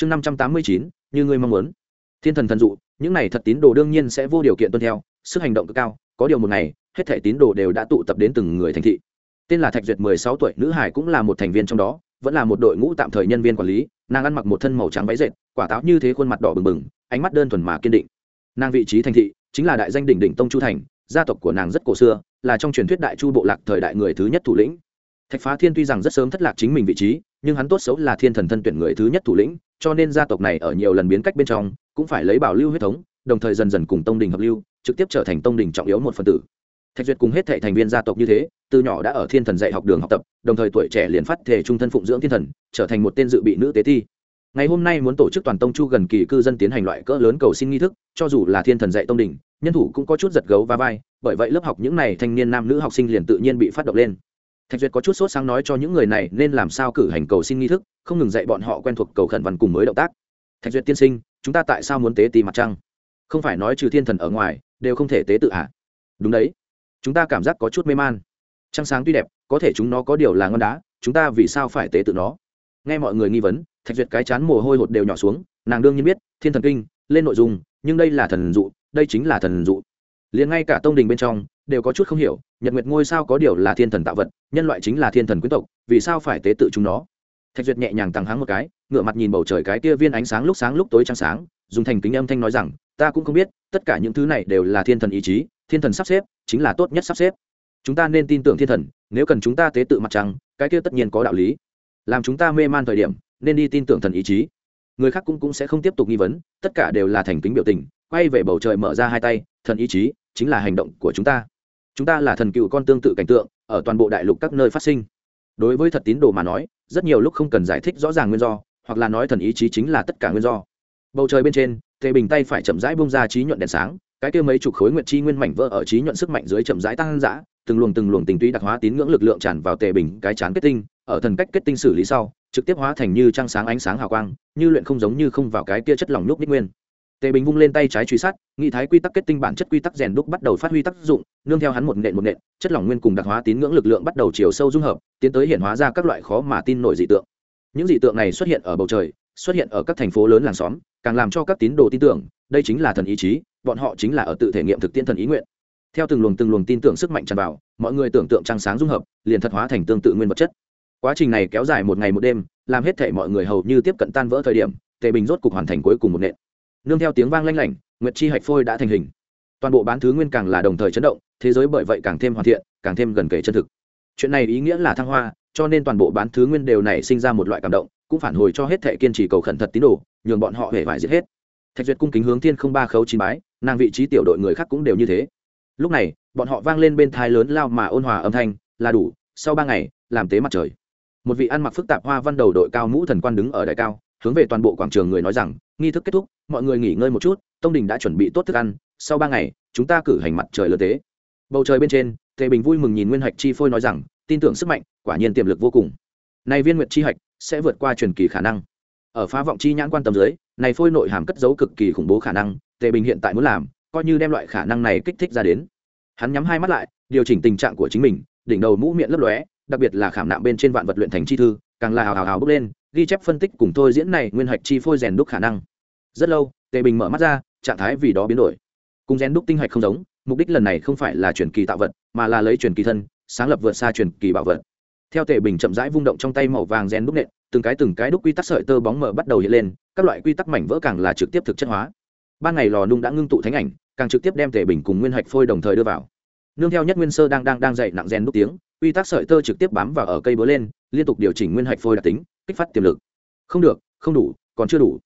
chương năm trăm tám mươi chín, như ngươi mong muốn. Thiên thần thần dụ, những này thật tín đồ đương nhiên sẽ vô điều kiện tuân theo, sức hành động cực cao, có điều một ngày, hết thể tín đồ đều đã tụ tập đến từng người thành thị. Tên là thạch duyệt mười sáu tuổi, nữ hải cũng là một thành viên trong đó, vẫn là một đội ngũ tạm thời nhân viên quản lý, nàng ăn mặc một thân màu trắng váy dệt, quả táo như thế khuôn mặt đỏ bừng bừng, ánh mắt đơn thuần mà kiên định. Nàng vị trí thành thị chính là đại danh đỉnh đỉnh tông chu thành, gia tộc của nàng rất cổ xưa, là trong truyền thuyết đại chu bộ lạc thời đại người thứ nhất thủ lĩnh. Thạch phá thiên tuy rằng rất sớm thất lạc chính mình vị trí, nhưng hắn tốt xấu là thiên thần thân tuyển người thứ nhất thủ lĩnh cho nên gia tộc này ở nhiều lần biến cách bên trong, cũng phải lấy bảo lưu huyết thống, đồng thời dần dần cùng tông đình hợp lưu, trực tiếp trở thành tông đình trọng yếu một phần tử. Thạch duyệt cùng hết thệ thành viên gia tộc như thế, từ nhỏ đã ở thiên thần dạy học đường học tập, đồng thời tuổi trẻ liền phát thể trung thân phụng dưỡng thiên thần, trở thành một tên dự bị nữ tế thi. Ngày hôm nay muốn tổ chức toàn tông chu gần kỳ cư dân tiến hành loại cỡ lớn cầu xin nghi thức, cho dù là thiên thần dạy tông đình, nhân thủ cũng có chút giật gấu và vai, bởi vậy lớp học những n à y thanh niên nam nữ học sinh liền tự nhiên bị phát động lên thạch duyệt có chút sốt sáng nói cho những người này nên làm sao cử hành cầu xin nghi thức, không ngừng dạy bọn họ quen thuộc cầu khẩn văn cùng mới động tác. Thạch duyệt tiên sinh, chúng ta tại sao muốn tế tì mặt trăng? Không phải nói trừ thiên thần ở ngoài, đều không thể tế tự ạ à? đúng đấy. Chúng ta cảm giác có chút mê man. Trăng sáng tuy đẹp, có thể chúng nó có điều là ngon đá, chúng ta vì sao phải tế tự nó? Nghe mọi người nghi vấn, thạch duyệt cái chán mồ hôi hột đều nhỏ xuống, nàng đương nhiên biết, thiên thần kinh, lên nội dung, nhưng đây là thần dụ, đây chính là thần dụ. Liền ngay cả tông đình bên trong đều có chút không hiểu, nhật nguyệt ngôi sao có điều là thiên thần tạo vật, nhân loại chính là thiên thần quyến tộc, vì sao phải tế tự chúng nó? Thạch duyệt nhẹ nhàng tăng háng một cái ngựa mặt nhìn bầu trời cái kia viên ánh sáng lúc sáng lúc tối trăng sáng, dùng thành kính âm thanh nói rằng, ta cũng không biết, tất cả những thứ này đều là thiên thần ý chí, thiên thần sắp xếp, chính là tốt nhất sắp xếp. Chúng ta nên tin tưởng thiên thần, nếu cần chúng ta tế tự mặt trăng, cái kia tất nhiên có đạo lý. Làm chúng ta mê man thời điểm, nên đi tin tưởng thần ý chí. Người khác cũng cũng sẽ không tiếp tục nghi vấn, tất cả đều là thành kính biểu tình, quay về bầu trời mở ra hai tay, thần ý chí chính là hành động của chúng ta chúng ta là thần cựu con tương tự cảnh tượng, ở toàn bộ đại lục các nơi phát sinh. Đối với thật tín đồ mà nói, rất nhiều lúc không cần giải thích rõ ràng nguyên do, hoặc là nói thần ý chí chính là tất cả nguyên do. Bầu trời bên trên, tề bình tay phải chậm rãi bông ra trí nhuận đèn sáng, cái kia mấy chục khối nguyện chi nguyên mảnh vỡ ở trí nhuận sức mạnh dưới chậm rãi tăng dã, từng luồng từng luồng tình tuy đặc hóa tín ngưỡng lực lượng tràn vào tề bình cái chán kết tinh, ở thần cách kết tinh xử lý sau, trực tiếp hóa thành như trăng sáng ánh sáng hào quang, như luyện không giống như không vào cái kia chất lỏng nhúc ních nguyên tề bình vung lên tay trái truy sát, nghị thái quy tắc kết tinh bản chất quy tắc rèn đúc bắt đầu phát huy tác dụng, nương theo hắn một nện một nện, chất lỏng nguyên cùng đặc hóa tín ngưỡng lực lượng bắt đầu chiều sâu dung hợp, tiến tới hiện hóa ra các loại khó mà tin nổi dị tượng. Những dị tượng này xuất hiện ở bầu trời, xuất hiện ở các thành phố lớn làng xóm, càng làm cho các tín đồ tin tưởng, đây chính là thần ý chí, bọn họ chính là ở tự thể nghiệm thực tiễn thần ý nguyện. Theo từng luồng từng luồng tin tưởng sức mạnh tràn vào, mọi người tưởng tượng trăng sáng dung hợp, liền thật hóa thành tương tự nguyên vật chất. Quá trình này kéo dài một ngày một đêm, làm hết thể mọi người hầu như tiếp cận tan vỡ thời điểm, tề bình rốt cục hoàn thành cuối cùng một nện nương theo tiếng vang lanh lảnh, nguyệt chi hạch phôi đã thành hình. Toàn bộ bán thứ nguyên càng là đồng thời chấn động, thế giới bởi vậy càng thêm hoàn thiện, càng thêm gần kề chân thực. Chuyện này ý nghĩa là thăng hoa, cho nên toàn bộ bán thứ nguyên đều này sinh ra một loại cảm động, cũng phản hồi cho hết thệ kiên trì cầu khẩn thật tín đồ, nhường bọn họ hề vải giết hết. Thạch duyệt cung kính hướng thiên không ba khấu chín bái, nàng vị trí tiểu đội người khác cũng đều như thế. Lúc này, bọn họ vang lên bên thai lớn lao mà ôn hòa âm thanh, là đủ, sau ba ngày, làm tế mặt trời. Một vị ăn mặc phức tạp hoa văn đầu đội cao mũ thần quan đứng ở đại cao, hướng về toàn bộ quảng trường người nói rằng nghi thức kết thúc, mọi người nghỉ ngơi một chút, tông đình đã chuẩn bị tốt thức ăn, sau ba ngày, chúng ta cử hành mặt trời lơ tế. Bầu trời bên trên, tề bình vui mừng nhìn nguyên hạch chi phôi nói rằng, tin tưởng sức mạnh, quả nhiên tiềm lực vô cùng. Này viên nguyệt chi hạch sẽ vượt qua truyền kỳ khả năng. Ở phá vọng chi nhãn quan tâm dưới, này phôi nội hàm cất giấu cực kỳ khủng bố khả năng, tề bình hiện tại muốn làm, coi như đem loại khả năng này kích thích ra đến. Hắn nhắm hai mắt lại, điều chỉnh tình trạng của chính mình, đỉnh đầu mũ miệng lấp lóe, đặc biệt là khảm nạm bên trên vạn vật luyện thành chi thư càng là hào hào hào bước lên, ghi chép phân tích cùng thôi diễn này nguyên hạch chi phôi rèn đúc khả năng. Rất lâu, tề bình mở mắt ra, trạng thái vì đó biến đổi. Cùng rèn đúc tinh hạch không giống, mục đích lần này không phải là truyền kỳ tạo vật, mà là lấy truyền kỳ thân, sáng lập vượt xa truyền kỳ bảo vật. Theo tề bình chậm rãi vung động trong tay màu vàng rèn đúc nện, từng cái từng cái đúc quy tắc sợi tơ bóng mở bắt đầu hiện lên, các loại quy tắc mảnh vỡ càng là trực tiếp thực chất hóa. Ban ngày lò nung đã ngưng tụ thánh ảnh, càng trực tiếp đem tề bình cùng nguyên hạch phôi đồng thời đưa vào. Nương theo nhất nguyên sơ đang đang đang dậy nặng rèn đúc tiếng quy tắc sợi tơ trực tiếp bám vào ở cây búa lên, liên tục điều chỉnh nguyên hạch phôi đặc tính, kích phát tiềm lực. Không được, không đủ, còn chưa đủ.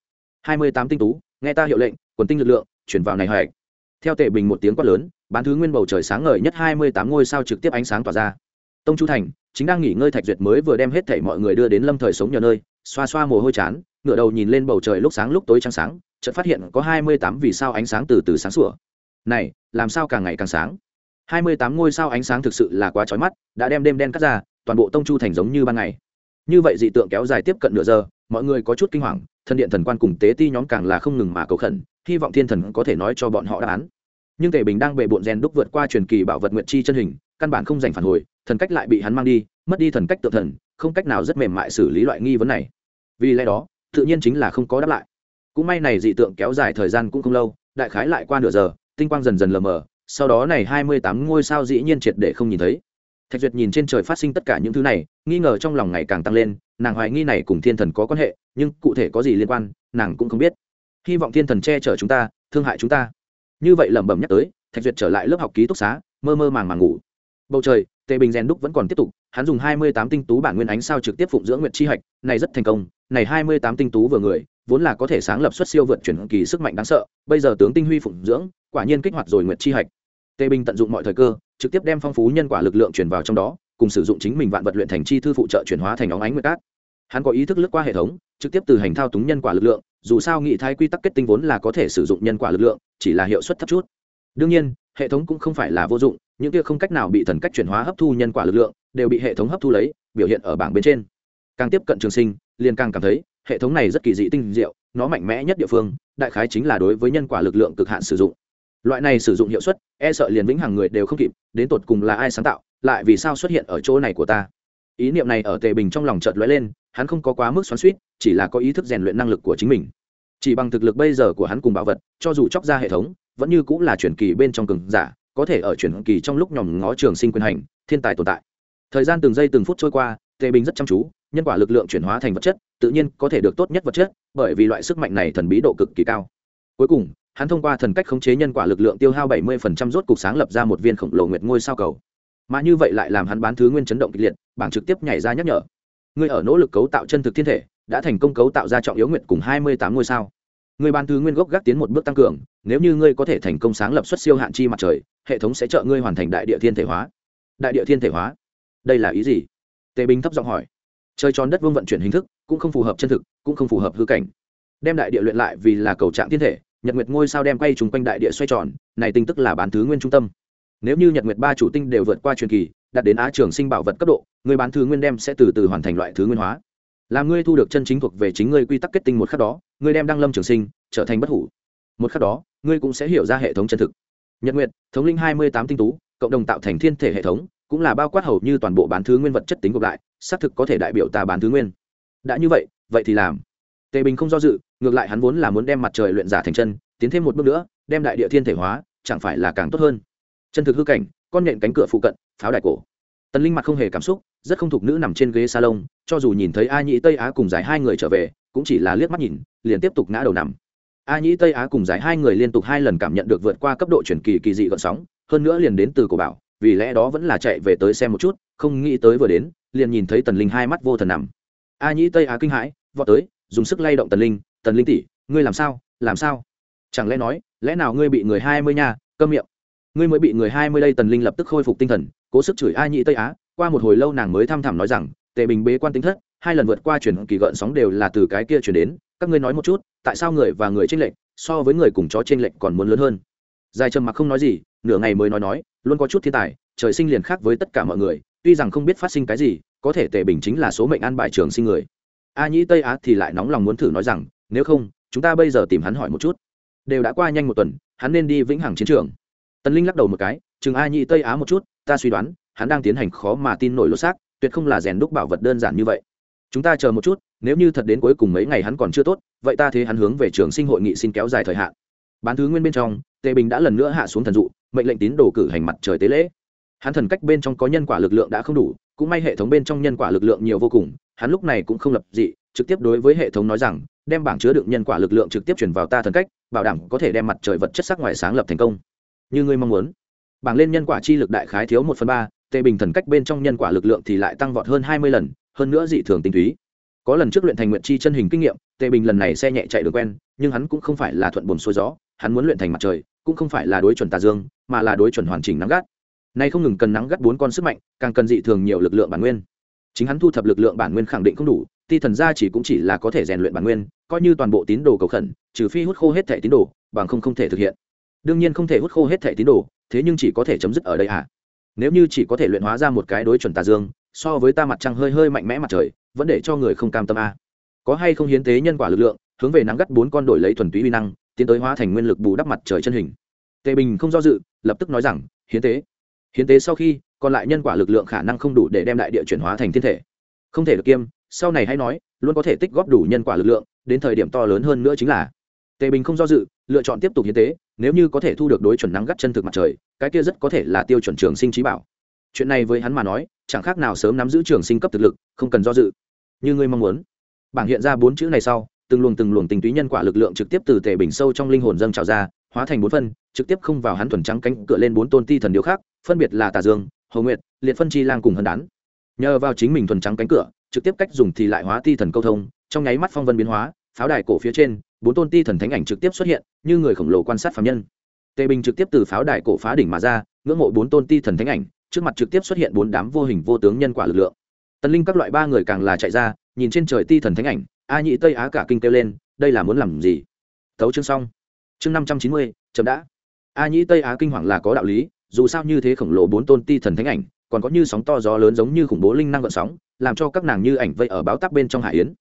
Hai mươi tám tinh tú, nghe ta hiệu lệnh, quần tinh lực lượng, chuyển vào này hoạch. Theo tệ bình một tiếng quát lớn, bán thứ nguyên bầu trời sáng ngời nhất hai mươi tám ngôi sao trực tiếp ánh sáng tỏa ra. Tông chu thành, chính đang nghỉ ngơi thạch duyệt mới vừa đem hết thảy mọi người đưa đến lâm thời sống nhờ nơi, xoa xoa mồ hôi chán, ngửa đầu nhìn lên bầu trời lúc sáng lúc tối trắng sáng, chợt phát hiện có hai mươi tám vì sao ánh sáng từ từ sáng sủa. Này, làm sao càng ngày càng sáng? Hai mươi tám ngôi sao ánh sáng thực sự là quá chói mắt, đã đem đêm đen cắt ra, toàn bộ tông chu thành giống như ban ngày. Như vậy dị tượng kéo dài tiếp cận nửa giờ, mọi người có chút kinh hoàng thần điện thần quan cùng tế ti nhóm càng là không ngừng mà cầu khẩn, hy vọng thiên thần có thể nói cho bọn họ đáp án. Nhưng tề bình đang bề bộn rèn đúc vượt qua truyền kỳ bảo vật nguyệt chi chân hình, căn bản không giành phản hồi, thần cách lại bị hắn mang đi, mất đi thần cách tự thần, không cách nào rất mềm mại xử lý loại nghi vấn này. Vì lẽ đó, tự nhiên chính là không có đáp lại. Cũng may này dị tượng kéo dài thời gian cũng không lâu, đại khái lại qua nửa giờ, tinh quang dần dần lờ mờ sau đó này hai mươi tám ngôi sao dĩ nhiên triệt để không nhìn thấy. Thạch duyệt nhìn trên trời phát sinh tất cả những thứ này, nghi ngờ trong lòng ngày càng tăng lên, nàng hoài nghi này cùng thiên thần có quan hệ, nhưng cụ thể có gì liên quan, nàng cũng không biết. Hy vọng thiên thần che chở chúng ta, thương hại chúng ta. Như vậy lẩm bẩm nhắc tới, thạch duyệt trở lại lớp học ký túc xá, mơ mơ màng màng ngủ. Bầu trời, tề bình rèn đúc vẫn còn tiếp tục, hắn dùng hai mươi tám tinh tú bản nguyên ánh sao trực tiếp phụng dưỡng nguyệt chi hạch, này rất thành công, này hai mươi tám tinh tú vừa người, vốn là có thể sáng lập xuất siêu vượt chuyển kỳ sức mạnh đáng sợ, bây giờ tướng tinh huy phụng dưỡng, quả nhiên kích hoạt rồi nguyệt chi hạch tề bình tận dụng mọi thời cơ, trực tiếp đem phong phú nhân quả lực lượng chuyển vào trong đó, cùng sử dụng chính mình vạn vật luyện thành chi thư phụ trợ chuyển hóa thành óng ánh nguyệt cát. Hắn có ý thức lướt qua hệ thống, trực tiếp từ hành thao túng nhân quả lực lượng, dù sao nghị thái quy tắc kết tinh vốn là có thể sử dụng nhân quả lực lượng, chỉ là hiệu suất thấp chút. Đương nhiên, hệ thống cũng không phải là vô dụng, những kia không cách nào bị thần cách chuyển hóa hấp thu nhân quả lực lượng, đều bị hệ thống hấp thu lấy, biểu hiện ở bảng bên trên. Càng tiếp cận trường sinh, liền càng cảm thấy, hệ thống này rất kỳ dị tinh diệu, nó mạnh mẽ nhất địa phương, đại khái chính là đối với nhân quả lực lượng cực hạn sử dụng loại này sử dụng hiệu suất e sợ liền vĩnh hằng người đều không kịp, đến tột cùng là ai sáng tạo, lại vì sao xuất hiện ở chỗ này của ta? Ý niệm này ở tề bình trong lòng chợt lóe lên, hắn không có quá mức xoắn suýt chỉ là có ý thức rèn luyện năng lực của chính mình. Chỉ bằng thực lực bây giờ của hắn cùng bảo vật, cho dù chóc ra hệ thống, vẫn như cũng là chuyển kỳ bên trong cường giả, có thể ở chuyển kỳ trong lúc nhòm ngó trường sinh quyền hành, thiên tài tồn tại. Thời gian từng giây từng phút trôi qua, tề bình rất chăm chú, nhân quả lực lượng chuyển hóa thành vật chất, tự nhiên có thể được tốt nhất vật chất, bởi vì loại sức mạnh này thần bí độ cực kỳ cao. Cuối cùng hắn thông qua thần cách khống chế nhân quả lực lượng tiêu hao 70% rốt cục sáng lập ra một viên khổng lồ nguyệt ngôi sao cầu. Mà như vậy lại làm hắn bán thứ nguyên chấn động kịch liệt, bảng trực tiếp nhảy ra nhắc nhở. Ngươi ở nỗ lực cấu tạo chân thực thiên thể, đã thành công cấu tạo ra trọng yếu nguyện cùng 28 ngôi sao. Người bán thứ nguyên gốc gác tiến một bước tăng cường, nếu như ngươi có thể thành công sáng lập xuất siêu hạn chi mặt trời, hệ thống sẽ trợ ngươi hoàn thành đại địa thiên thể hóa. Đại địa thiên thể hóa? Đây là ý gì? Tề bình thấp giọng hỏi. Chơi tròn đất vương vận chuyển hình thức, cũng không phù hợp chân thực, cũng không phù hợp hư cảnh. Đem đại địa luyện lại vì là cầu trạng thiên thể nhật nguyệt ngôi sao đem quay trùng quanh đại địa xoay tròn, này tin tức là bán thứ nguyên trung tâm. Nếu như nhật nguyệt ba chủ tinh đều vượt qua truyền kỳ, đạt đến á trường sinh bảo vật cấp độ, người bán thứ nguyên đem sẽ từ từ hoàn thành loại thứ nguyên hóa. Làm ngươi thu được chân chính thuộc về chính ngươi quy tắc kết tinh một khắc đó, ngươi đem đăng lâm trường sinh, trở thành bất hủ. Một khắc đó, ngươi cũng sẽ hiểu ra hệ thống chân thực. Nhật nguyệt, thống linh hai mươi tám tinh tú, cộng đồng tạo thành thiên thể hệ thống, cũng là bao quát hầu như toàn bộ bán thứ nguyên vật chất tính gộp lại, xác thực có thể đại biểu ta bán thứ nguyên. Đã như vậy vậy thì làm tề bình không do dự, ngược lại hắn vốn là muốn đem mặt trời luyện giả thành chân, tiến thêm một bước nữa, đem đại địa thiên thể hóa, chẳng phải là càng tốt hơn. Chân thực hư cảnh, con nhện cánh cửa phụ cận, pháo đại cổ. Tần linh mặt không hề cảm xúc, rất không thục nữ nằm trên ghế salon, cho dù nhìn thấy a nhĩ tây á cùng giải hai người trở về, cũng chỉ là liếc mắt nhìn, liền tiếp tục ngã đầu nằm. A nhĩ tây á cùng giải hai người liên tục hai lần cảm nhận được vượt qua cấp độ chuyển kỳ kỳ dị gợn sóng, hơn nữa liền đến từ cổ bảo, vì lẽ đó vẫn là chạy về tới xem một chút, không nghĩ tới vừa đến, liền nhìn thấy tần linh hai mắt vô thần nằm. A nhĩ tây á kinh hãi, vọt tới dùng sức lay động tần linh tần linh tỷ, ngươi làm sao? Làm sao? Chẳng lẽ nói, lẽ nào ngươi bị người hai mươi nha, câm miệng? Ngươi mới bị người hai mươi đây. Tần linh lập tức khôi phục tinh thần, cố sức chửi ai nhị tây á. Qua một hồi lâu nàng mới thăm thẳm nói rằng, tề bình bế quan tính thất, hai lần vượt qua chuyển kỳ gợn sóng đều là từ cái kia chuyển đến. Các ngươi nói một chút, tại sao người và người tranh lệch, so với người cùng chó tranh lệch còn muốn lớn hơn? Dài trầm mặc không nói gì, nửa ngày mới nói nói, luôn có chút thiên tài, trời sinh liền khác với tất cả mọi người, tuy rằng không biết phát sinh cái gì, có thể tề bình chính là số mệnh an bài trường sinh người a nhĩ tây á thì lại nóng lòng muốn thử nói rằng, nếu không, chúng ta bây giờ tìm hắn hỏi một chút. Đều đã qua nhanh một tuần, hắn nên đi vĩnh hằng chiến trường. Tần linh lắc đầu một cái, chừng a nhĩ tây á một chút, ta suy đoán, hắn đang tiến hành khó mà tin nổi lỗ xác, tuyệt không là rèn đúc bảo vật đơn giản như vậy. Chúng ta chờ một chút, nếu như thật đến cuối cùng mấy ngày hắn còn chưa tốt, vậy ta thế hắn hướng về trường sinh hội nghị xin kéo dài thời hạn. Bán thứ nguyên bên trong, tề bình đã lần nữa hạ xuống thần dụ, mệnh lệnh tín đồ cử hành mặt trời tế lễ. Hắn thần cách bên trong có nhân quả lực lượng đã không đủ cũng may hệ thống bên trong nhân quả lực lượng nhiều vô cùng, hắn lúc này cũng không lập dị, trực tiếp đối với hệ thống nói rằng, đem bảng chứa đựng nhân quả lực lượng trực tiếp chuyển vào ta thần cách, bảo đảm có thể đem mặt trời vật chất sắc ngoài sáng lập thành công. Như ngươi mong muốn. Bảng lên nhân quả chi lực đại khái thiếu một phần ba tề bình thần cách bên trong nhân quả lực lượng thì lại tăng vọt hơn hai mươi lần, hơn nữa dị thường tinh túy. Có lần trước luyện thành nguyện chi chân hình kinh nghiệm tề bình lần này xe nhẹ chạy được quen, nhưng hắn cũng không phải là thuận buồn xuôi gió, hắn muốn luyện thành mặt trời, cũng không phải là đối chuẩn tà dương, mà là đối chuẩn hoàn chỉnh nắng gắt nay không ngừng cần nắng gắt bốn con sức mạnh, càng cần dị thường nhiều lực lượng bản nguyên. Chính hắn thu thập lực lượng bản nguyên khẳng định không đủ, ti thần gia chỉ cũng chỉ là có thể rèn luyện bản nguyên, coi như toàn bộ tín đồ cầu khẩn, trừ phi hút khô hết thẻ tín đồ, bằng không không thể thực hiện. Đương nhiên không thể hút khô hết thẻ tín đồ, thế nhưng chỉ có thể chấm dứt ở đây à? Nếu như chỉ có thể luyện hóa ra một cái đối chuẩn tà dương, so với ta mặt trăng hơi hơi mạnh mẽ mặt trời, vẫn để cho người không cam tâm a có hay không hiến tế nhân quả lực lượng, hướng về nắng gắt bốn con đổi lấy thuần túy uy năng, tiến tới hóa thành nguyên lực bù đắp mặt trời chân hình. Tề bình không do dự, lập tức nói rằng, hiến tế hiến tế sau khi, còn lại nhân quả lực lượng khả năng không đủ để đem đại địa chuyển hóa thành thiên thể. Không thể được kiêm, sau này hãy nói, luôn có thể tích góp đủ nhân quả lực lượng, đến thời điểm to lớn hơn nữa chính là. Tề bình không do dự, lựa chọn tiếp tục hiến tế, nếu như có thể thu được đối chuẩn nắng gắt chân thực mặt trời, cái kia rất có thể là tiêu chuẩn trường sinh trí bảo. Chuyện này với hắn mà nói, chẳng khác nào sớm nắm giữ trường sinh cấp thực lực, không cần do dự. Như ngươi mong muốn. Bảng hiện ra bốn chữ này sau, từng luồng từng luồng tình túy nhân quả lực lượng trực tiếp từ tề bình sâu trong linh hồn dâng trào ra hóa thành bốn phân, trực tiếp không vào hắn thuần trắng cánh cửa lên bốn tôn ti thần điếu khác, phân biệt là tà dương hầu nguyệt, liệt phân chi lang cùng hân đán. Nhờ vào chính mình thuần trắng cánh cửa, trực tiếp cách dùng thì lại hóa ti thần câu thông, trong nháy mắt phong vân biến hóa, pháo đài cổ phía trên, bốn tôn ti thần thánh ảnh trực tiếp xuất hiện, như người khổng lồ quan sát phạm nhân. Tề bình trực tiếp từ pháo đài cổ phá đỉnh mà ra, ngưỡng mộ bốn tôn ti thần thánh ảnh, trước mặt trực tiếp xuất hiện bốn đám vô hình vô tướng nhân quả lực lượng. Tần linh các loại ba người càng là chạy ra, nhìn trên trời ti thần thánh ảnh, a nhị tây á cả kinh kêu lên, đây là muốn làm gì? Tấu chương xong chương năm trăm chín mươi, chậm đã. A nhĩ tây á kinh hoàng là có đạo lý, dù sao như thế khổng lồ bốn tôn ti thần thánh ảnh, còn có như sóng to gió lớn giống như khủng bố linh năng gợn sóng, làm cho các nàng như ảnh vây ở báo tắc bên trong hải yến.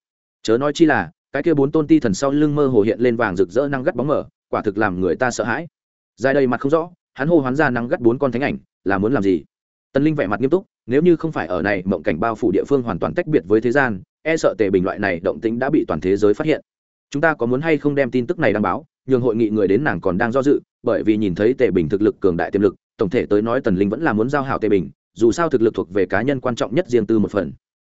Chớ nói chi là, cái kia bốn tôn ti thần sau lưng mơ hồ hiện lên vàng rực rỡ năng gắt bóng mở quả thực làm người ta sợ hãi. Dài đây mặt không rõ, hắn hô hoán ra năng gắt bốn con thánh ảnh, là muốn làm gì? Tần linh vẻ mặt nghiêm túc, nếu như không phải ở này mộng cảnh bao phủ địa phương hoàn toàn tách biệt với thế gian e sợ tề bình loại này động tĩnh đã bị toàn thế giới phát hiện. Chúng ta có muốn hay không đem tin tức này đăng báo? Nhường hội nghị người đến nàng còn đang do dự, bởi vì nhìn thấy tề bình thực lực cường đại tiềm lực, tổng thể tới nói tần linh vẫn là muốn giao hảo tề bình, dù sao thực lực thuộc về cá nhân quan trọng nhất riêng tư một phần.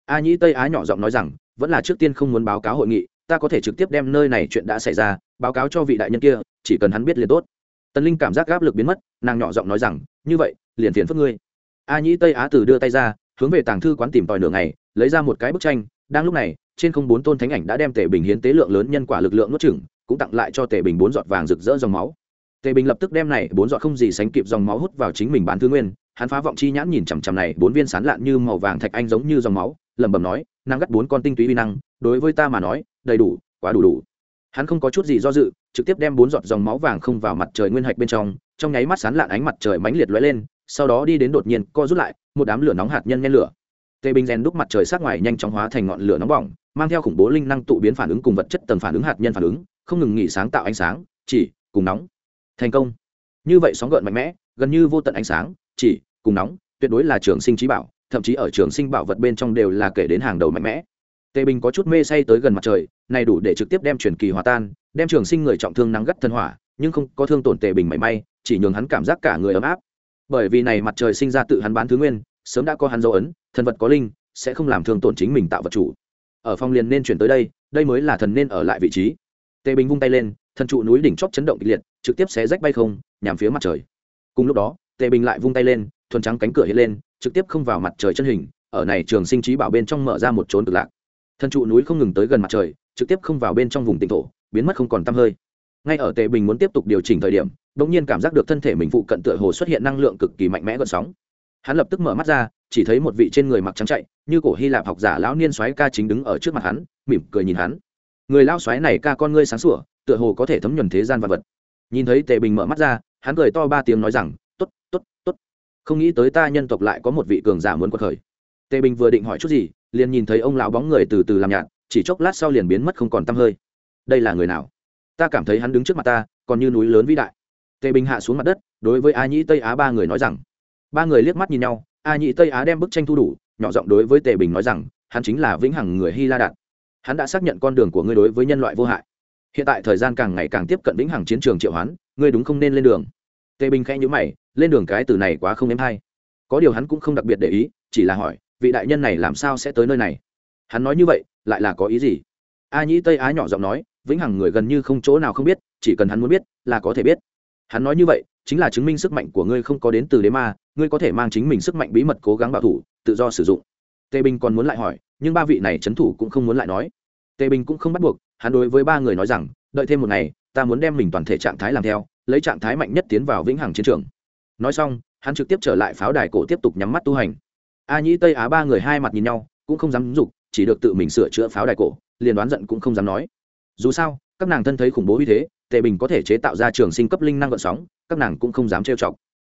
A nhĩ tây á nhỏ giọng nói rằng, vẫn là trước tiên không muốn báo cáo hội nghị, ta có thể trực tiếp đem nơi này chuyện đã xảy ra, báo cáo cho vị đại nhân kia, chỉ cần hắn biết liền tốt. Tần linh cảm giác áp lực biến mất, nàng nhỏ giọng nói rằng, như vậy, liền phiền phức ngươi. A nhĩ tây á từ đưa tay ra, hướng về tàng thư quán tìm tòi nửa ngày, lấy ra một cái bức tranh, đang lúc này, trên không bốn tôn thánh ảnh đã đem tề bình hiến tế lượng lớn nhân quả lực lượng nuốt chửng cũng tặng lại cho tề bình bốn giọt vàng rực rỡ dòng máu. Tề bình lập tức đem này bốn giọt không gì sánh kịp dòng máu hút vào chính mình bán thứ nguyên, hắn phá vọng chi nhãn nhìn chằm chằm này bốn viên sán lạn như màu vàng thạch anh giống như dòng máu, lẩm bẩm nói năng gắt bốn con tinh túy vi năng, đối với ta mà nói, đầy đủ, quá đủ đủ. Hắn không có chút gì do dự, trực tiếp đem bốn giọt dòng máu vàng không vào mặt trời nguyên hạch bên trong trong nháy mắt sán lạn ánh mặt trời mãnh liệt lóe lên, sau đó đi đến đột nhiên co rút lại, một đám lửa nóng hạt nhân nhen lửa. Tề bình rèn đúc mặt trời sát ngoài nhanh chóng hóa thành ngọn lửa nóng bỏng, mang theo khủng bố linh năng tụ biến phản ứng cùng vật chất tầng phản ứng hạt nhân phản ứng không ngừng nghỉ sáng tạo ánh sáng, chỉ cùng nóng. Thành công. Như vậy sóng gợn mạnh mẽ, gần như vô tận ánh sáng, chỉ cùng nóng, tuyệt đối là trường sinh trí bảo, thậm chí ở trường sinh bảo vật bên trong đều là kể đến hàng đầu mạnh mẽ. Tề bình có chút mê say tới gần mặt trời, này đủ để trực tiếp đem truyền kỳ hòa tan, đem trường sinh người trọng thương nắng gắt thân hỏa, nhưng không có thương tổn tề bình mảy may, chỉ nhường hắn cảm giác cả người ấm áp. Bởi vì này mặt trời sinh ra tự hắn bán thứ nguyên, sớm đã có hắn dấu ấn, thần vật có linh, sẽ không làm thương tổn chính mình tạo vật chủ. Ở phong liền nên chuyển tới đây đây mới là thần nên ở lại vị trí tề bình vung tay lên thần trụ núi đỉnh chóp chấn động kịch liệt, trực tiếp xé rách bay không, nhằm phía mặt trời. Cùng lúc đó, tề bình lại vung tay lên, thuần trắng cánh cửa hiện lên, trực tiếp không vào mặt trời chân hình, ở này trường sinh trí bảo bên trong mở ra một trốn cực lạc. Thần trụ núi không ngừng tới gần mặt trời, trực tiếp không vào bên trong vùng tỉnh thổ, biến mất không còn tăm hơi. Ngay ở tề bình muốn tiếp tục điều chỉnh thời điểm đ ỗ n g nhiên cảm giác được thân thể mình phụ cận tựa hồ xuất hiện năng lượng cực kỳ mạnh mẽ gợn sóng. Hắn lập tức mở mắt ra, chỉ thấy một vị trên người mặc trắng chạy, như cổ hy lạp học giả lão niên soái ca chính đứng ở trước mặt hắn, mỉm cười nhìn hắn người lao xoáy này ca con ngươi sáng sủa, tựa hồ có thể thấm nhuần thế gian vật vật. Nhìn thấy tề bình mở mắt ra, hắn cười to ba tiếng nói rằng t ố t t ố t t ố t không nghĩ tới ta nhân tộc lại có một vị cường giả muốn quật khởi. Tề bình vừa định hỏi chút gì, liền nhìn thấy ông lão bóng người từ từ làm nhạt, chỉ chốc lát sau liền biến mất không còn t hơi. Đây là người nào? Ta cảm thấy hắn đứng trước mặt ta, còn như núi lớn vĩ đại. Tề bình hạ xuống mặt đất, đối với a nhĩ tây á ba người nói rằng. Ba người liếc mắt nhìn nhau, a nhĩ tây á đem bức tranh thu đủ, nhỏ giọng đối với tề bình nói rằng, hắn chính là vĩnh hằng người hy la đạt hắn đã xác nhận con đường của ngươi đối với nhân loại vô hại. Hiện tại thời gian càng ngày càng tiếp cận vĩnh hằng chiến trường triệu hoán, ngươi đúng không nên lên đường. Tề bình khẽ nhữ mày, lên đường cái từ này quá không êm hay. Có điều hắn cũng không đặc biệt để ý, chỉ là hỏi, vị đại nhân này làm sao sẽ tới nơi này? Hắn nói như vậy, lại là có ý gì? A nhĩ tây á nhỏ giọng nói, vĩnh hằng người gần như không chỗ nào không biết, chỉ cần hắn muốn biết, là có thể biết. Hắn nói như vậy, chính là chứng minh sức mạnh của ngươi không có đến từ đế ma, ngươi có thể mang chính mình sức mạnh bí mật cố gắng bảo thủ, tự do sử dụng. Tề bình còn muốn lại hỏi nhưng ba vị này c h ấ n thủ cũng không muốn lại nói. Tề bình cũng không bắt buộc, hắn đối với ba người nói rằng, đợi thêm một ngày, ta muốn đem mình toàn thể trạng thái làm theo, lấy trạng thái mạnh nhất tiến vào vĩnh hằng chiến trường. Nói xong, hắn trực tiếp trở lại pháo đài cổ tiếp tục nhắm mắt tu hành. A nhĩ, tây á ba người hai mặt nhìn nhau, cũng không dám dục, chỉ được tự mình sửa chữa pháo đài cổ, liền đoán giận cũng không dám nói. Dù sao, các nàng thân thấy khủng bố như thế, tề bình có thể chế tạo ra trường sinh cấp linh năng gợn sóng, các nàng cũng không dám trêu chọc.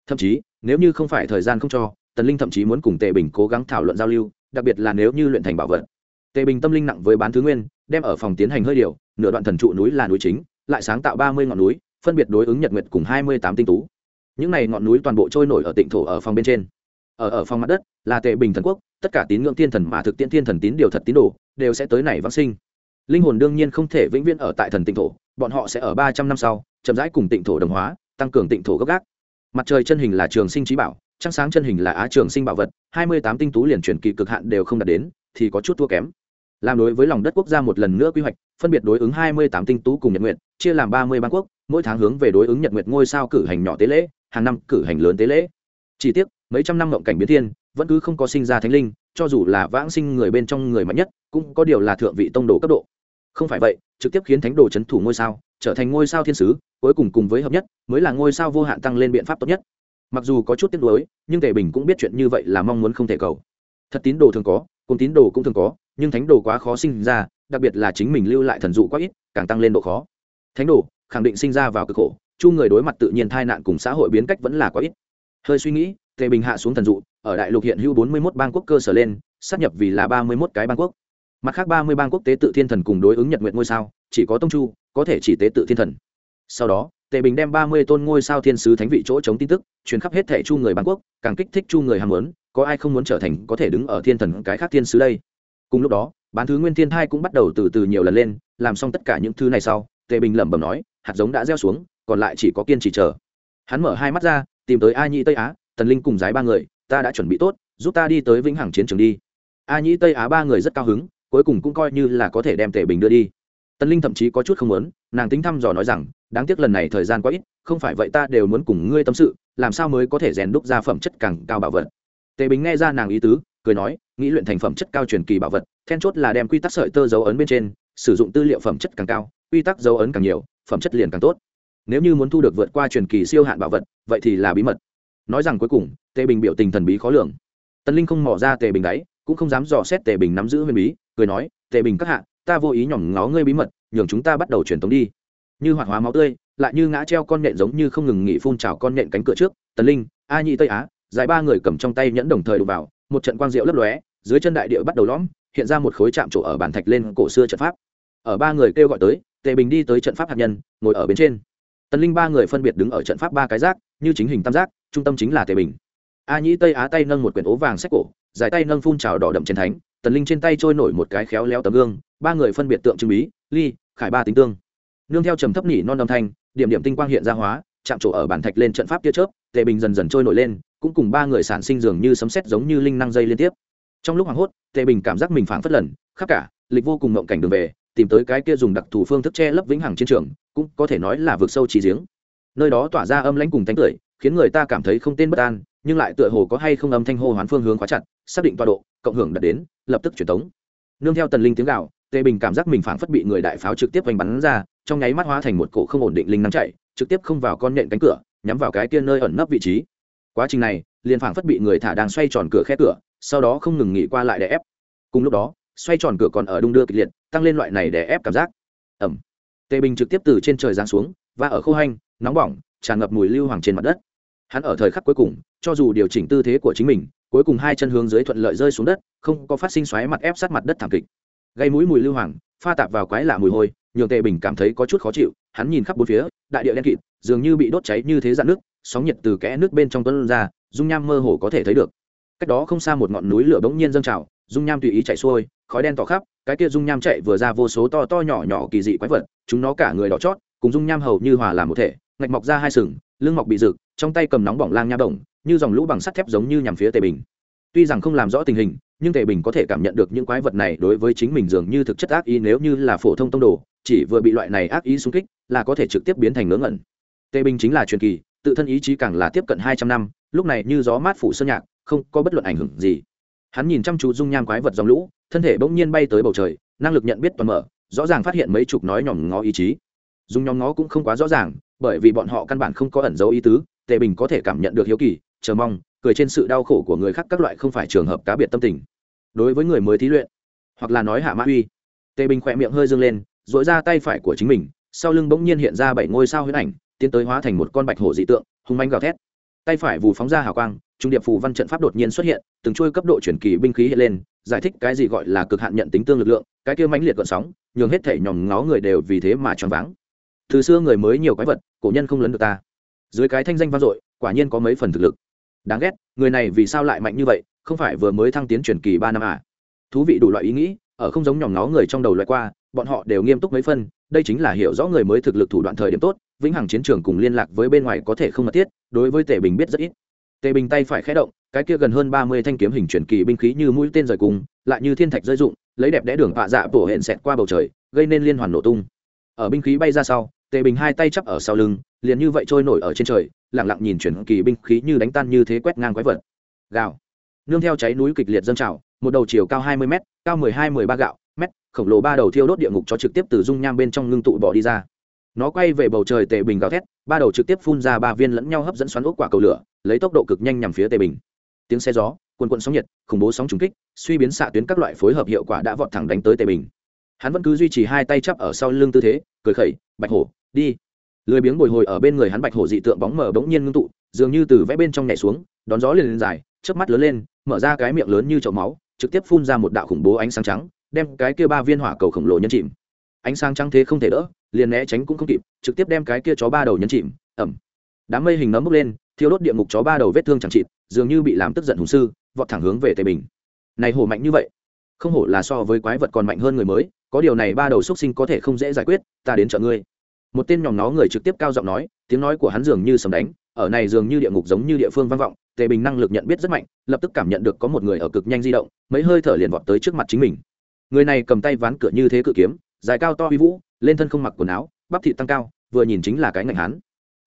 Thậm chí, nếu như không phải thời gian không cho, tần linh thậm chí muốn cùng tề bình cố gắng thảo luận giao lưu đặc biệt là nếu như luyện thành bảo vật. Tề bình tâm linh nặng với bán thứ nguyên, đem ở phòng tiến hành hơi điều, nửa đoạn thần trụ núi là núi chính, lại sáng tạo ba mươi ngọn núi, phân biệt đối ứng nhật nguyệt cùng hai mươi tám tinh tú. Những này ngọn núi toàn bộ trôi nổi ở tịnh thổ ở phòng bên trên. Ở ở phòng mặt đất, là tề bình thần quốc, tất cả tín ngưỡng tiên thần mà thực tiễn tiên thần tín điều thật tín đồ, đều sẽ tới này vãng sinh. Linh hồn đương nhiên không thể vĩnh viễn ở tại thần tịnh thổ, bọn họ sẽ ở ba trăm năm sau, chậm rãi cùng tịnh thổ đồng hóa, tăng cường tịnh thổ gốc gác. Mặt trời chân hình là trường sinh trí bảo trăng sáng chân hình là á trường sinh bảo vật, hai mươi tám tinh tú liền chuyển kỳ cực hạn đều không đạt đến, thì có chút thua kém. Làm đối với lòng đất quốc gia một lần nữa quy hoạch, phân biệt đối ứng hai mươi tám tinh tú cùng nhật nguyện chia làm ba mươi ban quốc, mỗi tháng hướng về đối ứng nhật nguyện ngôi sao cử hành nhỏ tế lễ, hàng năm cử hành lớn tế lễ. Chỉ tiếc, mấy trăm năm ngộng cảnh biến thiên, vẫn cứ không có sinh ra thánh linh, cho dù là vãng sinh người bên trong người mạnh nhất, cũng có điều là thượng vị tông đồ cấp độ. Không phải vậy, trực tiếp khiến thánh đồ c h ấ n thủ ngôi sao, trở thành ngôi sao thiên sứ, cuối cùng cùng với hợp nhất, mới là ngôi sao vô hạn tăng lên biện pháp tốt nhất mặc dù có chút tiếc nuối, nhưng tề bình cũng biết chuyện như vậy là mong muốn không thể cầu. Thật tín đồ thường có, cùng tín đồ cũng thường có, nhưng thánh đồ quá khó sinh ra, đặc biệt là chính mình lưu lại thần dụ quá ít, càng tăng lên độ khó. Thánh đồ, khẳng định sinh ra vào cực khổ, chu người đối mặt tự nhiên tai nạn cùng xã hội biến cách vẫn là quá ít. Hơi suy nghĩ, tề bình hạ xuống thần dụ, ở đại lục hiện hữu bốn mươi 41 bang quốc cơ sở lên sắp nhập vì là ba mươi 31 cái bang quốc. Mặt khác ba mươi bang quốc tế tự thiên thần cùng đối ứng nhật nguyện ngôi sao, chỉ có tông chu, có thể chỉ tế tự thiên thần. Sau đó tề bình đem ba mươi tôn ngôi sao thiên sứ thánh vị chỗ chống tin tức, truyền khắp hết thệ chu người bang quốc, càng kích thích chu người ham muốn có ai không muốn trở thành có thể đứng ở thiên thần cái khác thiên sứ đây? Cùng lúc đó, bán thứ nguyên thiên thai cũng bắt đầu từ từ nhiều lần lên, làm xong tất cả những thứ này sau, tề bình lẩm bẩm nói, hạt giống đã gieo xuống, còn lại chỉ có kiên trì chờ. Hắn mở hai mắt ra, tìm tới a nhĩ tây á tần linh cùng giái ba người, ta đã chuẩn bị tốt, giúp ta đi tới vĩnh hằng chiến trường đi. A nhĩ tây á ba người rất cao hứng, cuối cùng cũng coi như là có thể đem tề bình đưa đi tần linh thậm chí có chút không muốn, nàng tính thăm dò nói rằng, đáng tiếc lần này thời gian quá ít, không phải vậy ta đều muốn cùng ngươi tâm sự, làm sao mới có thể rèn đúc ra phẩm chất càng cao bảo vật? Tề bình nghe ra nàng ý tứ, cười nói, nghĩ luyện thành phẩm chất cao truyền kỳ bảo vật, then chốt là đem quy tắc sợi tơ dấu ấn bên trên, sử dụng tư liệu phẩm chất càng cao, quy tắc dấu ấn càng nhiều, phẩm chất liền càng tốt. Nếu như muốn thu được vượt qua truyền kỳ siêu hạn bảo vật, vậy thì là bí mật. Nói rằng cuối cùng, tề bình biểu tình thần bí khó lường. Tân linh không mỏ ra tề bình đáy, cũng không dám dò xét tề bình nắm giữ huyền bí, cười nói, tề bình các hạ ta vô ý nhỏm ngó ngươi bí mật, nhường chúng ta bắt đầu truyền tống đi. Như hoạt hóa máu tươi, lại như ngã treo con nện giống như không ngừng nghỉ phun trào con nện cánh cửa trước, tần linh, a nhị tây á, dài ba người cầm trong tay nhẫn đồng thời đục vào, một trận quang diệu lấp lóe, dưới chân đại địa bắt đầu lõm, hiện ra một khối chạm trổ ở bàn thạch lên cổ xưa trận pháp. Ở ba người kêu gọi tới, tề bình đi tới trận pháp hạt nhân, ngồi ở bên trên. Tần linh ba người phân biệt đứng ở trận pháp ba cái giác như chính hình tam giác trung tâm chính là tề bình. A nhĩ tây á tay nâng một quyển ố vàng sách cổ, dài tay nâng phun trào đỏ đậm trên thánh, tần linh trên tay trôi nổi một cái khéo léo tấm gương ba người phân biệt tượng trưng bí, ly, khải ba tính tương. Nương theo trầm thấp nỉ non âm thanh, điểm điểm tinh quang hiện ra hóa, chạm trổ ở bản thạch lên trận pháp tia chớp, tề bình dần dần trôi nổi lên, cũng cùng ba người sản sinh dường như sấm sét giống như linh năng dây liên tiếp. Trong lúc hoảng hốt, tề bình cảm giác mình phảng phất lần, khắp cả, lịch vô cùng ngộng cảnh đường về, tìm tới cái kia dùng đặc thù phương thức che lấp vĩnh hằng chiến trường, cũng có thể nói là vượt sâu trí giếng. Nơi đó tỏa ra âm lãnh cùng tánh tưởi khiến người ta cảm thấy không tên bất an, nhưng lại tựa hồ có hay không âm thanh hô hoán phương hướng khóa chặt, xác định tọa độ, cộng hưởng đạt đến, lập tức truyền tống. Nương theo tần linh tiếng gạo tề bình cảm giác mình phảng phất bị người đại pháo trực tiếp vành bắn ra, trong nháy mắt hóa thành một cổ không ổn định linh năng chạy, trực tiếp không vào con nện cánh cửa, nhắm vào cái kia nơi ẩn nấp vị trí. Quá trình này, liền phảng phất bị người thả đang xoay tròn cửa khe cửa, sau đó không ngừng nghỉ qua lại để ép. Cùng lúc đó, xoay tròn cửa còn ở đung đưa kịch liệt, tăng lên loại này để ép cảm giác. Ẩm tề bình trực tiếp từ trên trời giáng xuống và ở khô hanh, nóng bỏng, tràn ngập mùi lưu hoàng trên mặt đất. Hắn ở thời khắc cuối cùng, cho dù điều chỉnh tư thế của chính mình, cuối cùng hai chân hướng dưới thuận lợi rơi xuống đất, không có phát sinh xoáy mặt ép sát mặt đất thảm kịch gây mũi mùi lưu hoàng, pha tạp vào quái lạ mùi hôi, nhường tề bình cảm thấy có chút khó chịu, hắn nhìn khắp bốn phía, đại địa đen kịt, dường như bị đốt cháy như thế dạn nước, sóng nhiệt từ kẽ nước bên trong tuấn ra, dung nham mơ hồ có thể thấy được. Cách đó không xa một ngọn núi lửa bỗng nhiên dâng trào, dung nham tùy ý chạy xuôi, khói đen tỏ khắp, cái kia dung nham chạy vừa ra vô số to to nhỏ nhỏ kỳ dị quái vật, chúng nó cả người đỏ chót, cùng dung nham hầu như hòa làm một thể, ngạch mọc ra hai sừng, lưng mọc bị rực, trong tay cầm nóng bỏng lang nha bổng, như dòng lũ bằng sắt thép giống như nhằm phía tề bình. Tuy rằng không làm rõ tình hình nhưng tề bình có thể cảm nhận được những quái vật này đối với chính mình dường như thực chất ác ý nếu như là phổ thông tông đồ, chỉ vừa bị loại này ác ý xung kích là có thể trực tiếp biến thành ngớ ngẩn. Tề bình chính là truyền kỳ, tự thân ý chí càng là tiếp cận hai trăm năm, lúc này như gió mát phủ sơn nhạc, không có bất luận ảnh hưởng gì. Hắn nhìn chăm chú dung nham quái vật dòng lũ, thân thể bỗng nhiên bay tới bầu trời, năng lực nhận biết toàn mở, rõ ràng phát hiện mấy chục nói nhòm ngó ý chí. Dùng nhóm ngó cũng không quá rõ ràng, bởi vì bọn họ căn bản không có ẩn dấu ý tứ, tề bình có thể cảm nhận được hiếu kỳ, chờ mong, cười trên sự đau khổ của người khác các loại không phải trường hợp cá biệt tâm tình đối với người mới thí luyện, hoặc là nói hạ mã uy. Tề bình khỏe miệng hơi dâng lên dội ra tay phải của chính mình, sau lưng bỗng nhiên hiện ra bảy ngôi sao huyết ảnh, tiến tới hóa thành một con bạch hổ dị tượng, hung manh gào thét. Tay phải vù phóng ra hào quang, trung điệp phù văn trận pháp đột nhiên xuất hiện, từng trôi cấp độ chuyển kỳ binh khí hiện lên, giải thích cái gì gọi là cực hạn nhận tính tương lực lượng, cái kia mãnh liệt gọn sóng, nhường hết thể nhòm ngó người đều vì thế mà choáng váng. Từ xưa người mới nhiều quái vật, cổ nhân không lấn được ta. Dưới cái thanh danh vang dội, quả nhiên có mấy phần thực lực. Đáng ghét, người này vì sao lại mạnh như vậy không phải vừa mới thăng tiến truyền kỳ ba năm à. Thú vị đủ loại ý nghĩ, ở không giống nhòm ngó người trong đầu loại qua, bọn họ đều nghiêm túc mấy phân, đây chính là hiểu rõ người mới thực lực thủ đoạn thời điểm tốt, vĩnh hằng chiến trường cùng liên lạc với bên ngoài có thể không mật thiết, đối với tề bình biết rất ít. Tề bình tay phải khé động, cái kia gần hơn ba mươi thanh kiếm hình chuyển kỳ binh khí như mũi tên rời cùng, lại như thiên thạch rơi dụng lấy đẹp đẽ đường vạ dạ bổ hẹn xẹt qua bầu trời, gây nên liên hoàn nổ tung. Ở binh khí bay ra sau, tề bình hai tay chắp ở sau lưng, liền như vậy trôi nổi ở trên trời lẳng lặng nhìn chuyển kỳ binh khí như đánh tan như thế quét ngang quái vật. Gào nương theo cháy núi kịch liệt dâng trào, một đầu chiều cao hai mươi m cao mười hai, mười ba gạo m khổng lồ ba đầu thiêu đốt địa ngục cho trực tiếp từ dung nham bên trong ngưng tụ bỏ đi ra. Nó quay về bầu trời tề bình gào thét, ba đầu trực tiếp phun ra ba viên lẫn nhau hấp dẫn xoắn ốc quả cầu lửa, lấy tốc độ cực nhanh nhằm phía tề bình. Tiếng xe gió quần quận sóng nhiệt, khủng bố sóng trùng kích, suy biến xạ tuyến các loại phối hợp hiệu quả đã vọt thẳng đánh tới tề bình. Hắn vẫn cứ duy trì hai tay chắp ở sau lưng tư thế, cười khẩy, bạch hổ, đi. Lười biếng bồi hồi ở bên người hắn bạch hổ dị tượng bóng mở bỗng nhiên ngưng tụ, dường như từ vẽ bên trong nhảy xuống, đón gió liền lên dài, chớp mắt lớn lên mở ra cái miệng lớn như chậu máu, trực tiếp phun ra một đạo khủng bố ánh sáng trắng, đem cái kia ba viên hỏa cầu khổng lồ nhân chìm. Ánh sáng trắng thế không thể đỡ, liền né tránh cũng không kịp, trực tiếp đem cái kia chó ba đầu nhân chìm ẩm đám mây hình nấm bốc lên, thiêu đốt địa ngục chó ba đầu vết thương chẳng chịt, dường như bị làm tức giận hùng sư, vọt thẳng hướng về tề bình. Này hổ mạnh như vậy, không hổ là so với quái vật còn mạnh hơn người mới, có điều này ba đầu xuất sinh có thể không dễ giải quyết, ta đến chợ ngươi. Một tên nhóm nó người trực tiếp cao giọng nói, tiếng nói của hắn dường như sầm đánh, ở này dường như địa ngục giống như địa phương vang vọng tề bình năng lực nhận biết rất mạnh, lập tức cảm nhận được có một người ở cực nhanh di động, mấy hơi thở liền vọt tới trước mặt chính mình. Người này cầm tay ván cửa như thế cự kiếm, dài cao to uy vũ, lên thân không mặc quần áo, bắp thịt tăng cao, vừa nhìn chính là cái ngành hắn.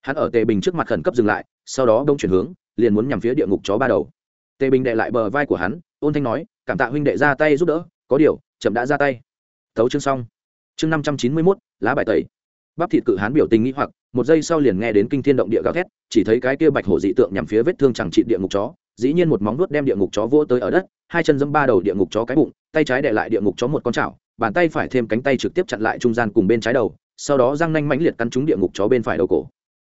Hắn ở tề bình trước mặt khẩn cấp dừng lại, sau đó đông chuyển hướng, liền muốn nhằm phía địa ngục chó ba đầu. Tề bình đệ lại bờ vai của hắn, ôn thanh nói, cảm tạ huynh đệ ra tay giúp đỡ, có điều, chậm đã ra tay. Thấu chương xong. Chương năm trăm chín mươi mốt, lá bài tẩy bắp thịt cự hán biểu tình nghĩ hoặc, một giây sau liền nghe đến kinh thiên động địa gào thét, chỉ thấy cái kia bạch hổ dị tượng nhằm phía vết thương chẳng trị địa ngục chó, dĩ nhiên một móng nuốt đem địa ngục chó vỗ tới ở đất, hai chân dẫm ba đầu địa ngục chó cái bụng, tay trái để lại địa ngục chó một con chảo, bàn tay phải thêm cánh tay trực tiếp chặn lại trung gian cùng bên trái đầu, sau đó răng nanh mãnh liệt cắn trúng địa ngục chó bên phải đầu cổ.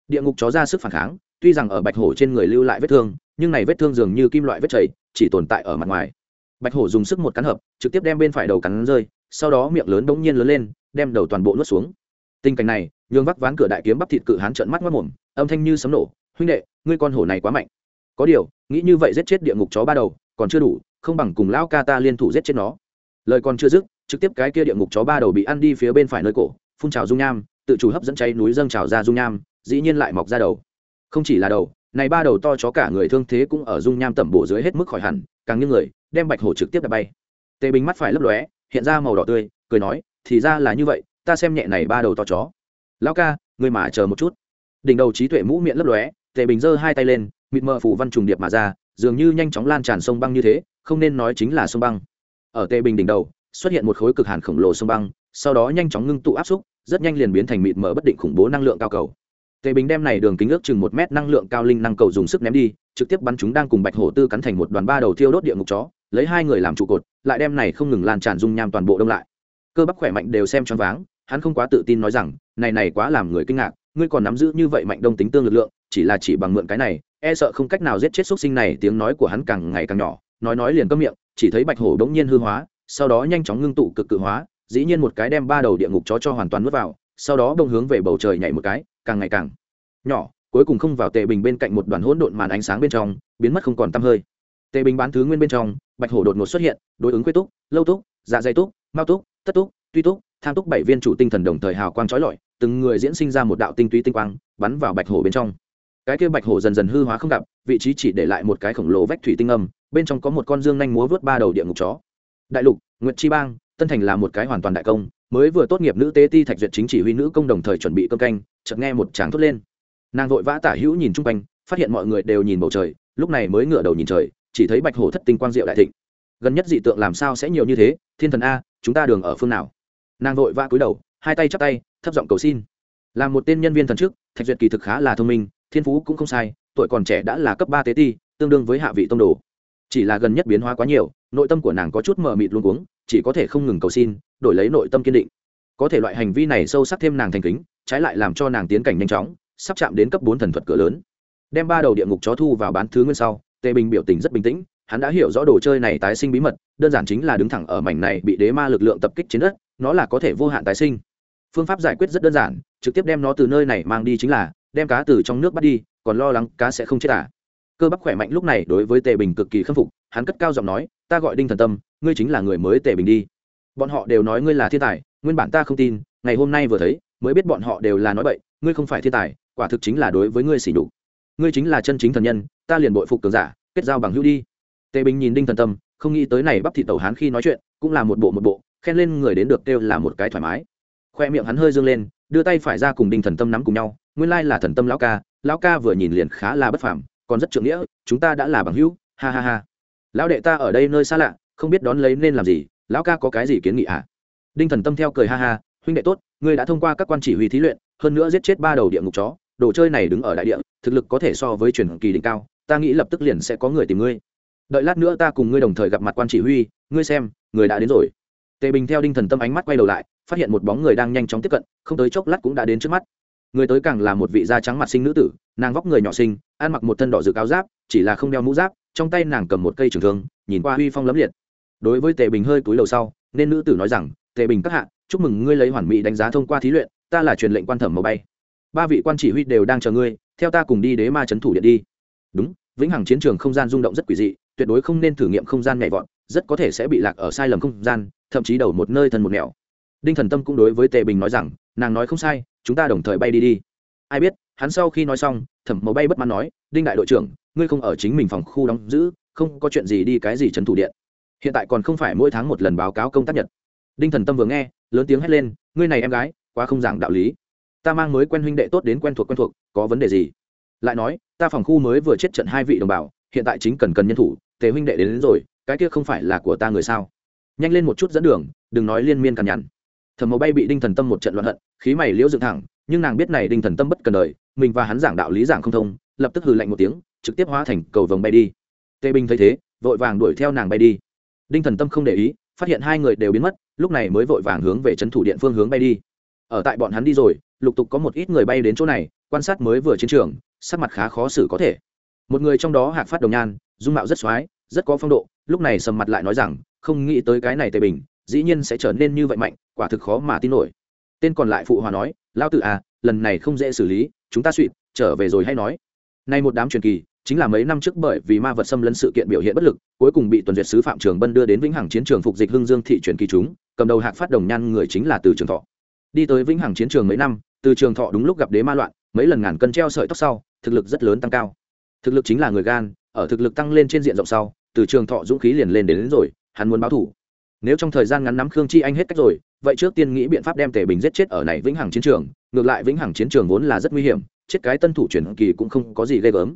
Địa ngục chó ra sức phản kháng, tuy rằng ở bạch hổ trên người lưu lại vết thương, nhưng này vết thương dường như kim loại vết chảy, chỉ tồn tại ở mặt ngoài. Bạch hổ dùng sức một cắn hợp, trực tiếp đem bên phải đầu cắn rơi, sau đó miệng lớn bỗng nhiên lớn lên, đem đầu toàn bộ nuốt xuống tình cảnh này, nhường vác ván cửa đại kiếm bắp thịt cự hán trợn mắt mất mồm âm thanh như sấm nổ, huynh đệ, ngươi con hổ này quá mạnh. Có điều, nghĩ như vậy giết chết địa ngục chó ba đầu, còn chưa đủ, không bằng cùng lão ca ta liên thủ giết chết nó. Lời còn chưa dứt, trực tiếp cái kia địa ngục chó ba đầu bị ăn đi phía bên phải nơi cổ, phun trào dung nham, tự chủ hấp dẫn cháy núi dâng trào ra dung nham, dĩ nhiên lại mọc ra đầu. Không chỉ là đầu, này ba đầu to chó cả người thương thế cũng ở dung nham tẩm bổ dưới hết mức khỏi hẳn, càng như người, đem bạch hổ trực tiếp đập bay. Tề bình mắt phải lấp lóe, hiện ra màu đỏ tươi, cười nói, thì ra là như vậy ta xem nhẹ này ba đầu to chó. Lão ca người mà chờ một chút. Đỉnh đầu trí tuệ mũ miệng lấp lóe, tề bình giơ hai tay lên, mịt mờ phủ văn trùng điệp mà ra, dường như nhanh chóng lan tràn sông băng như thế, không nên nói chính là sông băng. Ở tề bình đỉnh đầu, xuất hiện một khối cực hàn khổng lồ sông băng, sau đó nhanh chóng ngưng tụ áp xúc, rất nhanh liền biến thành mịt mờ bất định khủng bố năng lượng cao cầu. Tề bình đem này đường kính ước chừng một mét năng lượng cao linh năng cầu dùng sức ném đi, trực tiếp bắn chúng đang cùng bạch hổ tư cắn thành một đoàn ba đầu thiêu đốt địa ngục chó, lấy hai người làm trụ cột, lại đem này không ngừng lan tràn dung nham toàn bộ đông lại. Cơ bắp khỏe mạnh đều xem choáng váng hắn không quá tự tin nói rằng, này này quá làm người kinh ngạc, ngươi còn nắm giữ như vậy mạnh đông tính tương lực lượng, chỉ là chỉ bằng mượn cái này e sợ không cách nào giết chết xuất sinh này. Tiếng nói của hắn càng ngày càng nhỏ, nói nói liền cấm miệng, chỉ thấy bạch hổ đống nhiên hư hóa, sau đó nhanh chóng ngưng tụ cực cự hóa, dĩ nhiên một cái đem ba đầu địa ngục chó cho hoàn toàn nuốt vào, sau đó bông hướng về bầu trời nhảy một cái, càng ngày càng nhỏ, cuối cùng không vào tề bình bên cạnh một đoàn hỗn độn màn ánh sáng bên trong, biến mất không còn tăm hơi. Tề bình bán thứ nguyên bên trong, bạch hổ đột ngột xuất hiện, đối ứng quyết túc, lâu túc dạ dày túc, mao túc, tất túc, tuy túc tham túc bảy viên chủ tinh thần đồng thời hào quang trói lọi, từng người diễn sinh ra một đạo tinh túy tinh quang, bắn vào bạch hổ bên trong. Cái kia bạch hổ dần dần hư hóa không gặp, vị trí chỉ để lại một cái khổng lồ vách thủy tinh âm, bên trong có một con dương nhanh múa vớt ba đầu địa ngục chó. Đại lục, nguyệt chi bang, tân thành là một cái hoàn toàn đại công, mới vừa tốt nghiệp nữ tế ti thạch duyệt chính chỉ huy nữ công đồng thời chuẩn bị cơm canh, chợt nghe một tràng thốt lên. Nàng vội vã tả hữu nhìn chung quanh, phát hiện mọi người đều nhìn bầu trời, lúc này mới ngửa đầu nhìn trời, chỉ thấy bạch hổ thất tinh quang diệu đại thịnh. Gần nhất dị tượng làm sao sẽ nhiều như thế? Thiên thần a, chúng ta đường ở phương nào? Nàng vội vã cúi đầu, hai tay chắp tay, thấp giọng cầu xin. Là một tên nhân viên thần chức, thạch duyệt kỳ thực khá là thông minh, thiên phú cũng không sai, tuổi còn trẻ đã là cấp ba tế ti, tương đương với hạ vị tông đồ. Chỉ là gần nhất biến hóa quá nhiều, nội tâm của nàng có chút mờ mịt luôn cuống, chỉ có thể không ngừng cầu xin, đổi lấy nội tâm kiên định. Có thể loại hành vi này sâu sắc thêm nàng thành kính, trái lại làm cho nàng tiến cảnh nhanh chóng, sắp chạm đến cấp bốn thần thuật cửa lớn. Đem ba đầu địa ngục chó thu vào bán thứ nguyên sau, tề bình biểu tình rất bình tĩnh, hắn đã hiểu rõ đồ chơi này tái sinh bí mật, đơn giản chính là đứng thẳng ở mảnh này bị đế ma lực lượng tập kích trên đất nó là có thể vô hạn tái sinh. Phương pháp giải quyết rất đơn giản, trực tiếp đem nó từ nơi này mang đi chính là, đem cá từ trong nước bắt đi, còn lo lắng cá sẽ không chết à. cơ bắp khỏe mạnh lúc này đối với tề bình cực kỳ khâm phục, hắn cất cao giọng nói, ta gọi đinh thần tâm, ngươi chính là người mới tề bình đi. Bọn họ đều nói ngươi là thiên tài, nguyên bản ta không tin, ngày hôm nay vừa thấy, mới biết bọn họ đều là nói bậy, ngươi không phải thiên tài, quả thực chính là đối với ngươi xỉ nhục. Ngươi chính là chân chính thần nhân, ta liền bội phục cường giả, kết giao bằng hữu đi. Tề bình nhìn đinh thần tâm, không nghĩ tới này bắp thị tẩu hán khi nói chuyện, cũng là một bộ một bộ khen lên người đến được kêu là một cái thoải mái. Khoe miệng hắn hơi dương lên, đưa tay phải ra cùng đinh thần tâm nắm cùng nhau, nguyên lai là thần tâm lão ca lão ca vừa nhìn liền khá là bất phàm, còn rất trượng nghĩa, chúng ta đã là bằng hữu, ha ha ha. Lão đệ ta ở đây nơi xa lạ, không biết đón lấy nên làm gì, lão ca có cái gì kiến nghị ạ à? đinh thần tâm theo cười ha ha, huynh đệ tốt, ngươi đã thông qua các quan chỉ huy thí luyện, hơn nữa giết chết ba đầu địa ngục chó, đồ chơi này đứng ở đại địa, thực lực có thể so với truyền kỳ đỉnh cao, ta nghĩ lập tức liền sẽ có người tìm ngươi. Đợi lát nữa ta cùng ngươi đồng thời gặp mặt quan chỉ huy, ngươi xem, người đã đến rồi tề bình theo đinh thần tâm ánh mắt quay đầu lại, phát hiện một bóng người đang nhanh chóng tiếp cận, không tới chốc lát cũng đã đến trước mắt. Người tới càng là một vị da trắng mặt sinh nữ tử, nàng vóc người nhỏ xinh, ăn mặc một thân đỏ rực áo giáp, chỉ là không đeo mũ giáp, trong tay nàng cầm một cây trường thương, nhìn qua huy phong lấm liệt. Đối với tề bình hơi cúi đầu sau, nên nữ tử nói rằng, tề bình các hạ, chúc mừng ngươi lấy hoàn mỹ đánh giá thông qua thí luyện, ta là truyền lệnh quan thẩm màu bay. Ba vị quan chỉ huy đều đang chờ ngươi, theo ta cùng đi đế ma trấn thủ điện đi. Đúng vĩnh hằng chiến trường không gian rung động rất quỷ dị, tuyệt đối không nên thử nghiệm không gian nhảy vọt, rất có thể sẽ bị lạc ở sai lầm không gian, thậm chí đầu một nơi thần một nẻo. Đinh thần tâm cũng đối với tề bình nói rằng, nàng nói không sai, chúng ta đồng thời bay đi đi. Ai biết, hắn sau khi nói xong, thẩm màu bay bất mãn nói, đinh đại đội trưởng, ngươi không ở chính mình phòng khu đóng giữ, không có chuyện gì đi cái gì trấn thủ điện. Hiện tại còn không phải mỗi tháng một lần báo cáo công tác nhật. Đinh thần tâm vừa nghe, lớn tiếng hét lên, ngươi này em gái, quá không giảng đạo lý. Ta mang mới quen huynh đệ tốt đến quen thuộc quen thuộc, có vấn đề gì? Lại nói ta phòng khu mới vừa chết trận hai vị đồng bào hiện tại chính cần cần nhân thủ tề huynh đệ đến, đến rồi cái kia không phải là của ta người sao? Nhanh lên một chút dẫn đường đừng nói liên miên cằn nhằn thẩm Mẫu bay bị đinh thần tâm một trận loạn hận khí mày liễu dựng thẳng nhưng nàng biết này đinh thần tâm bất cần đời mình và hắn giảng đạo lý giảng không thông lập tức hừ lạnh một tiếng trực tiếp hóa thành cầu vồng bay đi. Tề bình thấy thế vội vàng đuổi theo nàng bay đi. Đinh thần tâm không để ý phát hiện hai người đều biến mất lúc này mới vội vàng hướng về trấn thủ điện phương hướng bay đi. Ở tại bọn hắn đi rồi lục tục có một ít người bay đến chỗ này quan sát mới vừa chiến trường sắc mặt khá khó xử có thể. Một người trong đó hạc phát đồng nhan, dung mạo rất x rất có phong độ, lúc này sầm mặt lại nói rằng, không nghĩ tới cái này tề bình, dĩ nhiên sẽ trở nên như vậy mạnh, quả thực khó mà tin nổi. Tên còn lại phụ hòa nói lao tự à lần này không dễ xử lý, chúng ta suỵt, trở về rồi hay nói. Nay một đám truyền kỳ, chính là mấy năm trước bởi vì ma vật xâm lấn sự kiện biểu hiện bất lực, cuối cùng bị tuần duyệt sứ phạm trường bân đưa đến vĩnh hằng chiến trường phục dịch hưng dương thị truyền kỳ chúng, cầm đầu hạc phát đồng nhan người chính là từ trường thọ. Đi tới vĩnh hằng chiến trường mấy năm, từ trường thọ đúng lúc gặp đế ma loạn, mấy lần ngàn cân treo sợi tóc sau thực lực rất lớn tăng cao. Thực lực chính là người gan ở thực lực tăng lên trên diện rộng sau từ trường thọ dũng khí liền lên đến, đến rồi hắn muốn báo thủ. Nếu trong thời gian ngắn nắm khương chi anh hết cách rồi vậy trước tiên nghĩ biện pháp đem tề bình giết chết ở này vĩnh hằng chiến trường ngược lại vĩnh hằng chiến trường vốn là rất nguy hiểm chết cái tân thủ truyền kỳ cũng không có gì ghê gớm.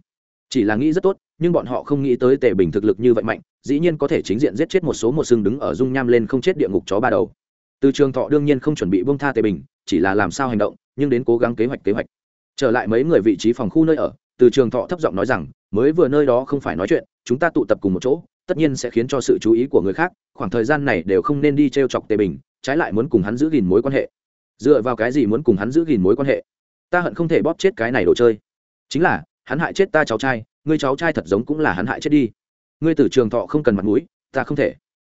Chỉ là nghĩ rất tốt nhưng bọn họ không nghĩ tới tề bình thực lực như vậy mạnh dĩ nhiên có thể chính diện giết chết một số một xương đứng ở dung nham lên không chết địa ngục chó ba đầu. Từ trường thọ đương nhiên không chuẩn bị bông tha tề bình chỉ là làm sao hành động nhưng đến cố gắng kế hoạch kế hoạch trở lại mấy người vị trí phòng khu nơi ở, từ trường thọ thấp giọng nói rằng, mới vừa nơi đó không phải nói chuyện, chúng ta tụ tập cùng một chỗ, tất nhiên sẽ khiến cho sự chú ý của người khác, khoảng thời gian này đều không nên đi t r e o chọc tề bình, trái lại muốn cùng hắn giữ gìn mối quan hệ. Dựa vào cái gì muốn cùng hắn giữ gìn mối quan hệ? Ta hận không thể bóp chết cái này đồ chơi. Chính là, hắn hại chết ta cháu trai, ngươi cháu trai thật giống cũng là hắn hại chết đi. Ngươi từ trường thọ không cần mặt mũi, ta không thể.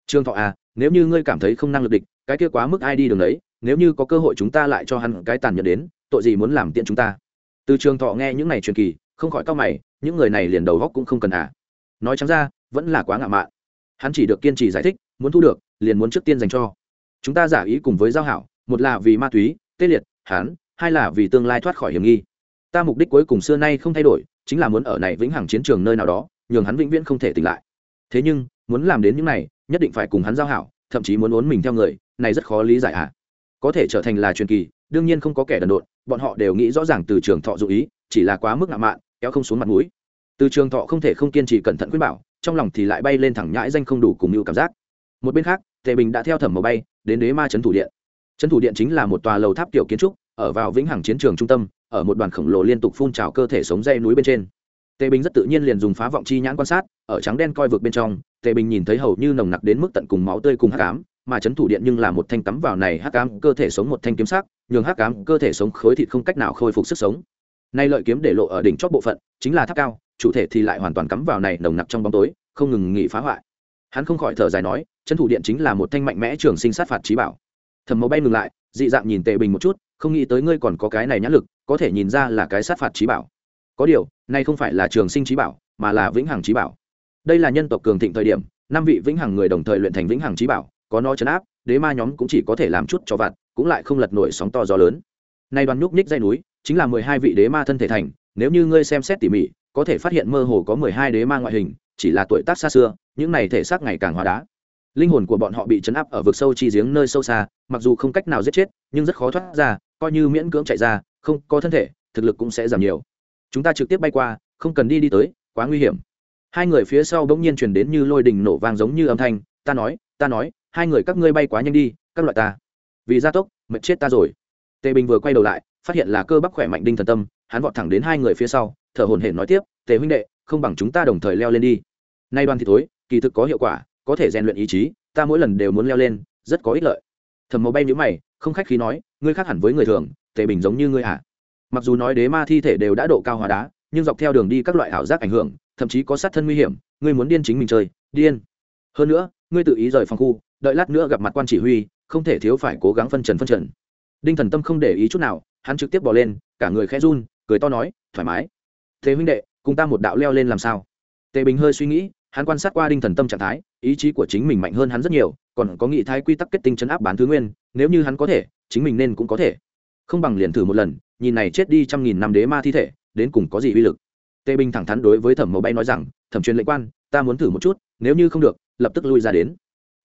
Trường thọ à nếu như ngươi cảm thấy không năng lực địch, cái kia quá mức ai đi đường đấy nếu như có cơ hội chúng ta lại cho hắn cái tàn nhẫn đến, tội gì muốn làm tiện chúng ta? Từ trường thọ nghe những này truyền kỳ, không khỏi cao mày, những người này liền đầu góc cũng không cần à. Nói chẳng ra, vẫn là quá ngạo mạn. Hắn chỉ được kiên trì giải thích, muốn thu được, liền muốn trước tiên dành cho. Chúng ta giả ý cùng với giao hảo, một là vì ma túy, tê liệt hắn hai là vì tương lai thoát khỏi hiểm nghi. Ta mục đích cuối cùng xưa nay không thay đổi, chính là muốn ở này vĩnh hằng chiến trường nơi nào đó, nhường hắn vĩnh viễn không thể tỉnh lại. Thế nhưng, muốn làm đến những này, nhất định phải cùng hắn giao hảo, thậm chí muốn uốn mình theo người, này rất khó lý giải ạ à có thể trở thành là truyền kỳ, đương nhiên không có kẻ đần độn, bọn họ đều nghĩ rõ ràng từ trường thọ dụ ý, chỉ là quá mức ngạo mạn, kéo không xuống mặt mũi. Từ trường thọ không thể không kiên trì cẩn thận khuyên bảo, trong lòng thì lại bay lên thẳng nhãi danh không đủ cùng mưu cảm giác. Một bên khác, tề bình đã theo thẩm màu bay đến đế ma trấn thủ điện. Trấn thủ điện chính là một tòa lầu tháp kiểu kiến trúc, ở vào vĩnh hằng chiến trường trung tâm, ở một đoàn khổng lồ liên tục phun trào cơ thể sống dây núi bên trên. Tề bình rất tự nhiên liền dùng phá vọng chi nhãn quan sát, ở trắng đen coi vực bên trong, tề bình nhìn thấy hầu như nồng nặc đến mức tận cùng máu tươi cùng hắc cám mà chấn thủ điện nhưng là một thanh cắm vào này hắc ám cơ thể sống một thanh kiếm sắc, nhường hắc ám cơ thể sống khối thịt không cách nào khôi phục sức sống. Nay lợi kiếm để lộ ở đỉnh chót bộ phận, chính là tháp cao, chủ thể thì lại hoàn toàn cắm vào này nồng nặc trong bóng tối, không ngừng nghỉ phá hoại. Hắn không khỏi thở dài nói, chấn thủ điện chính là một thanh mạnh mẽ trường sinh sát phạt trí bảo. Thẩm mẫu bay ngừng lại, dị dạng nhìn tề bình một chút, không nghĩ tới ngươi còn có cái này nhãn lực, có thể nhìn ra là cái sát phạt trí bảo. Có điều, nay không phải là trường sinh trí bảo, mà là vĩnh hằng trí bảo. Đây là nhân tộc cường thịnh thời điểm, năm vị vĩnh hằng người đồng thời luyện thành vĩnh hằng trí bảo có nó chấn áp, đế ma nhóm cũng chỉ có thể làm chút cho vặt, cũng lại không lật nổi sóng to gió lớn. Nay đoàn nhúc nhích dây núi, chính là mười hai vị đế ma thân thể thành, nếu như ngươi xem xét tỉ mỉ, có thể phát hiện mơ hồ có mười hai đế ma ngoại hình, chỉ là tuổi tác xa xưa, những này thể xác ngày càng hóa đá. Linh hồn của bọn họ bị chấn áp ở vực sâu chi giếng nơi sâu xa, mặc dù không cách nào giết chết, nhưng rất khó thoát ra, coi như miễn cưỡng chạy ra, không có thân thể, thực lực cũng sẽ giảm nhiều. Chúng ta trực tiếp bay qua, không cần đi đi tới, quá nguy hiểm. Hai người phía sau bỗng nhiên truyền đến như lôi đình nổ vang giống như âm thanh, ta nói ta nói hai người các ngươi bay quá nhanh đi, các loại ta. Vì gia tốc, mệt chết ta rồi. Tề bình vừa quay đầu lại, phát hiện là cơ bắp khỏe mạnh đinh thần tâm, hắn vọt thẳng đến hai người phía sau, thở hồn hển nói tiếp, tề huynh đệ, không bằng chúng ta đồng thời leo lên đi. Nay đoàn thì thối, kỳ thực có hiệu quả, có thể rèn luyện ý chí, ta mỗi lần đều muốn leo lên, rất có ích lợi. Thầm màu bay nhữ mày, không khách khí nói, ngươi khác hẳn với người thường, tề bình giống như ngươi hả mặc dù nói đế ma thi thể đều đã độ cao hóa đá, nhưng dọc theo đường đi các loại ảo giác ảnh hưởng, thậm chí có sát thân nguy hiểm, ngươi muốn điên chính mình chơi, điên. Hơn nữa, ngươi tự ý rời phòng khu đợi lát nữa gặp mặt quan chỉ huy, không thể thiếu phải cố gắng phân trần phân trần. Đinh thần tâm không để ý chút nào, hắn trực tiếp bỏ lên, cả người khẽ run, cười to nói, thoải mái. Thế huynh đệ, cùng ta một đạo leo lên làm sao? Tề bình hơi suy nghĩ, hắn quan sát qua đinh thần tâm trạng thái, ý chí của chính mình mạnh hơn hắn rất nhiều, còn có nghị thái quy tắc kết tinh chấn áp bán thứ nguyên, nếu như hắn có thể, chính mình nên cũng có thể. Không bằng liền thử một lần, nhìn này chết đi trăm nghìn năm đế ma thi thể, đến cùng có gì uy lực. Tề bình thẳng thắn đối với thẩm Mẫu bay nói rằng, thẩm truyền lệnh quan, ta muốn thử một chút, nếu như không được, lập tức lui ra đến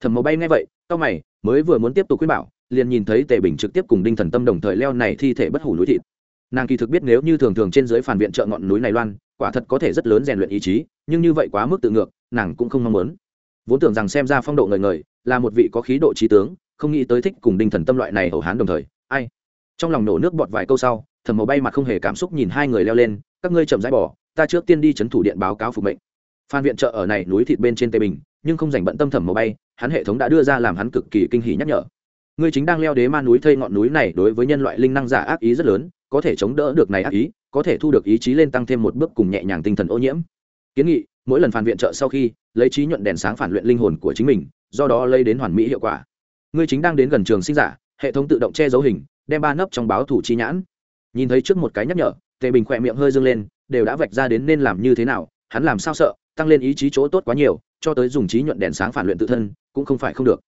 thẩm màu bay nghe vậy tao mày, mới vừa muốn tiếp tục khuyên bảo, liền nhìn thấy tề bình trực tiếp cùng đinh thần tâm đồng thời leo này thi thể bất hủ núi thịt. Nàng kỳ thực biết nếu như thường thường trên dưới phản viện trợ ngọn núi này loan, quả thật có thể rất lớn rèn luyện ý chí, nhưng như vậy quá mức tự ngược, nàng cũng không mong muốn. Vốn tưởng rằng xem ra phong độ ngời ngời, là một vị có khí độ trí tướng, không nghĩ tới thích cùng đinh thần tâm loại này hầu hán đồng thời, ai? Trong lòng nổ nước bọt vài câu sau, Thẩm màu bay mặt không hề cảm xúc nhìn hai người leo lên, các ngươi chậm rãi bỏ, ta trước tiên đi chấn thủ điện báo cáo phục mệnh. Phan viện trợ ở này núi thịt bên trên tây bình nhưng không dành bận tâm thẩm màu bay, hắn hệ thống đã đưa ra làm hắn cực kỳ kinh hỉ nhắc nhở. Ngươi chính đang leo đế ma núi thây ngọn núi này đối với nhân loại linh năng giả ác ý rất lớn, có thể chống đỡ được này ác ý, có thể thu được ý chí lên tăng thêm một bước cùng nhẹ nhàng tinh thần ô nhiễm. Kiến nghị, mỗi lần phản viện trợ sau khi, lấy trí nhuận đèn sáng phản luyện linh hồn của chính mình, do đó lấy đến hoàn mỹ hiệu quả. Ngươi chính đang đến gần trường sinh giả, hệ thống tự động che dấu hình, đem ba nấp trong báo thủ chi nhãn. Nhìn thấy trước một cái nhắc nhở, tề bình khỏe miệng hơi dâng lên, đều đã vạch ra đến nên làm như thế nào, hắn làm sao sợ, tăng lên ý chí chỗ tốt quá nhiều cho tới dùng trí nhuận đèn sáng phản luyện tự thân, cũng không phải không được.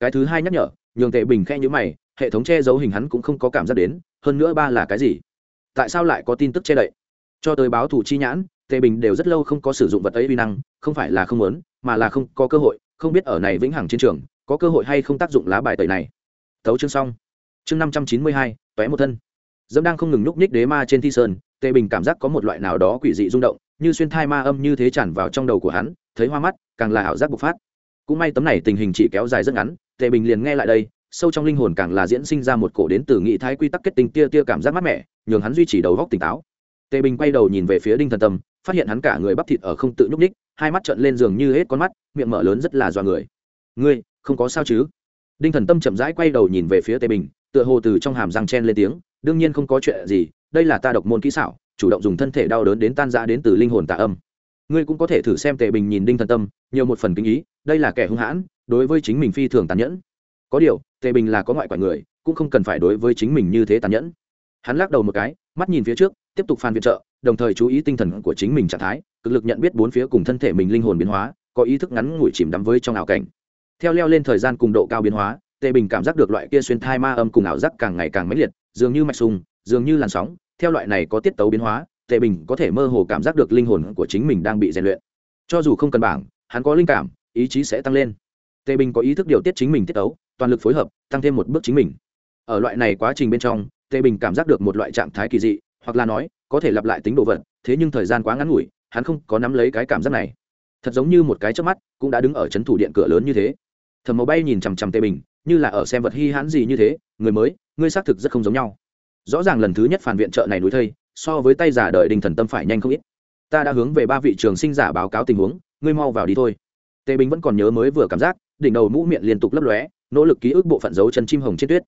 Cái thứ hai nhắc nhở, nhường tề bình khe nhữ mày, hệ thống che giấu hình hắn cũng không có cảm giác đến, hơn nữa ba là cái gì? Tại sao lại có tin tức che đậy? Cho tới báo thủ chi nhãn, tề bình đều rất lâu không có sử dụng vật ấy vi năng, không phải là không muốn, mà là không có cơ hội, không biết ở này vĩnh hằng chiến trường, có cơ hội hay không tác dụng lá bài tẩy này. Thấu chương xong. Chương năm trăm chín mươi hai, tóe một thân. Dẫm đang không ngừng núp ních đế ma trên thi sơn, tề bình cảm giác có một loại nào đó quỷ dị rung động, như xuyên thai ma âm như thế tràn vào trong đầu của hắn thấy hoa mắt, càng là ảo giác bộc phát. Cũng may tấm này tình hình chỉ kéo dài rất ngắn, tề bình liền nghe lại đây, sâu trong linh hồn càng là diễn sinh ra một cổ đến từ nghị thái quy tắc kết tinh tia tia cảm giác mát mẻ, nhường hắn duy trì đầu góc tỉnh táo. Tề bình quay đầu nhìn về phía đinh thần tâm, phát hiện hắn cả người bắp thịt ở không tự nhúc ních hai mắt trợn lên giường như hết con mắt, miệng mở lớn rất là dọa người. Ngươi, không có sao chứ? Đinh thần tâm chậm rãi quay đầu nhìn về phía tề bình, tựa hồ từ trong hàm răng chen lên tiếng, đương nhiên không có chuyện gì, đây là ta độc môn kỹ xảo, chủ động dùng thân thể đau đớn đến tan ra đến từ linh hồn tạ âm ngươi cũng có thể thử xem tề bình nhìn đinh thần tâm, nhiều một phần kinh ý, đây là kẻ hung hãn, đối với chính mình phi thường tàn nhẫn. Có điều, tề bình là có ngoại quả người, cũng không cần phải đối với chính mình như thế tàn nhẫn. Hắn lắc đầu một cái, mắt nhìn phía trước, tiếp tục phan viện trợ, đồng thời chú ý tinh thần của chính mình trạng thái, cực lực nhận biết bốn phía cùng thân thể mình linh hồn biến hóa, có ý thức ngắn ngủi chìm đắm với trong ảo cảnh. Theo leo lên thời gian cùng độ cao biến hóa, tề bình cảm giác được loại kia xuyên thai ma âm cùng ảo giác càng ngày càng mãnh liệt, dường như mạch sùng, dường như làn sóng, theo loại này có tiết tấu biến hóa tề bình có thể mơ hồ cảm giác được linh hồn của chính mình đang bị rèn luyện. Cho dù không cần bảng hắn có linh cảm ý chí sẽ tăng lên. Tề bình có ý thức điều tiết chính mình tiết ấu, toàn lực phối hợp tăng thêm một bước chính mình. Ở loại này quá trình bên trong tề bình cảm giác được một loại trạng thái kỳ dị hoặc là nói có thể lặp lại tính độ vật thế nhưng thời gian quá ngắn ngủi hắn không có nắm lấy cái cảm giác này. Thật giống như một cái trước mắt cũng đã đứng ở c h ấ n thủ điện cửa lớn như thế. Thầm màu bay nhìn chằm chằm tề bình như là ở xem vật hy hãn gì như thế người mới ngươi xác thực rất không giống nhau. Rõ ràng lần thứ nhất phản viện trợ này núi thây so với tay giả đợi đình thần tâm phải nhanh không ít. Ta đã hướng về ba vị trường sinh giả báo cáo tình huống, ngươi mau vào đi thôi. Tề bình vẫn còn nhớ mới vừa cảm giác, đỉnh đầu mũ miệng liên tục lấp lóe, nỗ lực ký ức bộ phận dấu chân chim hồng trên tuyết.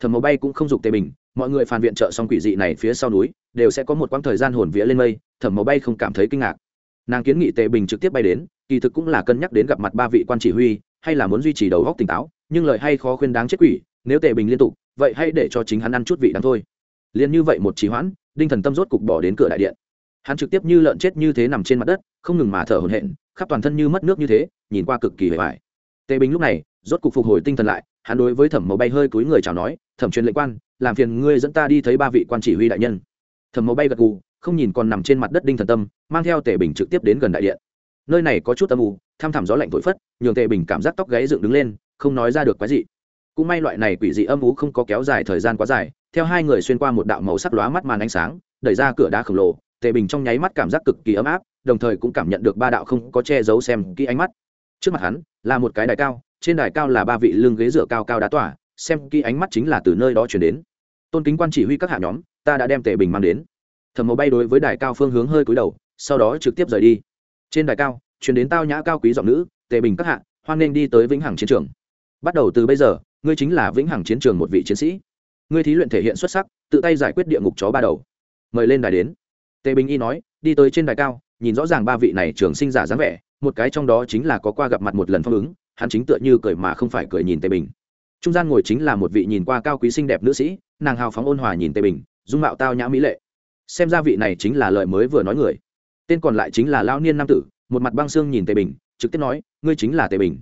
Thầm màu bay cũng không dục tề bình, mọi người phản viện trợ xong quỷ dị này phía sau núi, đều sẽ có một quãng thời gian hồn vía lên mây, thẩm màu bay không cảm thấy kinh ngạc. Nàng kiến nghị tề bình trực tiếp bay đến, kỳ thực cũng là cân nhắc đến gặp mặt ba vị quan chỉ huy, hay là muốn duy trì đầu góc tỉnh táo, nhưng lời hay khó khuyên đáng chết quỷ, nếu tề bình liên tục, vậy hay để cho chính hắn ăn chút vị đáng thôi. Liền như vậy một trì hoãn đinh thần tâm rốt cục bỏ đến cửa đại điện. Hắn trực tiếp như lợn chết như thế nằm trên mặt đất, không ngừng mà thở hổn hển, khắp toàn thân như mất nước như thế, nhìn qua cực kỳ hề vải tề bình lúc này, rốt cục phục hồi tinh thần lại, hắn đối với thẩm mẫu bay hơi cúi người chào nói, thẩm truyền lệnh quan, làm phiền ngươi dẫn ta đi thấy ba vị quan chỉ huy đại nhân. Thẩm mẫu bay gật gù, không nhìn còn nằm trên mặt đất đinh thần tâm, mang theo tề bình trực tiếp đến gần đại điện. Nơi này có chút âm u, tham thẳm gió lạnh thổi phất, nhường tề bình cảm giác tóc gáy dựng đứng lên, không nói ra được quái gì. Cũng may loại này quỷ dị âm u không có kéo dài thời gian quá dài theo hai người xuyên qua một đạo màu sắc lóa mắt màn ánh sáng, đẩy ra cửa đá khổng lồ, tề bình trong nháy mắt cảm giác cực kỳ ấm áp, đồng thời cũng cảm nhận được ba đạo không có che giấu xem kỹ ánh mắt. Trước mặt hắn, là một cái đài cao, trên đài cao là ba vị lưng ghế dựa cao cao đá tỏa, xem kỹ ánh mắt chính là từ nơi đó chuyển đến. Tôn kính quan chỉ huy các hạ nhóm, ta đã đem tề bình mang đến. Thẩm mẫu bay đối với đài cao phương hướng hơi cúi đầu, sau đó trực tiếp rời đi. Trên đài cao, chuyển đến tao nhã cao quý giọng nữ, tề bình các hạ, hoan nghênh đi tới vĩnh hằng chiến trường. Bắt đầu từ bây giờ, ngươi chính là vĩnh hằng chiến trường một vị chiến sĩ ngươi thí luyện thể hiện xuất sắc, tự tay giải quyết địa ngục chó ba đầu. Mời lên đài đến. Tề bình y nói, đi tới trên đài cao, nhìn rõ ràng ba vị này trường sinh giả dáng vẻ, một cái trong đó chính là có qua gặp mặt một lần phong ứng, hắn chính tựa như cười mà không phải cười nhìn tề bình. Trung gian ngồi chính là một vị nhìn qua cao quý xinh đẹp nữ sĩ, nàng hào phóng ôn hòa nhìn tề bình, dung mạo tao nhã mỹ lệ. Xem ra vị này chính là lời mới vừa nói người. Tên còn lại chính là lao niên nam tử, một mặt băng xương nhìn tề bình, trực tiếp nói, ngươi chính là tề bình.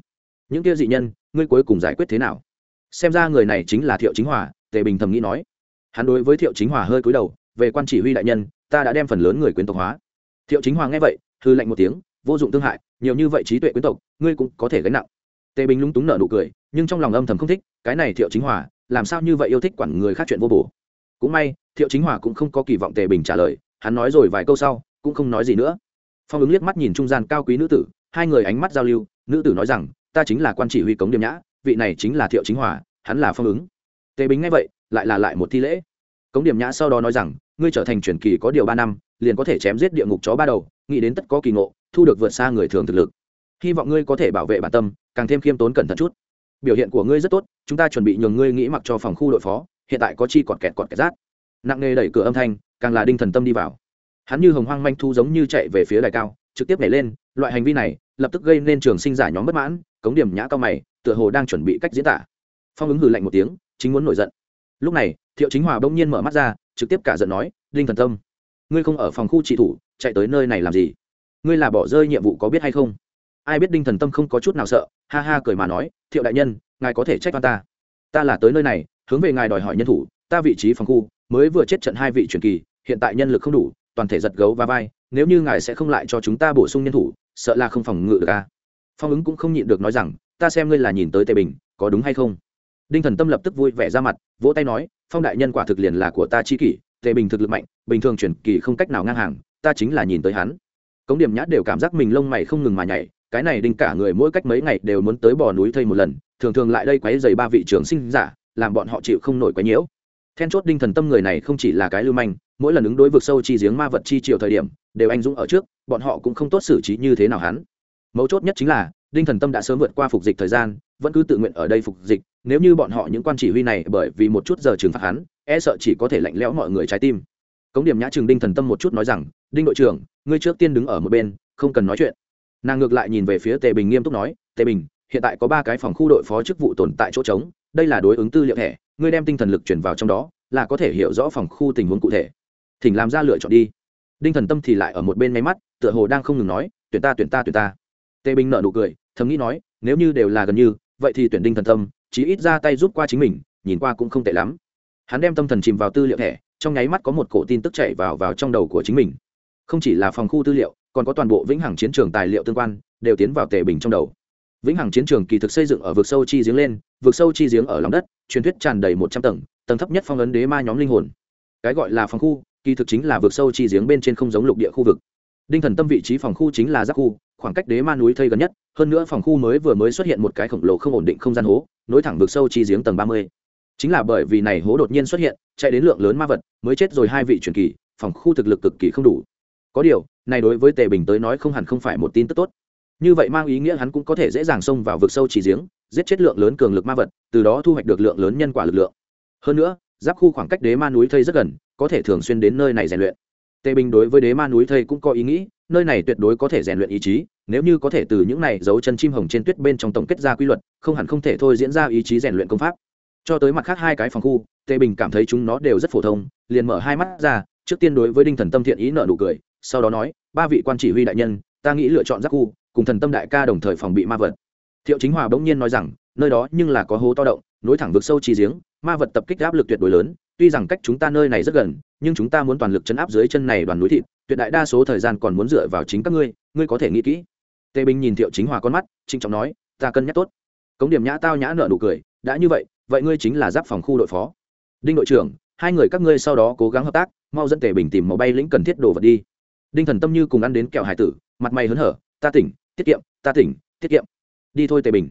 Những kia dị nhân, ngươi cuối cùng giải quyết thế nào? Xem ra người này chính là thiệu chính hòa tề bình thầm nghĩ nói. Hắn đối với thiệu chính hòa hơi cúi đầu, về quan chỉ huy đại nhân, ta đã đem phần lớn người quyến tộc hóa. Thiệu chính hòa nghe vậy hư lạnh một tiếng, vô dụng thương hại, nhiều như vậy trí tuệ quyến tộc, ngươi cũng có thể gánh nặng. Tề bình lúng túng nở nụ cười, nhưng trong lòng âm thầm không thích, cái này thiệu chính hòa, làm sao như vậy yêu thích quản người khác chuyện vô bổ? Cũng may, thiệu chính hòa cũng không có kỳ vọng tề bình trả lời, hắn nói rồi vài câu sau, cũng không nói gì nữa. Phong ứng liếc mắt nhìn trung gian cao quý nữ tử, hai người ánh mắt giao lưu, nữ tử nói rằng, ta chính là quan chỉ huy cống điềm nhã, vị này chính là thiệu chính hòa, hắn là phong ứng tề bình nghe vậy, lại là lại một thi lễ. Cống điểm nhã sau đó nói rằng, ngươi trở thành truyền kỳ có điều ba năm, liền có thể chém giết địa ngục chó ba đầu, nghĩ đến tất có kỳ ngộ, thu được vượt xa người thường thực lực. Hy vọng ngươi có thể bảo vệ bản tâm, càng thêm khiêm tốn cẩn thận chút. Biểu hiện của ngươi rất tốt, chúng ta chuẩn bị nhường ngươi nghĩ mặc cho phòng khu đội phó, hiện tại có chi còn kẹt còn kẹt rát nặng nề đẩy cửa âm thanh, càng là đinh thần tâm đi vào. Hắn như hồng hoang manh thu giống như chạy về phía đài cao, trực tiếp nhảy lên, loại hành vi này, lập tức gây nên trường sinh giả nhóm bất mãn, cống điểm nhã cao mày, tựa hồ đang chuẩn bị cách diễn tả. Phong ứng hừ lạnh một tiếng chính muốn nổi giận. Lúc này, thiệu chính hòa bỗng nhiên mở mắt ra, trực tiếp cả giận nói, đinh thần tâm ngươi không ở phòng khu trị thủ, chạy tới nơi này làm gì? Ngươi là bỏ rơi nhiệm vụ có biết hay không? Ai biết đinh thần tâm không có chút nào sợ, ha ha cười mà nói, thiệu đại nhân, ngài có thể trách oan ta. Ta là tới nơi này, hướng về ngài đòi hỏi nhân thủ, ta vị trí phòng khu, mới vừa chết trận hai vị truyền kỳ, hiện tại nhân lực không đủ, toàn thể giật gấu và vai, nếu như ngài sẽ không lại cho chúng ta bổ sung nhân thủ, sợ là không phòng ngự được a. Phong ứng cũng không nhịn được nói rằng, ta xem ngươi là nhìn tới tề bình, có đúng hay không? Đinh thần tâm lập tức vui vẻ ra mặt, vỗ tay nói, phong đại nhân quả thực liền là của ta chi kỷ, tề bình thực lực mạnh, bình thường chuyển kỳ không cách nào ngang hàng, ta chính là nhìn tới hắn. Cống điểm nhát đều cảm giác mình lông mày không ngừng mà nhảy, cái này đinh cả người mỗi cách mấy ngày đều muốn tới bò núi thây một lần, thường thường lại đây quấy dày ba vị trưởng sinh giả, làm bọn họ chịu không nổi quấy nhiễu. Then chốt đinh thần tâm người này không chỉ là cái lưu manh, mỗi lần ứng đối vực sâu chi giếng ma vật chi chiều thời điểm, đều anh dũng ở trước, bọn họ cũng không tốt xử trí như thế nào hắn. Mấu chốt nhất chính là, đinh thần tâm đã sớm vượt qua phục dịch thời gian vẫn cứ tự nguyện ở đây phục dịch, nếu như bọn họ những quan chỉ huy này bởi vì một chút giờ trừng phạt hắn e sợ chỉ có thể lạnh lẽo mọi người trái tim. Cống điểm nhã trường đinh thần tâm một chút nói rằng, đinh đội trưởng, ngươi trước tiên đứng ở một bên, không cần nói chuyện. Nàng ngược lại nhìn về phía tề bình nghiêm túc nói, tề bình, hiện tại có ba cái phòng khu đội phó chức vụ tồn tại chỗ trống, đây là đối ứng tư liệu thẻ, ngươi đem tinh thần lực chuyển vào trong đó, là có thể hiểu rõ phòng khu tình huống cụ thể. Thỉnh làm ra lựa chọn đi. Đinh thần tâm thì lại ở một bên máy mắt, tựa hồ đang không ngừng nói, tuyển ta tuyển ta tuyển ta. Tề bình nợ nụ cười, thầm nghĩ nói, nếu như đều là gần như vậy thì tuyển đinh thần tâm chí ít ra tay giúp qua chính mình, nhìn qua cũng không tệ lắm. Hắn đem tâm thần chìm vào tư liệu thẻ, trong nháy mắt có một cổ tin tức chạy vào vào trong đầu của chính mình. Không chỉ là phòng khu tư liệu, còn có toàn bộ vĩnh hằng chiến trường tài liệu tương quan, đều tiến vào tề bình trong đầu. Vĩnh hằng chiến trường kỳ thực xây dựng ở vực sâu chi giếng lên, vực sâu chi giếng ở lòng đất, truyền thuyết tràn đầy một trăm tầng tầng thấp nhất phong ấn đế ma nhóm linh hồn. Cái gọi là phòng khu, kỳ thực chính là vực sâu chi giếng bên trên không giống lục địa khu vực. Đinh thần tâm vị trí phòng khu chính là giác khu, khoảng cách đế ma núi thây gần nhất hơn nữa phòng khu mới vừa mới xuất hiện một cái khổng lồ không ổn định không gian hố, nối thẳng vực sâu chi giếng tầng ba mươi. Chính là bởi vì này hố đột nhiên xuất hiện, chạy đến lượng lớn ma vật, mới chết rồi hai vị truyền kỳ, phòng khu thực lực cực kỳ không đủ. Có điều, này đối với tề bình tới nói không hẳn không phải một tin tức tốt. Như vậy mang ý nghĩa hắn cũng có thể dễ dàng xông vào vực sâu chỉ giếng, giết chết lượng lớn cường lực ma vật, từ đó thu hoạch được lượng lớn nhân quả lực lượng. Hơn nữa, giáp khu khoảng cách đế ma núi thây rất gần, có thể thường xuyên đến nơi này rèn luyện tề bình đối với đế ma núi thây cũng có ý nghĩ, nơi này tuyệt đối có thể rèn luyện ý chí, nếu như có thể từ những này giấu chân chim hồng trên tuyết bên trong tổng kết ra quy luật, không hẳn không thể thôi diễn ra ý chí rèn luyện công pháp. Cho tới mặt khác hai cái phòng khu, tề bình cảm thấy chúng nó đều rất phổ thông, liền mở hai mắt ra, trước tiên đối với đinh thần tâm thiện ý nợ nụ cười, sau đó nói, ba vị quan chỉ huy đại nhân, ta nghĩ lựa chọn giác khu, cùng thần tâm đại ca đồng thời phòng bị ma vật. Thiệu chính hòa bỗng nhiên nói rằng, nơi đó nhưng là có hố to động, nối thẳng vực sâu trí giếng, ma vật tập kích áp lực tuyệt đối lớn, tuy rằng cách chúng ta nơi này rất gần nhưng chúng ta muốn toàn lực chấn áp dưới chân này đoàn núi thịt, tuyệt đại đa số thời gian còn muốn dựa vào chính các ngươi ngươi có thể nghĩ kỹ. Tề bình nhìn thiệu chính hòa con mắt, trịnh trọng nói, ta cân nhắc tốt. Cống điểm nhã tao nhã nợ nụ cười, đã như vậy vậy ngươi chính là giáp phòng khu đội phó. Đinh đội trưởng, hai người các ngươi sau đó cố gắng hợp tác, mau dẫn tề bình tìm màu bay lĩnh cần thiết đồ vật đi. Đinh thần tâm như cùng ăn đến kẹo hải tử, mặt mày hớn hở, ta tỉnh, tiết kiệm, ta tỉnh, tiết kiệm. Đi thôi tề bình.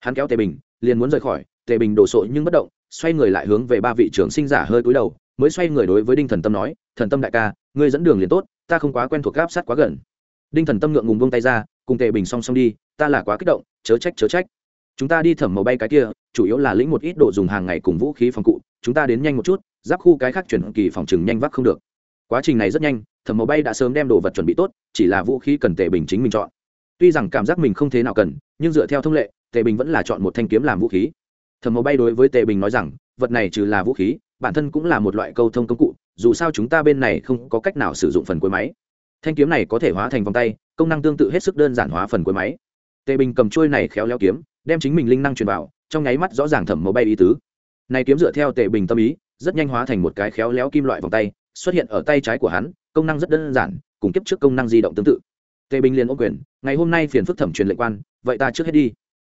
Hắn kéo tề bình, liền muốn rời khỏi, tề bình đổ sộ nhưng bất động, xoay người lại hướng về ba vị trưởng sinh giả hơi cúi đầu mới xoay người đối với đinh thần tâm nói, thần tâm đại ca, ngươi dẫn đường liền tốt, ta không quá quen thuộc gáp sát quá gần. Đinh thần tâm ngượng ngùng buông tay ra, cùng tề bình song song đi, ta là quá kích động, chớ trách chớ trách. Chúng ta đi thẩm màu bay cái kia, chủ yếu là lĩnh một ít đồ dùng hàng ngày cùng vũ khí phòng cụ, chúng ta đến nhanh một chút, giáp khu cái khác chuyển kỳ phòng chừng nhanh vác không được. Quá trình này rất nhanh, thẩm màu bay đã sớm đem đồ vật chuẩn bị tốt, chỉ là vũ khí cần tề bình chính mình chọn. Tuy rằng cảm giác mình không thế nào cần, nhưng dựa theo thông lệ, tề bình vẫn là chọn một thanh kiếm làm vũ khí. Thẩm màu bay đối với tề bình nói rằng, vật này trừ là vũ khí bản thân cũng là một loại câu thông công cụ, dù sao chúng ta bên này không có cách nào sử dụng phần cuối máy. Thanh kiếm này có thể hóa thành vòng tay, công năng tương tự hết sức đơn giản hóa phần cuối máy. Tề bình cầm trôi này khéo léo kiếm, đem chính mình linh năng truyền vào, trong nháy mắt rõ ràng thẩm màu bay ý tứ. Này kiếm dựa theo tề bình tâm ý, rất nhanh hóa thành một cái khéo léo kim loại vòng tay, xuất hiện ở tay trái của hắn, công năng rất đơn giản, cùng kiếp trước công năng di động tương tự. Tề bình liền ô quyền, ngày hôm nay phiền phức thẩm truyền lệnh quan, vậy ta trước hết đi.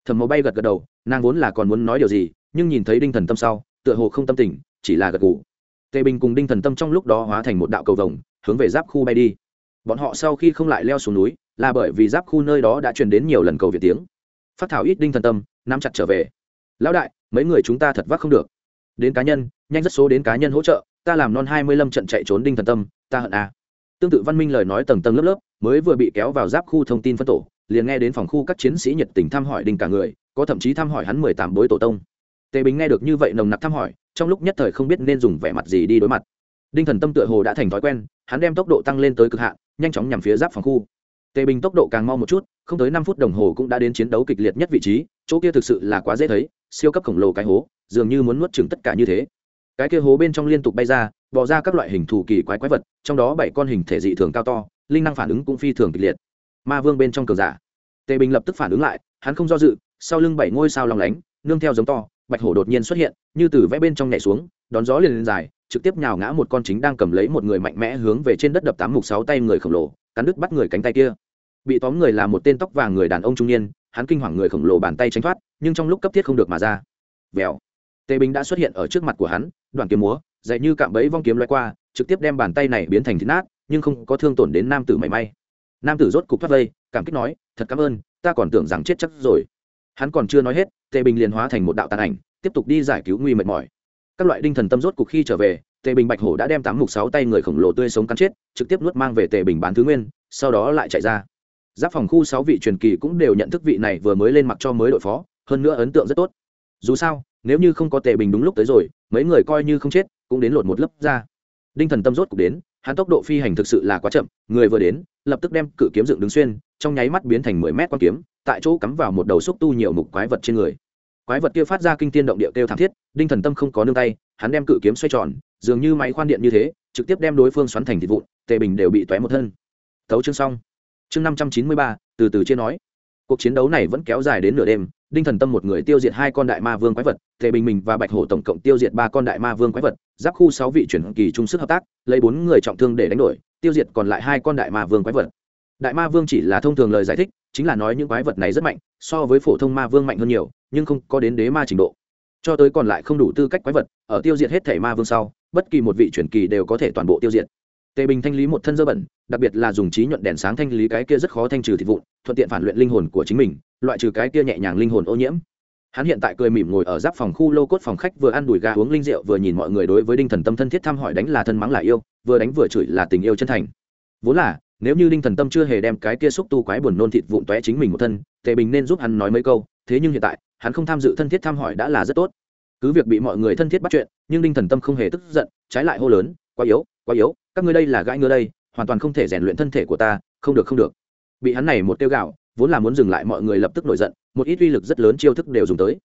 Thẩm màu bay gật gật đầu, nàng vốn là còn muốn nói điều gì, nhưng nhìn thấy đinh thần tâm sau, tựa hồ không tâm tình chỉ là gật gù. Tề bình cùng đinh thần tâm trong lúc đó hóa thành một đạo cầu vồng, hướng về giáp khu bay đi. Bọn họ sau khi không lại leo xuống núi, là bởi vì giáp khu nơi đó đã truyền đến nhiều lần cầu việt tiếng. Phát thảo ít đinh thần tâm, nắm chặt trở về. Lão đại, mấy người chúng ta thật vác không được. Đến cá nhân, nhanh rất số đến cá nhân hỗ trợ, ta làm non hai mươi lăm trận chạy trốn đinh thần tâm, ta hận à. tương tự văn minh lời nói tầng tầng lớp lớp, mới vừa bị kéo vào giáp khu thông tin phân tổ, liền nghe đến phòng khu các chiến sĩ nhiệt tình thăm hỏi đinh cả người, có thậm chí thăm hỏi hắn mười tám bối tổ tông. Tề bình nghe được như vậy nồng nặc thăm hỏi trong lúc nhất thời không biết nên dùng vẻ mặt gì đi đối mặt. Đinh thần tâm tựa hồ đã thành thói quen, hắn đem tốc độ tăng lên tới cực hạn, nhanh chóng nhằm phía giáp phòng khu. Tề bình tốc độ càng mau một chút, không tới năm phút đồng hồ cũng đã đến chiến đấu kịch liệt nhất vị trí, chỗ kia thực sự là quá dễ thấy, siêu cấp khổng lồ cái hố, dường như muốn nuốt chừng tất cả như thế. Cái kia hố bên trong liên tục bay ra bỏ ra các loại hình thù kỳ quái quái vật, trong đó bảy con hình thể dị thường cao to, linh năng phản ứng cũng phi thường kịch liệt. Ma vương bên trong cường giả. Tề bình lập tức phản ứng lại, hắn không do dự, sau lưng bảy ngôi sao lòng lánh, nương theo giống to bạch hổ đột nhiên xuất hiện, như từ vẽ bên trong nhảy xuống, đón gió liền lên dài, trực tiếp nhào ngã một con chính đang cầm lấy một người mạnh mẽ hướng về trên đất đập tám mục sáu tay người khổng lồ, cắn đứt bắt người cánh tay kia. Bị tóm người là một tên tóc vàng người đàn ông trung niên, hắn kinh hoàng người khổng lồ bàn tay tránh thoát, nhưng trong lúc cấp thiết không được mà ra. Vèo. Tề bình đã xuất hiện ở trước mặt của hắn, đoàn kiếm múa, dạy như cạm bẫy vong kiếm loay qua, trực tiếp đem bàn tay này biến thành thịt nát, nhưng không có thương tổn đến nam tử mảy may. Nam tử rốt cục thoát vây, cảm kích nói, thật cảm ơn, ta còn tưởng rằng chết chắc rồi hắn còn chưa nói hết, tề bình liền hóa thành một đạo tàn ảnh, tiếp tục đi giải cứu nguy mệt mỏi. Các loại đinh thần tâm rốt cục khi trở về, tề bình bạch hổ đã đem tám mục sáu tay người khổng lồ tươi sống cắn chết, trực tiếp nuốt mang về tề bình bán thứ nguyên, sau đó lại chạy ra. Giáp phòng khu sáu vị truyền kỳ cũng đều nhận thức vị này vừa mới lên mặt cho mới đội phó, hơn nữa ấn tượng rất tốt. Dù sao, nếu như không có tề bình đúng lúc tới rồi, mấy người coi như không chết, cũng đến lột một lớp ra. Đinh thần tâm rốt cục đến, hắn tốc độ phi hành thực sự là quá chậm, người vừa đến, lập tức đem cự kiếm dựng đứng xuyên, trong nháy mắt biến thành mười mét quan kiếm tại chỗ cắm vào một đầu xúc tu nhiều mục quái vật trên người. Quái vật kia phát ra kinh tiên động địa kêu thảm thiết, đinh thần tâm không có nương tay, hắn đem cự kiếm xoay tròn, dường như máy khoan điện như thế, trực tiếp đem đối phương xoắn thành thịt vụn, tề bình đều bị toé một thân. Thấu chương xong. Chương năm trăm chín mươi ba, từ từ chia nói. Cuộc chiến đấu này vẫn kéo dài đến nửa đêm, đinh thần tâm một người tiêu diệt hai con đại ma vương quái vật, tề bình mình và bạch hổ tổng cộng tiêu diệt ba con đại ma vương quái vật, giáp khu sáu vị chuyển kỳ trung sức hợp tác, lấy bốn người trọng thương để đánh đổi, tiêu diệt còn lại hai con đại ma vương quái vật. Đại ma vương chỉ là thông thường lời giải thích chính là nói những quái vật này rất mạnh, so với phổ thông ma vương mạnh hơn nhiều, nhưng không có đến đế ma trình độ. Cho tới còn lại không đủ tư cách quái vật, ở tiêu diệt hết thể ma vương sau, bất kỳ một vị chuyển kỳ đều có thể toàn bộ tiêu diệt. Tề bình thanh lý một thân dơ bẩn, đặc biệt là dùng trí nhuận đèn sáng thanh lý cái kia rất khó thanh trừ thịt vụn, thuận tiện phản luyện linh hồn của chính mình, loại trừ cái kia nhẹ nhàng linh hồn ô nhiễm. Hắn hiện tại cười mỉm ngồi ở giáp phòng khu lô cốt phòng khách vừa ăn đùi gà uống linh rượu vừa nhìn mọi người đối với đinh thần tâm thân thiết thăm hỏi đánh là thân mắng là yêu, vừa đánh vừa chửi là tình yêu chân thành. Vốn là nếu như đinh thần tâm chưa hề đem cái kia xúc tu quái buồn nôn thịt vụn tóe chính mình một thân, tề bình nên giúp hắn nói mấy câu, thế nhưng hiện tại, hắn không tham dự thân thiết thăm hỏi đã là rất tốt. Cứ việc bị mọi người thân thiết bắt chuyện, nhưng đinh thần tâm không hề tức giận, trái lại hô lớn, quá yếu quá yếu, các ngươi đây là gãi ngứa đây, hoàn toàn không thể rèn luyện thân thể của ta, không được không được. Bị hắn này một tiêu gạo vốn là muốn dừng lại mọi người lập tức nổi giận, một ít uy lực rất lớn chiêu thức đều dùng tới.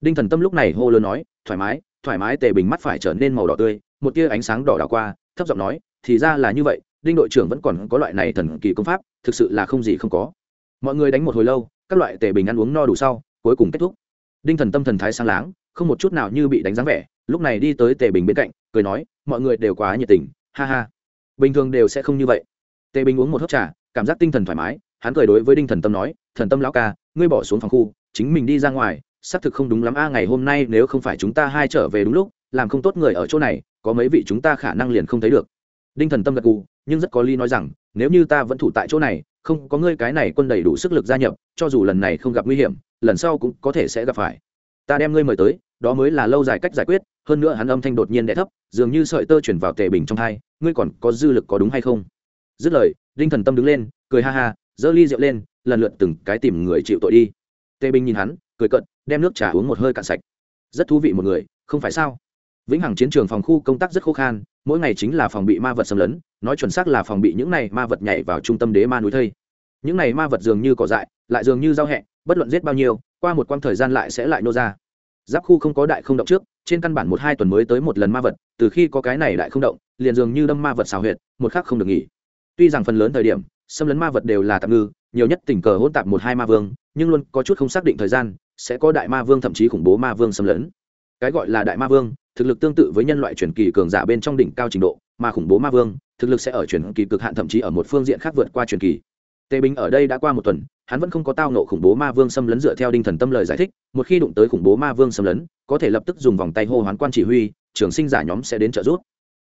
Đinh thần tâm lúc này hô lớn nói, thoải mái thoải mái. Tề bình mắt phải trở nên màu đỏ tươi, một tia ánh sáng đỏ đỏ qua, thấp giọng nói, thì ra là như vậy đinh đội trưởng vẫn còn có loại này thần kỳ công pháp, thực sự là không gì không có. Mọi người đánh một hồi lâu, các loại tề bình ăn uống no đủ sau, cuối cùng kết thúc. Đinh thần tâm thần thái sang láng, không một chút nào như bị đánh dáng vẻ, lúc này đi tới tề bình bên cạnh, cười nói, mọi người đều quá nhiệt tình, ha ha. Bình thường đều sẽ không như vậy. Tề bình uống một hớp trà, cảm giác tinh thần thoải mái, hắn cười đối với đinh thần tâm nói, thần tâm lão ca, ngươi bỏ xuống phòng khu, chính mình đi ra ngoài, xác thực không đúng lắm a, ngày hôm nay nếu không phải chúng ta hai trở về đúng lúc, làm không tốt người ở chỗ này, có mấy vị chúng ta khả năng liền không thấy được đinh thần tâm gật gù, nhưng rất có ly nói rằng, nếu như ta vẫn thủ tại chỗ này, không có ngươi cái này quân đầy đủ sức lực gia nhập, cho dù lần này không gặp nguy hiểm, lần sau cũng có thể sẽ gặp phải. Ta đem ngươi mời tới, đó mới là lâu dài cách giải quyết, hơn nữa hắn âm thanh đột nhiên đẻ thấp, dường như sợi tơ chuyển vào tề bình trong thai, ngươi còn có dư lực có đúng hay không? Dứt lời, đinh thần tâm đứng lên, cười ha ha, giơ ly rượu lên, lần lượt từng cái tìm người chịu tội đi. Tề bình nhìn hắn, cười cận đem nước trà uống một hơi cạn sạch. Rất thú vị một người, không phải sao? Vĩnh hằng chiến trường phòng khu công tác rất khô khan mỗi ngày chính là phòng bị ma vật xâm lấn, nói chuẩn xác là phòng bị những này ma vật nhảy vào trung tâm đế ma núi thây. Những này ma vật dường như cỏ dại, lại dường như giao hẹ, bất luận giết bao nhiêu, qua một quãng thời gian lại sẽ lại nô ra. Giáp khu không có đại không động trước, trên căn bản một hai tuần mới tới một lần ma vật, từ khi có cái này đại không động, liền dường như đâm ma vật xào huyệt, một khắc không được nghỉ. Tuy rằng phần lớn thời điểm, xâm lấn ma vật đều là tạm ngư, nhiều nhất tình cờ hôn tạp một hai ma vương, nhưng luôn có chút không xác định thời gian, sẽ có đại ma vương thậm chí khủng bố ma vương xâm lấn. Cái gọi là đại ma vương thực lực tương tự với nhân loại truyền kỳ cường giả bên trong đỉnh cao trình độ, mà khủng bố ma vương, thực lực sẽ ở truyền kỳ cực hạn thậm chí ở một phương diện khác vượt qua truyền kỳ. Tề bình ở đây đã qua một tuần, hắn vẫn không có tao nộ khủng bố ma vương xâm lấn dựa theo đinh thần tâm lời giải thích, một khi đụng tới khủng bố ma vương xâm lấn, có thể lập tức dùng vòng tay hô hoán quan chỉ huy, trường sinh giả nhóm sẽ đến trợ giúp.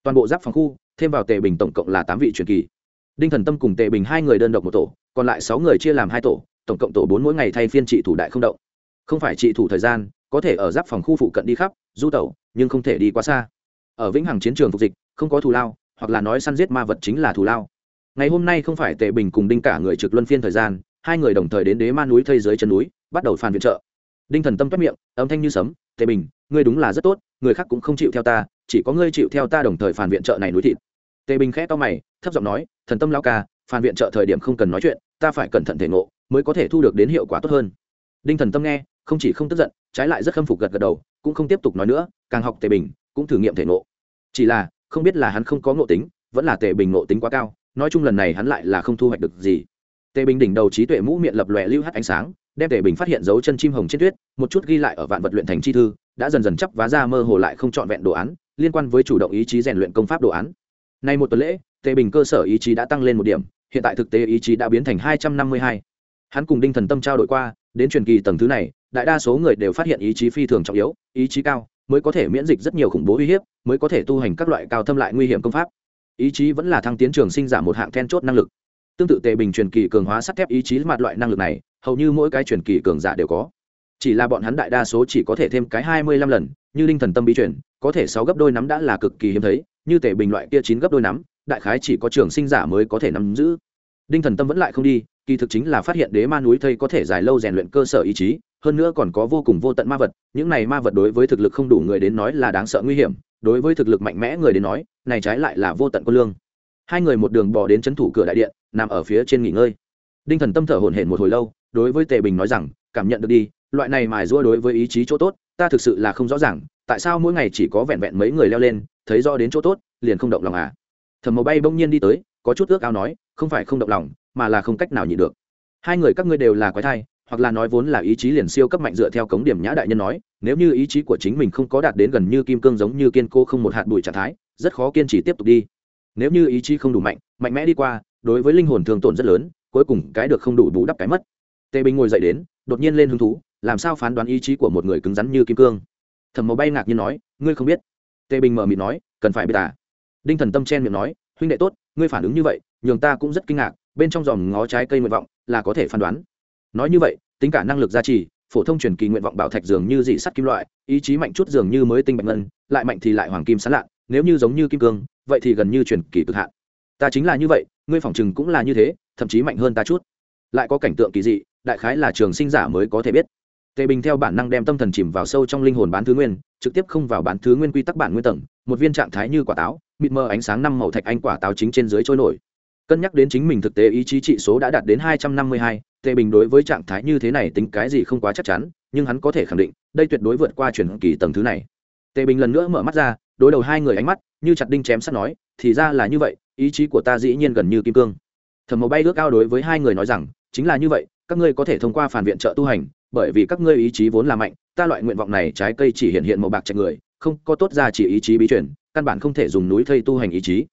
Toàn bộ giáp phòng khu, thêm vào tề bình tổng cộng là tám vị truyền kỳ. Đinh thần tâm cùng tề bình hai người đơn độc một tổ, còn lại sáu người chia làm hai tổ, tổng cộng tổ bốn mỗi ngày thay phiên trị thủ đại không động. Không phải trị thủ thời gian, có thể ở giáp phòng khu phụ cận đi khắp du tẩu, nhưng không thể đi quá xa. Ở vĩnh hằng chiến trường phục dịch, không có thù lao, hoặc là nói săn giết ma vật chính là thù lao. Ngày hôm nay không phải tề bình cùng đinh cả người trực luân phiên thời gian, hai người đồng thời đến đế ma núi thây dưới chân núi, bắt đầu phản viện trợ. Đinh thần tâm toát miệng, âm thanh như sấm, tề bình, ngươi đúng là rất tốt, người khác cũng không chịu theo ta, chỉ có ngươi chịu theo ta đồng thời phản viện trợ này núi thịt. Tề bình khẽ to mày, thấp giọng nói, thần tâm lao ca, phản viện trợ thời điểm không cần nói chuyện, ta phải cẩn thận thể ngộ, mới có thể thu được đến hiệu quả tốt hơn. Đinh thần tâm nghe, không chỉ không tức giận, trái lại rất khâm phục gật gật đầu cũng không tiếp tục nói nữa, càng học tề bình, cũng thử nghiệm thể ngộ. Chỉ là, không biết là hắn không có ngộ tính, vẫn là tề bình ngộ tính quá cao, nói chung lần này hắn lại là không thu hoạch được gì. Tề bình đỉnh đầu trí tuệ mũ miệng lập lòe lưu hắt ánh sáng, đem tề bình phát hiện dấu chân chim hồng trên tuyết, một chút ghi lại ở vạn vật luyện thành chi thư, đã dần dần chấp vá ra mơ hồ lại không trọn vẹn đồ án, liên quan với chủ động ý chí rèn luyện công pháp đồ án. Nay một tuần lễ, tề bình cơ sở ý chí đã tăng lên một điểm, hiện tại thực tế ý chí đã biến thành hai trăm năm mươi hai. Hắn cùng đinh thần tâm trao đổi qua, đến truyền kỳ tầng thứ này đại đa số người đều phát hiện ý chí phi thường trọng yếu, ý chí cao mới có thể miễn dịch rất nhiều khủng bố uy hiếp, mới có thể tu hành các loại cao thâm lại nguy hiểm công pháp. Ý chí vẫn là thăng tiến trường sinh giả một hạng then chốt năng lực. Tương tự tề bình truyền kỳ cường hóa sắt thép ý chí mặt loại năng lực này, hầu như mỗi cái truyền kỳ cường giả đều có. Chỉ là bọn hắn đại đa số chỉ có thể thêm cái hai mươi lăm lần, như linh thần tâm bí truyền, có thể sáu gấp đôi nắm đã là cực kỳ hiếm thấy, như tề bình loại kia chín gấp đôi nắm, đại khái chỉ có trường sinh giả mới có thể nắm giữ. Đinh thần tâm vẫn lại không đi, kỳ thực chính là phát hiện đế ma núi thây có thể dài lâu rèn luyện cơ sở ý chí hơn nữa còn có vô cùng vô tận ma vật, những này ma vật đối với thực lực không đủ người đến nói là đáng sợ nguy hiểm, đối với thực lực mạnh mẽ người đến nói, này trái lại là vô tận quân lương. Hai người một đường bò đến c h ấ n thủ cửa đại điện, nằm ở phía trên nghỉ ngơi. Đinh thần tâm thở hổn hển một hồi lâu, đối với tề bình nói rằng, cảm nhận được đi, loại này mài rua đối với ý chí chỗ tốt, ta thực sự là không rõ ràng, tại sao mỗi ngày chỉ có vẹn vẹn mấy người leo lên, thấy rõ đến chỗ tốt, liền không động lòng à? Thầm màu bay bỗng nhiên đi tới, có chút ước ao nói, không phải không động lòng, mà là không cách nào nhịn được. Hai người các ngươi đều là quái thai hoặc là nói vốn là ý chí liền siêu cấp mạnh dựa theo cống điểm nhã đại nhân nói, nếu như ý chí của chính mình không có đạt đến gần như kim cương giống như kiên cố không một hạt bụi trạng thái, rất khó kiên trì tiếp tục đi. Nếu như ý chí không đủ mạnh mạnh mẽ đi qua, đối với linh hồn thường tổn rất lớn, cuối cùng cái được không đủ bù đắp cái mất. Tề bình ngồi dậy đến, đột nhiên lên hứng thú, làm sao phán đoán ý chí của một người cứng rắn như kim cương? Thẩm màu bay ngạc nhiên nói, ngươi không biết. Tề bình mở mịt nói, cần phải biết à? Đinh thần tâm chen miệng nói, huynh đệ tốt, ngươi phản ứng như vậy, nhường ta cũng rất kinh ngạc, bên trong dòm ngó trái cây nguyện vọng, là có thể phán đoán nói như vậy, tính cả năng lực gia trì, phổ thông truyền kỳ nguyện vọng bảo thạch dường như dị sắt kim loại, ý chí mạnh chút dường như mới tinh bạch ngân, lại mạnh thì lại hoàng kim sán lạ nếu như giống như kim cương, vậy thì gần như truyền kỳ cực hạn. Ta chính là như vậy, ngươi phỏng chừng cũng là như thế, thậm chí mạnh hơn ta chút. Lại có cảnh tượng kỳ dị, đại khái là trường sinh giả mới có thể biết. Tề bình theo bản năng đem tâm thần chìm vào sâu trong linh hồn bán thứ nguyên, trực tiếp không vào bán thứ nguyên quy tắc bản nguyên tầng, một viên trạng thái như quả táo, mịt mờ ánh sáng năm màu thạch anh quả táo chính trên dưới trôi nổi cân nhắc đến chính mình thực tế ý chí trị số đã đạt đến hai trăm năm mươi hai, tề bình đối với trạng thái như thế này tính cái gì không quá chắc chắn, nhưng hắn có thể khẳng định, đây tuyệt đối vượt qua chuyển kỳ tầng thứ này. Tề bình lần nữa mở mắt ra, đối đầu hai người ánh mắt, như chặt đinh chém sắt nói, thì ra là như vậy, ý chí của ta dĩ nhiên gần như kim cương. Thẩm mẫu bay ước cao đối với hai người nói rằng, chính là như vậy, các ngươi có thể thông qua phản viện trợ tu hành, bởi vì các ngươi ý chí vốn là mạnh, ta loại nguyện vọng này trái cây chỉ hiện hiện màu bạc chạy người, không có tốt ra chỉ ý chí bí chuyển căn bản không thể dùng núi thây tu hành ý chí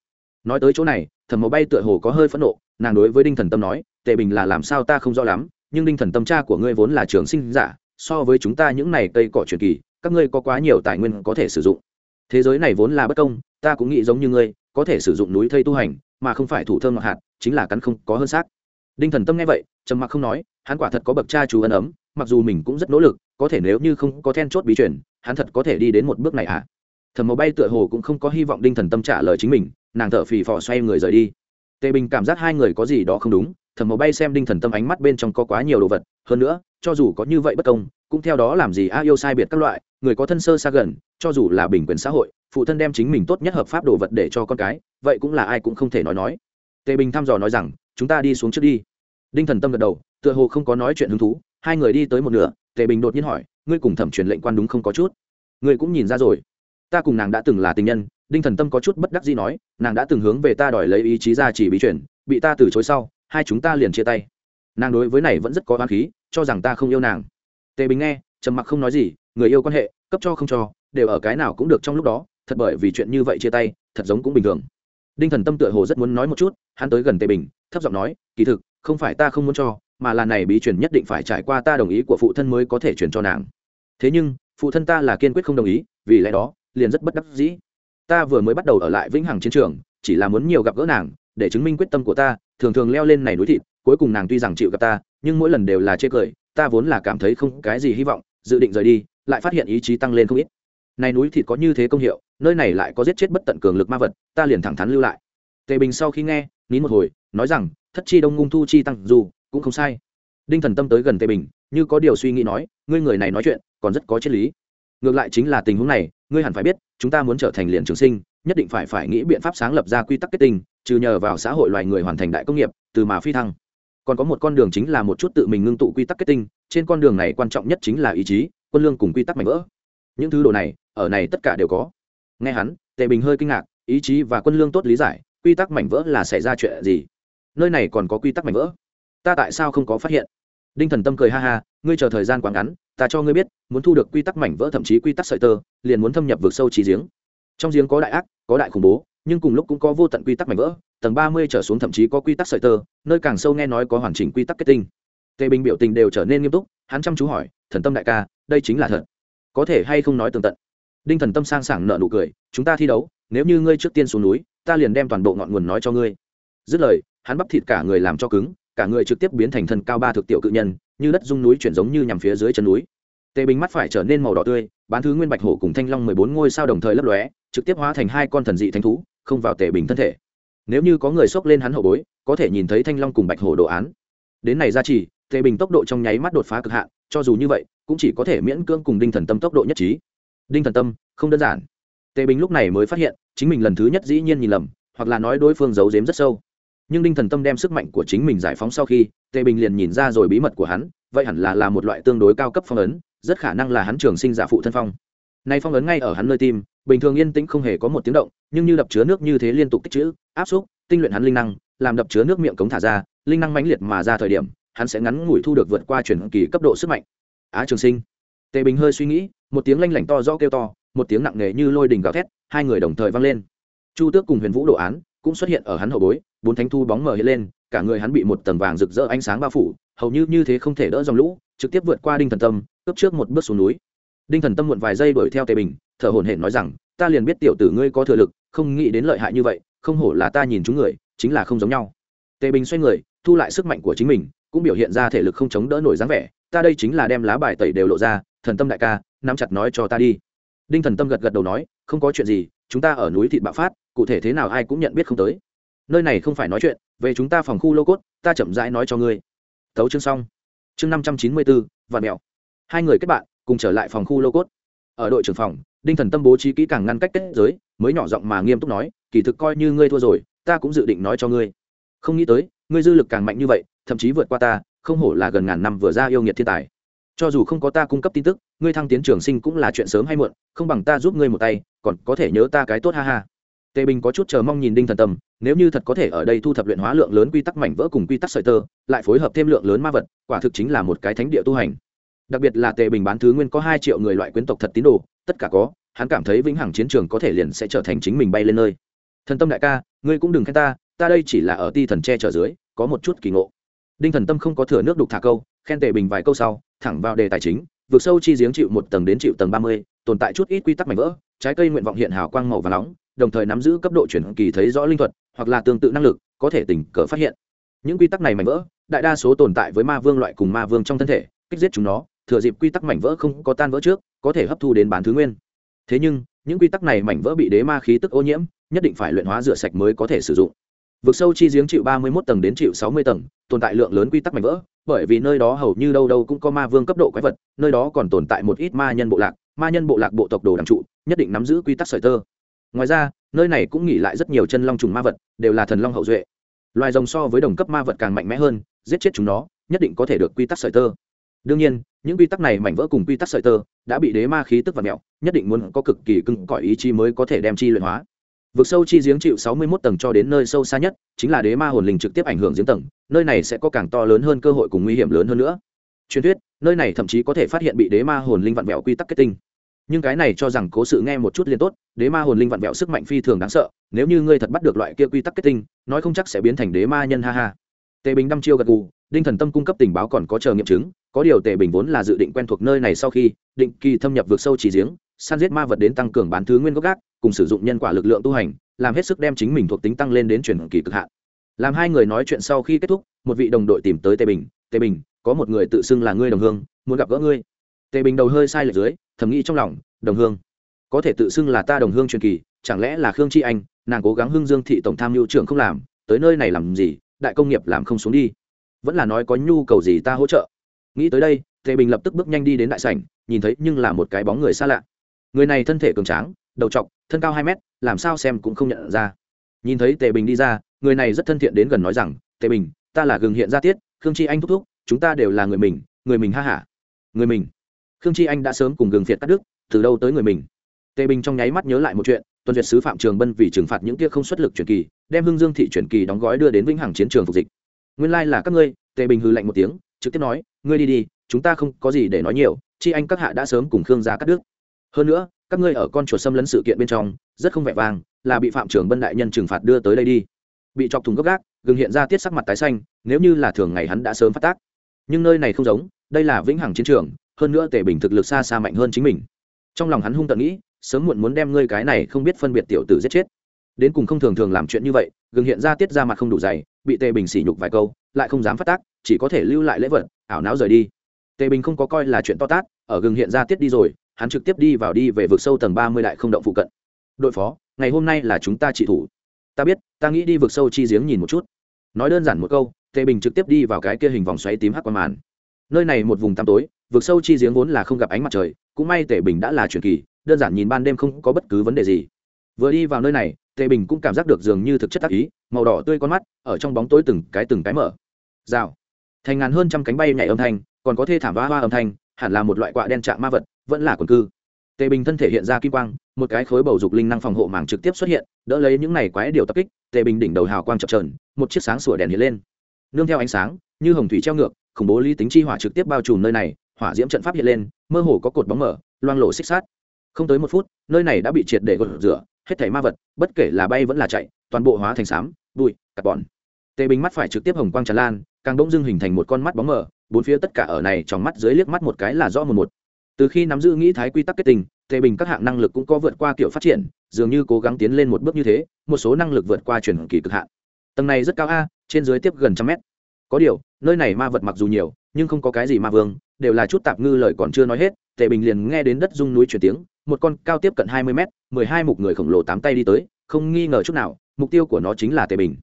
nói tới chỗ này, thẩm màu bay tựa hồ có hơi phẫn nộ, nàng đối với đinh thần tâm nói, tề bình là làm sao ta không rõ lắm, nhưng đinh thần tâm cha của ngươi vốn là trường sinh giả, so với chúng ta những này cây cỏ truyền kỳ, các ngươi có quá nhiều tài nguyên có thể sử dụng. Thế giới này vốn là bất công, ta cũng nghĩ giống như ngươi, có thể sử dụng núi thây tu hành, mà không phải thủ thơm ngọc hạt, chính là cắn không có hơn xác. Đinh thần tâm nghe vậy, trầm mặc không nói, hắn quả thật có bậc cha chú ân ấm, mặc dù mình cũng rất nỗ lực, có thể nếu như không có then chốt bí chuyển hắn thật có thể đi đến một bước này à? Thẩm màu bay tựa hồ cũng không có hy vọng đinh thần tâm trả lời chính mình nàng thở phì phò xoay người rời đi. Tề bình cảm giác hai người có gì đó không đúng thẩm màu bay xem đinh thần tâm ánh mắt bên trong có quá nhiều đồ vật, hơn nữa, cho dù có như vậy bất công, cũng theo đó làm gì a yêu sai biệt các loại, người có thân sơ xa gần, cho dù là bình quyền xã hội, phụ thân đem chính mình tốt nhất hợp pháp đồ vật để cho con cái, vậy cũng là ai cũng không thể nói nói. Tề bình thăm dò nói rằng, chúng ta đi xuống trước đi. Đinh thần tâm gật đầu, tựa hồ không có nói chuyện hứng thú, hai người đi tới một nửa, tề bình đột nhiên hỏi, ngươi cùng thẩm truyền lệnh quan đúng không có chút? Ngươi cũng nhìn ra rồi. Ta cùng nàng đã từng là tình nhân đinh thần tâm có chút bất đắc gì nói, nàng đã từng hướng về ta đòi lấy ý chí ra chỉ bí chuyển bị ta từ chối sau, hai chúng ta liền chia tay. Nàng đối với này vẫn rất có oán khí, cho rằng ta không yêu nàng. Tề bình nghe, trầm mặc không nói gì, người yêu quan hệ, cấp cho không cho, đều ở cái nào cũng được trong lúc đó, thật bởi vì chuyện như vậy chia tay, thật giống cũng bình thường. Đinh thần tâm tựa hồ rất muốn nói một chút, hắn tới gần tề bình, thấp giọng nói, kỳ thực, không phải ta không muốn cho, mà là này bí truyền nhất định phải trải qua ta đồng ý của phụ thân mới có thể truyền cho nàng. Thế nhưng, phụ thân ta là kiên quyết không đồng ý, vì lẽ đó, liền rất bất đắc dĩ ta vừa mới bắt đầu ở lại vĩnh hằng chiến trường, chỉ là muốn nhiều gặp gỡ nàng, để chứng minh quyết tâm của ta, thường thường leo lên này núi thịt, cuối cùng nàng tuy rằng chịu gặp ta, nhưng mỗi lần đều là chê cười, ta vốn là cảm thấy không cái gì hy vọng, dự định rời đi, lại phát hiện ý chí tăng lên không ít. Này núi thịt có như thế công hiệu, nơi này lại có giết chết bất tận cường lực ma vật, ta liền thẳng thắn lưu lại. Tề bình sau khi nghe, nín một hồi, nói rằng, thất chi đông ngung thu chi tăng dù, cũng không sai. Đinh thần tâm tới gần tề bình, như có điều suy nghĩ nói, ngươi người này nói chuyện, còn rất có triết lý. Ngược lại chính là tình huống này ngươi hẳn phải biết, chúng ta muốn trở thành liền trường sinh, nhất định phải phải nghĩ biện pháp sáng lập ra quy tắc kết tinh, trừ nhờ vào xã hội loài người hoàn thành đại công nghiệp, từ mà phi thăng. Còn có một con đường chính là một chút tự mình ngưng tụ quy tắc kết tinh, trên con đường này quan trọng nhất chính là ý chí, quân lương cùng quy tắc mạnh vỡ. Những thứ đồ này, ở này tất cả đều có. Nghe hắn, tề bình hơi kinh ngạc, ý chí và quân lương tốt lý giải, quy tắc mảnh vỡ là xảy ra chuyện gì? Nơi này còn có quy tắc mảnh vỡ? Ta tại sao không có phát hiện? Đinh thần tâm cười ha ha, ngươi chờ thời gian quá ngắn ta cho ngươi biết, muốn thu được quy tắc mảnh vỡ thậm chí quy tắc sợi tơ, liền muốn thâm nhập vượt sâu trí giếng. Trong giếng có đại ác, có đại khủng bố, nhưng cùng lúc cũng có vô tận quy tắc mảnh vỡ, tầng ba mươi trở xuống thậm chí có quy tắc sợi tơ, nơi càng sâu nghe nói có hoàn chỉnh quy tắc kết tinh. Tề bình biểu tình đều trở nên nghiêm túc, hắn chăm chú hỏi, thần tâm đại ca, đây chính là thật? Có thể hay không nói tường tận? Đinh thần tâm sang sảng nợ nụ cười, chúng ta thi đấu, nếu như ngươi trước tiên xuống núi, ta liền đem toàn bộ ngọn nguồn nói cho ngươi. Dứt lời, hắn bắp thịt cả người làm cho cứng, cả người trực tiếp biến thành thân cao ba thực tiểu cự nhân như đất dung núi chuyển giống như nhằm phía dưới chân núi. Tề bình mắt phải trở nên màu đỏ tươi, bán thứ nguyên bạch hổ cùng thanh long mười bốn ngôi sao đồng thời lấp lóe, trực tiếp hóa thành hai con thần dị thanh thú, không vào tề bình thân thể. Nếu như có người xốc lên hắn hậu bối, có thể nhìn thấy thanh long cùng bạch hổ đồ án. Đến này ra chỉ, tề bình tốc độ trong nháy mắt đột phá cực hạn, cho dù như vậy, cũng chỉ có thể miễn cưỡng cùng đinh thần tâm tốc độ nhất trí. Đinh thần tâm, không đơn giản. Tề bình lúc này mới phát hiện, chính mình lần thứ nhất dĩ nhiên nhìn lầm, hoặc là nói đối phương giấu giếm rất sâu nhưng đinh thần tâm đem sức mạnh của chính mình giải phóng sau khi, tề bình liền nhìn ra rồi bí mật của hắn, vậy hẳn là là một loại tương đối cao cấp phong ấn, rất khả năng là hắn trường sinh giả phụ thân phong. Nay phong ấn ngay ở hắn nơi tim, bình thường yên tĩnh không hề có một tiếng động, nhưng như đập chứa nước như thế liên tục tích trữ áp xúc, tinh luyện hắn linh năng, làm đập chứa nước miệng cống thả ra, linh năng mãnh liệt mà ra thời điểm, hắn sẽ ngắn ngủi thu được vượt qua chuyển kỳ cấp độ sức mạnh. Á trường sinh. Tề bình hơi suy nghĩ, một tiếng lanh lảnh to do kêu to, một tiếng nặng nề như lôi đình gào thét, hai người đồng thời vang lên. Chu tước cùng huyền vũ đồ án cũng xuất hiện ở hắn hậu bối bốn thánh thu bóng mở hiện lên, cả người hắn bị một tầng vàng rực rỡ ánh sáng bao phủ, hầu như như thế không thể đỡ dòng lũ, trực tiếp vượt qua đinh thần tâm, cướp trước một bước xuống núi. Đinh thần tâm muộn vài giây đuổi theo tề bình, thở hổn hển nói rằng, ta liền biết tiểu tử ngươi có thừa lực, không nghĩ đến lợi hại như vậy, không hổ là ta nhìn chúng người, chính là không giống nhau. Tề bình xoay người, thu lại sức mạnh của chính mình, cũng biểu hiện ra thể lực không chống đỡ nổi dáng vẻ, ta đây chính là đem lá bài tẩy đều lộ ra, thần tâm đại ca, nắm chặt nói cho ta đi. Đinh thần tâm gật gật đầu nói, không có chuyện gì, chúng ta ở núi thịt bạo phát, cụ thể thế nào ai cũng nhận biết không tới nơi này không phải nói chuyện, về chúng ta phòng khu lô cốt, ta chậm rãi nói cho ngươi. Tấu chương xong. Chương năm trăm chín mươi bốn và mèo hai người kết bạn, cùng trở lại phòng khu lô cốt. Ở đội trưởng phòng, đinh thần tâm bố trí kỹ càng ngăn cách kết giới, mới nhỏ giọng mà nghiêm túc nói, kỳ thực coi như ngươi thua rồi, ta cũng dự định nói cho ngươi. Không nghĩ tới, ngươi dư lực càng mạnh như vậy, thậm chí vượt qua ta, không hổ là gần ngàn năm vừa ra yêu nghiệt thiên tài. Cho dù không có ta cung cấp tin tức, ngươi thăng tiến trường sinh cũng là chuyện sớm hay muộn, không bằng ta giúp ngươi một tay, còn có thể nhớ ta cái tốt ha ha. Tề bình có chút chờ mong nhìn đinh thần tâm nếu như thật có thể ở đây thu thập luyện hóa lượng lớn quy tắc mảnh vỡ cùng quy tắc sợi tơ, lại phối hợp thêm lượng lớn ma vật, quả thực chính là một cái thánh địa tu hành. Đặc biệt là tề bình bán thứ nguyên có hai triệu người loại quyến tộc thật tín đồ, tất cả có, hắn cảm thấy vĩnh hằng chiến trường có thể liền sẽ trở thành chính mình bay lên nơi. Thần tâm đại ca, ngươi cũng đừng khen ta ta đây chỉ là ở ti thần tre trở dưới, có một chút kỳ ngộ. Đinh thần tâm không có thừa nước đục thả câu, khen tề bình vài câu sau, thẳng vào đề tài chính, vượt sâu chi giếng chịu một tầng đến chịu tầng ba mươi, tồn tại chút ít quy tắc mảnh vỡ, trái cây nguyện vọng hiện hào quang màu và nóng đồng thời nắm giữ cấp độ chuyển kỳ thấy rõ linh thuật, hoặc là tương tự năng lực, có thể tình cờ phát hiện. Những quy tắc này mảnh vỡ, đại đa số tồn tại với ma vương loại cùng ma vương trong thân thể, kích giết chúng nó, thừa dịp quy tắc mảnh vỡ không có tan vỡ trước, có thể hấp thu đến bán thứ nguyên. Thế nhưng, những quy tắc này mảnh vỡ bị đế ma khí tức ô nhiễm, nhất định phải luyện hóa rửa sạch mới có thể sử dụng. Vực sâu chi giếng chịu ba mươi một tầng đến chịu sáu mươi tầng, tồn tại lượng lớn quy tắc mảnh vỡ, bởi vì nơi đó hầu như đâu đâu cũng có ma vương cấp độ quái vật, nơi đó còn tồn tại một ít ma nhân bộ lạc, ma nhân bộ lạc bộ tộc đồ đằng trụ, nhất định nắm giữ quy tắc sợi tơ ngoài ra, nơi này cũng nghỉ lại rất nhiều chân long trùng ma vật, đều là thần long hậu duệ. Loài rồng so với đồng cấp ma vật càng mạnh mẽ hơn, giết chết chúng nó, nhất định có thể được quy tắc sợi tơ. Đương nhiên, những quy tắc này mảnh vỡ cùng quy tắc sợi tơ đã bị đế ma khí tức và mẹo nhất định muốn có cực kỳ cưng cõi ý chí mới có thể đem chi luyện hóa. Vực sâu chi giếng chịu sáu mươi 61 tầng cho đến nơi sâu xa nhất, chính là đế ma hồn linh trực tiếp ảnh hưởng giếng tầng, nơi này sẽ có càng to lớn hơn cơ hội cùng nguy hiểm lớn hơn nữa. Truyền thuyết, nơi này thậm chí có thể phát hiện bị đế ma hồn linh vặn vẹo quy tắc kết tinh nhưng cái này cho rằng cố sự nghe một chút liền tốt, đế ma hồn linh vặn vẹo sức mạnh phi thường đáng sợ, nếu như ngươi thật bắt được loại kia quy tắc kết tinh, nói không chắc sẽ biến thành đế ma nhân, ha ha. Tề bình đăm chiêu gật gù, đinh thần tâm cung cấp tình báo còn có chờ nghiệm chứng, có điều tề bình vốn là dự định quen thuộc nơi này sau khi, định kỳ thâm nhập vượt sâu chỉ giếng, săn giết ma vật đến tăng cường bán thứ nguyên gốc gác, cùng sử dụng nhân quả lực lượng tu hành, làm hết sức đem chính mình thuộc tính tăng lên đến chuyển kỳ cực hạn. Làm hai người nói chuyện sau khi kết thúc, một vị đồng đội tìm tới tề bình tề bình, có một người tự xưng là ngươi đồng hương, muốn gặp gỡ ngươi tề bình đầu hơi sai lệch dưới, thầm nghĩ trong lòng, đồng hương. Có thể tự xưng là ta đồng hương truyền kỳ, chẳng lẽ là khương chi anh, nàng cố gắng hưng dương thị tổng tham mưu trưởng không làm, tới nơi này làm gì, đại công nghiệp làm không xuống đi. Vẫn là nói có nhu cầu gì ta hỗ trợ. Nghĩ tới đây, tề bình lập tức bước nhanh đi đến đại sảnh, nhìn thấy nhưng là một cái bóng người xa lạ. Người này thân thể cường tráng, đầu trọc, thân cao hai mét, làm sao xem cũng không nhận ra. Nhìn thấy tề bình đi ra, người này rất thân thiện đến gần nói rằng, tề bình, ta là gừng hiện ra tiết, khương chi anh thúc thúc, chúng ta đều là người mình người mình ha hả người mình? Khương chi anh đã sớm cùng gừng phiệt cắt đức từ đâu tới người mình? Tề bình trong nháy mắt nhớ lại một chuyện, tuần duyệt sứ phạm trường bân vì trừng phạt những kia không xuất lực truyền kỳ, đem hưng dương thị truyền kỳ đóng gói đưa đến vĩnh hằng chiến trường phục dịch. Nguyên lai là các ngươi, tề bình hư lạnh một tiếng, trực tiếp nói, ngươi đi đi, chúng ta không có gì để nói nhiều, chi anh các hạ đã sớm cùng khương gia cắt đức hơn nữa, các ngươi ở con chuột xâm lấn sự kiện bên trong, rất không vẻ vang, là bị phạm trưởng bân đại nhân trừng phạt đưa tới đây đi. Bị chọc thùng gốc gác, gừng hiện ra tiết sắc mặt tái xanh, nếu như là thường ngày hắn đã sớm phát tác. Nhưng nơi này không giống, đây là vĩnh hằng chiến trường hơn nữa tề bình thực lực xa xa mạnh hơn chính mình. Trong lòng hắn hung tận nghĩ, sớm muộn muốn đem ngươi cái này không biết phân biệt tiểu tử giết chết. Đến cùng không thường thường làm chuyện như vậy, gừng hiện ra tiết ra mặt không đủ dày, bị tề bình sỉ nhục vài câu, lại không dám phát tác, chỉ có thể lưu lại lễ vật, ảo não rời đi. Tề bình không có coi là chuyện to tát, ở gừng hiện ra tiết đi rồi, hắn trực tiếp đi vào đi về vực sâu tầng ba mươi đại không động phụ cận. Đội phó, ngày hôm nay là chúng ta trị thủ. Ta biết, ta nghĩ đi vực sâu chi giếng nhìn một chút. Nói đơn giản một câu, tề bình trực tiếp đi vào cái kia hình vòng xoáy tím hắc qua màn nơi này một vùng tăm tối, vực sâu chi giếng vốn là không gặp ánh mặt trời, cũng may tề bình đã là truyền kỳ, đơn giản nhìn ban đêm không có bất cứ vấn đề gì. Vừa đi vào nơi này, tề bình cũng cảm giác được dường như thực chất tác ý, màu đỏ tươi con mắt, ở trong bóng tối từng cái từng cái mở. Rào. Thành ngàn hơn trăm cánh bay nhảy âm thanh, còn có thê thảm va hoa âm thanh, hẳn là một loại quạ đen trạng ma vật, vẫn là quần cư. Tề bình thân thể hiện ra kim quang, một cái khối bầu dục linh năng phòng hộ màng trực tiếp xuất hiện, đỡ lấy những này quái điều tập kích, tề bình đỉnh đầu hào quang chập trờn một chiếc sáng sủa đèn hiện lên. Nương theo ánh sáng, như hồng thủy treo ngược khủng bố lý tính chi hỏa trực tiếp bao trùm nơi này, hỏa diễm trận pháp hiện lên, mơ hồ có cột bóng mở, loang lộ xích sát không tới một phút, nơi này đã bị triệt để gột rửa, hết thảy ma vật, bất kể là bay vẫn là chạy, toàn bộ hóa thành xám bụi cặp bọn tề bình mắt phải trực tiếp hồng quang tràn lan, càng bỗng dưng hình thành một con mắt bóng mờ, bốn phía tất cả ở này trong mắt dưới liếc mắt một cái là rõ một một. Từ khi nắm giữ nghĩ thái quy tắc kết tình, tề bình các hạng năng lực cũng có vượt qua kiểu phát triển, dường như cố gắng tiến lên một bước như thế, một số năng lực vượt qua chuyển kỳ cực hạn. Tầng này rất cao a, trên dưới tiếp gần trăm mét có điều, nơi này ma vật mặc dù nhiều, nhưng không có cái gì ma vương, đều là chút tạp ngư lời còn chưa nói hết, tề bình liền nghe đến đất rung núi chuyển tiếng, một con cao tiếp cận hai mươi mét, mười hai mục người khổng lồ tám tay đi tới, không nghi ngờ chút nào, mục tiêu của nó chính là tề bình.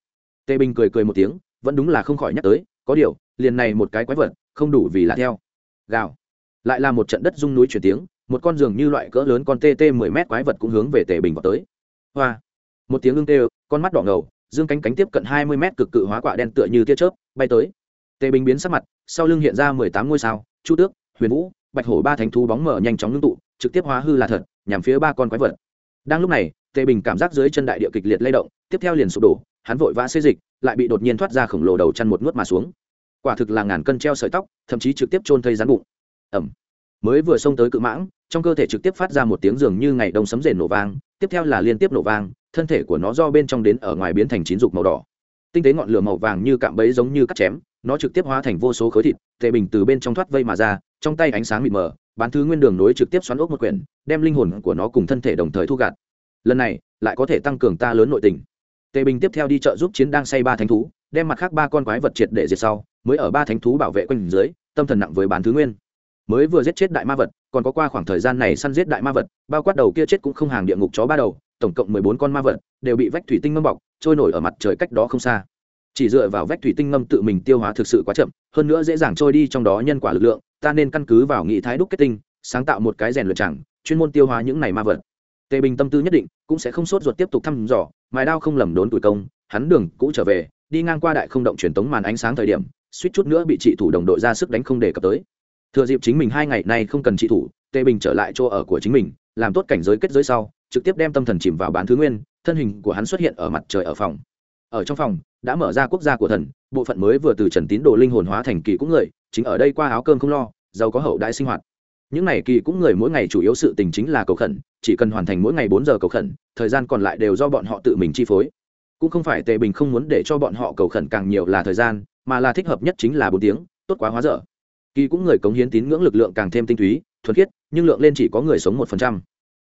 Tề bình cười cười một tiếng, vẫn đúng là không khỏi nhắc tới, có điều, liền này một cái quái vật, không đủ vì là theo. Gào. Lại là một trận đất rung núi chuyển tiếng, một con giường như loại cỡ lớn con tt mười mét quái vật cũng hướng về tề bình vào tới. Hoa. Một tiếng ưng tê, con mắt đỏ ngầu dương cánh cánh tiếp cận hai mươi mét cực cự hóa quả đen tựa như tia chớp, bay tới. Tề bình biến sắc mặt, sau lưng hiện ra mười tám ngôi sao, chu tước, huyền vũ, bạch hổ ba thánh thú bóng mở nhanh chóng ngưng tụ, trực tiếp hóa hư là thật, nhằm phía ba con quái vật. Đang lúc này, tề bình cảm giác dưới chân đại địa kịch liệt lay động, tiếp theo liền sụp đổ, hắn vội vã xê dịch, lại bị đột nhiên thoát ra khổng lồ đầu chăn một nuốt mà xuống. Quả thực là ngàn cân treo sợi tóc, thậm chí trực tiếp chôn thây rắn bụng. Ẩm mới vừa xông tới cự mãng, trong cơ thể trực tiếp phát ra một tiếng dường như ngày đông sấm rền nổ vang, tiếp theo là liên tiếp nổ vang thân thể của nó do bên trong đến ở ngoài biến thành chín dục màu đỏ. Tinh tế ngọn lửa màu vàng như cạm bẫy giống như cắt chém, nó trực tiếp hóa thành vô số khối thịt, tề bình từ bên trong thoát vây mà ra, trong tay ánh sáng mịt mờ, bán thứ nguyên đường nối trực tiếp xoắn ốc một quyển, đem linh hồn của nó cùng thân thể đồng thời thu gạt. Lần này, lại có thể tăng cường ta lớn nội tình. Tề bình tiếp theo đi chợ giúp chiến đang say ba thánh thú, đem mặt khác ba con quái vật triệt để diệt sau, mới ở ba thánh thú bảo vệ quanh dưới, tâm thần nặng với bán thứ nguyên. Mới vừa giết chết đại ma vật, còn có qua khoảng thời gian này săn giết đại ma vật, bao quát đầu kia chết cũng không hàng địa ngục chó ba đầu tổng cộng mười bốn con ma vật, đều bị vách thủy tinh ngâm bọc, trôi nổi ở mặt trời cách đó không xa. Chỉ dựa vào vách thủy tinh ngâm tự mình tiêu hóa thực sự quá chậm, hơn nữa dễ dàng trôi đi trong đó nhân quả lực lượng, ta nên căn cứ vào nghị thái đúc kết tinh, sáng tạo một cái rèn luyện chẳng, chuyên môn tiêu hóa những này ma vật. Tề bình tâm tư nhất định, cũng sẽ không sốt ruột tiếp tục thăm dò, mài đao không lầm đốn tuổi công, hắn đường cũ trở về, đi ngang qua đại không động truyền tống màn ánh sáng thời điểm, suýt chút nữa bị trị thủ đồng đội ra sức đánh không đề cập tới. Thừa dịp chính mình hai ngày nay không cần trị thủ, tề bình trở lại chỗ ở của chính mình, làm tốt cảnh giới kết giới sau trực tiếp đem tâm thần chìm vào bán thứ nguyên, thân hình của hắn xuất hiện ở mặt trời ở phòng. Ở trong phòng, đã mở ra quốc gia của thần, bộ phận mới vừa từ trần tín đồ linh hồn hóa thành kỳ cũng người, chính ở đây qua áo cơm không lo, giàu có hậu đại sinh hoạt. Những n à y kỳ cũng người mỗi ngày chủ yếu sự tình chính là cầu khẩn, chỉ cần hoàn thành mỗi ngày bốn giờ cầu khẩn, thời gian còn lại đều do bọn họ tự mình chi phối. Cũng không phải tề bình không muốn để cho bọn họ cầu khẩn càng nhiều là thời gian, mà là thích hợp nhất chính là bốn tiếng, tốt quá hóa dở. Kỳ cũng người cống hiến tín ngưỡng lực lượng càng thêm tinh túy, thuần khiết, nhưng lượng lên chỉ có người sống một phần trăm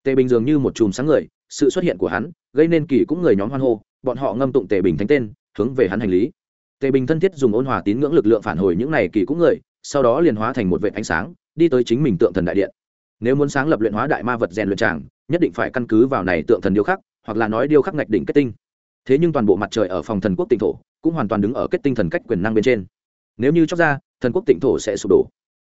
tề bình dường như một chùm sáng người, sự xuất hiện của hắn gây nên kỳ cũng người nhóm hoan hô, bọn họ ngâm tụng tề bình thánh tên, hướng về hắn hành lý. Tề bình thân thiết dùng ôn hòa tín ngưỡng lực lượng phản hồi những này kỳ cũng người, sau đó liền hóa thành một vệ ánh sáng, đi tới chính mình tượng thần đại điện. Nếu muốn sáng lập luyện hóa đại ma vật rèn luyện tràng, nhất định phải căn cứ vào này tượng thần điêu khắc, hoặc là nói điêu khắc ngạch đỉnh kết tinh. Thế nhưng toàn bộ mặt trời ở phòng thần quốc tịnh thổ, cũng hoàn toàn đứng ở kết tinh thần cách quyền năng bên trên. Nếu như chóc ra, thần quốc tịnh thổ sẽ sụp đổ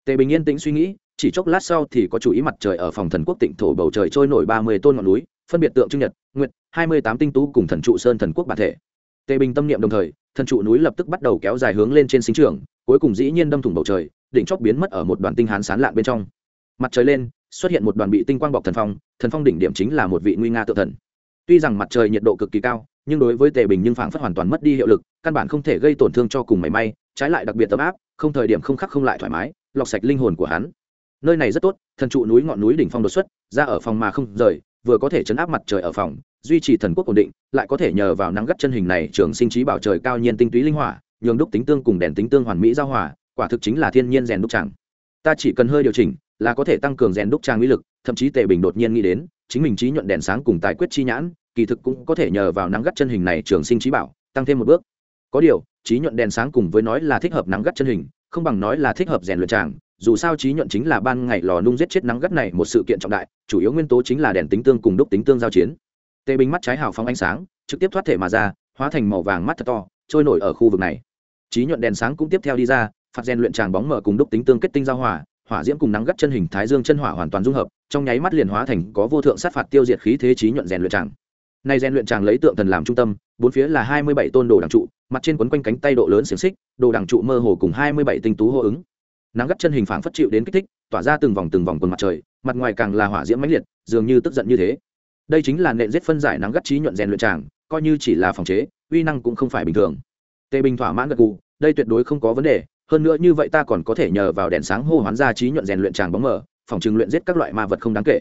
tề bình yên tĩnh suy nghĩ, chỉ chốc lát sau thì có chủ ý mặt trời ở phòng thần quốc tịnh thổ bầu trời trôi nổi ba mươi tôn ngọn núi, phân biệt tượng trưng nhật, nguyệt, hai mươi tám tinh tú cùng thần trụ sơn thần quốc bản thể. Tề bình tâm niệm đồng thời, thần trụ núi lập tức bắt đầu kéo dài hướng lên trên sinh trường cuối cùng dĩ nhiên đâm thủng bầu trời, đỉnh chóp biến mất ở một đoàn tinh hán sán lạn bên trong. Mặt trời lên, xuất hiện một đoàn bị tinh quang bọc thần phong thần phong đỉnh điểm chính là một vị nguy nga tự thần. Tuy rằng mặt trời nhiệt độ cực kỳ cao, nhưng đối với tề bình nhưng phảng phất hoàn toàn mất đi hiệu lực, căn bản không thể gây tổn thương cho cùng mảy may, trái lại đặc biệt ấm áp, không thời điểm không khắc không lại thoải mái lọc sạch linh hồn của hắn. Nơi này rất tốt, thần trụ núi ngọn núi đỉnh phong đột xuất, ra ở phòng mà không rời, vừa có thể chấn áp mặt trời ở phòng, duy trì thần quốc ổn định, lại có thể nhờ vào nắng gắt chân hình này trường sinh trí bảo trời cao nhiên tinh túy linh hỏa, nhường đúc tính tương cùng đèn tính tương hoàn mỹ giao hòa, quả thực chính là thiên nhiên rèn đúc tràng ta chỉ cần hơi điều chỉnh, là có thể tăng cường rèn đúc trang uy lực, thậm chí tề bình đột nhiên nghĩ đến, chính mình trí nhuận đèn sáng cùng tài quyết chi nhãn, kỳ thực cũng có thể nhờ vào nắng gắt chân hình này trường sinh trí bảo, tăng thêm một bước. Có điều, trí nhuận đèn sáng cùng với nói là thích hợp nắng gắt chân hình không bằng nói là thích hợp rèn luyện tràng dù sao trí nhuận chính là ban ngày lò nung giết chết nắng gắt này một sự kiện trọng đại, chủ yếu nguyên tố chính là đèn tính tương cùng đúc tính tương giao chiến. Tề bình mắt trái hào phóng ánh sáng, trực tiếp thoát thể mà ra, hóa thành màu vàng mắt thật to, trôi nổi ở khu vực này. Trí nhuận đèn sáng cũng tiếp theo đi ra, phạt rèn luyện tràng bóng mở cùng đúc tính tương kết tinh giao hỏa hỏa diễm cùng nắng gắt chân hình thái dương chân hỏa hoàn toàn dung hợp, trong nháy mắt liền hóa thành có vô thượng sát phạt tiêu diệt khí thế trí nhuận rèn luyện tràng nay rèn luyện tràng lấy tượng thần làm trung tâm, bốn phía là hai mươi bảy tôn đồ đằng trụ, mặt trên quấn quanh cánh tay độ lớn xiềng xích, đồ đằng trụ mơ hồ cùng hai mươi bảy tinh tú hô ứng. Nắng gắt chân hình phảng phất chịu đến kích thích, tỏa ra từng vòng từng vòng quần mặt trời, mặt ngoài càng là hỏa diễm mãnh liệt, dường như tức giận như thế. Đây chính là nện giết phân giải nắng gắt trí nhuận rèn luyện tràng coi như chỉ là phòng chế, uy năng cũng không phải bình thường. Tề bình thỏa mãn gật gù, đây tuyệt đối không có vấn đề, hơn nữa như vậy ta còn có thể nhờ vào đèn sáng hô hoán ra trí nhuận rèn luyện tràng bóng mở phòng trừng luyện giết các loại ma vật không đáng kể.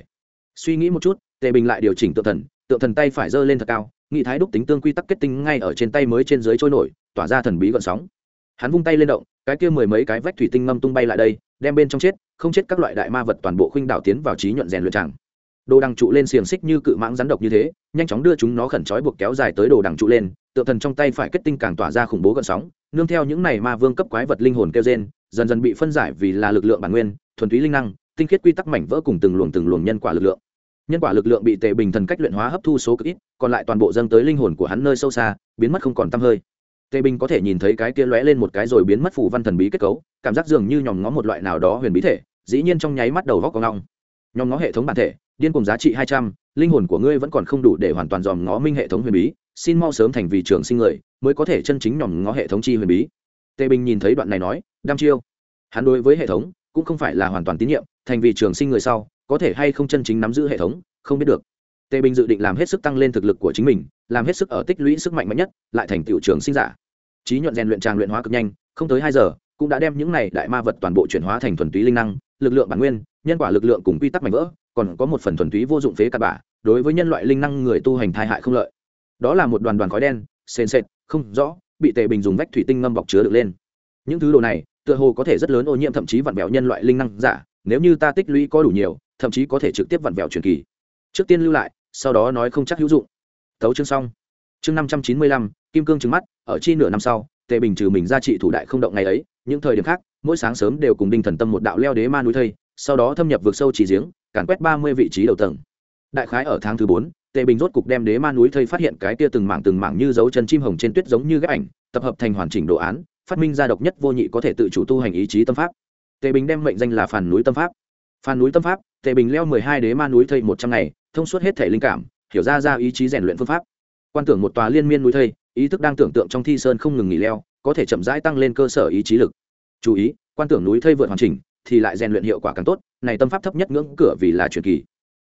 Suy nghĩ một chút, tề bình lại điều chỉnh tự thần tượng thần tay phải giơ lên thật cao, nghị thái đúc tính tương quy tắc kết tinh ngay ở trên tay mới trên dưới trôi nổi, tỏa ra thần bí gọn sóng. Hắn vung tay lên động, cái kia mười mấy cái vách thủy tinh ngâm tung bay lại đây, đem bên trong chết, không chết các loại đại ma vật toàn bộ khuynh đảo tiến vào trí nhuận rèn luyện tràng. Đồ đằng trụ lên xiềng xích như cự mãng rắn độc như thế, nhanh chóng đưa chúng nó khẩn trói buộc kéo dài tới đồ đằng trụ lên, tượng thần trong tay phải kết tinh càng tỏa ra khủng bố gợn sóng, nương theo những này ma vương cấp quái vật linh hồn kêu gen dần dần bị phân giải vì là lực lượng bản nguyên, thuần túy linh năng, tinh khiết quy tắc mảnh vỡ cùng từng luồng từng luồng nhân quả lực lượng nhân quả lực lượng bị tề bình thần cách luyện hóa hấp thu số cực ít còn lại toàn bộ dâng tới linh hồn của hắn nơi sâu xa biến mất không còn t hơi. Tề bình có thể nhìn thấy cái kia lóe lên một cái rồi biến mất phủ văn thần bí kết cấu cảm giác dường như nhòm ngó một loại nào đó huyền bí thể dĩ nhiên trong nháy mắt đầu góc có ngong, nhòm ngó hệ thống bản thể điên cùng giá trị hai trăm linh hồn của ngươi vẫn còn không đủ để hoàn toàn dòm ngó minh hệ thống huyền bí xin mau sớm thành vì trường sinh người mới có thể chân chính nhòm ngó hệ thống chi huyền bí. Tề bình nhìn thấy đoạn này nói đăm chiêu. Hắn đối với hệ thống cũng không phải là hoàn toàn tín nhiệm thành vì trường sinh người sau có thể hay không chân chính nắm giữ hệ thống, không biết được. Tề bình dự định làm hết sức tăng lên thực lực của chính mình, làm hết sức ở tích lũy sức mạnh mạnh nhất, lại thành tiểu trường sinh giả. Trí nhuận rèn luyện tràng luyện hóa cực nhanh, không tới hai giờ, cũng đã đem những này đại ma vật toàn bộ chuyển hóa thành thuần túy linh năng, lực lượng bản nguyên, nhân quả lực lượng cùng quy tắc mạnh vỡ, còn có một phần thuần túy vô dụng phế cặp bả đối với nhân loại linh năng người tu hành thai hại không lợi. Đó là một đoàn đoàn khói đen, sền sệt, không rõ, bị tề bình dùng vách thủy tinh ngâm bọc chứa được lên. Những thứ đồ này, tựa hồ có thể rất lớn ô nhiễm thậm chí vặn vẹo nhân loại linh năng giả, nếu như ta tích lũy có đủ nhiều thậm chí có thể trực tiếp vặn vẹo truyền kỳ. Trước tiên lưu lại, sau đó nói không chắc hữu dụng. Tấu chương xong. Chương năm trăm chín mươi lăm, kim cương trứng mắt, ở chi nửa năm sau, tề bình trừ mình ra trị thủ đại không động ngày ấy, những thời điểm khác, mỗi sáng sớm đều cùng đinh thần tâm một đạo leo đế ma núi thây, sau đó thâm nhập vượt sâu chỉ giếng, càn quét ba mươi vị trí đầu tầng. Đại khái ở tháng thứ bốn, tề bình rốt cục đem đế ma núi thây phát hiện cái tia từng mảng từng mảng như dấu chân chim hồng trên tuyết giống như ghép ảnh, tập hợp thành hoàn chỉnh đồ án, phát minh ra độc nhất vô nhị có thể tự chủ tu hành ý chí tâm pháp. Tề bình đem mệnh danh là phản núi tâm pháp. Phản núi tâm pháp tề bình leo mười hai đế ma núi thây một trăm ngày, thông suốt hết thể linh cảm, hiểu ra ra ý chí rèn luyện phương pháp. Quan tưởng một tòa liên miên núi thây, ý thức đang tưởng tượng trong thi sơn không ngừng nghỉ leo, có thể chậm rãi tăng lên cơ sở ý chí lực. Chú ý, quan tưởng núi thây vượt hoàn chỉnh, thì lại rèn luyện hiệu quả càng tốt, này tâm pháp thấp nhất ngưỡng cửa vì là truyền kỳ.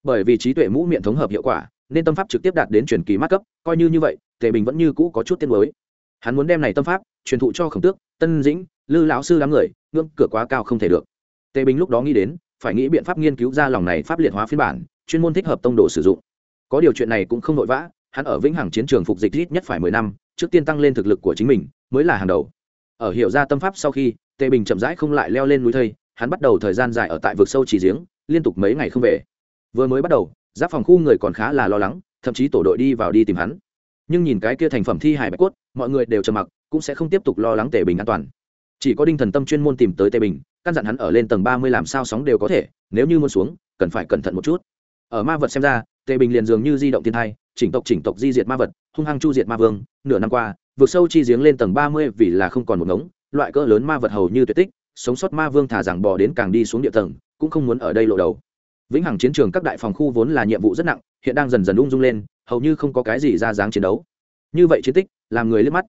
Bởi vì trí tuệ mũ miệng thống hợp hiệu quả, nên tâm pháp trực tiếp đạt đến truyền kỳ mát cấp, coi như như vậy tề bình vẫn như cũ có chút tiên mới hắn muốn đem này tâm pháp truyền thụ cho khổng tước, tân dĩnh, lư lão sư đám người, ngưỡng cửa quá cao không thể được. Tề bình lúc đó nghĩ đến phải nghĩ biện pháp nghiên cứu ra lòng này pháp liệt hóa phiên bản, chuyên môn thích hợp tông độ sử dụng. Có điều chuyện này cũng không vội vã, hắn ở vĩnh hằng chiến trường phục dịch ít nhất phải mười năm, trước tiên tăng lên thực lực của chính mình, mới là hàng đầu. Ở hiểu ra tâm pháp sau khi, tề bình chậm rãi không lại leo lên núi thây, hắn bắt đầu thời gian dài ở tại vực sâu chỉ giếng, liên tục mấy ngày không về. Vừa mới bắt đầu, giáp phòng khu người còn khá là lo lắng, thậm chí tổ đội đi vào đi tìm hắn. Nhưng nhìn cái kia thành phẩm thi hài bạch cốt, mọi người đều trầm mặc, cũng sẽ không tiếp tục lo lắng tề bình an toàn chỉ có đinh thần tâm chuyên môn tìm tới tề bình, căn dặn hắn ở lên tầng ba mươi làm sao sóng đều có thể, nếu như muốn xuống, cần phải cẩn thận một chút. Ở ma vật xem ra tề bình liền dường như di động thiên thai, chỉnh tộc chỉnh tộc di diệt ma vật, hung hăng chu diệt ma vương, nửa năm qua vượt sâu chi giếng lên tầng ba mươi vì là không còn một ngống, loại cỡ lớn ma vật hầu như tuyệt tích, sống sót ma vương thả rằng bò đến càng đi xuống địa tầng, cũng không muốn ở đây lộ đầu. Vĩnh hằng chiến trường các đại phòng khu vốn là nhiệm vụ rất nặng, hiện đang dần dần ung dung lên, hầu như không có cái gì ra dáng chiến đấu. Như vậy chiến tích, làm người liếc mắt.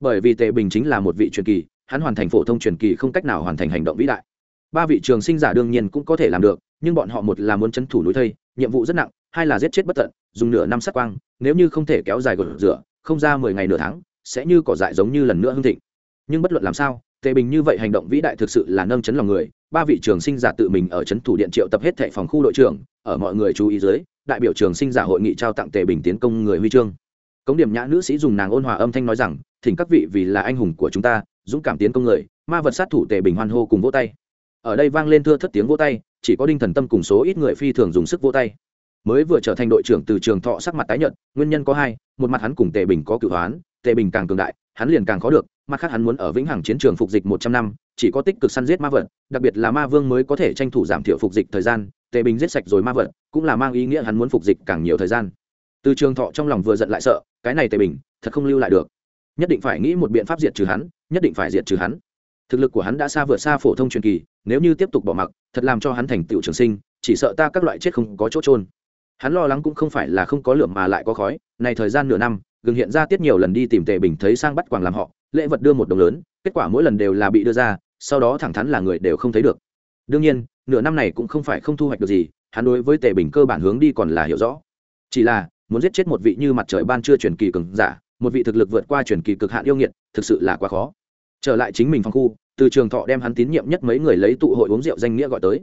Bởi vì tề bình chính là một vị truyền kỳ hắn hoàn thành phổ thông truyền kỳ không cách nào hoàn thành hành động vĩ đại. Ba vị trường sinh giả đương nhiên cũng có thể làm được, nhưng bọn họ một là muốn chấn thủ núi thây, nhiệm vụ rất nặng, hai là giết chết bất tận, dùng nửa năm sát quang, nếu như không thể kéo dài gột rửa, không ra mười ngày nửa tháng, sẽ như cỏ dại giống như lần nữa hưng thịnh. Nhưng bất luận làm sao, tề bình như vậy hành động vĩ đại thực sự là nâng chấn lòng người, ba vị trường sinh giả tự mình ở chấn thủ điện triệu tập hết thệ phòng khu đội trưởng, ở mọi người chú ý dưới, đại biểu trường sinh giả hội nghị trao tặng tề bình tiến công người huy chương. Cống điểm nhã nữ sĩ dùng nàng ôn hòa âm thanh nói rằng, thỉnh các vị vì là anh hùng của chúng ta dũng cảm tiến công người, ma vật sát thủ tề bình hoan hô cùng vỗ tay. Ở đây vang lên thưa thất tiếng vỗ tay, chỉ có đinh thần tâm cùng số ít người phi thường dùng sức vỗ tay. Mới vừa trở thành đội trưởng từ trường thọ sắc mặt tái nhận nguyên nhân có hai, một mặt hắn cùng tề bình có cửu hoán, tề bình càng cường đại, hắn liền càng khó được, mặt khác hắn muốn ở vĩnh hằng chiến trường phục dịch một trăm năm, chỉ có tích cực săn giết ma vật, đặc biệt là ma vương mới có thể tranh thủ giảm thiểu phục dịch thời gian, tề bình giết sạch rồi ma vật, cũng là mang ý nghĩa hắn muốn phục dịch càng nhiều thời gian. Từ trường thọ trong lòng vừa giận lại sợ, cái này tề bình, thật không lưu lại được nhất định phải nghĩ một biện pháp diệt trừ hắn, nhất định phải diệt trừ hắn. Thực lực của hắn đã xa vượt xa phổ thông truyền kỳ, nếu như tiếp tục bỏ mặc, thật làm cho hắn thành tựu trường sinh, chỉ sợ ta các loại chết không có chỗ trôn hắn lo lắng cũng không phải là không có lượm mà lại có khói, này thời gian nửa năm, gừng hiện ra tiết nhiều lần đi tìm tề bình thấy sang bắt quàng làm họ, lễ vật đưa một đồng lớn, kết quả mỗi lần đều là bị đưa ra, sau đó thẳng thắn là người đều không thấy được. Đương nhiên, nửa năm này cũng không phải không thu hoạch được gì, hắn đối với tề bình cơ bản hướng đi còn là hiểu rõ. Chỉ là, muốn giết chết một vị như mặt trời ban chưa truyền kỳ cường giả một vị thực lực vượt qua truyền kỳ cực hạn yêu nghiệt, thực sự là quá khó. Trở lại chính mình phòng khu, từ trường thọ đem hắn tín nhiệm nhất mấy người lấy tụ hội uống rượu danh nghĩa gọi tới.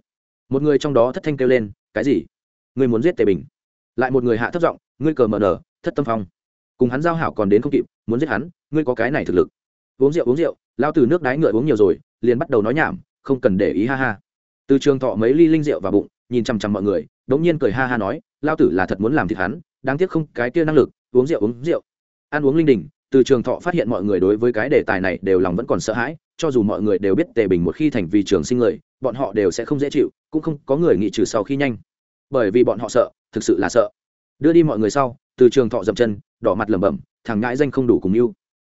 Một người trong đó thất thanh kêu lên, cái gì? Ngươi muốn giết tề bình? Lại một người hạ thấp giọng, ngươi cờ mờ nở, thất tâm phong. Cùng hắn giao hảo còn đến không kịp, muốn giết hắn, ngươi có cái này thực lực. Uống rượu uống rượu, lao từ nước đái ngựa uống nhiều rồi, liền bắt đầu nói nhảm, không cần để ý, ha ha. Từ trường thọ mấy ly linh rượu vào bụng, nhìn chằm chằm mọi người, đống nhiên cười ha ha nói, lao tử là thật muốn làm thịt hắn, đáng tiếc không cái kia năng lực, uống rượu uống rượu ăn uống linh đình, từ trường thọ phát hiện mọi người đối với cái đề tài này đều lòng vẫn còn sợ hãi, cho dù mọi người đều biết tề bình một khi thành vì trường sinh người, bọn họ đều sẽ không dễ chịu, cũng không có người nghị trừ sau khi nhanh. Bởi vì bọn họ sợ, thực sự là sợ. Đưa đi mọi người sau, từ trường thọ dậm chân, đỏ mặt lẩm bẩm, thằng ngãi danh không đủ cùng yêu.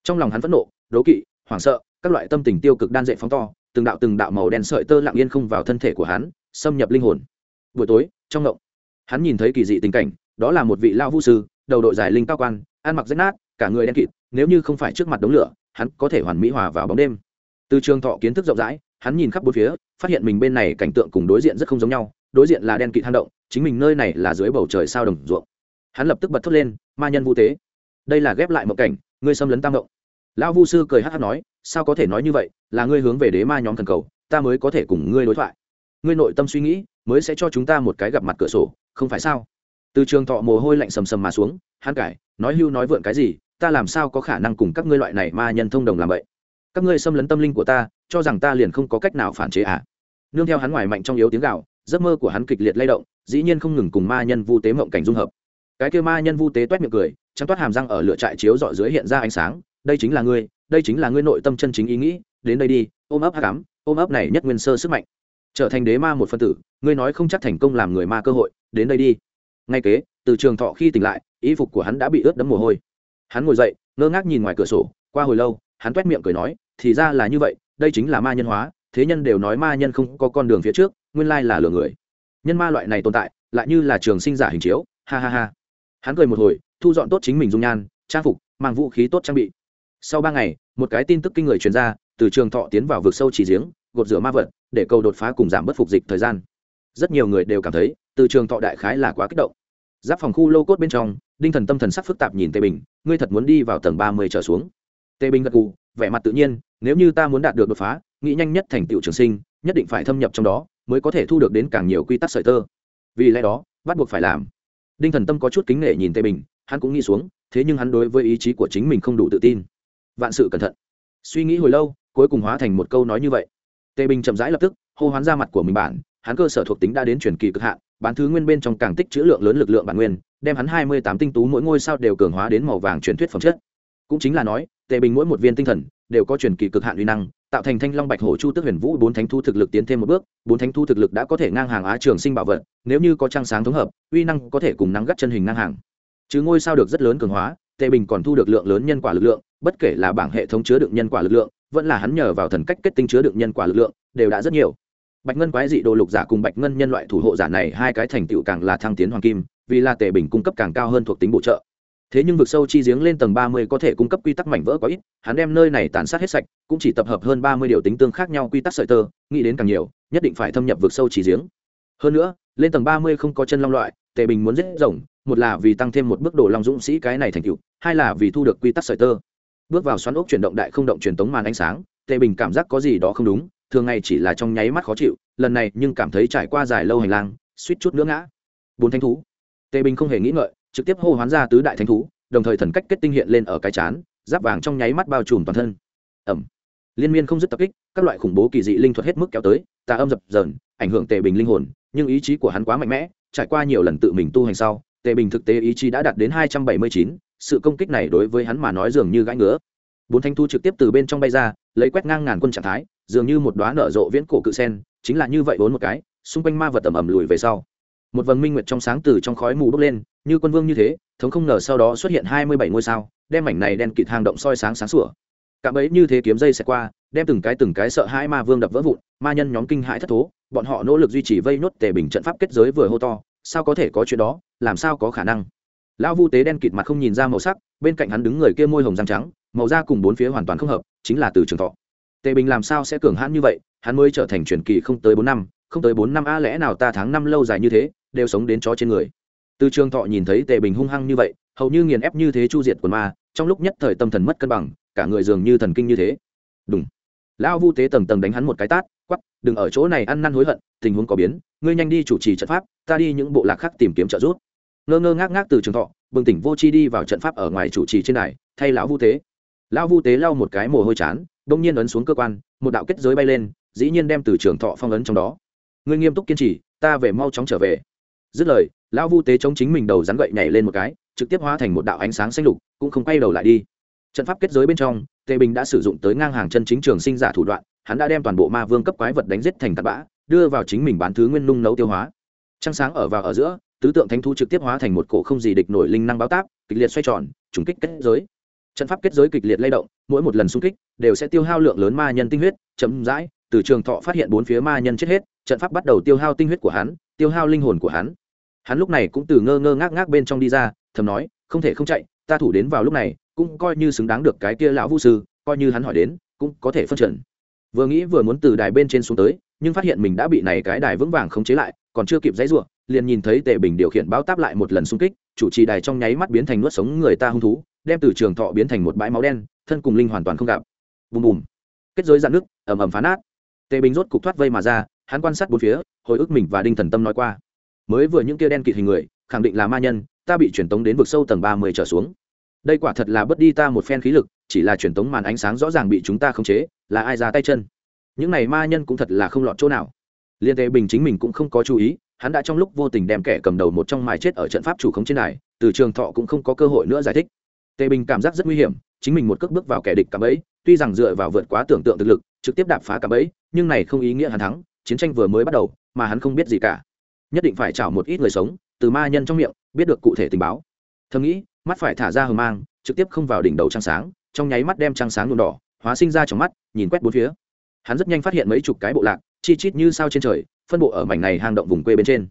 Trong lòng hắn phẫn nộ, đố kỵ, hoảng sợ, các loại tâm tình tiêu cực đan dệ phóng to, từng đạo từng đạo màu đen sợi tơ lặng yên không vào thân thể của hắn, xâm nhập linh hồn. Buổi tối, trong ngộng, hắn nhìn thấy kỳ dị tình cảnh, đó là một vị lao vũ sư, đầu đội dài linh cao quan ăn mặc rách nát, cả người đen kịt, nếu như không phải trước mặt đống lửa, hắn có thể hoàn mỹ hòa vào bóng đêm. Từ trường thọ kiến thức rộng rãi, hắn nhìn khắp bốn phía, phát hiện mình bên này cảnh tượng cùng đối diện rất không giống nhau, đối diện là đen kịt hang động, chính mình nơi này là dưới bầu trời sao đồng ruộng. Hắn lập tức bật thốt lên, ma nhân vũ tế, đây là ghép lại một cảnh, ngươi xâm lấn tam động. Lão vu sư cười hát hát nói, sao có thể nói như vậy, là ngươi hướng về đế ma nhóm thần cầu, ta mới có thể cùng ngươi đối thoại. Ngươi nội tâm suy nghĩ, mới sẽ cho chúng ta một cái gặp mặt cửa sổ, không phải sao? Từ trường thọ mồ hôi lạnh sầm sầm mà xuống, hắn cải nói hưu nói vượn cái gì, ta làm sao có khả năng cùng các ngươi loại này ma nhân thông đồng làm vậy? Các ngươi xâm lấn tâm linh của ta, cho rằng ta liền không có cách nào phản chế à? Nương theo hắn ngoài mạnh trong yếu tiếng gạo, giấc mơ của hắn kịch liệt lay động, dĩ nhiên không ngừng cùng ma nhân vu tế mộng cảnh dung hợp. Cái kêu ma nhân vu tế toét miệng cười, trắng toát hàm răng ở lửa trại chiếu dọi dưới hiện ra ánh sáng, đây chính là ngươi, đây chính là ngươi nội tâm chân chính ý nghĩ, đến đây đi, ôm ấp hát cám ôm ấp này nhất nguyên sơ sức mạnh. Trở thành đế ma một phân tử, ngươi nói không chắc thành công làm người ma cơ hội, đến đây đi. Ngay kế, từ trường thọ khi tỉnh lại y phục của hắn đã bị ướt đẫm mồ hôi. Hắn ngồi dậy, ngơ ngác nhìn ngoài cửa sổ, qua hồi lâu, hắn toét miệng cười nói, thì ra là như vậy, đây chính là ma nhân hóa, thế nhân đều nói ma nhân không có con đường phía trước, nguyên lai là lừa người. Nhân ma loại này tồn tại, lại như là trường sinh giả hình chiếu, ha ha ha. Hắn cười một hồi, thu dọn tốt chính mình dung nhan, trang phục, mang vũ khí tốt trang bị. Sau ba ngày, một cái tin tức kinh người truyền ra, từ trường thọ tiến vào vực sâu chỉ giếng, gột rửa ma vật, để cầu đột phá cùng giảm bất phục dịch thời gian. Rất nhiều người đều cảm thấy, từ trường thọ đại khái là quá kích động. Giáp phòng khu lô cốt bên trong đinh thần tâm thần sắc phức tạp nhìn tề bình, ngươi thật muốn đi vào tầng ba mươi trở xuống. Tề bình gật gù, vẻ mặt tự nhiên, nếu như ta muốn đạt được đột phá, nghĩ nhanh nhất thành tựu trường sinh, nhất định phải thâm nhập trong đó, mới có thể thu được đến càng nhiều quy tắc sợi tơ. Vì lẽ đó, bắt buộc phải làm. Đinh thần tâm có chút kính nể nhìn tề bình, hắn cũng nghĩ xuống, thế nhưng hắn đối với ý chí của chính mình không đủ tự tin. Vạn sự cẩn thận. Suy nghĩ hồi lâu, cuối cùng hóa thành một câu nói như vậy. Tề bình chậm rãi lập tức, hô hoán ra mặt của mình bản, hắn cơ sở thuộc tính đã đến truyền kỳ cực hạn, bán thứ nguyên bên trong càng tích chữ lượng lớn lực lượng bản nguyên đem hắn hai mươi tám tinh tú mỗi ngôi sao đều cường hóa đến màu vàng truyền thuyết phẩm chất. Cũng chính là nói, tề bình mỗi một viên tinh thần đều có truyền kỳ cực hạn uy năng, tạo thành thanh long bạch hổ chu tức huyền vũ bốn thánh thu thực lực tiến thêm một bước, bốn thánh thu thực lực đã có thể ngang hàng á trường sinh bảo vật, nếu như có trang sáng thống hợp, uy năng có thể cùng nắng gắt chân hình ngang hàng. Chứ ngôi sao được rất lớn cường hóa, tề bình còn thu được lượng lớn nhân quả lực lượng, bất kể là bảng hệ thống chứa đựng nhân quả lực lượng, vẫn là hắn nhờ vào thần cách kết tinh chứa đựng nhân quả lực lượng, đều đã rất nhiều. Bạch ngân quái dị đồ lục giả cùng bạch ngân nhân loại thủ hộ giả này hai cái thành tựu càng là thăng tiến hoàng kim vì là tề bình cung cấp càng cao hơn thuộc tính bổ trợ. Thế nhưng vực sâu chi giếng lên tầng ba mươi có thể cung cấp quy tắc mảnh vỡ quá ít, hắn đem nơi này tàn sát hết sạch, cũng chỉ tập hợp hơn ba mươi điều tính tương khác nhau quy tắc sợi tơ, nghĩ đến càng nhiều, nhất định phải thâm nhập vực sâu chi giếng. Hơn nữa, lên tầng ba mươi không có chân long loại tề bình muốn giết rồng, một là vì tăng thêm một bước đồ long dũng sĩ cái này thành tựu, hai là vì thu được quy tắc sợi tơ. Bước vào xoắn ốc chuyển động đại không động truyền tống màn ánh sáng tề bình cảm giác có gì đó không đúng, thường ngày chỉ là trong nháy mắt khó chịu, lần này nhưng cảm thấy trải qua dài lâu hành lang, suýt chút nữa ngã. Bốn thánh thú tề bình không hề nghĩ ngợi, trực tiếp hô hoán ra tứ đại thánh thú, đồng thời thần cách kết tinh hiện lên ở cái chán, giáp vàng trong nháy mắt bao trùm toàn thân. Ẩm. Liên miên không dứt tập kích, các loại khủng bố kỳ dị linh thuật hết mức kéo tới, tà âm dập dờn, ảnh hưởng tề bình linh hồn, nhưng ý chí của hắn quá mạnh mẽ, trải qua nhiều lần tự mình tu hành sau, tề bình thực tế ý chí đã đạt đến hai trăm bảy mươi chín, sự công kích này đối với hắn mà nói dường như gãi ngứa. Bốn thanh thu trực tiếp từ bên trong bay ra, lấy quét ngang ngàn quân trạng thái, dường như một đoá nở rộ viễn cổ cự sen, chính là như vậy bốn một cái, xung quanh ma vật tầm ầm lùi về sau một vầng minh nguyệt trong sáng từ trong khói mù bốc lên, như quân vương như thế, thống không ngờ sau đó xuất hiện hai mươi bảy ngôi sao, đem mảnh này đen kịt hang động soi sáng sáng sủa. Cạm ấy như thế kiếm dây xẹt qua, đem từng cái từng cái sợ hai ma vương đập vỡ vụn, ma nhân nhóm kinh hãi thất thố, bọn họ nỗ lực duy trì vây nốt tề bình trận pháp kết giới vừa hô to, sao có thể có chuyện đó, làm sao có khả năng? Lão vu tế đen kịt mặt không nhìn ra màu sắc, bên cạnh hắn đứng người kia môi hồng răng trắng, màu da cùng bốn phía hoàn toàn không hợp, chính là từ trường thọ. Tề bình làm sao sẽ cường hãn như vậy, hắn mới trở thành truyền kỳ không tới bốn năm, không tới bốn năm a lẽ nào ta tháng năm lâu dài như thế đều sống đến chó trên người. Từ trường thọ nhìn thấy tề bình hung hăng như vậy hầu như nghiền ép như thế chu diệt quần ma trong lúc nhất thời tâm thần mất cân bằng cả người dường như thần kinh như thế. Đúng lão vu tế tầng tầng đánh hắn một cái tát quắp đừng ở chỗ này ăn năn hối hận tình huống có biến ngươi nhanh đi chủ trì trận pháp ta đi những bộ lạc khác tìm kiếm trợ giúp. Ngơ ngơ ngác ngác từ trường thọ bừng tỉnh vô chi đi vào trận pháp ở ngoài chủ trì trên này, thay lão vu tế. Lão vu tế lau một cái mồ hôi chán đông nhiên ấn xuống cơ quan một đạo kết giới bay lên dĩ nhiên đem từ trường thọ phong ấn trong đó. Ngươi nghiêm túc kiên trì ta về mau chóng trở về dứt lời, lão vu tế chống chính mình đầu rắn gậy nhảy lên một cái, trực tiếp hóa thành một đạo ánh sáng xanh lục, cũng không quay đầu lại đi. Trận pháp kết giới bên trong, tề bình đã sử dụng tới ngang hàng chân chính trường sinh giả thủ đoạn, hắn đã đem toàn bộ ma vương cấp quái vật đánh giết thành tạt bã, đưa vào chính mình bán thứ nguyên nung nấu tiêu hóa. Trăng sáng ở vào ở giữa, tứ tượng thánh thu trực tiếp hóa thành một cổ không gì địch nổi linh năng báo táp, kịch liệt xoay tròn, trùng kích kết giới. Trận pháp kết giới kịch liệt lay động, mỗi một lần xung kích đều sẽ tiêu hao lượng lớn ma nhân tinh huyết chấm dãi từ trường thọ phát hiện bốn phía ma nhân chết hết, trận pháp bắt đầu tiêu hao tinh huyết của hắn tiêu hao linh hồn của hắn. Hắn lúc này cũng từ ngơ ngơ ngác ngác bên trong đi ra, thầm nói, không thể không chạy, ta thủ đến vào lúc này, cũng coi như xứng đáng được cái kia lão vũ sư, coi như hắn hỏi đến, cũng có thể phân trần. Vừa nghĩ vừa muốn từ đài bên trên xuống tới, nhưng phát hiện mình đã bị này cái đài vững vàng khống chế lại, còn chưa kịp dãy ruộng liền nhìn thấy tề bình điều khiển bao táp lại một lần xung kích, chủ trì đài trong nháy mắt biến thành nuốt sống người ta hung thú, đem từ trường thọ biến thành một bãi máu đen, thân cùng linh hoàn toàn không gặp. Bùm bùm. Kết giới dạn nước ầm ầm phá nát. Tề bình rốt cục thoát vây mà ra hắn quan sát bốn phía, hồi ức mình và đinh thần tâm nói qua. Mới vừa những kia đen kịt hình người, khẳng định là ma nhân, ta bị truyền tống đến vực sâu tầng ba mươi trở xuống. Đây quả thật là bất đi ta một phen khí lực, chỉ là truyền tống màn ánh sáng rõ ràng bị chúng ta khống chế, là ai ra tay chân? Những này ma nhân cũng thật là không lọt chỗ nào. Liên tề bình chính mình cũng không có chú ý, hắn đã trong lúc vô tình đem kẻ cầm đầu một trong mài chết ở trận pháp chủ khống trên này, từ trường thọ cũng không có cơ hội nữa giải thích. Tề bình cảm giác rất nguy hiểm, chính mình một cước bước vào kẻ địch cả ấy tuy rằng dựa vào vượt quá tưởng tượng thực lực, trực tiếp đạp phá cả ấy nhưng này không ý nghĩa hắn thắng chiến tranh vừa mới bắt đầu, mà hắn không biết gì cả. Nhất định phải chảo một ít người sống, từ ma nhân trong miệng, biết được cụ thể tình báo. Thầm nghĩ, mắt phải thả ra hờ mang, trực tiếp không vào đỉnh đầu trăng sáng, trong nháy mắt đem trăng sáng nhuộm đỏ, hóa sinh ra trong mắt, nhìn quét bốn phía. Hắn rất nhanh phát hiện mấy chục cái bộ lạc, chi chít như sao trên trời, phân bộ ở mảnh này hang động vùng quê bên trên.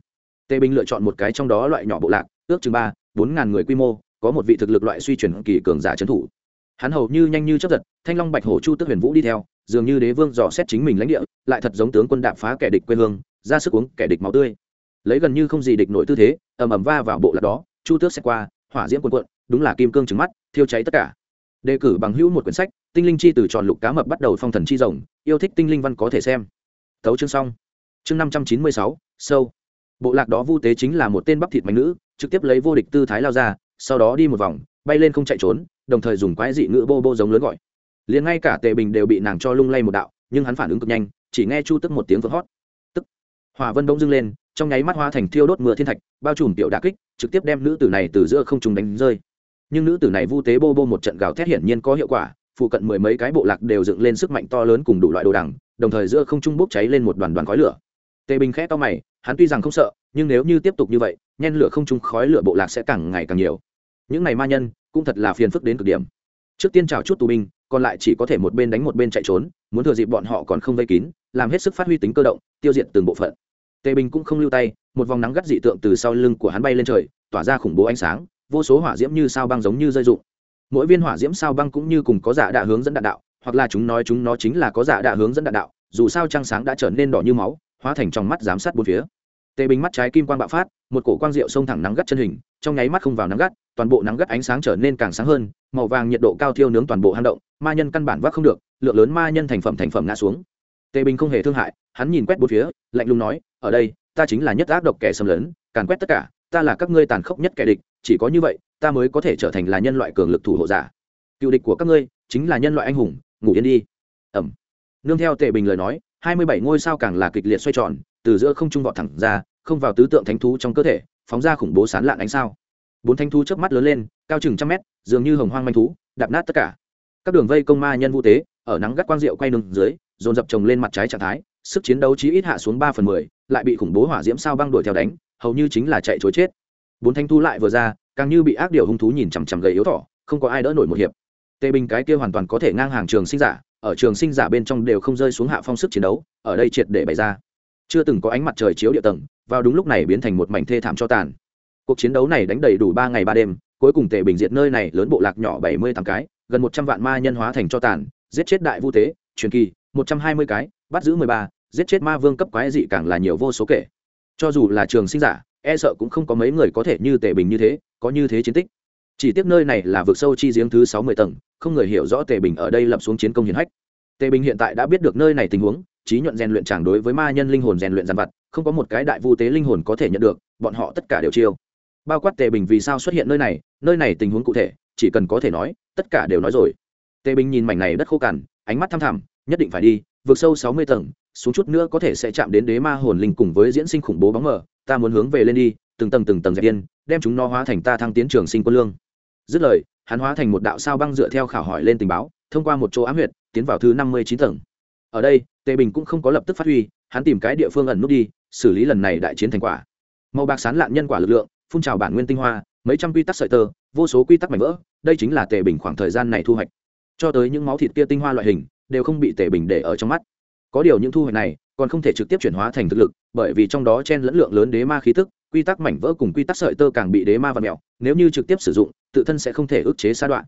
Tề binh lựa chọn một cái trong đó loại nhỏ bộ lạc, ước chừng ba, bốn ngàn người quy mô, có một vị thực lực loại suy chuyển kỳ cường giả trấn thủ. Hắn hầu như nhanh như chấp giật, thanh long bạch hổ chu tức huyền vũ đi theo dường như đế vương dò xét chính mình lãnh địa, lại thật giống tướng quân đạp phá kẻ địch quê hương, ra sức uống kẻ địch máu tươi. Lấy gần như không gì địch nổi tư thế, ầm ầm va vào bộ lạc đó, chu tước xét qua, hỏa diễm quần quận đúng là kim cương trứng mắt, thiêu cháy tất cả. Đề cử bằng hữu một quyển sách, tinh linh chi từ tròn lục cá mập bắt đầu phong thần chi rồng, yêu thích tinh linh văn có thể xem. Tấu chương xong. Chương năm trăm chín mươi sáu, sâu. Bộ lạc đó vu tế chính là một tên bắp thịt mạnh nữ, trực tiếp lấy vô địch tư thái lao ra, sau đó đi một vòng, bay lên không chạy trốn, đồng thời dùng quái dị ngữ bô bô giống lớn gọi liền ngay cả tề bình đều bị nàng cho lung lay một đạo, nhưng hắn phản ứng cực nhanh, chỉ nghe chu tức một tiếng vỡ hót. Tức, hỏa vân bỗng dưng lên, trong nháy mắt hoa thành thiêu đốt mưa thiên thạch, bao trùm tiểu đà kích, trực tiếp đem nữ tử này từ giữa không trùng đánh rơi. Nhưng nữ tử này vu tế bô bô một trận gào thét hiển nhiên có hiệu quả, phụ cận mười mấy cái bộ lạc đều dựng lên sức mạnh to lớn cùng đủ loại đồ đằng, đồng thời giữa không trung bốc cháy lên một đoàn đoàn khói lửa. Tề bình khẽ to mày, hắn tuy rằng không sợ, nhưng nếu như tiếp tục như vậy, nhen lửa không trung khói lửa bộ lạc sẽ càng ngày càng nhiều. Những này ma nhân, cũng thật là phiền phức đến cực điểm. Trước tiên chào chút tù binh còn lại chỉ có thể một bên đánh một bên chạy trốn, muốn thừa dịp bọn họ còn không vây kín, làm hết sức phát huy tính cơ động, tiêu diệt từng bộ phận. Tề bình cũng không lưu tay, một vòng nắng gắt dị tượng từ sau lưng của hắn bay lên trời, tỏa ra khủng bố ánh sáng, vô số hỏa diễm như sao băng giống như rơi rụng. Mỗi viên hỏa diễm sao băng cũng như cùng có giả đạ hướng dẫn đạn đạo, hoặc là chúng nói chúng nó chính là có giả đạ hướng dẫn đạn đạo, dù sao trăng sáng đã trở nên đỏ như máu, hóa thành trong mắt giám sát bốn phía tề bình mắt trái kim quang bạo phát, một cổ quang diệu xông thẳng nắng gắt chân hình, trong nháy mắt không vào nắng gắt, toàn bộ nắng gắt ánh sáng trở nên càng sáng hơn, màu vàng nhiệt độ cao thiêu nướng toàn bộ hang động, ma nhân căn bản vác không được, lượng lớn ma nhân thành phẩm thành phẩm ngã xuống. Tề bình không hề thương hại, hắn nhìn quét bốn phía, lạnh lùng nói, ở đây, ta chính là nhất ác độc kẻ xâm lấn, càn quét tất cả, ta là các ngươi tàn khốc nhất kẻ địch, chỉ có như vậy, ta mới có thể trở thành là nhân loại cường lực thủ hộ giả. Cựu địch của các ngươi, chính là nhân loại anh hùng, ngủ yên đi. Ẩm. Nương theo tề bình lời nói, hai mươi bảy ngôi sao càng là kịch liệt xoay tròn từ giữa không trung vọt thẳng ra, không vào tứ tượng thánh thú trong cơ thể, phóng ra khủng bố sán lạn ánh sao. Bốn thánh thú chớp mắt lớn lên, cao chừng trăm mét, dường như hồng hoang manh thú, đạp nát tất cả. Các đường vây công ma nhân vũ tế, ở nắng gắt quang diệu quay đường dưới, dồn dập chồng lên mặt trái trạng thái, sức chiến đấu chí ít hạ xuống ba phần mười, lại bị khủng bố hỏa diễm sao băng đuổi theo đánh, hầu như chính là chạy chối chết. Bốn thanh thú lại vừa ra, càng như bị ác điều hung thú nhìn chằm chằm gầy yếu thỏ, không có ai đỡ nổi một hiệp. Tề bình cái kia hoàn toàn có thể ngang hàng trường sinh giả, ở trường sinh giả bên trong đều không rơi xuống hạ phong sức chiến đấu, ở đây triệt để bày ra chưa từng có ánh mặt trời chiếu địa tầng, vào đúng lúc này biến thành một mảnh thê thảm cho tàn. Cuộc chiến đấu này đánh đầy đủ ba ngày ba đêm, cuối cùng tề bình diệt nơi này lớn bộ lạc nhỏ bảy mươi tám cái, gần một trăm vạn ma nhân hóa thành cho tàn, giết chết đại vu tế, truyền kỳ, một trăm hai mươi cái, bắt giữ mười ba, giết chết ma vương cấp quái dị càng là nhiều vô số kể. Cho dù là trường sinh giả e sợ cũng không có mấy người có thể như tề bình như thế, có như thế chiến tích. Chỉ tiếc nơi này là vực sâu chi giếng thứ sáu mươi tầng, không người hiểu rõ tề bình ở đây lập xuống chiến công hiển hách. Tề bình hiện tại đã biết được nơi này tình huống trí nhuận rèn luyện chàng đối với ma nhân linh hồn rèn luyện giàn vặt, không có một cái đại vu tế linh hồn có thể nhận được, bọn họ tất cả đều chiêu. Bao quát tề bình vì sao xuất hiện nơi này nơi này tình huống cụ thể, chỉ cần có thể nói, tất cả đều nói rồi. Tề bình nhìn mảnh này đất khô cằn, ánh mắt thăm thẳm, nhất định phải đi, vượt sâu sáu mươi tầng, xuống chút nữa có thể sẽ chạm đến đế ma hồn linh cùng với diễn sinh khủng bố bóng mờ, ta muốn hướng về lên đi, từng tầng từng tầng dẹp yên, đem chúng nó hóa thành ta thăng tiến trường sinh quân lương. Dứt lời, hắn hóa thành một đạo sao băng dựa theo khảo hỏi lên tình báo, thông qua một chỗ ám huyệt, tiến vào thứ năm mươi chín tầng ở đây, tề bình cũng không có lập tức phát huy, hắn tìm cái địa phương ẩn nút đi, xử lý lần này đại chiến thành quả. Màu bạc sán lạn nhân quả lực lượng, phun trào bản nguyên tinh hoa, mấy trăm quy tắc sợi tơ, vô số quy tắc mảnh vỡ, đây chính là tề bình khoảng thời gian này thu hoạch. Cho tới những máu thịt kia tinh hoa loại hình, đều không bị tề bình để ở trong mắt. Có điều những thu hoạch này, còn không thể trực tiếp chuyển hóa thành thực lực, bởi vì trong đó chen lẫn lượng lớn đế ma khí tức, quy tắc mảnh vỡ cùng quy tắc sợi tơ càng bị đế ma và mẹo nếu như trực tiếp sử dụng, tự thân sẽ không thể ức chế sa đoạn.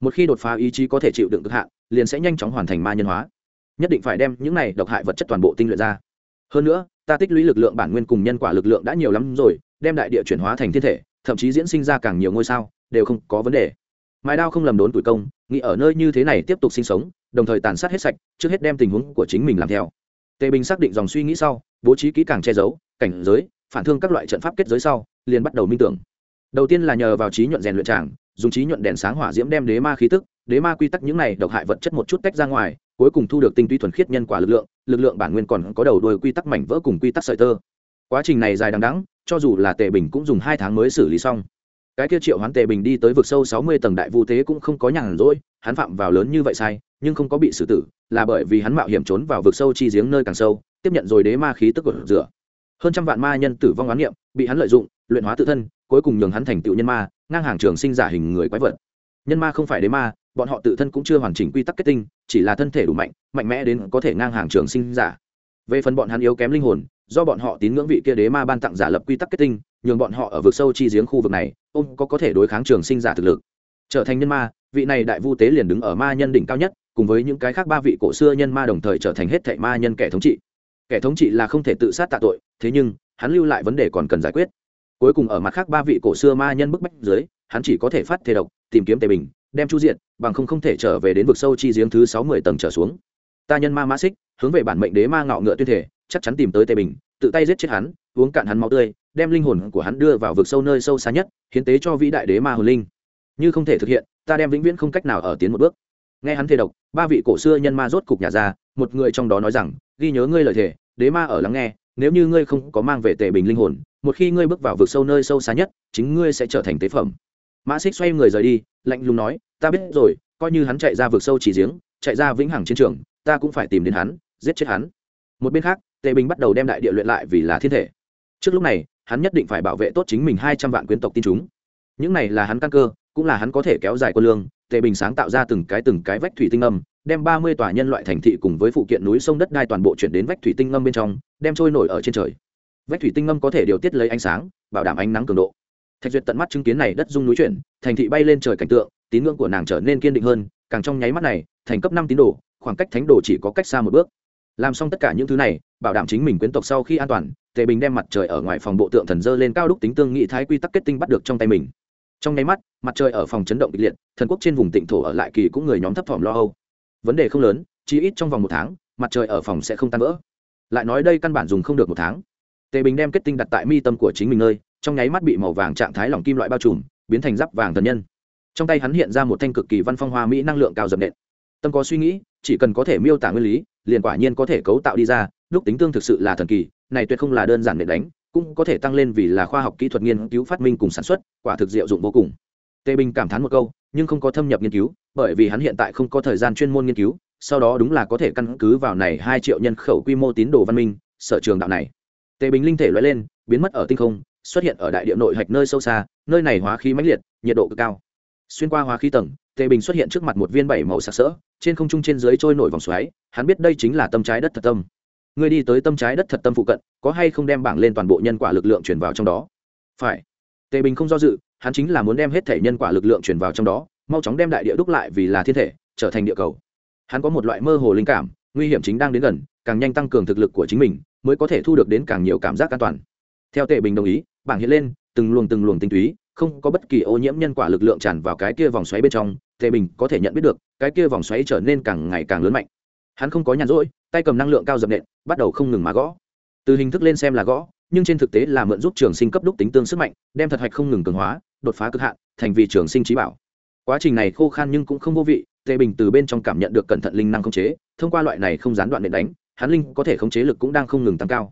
Một khi đột phá ý chí có thể chịu đựng cực hạn, liền sẽ nhanh chóng hoàn thành ma nhân hóa nhất định phải đem những này độc hại vật chất toàn bộ tinh luyện ra. Hơn nữa, ta tích lũy lực lượng bản nguyên cùng nhân quả lực lượng đã nhiều lắm rồi, đem đại địa chuyển hóa thành thiên thể, thậm chí diễn sinh ra càng nhiều ngôi sao, đều không có vấn đề. Mai đao không lầm đốn tuổi công, nghĩ ở nơi như thế này tiếp tục sinh sống, đồng thời tàn sát hết sạch, trước hết đem tình huống của chính mình làm theo. Tề bình xác định dòng suy nghĩ sau, bố trí kỹ càng che giấu, cảnh giới, phản thương các loại trận pháp kết giới sau, liền bắt đầu minh tưởng. Đầu tiên là nhờ vào trí nhuận rèn luyện tràng, dùng trí nhuận đèn sáng hỏa diễm đem đế ma khí tức đế ma quy tắc những này độc hại vật chất một chút tách ra ngoài, cuối cùng thu được tinh túy thuần khiết nhân quả lực lượng lực lượng bản nguyên còn có đầu đuôi quy tắc mảnh vỡ cùng quy tắc sợi tơ. Quá trình này dài đằng đẵng, cho dù là tề bình cũng dùng hai tháng mới xử lý xong. Cái kia triệu hoán tề bình đi tới vực sâu sáu mươi tầng đại vu tế cũng không có nhàn rỗi, hắn phạm vào lớn như vậy sai, nhưng không có bị xử tử, là bởi vì hắn mạo hiểm trốn vào vực sâu chi giếng nơi càng sâu, tiếp nhận rồi đế ma khí tức của rửa. Hơn trăm vạn ma nhân tử vong oán niệm, bị hắn lợi dụng, luyện hóa tự thân, cuối cùng nhường hắn thành tựu nhân ma, ngang hàng trường sinh giả hình người quái vật. Nhân ma không phải đế ma bọn họ tự thân cũng chưa hoàn chỉnh quy tắc kết tinh, chỉ là thân thể đủ mạnh mạnh mẽ đến có thể ngang hàng trường sinh giả. Về phần bọn hắn yếu kém linh hồn, do bọn họ tín ngưỡng vị kia đế ma ban tặng giả lập quy tắc kết tinh, nhường bọn họ ở vực sâu chi giếng khu vực này, ông có có thể đối kháng trường sinh giả thực lực. Trở thành nhân ma, vị này đại vu tế liền đứng ở ma nhân đỉnh cao nhất, cùng với những cái khác ba vị cổ xưa nhân ma đồng thời trở thành hết thệ ma nhân kẻ thống trị. Kẻ thống trị là không thể tự sát tạ tội, thế nhưng, hắn lưu lại vấn đề còn cần giải quyết. Cuối cùng ở mặt khác ba vị cổ xưa ma nhân bức bách dưới, hắn chỉ có thể phát thể độc, tìm kiếm tề bình đem chu diện bằng không không thể trở về đến vực sâu chi giếng thứ sáu mươi tầng trở xuống. Ta nhân ma mã xích, hướng về bản mệnh đế ma ngạo ngựa tuyên thể, chắc chắn tìm tới tề bình, tự tay giết chết hắn, uống cạn hắn máu tươi, đem linh hồn của hắn đưa vào vực sâu nơi sâu xa nhất, hiến tế cho vĩ đại đế ma hồn linh. Như không thể thực hiện, ta đem vĩnh viễn không cách nào ở tiến một bước. Nghe hắn thề độc, ba vị cổ xưa nhân ma rốt cục nhà ra, một người trong đó nói rằng, ghi nhớ ngươi lời thề, đế ma ở lắng nghe, nếu như ngươi không có mang về tề bình linh hồn, một khi ngươi bước vào vực sâu nơi sâu xa nhất, chính ngươi sẽ trở thành tế phẩm mã xích xoay người rời đi, lạnh lùng nói, ta biết rồi, coi như hắn chạy ra vực sâu chỉ giếng, chạy ra vĩnh hằng chiến trường, ta cũng phải tìm đến hắn, giết chết hắn. Một bên khác, tề bình bắt đầu đem đại địa luyện lại vì là thiên thể. Trước lúc này, hắn nhất định phải bảo vệ tốt chính mình hai trăm vạn quyến tộc tin chúng. Những này là hắn căn cơ, cũng là hắn có thể kéo dài quân lương. Tề bình sáng tạo ra từng cái từng cái vách thủy tinh âm đem ba mươi tòa nhân loại thành thị cùng với phụ kiện núi sông đất đai toàn bộ chuyển đến vách thủy tinh ngâm bên trong, đem trôi nổi ở trên trời. Vách thủy tinh ngâm có thể điều tiết lấy ánh sáng, bảo đảm ánh nắng cường độ thạch duyệt tận mắt chứng kiến này đất dung núi chuyển, thành thị bay lên trời cảnh tượng, tín ngưỡng của nàng trở nên kiên định hơn, càng trong nháy mắt này, thành cấp năm tín đồ, khoảng cách thánh đồ chỉ có cách xa một bước. Làm xong tất cả những thứ này, bảo đảm chính mình quyến tộc sau khi an toàn, tề bình đem mặt trời ở ngoài phòng bộ tượng thần dơ lên cao đúc tính tương nghị thái quy tắc kết tinh bắt được trong tay mình. Trong nháy mắt, mặt trời ở phòng chấn động kịch liệt, thần quốc trên vùng tịnh thổ ở lại kỳ cũng người nhóm thấp thỏm lo âu. Vấn đề không lớn, chỉ ít trong vòng một tháng, mặt trời ở phòng sẽ không tan vỡ. Lại nói đây căn bản dùng không được một tháng. Tề bình đem kết tinh đặt tại mi tâm của chính mình nơi trong nháy mắt bị màu vàng trạng thái lỏng kim loại bao trùm, biến thành giáp vàng thần nhân. Trong tay hắn hiện ra một thanh cực kỳ văn phong hoa mỹ năng lượng cao dập nện. Tâm có suy nghĩ, chỉ cần có thể miêu tả nguyên lý, liền quả nhiên có thể cấu tạo đi ra, lúc tính tương thực sự là thần kỳ, này tuyệt không là đơn giản để đánh, cũng có thể tăng lên vì là khoa học kỹ thuật nghiên cứu phát minh cùng sản xuất, quả thực diệu dụng vô cùng. Tề bình cảm thán một câu, nhưng không có thâm nhập nghiên cứu, bởi vì hắn hiện tại không có thời gian chuyên môn nghiên cứu, sau đó đúng là có thể căn cứ vào này hai triệu nhân khẩu quy mô tín đồ văn minh, sở trường đạo này. Tề bình linh thể loại lên, biến mất ở tinh không xuất hiện ở đại địa nội hạch nơi sâu xa, nơi này hóa khí mãnh liệt, nhiệt độ cực cao. Xuyên qua hóa khí tầng, tề bình xuất hiện trước mặt một viên bảy màu sặc sỡ, trên không trung trên dưới trôi nổi vòng xoáy, hắn biết đây chính là tâm trái đất thật tâm. Người đi tới tâm trái đất thật tâm phụ cận, có hay không đem bảng lên toàn bộ nhân quả lực lượng chuyển vào trong đó? Phải. Tề bình không do dự, hắn chính là muốn đem hết thể nhân quả lực lượng chuyển vào trong đó, mau chóng đem đại địa đúc lại vì là thiên thể, trở thành địa cầu. Hắn có một loại mơ hồ linh cảm, nguy hiểm chính đang đến gần, càng nhanh tăng cường thực lực của chính mình, mới có thể thu được đến càng nhiều cảm giác an toàn theo tề bình đồng ý, bảng hiện lên, từng luồng từng luồng tinh túy, không có bất kỳ ô nhiễm nhân quả lực lượng tràn vào cái kia vòng xoáy bên trong, tề bình có thể nhận biết được, cái kia vòng xoáy trở nên càng ngày càng lớn mạnh. Hắn không có nhàn rỗi, tay cầm năng lượng cao dập nện, bắt đầu không ngừng mà gõ. Từ hình thức lên xem là gõ, nhưng trên thực tế là mượn giúp trường sinh cấp đúc tính tương sức mạnh, đem thật hạch không ngừng cường hóa, đột phá cực hạn, thành vì trường sinh trí bảo. Quá trình này khô khan nhưng cũng không vô vị, tề bình từ bên trong cảm nhận được cẩn thận linh năng khống chế, thông qua loại này không gián đoạn nện đánh, hắn linh có thể khống chế lực cũng đang không ngừng tăng cao.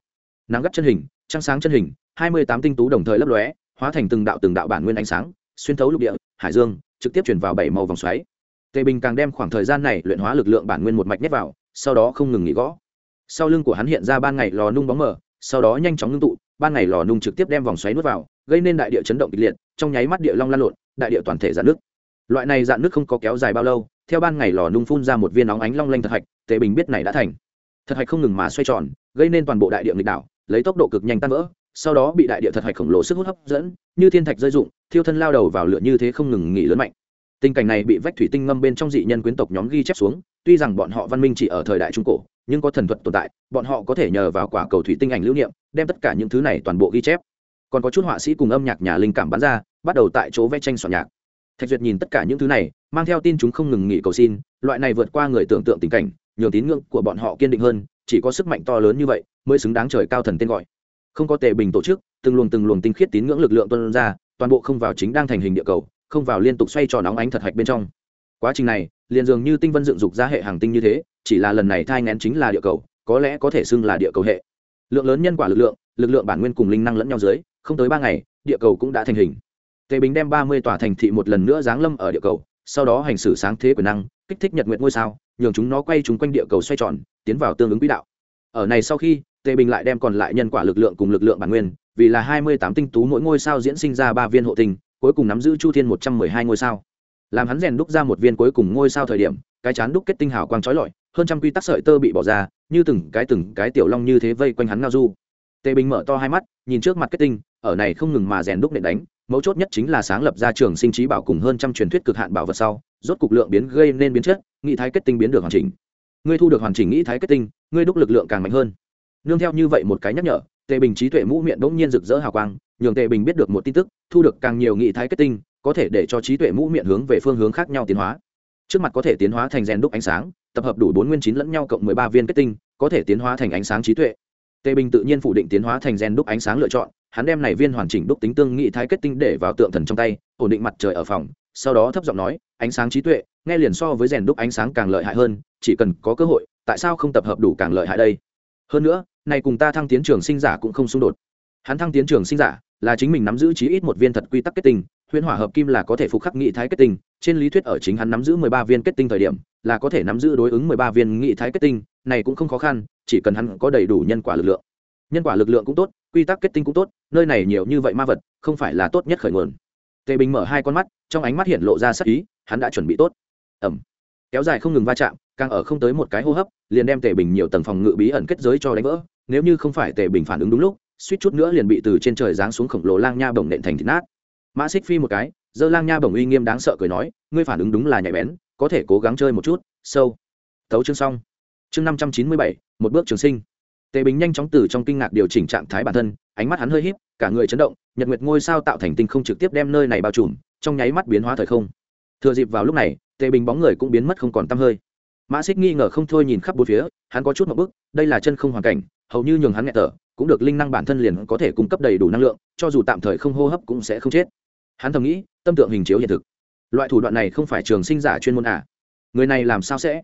Nắng gắt chân hình trăng sáng chân hình, hai mươi tám tinh tú đồng thời lấp lóe, hóa thành từng đạo từng đạo bản nguyên ánh sáng, xuyên thấu lục địa, hải dương, trực tiếp chuyển vào bảy màu vòng xoáy. Tề bình càng đem khoảng thời gian này luyện hóa lực lượng bản nguyên một mạch nhét vào, sau đó không ngừng nghỉ gõ. Sau lưng của hắn hiện ra ban ngày lò nung bóng mờ, sau đó nhanh chóng ngưng tụ, ban ngày lò nung trực tiếp đem vòng xoáy nuốt vào, gây nên đại địa chấn động kịch liệt, trong nháy mắt địa long lan lộn, đại địa toàn thể dạn nước loại này dạn nước không có kéo dài bao lâu, theo ban ngày lò nung phun ra một viên nóng ánh long lanh thật hạch, tề bình biết này đã thành. Thật hạch không ngừng mà xoay tròn, gây nên toàn bộ đại địa nghịch đảo lấy tốc độ cực nhanh tan vỡ, sau đó bị đại địa thật hạch khổng lồ sức hút hấp dẫn, như thiên thạch rơi dụng thiêu thân lao đầu vào lửa như thế không ngừng nghỉ lớn mạnh. Tình cảnh này bị vách thủy tinh ngâm bên trong dị nhân quyến tộc nhóm ghi chép xuống, tuy rằng bọn họ văn minh chỉ ở thời đại trung cổ, nhưng có thần thuật tồn tại, bọn họ có thể nhờ vào quả cầu thủy tinh ảnh lưu niệm, đem tất cả những thứ này toàn bộ ghi chép. Còn có chút họa sĩ cùng âm nhạc nhà linh cảm bắn ra, bắt đầu tại chỗ vẽ tranh soạn nhạc. Thạch duyệt nhìn tất cả những thứ này, mang theo tin chúng không ngừng nghỉ cầu xin, loại này vượt qua người tưởng tượng tình cảnh, nhường tín ngưỡng của bọn họ kiên định hơn chỉ có sức mạnh to lớn như vậy mới xứng đáng trời cao thần tên gọi. Không có tề bình tổ chức, từng luồng từng luồng tinh khiết tín ngưỡng lực lượng tuân ra, toàn bộ không vào chính đang thành hình địa cầu, không vào liên tục xoay tròn nóng ánh thật hạch bên trong. Quá trình này, liền dường như tinh vân dựng dục ra hệ hàng tinh như thế, chỉ là lần này thai ngén chính là địa cầu, có lẽ có thể xưng là địa cầu hệ. Lượng lớn nhân quả lực lượng lực lượng bản nguyên cùng linh năng lẫn nhau dưới, không tới ba ngày, địa cầu cũng đã thành hình. Tề bình đem ba mươi tòa thành thị một lần nữa giáng lâm ở địa cầu, sau đó hành xử sáng thế quyền năng, kích thích nhật nguyện ngôi sao, nhường chúng nó quay chúng quanh địa cầu xoay tròn tiến vào tương ứng quỹ đạo. Ở này sau khi, tề bình lại đem còn lại nhân quả lực lượng cùng lực lượng bản nguyên, vì là hai mươi tám tinh tú mỗi ngôi sao diễn sinh ra ba viên hộ tinh cuối cùng nắm giữ chu thiên một trăm mười hai ngôi sao. Làm hắn rèn đúc ra một viên cuối cùng ngôi sao thời điểm, cái chán đúc kết tinh hào quang trói lọi, hơn trăm quy tắc sợi tơ bị bỏ ra, như từng cái từng cái tiểu long như thế vây quanh hắn ngao du. Tề bình mở to hai mắt, nhìn trước mặt kết tinh, ở này không ngừng mà rèn đúc nện đánh, mấu chốt nhất chính là sáng lập ra trường sinh trí bảo cùng hơn trăm truyền thuyết cực hạn bảo vật sau, rốt cục lượng biến gây nên biến chất, nghị thái kết tinh biến được hoàn chỉnh ngươi thu được hoàn chỉnh nghĩ thái kết tinh, ngươi đúc lực lượng càng mạnh hơn. Nương theo như vậy một cái nhắc nhở, tề bình trí tuệ mũ miệng bỗng nhiên rực rỡ hào quang, nhường tề bình biết được một tin tức, thu được càng nhiều nghị thái kết tinh, có thể để cho trí tuệ mũ miệng hướng về phương hướng khác nhau tiến hóa. Trước mặt có thể tiến hóa thành rèn đúc ánh sáng, tập hợp đủ bốn nguyên chín lẫn nhau cộng mười ba viên kết tinh, có thể tiến hóa thành ánh sáng trí tuệ. Tề bình tự nhiên phủ định tiến hóa thành rèn đúc ánh sáng lựa chọn, hắn đem này viên hoàn chỉnh đúc tính tương nghị thái kết tinh để vào tượng thần trong tay, ổn định mặt trời ở phòng, sau đó thấp giọng nói, ánh sáng trí tuệ, nghe liền so với rèn đúc ánh sáng càng lợi hại hơn chỉ cần có cơ hội, tại sao không tập hợp đủ càng lợi hại đây? Hơn nữa, này cùng ta thăng tiến trường sinh giả cũng không xung đột. Hắn thăng tiến trường sinh giả là chính mình nắm giữ chí ít một viên thật quy tắc kết tinh huyễn hỏa hợp kim là có thể phục khắc nghị thái kết tinh, trên lý thuyết ở chính hắn nắm giữ mười ba viên kết tinh thời điểm là có thể nắm giữ đối ứng mười ba viên nghị thái kết tinh, này cũng không khó khăn, chỉ cần hắn có đầy đủ nhân quả lực lượng. Nhân quả lực lượng cũng tốt, quy tắc kết tinh cũng tốt, nơi này nhiều như vậy ma vật, không phải là tốt nhất khởi nguồn. Tề bình mở hai con mắt, trong ánh mắt hiện lộ ra sắc ý, hắn đã chuẩn bị tốt. Ẩm. Kéo dài không ngừng va chạm càng ở không tới một cái hô hấp, liền đem tề bình nhiều tầng phòng ngự bí ẩn kết giới cho đánh vỡ. Nếu như không phải tề bình phản ứng đúng lúc, suýt chút nữa liền bị từ trên trời giáng xuống khổng lồ lang nha bổng nện thành thịt nát. Mã xích phi một cái dơ lang nha bổng uy nghiêm đáng sợ cười nói, ngươi phản ứng đúng là nhạy bén, có thể cố gắng chơi một chút. Sâu. Thấu chương xong. Chương năm trăm chín mươi bảy, một bước trường sinh. Tề bình nhanh chóng từ trong kinh ngạc điều chỉnh trạng thái bản thân, ánh mắt hắn hơi híp, cả người chấn động, nhật nguyệt ngôi sao tạo thành tinh không trực tiếp đem nơi này bao trùm, trong nháy mắt biến hóa thời không. Thừa dịp vào lúc này tề bình bóng người cũng biến mất không còn t hơi mã xích nghi ngờ không thôi nhìn khắp bốn phía hắn có chút một bức đây là chân không hoàn cảnh hầu như nhường hắn nghẹt tở, cũng được linh năng bản thân liền có thể cung cấp đầy đủ năng lượng cho dù tạm thời không hô hấp cũng sẽ không chết. Hắn thầm nghĩ tâm tượng hình chiếu hiện thực. Loại thủ đoạn này không phải trường sinh giả chuyên môn à? Người này làm sao sẽ?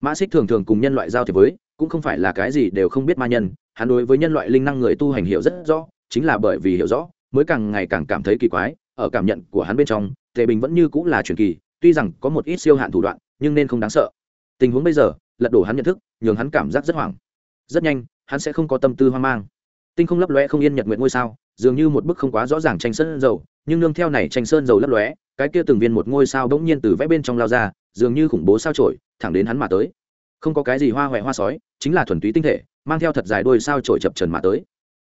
Mã xích thường thường cùng nhân loại giao thiệp với cũng không phải là cái gì đều không biết ma nhân hắn đối với nhân loại linh năng người tu hành hiểu rất rõ chính là bởi vì hiểu rõ mới càng ngày càng cảm thấy kỳ quái ở cảm nhận của hắn bên trong tề bình vẫn như cũng là truyền kỳ tuy rằng có một ít siêu hạn thủ đoạn nhưng nên không đáng sợ tình huống bây giờ, lật đổ hắn nhận thức, nhường hắn cảm giác rất hoảng. Rất nhanh, hắn sẽ không có tâm tư hoang mang. Tinh không lấp lóe không yên nhật nguyện ngôi sao, dường như một bức không quá rõ ràng tranh sơn dầu, nhưng nương theo này tranh sơn dầu lấp lóe, cái kia từng viên một ngôi sao bỗng nhiên từ vẽ bên trong lao ra, dường như khủng bố sao trổi, thẳng đến hắn mà tới. Không có cái gì hoa hoẹ hoa sói, chính là thuần túy tinh thể, mang theo thật dài đôi sao trổi chập trần mà tới.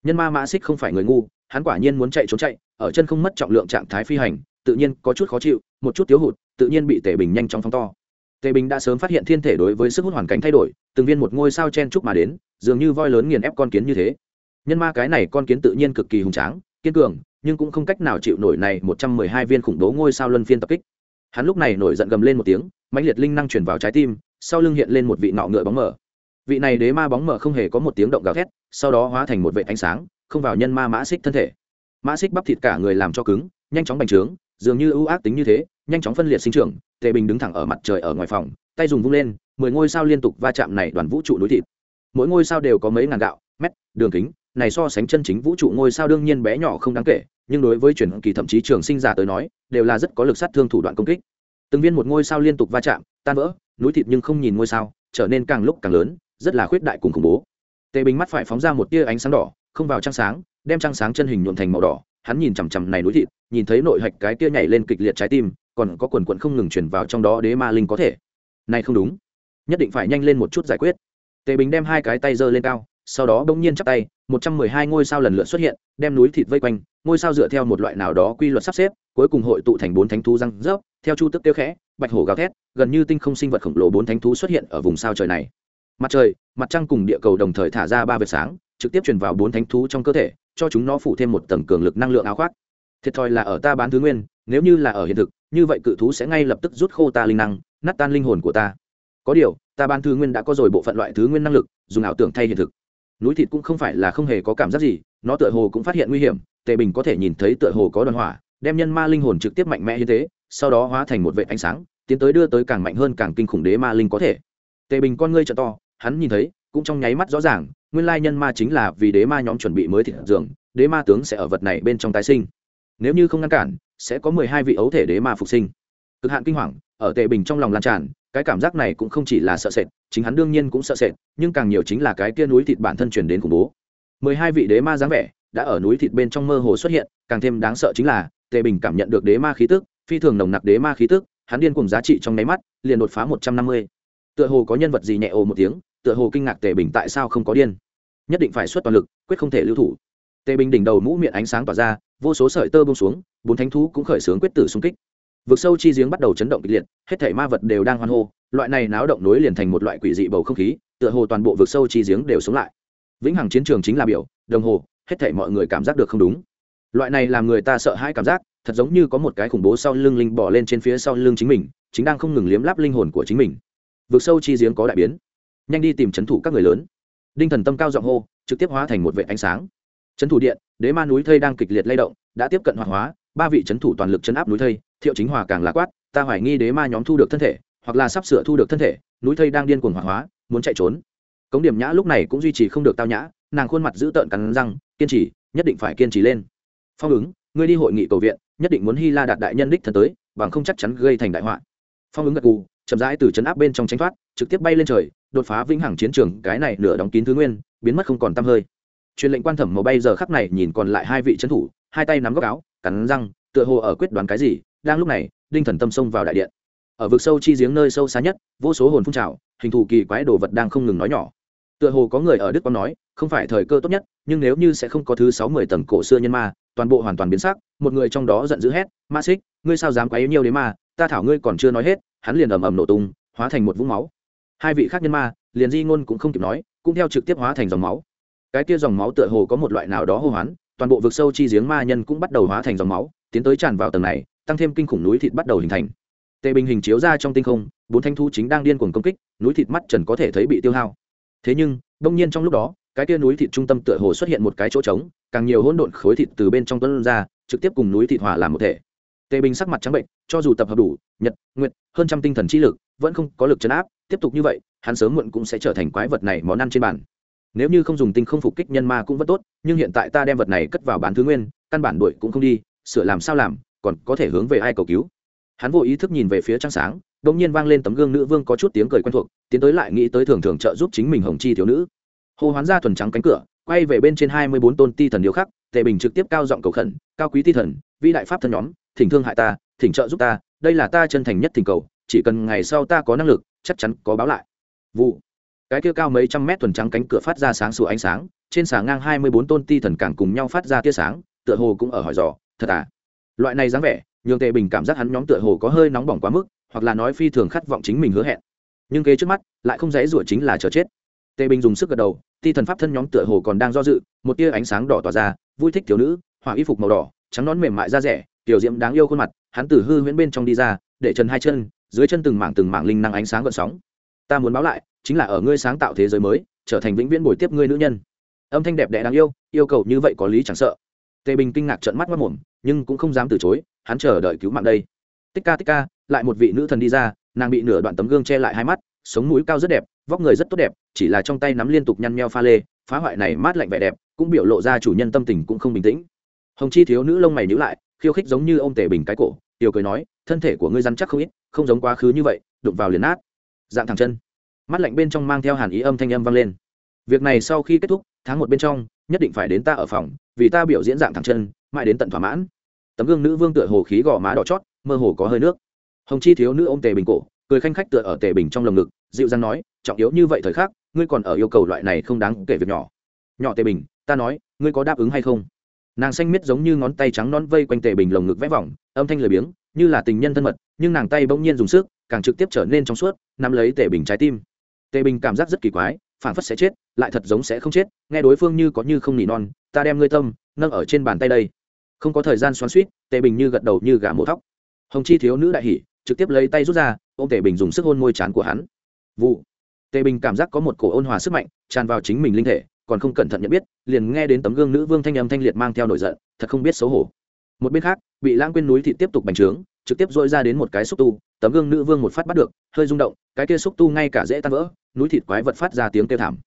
Nhân ma mã xích không phải người ngu, hắn quả nhiên muốn chạy trốn chạy, ở chân không mất trọng lượng trạng thái phi hành, tự nhiên có chút khó chịu, một chút thiếu hụt, tự nhiên bị tể bình nhanh chóng phóng to tề bình đã sớm phát hiện thiên thể đối với sức hút hoàn cảnh thay đổi, từng viên một ngôi sao chen chúc mà đến, dường như voi lớn nghiền ép con kiến như thế. Nhân ma cái này con kiến tự nhiên cực kỳ hùng tráng, kiên cường, nhưng cũng không cách nào chịu nổi này một trăm mười hai viên khủng bố ngôi sao luân phiên tập kích. Hắn lúc này nổi giận gầm lên một tiếng, mãnh liệt linh năng chuyển vào trái tim, sau lưng hiện lên một vị nọ ngựa bóng mở vị này đế ma bóng mở không hề có một tiếng động gào thét, sau đó hóa thành một vệ ánh sáng, không vào nhân ma mã xích thân thể. Mã xích bắp thịt cả người làm cho cứng, nhanh chóng bành trướng, dường như ưu ác tính như thế, nhanh chóng phân liệt sinh trưởng tề bình đứng thẳng ở mặt trời ở ngoài phòng, tay dùng vung lên, mười ngôi sao liên tục va chạm này đoàn vũ trụ núi thịt. Mỗi ngôi sao đều có mấy ngàn gạo, mét, đường kính, này so sánh chân chính vũ trụ ngôi sao đương nhiên bé nhỏ không đáng kể, nhưng đối với chuyển kỳ thậm chí trường sinh giả tới nói, đều là rất có lực sát thương thủ đoạn công kích. Từng viên một ngôi sao liên tục va chạm, tan vỡ, núi thịt nhưng không nhìn ngôi sao, trở nên càng lúc càng lớn, rất là khuyết đại cùng khủng bố. Tề bình mắt phải phóng ra một tia ánh sáng đỏ, không vào trăng sáng, đem trăng sáng chân hình nhuộm thành màu đỏ hắn nhìn chằm chằm này núi thịt, nhìn thấy nội hạch cái tia nhảy lên kịch liệt trái tim, còn có quần quận không ngừng chuyển vào trong đó đế ma linh có thể. Này không đúng. Nhất định phải nhanh lên một chút giải quyết. Tề bình đem hai cái tay giơ lên cao, sau đó bỗng nhiên chắp tay, một trăm mười hai ngôi sao lần lượt xuất hiện, đem núi thịt vây quanh, ngôi sao dựa theo một loại nào đó quy luật sắp xếp, cuối cùng hội tụ thành bốn thánh thú răng rớp, theo chu tức tiêu khẽ, bạch hổ gào thét, gần như tinh không sinh vật khổng lồ bốn thánh thú xuất hiện ở vùng sao trời này. Mặt trời, mặt trăng cùng địa cầu đồng thời thả ra ba vệt sáng, trực tiếp truyền vào bốn thánh thú trong cơ thể cho chúng nó phủ thêm một tầng cường lực năng lượng áo khoác. Thiệt thòi là ở ta bán thứ nguyên, nếu như là ở hiện thực, như vậy cự thú sẽ ngay lập tức rút khô ta linh năng, nát tan linh hồn của ta. Có điều, ta bán thứ nguyên đã có rồi bộ phận loại thứ nguyên năng lực, dùng ảo tưởng thay hiện thực. Núi thịt cũng không phải là không hề có cảm giác gì, nó tựa hồ cũng phát hiện nguy hiểm, tề bình có thể nhìn thấy tựa hồ có đoàn hỏa, đem nhân ma linh hồn trực tiếp mạnh mẽ như thế, sau đó hóa thành một vệ ánh sáng, tiến tới đưa tới càng mạnh hơn càng kinh khủng đế ma linh có thể. Tề bình con ngươi trợ to, hắn nhìn thấy cũng trong nháy mắt rõ ràng, nguyên lai nhân ma chính là vì đế ma nhóm chuẩn bị mới thịt dường, đế ma tướng sẽ ở vật này bên trong tái sinh. Nếu như không ngăn cản, sẽ có mười hai vị ấu thể đế ma phục sinh. Cực hạn kinh hoàng, ở tệ bình trong lòng lan tràn, cái cảm giác này cũng không chỉ là sợ sệt, chính hắn đương nhiên cũng sợ sệt, nhưng càng nhiều chính là cái kia núi thịt bản thân truyền đến khủng bố. mười hai vị đế ma dáng vẻ đã ở núi thịt bên trong mơ hồ xuất hiện, càng thêm đáng sợ chính là tề bình cảm nhận được đế ma khí tức, phi thường nồng nặc đế ma khí tức, hắn điên cùng giá trị trong nháy mắt, liền đột phá một trăm năm mươi. Tựa hồ có nhân vật gì nhẹ ồ một tiếng tựa hồ kinh ngạc tề bình tại sao không có điên. Nhất định phải xuất toàn lực, quyết không thể lưu thủ. Tề bình đỉnh đầu mũ miệng ánh sáng tỏa ra, vô số sợi tơ bông xuống, bốn thánh thú cũng khởi xướng quyết tử xung kích. Vực sâu chi giếng bắt đầu chấn động kịch liệt, hết thể ma vật đều đang hoan hô, loại này náo động nối liền thành một loại quỷ dị bầu không khí, tựa hồ toàn bộ vực sâu chi giếng đều sống lại. Vĩnh hằng chiến trường chính là biểu, đồng hồ, hết thể mọi người cảm giác được không đúng. Loại này làm người ta sợ hãi cảm giác, thật giống như có một cái khủng bố sau lưng linh bỏ lên trên phía sau lưng chính mình, chính đang không ngừng liếm láp linh hồn của chính mình. Vực sâu chi giếng có đại biến nhanh đi tìm c h ấ n thủ các người lớn. Đinh thần tâm cao giọng hô trực tiếp hóa thành một vệ ánh sáng. C h ấ n thủ điện đế ma núi thây đang kịch liệt lay động đã tiếp cận hoạt hóa ba vị c h ấ n thủ toàn lực chấn áp núi thây thiệu chính hòa càng là quát ta hoài nghi đế ma nhóm thu được thân thể hoặc là sắp sửa thu được thân thể núi thây đang điên cuồng hoạt hóa muốn chạy trốn. Cống điểm nhã lúc này cũng duy trì không được tao nhã nàng khuôn mặt giữ tợn cắn răng kiên trì nhất định phải kiên trì lên. Phong ứng ngươi đi hội nghị cầu viện nhất định muốn hy la đạt đại nhân đích thần tới bằng không chắc chắn gây thành đại họa. Phong ứng gật gù, chậm rãi từ chấn áp bên trong tránh thoát trực tiếp bay lên trời đột phá vĩnh hằng chiến trường, cái này nửa đóng kín thứ nguyên, biến mất không còn tăm hơi. Truyền lệnh quan thẩm màu bay giờ khắc này nhìn còn lại hai vị trấn thủ, hai tay nắm góc áo, cắn răng, tựa hồ ở quyết đoán cái gì, đang lúc này, đinh thần tâm xông vào đại điện. Ở vực sâu chi giếng nơi sâu xa nhất, vô số hồn phun trào, hình thù kỳ quái đồ vật đang không ngừng nói nhỏ. Tựa hồ có người ở đức quang nói, không phải thời cơ tốt nhất, nhưng nếu như sẽ không có thứ sáu mươi tầng cổ xưa nhân ma, toàn bộ hoàn toàn biến sắc, một người trong đó giận dữ hét, ma xích, ngươi sao dám quá yếu nhiều đến ma, ta thảo ngươi còn chưa nói hết. Hắn liền ầm ầm nổ tung, hóa thành một vũng máu hai vị khác nhân ma, liền di ngôn cũng không kịp nói, cũng theo trực tiếp hóa thành dòng máu. Cái kia dòng máu tựa hồ có một loại nào đó hô hoán, toàn bộ vực sâu chi giếng ma nhân cũng bắt đầu hóa thành dòng máu, tiến tới tràn vào tầng này, tăng thêm kinh khủng núi thịt bắt đầu hình thành. Tề bình hình chiếu ra trong tinh không, bốn thanh thu chính đang điên cuồng công kích, núi thịt mắt trần có thể thấy bị tiêu hao. Thế nhưng, đông nhiên trong lúc đó, cái kia núi thịt trung tâm tựa hồ xuất hiện một cái chỗ trống, càng nhiều hỗn độn khối thịt từ bên trong tuấn ra, trực tiếp cùng núi thịt hòa làm một thể. Tề bình sắc mặt trắng bệnh, cho dù tập hợp đủ, nhật nguyện hơn trăm tinh thần trí lực, vẫn không có lực chấn áp tiếp tục như vậy, hắn sớm muộn cũng sẽ trở thành quái vật này món ăn trên bàn. Nếu như không dùng tinh không phục kích nhân ma cũng vẫn tốt, nhưng hiện tại ta đem vật này cất vào bán thứ nguyên, căn bản đuổi cũng không đi, sửa làm sao làm, còn có thể hướng về ai cầu cứu? Hắn vô ý thức nhìn về phía trăng sáng đ ỗ n g nhiên vang lên tấm gương nữ vương có chút tiếng cười quen thuộc, tiến tới lại nghĩ tới thường thường trợ giúp chính mình hồng chi thiếu nữ. Hô hoán ra thuần trắng cánh cửa, quay về bên trên hai mươi bốn tôn ti thần điêu khắc, tề bình trực tiếp cao giọng cầu khẩn, cao quý ti thần, vĩ đại pháp thân nhóm, thỉnh thương hại ta, thỉnh trợ giúp ta, đây là ta chân thành nhất thỉnh cầu chỉ cần ngày sau ta có năng lực, chắc chắn có báo lại. Vụ. Cái kia cao mấy trăm mét thuần trắng cánh cửa phát ra sáng sủa ánh sáng, trên xà ngang hai mươi bốn tôn ti thần càng cùng nhau phát ra tia sáng, tựa hồ cũng ở hỏi dò, thật à? Loại này dáng vẻ, nhường tề bình cảm giác hắn nhóm tựa hồ có hơi nóng bỏng quá mức, hoặc là nói phi thường khát vọng chính mình hứa hẹn. Nhưng kế trước mắt, lại không dễ rủa chính là chờ chết. Tề bình dùng sức gật đầu, ti thần pháp thân nhóm tựa hồ còn đang do dự, một tia ánh sáng đỏ tỏa ra, vui thích thiếu nữ, hỏa y phục màu đỏ, trắng nón mềm mại da rẻ, tiểu diễm đáng yêu khuôn mặt, hắn từ hư huyễn bên trong đi ra, để trần hai chân dưới chân từng mảng từng mảng linh năng ánh sáng gợn sóng. Ta muốn báo lại, chính là ở ngươi sáng tạo thế giới mới, trở thành vĩnh viễn bồi tiếp ngươi nữ nhân. Âm thanh đẹp đẽ đáng yêu yêu cầu như vậy có lý chẳng sợ. Tề bình kinh ngạc trợn mắt mất mồm, nhưng cũng không dám từ chối, hắn chờ đợi cứu mạng đây. Tích ca tích ca, lại một vị nữ thần đi ra, nàng bị nửa đoạn tấm gương che lại hai mắt, sống mũi cao rất đẹp, vóc người rất tốt đẹp, chỉ là trong tay nắm liên tục nhăn meo pha lê, phá hoại này mát lạnh vẻ đẹp, cũng biểu lộ ra chủ nhân tâm tình cũng không bình tĩnh. Hồng chi thiếu nữ lông mày nhữ lại, khiêu khích giống như ông tề bình cái cổ tiểu cười nói, thân thể của ngươi rắn chắc không ít, không giống quá khứ như vậy, đụng vào liền nát. Dạng thẳng chân. Mắt lạnh bên trong mang theo hàn ý âm thanh âm vang lên. Việc này sau khi kết thúc, tháng một bên trong, nhất định phải đến ta ở phòng, vì ta biểu diễn dạng thẳng chân, mãi đến tận thỏa mãn. Tấm gương nữ vương tựa hồ khí gò má đỏ chót, mơ hồ có hơi nước. Hồng chi thiếu nữ ôm tề bình cổ, cười khanh khách tựa ở tề bình trong lồng ngực, dịu dàng nói, trọng yếu như vậy thời khắc, ngươi còn ở yêu cầu loại này không đáng kể việc nhỏ. Nhỏ tề bình, ta nói, ngươi có đáp ứng hay không? Nàng xanh miết giống như ngón tay trắng non vây quanh tề bình lồng ngực vẽ vòng, âm thanh lười biếng, như là tình nhân thân mật, nhưng nàng tay bỗng nhiên dùng sức, càng trực tiếp trở nên trong suốt, nắm lấy tề bình trái tim. Tề bình cảm giác rất kỳ quái phản phất sẽ chết, lại thật giống sẽ không chết, nghe đối phương như có như không nỉ non, ta đem ngươi tâm, nâng ở trên bàn tay đây. Không có thời gian xoắn suýt tề bình như gật đầu như gà mổ thóc. Hồng chi thiếu nữ đại hỉ, trực tiếp lấy tay rút ra ô tề bình dùng sức hôn môi trán của hắn. Vụ. Tề bình cảm giác có một cổ ôn hòa sức mạnh, tràn vào chính mình linh thể còn không cẩn thận nhận biết, liền nghe đến tấm gương nữ vương thanh âm thanh liệt mang theo nổi giận, thật không biết xấu hổ. Một bên khác, bị lãng quên núi thị tiếp tục bành trướng, trực tiếp dội ra đến một cái xúc tu, tấm gương nữ vương một phát bắt được, hơi rung động, cái kia xúc tu ngay cả dễ tan vỡ, núi thịt quái vật phát ra tiếng kêu thảm.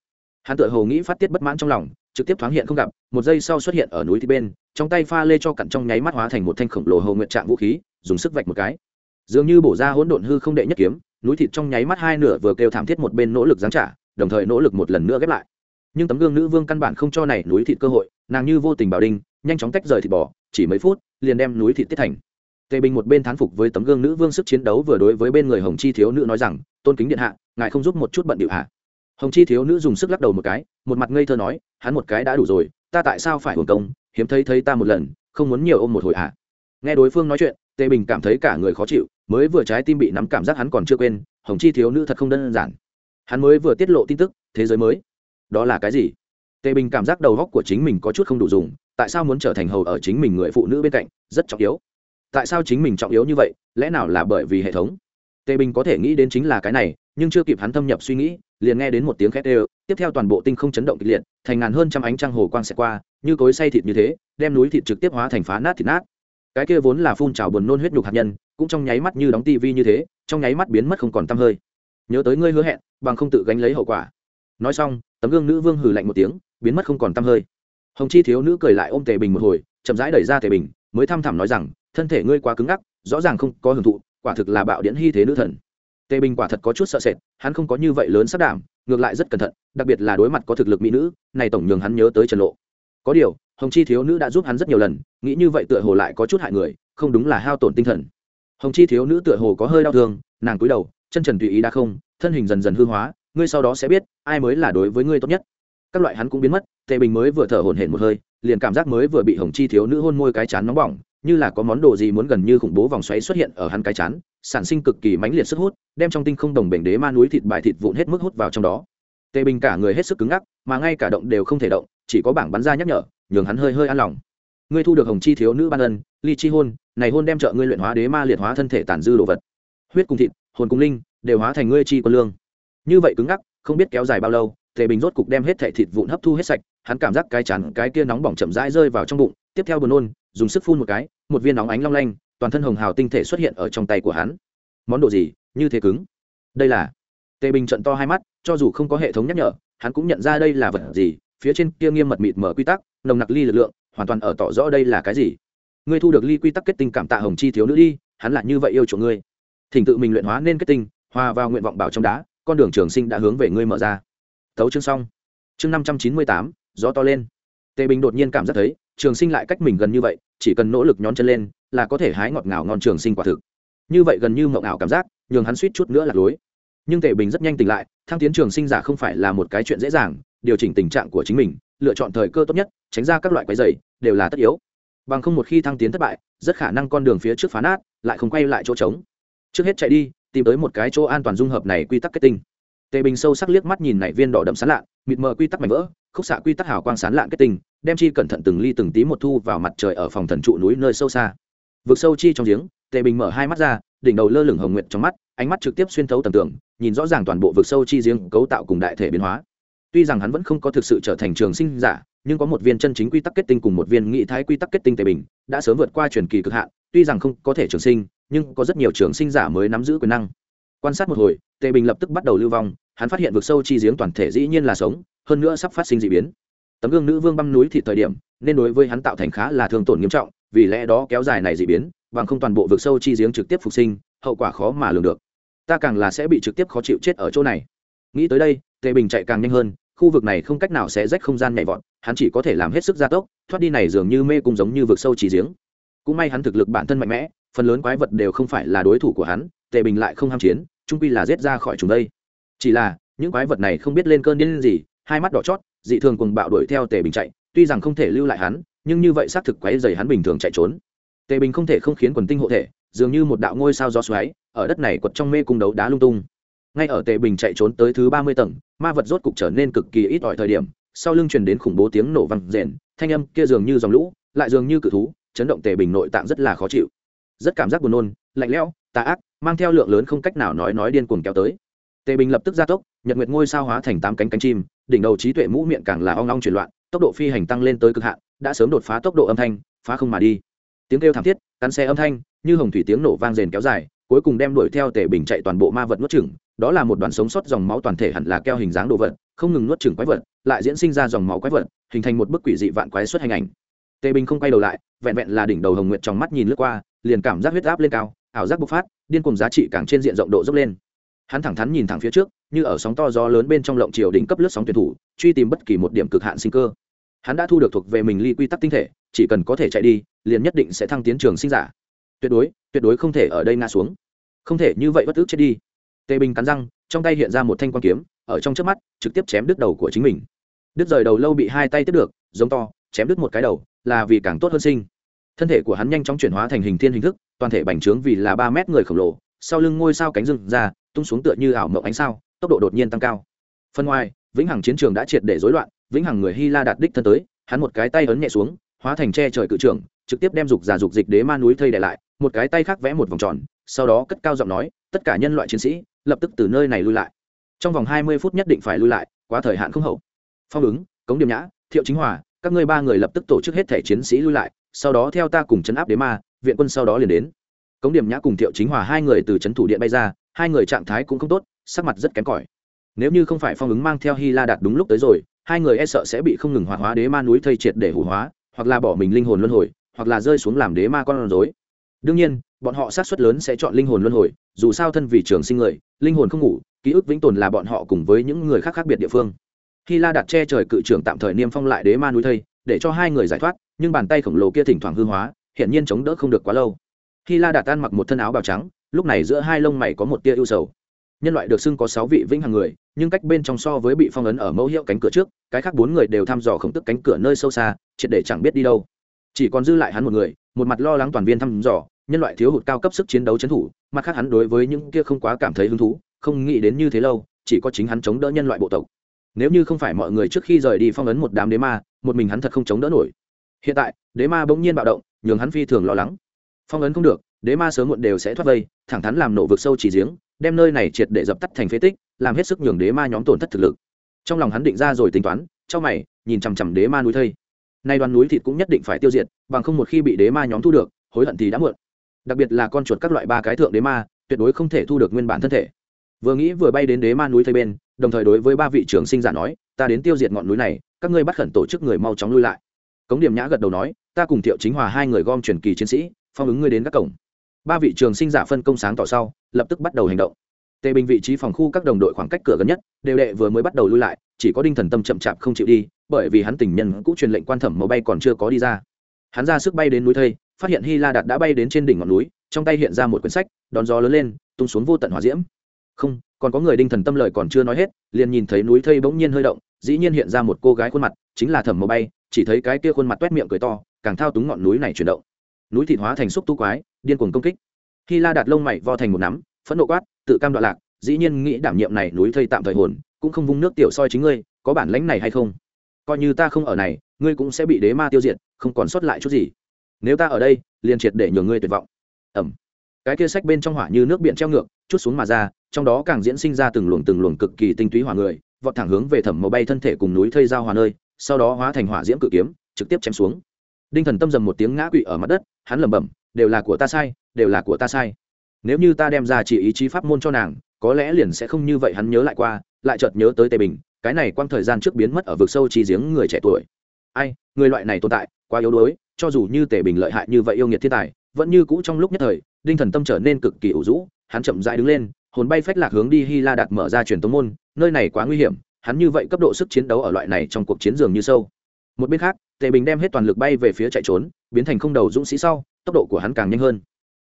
Hắn tự hồ nghĩ phát tiết bất mãn trong lòng, trực tiếp thoáng hiện không gặp, một giây sau xuất hiện ở núi thịt bên, trong tay pha lê cho cặn trong nháy mắt hóa thành một thanh khổng lồ hầu nguyện trạng vũ khí, dùng sức vạch một cái. Dường như bổ ra hỗn độn hư không đệ nhất kiếm, núi thịt trong nháy mắt hai nửa vừa kêu thảm thiết một bên nỗ lực giáng trả, đồng thời nỗ lực một lần nữa ghép lại nhưng tấm gương nữ vương căn bản không cho này núi thịt cơ hội, nàng như vô tình bảo đinh, nhanh chóng tách rời thịt bò, chỉ mấy phút, liền đem núi thịt tiết thành. Tề bình một bên thán phục với tấm gương nữ vương sức chiến đấu vừa đối với bên người hồng chi thiếu nữ nói rằng, tôn kính điện hạ, ngài không giúp một chút bận điệu hạ hồng chi thiếu nữ dùng sức lắc đầu một cái, một mặt ngây thơ nói, hắn một cái đã đủ rồi, ta tại sao phải hưởng công? Hiếm thấy thấy ta một lần, không muốn nhiều ôm một hồi hạ nghe đối phương nói chuyện, tề bình cảm thấy cả người khó chịu, mới vừa trái tim bị nắm cảm giác hắn còn chưa quên, hồng chi thiếu nữ thật không đơn giản. Hắn mới vừa tiết lộ tin tức, thế giới mới đó là cái gì? Tề bình cảm giác đầu góc của chính mình có chút không đủ dùng, tại sao muốn trở thành hầu ở chính mình người phụ nữ bên cạnh, rất trọng yếu. Tại sao chính mình trọng yếu như vậy, lẽ nào là bởi vì hệ thống? Tề bình có thể nghĩ đến chính là cái này, nhưng chưa kịp hắn thâm nhập suy nghĩ, liền nghe đến một tiếng khét ê tiếp theo toàn bộ tinh không chấn động kịch liệt, thành ngàn hơn trăm ánh trăng hồ quang xẹt qua, như cối say thịt như thế, đem núi thịt trực tiếp hóa thành phá nát thịt nát. Cái kia vốn là phun trào buồn nôn huyết nhục hạt nhân, cũng trong nháy mắt như đóng tivi như thế, trong nháy mắt biến mất không còn tăm hơi. Nhớ tới ngươi hứa hẹn, bằng không tự gánh lấy hậu quả nói xong, tấm gương nữ vương hừ lạnh một tiếng, biến mất không còn tăm hơi. Hồng chi thiếu nữ cười lại ôm tề bình một hồi, chậm rãi đẩy ra tề bình, mới thăm thẳm nói rằng, thân thể ngươi quá cứng ngắc, rõ ràng không có hưởng thụ, quả thực là bạo điển hy thế nữ thần. Tề bình quả thật có chút sợ sệt, hắn không có như vậy lớn sắc đảm, ngược lại rất cẩn thận, đặc biệt là đối mặt có thực lực mỹ nữ, này tổng nhường hắn nhớ tới trần lộ. Có điều, hồng chi thiếu nữ đã giúp hắn rất nhiều lần, nghĩ như vậy tựa hồ lại có chút hại người, không đúng là hao tổn tinh thần. Hồng chi thiếu nữ tựa hồ có hơi đau thương, nàng cúi đầu, chân trần tùy ý đã không, thân hình dần dần hư hóa ngươi sau đó sẽ biết ai mới là đối với ngươi tốt nhất. Các loại hắn cũng biến mất, tề bình mới vừa thở hổn hển một hơi, liền cảm giác mới vừa bị hồng chi thiếu nữ hôn môi cái chán nóng bỏng, như là có món đồ gì muốn gần như khủng bố vòng xoáy xuất hiện ở hắn cái chán, sản sinh cực kỳ mãnh liệt sức hút, đem trong tinh không đồng bể đế ma núi thịt bài thịt vụn hết mức hút vào trong đó. Tề bình cả người hết sức cứng ngắc, mà ngay cả động đều không thể động, chỉ có bảng bắn ra nhắc nhở, nhường hắn hơi hơi an lòng. Ngươi thu được hồng chi thiếu nữ ban ân, ly chi hôn, này hôn đem trợ ngươi luyện hóa đế ma liệt hóa thân thể tàn dư đồ vật. Huyết cùng thịt, hồn cùng linh, đều hóa thành ngươi chi quân lương như vậy cứng ngắc, không biết kéo dài bao lâu, tề bình rốt cục đem hết thẻ thịt vụn hấp thu hết sạch, hắn cảm giác cái chắn cái kia nóng bỏng chậm rãi rơi vào trong bụng, tiếp theo buồn nôn, dùng sức phun một cái, một viên nóng ánh long lanh, toàn thân hồng hào tinh thể xuất hiện ở trong tay của hắn. Món đồ gì, như thế cứng? Đây là tề bình trận to hai mắt, cho dù không có hệ thống nhắc nhở, hắn cũng nhận ra đây là vật gì, phía trên kia nghiêm mật mịt mở quy tắc, nồng nặc ly lực lượng, hoàn toàn ở tỏ rõ đây là cái gì. Ngươi thu được ly quy tắc kết tinh cảm tạ hồng chi thiếu nữ đi, hắn là như vậy yêu chuộng ngươi. Thỉnh tự mình luyện hóa nên kết tinh, hòa vào nguyện vọng bảo trong đá con đường trường sinh đã hướng về ngươi mở ra. Tấu chương xong. Chương năm trăm chín mươi tám, gió to lên. Tề bình đột nhiên cảm giác thấy, trường sinh lại cách mình gần như vậy, chỉ cần nỗ lực nhón chân lên, là có thể hái ngọt ngào ngon trường sinh quả thực. Như vậy gần như mộng ảo cảm giác, nhường hắn suýt chút nữa là lối. Nhưng tề bình rất nhanh tỉnh lại, thăng tiến trường sinh giả không phải là một cái chuyện dễ dàng, điều chỉnh tình trạng của chính mình, lựa chọn thời cơ tốt nhất, tránh ra các loại quái dày, đều là tất yếu. Bằng không một khi thăng tiến thất bại, rất khả năng con đường phía trước phá nát, lại không quay lại chỗ trống. Trước hết chạy đi tìm tới một cái chỗ an toàn dung hợp này quy tắc kết tinh. Tề bình sâu sắc liếc mắt nhìn này viên đỏ đậm sán lạ mịt mờ quy tắc mảnh vỡ, khúc xạ quy tắc hào quang sán lạn kết tinh, đem chi cẩn thận từng ly từng tí một thu vào mặt trời ở phòng thần trụ núi nơi sâu xa. Vực sâu chi trong giếng, tề bình mở hai mắt ra, đỉnh đầu lơ lửng hồng nguyệt trong mắt, ánh mắt trực tiếp xuyên thấu tầm tưởng, nhìn rõ ràng toàn bộ vực sâu chi giếng cấu tạo cùng đại thể biến hóa. Tuy rằng hắn vẫn không có thực sự trở thành trường sinh giả, nhưng có một viên chân chính quy tắc kết tinh cùng một viên nghị thái quy tắc kết tinh tề bình, đã sớm vượt qua truyền kỳ cực hạn, tuy rằng không có thể trường sinh nhưng có rất nhiều trường sinh giả mới nắm giữ quyền năng. Quan sát một hồi, tề bình lập tức bắt đầu lưu vong, hắn phát hiện vực sâu chi giếng toàn thể dĩ nhiên là sống, hơn nữa sắp phát sinh d ị biến. Tấm gương nữ vương băm núi thị thời điểm, nên đối với hắn tạo thành khá là thương tổn nghiêm trọng, vì lẽ đó kéo dài này d ị biến, bằng không toàn bộ vực sâu chi giếng trực tiếp phục sinh, hậu quả khó mà lường được. Ta càng là sẽ bị trực tiếp khó chịu chết ở chỗ này. Nghĩ tới đây, tề bình chạy càng nhanh hơn, khu vực này không cách nào sẽ rách không gian nhảy vọt, hắn chỉ có thể làm hết sức gia tốc, thoát đi này dường như mê cung giống như vực sâu chi giếng. Cũng may hắn thực lực bản thân mạnh mẽ phần lớn quái vật đều không phải là đối thủ của hắn, tề bình lại không ham chiến, trung quy là giết ra khỏi chúng đây. Chỉ là, những quái vật này không biết lên cơn điên gì, hai mắt đỏ chót, dị thường cùng bạo đuổi theo tề bình chạy, tuy rằng không thể lưu lại hắn, nhưng như vậy xác thực quái dày hắn bình thường chạy trốn. Tề bình không thể không khiến quần tinh hộ thể, dường như một đạo ngôi sao gió xoáy, ở đất này quật trong mê cung đấu đá lung tung. Ngay ở tề bình chạy trốn tới thứ ba mươi tầng, ma vật rốt cục trở nên cực kỳ ít ỏi thời điểm, sau lưng truyền đến khủng bố tiếng nổ vang rền, thanh âm kia dường như dòng lũ, lại dường như cự thú, chấn động tề bình nội tạng rất là khó chịu rất cảm giác buồn nôn, lạnh lẽo, tà ác, mang theo lượng lớn không cách nào nói nói điên cuồng kéo tới. Tề bình lập tức gia tốc, nhật nguyệt ngôi sao hóa thành tám cánh cánh chim, đỉnh đầu trí tuệ mũ miệng càng là ong ong chuyển loạn, tốc độ phi hành tăng lên tới cực hạn, đã sớm đột phá tốc độ âm thanh, phá không mà đi. Tiếng kêu thảm thiết, cắn xe âm thanh, như hồng thủy tiếng nổ vang rền kéo dài, cuối cùng đem đuổi theo tề bình chạy toàn bộ ma vật nuốt chửng, đó là một đoàn sống sót dòng máu toàn thể hẳn là keo hình dáng đồ vật, không ngừng nuốt chửng quái vật, lại diễn sinh ra dòng máu quái vật, hình thành một bức quỷ dị vạn quái xuất hành ảnh. Tề bình không quay đầu lại, vẹn vẹn là đỉnh đầu hồng nguyệt trong mắt nhìn lướt qua liền cảm giác huyết áp lên cao, ảo giác bộc phát, điên cùng giá trị càng trên diện rộng độ dốc lên. Hắn thẳng thắn nhìn thẳng phía trước, như ở sóng to gió lớn bên trong lộng triều đỉnh cấp lướt sóng tuyển thủ, truy tìm bất kỳ một điểm cực hạn sinh cơ. Hắn đã thu được thuộc về mình ly quy tắc tinh thể, chỉ cần có thể chạy đi, liền nhất định sẽ thăng tiến trường sinh giả. Tuyệt đối tuyệt đối không thể ở đây ngã xuống. Không thể như vậy bất ước chết đi. Tề bình cắn răng, trong tay hiện ra một thanh quan kiếm, ở trong trước mắt, trực tiếp chém đứt đầu của chính mình. Đứt rời đầu lâu bị hai tay tiếp được, giống to, chém đứt một cái đầu, là vì càng tốt hơn sinh thân thể của hắn nhanh chóng chuyển hóa thành hình thiên hình thức, toàn thể bành trướng vì là ba mét người khổng lồ, sau lưng ngôi sao cánh rừng ra, tung xuống tựa như ảo mộng ánh sao, tốc độ đột nhiên tăng cao. Phân ngoài, vĩnh hằng chiến trường đã triệt để rối loạn, vĩnh hằng người hy la đạt đích thân tới, hắn một cái tay ấn nhẹ xuống, hóa thành che trời cự trưởng, trực tiếp đem dục giả dục dịch đế ma núi thây đè lại, một cái tay khác vẽ một vòng tròn, sau đó cất cao giọng nói, tất cả nhân loại chiến sĩ, lập tức từ nơi này lui lại. Trong vòng hai mươi phút nhất định phải lui lại, quá thời hạn không hậu. Phong ứng, cống điểm nhã, thiệu chính hòa, các ngươi ba người lập tức tổ chức hết thể chiến sĩ lui lại sau đó theo ta cùng chấn áp đế ma, viện quân sau đó liền đến. Cống điểm nhã cùng thiệu chính hòa hai người từ chấn thủ điện bay ra, hai người trạng thái cũng không tốt, sắc mặt rất kém cỏi. Nếu như không phải phong ứng mang theo hy la đạt đúng lúc tới rồi, hai người e sợ sẽ bị không ngừng hoạt hóa đế ma núi thây triệt để hủ hóa, hoặc là bỏ mình linh hồn luân hồi, hoặc là rơi xuống làm đế ma con rối. Đương nhiên, bọn họ sát suất lớn sẽ chọn linh hồn luân hồi, dù sao thân vì trường sinh người, linh hồn không ngủ, ký ức vĩnh tồn là bọn họ cùng với những người khác khác biệt địa phương. Hy la đặt che trời cự trưởng tạm thời niêm phong lại đế ma núi thây, để cho hai người giải thoát nhưng bàn tay khổng lồ kia thỉnh thoảng hư hóa hiện nhiên chống đỡ không được quá lâu. Khi la đạt tan mặc một thân áo bào trắng, lúc này giữa hai lông mày có một tia ưu sầu. Nhân loại được xưng có sáu vị vĩnh hằng người, nhưng cách bên trong so với bị phong ấn ở mẫu hiệu cánh cửa trước, cái khác bốn người đều thăm dò khổng tức cánh cửa nơi sâu xa, triệt để chẳng biết đi đâu. Chỉ còn dư lại hắn một người, một mặt lo lắng toàn viên thăm dò, nhân loại thiếu hụt cao cấp sức chiến đấu c thủ, mặt khác hắn đối với những kia không quá cảm thấy hứng thú, không nghĩ đến như thế lâu, chỉ có chính hắn chống đỡ nhân loại bộ tộc. Nếu như không phải mọi người trước khi rời đi phong ấn một đám đế ma, một mình hắn thật không chống đỡ nổi hiện tại, đế ma bỗng nhiên bạo động, nhường hắn phi thường lo lắng. Phong ấn không được, đế ma sớm muộn đều sẽ thoát vây, thẳng thắn làm nổ vực sâu chỉ giếng, đem nơi này triệt để dập tắt thành phế tích, làm hết sức nhường đế ma nhóm tổn thất thực lực. Trong lòng hắn định ra rồi tính toán trong mày, nhìn chằm chằm đế ma núi thây. Nay đoàn núi thịt cũng nhất định phải tiêu diệt, bằng không một khi bị đế ma nhóm thu được, hối hận thì đã muộn. Đặc biệt là con chuột các loại ba cái thượng đế ma, tuyệt đối không thể thu được nguyên bản thân thể. Vừa nghĩ vừa bay đến đế ma núi thây bên, đồng thời đối với ba vị trưởng sinh giả nói, ta đến tiêu diệt ngọn núi này, các ngươi bắt khẩn tổ chức người mau chóng lui lại cống điểm nhã gật đầu nói, ta cùng thiệu chính hòa hai người gom truyền kỳ chiến sĩ, phong ứng ngươi đến các cổng. Ba vị trường sinh giả phân công sáng tỏ sau, lập tức bắt đầu hành động. Tề bình vị trí phòng khu các đồng đội khoảng cách cửa gần nhất, đều đệ vừa mới bắt đầu lui lại, chỉ có đinh thần tâm chậm chạp không chịu đi, bởi vì hắn tình nhân cũng truyền lệnh quan thẩm màu bay còn chưa có đi ra. Hắn ra sức bay đến núi thây, phát hiện hy la đạt đã bay đến trên đỉnh ngọn núi, trong tay hiện ra một quyển sách, đón gió lớn lên, tung xuống vô tận hỏa diễm. Không, còn có người đinh thần tâm lời còn chưa nói hết, liền nhìn thấy núi thây bỗng nhiên hơi động, dĩ nhiên hiện ra một cô gái khuôn mặt, chính là thẩm màu bay chỉ thấy cái kia khuôn mặt toét miệng cười to, càng thao túng ngọn núi này chuyển động. Núi thịt hóa thành xúc tu quái, điên cuồng công kích. Khi la đạt lông mày vo thành một nắm, phẫn nộ quát, tự cam đoạn lạc, dĩ nhiên nghĩ đảm nhiệm này núi thây tạm thời hồn, cũng không vung nước tiểu soi chính ngươi, có bản lãnh này hay không? Coi như ta không ở này, ngươi cũng sẽ bị đế ma tiêu diệt, không còn sót lại chút gì. Nếu ta ở đây, liền triệt để nhường ngươi tuyệt vọng. Ẩm cái kia sách bên trong hỏa như nước biển treo ngược, chút xuống mà ra, trong đó càng diễn sinh ra từng luồng từng luồng cực kỳ tinh túy hỏa người, vọt thẳng hướng về thẩm màu bay thân thể cùng núi thây giao hòa nơi sau đó hóa thành hỏa diễm cự kiếm, trực tiếp chém xuống. Đinh thần tâm dầm một tiếng ngã quỵ ở mặt đất, hắn lẩm bẩm, đều là của ta sai, đều là của ta sai. Nếu như ta đem ra chỉ ý chí pháp môn cho nàng, có lẽ liền sẽ không như vậy hắn nhớ lại qua, lại chợt nhớ tới tề bình, cái này quang thời gian trước biến mất ở vực sâu chi giếng người trẻ tuổi. Ai, người loại này tồn tại, quá yếu đuối, cho dù như tề bình lợi hại như vậy yêu nghiệt thiên tài, vẫn như cũ trong lúc nhất thời, đinh thần tâm trở nên cực kỳ ủ rũ, hắn chậm rãi đứng lên, hồn bay phách lạc hướng đi hy la đạt mở ra truyền tống môn, nơi này quá nguy hiểm hắn như vậy cấp độ sức chiến đấu ở loại này trong cuộc chiến dường như sâu. Một bên khác, tề bình đem hết toàn lực bay về phía chạy trốn, biến thành không đầu dũng sĩ sau, tốc độ của hắn càng nhanh hơn.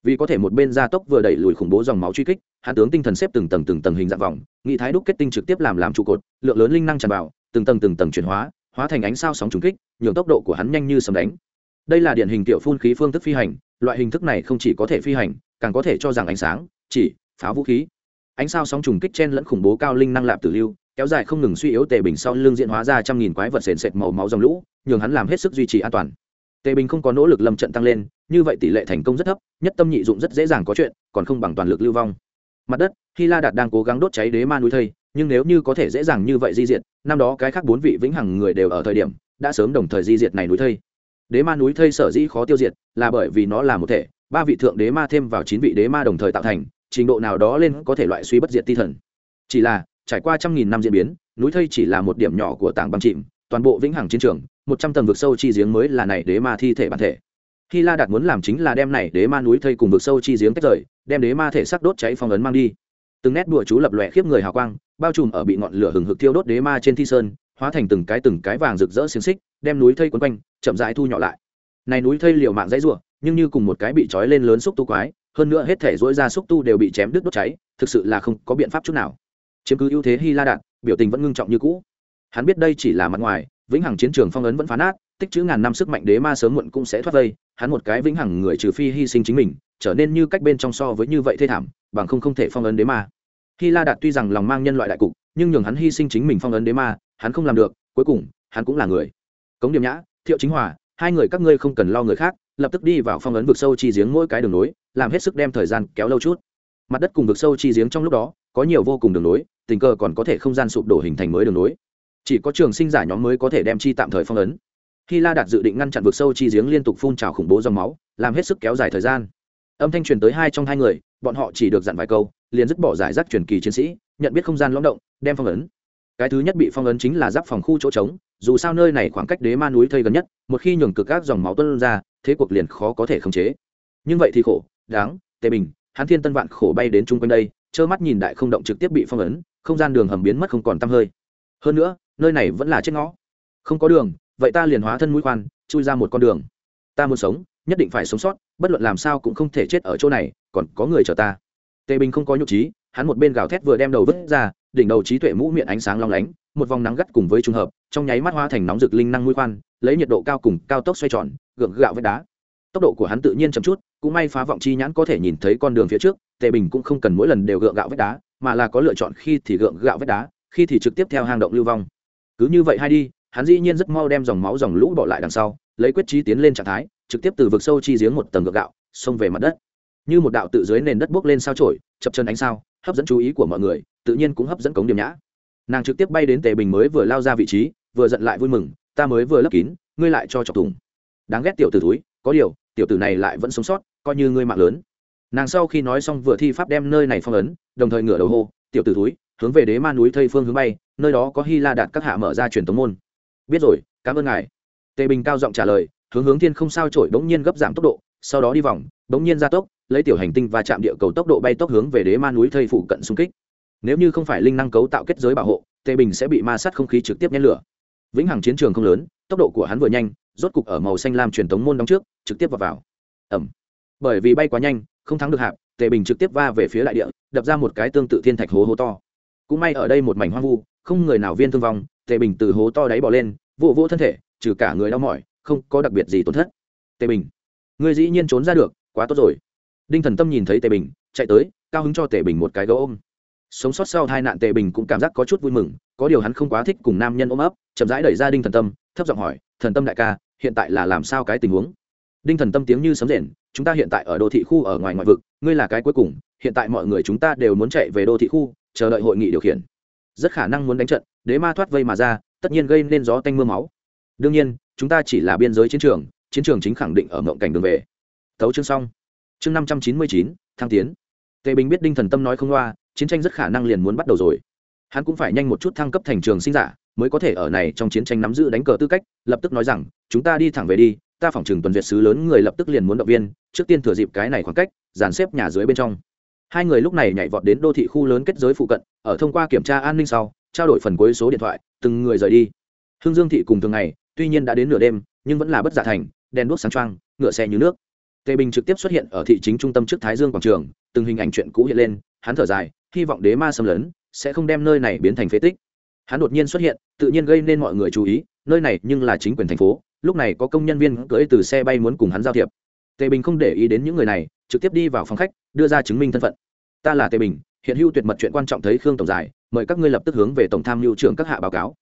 Vì có thể một bên gia tốc vừa đẩy lùi khủng bố dòng máu truy kích hạ tướng tinh thần xếp từng tầng từng tầng hình dạng vòng, nghị thái đúc kết tinh trực tiếp làm làm trụ cột, lượng lớn linh năng tràn vào, từng tầng từng tầng chuyển hóa hóa thành ánh sao sóng trùng kích, nhường tốc độ của hắn nhanh như sầm đánh. Đây là điển hình tiểu phun khí phương thức phi hành, loại hình thức này không chỉ có thể phi hành, càng có thể cho rằng ánh sáng, chỉ phá vũ khí. Ánh sao sóng trùng kích chen lẫn khủng bố cao linh năng lạp tử lưu kéo dài không ngừng suy yếu tề bình sau lưng diễn hóa ra trăm nghìn quái vật sền sệt màu máu dòng lũ, nhường hắn làm hết sức duy trì an toàn. Tề bình không có nỗ lực lâm trận tăng lên, như vậy tỷ lệ thành công rất thấp, nhất tâm nhị dụng rất dễ dàng có chuyện, còn không bằng toàn lực lưu vong. Mặt đất, hy la đạt đang cố gắng đốt cháy đế ma núi thây, nhưng nếu như có thể dễ dàng như vậy di diệt, năm đó cái khác bốn vị vĩnh hằng người đều ở thời điểm, đã sớm đồng thời di diệt này núi thây. Đế ma núi thây sở dĩ khó tiêu diệt, là bởi vì nó là một thể, ba vị thượng đế ma thêm vào chín vị đế ma đồng thời tạo thành, trình độ nào đó lên có thể loại suy bất diệt ti thần. Chỉ là trải qua trăm nghìn năm diễn biến, núi thây chỉ là một điểm nhỏ của tảng băng chìm, toàn bộ vĩnh hằng chiến trường, một trăm tầng vực sâu chi giếng mới là này đế ma thi thể bản thể. Khi la đạt muốn làm chính là đem này đế ma núi thây cùng vực sâu chi giếng tách rời, đem đế ma thể sắc đốt cháy phong ấn mang đi. Từng nét đùa chú lập lòe khiếp người hào quang, bao trùm ở bị ngọn lửa hừng hực thiêu đốt đế ma trên thi sơn, hóa thành từng cái từng cái vàng rực rỡ xiềng xích, đem núi thây quấn quanh, chậm rãi thu nhỏ lại. Này núi thây liều mạng dãy rủa, nhưng như cùng một cái bị trói lên lớn xúc tu quái, hơn nữa hết thể dỗi ra xúc tu đều bị chém đứt đốt cháy, thực sự là không có biện pháp chút nào chiếm cứ ưu thế hy la đạt, biểu tình vẫn ngưng trọng như cũ. Hắn biết đây chỉ là mặt ngoài, vĩnh hằng chiến trường phong ấn vẫn phá nát, tích chữ ngàn năm sức mạnh đế ma sớm muộn cũng sẽ thoát vây, hắn một cái vĩnh hằng người trừ phi hy sinh chính mình, trở nên như cách bên trong so với như vậy thê thảm, bằng không không thể phong ấn đế ma. Hy la đạt tuy rằng lòng mang nhân loại đại cục, nhưng nhường hắn hy sinh chính mình phong ấn đế ma, hắn không làm được, cuối cùng, hắn cũng là người. Cống điểm nhã, thiệu chính hòa, hai người các ngươi không cần lo người khác, lập tức đi vào phong ấn vực sâu chi giếng mỗi cái đường nối, làm hết sức đem thời gian kéo lâu chút. Mặt đất cùng vực sâu chi giếng trong lúc đó, có nhiều vô cùng đường nối tình cờ còn có thể không gian sụp đổ hình thành mới đường nối. Chỉ có trường sinh giả nhóm mới có thể đem chi tạm thời phong ấn. Khi la đạt dự định ngăn chặn vực sâu chi giếng liên tục phun trào khủng bố dòng máu, làm hết sức kéo dài thời gian. Âm thanh truyền tới hai trong hai người, bọn họ chỉ được dặn vài câu, liền dứt bỏ giải rác truyền kỳ chiến sĩ, nhận biết không gian lõng động, đem phong ấn. Cái thứ nhất bị phong ấn chính là giáp phòng khu chỗ trống, dù sao nơi này khoảng cách đế ma núi thây gần nhất, một khi nhường cực các dòng máu tuân ra, thế cuộc liền khó có thể khống chế. Nhưng vậy thì khổ, đáng, tề bình hắn thiên tân vạn khổ bay đến chung quanh đây, trơ mắt nhìn đại không động trực tiếp bị phong ấn không gian đường hầm biến mất không còn tăm hơi. Hơn nữa, nơi này vẫn là chết ngõ. Không có đường, vậy ta liền hóa thân mũi khoan, chui ra một con đường. Ta muốn sống, nhất định phải sống sót, bất luận làm sao cũng không thể chết ở chỗ này, còn có người chờ ta. Tề bình không có nhục trí, hắn một bên gào thét vừa đem đầu vứt ra, đỉnh đầu trí tuệ mũ miệng ánh sáng long lánh, một vòng nắng gắt cùng với trung hợp, trong nháy mắt hoa thành nóng rực linh năng mũi khoan, lấy nhiệt độ cao cùng cao tốc xoay tròn, gượng gạo với đá. Tốc độ của hắn tự nhiên chậm chút, cũng may phá vọng chi nhãn có thể nhìn thấy con đường phía trước, tề bình cũng không cần mỗi lần đều gượng gạo vết đá mà là có lựa chọn khi thì gượng gạo vết đá, khi thì trực tiếp theo hang động lưu vong. Cứ như vậy hay đi, hắn dĩ nhiên rất mau đem dòng máu dòng lũ bỏ lại đằng sau, lấy quyết trí tiến lên trạng thái, trực tiếp từ vực sâu chi giếng một tầng gượng gạo, xông về mặt đất. Như một đạo tự dưới nền đất bốc lên sao trổi chập chân ánh sao, hấp dẫn chú ý của mọi người, tự nhiên cũng hấp dẫn cống điểm nhã. Nàng trực tiếp bay đến tề bình mới vừa lao ra vị trí, vừa giận lại vui mừng, ta mới vừa lấp kín, ngươi lại cho chọc thủng. Đáng ghét tiểu t ử túi có điều, tiểu tử này lại vẫn sống sót, coi như ngươi mạng lớn nàng sau khi nói xong vừa thi pháp đem nơi này phong ấn, đồng thời ngửa đầu hô, tiểu tử túi hướng về đế ma núi thây phương hướng bay, nơi đó có hy la đạt các hạ mở ra truyền tống môn. Biết rồi, cảm ơn ngài. Tề bình cao giọng trả lời, hướng hướng thiên không sao trổi bỗng nhiên gấp giảm tốc độ, sau đó đi vòng, bỗng nhiên gia tốc, lấy tiểu hành tinh và chạm địa cầu tốc độ bay tốc hướng về đế ma núi thây phụ cận xung kích. Nếu như không phải linh năng cấu tạo kết giới bảo hộ, tề bình sẽ bị ma sát không khí trực tiếp nhét lửa. Vĩnh hằng chiến trường không lớn, tốc độ của hắn vừa nhanh, rốt cục ở màu xanh lam truyền tống môn đóng trước, trực tiếp vào vào. Ẩm bởi vì bay quá nhanh không thắng được hạp, tề bình trực tiếp va về phía đại địa, đập ra một cái tương tự thiên thạch hố hố to. Cũng may ở đây một mảnh hoang vu, không người nào viên thương vong, tề bình từ hố to đáy bỏ lên vụ vỗ thân thể, trừ cả người đau mỏi, không có đặc biệt gì tổn thất. Tề bình người dĩ nhiên trốn ra được, quá tốt rồi. Đinh thần tâm nhìn thấy tề bình, chạy tới, cao hứng cho tề bình một cái gấu ôm. Sống sót sau hai nạn tề bình cũng cảm giác có chút vui mừng, có điều hắn không quá thích cùng nam nhân ôm ấp, chậm rãi đẩy ra đinh thần tâm, thấp giọng hỏi, thần tâm đại ca, hiện tại là làm sao cái tình huống? Đinh thần tâm tiếng như sấm rền, chúng ta hiện tại ở đô thị khu ở ngoài ngoại vực, ngươi là cái cuối cùng, hiện tại mọi người chúng ta đều muốn chạy về đô thị khu, chờ đợi hội nghị điều khiển. Rất khả năng muốn đánh trận, đế ma thoát vây mà ra, tất nhiên gây nên gió tanh mưa máu. Đương nhiên, chúng ta chỉ là biên giới chiến trường chiến trường chính khẳng định ở mộng cảnh đường về. Tấu chương xong. Chương năm trăm chín mươi chín, thăng tiến. Tề bình biết đinh thần tâm nói không loa, chiến tranh rất khả năng liền muốn bắt đầu rồi. Hắn cũng phải nhanh một chút thăng cấp thành trường sinh giả, mới có thể ở này trong chiến tranh nắm giữ đánh cờ tư cách, lập tức nói rằng, chúng ta đi thẳng về đi ta phỏng chừng tuần duyệt sứ lớn người lập tức liền muốn động viên, trước tiên thừa dịp cái này khoảng cách, dàn xếp nhà dưới bên trong. Hai người lúc này nhảy vọt đến đô thị khu lớn kết giới phụ cận, ở thông qua kiểm tra an ninh sau, trao đổi phần cuối số điện thoại, từng người rời đi. Hương dương thị cùng thường ngày, tuy nhiên đã đến nửa đêm, nhưng vẫn là bất giả thành, đèn đuốc sáng trăng ngựa xe như nước. Tề bình trực tiếp xuất hiện ở thị chính trung tâm trước thái dương quảng trường, từng hình ảnh chuyện cũ hiện lên, hắn thở dài, hy vọng đế ma xâm lấn, sẽ không đem nơi này biến thành phế tích. Hắn đột nhiên xuất hiện, tự nhiên gây nên mọi người chú ý, nơi này nhưng là chính quyền thành phố lúc này có công nhân viên cưỡi từ xe bay muốn cùng hắn giao thiệp. Tề bình không để ý đến những người này, trực tiếp đi vào phòng khách, đưa ra chứng minh thân phận. Ta là tề bình, hiện hữu tuyệt mật chuyện quan trọng thấy khương tổng giải, mời các ngươi lập tức hướng về tổng tham mưu trưởng các hạ báo cáo.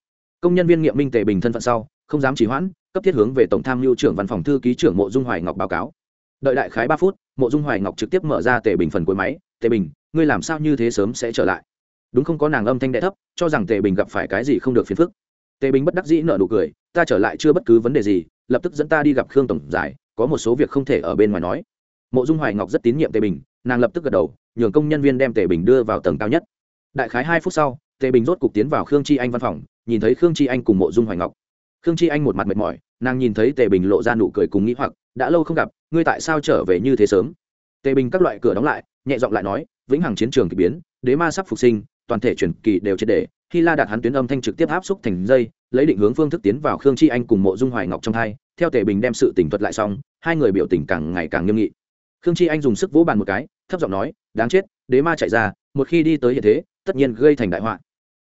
Công nhân viên nghiệm minh tề bình thân phận sau, không dám trì hoãn, cấp thiết hướng về tổng tham mưu trưởng văn phòng thư ký trưởng mộ dung hoài ngọc báo cáo. Đợi đại khái ba phút, mộ dung hoài ngọc trực tiếp mở ra tề bình phần cuối máy, tề bình, ngươi làm sao như thế sớm sẽ trở lại? Đúng không có nàng âm thanh đ thấp, cho rằng tề bình gặp phải cái gì không được phiền phức tề bình bất đắc dĩ nợ nụ cười, ta trở lại chưa bất cứ vấn đề gì, lập tức dẫn ta đi gặp khương tổng giải, có một số việc không thể ở bên ngoài nói. Mộ dung hoài ngọc rất tín nhiệm tề bình, nàng lập tức gật đầu, nhường công nhân viên đem tề bình đưa vào tầng cao nhất. Đại khái hai phút sau, tề bình rốt cục tiến vào khương chi anh văn phòng, nhìn thấy khương chi anh cùng mộ dung hoài ngọc. Khương chi anh một mặt mệt mỏi, nàng nhìn thấy tề bình lộ ra nụ cười cùng nghĩ hoặc, đã lâu không gặp, ngươi tại sao trở về như thế sớm? Tề bình các loại cửa đóng lại, nhẹ giọng lại nói, vĩnh hằng chiến trường k ỳ biến, đế ma sắp phục sinh, toàn thể truyền kỳ đều triệt đề khi la đạt hắn tuyến âm thanh trực tiếp áp xúc thành dây, lấy định hướng phương thức tiến vào khương chi anh cùng mộ dung hoài ngọc trong hai, theo tề bình đem sự tỉnh thuật lại xong, hai người biểu tình càng ngày càng nghiêm nghị. Khương chi anh dùng sức vỗ bàn một cái, thấp giọng nói, đáng chết, đế ma chạy ra, một khi đi tới hiện thế, tất nhiên gây thành đại họa.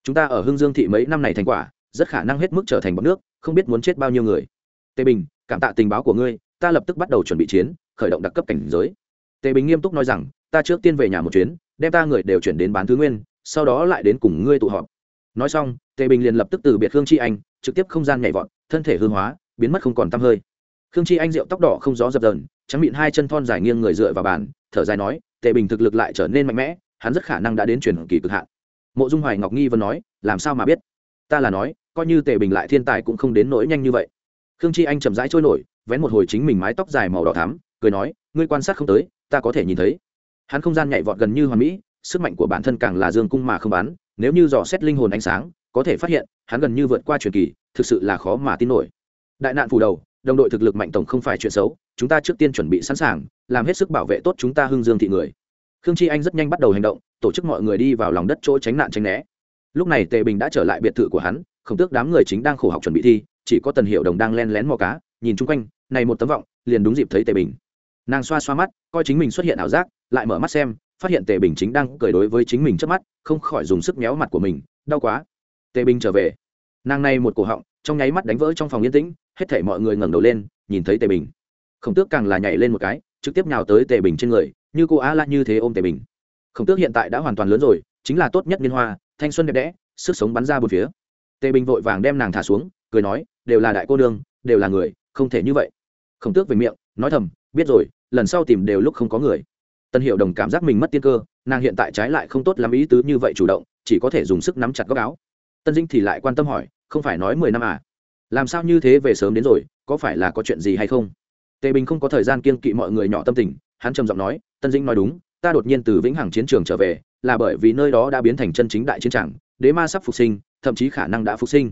Chúng ta ở hưng dương thị mấy năm này thành quả, rất khả năng hết mức trở thành bọn nước, không biết muốn chết bao nhiêu người. Tề bình, cảm tạ tình báo của ngươi, ta lập tức bắt đầu chuẩn bị chiến, khởi động đặc cấp cảnh giới. Tề bình nghiêm túc nói rằng, ta trước tiên về nhà một chuyến, đem ta người đều chuyển đến bán thứ nguyên, sau đó lại đến cùng ngươi tụ họp nói xong, tề bình liền lập tức từ biệt khương chi anh, trực tiếp không gian nhảy vọt, thân thể hư hóa, biến mất không còn t hơi. Khương chi anh rượu tóc đỏ không gió dập dờn, trắng miệng hai chân thon dài nghiêng người dựa vào bàn, thở dài nói, tề bình thực lực lại trở nên mạnh mẽ, hắn rất khả năng đã đến chuyển kỳ cực hạn. Mộ dung hoài ngọc nghi vẫn nói, làm sao mà biết? Ta là nói, coi như tề bình lại thiên tài cũng không đến nỗi nhanh như vậy. Khương chi anh chậm rãi trôi nổi, vén một hồi chính mình mái tóc dài màu đỏ thắm, cười nói, ngươi quan sát không tới, ta có thể nhìn thấy. Hắn không gian nhảy vọt gần như hoàn mỹ, sức mạnh của bản thân càng là dương cung mà không bán nếu như dò xét linh hồn ánh sáng, có thể phát hiện, hắn gần như vượt qua truyền kỳ, thực sự là khó mà tin nổi. Đại nạn phù đầu, đồng đội thực lực mạnh tổng không phải chuyện xấu, chúng ta trước tiên chuẩn bị sẵn sàng, làm hết sức bảo vệ tốt chúng ta hưng dương thị người. Khương chi anh rất nhanh bắt đầu hành động, tổ chức mọi người đi vào lòng đất chỗ tránh nạn tránh né. Lúc này tề bình đã trở lại biệt thự của hắn, không tước đám người chính đang khổ học chuẩn bị thi, chỉ có tần hiệu đồng đang len lén mò cá, nhìn chung quanh, này một tấm vọng, liền đúng dịp thấy tề bình. Nàng xoa xoa mắt, coi chính mình xuất hiện ảo giác, lại mở mắt xem, phát hiện tề bình chính đang cười đối với chính mình trước mắt không khỏi dùng sức méo mặt của mình, đau quá. Tề bình trở về. Nàng này một cổ họng, trong nháy mắt đánh vỡ trong phòng yên tĩnh, hết thảy mọi người ngẩng đầu lên, nhìn thấy tề bình. Khổng tước càng là nhảy lên một cái, trực tiếp nhào tới tề bình trên người, như cô á la như thế ôm tề bình. Khổng tước hiện tại đã hoàn toàn lớn rồi, chính là tốt nhất liên hoa, thanh xuân đẹp đẽ, sức sống bắn ra bốn phía. Tề bình vội vàng đem nàng thả xuống, cười nói, đều là đại cô đương đều là người, không thể như vậy. Khổng tước về miệng, nói thầm, biết rồi, lần sau tìm đều lúc không có người. Tân hiệu đồng cảm giác mình mất tiên cơ nàng hiện tại trái lại không tốt lắm ý tứ như vậy chủ động, chỉ có thể dùng sức nắm chặt góc áo. Tân dinh thì lại quan tâm hỏi, không phải nói mười năm à? Làm sao như thế về sớm đến rồi, có phải là có chuyện gì hay không? Tề bình không có thời gian kiên kỵ mọi người nhỏ tâm tình, hắn trầm giọng nói, tân dĩnh nói đúng, ta đột nhiên từ vĩnh hằng chiến trường trở về, là bởi vì nơi đó đã biến thành chân chính đại chiến trường đế ma sắp phục sinh, thậm chí khả năng đã phục sinh.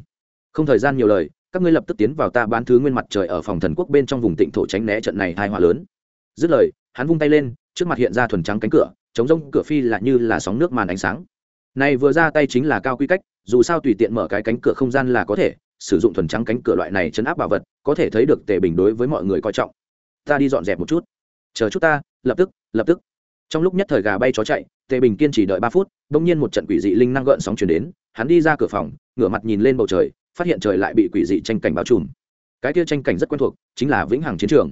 Không thời gian nhiều lời, các ngươi lập tức tiến vào ta bán thứ nguyên mặt trời ở phòng thần quốc bên trong vùng tịnh thổ tránh né trận này hai họa lớn. Dứt lời, hắn vung tay lên, trước mặt hiện ra thuần trắng cánh cửa chống rông cửa phi là như là sóng nước màn ánh sáng. Này vừa ra tay chính là cao quy cách, dù sao tùy tiện mở cái cánh cửa không gian là có thể, sử dụng thuần trắng cánh cửa loại này chấn áp bảo vật, có thể thấy được tề bình đối với mọi người coi trọng. Ta đi dọn dẹp một chút. Chờ chút ta, lập tức lập tức. Trong lúc nhất thời gà bay chó chạy, tề bình kiên trì đợi ba phút đ ỗ n g nhiên một trận quỷ dị linh năng gợn sóng chuyển đến, hắn đi ra cửa phòng, ngửa mặt nhìn lên bầu trời, phát hiện trời lại bị quỷ dị tranh cảnh bao trùm. Cái kia tranh cảnh rất quen thuộc, chính là vĩnh hằng chiến trường.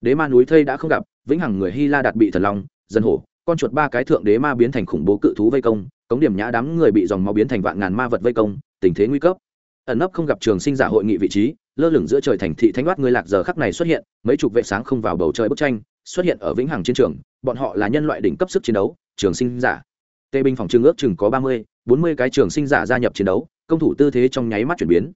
Đế ma núi thây đã không gặp, vĩnh hằng người hy la đạt bị thần long, dân hổ con chuột ba cái thượng đế ma biến thành khủng bố cự thú vây công, cống điểm nhã đám người bị dòng máu biến thành vạn ngàn ma vật vây công, tình thế nguy cấp. Ẩn nấp không gặp trường sinh giả hội nghị vị trí, lơ lửng giữa trời thành thị thanh đoát người lạc giờ khắc này xuất hiện, mấy chục vệ sáng không vào bầu trời bức tranh, xuất hiện ở vĩnh hằng chiến trường, bọn họ là nhân loại đỉnh cấp sức chiến đấu, trường sinh giả. Tê binh phòng trường ước chừng có ba mươi, bốn mươi cái trường sinh giả gia nhập chiến đấu, công thủ tư thế trong nháy mắt chuyển biến.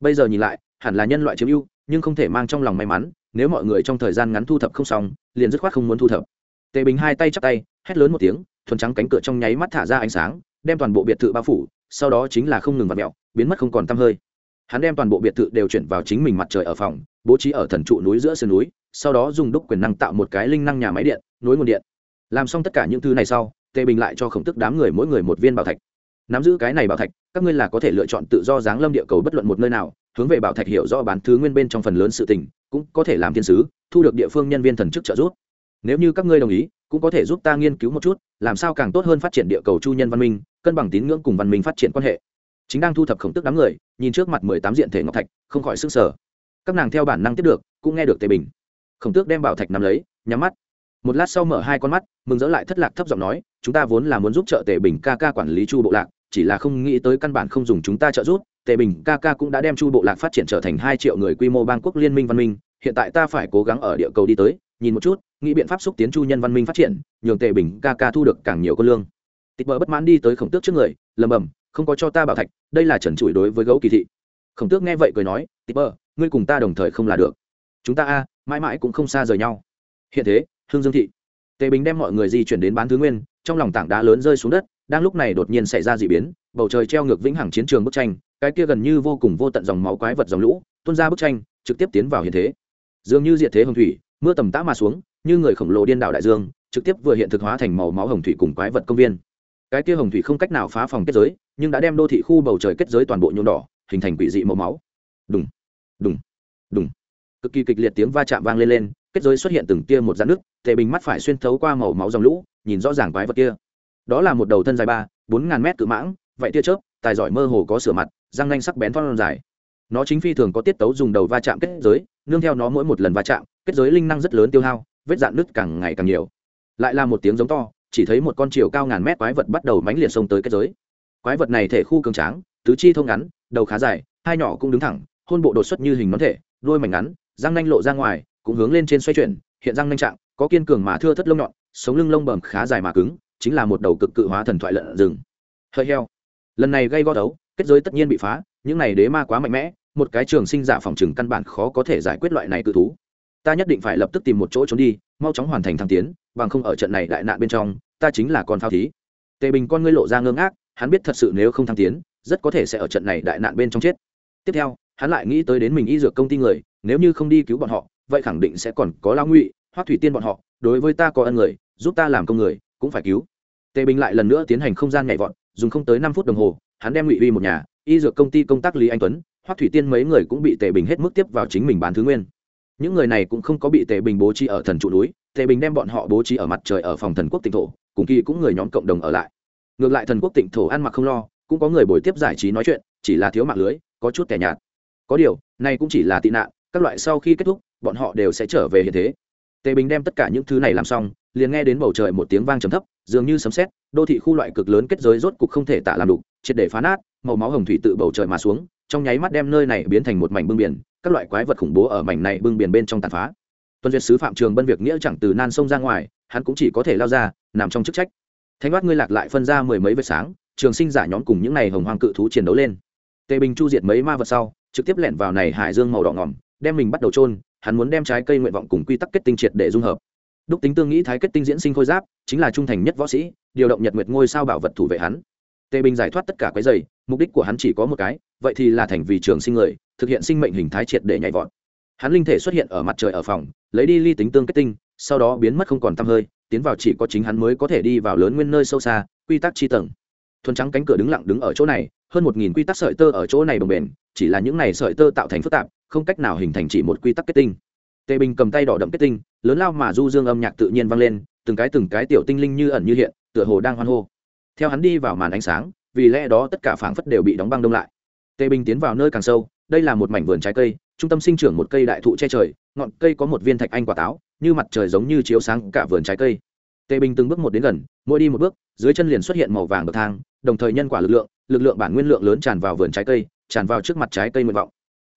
Bây giờ nhìn lại, hẳn là nhân loại chiếm ưu, nhưng không thể mang trong lòng may mắn, nếu mọi người trong thời gian ngắn thu thập không xong, liền dứt khoát không muốn thu thập. Tề bình hai tay chắp tay hét lớn một tiếng, thuần trắng cánh cửa trong nháy mắt thả ra ánh sáng, đem toàn bộ biệt thự bao phủ, sau đó chính là không ngừng vặt mẹo biến mất không còn tăm hơi. Hắn đem toàn bộ biệt thự đều chuyển vào chính mình mặt trời ở phòng, bố trí ở thần trụ núi giữa sườn núi, sau đó dùng đúc quyền năng tạo một cái linh năng nhà máy điện, nối nguồn điện. Làm xong tất cả những thứ này sau, tề bình lại cho khổng tức đám người mỗi người một viên bảo thạch. Nắm giữ cái này bảo thạch, các ngươi là có thể lựa chọn tự do giáng lâm địa cầu bất luận một nơi nào, hướng về bảo thạch hiểu rõ bán thứ nguyên bên trong phần lớn sự tình, cũng có thể làm thiên sứ, thu được địa phương nhân viên thần chức trợ giúp. Nếu như các ngươi đồng ý cũng có thể giúp ta nghiên cứu một chút, làm sao càng tốt hơn phát triển địa cầu chu nhân văn minh, cân bằng tín ngưỡng cùng văn minh phát triển quan hệ. Chính đang thu thập khổng tức đám người, nhìn trước mặt mười tám diện thể ngọc thạch, không khỏi sức sở các nàng theo bản năng tiếp được, cũng nghe được tề bình. Khổng tước đem bảo thạch nắm lấy, nhắm mắt. Một lát sau mở hai con mắt, mừng dỡ lại thất lạc thấp giọng nói, chúng ta vốn là muốn giúp trợ tề bình ca ca quản lý chu bộ lạc chỉ là không nghĩ tới căn bản không dùng chúng ta trợ giúp, tề bình ca ca cũng đã đem chu bộ lạc phát triển trở thành hai triệu người quy mô bang quốc liên minh văn minh, hiện tại ta phải cố gắng ở địa cầu đi tới, nhìn một chút, nghĩ biện pháp xúc tiến chu nhân văn minh phát triển, nhường tề bình ca ca thu được càng nhiều con lương. Tịch bờ bất mãn đi tới khổng tước trước người lầm bầm không có cho ta bảo thạch, đây là trần trụi đối với gấu kỳ thị. Khổng tước nghe vậy cười nói, tịch bờ ngươi cùng ta đồng thời không là được. Chúng ta a, mãi mãi cũng không xa rời nhau. Hiện thế, hương dương thị, tề bình đem mọi người di chuyển đến bán thứ nguyên, trong lòng tảng đá lớn rơi xuống đất đang lúc này đột nhiên xảy ra dị biến, bầu trời treo ngược vĩnh hằng chiến trường bức tranh, cái kia gần như vô cùng vô tận dòng máu quái vật dòng lũ, tuôn ra bức tranh, trực tiếp tiến vào hiện thế. Dường như diệt thế hồng thủy, mưa tầm tã mà xuống, như người khổng lồ điên đảo đại dương, trực tiếp vừa hiện thực hóa thành màu máu hồng thủy cùng quái vật công viên. Cái kia hồng thủy không cách nào phá phòng kết giới, nhưng đã đem đô thị khu bầu trời kết giới toàn bộ nhuộm đỏ, hình thành quỷ dị màu máu. Đùng đùng đùng. Cực kỳ kịch liệt tiếng va chạm vang lên lên, kết giới xuất hiện từng tia một dạn nước, tề bình mắt phải xuyên thấu qua màu máu dòng lũ, nhìn rõ ràng quái vật kia đó là một đầu thân dài ba, bốn ngàn mét cự mãng, vậy tia chớp, tài giỏi mơ hồ có sửa mặt, răng nanh sắc bén thon dài. Nó chính phi thường có tiết tấu dùng đầu va chạm kết giới, nương theo nó mỗi một lần va chạm, kết giới linh năng rất lớn tiêu hao, vết dạn nứt càng ngày càng nhiều. Lại là một tiếng giống to, chỉ thấy một con chiều cao ngàn mét quái vật bắt đầu mánh liệt xông tới kết giới. Quái vật này thể khu cường tráng, tứ chi thông ngắn, đầu khá dài, hai nhỏ cũng đứng thẳng, hôn bộ đột xuất như hình nón thể, đuôi mảnh ngắn, răng nanh lộ ra ngoài, cũng hướng lên trên xoay chuyển, hiện răng nanh trạng, có kiên cường mà thưa thất lông nhọn, sống lưng lông bầm khá dài mà cứng chính là một đầu cực cự hóa thần thoại lợn rừng. Hơi heo. Lần này gây go đấu, kết giới tất nhiên bị phá, những này đế ma quá mạnh mẽ, một cái trường sinh giả phòng trừng căn bản khó có thể giải quyết loại này cự thú. Ta nhất định phải lập tức tìm một chỗ trốn đi, mau chóng hoàn thành thăng tiến, bằng không ở trận này đại nạn bên trong, ta chính là con phao thí. Tề bình con ngươi lộ ra ngơ ngác, hắn biết thật sự nếu không thăng tiến, rất có thể sẽ ở trận này đại nạn bên trong chết. Tiếp theo, hắn lại nghĩ tới đến mình y dược công ty người, nếu như không đi cứu bọn họ, vậy khẳng định sẽ còn có lao ngụy hoác thủy tiên bọn họ, đối với ta có ân người, giúp ta làm công người, cũng phải cứu tề bình lại lần nữa tiến hành không gian nhảy vọt, dùng không tới năm phút đồng hồ, hắn đem ngụy uy một nhà, y dược công ty công tác lý anh tuấn, Hoắc thủy tiên mấy người cũng bị tề bình hết mức tiếp vào chính mình bán thứ nguyên. Những người này cũng không có bị tề bình bố trí ở thần trụ núi, tề bình đem bọn họ bố trí ở mặt trời ở phòng thần quốc tịnh thổ, cùng kỳ cũng người nhóm cộng đồng ở lại. Ngược lại thần quốc tịnh thổ ăn mặc không lo, cũng có người buổi tiếp giải trí nói chuyện, chỉ là thiếu mạng lưới, có chút kẻ nhạt. Có điều, này cũng chỉ là tị nạn, các loại sau khi kết thúc, bọn họ đều sẽ trở về hiện thế tề bình đem tất cả những thứ này làm xong, liền nghe đến bầu trời một tiếng vang trầm thấp, dường như sấm sét, đô thị khu loại cực lớn kết giới rốt cục không thể tạ làm đủ, triệt để phá nát, màu máu hồng thủy tự bầu trời mà xuống, trong nháy mắt đem nơi này biến thành một mảnh bưng biển, các loại quái vật khủng bố ở mảnh này bưng biển bên trong tàn phá. Tuân duyệt sứ phạm trường bân việc nghĩa chẳng từ nan sông ra ngoài, hắn cũng chỉ có thể lao ra, nằm trong chức trách. Thanh đoát ngươi lạc lại phân ra mười mấy vệt sáng, trường sinh giả nhóm cùng những này hồng hoang cự thú chiến đấu lên. Tề bình chu diệt mấy ma vật sau, trực tiếp lẻn vào này hải dương màu đỏ ngỏm đem mình bắt đầu trôn hắn muốn đem trái cây nguyện vọng cùng quy tắc kết tinh triệt để dung hợp. Đúc tính tương nghĩ thái kết tinh diễn sinh khôi giáp, chính là trung thành nhất võ sĩ, điều động nhật nguyệt ngôi sao bảo vật thủ vệ hắn. Tề bình giải thoát tất cả quái dày, mục đích của hắn chỉ có một cái, vậy thì là thành vì trường sinh người, thực hiện sinh mệnh hình thái triệt để nhảy vọt. Hắn linh thể xuất hiện ở mặt trời ở phòng, lấy đi ly tính tương kết tinh, sau đó biến mất không còn tăm hơi, tiến vào chỉ có chính hắn mới có thể đi vào lớn nguyên nơi sâu xa, quy tắc chi tầng. Thuần trắng cánh cửa đứng lặng đứng ở chỗ này, hơn một nghìn quy tắc sợi tơ ở chỗ này bồng bềnh, chỉ là những này sợi tơ tạo thành phức tạp không cách nào hình thành chỉ một quy tắc kết tinh. Tề bình cầm tay đỏ đậm kết tinh, lớn lao mà du dương âm nhạc tự nhiên vang lên, từng cái từng cái tiểu tinh linh như ẩn như hiện, tựa hồ đang hoan hô. Theo hắn đi vào màn ánh sáng, vì lẽ đó tất cả phảng phất đều bị đóng băng đông lại. Tề bình tiến vào nơi càng sâu, đây là một mảnh vườn trái cây, trung tâm sinh trưởng một cây đại thụ che trời, ngọn cây có một viên thạch anh quả táo, như mặt trời giống như chiếu sáng cả vườn trái cây. Tề bình từng bước một đến gần, mỗi đi một bước, dưới chân liền xuất hiện màu vàng bậc thang, đồng thời nhân quả lực lượng lực lượng bản nguyên lượng lớn tràn vào vườn trái cây, tràn vào trước mặt trái cây nguyện vọng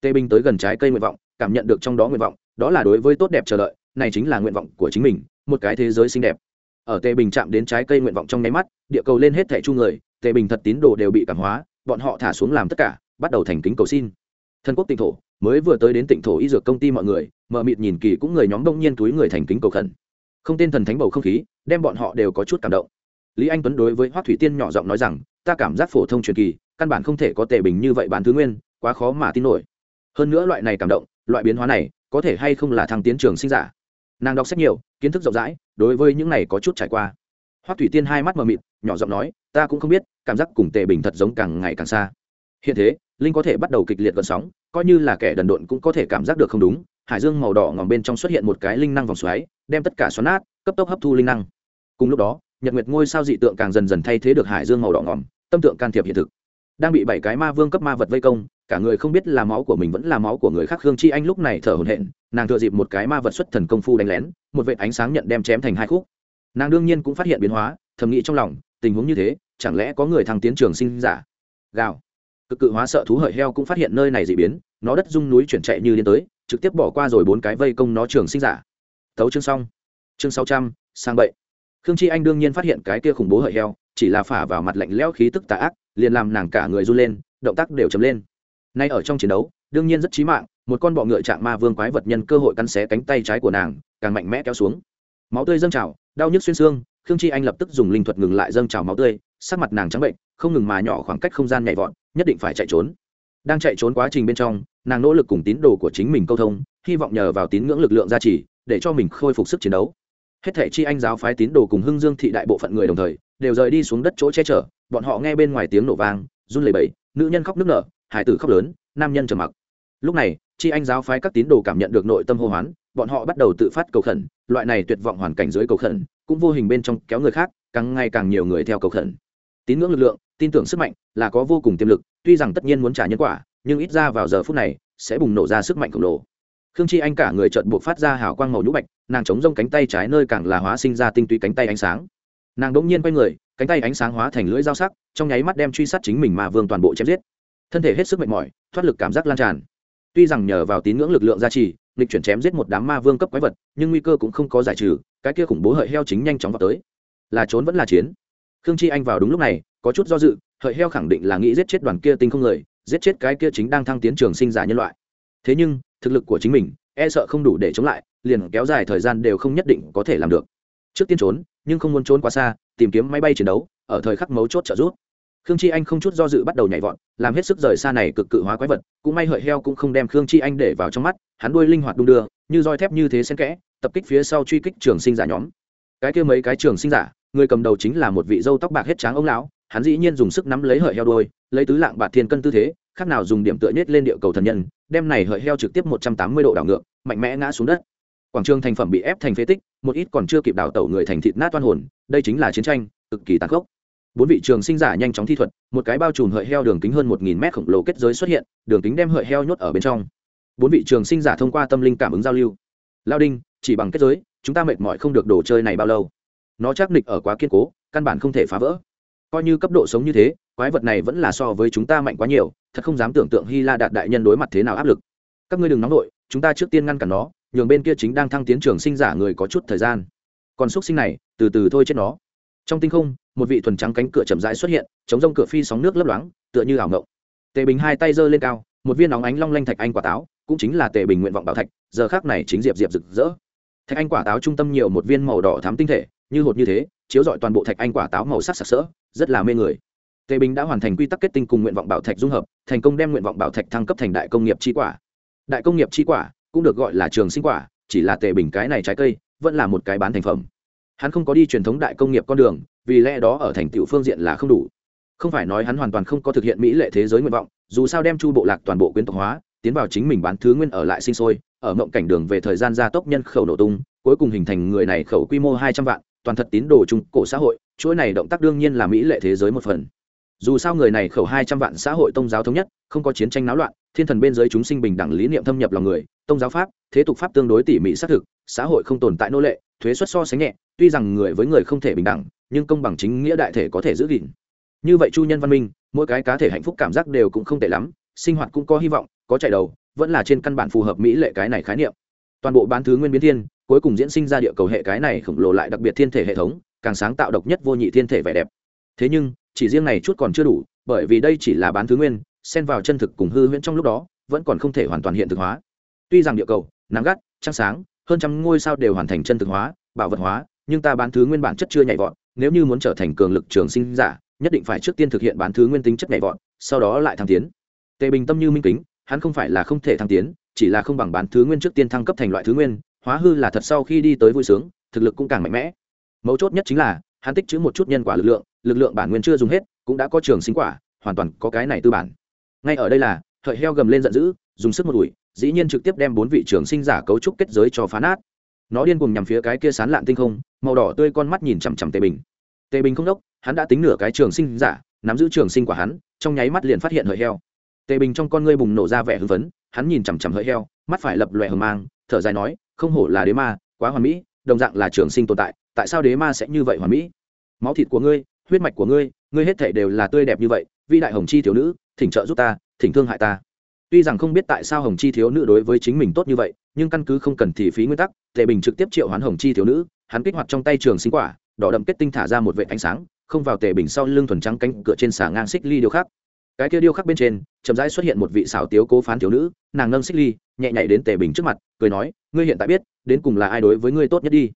tề bình tới gần trái cây nguyện vọng, cảm nhận được trong đó nguyện vọng, đó là đối với tốt đẹp chờ đợi, này chính là nguyện vọng của chính mình, một cái thế giới xinh đẹp. Ở tề bình chạm đến trái cây nguyện vọng trong nháy mắt, địa cầu lên hết thẻ chu người tề bình thật tín đồ đều bị cảm hóa, bọn họ thả xuống làm tất cả, bắt đầu thành kính cầu xin. Thần quốc tịnh thổ, mới vừa tới đến tịnh thổ y dược công ty mọi người mờ mịt nhìn kỳ cũng người nhóm đông nhiên túi người thành kính cầu khẩn. Không tên thần thánh bầu không khí, đem bọn họ đều có chút cảm động. Lý anh tuấn đối với hoác thủy tiên nhỏ giọng nói rằng, ta cảm giác phổ thông truyền kỳ, căn bản không thể có tề bình như vậy bán thứ nguyên, quá khó mà tin nổi hơn nữa loại này cảm động, loại biến hóa này, có thể hay không là thằng tiến trường sinh giả? Nàng đọc sách nhiều, kiến thức rộng rãi, đối với những này có chút trải qua. Hoắc thủy tiên hai mắt mờ mịt, nhỏ giọng nói, ta cũng không biết, cảm giác cùng tề bình thật giống càng ngày càng xa. Hiện thế, linh có thể bắt đầu kịch liệt gần sóng, coi như là kẻ đần độn cũng có thể cảm giác được không đúng. Hải dương màu đỏ ngòm bên trong xuất hiện một cái linh năng vòng xoáy, đem tất cả xoắn nát, cấp tốc hấp thu linh năng. Cùng lúc đó, nhật nguyệt ngôi sao dị tượng càng dần dần thay thế được hải dương màu đỏ ngòm tâm tượng can thiệp hiện thực. Đang bị bảy cái ma vương cấp ma vật vây công cả người không biết là máu của mình vẫn là máu của người khác. Khương chi anh lúc này thở hổn hển, nàng thừa dịp một cái ma vật xuất thần công phu đánh lén, một vệ ánh sáng nhận đem chém thành hai khúc. Nàng đương nhiên cũng phát hiện biến hóa, thầm nghĩ trong lòng, tình huống như thế, chẳng lẽ có người thăng tiến trường sinh giả? Gào. Cực cự hóa sợ thú hợi heo cũng phát hiện nơi này dị biến, nó đất rung núi chuyển chạy như điên tới, trực tiếp bỏ qua rồi bốn cái vây công nó trường sinh giả. Thấu chương xong. Chương sáu trăm, sang bậy. Khương chi anh đương nhiên phát hiện cái kia khủng bố hợi heo, chỉ là phả vào mặt lạnh lẽo khí tức tà ác, liền làm nàng cả người run lên, động tác đều chấm lên nay ở trong chiến đấu, đương nhiên rất chí mạng, một con bọ ngựa trạng ma vương quái vật nhân cơ hội cắn xé cánh tay trái của nàng, càng mạnh mẽ kéo xuống. Máu tươi dâng trào, đau nhức xuyên xương, khương chi anh lập tức dùng linh thuật ngừng lại dâng trào máu tươi, sắc mặt nàng trắng bệnh, không ngừng mà nhỏ khoảng cách không gian nhảy vọt, nhất định phải chạy trốn. Đang chạy trốn quá trình bên trong, nàng nỗ lực cùng tín đồ của chính mình câu thông, hy vọng nhờ vào tín ngưỡng lực lượng gia trì, để cho mình khôi phục sức chiến đấu. Hết thể chi anh giáo phái tín đồ cùng hưng dương thị đại bộ phận người đồng thời, đều rời đi xuống đất chỗ che chở, bọn họ nghe bên ngoài tiếng nổ vang, run lẩy bẩy, nữ nhân khóc nức nở hải tử khóc lớn, nam nhân trầm mặc. Lúc này, chi anh giáo phái các tín đồ cảm nhận được nội tâm hô hoán, bọn họ bắt đầu tự phát cầu khẩn, loại này tuyệt vọng hoàn cảnh dưới cầu khẩn, cũng vô hình bên trong kéo người khác, càng ngày càng nhiều người theo cầu khẩn. Tín ngưỡng lực lượng, tin tưởng sức mạnh là có vô cùng tiềm lực, tuy rằng tất nhiên muốn trả nhân quả, nhưng ít ra vào giờ phút này, sẽ bùng nổ ra sức mạnh khổng lồ. Khương chi anh cả người trợn buộc phát ra hào quang màu nhũ bạch, nàng chống rông cánh tay trái nơi càng là hóa sinh ra tinh túy cánh tay ánh sáng. Nàng đ ỗ n g nhiên quay người, cánh tay ánh sáng hóa thành lưỡi dao sắc, trong nháy mắt đem truy sát chính mình mà vương toàn bộ chém giết thân thể hết sức mệt mỏi, thoát lực cảm giác lan tràn. Tuy rằng nhờ vào tín ngưỡng lực lượng gia trì lịch chuyển chém giết một đám ma vương cấp quái vật, nhưng nguy cơ cũng không có giải trừ, cái kia khủng bố hợi heo chính nhanh chóng vào tới. Là trốn vẫn là chiến. Khương chi anh vào đúng lúc này, có chút do dự, hợi heo khẳng định là nghĩ giết chết đoàn kia tinh không người, giết chết cái kia chính đang thăng tiến trường sinh giả nhân loại. Thế nhưng, thực lực của chính mình e sợ không đủ để chống lại, liền kéo dài thời gian đều không nhất định có thể làm được. Trước tiên trốn, nhưng không muốn trốn quá xa, tìm kiếm máy bay chiến đấu, ở thời khắc mấu chốt trợ giúp khương chi anh không chút do dự bắt đầu nhảy vọt, làm hết sức rời xa này cực cự hóa quái vật, cũng may hợi heo cũng không đem khương chi anh để vào trong mắt, hắn đuôi linh hoạt đung đưa, như roi thép như thế xen kẽ, tập kích phía sau truy kích trường sinh giả nhóm. Cái kia mấy cái trường sinh giả, người cầm đầu chính là một vị dâu tóc bạc hết tráng ông lão, hắn dĩ nhiên dùng sức nắm lấy hợi heo đôi lấy tứ lạng bạc thiên cân tư thế, khác nào dùng điểm tựa nhét lên địa cầu thần nhân, đem này hợi heo trực tiếp một trăm tám mươi độ đảo ngược, mạnh mẽ ngã xuống đất. Quảng trường thành phẩm bị ép thành phế tích, một ít còn chưa kịp đào tẩu người thành thịt nát toan hồn, đây chính là chiến tranh, cực kỳ tàn khốc bốn vị trường sinh giả nhanh chóng thi thuật, một cái bao trùm hợi heo đường kính hơn một nghìn mét khổng lồ kết giới xuất hiện, đường kính đem hợi heo nhốt ở bên trong. Bốn vị trường sinh giả thông qua tâm linh cảm ứng giao lưu. Lao đinh, chỉ bằng kết giới, chúng ta mệt mỏi không được đồ chơi này bao lâu. Nó chắc nịch ở quá kiên cố, căn bản không thể phá vỡ. Coi như cấp độ sống như thế, quái vật này vẫn là so với chúng ta mạnh quá nhiều, thật không dám tưởng tượng hy la đạt đại nhân đối mặt thế nào áp lực. Các ngươi đừng nóng đội chúng ta trước tiên ngăn cản nó, nhường bên kia chính đang thăng tiến trường sinh giả người có chút thời gian. Còn x sinh này, từ từ thôi chết nó trong tinh không, một vị thuần trắng cánh cửa chậm rãi xuất hiện, chống rông cửa phi sóng nước lấp loáng, tựa như ảo ngộng tề bình hai tay giơ lên cao, một viên óng ánh long lanh thạch anh quả táo, cũng chính là tề bình nguyện vọng bảo thạch, giờ khác này chính diệp diệp rực rỡ. Thạch anh quả táo trung tâm nhiều một viên màu đỏ thám tinh thể, như hột như thế, chiếu rọi toàn bộ thạch anh quả táo màu sắc sặc sỡ, rất là mê người. Tề bình đã hoàn thành quy tắc kết tinh cùng nguyện vọng bảo thạch dung hợp, thành công đem nguyện vọng bảo thạch thăng cấp thành đại công nghiệp chi quả. Đại công nghiệp chi quả cũng được gọi là trường sinh quả, chỉ là tề bình cái này trái cây, vẫn là một cái bán thành phẩm hắn không có đi truyền thống đại công nghiệp con đường, vì lẽ đó ở thành tựu phương diện là không đủ. Không phải nói hắn hoàn toàn không có thực hiện mỹ lệ thế giới nguyện vọng, dù sao đem chu bộ lạc toàn bộ quyến tộc hóa, tiến vào chính mình bán thứ nguyên ở lại sinh sôi, ở mộng cảnh đường về thời gian gia tốc nhân khẩu nổ tung, cuối cùng hình thành người này khẩu quy mô hai trăm vạn, toàn thật tín đồ trung cổ xã hội, chuỗi này động tác đương nhiên là mỹ lệ thế giới một phần dù sao người này khẩu hai trăm vạn xã hội tôn giáo thống nhất, không có chiến tranh náo loạn, thiên thần bên dưới chúng sinh bình đẳng lý niệm thâm nhập lòng người, tôn giáo pháp, thế tục pháp tương đối tỉ mỉ xác thực, xã hội không tồn tại nô lệ, thuế xuất so sánh nhẹ, tuy rằng người với người không thể bình đẳng, nhưng công bằng chính nghĩa đại thể có thể giữ gìn. Như vậy chu nhân văn minh, mỗi cái cá thể hạnh phúc cảm giác đều cũng không tệ lắm, sinh hoạt cũng có hy vọng, có chạy đầu, vẫn là trên căn bản phù hợp mỹ lệ cái này khái niệm. Toàn bộ bán thứ nguyên biến thiên, cuối cùng diễn sinh ra địa cầu hệ cái này khổng lồ lại đặc biệt thiên thể hệ thống, càng sáng tạo độc nhất vô nhị thiên thể vẻ đẹp. Thế nhưng chỉ riêng này chút còn chưa đủ, bởi vì đây chỉ là bán thứ nguyên, xen vào chân thực cùng hư huyễn trong lúc đó, vẫn còn không thể hoàn toàn hiện thực hóa. Tuy rằng địa cầu, nắng gắt, trăng sáng, hơn trăm ngôi sao đều hoàn thành chân thực hóa, bảo vật hóa, nhưng ta bán thứ nguyên bản chất chưa nhảy vọt, nếu như muốn trở thành cường lực trường sinh giả, nhất định phải trước tiên thực hiện bán thứ nguyên tính chất nhảy vọt, sau đó lại thăng tiến. Tề bình tâm như minh kính, hắn không phải là không thể thăng tiến, chỉ là không bằng bán thứ nguyên trước tiên thăng cấp thành loại thứ nguyên, hóa hư là thật sau khi đi tới vui sướng, thực lực cũng càng mạnh mẽ. Mấu chốt nhất chính là, hắn tích chữ một chút nhân quả lực lượng lực lượng bản nguyên chưa dùng hết, cũng đã có trường sinh quả, hoàn toàn có cái này tư bản. Ngay ở đây là, hợi heo gầm lên giận dữ, dùng sức một đùi dĩ nhiên trực tiếp đem bốn vị trường sinh giả cấu trúc kết giới cho phá nát. Nó điên cùng nhằm phía cái kia sán lạn tinh không, màu đỏ tươi con mắt nhìn chằm chằm tề bình. Tề bình không đốc, hắn đã tính nửa cái trường sinh giả, nắm giữ trường sinh quả hắn, trong nháy mắt liền phát hiện hợi heo. Tề bình trong con ngươi bùng nổ ra vẻ hưng phấn, hắn nhìn chằm chằm hợi heo, mắt phải lập lòe hờ mang, thở dài nói, không hổ là đế ma, quá hoàn mỹ, đồng dạng là trường sinh tồn tại tại sao đế ma sẽ như vậy hoàn mỹ? Máu thịt của ngươi huyết mạch của ngươi ngươi hết thể đều là tươi đẹp như vậy, vĩ đại hồng chi thiếu nữ, thỉnh trợ giúp ta, thỉnh thương hại ta. Tuy rằng không biết tại sao hồng chi thiếu nữ đối với chính mình tốt như vậy, nhưng căn cứ không cần thì phí nguyên tắc, tề bình trực tiếp triệu hoán hồng chi thiếu nữ, hắn kích hoạt trong tay trường sinh quả, đỏ đậm kết tinh thả ra một vệ ánh sáng, không vào tề bình sau lưng thuần trắng cánh cửa trên xà ngang xích ly điêu khắc. Cái kia điêu khắc bên trên, chậm rãi xuất hiện một vị xảo tiếu cố phán thiếu nữ, nàng nâng xích ly, nhẹ nhảy đến tề bình trước mặt, cười nói, ngươi hiện tại biết, đến cùng là ai đối với ngươi tốt nhất đi?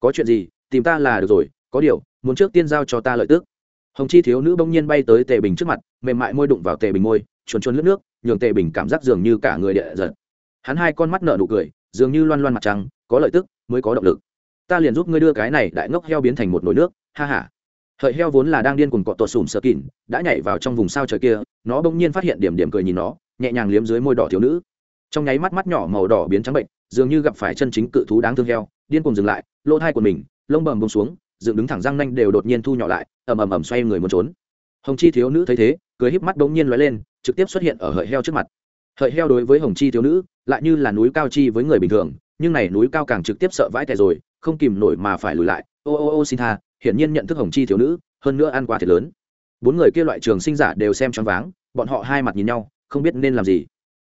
Có chuyện gì, tìm ta là được rồi, có điều muốn trước tiên giao cho ta lợi tức. Hồng chi thiếu nữ bỗng nhiên bay tới tề bình trước mặt, mềm mại môi đụng vào tề bình môi, chuồn chuồn lướt nước, nhường tề bình cảm giác dường như cả người địa giật. Hắn hai con mắt nở nụ cười, dường như loan loan mặt trăng, có lợi tức, mới có động lực. Ta liền giúp ngươi đưa cái này đại ngốc heo biến thành một nồi nước, ha ha. Hợi heo vốn là đang điên cuồng cọ tuột sùm sợ kỉn, đã nhảy vào trong vùng sao trời kia, nó bỗng nhiên phát hiện điểm điểm cười nhìn nó, nhẹ nhàng liếm dưới môi đỏ thiếu nữ. Trong nháy mắt mắt nhỏ màu đỏ biến trắng bệnh, dường như gặp phải chân chính cự thú đáng thương heo, điên cuồng dừng lại, lỗ thai của mình, lông bầm bông xuống dựng đứng thẳng răng nanh đều đột nhiên thu nhỏ lại, ầm ầm ầm xoay người muốn trốn. Hồng chi thiếu nữ thấy thế, cười híp mắt bỗng nhiên lóe lên, trực tiếp xuất hiện ở hợi heo trước mặt. Hợi heo đối với hồng chi thiếu nữ, lại như là núi cao chi với người bình thường, nhưng này núi cao càng trực tiếp sợ vãi tè rồi, không kìm nổi mà phải lùi lại. Ô ô ô, xin tha, hiển nhiên nhận thức hồng chi thiếu nữ, hơn nữa ăn quá thiệt lớn. Bốn người kia loại trường sinh giả đều xem choáng váng, bọn họ hai mặt nhìn nhau, không biết nên làm gì.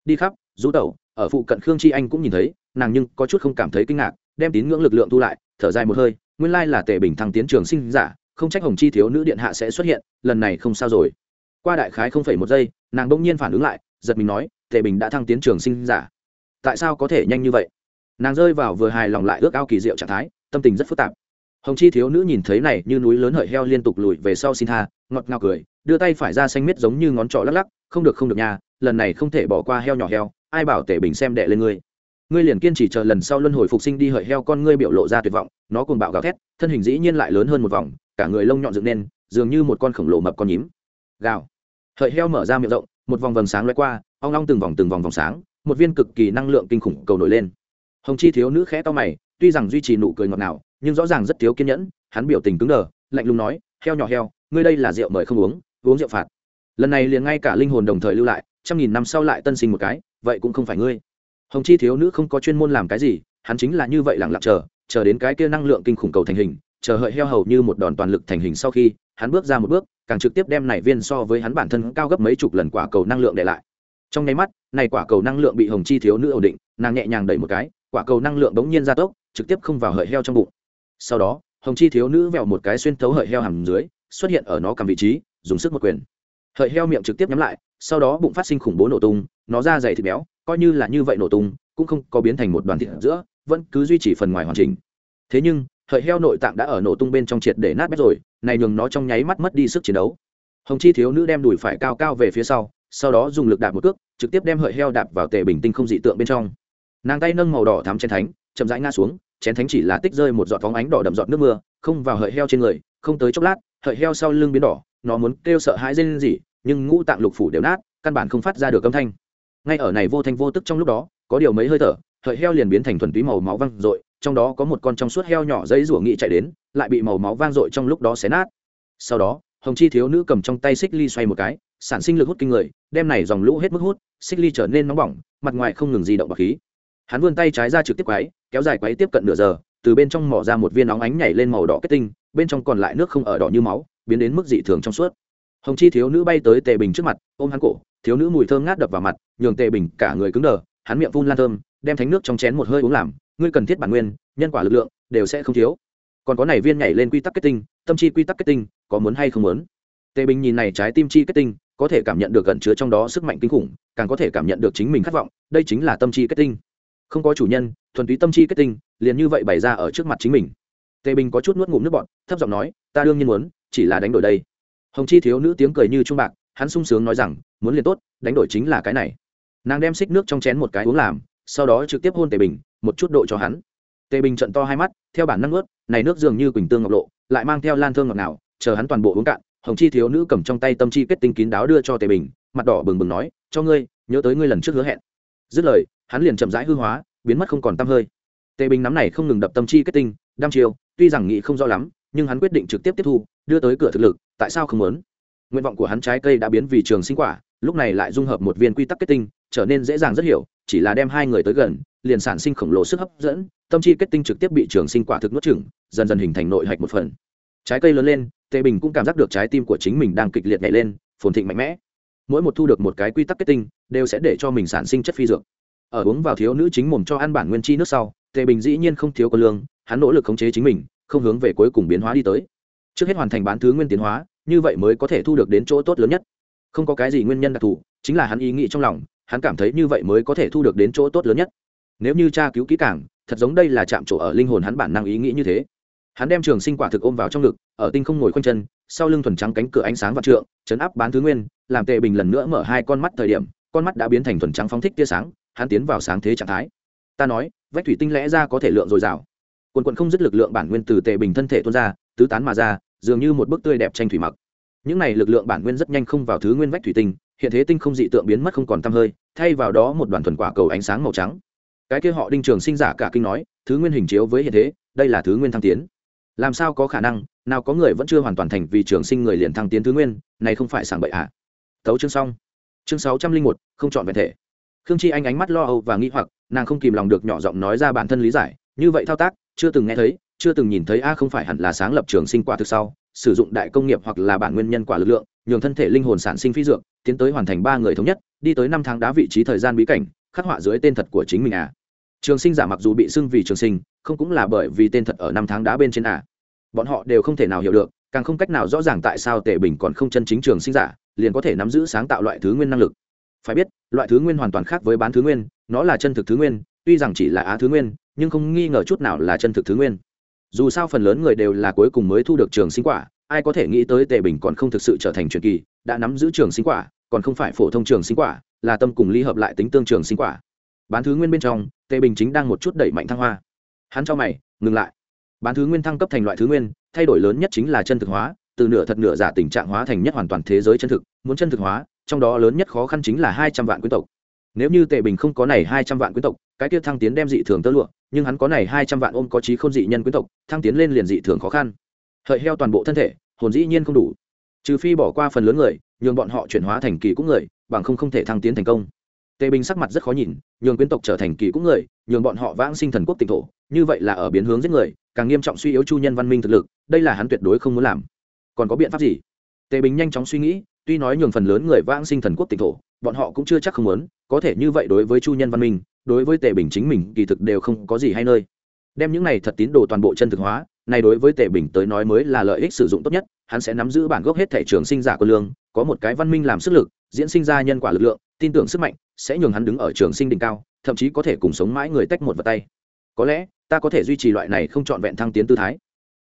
Đi khắp, rú tẩu, ở phụ cận khương chi anh cũng nhìn thấy, nàng nhưng có chút không cảm thấy kinh ngạc, đem tín ngưỡng lực lượng thu lại, thở dài một hơi nguyên lai là tề bình thăng tiến trường sinh giả, không trách hồng chi thiếu nữ điện hạ sẽ xuất hiện, lần này không sao rồi. Qua đại khái không phải một giây, nàng bỗng nhiên phản ứng lại, giật mình nói, tề bình đã thăng tiến trường sinh giả. Tại sao có thể nhanh như vậy? Nàng rơi vào vừa hài lòng lại ước ao kỳ diệu trạng thái, tâm tình rất phức tạp. Hồng chi thiếu nữ nhìn thấy này như núi lớn hợi heo liên tục lùi về sau xin tha, ngọt ngào cười, đưa tay phải ra xanh miết giống như ngón trỏ lắc lắc, không được không được nha, lần này không thể bỏ qua heo nhỏ heo, ai bảo tể bình xem đệ lên ngươi? Ngươi liền kiên trì chờ lần sau luân hồi phục sinh đi hợi heo con ngươi biểu lộ ra tuyệt vọng, nó cùng bạo gào thét, thân hình dĩ nhiên lại lớn hơn một vòng, cả người lông nhọn dựng nên, dường như một con khổng lồ mập con nhím. Gào. Hợi heo mở ra miệng rộng, một vòng vầng sáng loay qua, ong long từng vòng từng vòng vòng sáng, một viên cực kỳ năng lượng kinh khủng cầu nổi lên. Hồng chi thiếu nữ khẽ to mày, tuy rằng duy trì nụ cười ngọt ngào, nhưng rõ ràng rất thiếu kiên nhẫn, hắn biểu tình cứng đờ, lạnh lùng nói, heo nhỏ heo, ngươi đây là rượu mời không uống uống rượu phạt. Lần này liền ngay cả linh hồn đồng thời lưu lại, trăm nghìn năm sau lại tân sinh một cái, vậy cũng không phải ngươi hồng chi thiếu nữ không có chuyên môn làm cái gì, hắn chính là như vậy lặng lặng chờ chờ đến cái kia năng lượng kinh khủng cầu thành hình, chờ hợi heo hầu như một đòn toàn lực thành hình sau khi, hắn bước ra một bước, càng trực tiếp đem này viên so với hắn bản thân cao gấp mấy chục lần quả cầu năng lượng để lại. Trong nháy mắt, này quả cầu năng lượng bị hồng chi thiếu nữ ổn định, nàng nhẹ nhàng đẩy một cái, quả cầu năng lượng bỗng nhiên gia tốc, trực tiếp không vào hợi heo trong bụng. Sau đó, hồng chi thiếu nữ vẹo một cái xuyên thấu hợi heo hầm dưới, xuất hiện ở nó cầm vị trí, dùng sức một quyền. Hợi heo miệng trực tiếp nhắm lại, sau đó bụng phát sinh khủng bố nổ tung, nó ra dày thịt béo coi như là như vậy nổ tung, cũng không có biến thành một đoàn thịt giữa, vẫn cứ duy trì phần ngoài hoàn chỉnh. Thế nhưng, hợi heo nội tạng đã ở nổ tung bên trong triệt để nát bét rồi, này nhường nó trong nháy mắt mất đi sức chiến đấu. Hồng chi thiếu nữ đem đùi phải cao cao về phía sau sau đó dùng lực đạp một cước, trực tiếp đem hợi heo đạp vào tề bình tinh không dị tượng bên trong. Nàng tay nâng màu đỏ thắm chén thánh, chậm rãi ngã xuống, chén thánh chỉ là tích rơi một giọt phóng ánh đỏ đậm giọt nước mưa, không vào hợi heo trên người, không tới chốc lát, hợi heo sau lưng biến đỏ, nó muốn kêu sợ hãi lên gì nhưng ngũ tạng lục phủ đều nát, căn bản không phát ra được âm thanh ngay ở này vô thanh vô tức trong lúc đó, có điều mấy hơi thở, hợi heo liền biến thành thuần túy màu máu văng r trong đó có một con trong suốt heo nhỏ dây rủa nghị chạy đến, lại bị màu máu vang r trong lúc đó xé nát. Sau đó, hồng chi thiếu nữ cầm trong tay xích ly xoay một cái, sản sinh lực hút kinh người, đem này dòng lũ hết mức hút, xích ly trở nên nóng bỏng, mặt ngoài không ngừng di động bọc khí. Hắn vươn tay trái ra trực tiếp quáy kéo dài quáy tiếp cận nửa giờ, từ bên trong mỏ ra một viên óng ánh nhảy lên màu đỏ kết tinh, bên trong còn lại nước không ở đỏ như máu, biến đến mức dị thường trong suốt. Hồng chi thiếu nữ bay tới tề bình trước mặt, ôm hắn cổ thiếu nữ mùi thơm ngát đập vào mặt, nhường tề bình cả người cứng đờ, hắn miệng phun lan thơm, đem thánh nước trong chén một hơi uống làm, ngươi cần thiết bản nguyên, nhân quả lực lượng đều sẽ không thiếu. Còn có này viên nhảy lên quy tắc kết tinh, tâm chi quy tắc kết tinh, có muốn hay không muốn? Tề bình nhìn này trái tim chi kết tinh, có thể cảm nhận được gần chứa trong đó sức mạnh kinh khủng, càng có thể cảm nhận được chính mình khát vọng, đây chính là tâm chi kết tinh. Không có chủ nhân, thuần túy tâm chi kết tinh, liền như vậy bày ra ở trước mặt chính mình. Tề bình có chút nuốt ngụm nước bọt, thấp giọng nói, ta đương nhiên muốn, chỉ là đánh đổi đây. Hồng chi thiếu nữ tiếng cười như trung bạc hắn sung sướng nói rằng, muốn liền tốt, đánh đổi chính là cái này. Nàng đem xích nước trong chén một cái uống làm, sau đó trực tiếp hôn tề bình, một chút độ cho hắn. Tề bình trận to hai mắt, theo bản năng ướt này nước dường như quỳnh tương ngọc lộ, lại mang theo lan thương ngọt ngào, chờ hắn toàn bộ uống cạn, hồng chi thiếu nữ cầm trong tay tâm chi kết tinh kín đáo đưa cho tề bình, mặt đỏ bừng bừng nói, cho ngươi, nhớ tới ngươi lần trước hứa hẹn. Dứt lời, hắn liền chậm rãi hư hóa, biến mất không còn tăm hơi. Tề bình nắm này không ngừng đập tâm chi kết tinh, đăm chiều tuy rằng nghĩ không rõ lắm, nhưng hắn quyết định trực tiếp tiếp thu, đưa tới cửa thực lực, tại sao không muốn? Nguyện vọng của hắn trái cây đã biến vì trường sinh quả, lúc này lại dung hợp một viên quy tắc kết tinh, trở nên dễ dàng rất hiểu, chỉ là đem hai người tới gần, liền sản sinh khổng lồ sức hấp dẫn, tâm chi kết tinh trực tiếp bị trường sinh quả thực nuốt chửng, dần dần hình thành nội hạch một phần. Trái cây lớn lên, tề bình cũng cảm giác được trái tim của chính mình đang kịch liệt nhảy lên, phồn thịnh mạnh mẽ. Mỗi một thu được một cái quy tắc kết tinh, đều sẽ để cho mình sản sinh chất phi dược. Ở uống vào thiếu nữ chính mồm cho ăn bản nguyên chi nước sau, tề bình dĩ nhiên không thiếu có lương, hắn nỗ lực khống chế chính mình, không hướng về cuối cùng biến hóa đi tới. Trước hết hoàn thành bán thứ nguyên tiến hóa như vậy mới có thể thu được đến chỗ tốt lớn nhất. Không có cái gì nguyên nhân đặc thù, chính là hắn ý nghĩ trong lòng, hắn cảm thấy như vậy mới có thể thu được đến chỗ tốt lớn nhất. Nếu như tra cứu kỹ càng, thật giống đây là chạm chỗ ở linh hồn hắn bản năng ý nghĩ như thế. Hắn đem trường sinh quả thực ôm vào trong ngực, ở tinh không ngồi khoanh chân, sau lưng thuần trắng cánh cửa ánh sáng và trượng, chấn áp bán thứ nguyên, làm tệ bình lần nữa mở hai con mắt thời điểm, con mắt đã biến thành thuần trắng phóng thích tia sáng, hắn tiến vào sáng thế trạng thái. Ta nói, vách thủy tinh lẽ ra có thể lượng dồi dào. Quần quần không dứt lực lượng bản nguyên từ tệ bình thân thể tuôn ra, tứ tán mà ra dường như một bức tươi đẹp tranh thủy mặc. Những này lực lượng bản nguyên rất nhanh không vào thứ nguyên vách thủy tinh, hiện thế tinh không dị tượng biến mất không còn tăm hơi, thay vào đó một đoàn thuần quả cầu ánh sáng màu trắng. Cái kia họ đinh trường sinh giả cả kinh nói, thứ nguyên hình chiếu với hiện thế, đây là thứ nguyên thăng tiến. Làm sao có khả năng, nào có người vẫn chưa hoàn toàn thành vì trường sinh người liền thăng tiến thứ nguyên, này không phải sảng bậy ạ à? thấu chương xong. Chương sáu trăm linh một, không chọn vẹn thể. Khương chi anh ánh mắt lo âu và nghĩ hoặc, nàng không kìm lòng được nhỏ giọng nói ra bản thân lý giải, như vậy thao tác, chưa từng nghe thấy chưa từng nhìn thấy a không phải hẳn là sáng lập trường sinh quả thực sau, sử dụng đại công nghiệp hoặc là bản nguyên nhân quả lực lượng, nhường thân thể linh hồn sản sinh phi dược, tiến tới hoàn thành ba người thống nhất, đi tới năm tháng đá vị trí thời gian bí cảnh, khắc họa dưới tên thật của chính mình à. Trường sinh giả mặc dù bị xưng vì trường sinh, không cũng là bởi vì tên thật ở năm tháng đá bên trên à. Bọn họ đều không thể nào hiểu được, càng không cách nào rõ ràng tại sao tề bình còn không chân chính trường sinh giả, liền có thể nắm giữ sáng tạo loại thứ nguyên năng lực. Phải biết, loại thứ nguyên hoàn toàn khác với bán thứ nguyên, nó là chân thực thứ nguyên, tuy rằng chỉ là á thứ nguyên, nhưng không nghi ngờ chút nào là chân thực thứ nguyên dù sao phần lớn người đều là cuối cùng mới thu được trường sinh quả, ai có thể nghĩ tới tề bình còn không thực sự trở thành truyền kỳ, đã nắm giữ trường sinh quả, còn không phải phổ thông trường sinh quả, là tâm cùng ly hợp lại tính tương trường sinh quả. Bán thứ nguyên bên trong, tề bình chính đang một chút đẩy mạnh thăng hoa. Hắn cho mày, ngừng lại. Bán thứ nguyên thăng cấp thành loại thứ nguyên, thay đổi lớn nhất chính là chân thực hóa, từ nửa thật nửa giả tình trạng hóa thành nhất hoàn toàn thế giới chân thực, muốn chân thực hóa, trong đó lớn nhất khó khăn chính là hai trăm vạn quyến tộc. Nếu như tề bình không có này hai trăm vạn quyến tộc, cái kia thăng tiến đem dị thường tơ lụa nhưng hắn có này hai trăm vạn ôm có trí không dị nhân quyến tộc, thăng tiến lên liền dị thường khó khăn. Hợi heo toàn bộ thân thể, hồn dĩ nhiên không đủ. Trừ phi bỏ qua phần lớn người, nhường bọn họ chuyển hóa thành kỳ cũng người, bằng không không thể thăng tiến thành công. Tề bình sắc mặt rất khó nhìn, nhường quyến tộc trở thành kỳ cũng người, nhường bọn họ vãng sinh thần quốc tỉnh thổ, như vậy là ở biến hướng giết người, càng nghiêm trọng suy yếu chu nhân văn minh thực lực, đây là hắn tuyệt đối không muốn làm. Còn có biện pháp gì? Tề bình nhanh chóng suy nghĩ, tuy nói nhường phần lớn người vãng sinh thần quốc tỉnh thổ, bọn họ cũng chưa chắc không muốn, có thể như vậy đối với chu nhân văn minh đối với tề bình chính mình kỳ thực đều không có gì hay nơi. Đem những này thật tín đồ toàn bộ chân thực hóa, này đối với tề bình tới nói mới là lợi ích sử dụng tốt nhất, hắn sẽ nắm giữ bản gốc hết thể trường sinh giả của lương, có một cái văn minh làm sức lực, diễn sinh ra nhân quả lực lượng, tin tưởng sức mạnh, sẽ nhường hắn đứng ở trường sinh đỉnh cao, thậm chí có thể cùng sống mãi người tách một vật tay. Có lẽ, ta có thể duy trì loại này không trọn vẹn thăng tiến tư thái.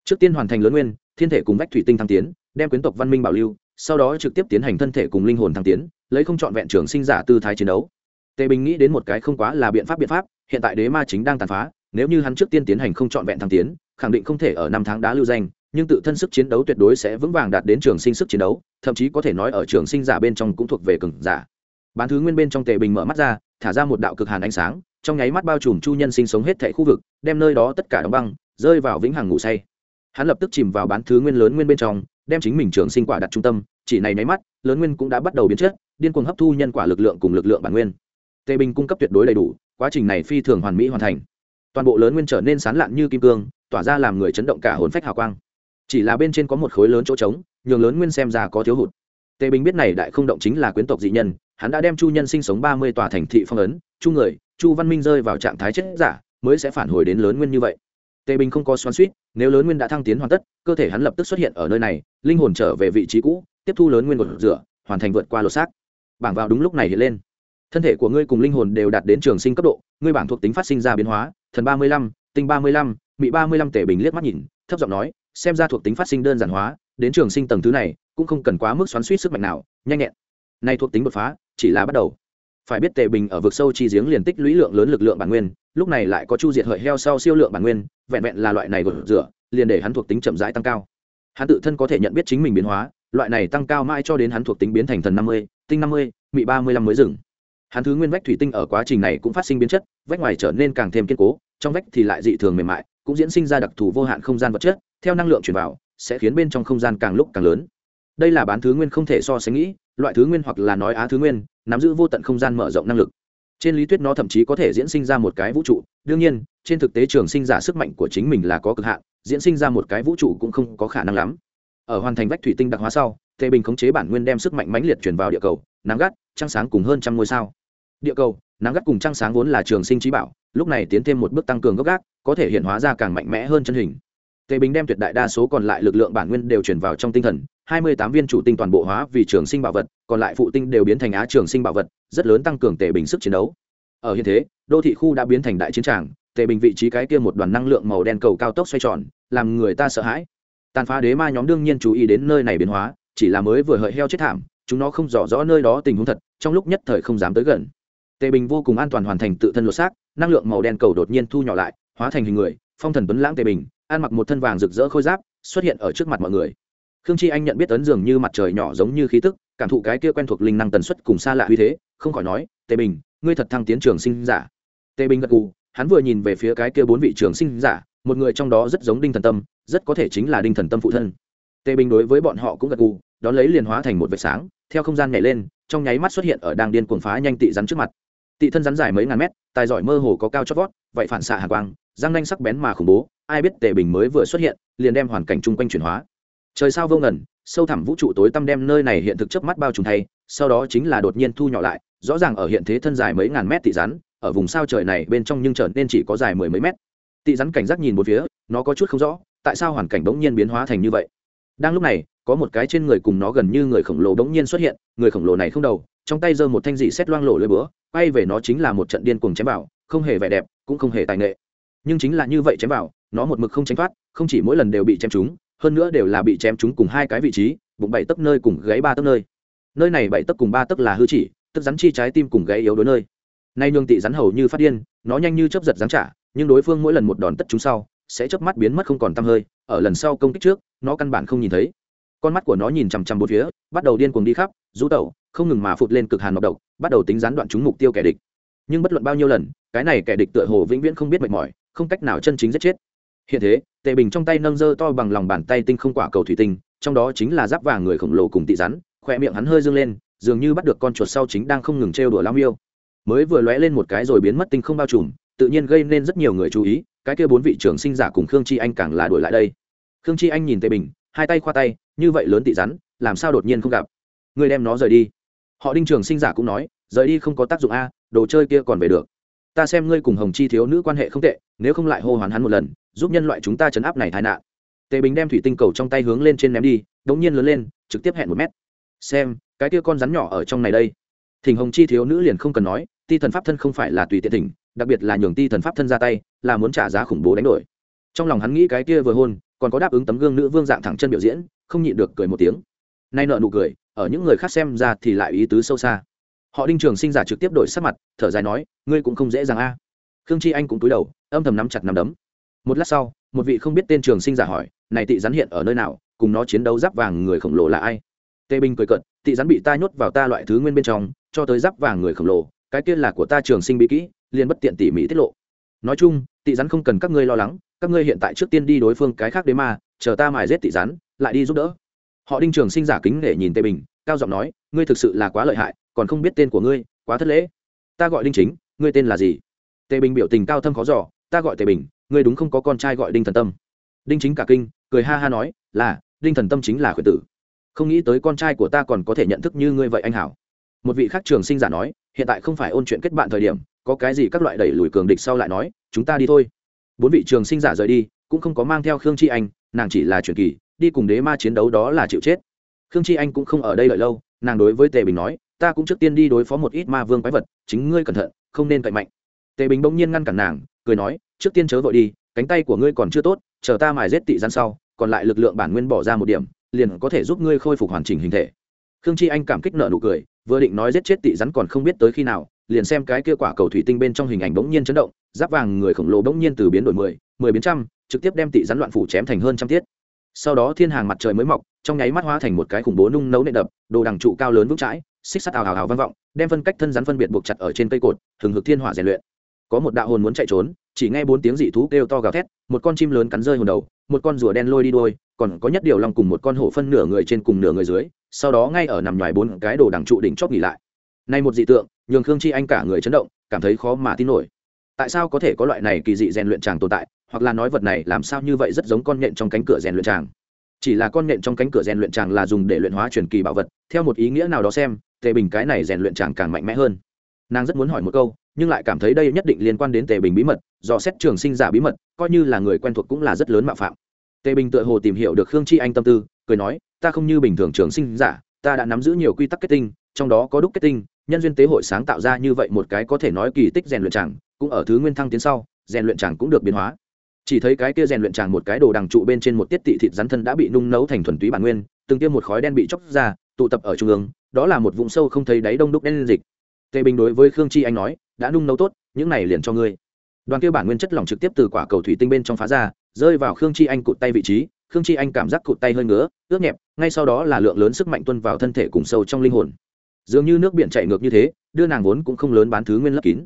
Trước tiên hoàn thành lớn nguyên, thiên thể cùng vách thủy tinh thăng tiến, đem quyến tộc văn minh bảo lưu, sau đó trực tiếp tiến hành thân thể cùng linh hồn thăng tiến, lấy không trọn vẹn trường sinh giả tư thái chiến đấu tề bình nghĩ đến một cái không quá là biện pháp biện pháp, hiện tại đế ma chính đang tàn phá, nếu như hắn trước tiên tiến hành không trọn vẹn thăng tiến, khẳng định không thể ở năm tháng đá lưu danh, nhưng tự thân sức chiến đấu tuyệt đối sẽ vững vàng đạt đến trường sinh sức chiến đấu, thậm chí có thể nói ở trường sinh giả bên trong cũng thuộc về cường giả. Bán thứ nguyên bên trong tề bình mở mắt ra, thả ra một đạo cực hàn ánh sáng, trong nháy mắt bao trùm chu nhân sinh sống hết thảy khu vực, đem nơi đó tất cả đóng băng, rơi vào vĩnh hằng ngủ say. Hắn lập tức chìm vào bán thứ nguyên lớn nguyên bên trong, đem chính mình trường sinh quả đặt trung tâm, chỉ này nháy mắt, lớn nguyên cũng đã bắt đầu biến chất, điên cuồng hấp thu nhân quả lực lượng cùng lực lượng bản nguyên tề bình cung cấp tuyệt đối đầy đủ, quá trình này phi thường hoàn mỹ hoàn thành. Toàn bộ lớn nguyên trở nên sán lạn như kim cương, tỏa ra làm người chấn động cả hồn phách hào quang. Chỉ là bên trên có một khối lớn chỗ trống, nhường lớn nguyên xem ra có thiếu hụt. Tề bình biết này đại không động chính là quyến tộc dị nhân, hắn đã đem chu nhân sinh sống ba mươi tòa thành thị phong ấn, chu người, chu văn minh rơi vào trạng thái chết giả, mới sẽ phản hồi đến lớn nguyên như vậy. Tề bình không có xoắn suýt nếu lớn nguyên đã thăng tiến hoàn tất, cơ thể hắn lập tức xuất hiện ở nơi này, linh hồn trở về vị trí cũ, tiếp thu lớn nguyên một rửa, hoàn thành vượt qua lột xác. Bảng vào đúng lúc này hiện lên thân thể của ngươi cùng linh hồn đều đạt đến trường sinh cấp độ, ngươi bản thuộc tính phát sinh ra biến hóa, thần ba mươi lăm, tinh ba mươi lăm, mị ba mươi lăm tể bình liếc mắt nhìn, thấp giọng nói, xem ra thuộc tính phát sinh đơn giản hóa, đến trường sinh tầng thứ này, cũng không cần quá mức xoắn suýt sức mạnh nào, nhanh nhẹn. Nay thuộc tính đột phá, chỉ là bắt đầu. Phải biết tề bình ở vực sâu chi giếng liền tích lũy lượng lớn lực lượng bản nguyên, lúc này lại có chu diệt hợi heo sau siêu lượng bản nguyên, vẹn vẹn là loại này gột rửa, liền để hắn thuộc tính chậm rãi tăng cao. Hắn tự thân có thể nhận biết chính mình biến hóa, loại này tăng cao mãi cho đến hắn thuộc tính biến thành thần năm mươi, tinh năm mươi, mị ba mươi lăm mới dừng hắn thứ nguyên vách thủy tinh ở quá trình này cũng phát sinh biến chất, vách ngoài trở nên càng thêm kiên cố, trong vách thì lại dị thường mềm mại, cũng diễn sinh ra đặc thù vô hạn không gian vật chất, theo năng lượng chuyển vào, sẽ khiến bên trong không gian càng lúc càng lớn. Đây là bán thứ nguyên không thể so sánh nghĩ, loại thứ nguyên hoặc là nói á thứ nguyên, nắm giữ vô tận không gian mở rộng năng lực. Trên lý thuyết nó thậm chí có thể diễn sinh ra một cái vũ trụ, đương nhiên, trên thực tế trường sinh giả sức mạnh của chính mình là có cực hạn, diễn sinh ra một cái vũ trụ cũng không có khả năng lắm. Ở hoàn thành vách thủy tinh đặc hóa sau tề bình khống chế bản nguyên đem sức mạnh mãnh liệt chuyển vào địa cầu nắng gắt, trăng sáng cùng hơn trăm ngôi sao địa cầu, nắng gắt cùng trăng sáng vốn là trường sinh trí bảo, lúc này tiến thêm một bước tăng cường gốc gác, có thể hiện hóa ra càng mạnh mẽ hơn chân hình. Tề bình đem tuyệt đại đa số còn lại lực lượng bản nguyên đều chuyển vào trong tinh thần, hai mươi tám viên chủ tinh toàn bộ hóa vì trường sinh bảo vật, còn lại phụ tinh đều biến thành á trường sinh bảo vật, rất lớn tăng cường tề bình sức chiến đấu. Ở hiện thế, đô thị khu đã biến thành đại chiến tràng, tề bình vị trí cái kia một đoàn năng lượng màu đen cầu cao tốc xoay tròn, làm người ta sợ hãi. Tàn phá đế ma nhóm đương nhiên chú ý đến nơi này biến hóa, chỉ là mới vừa hợi heo chết thảm, chúng nó không rõ rõ nơi đó tình huống thật, trong lúc nhất thời không dám tới gần tề bình vô cùng an toàn hoàn thành tự thân lột xác, năng lượng màu đen cầu đột nhiên thu nhỏ lại, hóa thành hình người, phong thần tuấn lãng tề bình, ăn mặc một thân vàng rực rỡ khôi giáp, xuất hiện ở trước mặt mọi người. Khương chi anh nhận biết ấn dường như mặt trời nhỏ giống như khí tức, cảm thụ cái kia quen thuộc linh năng tần suất cùng xa lạ uy thế, không khỏi nói, tề bình, ngươi thật thăng tiến trường sinh giả. Tề bình gật gù, hắn vừa nhìn về phía cái kia bốn vị trường sinh giả, một người trong đó rất giống đinh thần tâm, rất có thể chính là đinh thần tâm phụ thân. Tề bình đối với bọn họ cũng gật gù, đón lấy liền hóa thành một vệt sáng, theo không gian nhảy lên, trong nháy mắt xuất hiện ở đang điên cuồng phá nhanh tị rắn trước mặt tị thân rắn dài mấy ngàn mét, tài giỏi mơ hồ có cao chót vót, vậy phản xạ hàng quang, răng nanh sắc bén mà khủng bố, ai biết tề bình mới vừa xuất hiện, liền đem hoàn cảnh chung quanh chuyển hóa. Trời sao vô ngẩn sâu thẳm vũ trụ tối tăm đem nơi này hiện thực chớp mắt bao trùm thay, sau đó chính là đột nhiên thu nhỏ lại, rõ ràng ở hiện thế thân dài mấy ngàn mét tị rắn, ở vùng sao trời này bên trong nhưng trở nên chỉ có dài mười mấy mét. Tị rắn cảnh giác nhìn một phía, nó có chút không rõ, tại sao hoàn cảnh bỗng nhiên biến hóa thành như vậy? Đang lúc này có một cái trên người cùng nó gần như người khổng lồ bỗng nhiên xuất hiện, người khổng lồ này không đầu, trong tay giơ một thanh dị xét loang lổ lưỡi búa, quay về nó chính là một trận điên cuồng chém vào, không hề vẻ đẹp, cũng không hề tài nghệ. Nhưng chính là như vậy chém vào, nó một mực không tránh thoát, không chỉ mỗi lần đều bị chém trúng, hơn nữa đều là bị chém trúng cùng hai cái vị trí, bụng bảy tấc nơi cùng gáy ba tấc nơi. Nơi này bảy tấc cùng ba tấc là hư chỉ, tức rắn chi trái tim cùng gáy yếu đối nơi. Nay nhường tị rắn hầu như phát điên, nó nhanh như chớp giật rắn trả, nhưng đối phương mỗi lần một đòn tất chúng sau, sẽ chớp mắt biến mất không còn tăm hơi, ở lần sau công kích trước, nó căn bản không nhìn thấy con mắt của nó nhìn chằm chằm bốn phía, bắt đầu điên cuồng đi khắp rú tẩu, không ngừng mà phụt lên cực hàn mọc độc, bắt đầu tính gián đoạn chúng mục tiêu kẻ địch. Nhưng bất luận bao nhiêu lần, cái này kẻ địch tựa hồ vĩnh viễn không biết mệt mỏi, không cách nào chân chính giết chết. Hiện thế, tề bình trong tay nâng dơ to bằng lòng bàn tay tinh không quả cầu thủy tinh, trong đó chính là giáp vàng người khổng lồ cùng tị rắn, khoe miệng hắn hơi dương lên, dường như bắt được con chuột sau chính đang không ngừng trêu đùa lao miêu. Mới vừa lóe lên một cái rồi biến mất tinh không bao trùm, tự nhiên gây nên rất nhiều người chú ý, cái kia bốn vị trưởng sinh giả cùng khương chi anh càng là đuổi lại đây. Khương chi anh nhìn tề bình hai tay khoa tay, như vậy lớn tị rắn, làm sao đột nhiên không gặp? Người đem nó rời đi. Họ đinh trường sinh giả cũng nói, rời đi không có tác dụng a, đồ chơi kia còn về được. Ta xem ngươi cùng hồng chi thiếu nữ quan hệ không tệ, nếu không lại hô hoán hắn một lần, giúp nhân loại chúng ta chấn áp này tai nạn. Tề bình đem thủy tinh cầu trong tay hướng lên trên ném đi, đống nhiên lớn lên, trực tiếp hẹn một mét. Xem, cái kia con rắn nhỏ ở trong này đây. Thỉnh hồng chi thiếu nữ liền không cần nói, ti thần pháp thân không phải là tùy tiện thỉnh, đặc biệt là nhường ti thần pháp thân ra tay, là muốn trả giá khủng bố đánh đổi. Trong lòng hắn nghĩ cái kia vừa hôn còn có đáp ứng tấm gương nữ vương dạng thẳng chân biểu diễn, không nhịn được cười một tiếng. Nay nợ nụ cười, ở những người khác xem ra thì lại ý tứ sâu xa. Họ đinh trường sinh giả trực tiếp đổi sắc mặt, thở dài nói, ngươi cũng không dễ dàng a. Khương chi anh cũng cúi đầu, âm thầm nắm chặt nắm đấm. Một lát sau, một vị không biết tên trường sinh giả hỏi, này tị rắn hiện ở nơi nào? Cùng nó chiến đấu giáp vàng người khổng lồ là ai? Tê binh cười cận tị rắn bị ta nhốt vào ta loại thứ nguyên bên trong, cho tới giáp vàng người khổng lồ, cái kia là của ta trường sinh bí kỹ, liền bất tiện tỉ mỹ tiết lộ. Nói chung, tị rắn không cần các ngươi lo lắng các ngươi hiện tại trước tiên đi đối phương cái khác đấy mà chờ ta mài rết tị rắn, lại đi giúp đỡ. Họ đinh trường sinh giả kính để nhìn tề bình, cao giọng nói, ngươi thực sự là quá lợi hại, còn không biết tên của ngươi, quá thất lễ. Ta gọi đinh chính, ngươi tên là gì? Tề bình biểu tình cao thâm khó giỏ ta gọi tề bình, ngươi đúng không có con trai gọi đinh thần tâm. Đinh chính cả kinh, cười ha ha nói, là, đinh thần tâm chính là khuyển tử. Không nghĩ tới con trai của ta còn có thể nhận thức như ngươi vậy anh hảo. Một vị khác trường sinh giả nói, hiện tại không phải ôn chuyện kết bạn thời điểm, có cái gì các loại đẩy lùi cường địch sau lại nói, chúng ta đi thôi bốn vị trường sinh giả rời đi, cũng không có mang theo khương chi anh, nàng chỉ là truyền kỳ, đi cùng đế ma chiến đấu đó là chịu chết. Khương chi anh cũng không ở đây đợi lâu, nàng đối với tề bình nói, ta cũng trước tiên đi đối phó một ít ma vương quái vật, chính ngươi cẩn thận, không nên cậy mạnh. Tề bình bỗng nhiên ngăn cản nàng, cười nói, trước tiên chớ vội đi, cánh tay của ngươi còn chưa tốt, chờ ta mài rết tị gian sau, còn lại lực lượng bản nguyên bỏ ra một điểm, liền có thể giúp ngươi khôi phục hoàn chỉnh hình thể. Khương chi anh cảm kích nợ nụ cười, vừa định nói giết chết tị rắn còn không biết tới khi nào liền xem cái kia quả cầu thủy tinh bên trong hình ảnh bỗng nhiên chấn động, giáp vàng người khổng lồ bỗng nhiên từ biến đổi mười mười biến trăm, trực tiếp đem tị rắn loạn phủ chém thành hơn trăm tiết. Sau đó thiên hàng mặt trời mới mọc, trong nháy mắt hóa thành một cái khủng bố nung nấu nệ đập, đồ đằng trụ cao lớn vững chãi, xích sắt ào ào ào vang vọng, đem phân cách thân rắn phân biệt buộc chặt ở trên cây cột, hừng hực thiên hỏa rèn luyện. Có một đạo hồn muốn chạy trốn, chỉ nghe bốn tiếng dị thú kêu to gào thét, một con chim lớn cắn rơi hồn đầu, một con rùa đen lôi đi đôi, còn có nhất điều lòng cùng một con hổ phân nửa người trên cùng nửa người dưới, sau đó ngay ở nằm ngoài bốn cái đồ đằng trụ đỉnh chót nghỉ lại nay một dị tượng, nhường khương chi anh cả người chấn động, cảm thấy khó mà tin nổi. Tại sao có thể có loại này kỳ dị rèn luyện tràng tồn tại, hoặc là nói vật này làm sao như vậy rất giống con nhện trong cánh cửa rèn luyện tràng chỉ là con nhện trong cánh cửa rèn luyện tràng là dùng để luyện hóa truyền kỳ bảo vật, theo một ý nghĩa nào đó xem, tề bình cái này rèn luyện tràng càng mạnh mẽ hơn. Nàng rất muốn hỏi một câu, nhưng lại cảm thấy đây nhất định liên quan đến tề bình bí mật, do xét trường sinh giả bí mật, coi như là người quen thuộc cũng là rất lớn mạo phạm. Tề bình tựa hồ tìm hiểu được khương chi anh tâm tư, cười nói, ta không như bình thường trường sinh giả, ta đã nắm giữ nhiều quy tắc kết tinh, trong đó có đúc kết tinh nhân duyên tế hội sáng tạo ra như vậy một cái có thể nói kỳ tích rèn luyện chàng, cũng ở thứ nguyên thăng tiến sau rèn luyện chàng cũng được biến hóa. Chỉ thấy cái kia rèn luyện chàng một cái đồ đằng trụ bên trên một tiết tị thịt rắn thân đã bị nung nấu thành thuần túy bản nguyên từng tiêm một khói đen bị chóc ra tụ tập ở trung ương đó là một vùng sâu không thấy đáy đông đúc đen dịch. Tề bình đối với khương chi anh nói đã nung nấu tốt những này liền cho ngươi. Đoàn kia bản nguyên chất lỏng trực tiếp từ quả cầu thủy tinh bên trong phá ra rơi vào khương chi anh cụt tay vị trí khương chi anh cảm giác cụt tay hơi ngứa ướt nhẹp ngay sau đó là lượng lớn sức mạnh tuân vào thân thể cùng sâu trong linh hồn dường như nước biển chảy ngược như thế, đưa nàng vốn cũng không lớn bán thứ nguyên lấp kín.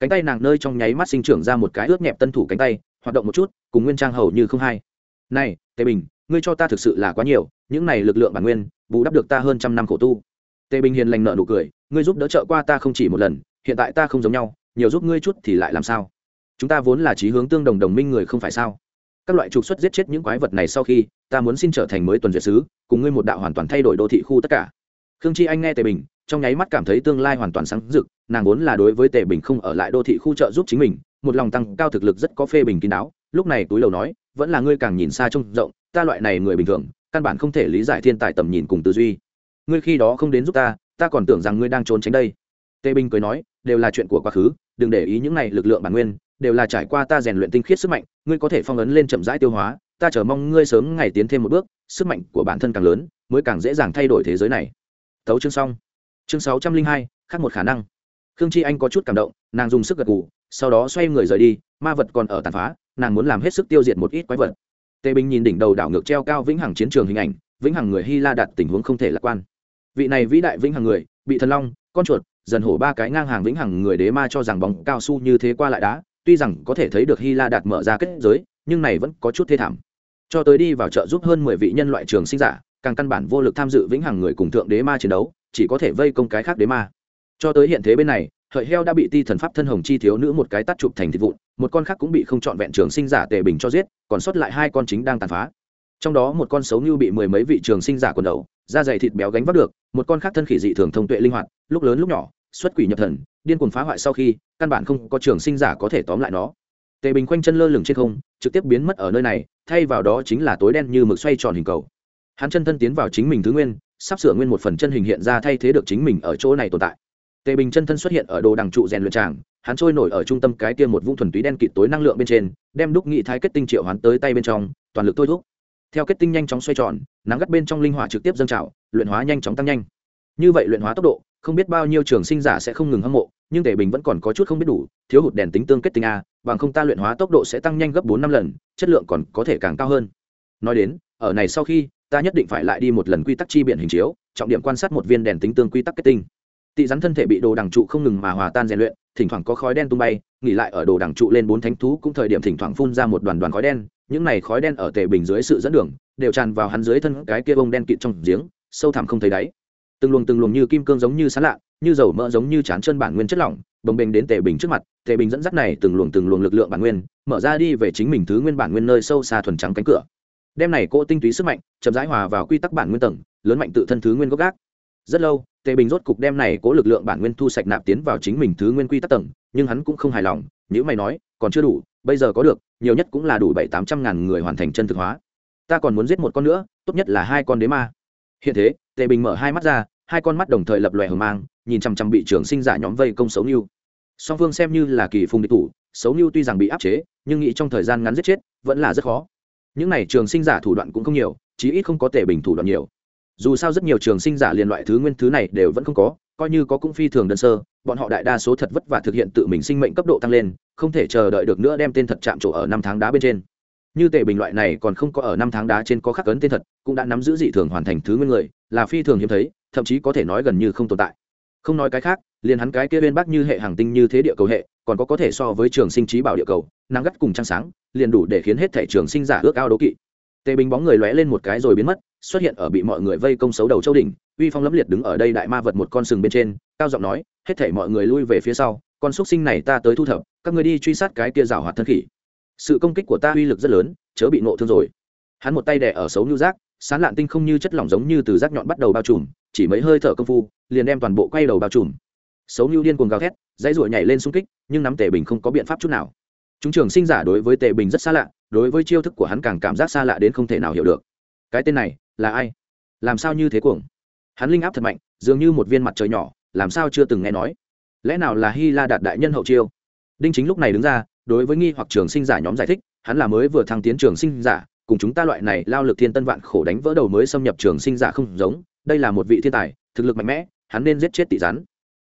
Cánh tay nàng nơi trong nháy mắt sinh trưởng ra một cái ướt nhẹp tân thủ cánh tay, hoạt động một chút, cùng nguyên trang hầu như không hay này, tề bình, ngươi cho ta thực sự là quá nhiều, những này lực lượng bản nguyên, bù đắp được ta hơn trăm năm khổ tu. Tề bình hiền lành nợ nụ cười, ngươi giúp đỡ trợ qua ta không chỉ một lần, hiện tại ta không giống nhau, nhiều giúp ngươi chút thì lại làm sao? Chúng ta vốn là trí hướng tương đồng đồng minh người không phải sao? Các loại trục xuất giết chết những quái vật này sau khi, ta muốn xin trở thành mới tuần duyệt sứ, cùng ngươi một đạo hoàn toàn thay đổi đô thị khu tất cả. Khương chi anh nghe tề bình trong nháy mắt cảm thấy tương lai hoàn toàn sáng rực, nàng vốn là đối với tề bình không ở lại đô thị khu chợ giúp chính mình, một lòng tăng cao thực lực rất có phê bình kín đáo, lúc này túi lầu nói, vẫn là ngươi càng nhìn xa trông rộng, ta loại này người bình thường, căn bản không thể lý giải thiên tài tầm nhìn cùng tư duy. Ngươi khi đó không đến giúp ta ta còn tưởng rằng ngươi đang trốn tránh đây. Tề bình cười nói, đều là chuyện của quá khứ, đừng để ý những này lực lượng bản nguyên, đều là trải qua ta rèn luyện tinh khiết sức mạnh, ngươi có thể phong ấn lên chậm rãi tiêu hóa, ta chờ mong ngươi sớm ngày tiến thêm một bước, sức mạnh của bản thân càng lớn, mới càng dễ dàng thay đổi thế giới này. Thấu chương xong chương sáu trăm linh hai, khác một khả năng. Khương chi anh có chút cảm động, nàng dùng sức gật gù, sau đó xoay người rời đi, ma vật còn ở tàn phá, nàng muốn làm hết sức tiêu diệt một ít quái vật. Tề bình nhìn đỉnh đầu đảo ngược treo cao vĩnh hằng chiến trường hình ảnh, vĩnh hằng người hy la đặt tình huống không thể lạc quan. Vị này vĩ đại vĩnh hằng người, bị thần long, con chuột, dần hổ ba cái ngang hàng vĩnh hằng người đế ma cho rằng bóng cao su như thế qua lại đá, tuy rằng có thể thấy được hy la đạt mở ra kết giới, nhưng này vẫn có chút thê thảm. Cho tới đi vào chợ giúp hơn mười vị nhân loại trường sinh giả, càng căn bản vô lực tham dự vĩnh hằng người cùng thượng đế ma chiến đấu chỉ có thể vây công cái khác đế ma. Cho tới hiện thế bên này, hợi heo đã bị ti thần pháp thân hồng chi thiếu nữ một cái tắt chụp thành thịt vụn, một con khác cũng bị không trọn vẹn trường sinh giả tề bình cho giết, còn sót lại hai con chính đang tàn phá. Trong đó một con xấu như bị mười mấy vị trường sinh giả quần đầu, da dày thịt béo gánh vác được, một con khác thân khỉ dị thường thông tuệ linh hoạt, lúc lớn lúc nhỏ, xuất quỷ nhập thần, điên cuồng phá hoại sau khi, căn bản không có trường sinh giả có thể tóm lại nó. Tề bình quanh chân lơ lửng trên không, trực tiếp biến mất ở nơi này, thay vào đó chính là tối đen như mực xoay tròn hình cầu. Hắn chân thân tiến vào chính mình thứ nguyên sắp sửa nguyên một phần chân hình hiện ra thay thế được chính mình ở chỗ này tồn tại. Tề bình chân thân xuất hiện ở đồ đằng trụ rèn luyện tràng, hắn trôi nổi ở trung tâm cái kia một vũng thuần túy đen kịt tối năng lượng bên trên, đem đúc nghị thái kết tinh triệu hoán tới tay bên trong, toàn lực thôi thúc. Theo kết tinh nhanh chóng xoay tròn, nắng gắt bên trong linh hỏa trực tiếp dâng trào, luyện hóa nhanh chóng tăng nhanh. Như vậy luyện hóa tốc độ, không biết bao nhiêu trường sinh giả sẽ không ngừng hâm mộ, nhưng tề bình vẫn còn có chút không biết đủ, thiếu hụt đèn tính tương kết tinh a, bằng không ta luyện hóa tốc độ sẽ tăng nhanh gấp bốn năm lần, chất lượng còn có thể càng cao hơn. Nói đến, ở này sau khi ta nhất định phải lại đi một lần quy tắc chi biển hình chiếu, trọng điểm quan sát một viên đèn tính tương quy tắc kết tinh. Tị rắn thân thể bị đồ đằng trụ không ngừng mà hòa tan rèn luyện, thỉnh thoảng có khói đen tung bay, nghỉ lại ở đồ đằng trụ lên bốn thánh thú cũng thời điểm thỉnh thoảng phun ra một đoàn đoàn khói đen, những này khói đen ở tề bình dưới sự dẫn đường, đều tràn vào hắn dưới thân cái kia bông đen kịt trong giếng, sâu thẳm không thấy đáy. Từng luồng từng luồng như kim cương giống như sán lạ, như dầu mỡ giống như chán chân bản nguyên chất lỏng, bồng bềnh đến tề bình trước mặt, tề bình dẫn dắt này từng luồng từng luồng lực lượng bản nguyên, mở ra đi về chính mình thứ nguyên bản nguyên nơi sâu xa thuần trắng cánh cửa đem này cỗ tinh túy sức mạnh, chậm rãi hòa vào quy tắc bản nguyên tầng, lớn mạnh tự thân thứ nguyên gốc gác. Rất lâu, tề bình rốt cục đem này cố lực lượng bản nguyên thu sạch nạp tiến vào chính mình thứ nguyên quy tắc tầng, nhưng hắn cũng không hài lòng nếu mày nói, còn chưa đủ, bây giờ có được, nhiều nhất cũng là đủ bảy tám trăm ngàn người hoàn thành chân thực hóa. Ta còn muốn giết một con nữa, tốt nhất là hai con đế ma. Hiện thế, tề bình mở hai mắt ra, hai con mắt đồng thời lập lòe hờ mang, nhìn chằm chằm bị trường sinh giả nhóm vây công xấu như song phương xem như là kỳ phùng địch thủ xấu như tuy rằng bị áp chế, nhưng nghĩ trong thời gian ngắn giết chết, vẫn là rất khó những này trường sinh giả thủ đoạn cũng không nhiều, chí ít không có tề bình thủ đoạn nhiều. Dù sao rất nhiều trường sinh giả liên loại thứ nguyên thứ này đều vẫn không có, coi như có cũng phi thường đơn sơ, bọn họ đại đa số thật vất vả thực hiện tự mình sinh mệnh cấp độ tăng lên, không thể chờ đợi được nữa đem tên thật chạm trổ ở năm tháng đá bên trên. Như tề bình loại này còn không có ở năm tháng đá trên có khắc ấn tên thật, cũng đã nắm giữ dị thường hoàn thành thứ nguyên người, là phi thường hiếm thấy, thậm chí có thể nói gần như không tồn tại. Không nói cái khác, liền hắn cái kia bên bắc như hệ hàng tinh như thế địa cầu hệ, còn có có thể so với trường sinh trí bảo địa cầu nắng gắt cùng trăng sáng, liền đủ để khiến hết thể trường sinh giả ước ao đố kỵ. Tề bình bóng người lóe lên một cái rồi biến mất, xuất hiện ở bị mọi người vây công xấu đầu châu đỉnh uy phong lẫm liệt đứng ở đây đại ma vật một con sừng bên trên, cao giọng nói, hết thể mọi người lui về phía sau, con xúc sinh này ta tới thu thập, các người đi truy sát cái kia rào hoạt thân khỉ. Sự công kích của ta uy lực rất lớn, chớ bị nộ thương rồi. Hắn một tay đẻ ở xấu như rác sán lạn tinh không như chất lỏng giống như từ rác nhọn bắt đầu bao trùm, chỉ mấy hơi thở công phu, liền đem toàn bộ quay đầu bao trùm. Xấu như điên cuồng gào thét, dãy ruổi nhảy lên xung kích, nhưng nắm tề bình không có biện pháp chút nào chúng trường sinh giả đối với tề bình rất xa lạ, đối với chiêu thức của hắn càng cảm giác xa lạ đến không thể nào hiểu được. Cái tên này, là ai? Làm sao như thế cuồng? Hắn linh áp thật mạnh, dường như một viên mặt trời nhỏ, làm sao chưa từng nghe nói? Lẽ nào là hy la đạt đại nhân hậu chiêu? Đinh chính lúc này đứng ra, đối với nghi hoặc trường sinh giả nhóm giải thích, hắn là mới vừa thăng tiến trường sinh giả, cùng chúng ta loại này lao lực thiên tân vạn khổ đánh vỡ đầu mới xâm nhập trường sinh giả không giống, đây là một vị thiên tài, thực lực mạnh mẽ, hắn nên giết chết tị rắn.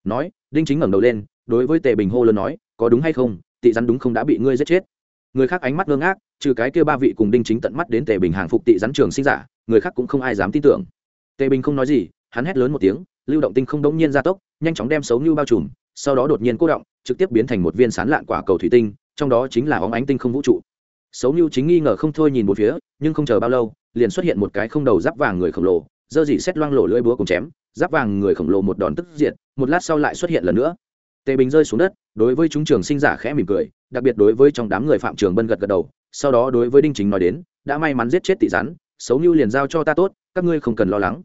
Nói, đinh chính ngẩng đầu lên, đối với tề bình hô lớn nói, có đúng hay không? Tị rắn đúng không đã bị ngươi giết chết. Người khác ánh mắt ngơ ngác, trừ cái kia ba vị cùng đinh chính tận mắt đến tề bình hàng phục tị rắn trường sinh giả, người khác cũng không ai dám tin tưởng. Tề bình không nói gì, hắn hét lớn một tiếng, lưu động tinh không đống nhiên ra tốc, nhanh chóng đem xấu như bao trùm, sau đó đột nhiên cố động, trực tiếp biến thành một viên sán lạn quả cầu thủy tinh, trong đó chính là óng ánh tinh không vũ trụ. Xấu như chính nghi ngờ không thôi nhìn một phía, nhưng không chờ bao lâu, liền xuất hiện một cái không đầu giáp vàng người khổng lồ, dơ dỉ xét loang lổ lưỡi búa cùng chém, giáp vàng người khổng lồ một đòn tức diện một lát sau lại xuất hiện lần nữa. Tề bình rơi xuống đất đối với chúng trường sinh giả khẽ mỉm cười, đặc biệt đối với trong đám người phạm trường bân gật gật đầu, sau đó đối với đinh chính nói đến, đã may mắn giết chết tị rắn, xấu như liền giao cho ta tốt, các ngươi không cần lo lắng.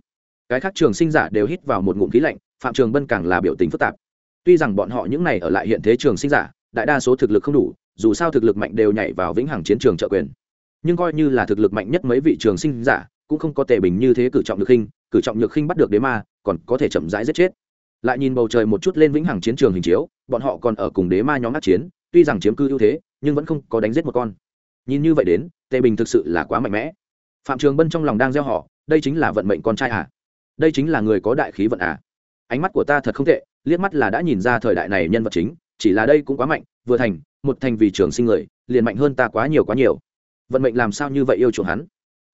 Cái khác trường sinh giả đều hít vào một ngụm khí lạnh, phạm trường bân càng là biểu tình phức tạp. Tuy rằng bọn họ những này ở lại hiện thế trường sinh giả, đại đa số thực lực không đủ, dù sao thực lực mạnh đều nhảy vào vĩnh hằng chiến trường trợ quyền. Nhưng coi như là thực lực mạnh nhất mấy vị trường sinh giả, cũng không có tề bình như thế cử trọng nhược khinh, cử trọng nhược khinh bắt được đế ma, còn có thể chậm rãi giết chết lại nhìn bầu trời một chút lên vĩnh hằng chiến trường hình chiếu, bọn họ còn ở cùng đế ma nhóm át chiến, tuy rằng chiếm cư ưu thế, nhưng vẫn không có đánh giết một con. Nhìn như vậy đến, tề bình thực sự là quá mạnh mẽ. Phạm trường bân trong lòng đang gieo họ, đây chính là vận mệnh con trai à? Đây chính là người có đại khí vận à? Ánh mắt của ta thật không tệ, liếc mắt là đã nhìn ra thời đại này nhân vật chính, chỉ là đây cũng quá mạnh, vừa thành, một thành vì trường sinh người, liền mạnh hơn ta quá nhiều quá nhiều. Vận mệnh làm sao như vậy yêu chuộng hắn?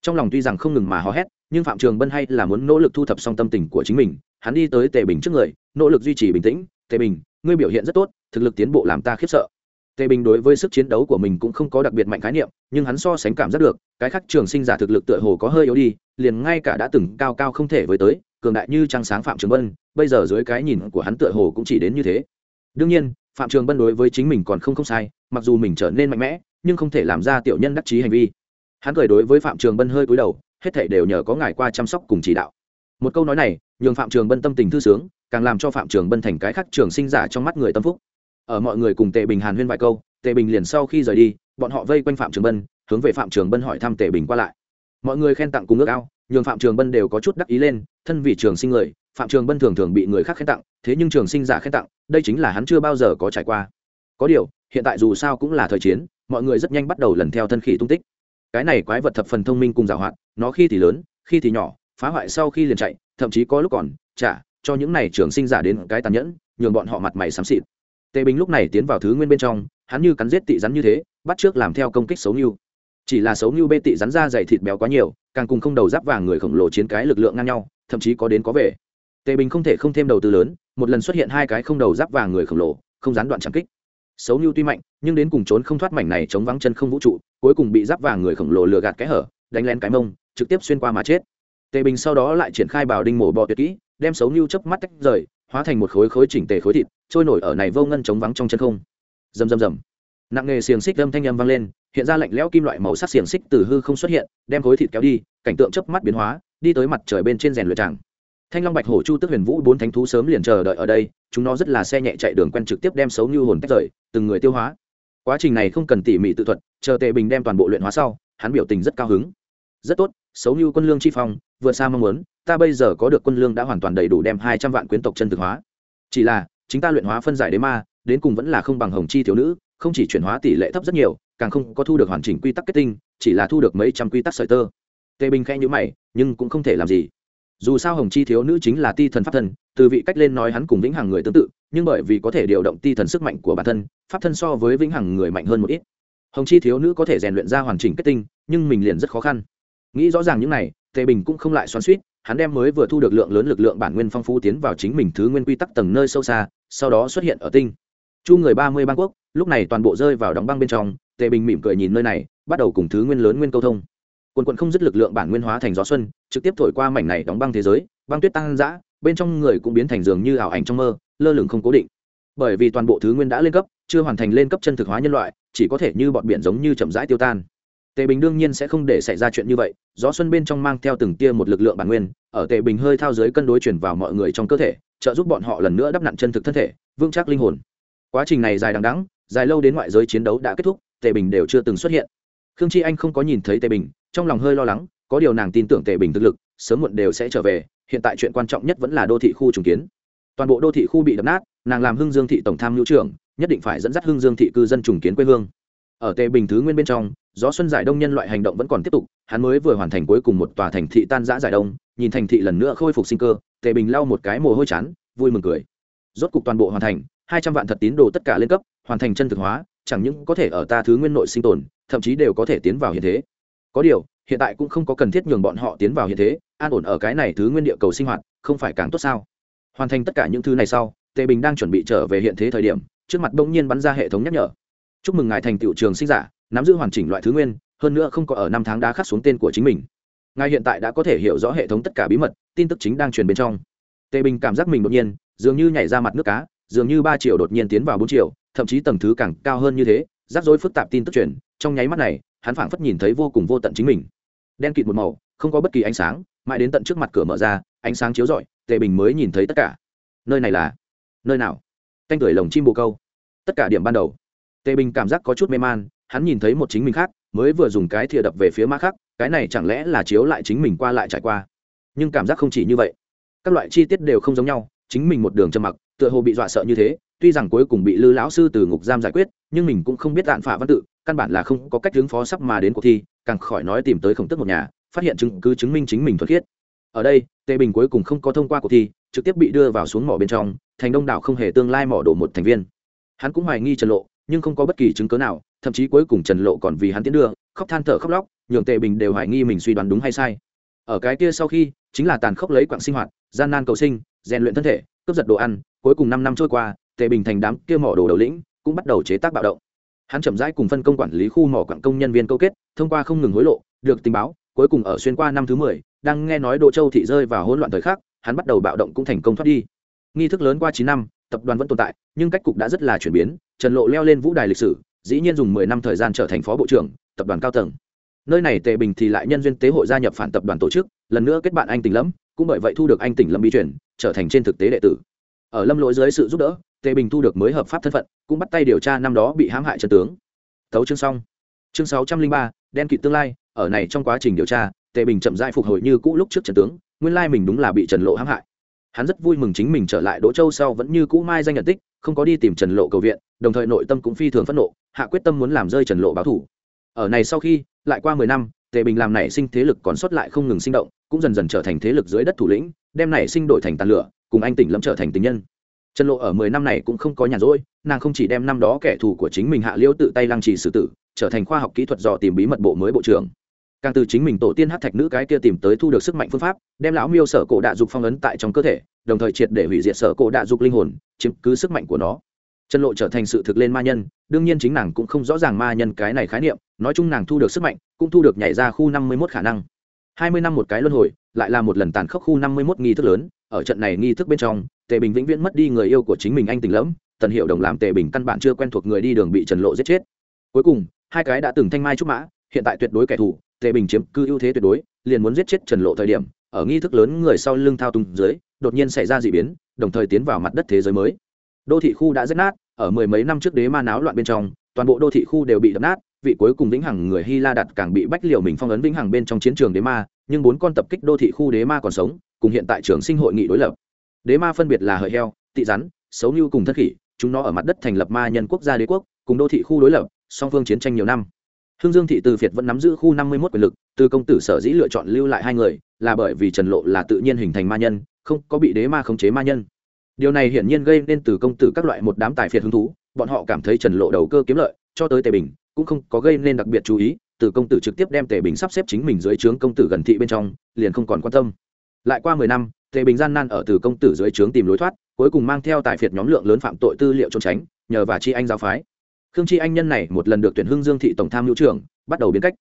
Trong lòng tuy rằng không ngừng mà hò hét, nhưng phạm trường bân hay là muốn nỗ lực thu thập xong tâm tình của chính mình, hắn đi tới tề bình trước người, nỗ lực duy trì bình tĩnh, tề bình, ngươi biểu hiện rất tốt, thực lực tiến bộ làm ta khiếp sợ. Tề bình đối với sức chiến đấu của mình cũng không có đặc biệt mạnh khái niệm, nhưng hắn so sánh cảm giác được, cái khác trường sinh giả thực lực tựa hồ có hơi yếu đi, liền ngay cả đã từng cao cao không thể với tới, cường đại như trăng sáng phạm trường bân, bây giờ dưới cái nhìn của hắn tựa hồ cũng chỉ đến như thế. Đương nhiên, phạm trường bân đối với chính mình còn không không sai, mặc dù mình trở nên mạnh mẽ, nhưng không thể làm ra tiểu nhân đắc chí hành vi hắn cười đối với phạm trường bân hơi cúi đầu, hết thảy đều nhờ có ngài qua chăm sóc cùng chỉ đạo. Một câu nói này, nhường phạm trường bân tâm tình thư sướng, càng làm cho phạm trường bân thành cái khắc trường sinh giả trong mắt người tâm phúc. Ở mọi người cùng tề bình hàn huyên vài câu, tề bình liền sau khi rời đi, bọn họ vây quanh phạm trường bân, hướng về phạm trường bân hỏi thăm tề bình qua lại. Mọi người khen tặng cùng ước ao, nhường phạm trường bân đều có chút đắc ý lên, thân vì trường sinh người, phạm trường bân thường thường bị người khác khen tặng, thế nhưng trường sinh giả khen tặng, đây chính là hắn chưa bao giờ có trải qua. Có điều, hiện tại dù sao cũng là thời chiến, mọi người rất nhanh bắt đầu lần theo thân khỉ tung tích cái này quái vật thập phần thông minh cùng giảo hoạt, nó khi thì lớn, khi thì nhỏ, phá hoại sau khi liền chạy, thậm chí có lúc còn trả cho những này trường sinh giả đến cái tàn nhẫn, nhường bọn họ mặt mày xám xịt. Tề bình lúc này tiến vào thứ nguyên bên trong, hắn như cắn giết tị rắn như thế, bắt trước làm theo công kích xấu như chỉ là xấu như bê tị rắn ra dày thịt béo quá nhiều, càng cùng không đầu giáp vàng người khổng lồ chiến cái lực lượng ngang nhau, thậm chí có đến có về. Tề bình không thể không thêm đầu tư lớn, một lần xuất hiện hai cái không đầu giáp vàng người khổng lồ, không gián đoạn chẳng kích xấu như tuy mạnh, nhưng đến cùng trốn không thoát mảnh này chống vắng chân không vũ trụ, cuối cùng bị giáp vàng người khổng lồ lừa gạt cái hở, đánh lén cái mông, trực tiếp xuyên qua mà chết. Tề bình sau đó lại triển khai bào đinh mổ bò tuyệt kỹ, đem xấu như chớp mắt tách rời, hóa thành một khối khối chỉnh tề khối thịt, trôi nổi ở này vô ngân chống vắng trong chân không. Rầm rầm rầm. Nặng nghề xiềng xích âm thanh âm vang lên, hiện ra lạnh lẽo kim loại màu sắc xiềng xích từ hư không xuất hiện, đem khối thịt kéo đi, cảnh tượng chớp mắt biến hóa, đi tới mặt trời bên trên rèn luyện tràng thanh long bạch hổ chu tức huyền vũ bốn thánh thú sớm liền chờ đợi ở đây, chúng nó rất là xe nhẹ chạy đường quen trực tiếp đem xấu như hồn tách rời, từng người tiêu hóa. Quá trình này không cần tỉ mỉ tự thuật, chờ tề bình đem toàn bộ luyện hóa sau, hắn biểu tình rất cao hứng. Rất tốt, xấu như quân lương chi phong, vượt xa mong muốn, ta bây giờ có được quân lương đã hoàn toàn đầy đủ đem hai trăm vạn quyến tộc chân thực hóa. Chỉ là, chính ta luyện hóa phân giải đế ma, đến cùng vẫn là không bằng hồng chi thiếu nữ, không chỉ chuyển hóa tỷ lệ thấp rất nhiều, càng không có thu được hoàn chỉnh quy tắc kết tinh, chỉ là thu được mấy trăm quy tắc sợi tơ. Tề bình khẽ nhữ mày, nhưng cũng không thể làm gì dù sao hồng chi thiếu nữ chính là ti thần pháp thân, từ vị cách lên nói hắn cùng vĩnh hằng người tương tự, nhưng bởi vì có thể điều động ti thần sức mạnh của bản thân, pháp thân so với vĩnh hằng người mạnh hơn một ít. Hồng chi thiếu nữ có thể rèn luyện ra hoàn chỉnh kết tinh, nhưng mình liền rất khó khăn. Nghĩ rõ ràng những này, tề bình cũng không lại xoắn suýt hắn đem mới vừa thu được lượng lớn lực lượng bản nguyên phong phú tiến vào chính mình thứ nguyên quy tắc tầng nơi sâu xa, sau đó xuất hiện ở tinh. Chu người ba mươi bang quốc, lúc này toàn bộ rơi vào đóng băng bên trong, tề bình mỉm cười nhìn nơi này, bắt đầu cùng thứ nguyên lớn nguyên câu thông quần quần không dứt lực lượng bản nguyên hóa thành gió xuân, trực tiếp thổi qua mảnh này đóng băng thế giới, băng tuyết tăng dã bên trong người cũng biến thành dường như ảo ảnh trong mơ, lơ lửng không cố định. Bởi vì toàn bộ thứ nguyên đã lên cấp, chưa hoàn thành lên cấp chân thực hóa nhân loại, chỉ có thể như bọn biển giống như chậm rãi tiêu tan. Tề bình đương nhiên sẽ không để xảy ra chuyện như vậy, gió xuân bên trong mang theo từng tia một lực lượng bản nguyên, ở tề bình hơi thao dưới cân đối chuyển vào mọi người trong cơ thể, trợ giúp bọn họ lần nữa đắp nặn chân thực thân thể, vững chắc linh hồn. Quá trình này dài đằng đẵng, dài lâu đến ngoại giới chiến đấu đã kết thúc, tề bình đều chưa từng xuất hiện. Khương chi anh không có nhìn thấy tề bình trong lòng hơi lo lắng, có điều nàng tin tưởng tề bình thực lực, sớm muộn đều sẽ trở về, hiện tại chuyện quan trọng nhất vẫn là đô thị khu trùng kiến. Toàn bộ đô thị khu bị đập nát, nàng làm hưng dương thị tổng tham mưu trưởng, nhất định phải dẫn dắt hưng dương thị cư dân trùng kiến quê hương. Ở tề bình thứ nguyên bên trong, gió xuân giải đông nhân loại hành động vẫn còn tiếp tục, hắn mới vừa hoàn thành cuối cùng một tòa thành thị tan giã giải đông, nhìn thành thị lần nữa khôi phục sinh cơ, tề bình lau một cái mồ hôi chán, vui mừng cười. Rốt cục toàn bộ hoàn thành, hai trăm vạn thật tín đồ tất cả lên cấp, hoàn thành chân thực hóa, chẳng những có thể ở ta thứ nguyên nội sinh tồn, thậm chí đều có thể tiến vào hiện thế có điều, hiện tại cũng không có cần thiết nhường bọn họ tiến vào hiện thế, an ổn ở cái này thứ nguyên địa cầu sinh hoạt, không phải càng tốt sao? Hoàn thành tất cả những thứ này sau, tề bình đang chuẩn bị trở về hiện thế thời điểm, trước mặt bỗng nhiên bắn ra hệ thống nhắc nhở. Chúc mừng ngài thành tựu trường sinh giả, nắm giữ hoàn chỉnh loại thứ nguyên, hơn nữa không có ở năm tháng đá khắc xuống tên của chính mình. Ngài hiện tại đã có thể hiểu rõ hệ thống tất cả bí mật, tin tức chính đang truyền bên trong. Tề bình cảm giác mình đột nhiên, dường như nhảy ra mặt nước cá, dường như ba triệu đột nhiên tiến vào bốn triệu, thậm chí tầng thứ càng cao hơn như thế, rắc rối phức tạp tin tức truyền, trong nháy mắt này hắn phảng phất nhìn thấy vô cùng vô tận chính mình. Đen kịt một màu, không có bất kỳ ánh sáng, mãi đến tận trước mặt cửa mở ra, ánh sáng chiếu rọi, tề bình mới nhìn thấy tất cả. Nơi này là? Nơi nào? Canh cười lồng chim bồ câu. Tất cả điểm ban đầu. Tề bình cảm giác có chút mê man, hắn nhìn thấy một chính mình khác, mới vừa dùng cái thìa đập về phía mã khác, cái này chẳng lẽ là chiếu lại chính mình qua lại trải qua? Nhưng cảm giác không chỉ như vậy. Các loại chi tiết đều không giống nhau, chính mình một đường trầm mặc, tựa hồ bị dọa sợ như thế tuy rằng cuối cùng bị lư lão sư từ ngục giam giải quyết, nhưng mình cũng không biết đạn phả văn tự, căn bản là không có cách ứng phó sắp mà đến cuộc thi, càng khỏi nói tìm tới khổng tức một nhà, phát hiện chứng cứ chứng minh chính mình thuật khiết. Ở đây, tề bình cuối cùng không có thông qua cuộc thi, trực tiếp bị đưa vào xuống mỏ bên trong, thành đông đảo không hề tương lai mỏ đổ một thành viên. Hắn cũng hoài nghi trần lộ, nhưng không có bất kỳ chứng cớ nào, thậm chí cuối cùng trần lộ còn vì hắn tiến đưa, khóc than thở khóc lóc, nhường tề bình đều hoài nghi mình suy đoán đúng hay sai. Ở cái kia sau khi, chính là tàn khốc lấy quặng sinh hoạt, gian nan cầu sinh, rèn luyện thân thể, cướp giật đồ ăn, cuối cùng năm năm trôi qua tề bình thành đám kia mỏ đồ đầu lĩnh cũng bắt đầu chế tác bạo động hắn chậm rãi cùng phân công quản lý khu mỏ quảng công nhân viên câu kết thông qua không ngừng hối lộ được tình báo cuối cùng ở xuyên qua năm thứ mười đang nghe nói Đỗ Châu thị rơi vào hỗn loạn thời khắc, hắn bắt đầu bạo động cũng thành công thoát đi. Nghi thức lớn qua chín năm, tập đoàn vẫn tồn tại, nhưng cách cục đã rất là chuyển biến, Trần Lộ leo lên vũ đài lịch sử, dĩ nhiên dùng mười năm thời gian trở thành phó bộ trưởng, tập đoàn cao tầng. Nơi này Tề Bình thì lại nhân duyên tế hội gia nhập phản tập đoàn tổ chức, lần nữa kết bạn anh Tỉnh Lâm, cũng bởi vậy thu được anh Tỉnh Lâm bí truyền, trở thành trên thực tế đệ tử. Ở Lâm Lỗi dưới sự giúp đỡ, Tề Bình thu được mới hợp pháp thân phận, cũng bắt tay điều tra năm đó bị hãm hại trận tướng. Tấu chương xong. Chương sáu trăm linh ba, đen kịt tương lai, ở này trong quá trình điều tra, tề bình chậm rãi phục hồi như cũ lúc trước trần tướng nguyên lai mình đúng là bị trần lộ hãm hại hắn rất vui mừng chính mình trở lại đỗ châu sau vẫn như cũ mai danh nhận tích không có đi tìm trần lộ cầu viện đồng thời nội tâm cũng phi thường phẫn nộ hạ quyết tâm muốn làm rơi trần lộ báo thủ ở này sau khi lại qua mười năm tề bình làm nảy sinh thế lực còn sót lại không ngừng sinh động cũng dần dần trở thành thế lực dưới đất thủ lĩnh đem nảy sinh đổi thành tàn lửa cùng anh tỉnh lâm trở thành tình nhân trần lộ ở mười năm này cũng không có nhàn rỗi, nàng không chỉ đem năm đó kẻ thù của chính mình hạ liễu tự tay lăng trì xử tử, trở thành khoa học kỹ thuật dò tìm bí mật bộ mới bộ trưởng. Càng từ chính mình tổ tiên hát thạch nữ cái kia tìm tới thu được sức mạnh phương pháp, đem lão miêu sở cổ đạ dục phong ấn tại trong cơ thể, đồng thời triệt để hủy diệt sở cổ đạ dục linh hồn, chiếm cứ sức mạnh của nó. Chân lộ trở thành sự thực lên ma nhân, đương nhiên chính nàng cũng không rõ ràng ma nhân cái này khái niệm, nói chung nàng thu được sức mạnh, cũng thu được nhảy ra khu năm mươi mốt khả năng. Hai mươi năm một cái luân hồi, lại là một lần tàn khốc khu năm mươi mốt nghi thức lớn, ở trận này nghi thức bên trong tề bình vĩnh viễn mất đi người yêu của chính mình anh tình lẫm, tần hiệu đồng làm tề bình căn bản chưa quen thuộc người đi đường bị trần lộ giết chết. Cuối cùng, hai cái đã từng thanh mai trúc mã, hiện tại tuyệt đối kẻ thù, tề bình chiếm cứ ưu thế tuyệt đối, liền muốn giết chết trần lộ thời điểm, ở nghi thức lớn người sau lưng thao túng dưới, đột nhiên xảy ra d ị biến, đồng thời tiến vào mặt đất thế giới mới. Đô thị khu đã rách nát, ở mười mấy năm trước đế ma náo loạn bên trong, toàn bộ đô thị khu đều bị đập nát, vị cuối cùng vĩnh hằng người hy la đặt càng bị bách liều mình phong ấn vĩnh hằng bên trong chiến trường đế ma, nhưng bốn con tập kích đô thị khu đế ma còn sống, cùng hiện tại trường sinh hội nghị đối lập đế ma phân biệt là hợi heo, tị rắn, xấu như cùng thất khỉ, chúng nó ở mặt đất thành lập ma nhân quốc gia đế quốc, cùng đô thị khu đối lập, song phương chiến tranh nhiều năm. Hương dương thị từ việt vẫn nắm giữ khu năm mươi một quyền lực, từ công tử sở dĩ lựa chọn lưu lại hai người, là bởi vì trần lộ là tự nhiên hình thành ma nhân, không có bị đế ma khống chế ma nhân. Điều này hiển nhiên gây nên từ công tử các loại một đám tài phiệt hứng thú, bọn họ cảm thấy trần lộ đầu cơ kiếm lợi, cho tới tề bình, cũng không có gây nên đặc biệt chú ý, từ công tử trực tiếp đem tề bình sắp xếp chính mình dưới trướng công tử gần thị bên trong, liền không còn quan tâm. Lại qua mười năm tề bình gian nan ở từ công tử dưới trướng tìm lối thoát, cuối cùng mang theo tài phiệt nhóm lượng lớn phạm tội tư liệu trốn tránh, nhờ và chi anh giáo phái. Khương chi anh nhân này một lần được tuyển hưng dương thị tổng tham mưu trưởng, bắt đầu biến cách.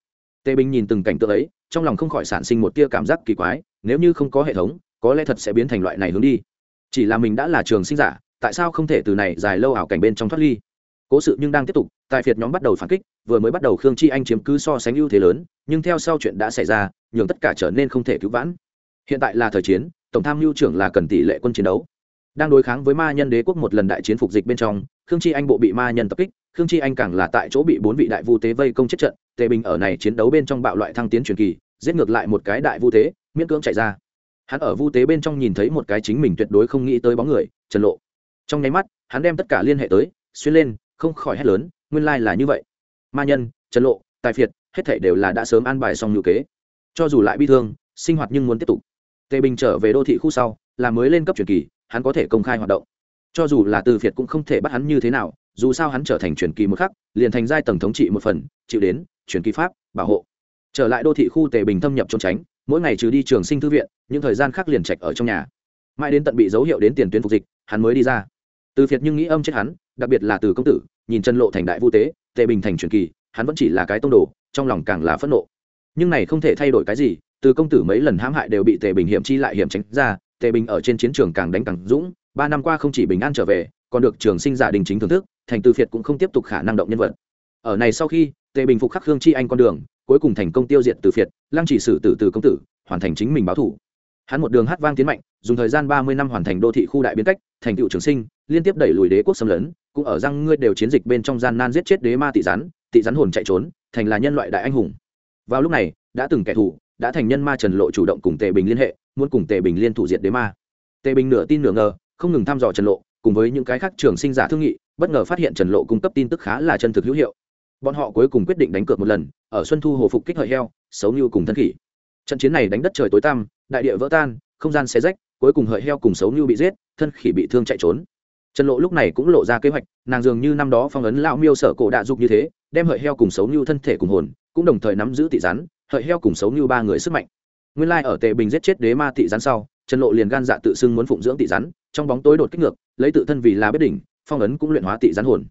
Tề bình nhìn từng cảnh tượng ấy, trong lòng không khỏi sản sinh một tia cảm giác kỳ quái, nếu như không có hệ thống, có lẽ thật sẽ biến thành loại này hướng đi. Chỉ là mình đã là trường sinh giả, tại sao không thể từ này dài lâu ảo cảnh bên trong thoát ly? Cố sự nhưng đang tiếp tục tại phiệt nhóm bắt đầu phản kích, vừa mới bắt đầu khương chi anh chiếm cứ so sánh ưu thế lớn, nhưng theo sau chuyện đã xảy ra, nhường tất cả trở nên không thể cứu vãn. Hiện tại là thời chiến tổng tham mưu trưởng là cần tỷ lệ quân chiến đấu. Đang đối kháng với ma nhân đế quốc một lần đại chiến phục dịch bên trong, khương chi anh bộ bị ma nhân tập kích, khương chi anh càng là tại chỗ bị bốn vị đại vu tế vây công chết trận, tề bình ở này chiến đấu bên trong bạo loại thăng tiến truyền kỳ, giết ngược lại một cái đại vu tế, miễn cưỡng chạy ra. Hắn ở vu tế bên trong nhìn thấy một cái chính mình tuyệt đối không nghĩ tới bóng người, trần lộ. Trong nháy mắt, hắn đem tất cả liên hệ tới, xuyên lên, không khỏi hét lớn, nguyên lai là như vậy. Ma nhân, trần lộ, tài phiệt, hết thể đều là đã sớm an bài xong ngữ kế. Cho dù lại bi thương, sinh hoạt nhưng muốn tiếp tục tề bình trở về đô thị khu sau, là mới lên cấp truyền kỳ, hắn có thể công khai hoạt động. Cho dù là từ phiệt cũng không thể bắt hắn như thế nào, dù sao hắn trở thành truyền kỳ một khắc, liền thành giai tầng thống trị một phần, chịu đến truyền kỳ pháp, bảo hộ. Trở lại đô thị khu tề bình thâm nhập trốn tránh, mỗi ngày trừ đi trường sinh thư viện, những thời gian khác liền trạch ở trong nhà. Mãi đến tận bị dấu hiệu đến tiền tuyến phục dịch, hắn mới đi ra. Từ phiệt nhưng nghĩ âm chết hắn, đặc biệt là từ công tử, nhìn chân lộ thành đại vũ tế, tề bình thành truyền kỳ, hắn vẫn chỉ là cái tông đồ, trong lòng càng là phẫn nộ. Nhưng này không thể thay đổi cái gì từ công tử mấy lần hãm hại đều bị tề bình hiểm chi lại hiểm tránh ra, tề bình ở trên chiến trường càng đánh càng dũng, ba năm qua không chỉ bình an trở về, còn được trường sinh giả đình chính thưởng thức, thành từ phiệt cũng không tiếp tục khả năng động nhân vật. Ở này sau khi, tề bình phục khắc hương chi anh con đường, cuối cùng thành công tiêu diệt từ phiệt, lăng chỉ sử tử từ công tử, hoàn thành chính mình báo thủ. Hắn một đường hát vang tiến mạnh, dùng thời gian ba mươi năm hoàn thành đô thị khu đại biến cách, thành tựu trường sinh, liên tiếp đẩy lùi đế quốc xâm lấn, cũng ở răng ngươi đều chiến dịch bên trong gian nan giết chết đế ma tị rắn tị rắn hồn chạy trốn, thành là nhân loại đại anh hùng. Vào lúc này, đã từng kẻ thù đã thành nhân ma trần lộ chủ động cùng tề bình liên hệ, muốn cùng tề bình liên thủ diệt đế ma. Tề bình nửa tin nửa ngờ, không ngừng thăm dò trần lộ, cùng với những cái khác trường sinh giả thương nghị, bất ngờ phát hiện trần lộ cung cấp tin tức khá là chân thực hữu hiệu. Bọn họ cuối cùng quyết định đánh cược một lần, ở xuân thu hồ phục kích hợi heo, xấu như cùng thân khỉ. Trận chiến này đánh đất trời tối tăm, đại địa vỡ tan, không gian xé rách, cuối cùng hợi heo cùng xấu như bị giết, thân khỉ bị thương chạy trốn. Trần lộ lúc này cũng lộ ra kế hoạch, nàng dường như năm đó phong ấn lão miêu sở cổ đạ dục như thế, đem hợi heo cùng xấu như thân thể cùng hồn, cũng đồng thời nắm giữ tị rắn hợi heo cùng xấu như ba người sức mạnh. Nguyên lai ở tề bình giết chết đế ma thị rắn sau, trần lộ liền gan dạ tự xưng muốn phụng dưỡng thị rắn, trong bóng tối đột kích ngược, lấy tự thân vì là bất đỉnh, phong ấn cũng luyện hóa thị rắn hồn.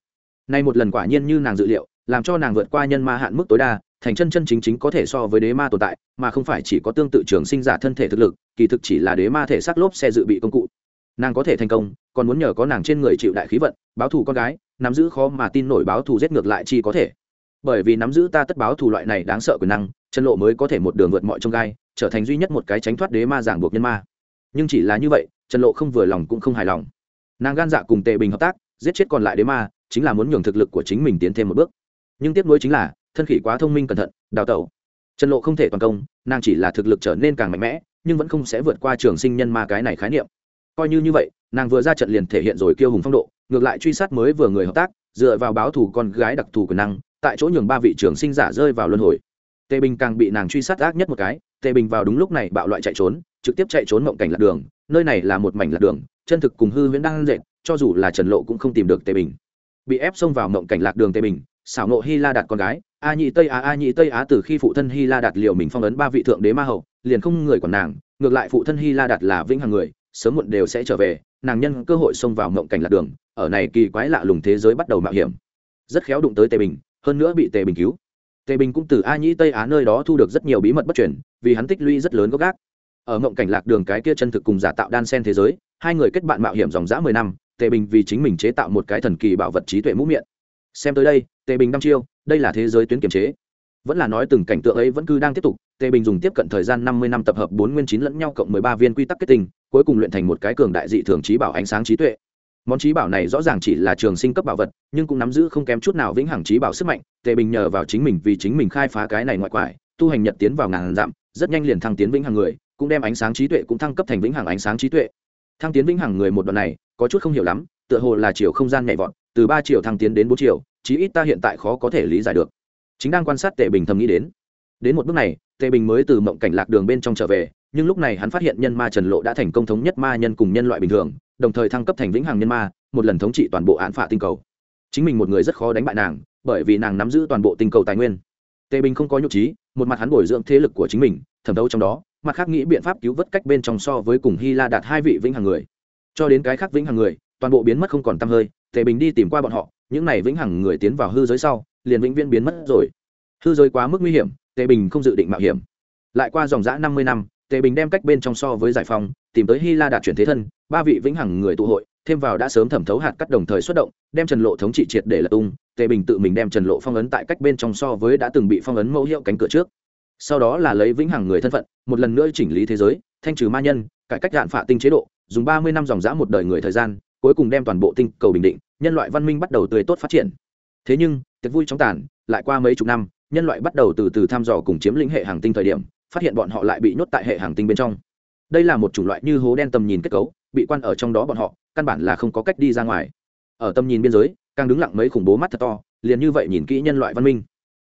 Nay một lần quả nhiên như nàng dự liệu, làm cho nàng vượt qua nhân ma hạn mức tối đa, thành chân chân chính chính có thể so với đế ma tồn tại, mà không phải chỉ có tương tự trường sinh giả thân thể thực lực, kỳ thực chỉ là đế ma thể xác lốp xe dự bị công cụ. Nàng có thể thành công, còn muốn nhờ có nàng trên người chịu đại khí vận, báo thù con gái, nắm giữ khó mà tin nổi báo thù giết ngược lại chi có thể. Bởi vì nắm giữ ta tất báo thù loại này đáng sợ quyền năng chân lộ mới có thể một đường vượt mọi trông gai, trở thành duy nhất một cái tránh thoát đế ma giảng buộc nhân ma. Nhưng chỉ là như vậy, trần lộ không vừa lòng cũng không hài lòng. Nàng gan dạ cùng tề bình hợp tác, giết chết còn lại đế ma, chính là muốn nhường thực lực của chính mình tiến thêm một bước. Nhưng tiếp nối chính là, thân khỉ quá thông minh cẩn thận, đào tẩu. Trần lộ không thể toàn công, nàng chỉ là thực lực trở nên càng mạnh mẽ, nhưng vẫn không sẽ vượt qua trường sinh nhân ma cái này khái niệm. Coi như như vậy, nàng vừa ra trận liền thể hiện rồi kiêu hùng phong độ, ngược lại truy sát mới vừa người hợp tác, dựa vào báo thù con gái đặc thù quyền năng, tại chỗ nhường ba vị trường sinh giả rơi vào luân hồi tề bình càng bị nàng truy sát ác nhất một cái, tề bình vào đúng lúc này bạo loại chạy trốn, trực tiếp chạy trốn mộng cảnh lạc đường, nơi này là một mảnh lạc đường, chân thực cùng hư huyễn đang dệt cho dù là trần lộ cũng không tìm được tề bình. Bị ép xông vào mộng cảnh lạc đường tề bình, xảo nộ hy la đạt con gái, a nhị tây á, a nhị tây á từ khi phụ thân hy la đạt liệu mình phong ấn ba vị thượng đế ma hậu, liền không người còn nàng, ngược lại phụ thân hy la đạt là vĩnh hằng người, sớm muộn đều sẽ trở về, nàng nhân cơ hội xông vào mộng cảnh lạc đường, ở này kỳ quái lạ lùng thế giới bắt đầu mạo hiểm. Rất khéo đụng tới tề bình, hơn nữa bị tề bình cứu tề bình cũng từ a nhĩ tây á nơi đó thu được rất nhiều bí mật bất chuyển vì hắn tích lũy rất lớn gốc gác. Ở ngộng cảnh lạc đường cái kia chân thực cùng giả tạo đan sen thế giới, hai người kết bạn mạo hiểm dòng dã mười năm, tề bình vì chính mình chế tạo một cái thần kỳ bảo vật trí tuệ mũ miệng. Xem tới đây, tề bình đăm chiêu, đây là thế giới tuyến kiểm chế. Vẫn là nói từng cảnh tượng ấy vẫn cứ đang tiếp tục, tề bình dùng tiếp cận thời gian năm mươi năm tập hợp bốn nguyên chín lẫn nhau cộng mười ba viên quy tắc kết tinh, cuối cùng luyện thành một cái cường đại dị thường trí bảo ánh sáng trí tuệ món trí bảo này rõ ràng chỉ là trường sinh cấp bảo vật, nhưng cũng nắm giữ không kém chút nào vĩnh hằng trí bảo sức mạnh. Tề bình nhờ vào chính mình vì chính mình khai phá cái này ngoại quải, tu hành nhật tiến vào ngàn dặm, rất nhanh liền thăng tiến vĩnh hằng người, cũng đem ánh sáng trí tuệ cũng thăng cấp thành vĩnh hằng ánh sáng trí tuệ. Thăng tiến vĩnh hằng người một đoạn này, có chút không hiểu lắm, tựa hồ là chiều không gian nhảy vọt, từ ba chiều thăng tiến đến bốn chiều, chí ít ta hiện tại khó có thể lý giải được. Chính đang quan sát tề bình thầm nghĩ đến. Đến một bước này, tề bình mới từ mộng cảnh lạc đường bên trong trở về, nhưng lúc này hắn phát hiện nhân ma trần lộ đã thành công thống nhất ma nhân cùng nhân loại bình thường đồng thời thăng cấp thành vĩnh hằng nhân ma, một lần thống trị toàn bộ án phạ tinh cầu. Chính mình một người rất khó đánh bại nàng, bởi vì nàng nắm giữ toàn bộ tinh cầu tài nguyên. Tề bình không có nhục trí, một mặt hắn bồi dưỡng thế lực của chính mình, thẩm thấu trong đó, mặt khác nghĩ biện pháp cứu vớt cách bên trong so với cùng hy la đạt hai vị vĩnh hằng người. Cho đến cái khác vĩnh hằng người, toàn bộ biến mất không còn t hơi, tề bình đi tìm qua bọn họ, những này vĩnh hằng người tiến vào hư giới sau, liền vĩnh viễn biến mất rồi. Hư giới quá mức nguy hiểm, tề bình không dự định mạo hiểm. Lại qua dòng dã năm mươi năm, tề bình đem cách bên trong so với giải phóng, tìm tới hy la đạt chuyển thế thân ba vị vĩnh hằng người tụ hội, thêm vào đã sớm thẩm thấu hạt cắt đồng thời xuất động, đem trần lộ thống trị triệt để là tung, tề bình tự mình đem trần lộ phong ấn tại cách bên trong so với đã từng bị phong ấn mẫu hiệu cánh cửa trước. Sau đó là lấy vĩnh hằng người thân phận, một lần nữa chỉnh lý thế giới, thanh trừ ma nhân, cải cách đạn phạ tinh chế độ, dùng ba mươi năm dòng dã một đời người thời gian, cuối cùng đem toàn bộ tinh cầu bình định, nhân loại văn minh bắt đầu tươi tốt phát triển. Thế nhưng, tiệc vui chóng tàn, lại qua mấy chục năm, nhân loại bắt đầu từ từ thăm dò cùng chiếm lĩnh hệ hàng tinh thời điểm, phát hiện bọn họ lại bị nhốt tại hệ hàng tinh bên trong. Đây là một chủng loại như hố đen tầm nhìn kết cấu bị quan ở trong đó bọn họ, căn bản là không có cách đi ra ngoài. Ở tầm nhìn biên giới, càng đứng lặng mấy khủng bố mắt thật to, liền như vậy nhìn kỹ nhân loại văn minh.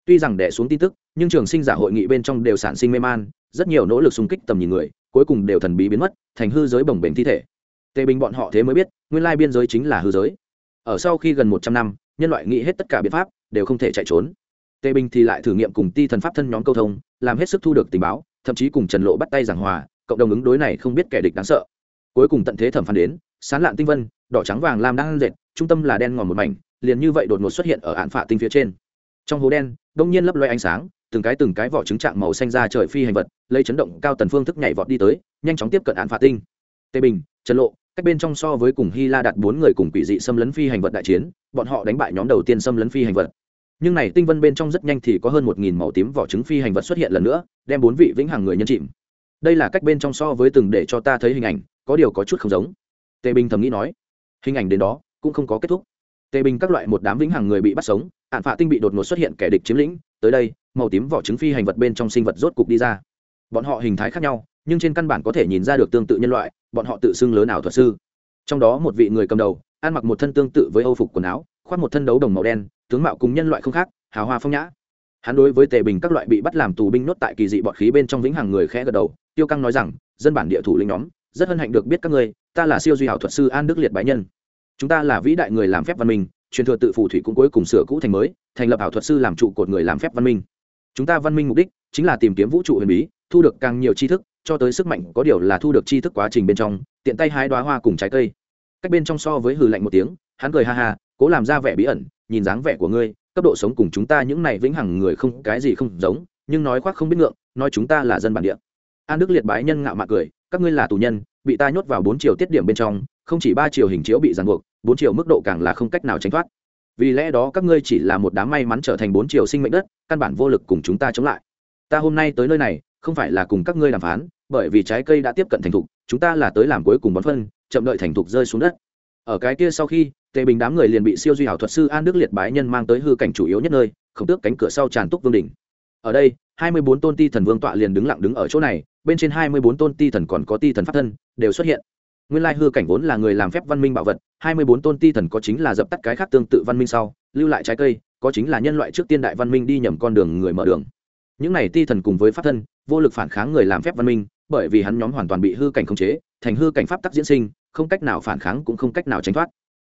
Tuy rằng đẻ xuống tin tức, nhưng trường sinh giả hội nghị bên trong đều sản sinh mê man, rất nhiều nỗ lực xung kích tầm nhìn người, cuối cùng đều thần bí biến mất, thành hư giới bồng bềnh thi thể. Tề bình bọn họ thế mới biết, nguyên lai biên giới chính là hư giới. Ở sau khi gần một trăm năm, nhân loại nghĩ hết tất cả biện pháp, đều không thể chạy trốn. Tề bình thì lại thử nghiệm cùng ti thần pháp thân nhóm câu thông, làm hết sức thu được tình báo, thậm chí cùng trần lộ bắt tay giảng hòa, cộng đồng ứng đối này không biết kẻ địch đáng sợ cuối cùng tận thế thẩm phán đến, sán lạn tinh vân, đỏ trắng vàng lam đang dệt, trung tâm là đen ngòm một mảnh, liền như vậy đột ngột xuất hiện ở án phạ tinh phía trên. Trong hố đen, đông nhiên lấp loe ánh sáng, từng cái từng cái vỏ trứng trạng màu xanh ra trời phi hành vật, lấy chấn động cao tần phương thức nhảy vọt đi tới, nhanh chóng tiếp cận án phạ tinh. Tề bình, trần lộ, cách bên trong so với cùng hy la đặt bốn người cùng quỷ dị xâm lấn phi hành vật đại chiến, bọn họ đánh bại nhóm đầu tiên xâm lấn phi hành vật. Nhưng này tinh vân bên trong rất nhanh thì có hơn một nghìn màu tím vỏ trứng phi hành vật xuất hiện lần nữa, đem bốn vị vĩnh hằng người nhân chìm. Đây là cách bên trong so với từng để cho ta thấy hình ảnh có điều có chút không giống. Tề bình thầm nghĩ nói, hình ảnh đến đó cũng không có kết thúc. Tề bình các loại một đám vĩnh hằng người bị bắt sống ạn phạ tinh bị đột ngột xuất hiện kẻ địch chiếm lĩnh, tới đây, màu tím vỏ trứng phi hành vật bên trong sinh vật rốt cục đi ra. Bọn họ hình thái khác nhau, nhưng trên căn bản có thể nhìn ra được tương tự nhân loại, bọn họ tự xưng lớn ảo thuật sư. Trong đó một vị người cầm đầu, ăn mặc một thân tương tự với âu phục quần áo, khoác một thân đấu đồng màu đen, tướng mạo cùng nhân loại không khác, hào hoa phong nhã. Hắn đối với tề bình các loại bị bắt làm tù binh nốt tại kỳ dị bọt khí bên trong vĩnh hằng người khẽ gật đầu, tiêu căng nói rằng, dân bản địa thủ lĩnh nhóm rất hân hạnh được biết các ngươi, ta là siêu duy hảo thuật sư an đức liệt bái nhân. Chúng ta là vĩ đại người làm phép văn minh, truyền thừa tự phù thủy cũng cuối cùng sửa cũ thành mới, thành lập ảo thuật sư làm trụ cột người làm phép văn minh. Chúng ta văn minh mục đích chính là tìm kiếm vũ trụ huyền bí, thu được càng nhiều tri thức, cho tới sức mạnh có điều là thu được tri thức quá trình bên trong, tiện tay hái đoá hoa cùng trái cây. Cách bên trong so với hừ lạnh một tiếng, hắn cười ha ha, cố làm ra vẻ bí ẩn, nhìn dáng vẻ của ngươi, cấp độ sống cùng chúng ta những này vĩnh hằng người không, cái gì không giống, nhưng nói khoác không biết ngượng, nói chúng ta là dân bản địa. An đức liệt bái nhân ngạo mạn cười các ngươi là tù nhân, bị ta nhốt vào bốn chiều tiết điểm bên trong, không chỉ ba chiều hình chiếu bị ràng buộc, bốn chiều mức độ càng là không cách nào tránh thoát. Vì lẽ đó các ngươi chỉ là một đám may mắn trở thành bốn chiều sinh mệnh đất, căn bản vô lực cùng chúng ta chống lại. Ta hôm nay tới nơi này, không phải là cùng các ngươi đàm phán, bởi vì trái cây đã tiếp cận thành thục, chúng ta là tới làm cuối cùng bón phân, chậm đợi thành thục rơi xuống đất. Ở cái kia sau khi, tề bình đám người liền bị siêu duy hảo thuật sư an đức liệt bái nhân mang tới hư cảnh chủ yếu nhất nơi không tước cánh cửa sau tràn túc vương đỉnh ở đây, hai mươi bốn tôn ti thần vương tọa liền đứng lặng đứng ở chỗ này, bên trên hai mươi bốn tôn ti thần còn có ti thần pháp thân, đều xuất hiện. Nguyên lai hư cảnh vốn là người làm phép văn minh bảo vật, hai mươi bốn tôn ti thần có chính là dập tắt cái khác tương tự văn minh sau, lưu lại trái cây, có chính là nhân loại trước tiên đại văn minh đi nhầm con đường người mở đường. Những này ti thần cùng với pháp thân, vô lực phản kháng người làm phép văn minh, bởi vì hắn nhóm hoàn toàn bị hư cảnh khống chế, thành hư cảnh pháp tắc diễn sinh, không cách nào phản kháng cũng không cách nào tránh thoát.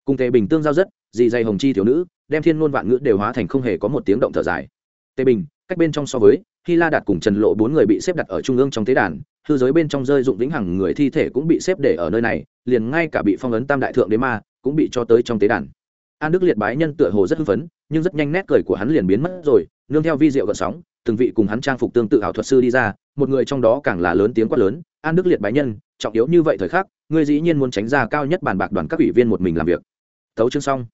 Cùng tề bình tương giao rất, dì dày hồng chi thiếu nữ, đem thiên ngôn vạn ngữ đều hóa thành không hề có một tiếng động thở dài. Tề bình cách bên trong so với khi la đạt cùng trần lộ bốn người bị xếp đặt ở trung ương trong tế đàn, hư giới bên trong rơi dụng vĩnh hằng người thi thể cũng bị xếp để ở nơi này, liền ngay cả bị phong ấn tam đại thượng đế ma cũng bị cho tới trong tế đàn. An đức liệt bái nhân tựa hồ rất hưng phấn, nhưng rất nhanh nét cười của hắn liền biến mất rồi, nương theo vi diệu gợn sóng, từng vị cùng hắn trang phục tương tự ảo thuật sư đi ra, một người trong đó càng là lớn tiếng quát lớn, an đức liệt bái nhân, trọng yếu như vậy thời khắc, ngươi dĩ nhiên muốn tránh ra cao nhất bàn bạc đoàn các ủy viên một mình làm việc. Tấu chương xong.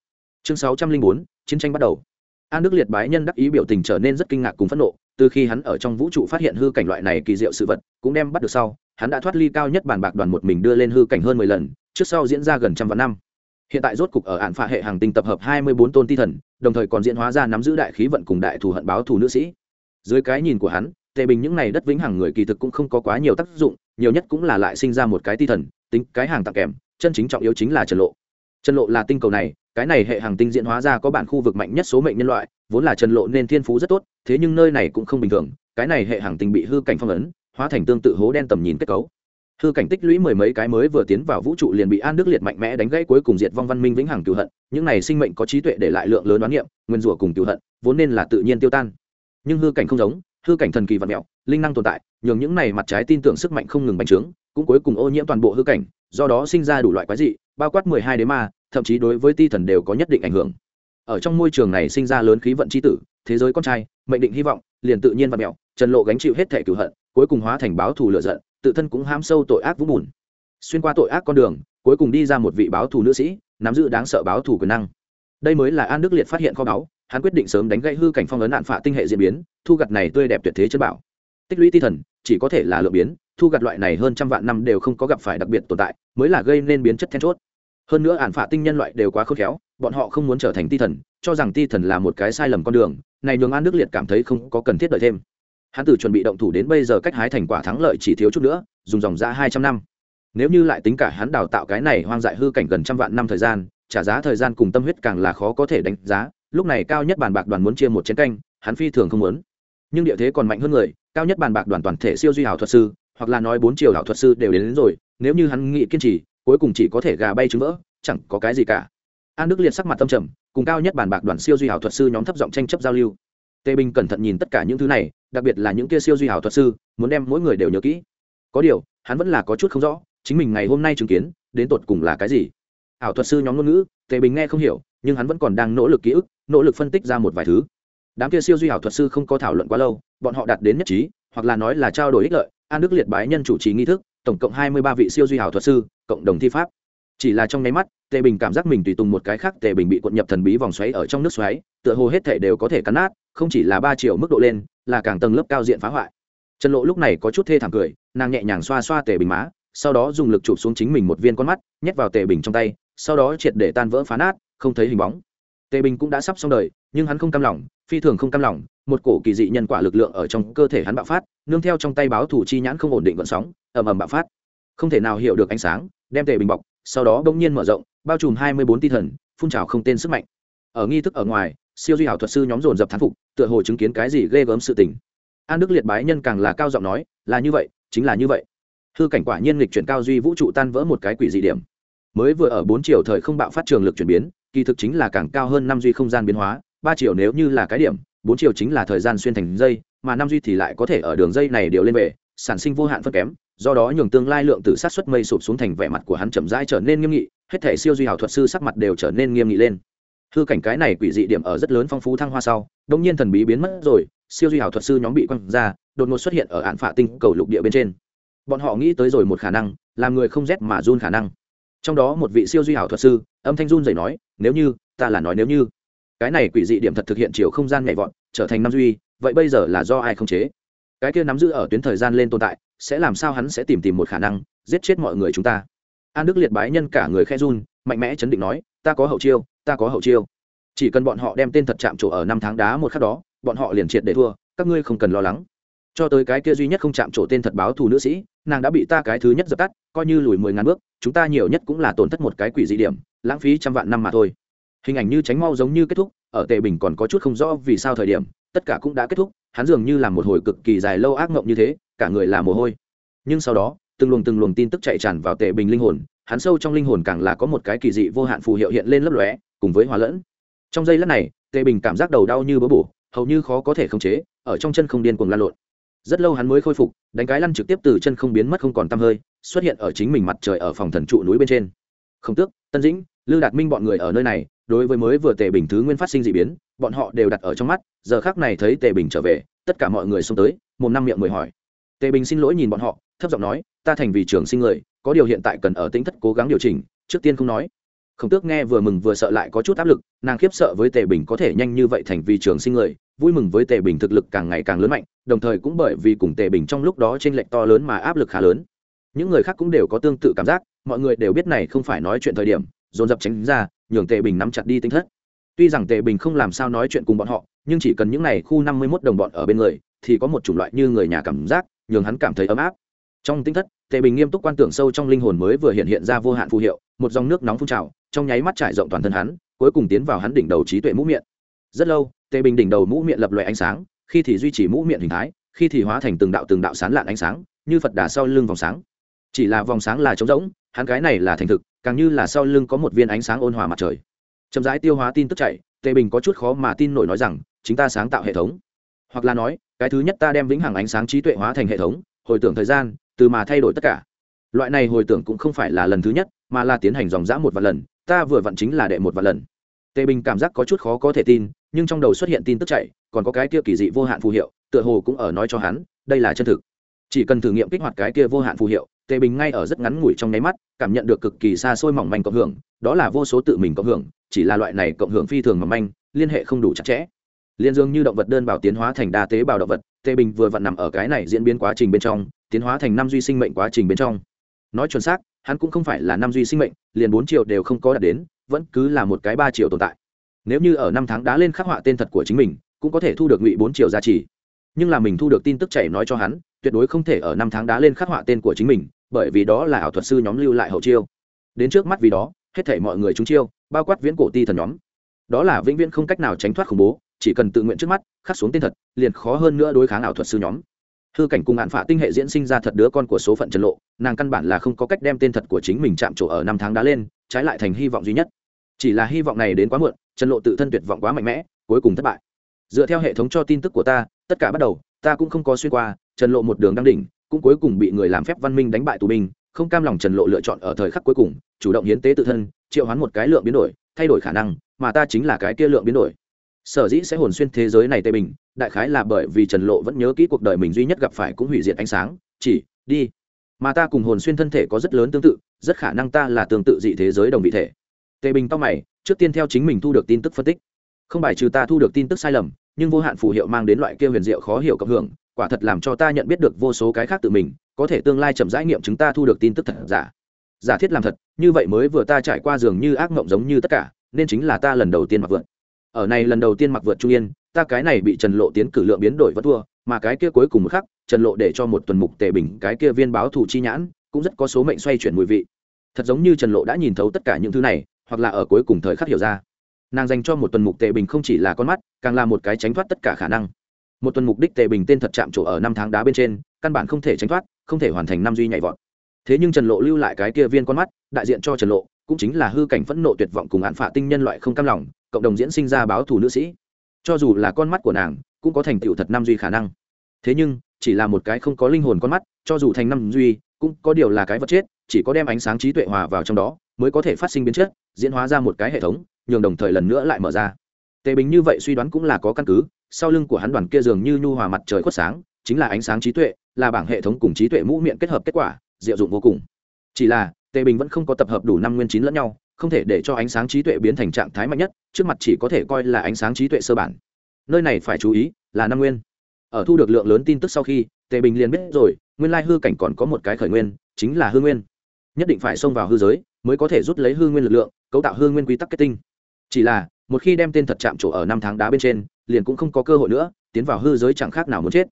Chương sáu trăm linh bốn, chiến tranh bắt đầu an đức liệt bái nhân đắc ý biểu tình trở nên rất kinh ngạc cùng phẫn nộ, từ khi hắn ở trong vũ trụ phát hiện hư cảnh loại này kỳ diệu sự vật, cũng đem bắt được sau, hắn đã thoát ly cao nhất bàn bạc đoàn một mình đưa lên hư cảnh hơn mười lần, trước sau diễn ra gần trăm vạn năm. Hiện tại rốt cục ở ạn phạ hệ hàng tinh tập hợp hai mươi bốn tôn ti thần, đồng thời còn diễn hóa ra nắm giữ đại khí vận cùng đại thù hận báo thù nữ sĩ. Dưới cái nhìn của hắn tệ bình những này đất vĩnh hằng người kỳ thực cũng không có quá nhiều tác dụng, nhiều nhất cũng là lại sinh ra một cái ti thần, tính cái hàng tặng kèm, chân chính trọng yếu chính là trần lộ. Trần lộ là tinh cầu này cái này hệ hàng tinh diễn hóa ra có bản khu vực mạnh nhất số mệnh nhân loại, vốn là trần lộ nên thiên phú rất tốt, thế nhưng nơi này cũng không bình thường, cái này hệ hàng tinh bị hư cảnh phong ấn, hóa thành tương tự hố đen tầm nhìn kết cấu. Hư cảnh tích lũy mười mấy cái mới vừa tiến vào vũ trụ liền bị an đức liệt mạnh mẽ đánh gãy cuối cùng diệt vong văn minh vĩnh hằng cựu hận, những này sinh mệnh có trí tuệ để lại lượng lớn đoán niệm, nguyên rủa cùng cựu hận, vốn nên là tự nhiên tiêu tan. Nhưng hư cảnh không giống, hư cảnh thần kỳ vật mẹo, linh năng tồn tại, nhường những này mặt trái tin tưởng sức mạnh không ngừng bành trướng, cũng cuối cùng ô nhiễm toàn bộ hư cảnh, do đó sinh ra đủ loại quái dị, bao quát mười hai đế ma thậm chí đối với ti thần đều có nhất định ảnh hưởng. Ở trong môi trường này sinh ra lớn khí vận c h i tử, thế giới con trai, mệnh định hy vọng, liền tự nhiên và mẹo, trần lộ gánh chịu hết thẻ cửu hận, cuối cùng hóa thành báo thù lựa giận, tự thân cũng ham sâu tội ác vũ bùn. Xuyên qua tội ác con đường, cuối cùng đi ra một vị báo thù nữ sĩ, nắm giữ đáng sợ báo thù quyền năng. Đây mới là an đức liệt phát hiện kho báu, hắn quyết định sớm đánh gãy hư cảnh phong ấn nạn phạ tinh hệ diễn biến, thu gặt này tươi đẹp tuyệt thế chân bảo. Tích lũy ti thần, chỉ có thể là lựa biến, thu gặt loại này hơn trăm vạn năm đều không có gặp phải đặc biệt tồn tại, mới là gây nên biến chất then chốt hơn nữa ản phạ tinh nhân loại đều quá khôn khéo bọn họ không muốn trở thành ti thần cho rằng ti thần là một cái sai lầm con đường này nhường an đức liệt cảm thấy không có cần thiết đợi thêm. Hắn từ chuẩn bị động thủ đến bây giờ cách hái thành quả thắng lợi chỉ thiếu chút nữa dùng dòng ra hai trăm năm. Nếu như lại tính cả hắn đào tạo cái này hoang dại hư cảnh gần trăm vạn năm thời gian trả giá thời gian cùng tâm huyết càng là khó có thể đánh giá lúc này cao nhất bàn bạc đoàn muốn chia một chén canh hắn phi thường không muốn. Nhưng địa thế còn mạnh hơn người cao nhất bàn bạc đoàn toàn thể siêu duy hảo thuật sư hoặc là nói bốn triều hảo thuật sư đều đến, đến rồi nếu như hắn nghĩ kiên trì cuối cùng chỉ có thể gà bay trứng vỡ, chẳng có cái gì cả. An đức liệt sắc mặt tâm trầm, cùng cao nhất bàn bạc đoàn siêu duy hảo thuật sư nhóm thấp giọng tranh chấp giao lưu. Tề bình cẩn thận nhìn tất cả những thứ này, đặc biệt là những kia siêu duy hảo thuật sư, muốn đem mỗi người đều nhớ kỹ. Có điều, hắn vẫn là có chút không rõ, chính mình ngày hôm nay chứng kiến, đến tột cùng là cái gì. Ảo thuật sư nhóm ngôn ngữ, tề bình nghe không hiểu, nhưng hắn vẫn còn đang nỗ lực ký ức, nỗ lực phân tích ra một vài thứ. Đám kia siêu duy ảo thuật sư không có thảo luận quá lâu, bọn họ đạt đến nhất trí, hoặc là nói là trao đổi ích lợi, an đức liệt bái nhân chủ trì nghi thức tổng cộng hai mươi ba vị siêu duy hảo thuật sư, cộng đồng thi pháp. Chỉ là trong nháy mắt, tề bình cảm giác mình tùy tùng một cái khác, tề bình bị cuộn nhập thần bí vòng xoáy ở trong nước xoáy, tựa hồ hết thể đều có thể cắn nát, không chỉ là ba triệu mức độ lên, là càng tầng lớp cao diện phá hoại. Trần lộ lúc này có chút thê thảm cười, nàng nhẹ nhàng xoa xoa tề bình má, sau đó dùng lực chụp xuống chính mình một viên con mắt, nhét vào tề bình trong tay, sau đó triệt để tan vỡ phá nát, không thấy hình bóng. Tề bình cũng đã sắp xong đời, nhưng hắn không cam lòng phi thường không cam lòng, một cổ kỳ dị nhân quả lực lượng ở trong cơ thể hắn bạo phát, nương theo trong tay báo thủ chi nhãn không ổn định vận sóng, ầm ầm bạo phát. Không thể nào hiểu được ánh sáng, đem tề bình bọc, sau đó bỗng nhiên mở rộng, bao trùm hai mươi bốn ti thần, phun trào không tên sức mạnh. Ở nghi thức ở ngoài, siêu duy hảo thuật sư nhóm dồn dập thán phục, tựa hồ chứng kiến cái gì ghê gớm sự tình. An đức liệt bái nhân càng là cao giọng nói, là như vậy, chính là như vậy. Hư cảnh quả nhiên lịch chuyển cao duy vũ trụ tan vỡ một cái quỷ dị điểm. Mới vừa ở bốn chiều thời không bạo phát trường lực chuyển biến, kỳ thực chính là càng cao hơn năm duy không gian biến hóa ba chiều nếu như là cái điểm, bốn chiều chính là thời gian xuyên thành dây, mà năm duy thì lại có thể ở đường dây này điều lên về, sản sinh vô hạn phân kém, do đó nhường tương lai lượng tử sát xuất mây sụp xuống thành vẻ mặt của hắn chậm rãi trở nên nghiêm nghị, hết thể siêu duy hảo thuật sư sắc mặt đều trở nên nghiêm nghị lên. Hư cảnh cái này quỷ dị điểm ở rất lớn phong phú thăng hoa sau đông nhiên thần bí biến mất rồi, siêu duy hảo thuật sư nhóm bị quăng ra, đột ngột xuất hiện ở ạn phạ tinh cầu lục địa bên trên. Bọn họ nghĩ tới rồi một khả năng, làm người không rét mà run khả năng. Trong đó một vị siêu duy hảo thuật sư, âm thanh run dậy nói, nếu như, ta là nói nếu như cái này quỷ dị điểm thật thực hiện chiều không gian nhảy vọt, trở thành năm duy, vậy bây giờ là do ai không chế? Cái kia nắm giữ ở tuyến thời gian lên tồn tại, sẽ làm sao hắn sẽ tìm tìm một khả năng giết chết mọi người chúng ta? An đức liệt bái nhân cả người khe run, mạnh mẽ chấn định nói, ta có hậu chiêu, ta có hậu chiêu. Chỉ cần bọn họ đem tên thật chạm chỗ ở năm tháng đá một khắc đó, bọn họ liền triệt để thua, các ngươi không cần lo lắng. Cho tới cái kia duy nhất không chạm chỗ tên thật báo thù nữ sĩ, nàng đã bị ta cái thứ nhất dập tắt, coi như lùi mười ngàn bước, chúng ta nhiều nhất cũng là tổn thất một cái quỷ dị điểm, lãng phí trăm vạn năm mà thôi hình ảnh như tránh mau giống như kết thúc, ở tề bình còn có chút không rõ vì sao thời điểm, tất cả cũng đã kết thúc, hắn dường như là một hồi cực kỳ dài lâu ác mộng như thế, cả người là mồ hôi. Nhưng sau đó, từng luồng từng luồng tin tức chạy tràn vào tề bình linh hồn, hắn sâu trong linh hồn càng là có một cái kỳ dị vô hạn phù hiệu hiện lên lấp lóe, cùng với hòa lẫn. Trong giây lát này, tề bình cảm giác đầu đau như bớ bổ, hầu như khó có thể khống chế, ở trong chân không điên cuồng lan lộn. Rất lâu hắn mới khôi phục, đánh cái lăn trực tiếp từ chân không biến mất không còn t hơi, xuất hiện ở chính mình mặt trời ở phòng thần trụ núi bên trên. Không tước, tân dĩnh lư đạt minh bọn người ở nơi này, đối với mới vừa tề bình thứ nguyên phát sinh d ị biến, bọn họ đều đặt ở trong mắt, giờ khác này thấy tề bình trở về, tất cả mọi người xông tới một năm miệng mười hỏi. Tề bình xin lỗi nhìn bọn họ, thấp giọng nói, ta thành vì trường sinh người, có điều hiện tại cần ở tính thất cố gắng điều chỉnh, trước tiên không nói. Khổng tước nghe vừa mừng vừa sợ lại có chút áp lực, nàng khiếp sợ với tề bình có thể nhanh như vậy thành vì trường sinh người, vui mừng với tề bình thực lực càng ngày càng lớn mạnh, đồng thời cũng bởi vì cùng tề bình trong lúc đó t r ê n lệch to lớn mà áp lực khá lớn. Những người khác cũng đều có tương tự cảm giác, mọi người đều biết này không phải nói chuyện thời điểm dồn dập tránh ra, nhường tề bình nắm chặt đi tinh thất. Tuy rằng tề bình không làm sao nói chuyện cùng bọn họ, nhưng chỉ cần những n à y khu năm mươi mốt đồng bọn ở bên người, thì có một chủng loại như người nhà cảm giác, nhường hắn cảm thấy ấm áp. Trong tinh thất, tề bình nghiêm túc quan tưởng sâu trong linh hồn mới vừa hiện hiện ra vô hạn phù hiệu, một dòng nước nóng phun trào, trong nháy mắt trải rộng toàn thân hắn, cuối cùng tiến vào hắn đỉnh đầu trí tuệ mũ miệng. Rất lâu, tề bình đỉnh đầu mũ miệng lập loại ánh sáng, khi thì duy trì mũ miệng hình thái, khi thì hóa thành từng đạo từng đạo sán lạn ánh sáng, như phật đà sau lưng vòng sáng chỉ là vòng sáng là trống rỗng, hắn cái này là thành thực, càng như là sau lưng có một viên ánh sáng ôn hòa mặt trời. Chậm rãi tiêu hóa tin tức chạy, tề bình có chút khó mà tin nổi nói rằng, chính ta sáng tạo hệ thống. Hoặc là nói, cái thứ nhất ta đem vĩnh hằng ánh sáng trí tuệ hóa thành hệ thống, hồi tưởng thời gian, từ mà thay đổi tất cả. Loại này hồi tưởng cũng không phải là lần thứ nhất, mà là tiến hành dòng dã một vài lần, ta vừa vặn chính là đệ một vài lần. Tề bình cảm giác có chút khó có thể tin, nhưng trong đầu xuất hiện tin tức chạy, còn có cái kia kỳ dị vô hạn phù hiệu, tựa hồ cũng ở nói cho hắn, đây là chân thực. Chỉ cần thử nghiệm kích hoạt cái kia vô hạn phù hiệu tề bình ngay ở rất ngắn ngủi trong nháy mắt, cảm nhận được cực kỳ xa xôi mỏng manh cộng hưởng, đó là vô số tự mình cộng hưởng, chỉ là loại này cộng hưởng phi thường mỏng manh, liên hệ không đủ chặt chẽ. Liên dương như động vật đơn bào tiến hóa thành đa tế bào động vật, tề bình vừa vặn nằm ở cái này diễn biến quá trình bên trong, tiến hóa thành năm duy sinh mệnh quá trình bên trong. Nói chuẩn xác, hắn cũng không phải là năm duy sinh mệnh, liền bốn triệu đều không có đạt đến, vẫn cứ là một cái ba triệu tồn tại. Nếu như ở năm tháng đá lên khắc họa tên thật của chính mình, cũng có thể thu được ngụy bốn triệu giá trị. Nhưng là mình thu được tin tức chảy nói cho hắn, tuyệt đối không thể ở năm tháng đá lên khắc họa tên của chính mình bởi vì đó là ảo thuật sư nhóm lưu lại hậu chiêu. Đến trước mắt vì đó, hết thể mọi người chúng chiêu, bao quát viễn cổ ti thần nhóm. Đó là vĩnh viễn không cách nào tránh thoát khủng bố, chỉ cần tự nguyện trước mắt, khắc xuống tên thật, liền khó hơn nữa đối kháng ảo thuật sư nhóm. Hư cảnh cùng hạn phạ tinh hệ diễn sinh ra thật đứa con của số phận trần lộ, nàng căn bản là không có cách đem tên thật của chính mình chạm trổ ở năm tháng đá lên, trái lại thành hy vọng duy nhất. Chỉ là hy vọng này đến quá muộn, trần lộ tự thân tuyệt vọng quá mạnh mẽ, cuối cùng thất bại. Dựa theo hệ thống cho tin tức của ta, tất cả bắt đầu, ta cũng không có xuyên qua, trần lộ một đường đăng đỉnh cũng cuối cùng bị người làm phép văn minh đánh bại tù binh, không cam lòng trần lộ lựa chọn ở thời khắc cuối cùng, chủ động hiến tế tự thân, triệu hoán một cái lượng biến đổi, thay đổi khả năng, mà ta chính là cái kia lượng biến đổi. Sở dĩ sẽ hồn xuyên thế giới này tây bình, đại khái là bởi vì trần lộ vẫn nhớ kỹ cuộc đời mình duy nhất gặp phải cũng hủy diệt ánh sáng, chỉ, đi. Mà ta cùng hồn xuyên thân thể có rất lớn tương tự, rất khả năng ta là tương tự dị thế giới đồng vị thể. Tề bình to mày, trước tiên theo chính mình thu được tin tức phân tích. Không bài trừ ta thu được tin tức sai lầm, nhưng vô hạn phù hiệu mang đến loại kia huyền diệu khó hiểu cộng hưởng quả thật làm cho ta nhận biết được vô số cái khác tự mình, có thể tương lai chậm rãi nghiệm chúng ta thu được tin tức thật giả. Giả thiết làm thật, như vậy mới vừa ta trải qua dường như ác mộng giống như tất cả, nên chính là ta lần đầu tiên mặc vượt. Ở này lần đầu tiên mặc vượt trung yên, ta cái này bị trần lộ tiến cử lượng biến đổi vẫn thua, mà cái kia cuối cùng một khắc, trần lộ để cho một tuần mục tề bình cái kia viên báo thủ chi nhãn, cũng rất có số mệnh xoay chuyển mùi vị. Thật giống như trần lộ đã nhìn thấu tất cả những thứ này, hoặc là ở cuối cùng thời khắc hiểu ra. Nàng dành cho một tuần mục tề bình không chỉ là con mắt, càng là một cái tránh thoát tất cả khả năng một tuần mục đích tề bình tên thật chạm trổ ở năm tháng đá bên trên, căn bản không thể tránh thoát, không thể hoàn thành năm duy nhảy vọt. Thế nhưng trần lộ lưu lại cái kia viên con mắt, đại diện cho trần lộ, cũng chính là hư cảnh phẫn nộ tuyệt vọng cùng hạn phạ tinh nhân loại không cam lòng, cộng đồng diễn sinh ra báo thù nữ sĩ. Cho dù là con mắt của nàng, cũng có thành tựu thật năm duy khả năng. Thế nhưng, chỉ là một cái không có linh hồn con mắt, cho dù thành năm duy, cũng có điều là cái vật chết, chỉ có đem ánh sáng trí tuệ hòa vào trong đó, mới có thể phát sinh biến chất, diễn hóa ra một cái hệ thống, nhường đồng thời lần nữa lại mở ra. Tề bình như vậy suy đoán cũng là có căn cứ sau lưng của hắn đoàn kia dường như nhu hòa mặt trời khuất sáng, chính là ánh sáng trí tuệ, là bảng hệ thống cùng trí tuệ mũ miệng kết hợp kết quả, diệu dụng vô cùng. Chỉ là, tề bình vẫn không có tập hợp đủ năm nguyên chín lẫn nhau, không thể để cho ánh sáng trí tuệ biến thành trạng thái mạnh nhất, trước mặt chỉ có thể coi là ánh sáng trí tuệ sơ bản. Nơi này phải chú ý, là năm nguyên. Ở thu được lượng lớn tin tức sau khi, tề bình liền biết rồi, nguyên lai hư cảnh còn có một cái khởi nguyên, chính là hư nguyên. Nhất định phải xông vào hư giới, mới có thể rút lấy hư nguyên lực lượng, cấu tạo hư nguyên quy tắc kết tinh. Chỉ là, một khi đem tên thật chạm trổ ở năm tháng đá bên trên liền cũng không có cơ hội nữa, tiến vào hư giới chẳng khác nào muốn chết.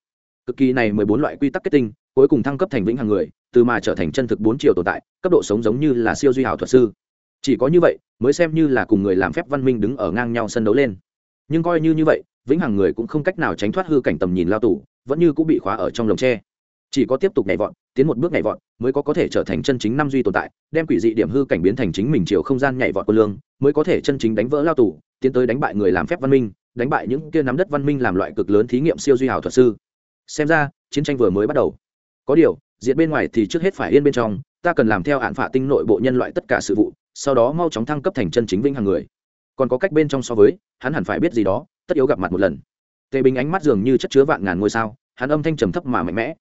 Cực kỳ này mười bốn loại quy tắc kết tinh, cuối cùng thăng cấp thành vĩnh hằng người, từ mà trở thành chân thực bốn chiều tồn tại, cấp độ sống giống như là siêu duy hảo thuật sư. Chỉ có như vậy, mới xem như là cùng người làm phép văn minh đứng ở ngang nhau sân đấu lên. Nhưng coi như như vậy, vĩnh hằng người cũng không cách nào tránh thoát hư cảnh tầm nhìn lao tù, vẫn như cũng bị khóa ở trong lồng tre. Chỉ có tiếp tục nhảy vọt, tiến một bước nhảy vọt, mới có có thể trở thành chân chính năm duy tồn tại, đem quỷ dị điểm hư cảnh biến thành chính mình chiều không gian nhảy vọt quân lương, mới có thể chân chính đánh vỡ lao tù, tiến tới đánh bại người làm phép văn minh đánh bại những kia nắm đất văn minh làm loại cực lớn thí nghiệm siêu duy hảo thuật sư. Xem ra, chiến tranh vừa mới bắt đầu. Có điều diện bên ngoài thì trước hết phải yên bên trong, ta cần làm theo hạn phạ tinh nội bộ nhân loại tất cả sự vụ, sau đó mau chóng thăng cấp thành chân chính vinh hàng người. Còn có cách bên trong so với, hắn hẳn phải biết gì đó, tất yếu gặp mặt một lần. Tề bình ánh mắt dường như chất chứa vạn ngàn ngôi sao, hắn âm thanh trầm thấp mà mạnh mẽ.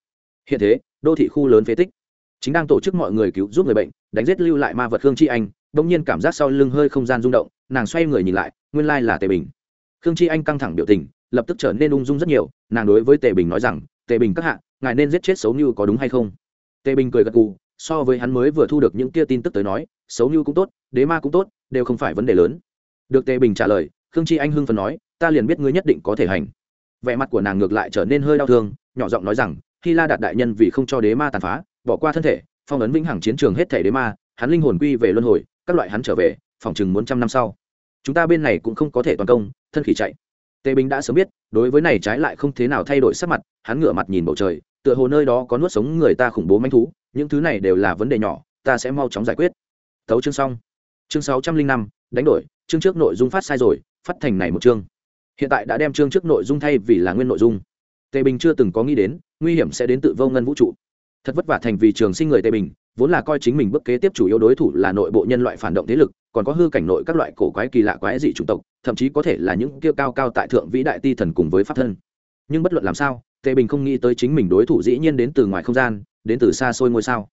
Hiện thế, đô thị khu lớn phế tích. Chính đang tổ chức mọi người cứu giúp người bệnh, đánh giết lưu lại ma vật hương chi anh, bỗng nhiên cảm giác sau lưng hơi không gian rung động, nàng xoay người nhìn lại, nguyên lai là tề bình khương chi anh căng thẳng biểu tình, lập tức trở nên ung dung rất nhiều, nàng đối với tề bình nói rằng, tề bình các hạ, ngài nên giết chết xấu như có đúng hay không? Tề bình cười gật gù, so với hắn mới vừa thu được những kia tin tức tới nói xấu như cũng tốt, đế ma cũng tốt, đều không phải vấn đề lớn. Được tề bình trả lời, khương chi anh hưng phần nói, ta liền biết ngươi nhất định có thể hành. Vẻ mặt của nàng ngược lại trở nên hơi đau thương, nhỏ giọng nói rằng khi la đạt đại nhân vì không cho đế ma tàn phá, bỏ qua thân thể, phong ấn vĩnh hằng chiến trường hết thể đế ma, hắn linh hồn quy về luân hồi, các loại hắn trở về, phòng chừng muốn trăm năm sau. Chúng ta bên này cũng không có thể toàn công thân khỉ chạy. Tề bình đã sớm biết, đối với này trái lại không thế nào thay đổi sắc mặt, hắn ngửa mặt nhìn bầu trời, tựa hồ nơi đó có nuốt sống người ta khủng bố manh thú, những thứ này đều là vấn đề nhỏ, ta sẽ mau chóng giải quyết. Thấu chương xong. Chương sáu trăm linh năm, đánh đổi, chương trước nội dung phát sai rồi, phát thành này một chương. Hiện tại đã đem chương trước nội dung thay vì là nguyên nội dung. Tề bình chưa từng có nghĩ đến, nguy hiểm sẽ đến tự vô ngân vũ trụ. Thật vất vả thành vì trường sinh người tề bình vốn là coi chính mình bước kế tiếp chủ yếu đối thủ là nội bộ nhân loại phản động thế lực, còn có hư cảnh nội các loại cổ quái kỳ lạ quái dị chủng tộc, thậm chí có thể là những kia cao cao tại thượng vĩ đại ti thần cùng với pháp thân. Nhưng bất luận làm sao, tề bình không nghĩ tới chính mình đối thủ dĩ nhiên đến từ ngoài không gian, đến từ xa xôi ngôi sao.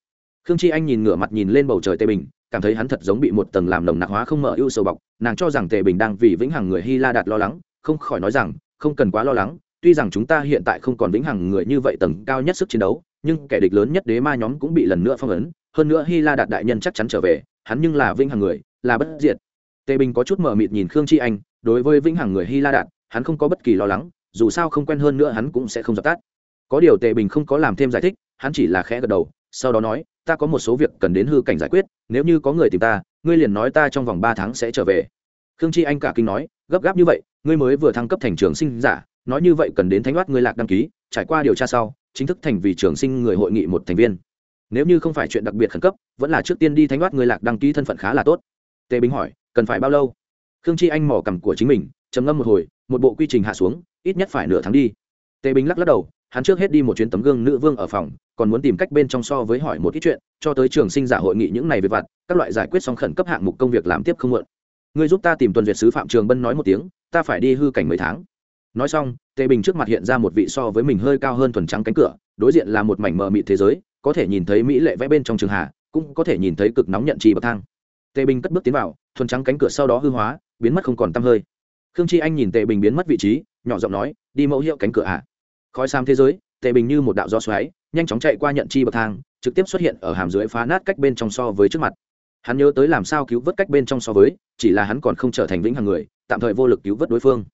Khương chi anh nhìn ngửa mặt nhìn lên bầu trời tề bình, cảm thấy hắn thật giống bị một tầng làm nồng nặc hóa không mở ưu sầu bọc, nàng cho rằng tề bình đang vì vĩnh hằng người hy la đạt lo lắng, không khỏi nói rằng, không cần quá lo lắng, tuy rằng chúng ta hiện tại không còn vĩnh hằng người như vậy tầng cao nhất sức chiến đấu nhưng kẻ địch lớn nhất đế ma nhóm cũng bị lần nữa phong ấn, hơn nữa hy la đạt đại nhân chắc chắn trở về, hắn nhưng là vinh hằng người, là bất diệt. Tề bình có chút mờ mịt nhìn khương chi anh, đối với vinh hằng người hy la đạt, hắn không có bất kỳ lo lắng, dù sao không quen hơn nữa hắn cũng sẽ không dập tắt. Có điều tề bình không có làm thêm giải thích, hắn chỉ là khẽ gật đầu, sau đó nói, ta có một số việc cần đến hư cảnh giải quyết, nếu như có người tìm ta, ngươi liền nói ta trong vòng ba tháng sẽ trở về. Khương chi anh cả kinh nói, gấp gáp như vậy, ngươi mới vừa thăng cấp thành trường sinh giả, nói như vậy cần đến thánh loát ngươi lạc đăng ký, trải qua điều tra sau chính thức thành vì trường sinh người hội nghị một thành viên. Nếu như không phải chuyện đặc biệt khẩn cấp, vẫn là trước tiên đi thánh đoát người lạc đăng ký thân phận khá là tốt. Tề bình hỏi, cần phải bao lâu? Khương chi anh mỏ cầm của chính mình, trầm ngâm một hồi, một bộ quy trình hạ xuống, ít nhất phải nửa tháng đi. Tề bình lắc lắc đầu, hắn trước hết đi một chuyến tấm gương nữ vương ở phòng, còn muốn tìm cách bên trong so với hỏi một ít chuyện, cho tới trường sinh giả hội nghị những này về vặt, các loại giải quyết xong khẩn cấp hạng mục công việc làm tiếp không muộn. Ngươi giúp ta tìm tuần duyệt sứ phạm trường bân nói một tiếng, ta phải đi hư cảnh mấy tháng nói xong, tề bình trước mặt hiện ra một vị so với mình hơi cao hơn thuần trắng cánh cửa, đối diện là một mảnh mờ mịt thế giới, có thể nhìn thấy mỹ lệ vẽ bên trong trường hạ, cũng có thể nhìn thấy cực nóng nhận trì bậc thang. Tề bình cất bước tiến vào, thuần trắng cánh cửa sau đó hư hóa, biến mất không còn tăm hơi. Khương chi anh nhìn tề bình biến mất vị trí, nhỏ giọng nói, đi mẫu hiệu cánh cửa ạ à. khói sam thế giới, tề bình như một đạo gió xoáy, nhanh chóng chạy qua nhận chi bậc thang, trực tiếp xuất hiện ở hàm dưới phá nát cách bên trong so với trước mặt. Hắn nhớ tới làm sao cứu vớt cách bên trong so với, chỉ là hắn còn không trở thành vĩnh hằng người, tạm thời vô lực cứu vớt đối phương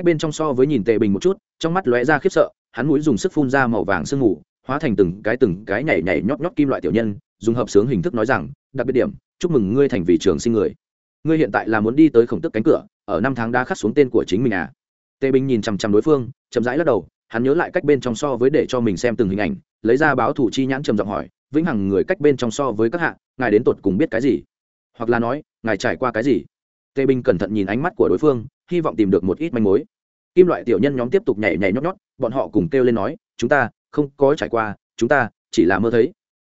cách bên trong so với nhìn tề bình một chút, trong mắt lóe ra khiếp sợ, hắn mũi dùng sức phun ra màu vàng sương mù, hóa thành từng cái từng cái nhảy nhảy nhót nhót kim loại tiểu nhân, dùng hợp sướng hình thức nói rằng, đặc biệt điểm, chúc mừng ngươi thành vị trường sinh người. Ngươi hiện tại là muốn đi tới khổng tức cánh cửa, ở năm tháng đã khắc xuống tên của chính mình à? Tề bình nhìn chằm chằm đối phương, chậm rãi lắc đầu, hắn nhớ lại cách bên trong so với để cho mình xem từng hình ảnh, lấy ra báo thủ chi nhãn trầm giọng hỏi, vĩnh hằng người cách bên trong so với các hạ, ngài đến tột cùng biết cái gì? Hoặc là nói, ngài trải qua cái gì? Tề bình cẩn thận nhìn ánh mắt của đối phương, hy vọng tìm được một ít manh mối. Kim loại tiểu nhân nhóm tiếp tục nhảy nhảy nhót nhót, bọn họ cùng kêu lên nói, chúng ta không có trải qua, chúng ta chỉ là mơ thấy.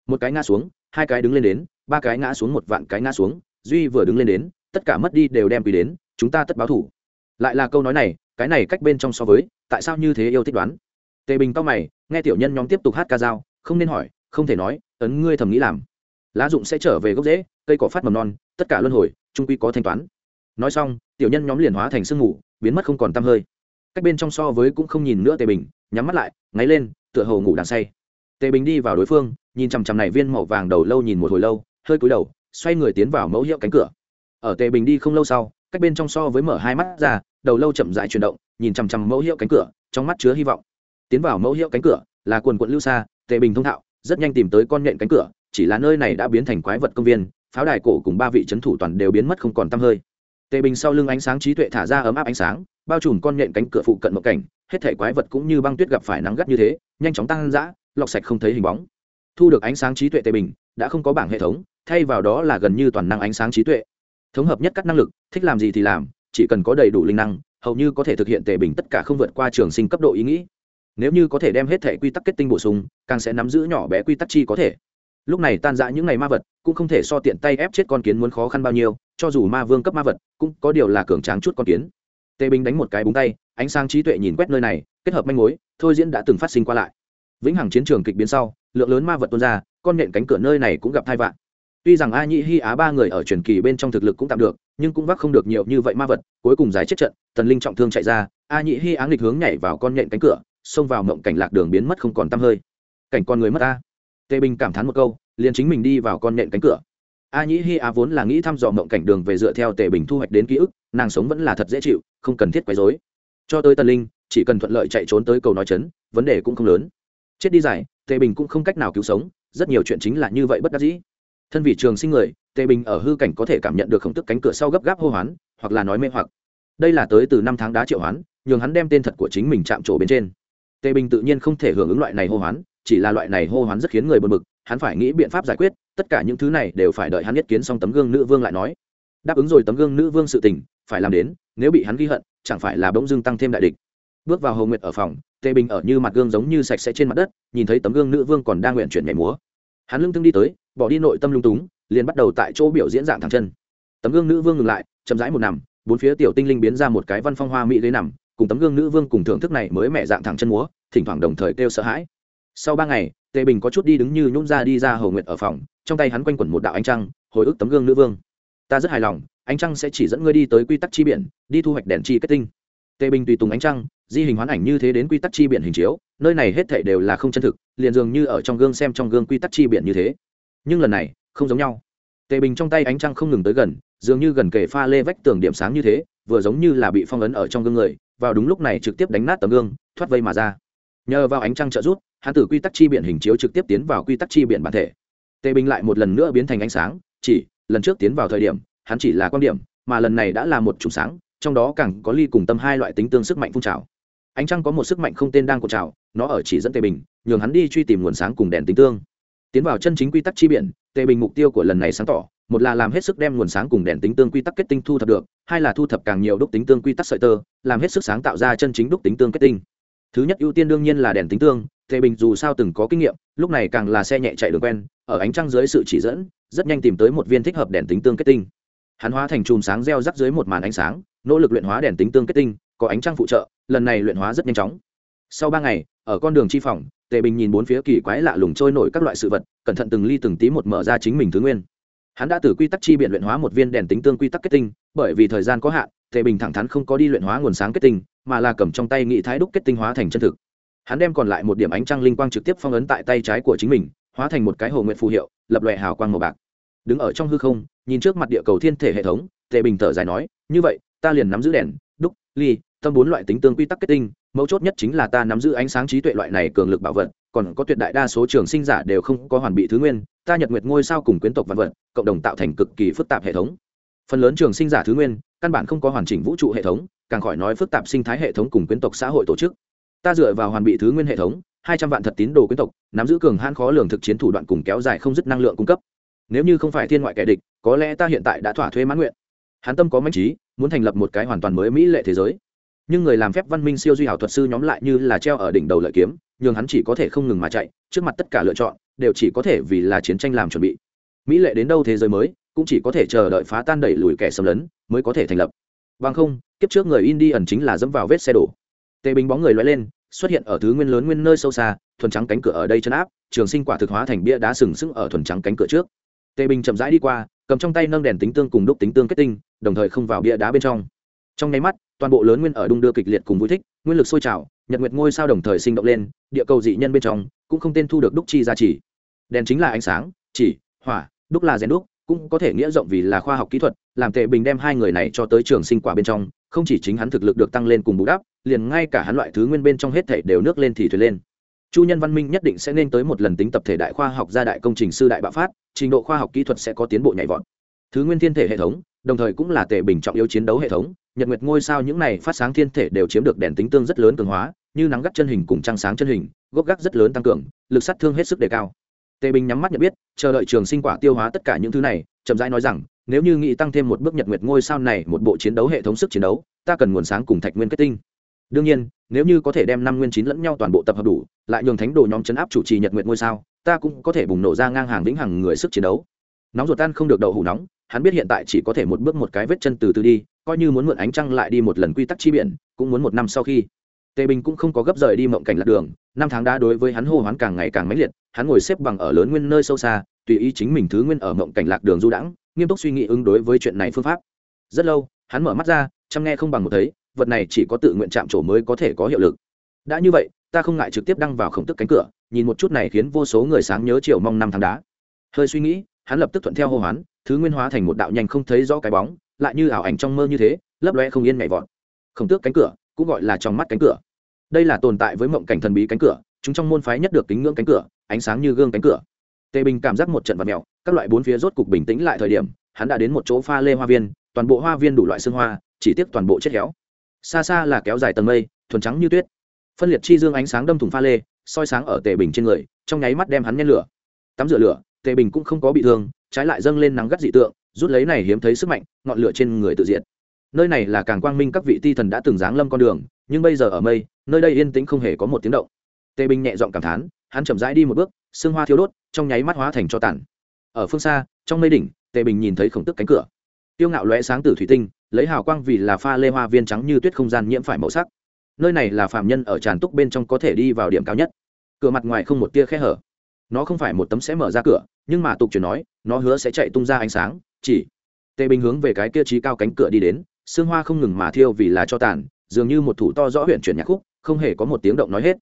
Một cái ngã xuống, hai cái đứng lên đến, ba cái ngã xuống, một vạn cái ngã xuống, duy vừa đứng lên đến, tất cả mất đi đều đem quỳ đến, chúng ta tất báo thủ. Lại là câu nói này, cái này cách bên trong so với, tại sao như thế yêu thích đoán? Tề bình cao mày, nghe tiểu nhân nhóm tiếp tục hát ca dao, không nên hỏi, không thể nói, ấn ngươi thầm nghĩ làm. Lá dụng sẽ trở về gốc rễ, cây cỏ phát mầm non, tất cả luân hồi trung quy có thanh toán nói xong, tiểu nhân nhóm liền hóa thành sương mù, biến mất không còn t hơi. Cách bên trong so với cũng không nhìn nữa tề bình, nhắm mắt lại, ngáy lên, tựa hồ ngủ đàn say. Tề bình đi vào đối phương, nhìn chằm chằm này viên màu vàng đầu lâu nhìn một hồi lâu, hơi cúi đầu, xoay người tiến vào mẫu hiệu cánh cửa. Ở tề bình đi không lâu sau, cách bên trong so với mở hai mắt ra, đầu lâu chậm dại chuyển động, nhìn chằm chằm mẫu hiệu cánh cửa, trong mắt chứa hy vọng. Tiến vào mẫu hiệu cánh cửa, là quần quận lưu xa, tề bình thông thạo, rất nhanh tìm tới con nhện cánh cửa, chỉ là nơi này đã biến thành quái vật công viên, pháo đài cổ cùng ba vị trấn thủ toàn đều biến mất không còn tăm hơi tề bình sau lưng ánh sáng trí tuệ thả ra ấm áp ánh sáng, bao trùm con nhện cánh cửa phụ cận một cảnh, hết thể quái vật cũng như băng tuyết gặp phải nắng gắt như thế, nhanh chóng tăng dã, lọc sạch không thấy hình bóng. Thu được ánh sáng trí tuệ tề bình, đã không có bảng hệ thống, thay vào đó là gần như toàn năng ánh sáng trí tuệ. Thống hợp nhất các năng lực, thích làm gì thì làm, chỉ cần có đầy đủ linh năng, hầu như có thể thực hiện tề bình tất cả không vượt qua trường sinh cấp độ ý nghĩ. Nếu như có thể đem hết thể quy tắc kết tinh bổ sung, càng sẽ nắm giữ nhỏ bé quy tắc chi có thể lúc này tan dã những ngày ma vật, cũng không thể so tiện tay ép chết con kiến muốn khó khăn bao nhiêu, cho dù ma vương cấp ma vật, cũng có điều là cường tráng chút con kiến. Tề bình đánh một cái búng tay, ánh sáng trí tuệ nhìn quét nơi này, kết hợp manh mối, thôi diễn đã từng phát sinh qua lại. Vĩnh hằng chiến trường kịch biến sau, lượng lớn ma vật tuôn ra, con nện cánh cửa nơi này cũng gặp thai vạn tuy rằng a nhĩ hy á ba người ở truyền kỳ bên trong thực lực cũng tạm được, nhưng cũng vác không được nhiều như vậy ma vật, cuối cùng giải chết trận tần linh trọng thương chạy ra, a nhĩ hy á nghịch hướng nhảy vào con nện cánh cửa, xông vào mộng cảnh lạc đường biến mất không còn tăm hơi. Cảnh con người mất a tề bình cảm thán một câu, liền chính mình đi vào con nện cánh cửa. A nhĩ Hi á vốn là nghĩ thăm dò mộng cảnh đường về dựa theo tề bình thu hoạch đến ký ức, nàng sống vẫn là thật dễ chịu, không cần thiết quấy dối cho tới tần linh, chỉ cần thuận lợi chạy trốn tới cầu nói chấn, vấn đề cũng không lớn. Chết đi dài tề bình cũng không cách nào cứu sống, rất nhiều chuyện chính là như vậy bất đắc dĩ. Thân vị trường sinh người, tề bình ở hư cảnh có thể cảm nhận được khổng tức cánh cửa sau gấp gáp hô hoán, hoặc là nói mê hoặc. Đây là tới từ năm tháng đá triệu hoán, nhường hắn đem tên thật của chính mình chạm trổ bên trên. Tề bình tự nhiên không thể hưởng ứng loại này hô hoán chỉ là loại này hô hoán rất khiến người buồn mực hắn phải nghĩ biện pháp giải quyết, tất cả những thứ này đều phải đợi hắn nhất kiến xong tấm gương nữ vương lại nói. Đáp ứng rồi tấm gương nữ vương sự tình, phải làm đến, nếu bị hắn ghi hận, chẳng phải là bỗng dưng tăng thêm đại địch. Bước vào Hồ nguyệt ở phòng tề bình ở như mặt gương giống như sạch sẽ trên mặt đất, nhìn thấy tấm gương nữ vương còn đang nguyện chuyển nhảy múa. Hắn lưng thương đi tới, bỏ đi nội tâm lung túng, liền bắt đầu tại chỗ biểu diễn dạng thẳng chân. Tấm gương nữ vương ngừng lại, chậm rãi một nằm, bốn phía tiểu tinh linh biến ra một cái văn phong hoa mỹ ghế nằm, cùng tấm gương nữ vương cùng thưởng thức này mới mẹ dạng thẳng chân múa, thỉnh thoảng đồng thời kêu sợ hãi sau ba ngày, tề bình có chút đi đứng như nhún ra đi ra hầu nguyện ở phòng, trong tay hắn quanh quẩn một đạo ánh trăng, hồi ức tấm gương nữ vương. Ta rất hài lòng, ánh trăng sẽ chỉ dẫn ngươi đi tới quy tắc chi biển, đi thu hoạch đèn chi kết tinh. Tề bình tùy tùng ánh trăng, di hình hoán ảnh như thế đến quy tắc chi biển hình chiếu, nơi này hết thảy đều là không chân thực, liền dường như ở trong gương xem trong gương quy tắc chi biển như thế. Nhưng lần này, không giống nhau. Tề bình trong tay ánh trăng không ngừng tới gần, dường như gần kề pha lê vách tường điểm sáng như thế, vừa giống như là bị phong ấn ở trong gương người, vào đúng lúc này trực tiếp đánh nát tấm gương, thoát vây mà ra. Nhờ vào ánh trăng trợ rút hắn từ quy tắc chi biển hình chiếu trực tiếp tiến vào quy tắc chi biển bản thể. Tề bình lại một lần nữa biến thành ánh sáng, chỉ, lần trước tiến vào thời điểm, hắn chỉ là quan điểm, mà lần này đã là một chùm sáng, trong đó càng có ly cùng tâm hai loại tính tương sức mạnh phun trào. Ánh trăng có một sức mạnh không tên đang cột trào, nó ở chỉ dẫn tề bình, nhường hắn đi truy tìm nguồn sáng cùng đèn tính tương. Tiến vào chân chính quy tắc chi biển tề bình mục tiêu của lần này sáng tỏ, một là làm hết sức đem nguồn sáng cùng đèn tính tương quy tắc kết tinh thu thập được, hai là thu thập càng nhiều đúc tính tương quy tắc sợi tơ, làm hết sức sáng tạo ra chân chính đúc tính tương kết tinh. Thứ nhất ưu tiên đương nhiên là đèn tính tương tề bình dù sao từng có kinh nghiệm, lúc này càng là xe nhẹ chạy đường quen, ở ánh trăng dưới sự chỉ dẫn, rất nhanh tìm tới một viên thích hợp đèn tính tương kết tinh. Hắn hóa thành chùm sáng reo rắc dưới một màn ánh sáng, nỗ lực luyện hóa đèn tính tương kết tinh, có ánh trăng phụ trợ, lần này luyện hóa rất nhanh chóng. Sau ba ngày, ở con đường chi phòng, tề bình nhìn bốn phía kỳ quái lạ lùng trôi nổi các loại sự vật, cẩn thận từng ly từng tí một mở ra chính mình thứ nguyên. Hắn đã từ quy tắc chi biện luyện hóa một viên đèn tính tương quy tắc kết tinh, bởi vì thời gian có hạn, tề bình thẳng thắn không có đi luyện hóa nguồn sáng kết tinh, mà là cầm trong tay nghị thái đúc kết tinh hóa thành chân thực hắn đem còn lại một điểm ánh trăng linh quang trực tiếp phong ấn tại tay trái của chính mình, hóa thành một cái hồ nguyện phù hiệu, lập lòe hào quang màu bạc. Đứng ở trong hư không, nhìn trước mặt địa cầu thiên thể hệ thống, tề bình thở dài nói, như vậy, ta liền nắm giữ đèn, đúc, ly, tâm bốn loại tính tương quy tắc kết tinh, mấu chốt nhất chính là ta nắm giữ ánh sáng trí tuệ loại này cường lực bảo vật, còn có tuyệt đại đa số trường sinh giả đều không có hoàn bị thứ nguyên, ta nhật nguyệt ngôi sao cùng quyến tộc văn vật, cộng đồng tạo thành cực kỳ phức tạp hệ thống. Phần lớn trường sinh giả thứ nguyên, căn bản không có hoàn chỉnh vũ trụ hệ thống, càng khỏi nói phức tạp sinh thái hệ thống cùng quyến tộc xã hội tổ chức ta dựa vào hoàn bị thứ nguyên hệ thống, hai trăm vạn thật tín đồ quyến tộc, nắm giữ cường hãn khó lường thực chiến thủ đoạn cùng kéo dài không dứt năng lượng cung cấp. Nếu như không phải thiên ngoại kẻ địch, có lẽ ta hiện tại đã thỏa thuê mãn nguyện. Hắn tâm có manh trí, muốn thành lập một cái hoàn toàn mới mỹ lệ thế giới. Nhưng người làm phép văn minh siêu duy hảo thuật sư nhóm lại như là treo ở đỉnh đầu lợi kiếm, nhường hắn chỉ có thể không ngừng mà chạy, trước mặt tất cả lựa chọn, đều chỉ có thể vì là chiến tranh làm chuẩn bị. Mỹ lệ đến đâu thế giới mới, cũng chỉ có thể chờ đợi phá tan đẩy lùi kẻ xâm lấn, mới có thể thành lập. Bằng không, kiếp trước người in đi ẩn chính là dẫm vào vết xe đổ. Tê bình bóng người loay lên xuất hiện ở thứ nguyên lớn nguyên nơi sâu xa, thuần trắng cánh cửa ở đây chân áp, trường sinh quả thực hóa thành bia đá sừng sững ở thuần trắng cánh cửa trước. Tề bình chậm rãi đi qua, cầm trong tay nâng đèn tính tương cùng đúc tính tương kết tinh, đồng thời không vào bia đá bên trong. Trong nháy mắt, toàn bộ lớn nguyên ở đung đưa kịch liệt cùng vui thích, nguyên lực sôi trào, nhật nguyệt ngôi sao đồng thời sinh động lên, địa cầu dị nhân bên trong cũng không tên thu được đúc chi ra chỉ. Đèn chính là ánh sáng, chỉ, hỏa, đúc là rèn đúc cũng có thể nghĩa rộng vì là khoa học kỹ thuật, làm tề bình đem hai người này cho tới trường sinh quả bên trong, không chỉ chính hắn thực lực được tăng lên cùng bù đắp, liền ngay cả hắn loại thứ nguyên bên trong hết thể đều nước lên thì thuyền lên. Chu nhân văn minh nhất định sẽ nên tới một lần tính tập thể đại khoa học gia đại công trình sư đại bạo phát, trình độ khoa học kỹ thuật sẽ có tiến bộ nhảy vọt. Thứ nguyên thiên thể hệ thống, đồng thời cũng là tề bình trọng yếu chiến đấu hệ thống, nhật nguyệt ngôi sao những này phát sáng thiên thể đều chiếm được đèn tính tương rất lớn cường hóa, như nắng gắt chân hình cùng trăng sáng chân hình, gốc gác rất lớn tăng cường, lực sát thương hết sức đề cao tề bình nhắm mắt nhận biết, chờ đợi trường sinh quả tiêu hóa tất cả những thứ này, chậm rãi nói rằng, nếu như nghĩ tăng thêm một bước nhật nguyệt ngôi sao này, một bộ chiến đấu hệ thống sức chiến đấu, ta cần nguồn sáng cùng thạch nguyên kết tinh. Đương nhiên, nếu như có thể đem năm nguyên chín lẫn nhau toàn bộ tập hợp đủ, lại nhường thánh đồ nhóm chấn áp chủ trì nhật Nguyệt ngôi sao, ta cũng có thể bùng nổ ra ngang hàng vĩnh hằng người sức chiến đấu. Nóng ruột tan không được đậu hủ nóng, hắn biết hiện tại chỉ có thể một bước một cái vết chân từ từ đi, coi như muốn mượn ánh trăng lại đi một lần quy tắc chi biển, cũng muốn một năm sau khi. Tề bình cũng không có gấp rời đi mộng cảnh lạc đường, năm tháng đã đối với hắn hô hoán càng ngày càng mãnh liệt hắn ngồi xếp bằng ở lớn nguyên nơi sâu xa, tùy ý chính mình thứ nguyên ở mộng cảnh lạc đường du đãng, nghiêm túc suy nghĩ ứng đối với chuyện này phương pháp. Rất lâu, hắn mở mắt ra, chăm nghe không bằng một thấy, vật này chỉ có tự nguyện chạm trổ mới có thể có hiệu lực. Đã như vậy, ta không ngại trực tiếp đăng vào khổng tức cánh cửa, nhìn một chút này khiến vô số người sáng nhớ chiều mong năm tháng đá. Hơi suy nghĩ, hắn lập tức thuận theo hô hoán, thứ nguyên hóa thành một đạo nhanh không thấy rõ cái bóng, lại như ảo ảnh trong mơ như thế, lấp loe không yên nhảy vọt. Khổng tước cánh cửa, cũng gọi là trong mắt cánh cửa. Đây là tồn tại với mộng cảnh thần bí cánh cửa chúng trong môn phái nhất được kính ngưỡng cánh cửa, ánh sáng như gương cánh cửa. Tề bình cảm giác một trận vật mèo, các loại bốn phía rốt cục bình tĩnh lại thời điểm, hắn đã đến một chỗ pha lê hoa viên, toàn bộ hoa viên đủ loại xương hoa, chỉ tiếc toàn bộ chết héo. Xa xa là kéo dài tầng mây, thuần trắng như tuyết. Phân liệt chi dương ánh sáng đâm thủng pha lê, soi sáng ở tề bình trên người, trong nháy mắt đem hắn nhen lửa. Tắm rửa lửa, tề bình cũng không có bị thương, trái lại dâng lên nắng gắt dị tượng, rút lấy này hiếm thấy sức mạnh, ngọn lửa trên người tự diệt. Nơi này là càng quang minh các vị ti thần đã từng giáng lâm con đường, nhưng bây giờ ở mây, nơi đây yên tĩnh không hề có một tiếng động tề bình nhẹ giọng cảm thán, hắn chậm rãi đi một bước, xương hoa thiếu đốt, trong nháy mắt hóa thành cho tàn. Ở phương xa, trong mây đỉnh, tề bình nhìn thấy khổng tức cánh cửa. Tiêu ngạo lóe sáng từ thủy tinh, lấy hào quang vì là pha lê hoa viên trắng như tuyết không gian nhiễm phải màu sắc. Nơi này là phạm nhân ở tràn túc bên trong có thể đi vào điểm cao nhất. Cửa mặt ngoài không một tia khe hở. Nó không phải một tấm sẽ mở ra cửa, nhưng mà tục truyền nói, nó hứa sẽ chạy tung ra ánh sáng, chỉ. Tề bình hướng về cái kia trí cao cánh cửa đi đến, xương hoa không ngừng mà thiêu vì là cho tàn, dường như một thủ to rõ huyện chuyển nhạc khúc, không hề có một tiếng động nói hết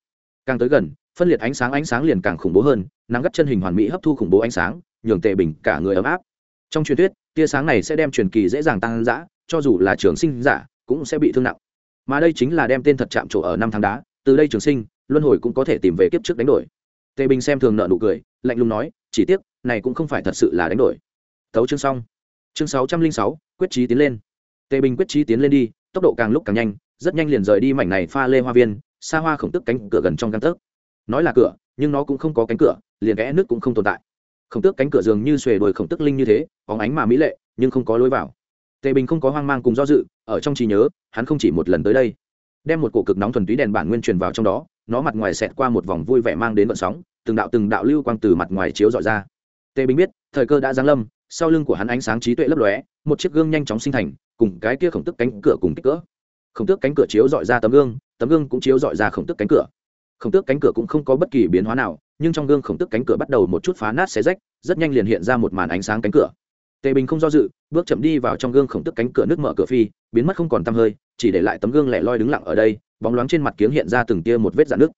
càng tới gần, phân liệt ánh sáng ánh sáng liền càng khủng bố hơn, nắng gắt chân hình hoàn mỹ hấp thu khủng bố ánh sáng, nhường tề bình cả người ấm áp. Trong truyền thuyết, tia sáng này sẽ đem truyền kỳ dễ dàng tăng giã cho dù là trường sinh giả, cũng sẽ bị thương nặng. Mà đây chính là đem tên thật chạm trổ ở năm tháng đá, từ đây trường sinh, luân hồi cũng có thể tìm về kiếp trước đánh đổi. Tề bình xem thường nợ nụ cười, lạnh lùng nói, chỉ tiếc, này cũng không phải thật sự là đánh đổi. Thấu chương xong. Chương sáu trăm linh sáu, quyết trí tiến lên. Tề bình quyết trí tiến lên đi, tốc độ càng lúc càng nhanh, rất nhanh liền rời đi mảnh này pha lê hoa viên xa hoa khổng tức cánh cửa gần trong căn tấc. Nói là cửa, nhưng nó cũng không có cánh cửa, liền kẽ nước cũng không tồn tại. Khổng tước cánh cửa dường như xuề đuổi khổng tức linh như thế có ánh mà mỹ lệ, nhưng không có lối vào. Tề bình không có hoang mang cùng do dự, ở trong trí nhớ, hắn không chỉ một lần tới đây, đem một cổ cực nóng thuần túy đèn bản nguyên truyền vào trong đó, nó mặt ngoài xẹt qua một vòng vui vẻ mang đến vận sóng, từng đạo từng đạo lưu quang từ mặt ngoài chiếu dọi ra. Tề bình biết, thời cơ đã giáng lâm, sau lưng của hắn ánh sáng trí tuệ lấp lóe, một chiếc gương nhanh chóng sinh thành, cùng cái kia khổng tức cánh cửa cùng kích cỡ. Khổng tước cánh cửa chiếu dọi ra tấm gương tấm gương cũng chiếu dọi ra khổng tước cánh cửa. Khổng tước cánh cửa cũng không có bất kỳ biến hóa nào, nhưng trong gương khổng tước cánh cửa bắt đầu một chút phá nát xé rách, rất nhanh liền hiện ra một màn ánh sáng cánh cửa. Tề bình không do dự, bước chậm đi vào trong gương khổng tước cánh cửa nước mở cửa phi, biến mất không còn tăm hơi, chỉ để lại tấm gương lẻ loi đứng lặng ở đây, bóng loáng trên mặt kiếng hiện ra từng tia một vết dạn nước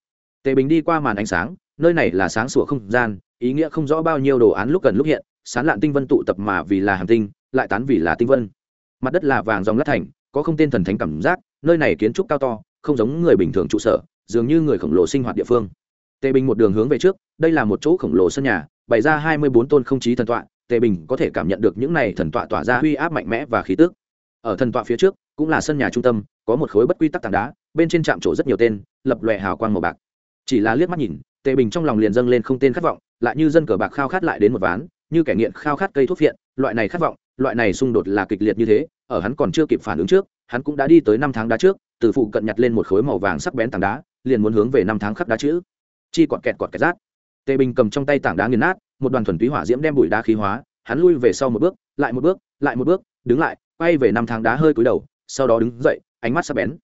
tề bình đi qua màn ánh sáng, nơi này là sáng sủa không gian, ý nghĩa không rõ bao nhiêu đồ án lúc gần lúc hiện, sán lạn tinh vân tụ tập mà vì là hàm tinh, lại tán vì là tinh vân. Mặt đất là vàng dòng lát thành, có không tên thần thánh cảm giác, nơi này kiến trúc cao to không giống người bình thường trụ sở, dường như người khổng lồ sinh hoạt địa phương. Tề bình một đường hướng về trước, đây là một chỗ khổng lồ sân nhà, bày ra hai mươi bốn tôn không chí thần tọa, tề bình có thể cảm nhận được những này thần tọa tỏa ra uy áp mạnh mẽ và khí tức. Ở thần tọa phía trước, cũng là sân nhà trung tâm, có một khối bất quy tắc tảng đá, bên trên trạm trổ rất nhiều tên, lập lòe hào quang màu bạc. Chỉ là liếc mắt nhìn, tề bình trong lòng liền dâng lên không tên khát vọng, lại như dân cờ bạc khao khát lại đến một ván, như kẻ nghiện khao khát cây thuốc phiện, loại này khát vọng, loại này xung đột là kịch liệt như thế, ở hắn còn chưa kịp phản ứng trước, hắn cũng đã đi tới năm tháng đá trước từ phụ cận nhặt lên một khối màu vàng sắc bén tảng đá, liền muốn hướng về năm tháng khắc đá chữ. Chi quọt kẹt quọt kẹt rát. Tề bình cầm trong tay tảng đá nghiền nát, một đoàn thuần túy hỏa diễm đem bụi đá khí hóa, hắn lui về sau một bước, lại một bước, lại một bước, đứng lại, quay về năm tháng đá hơi cúi đầu, sau đó đứng dậy, ánh mắt sắc bén.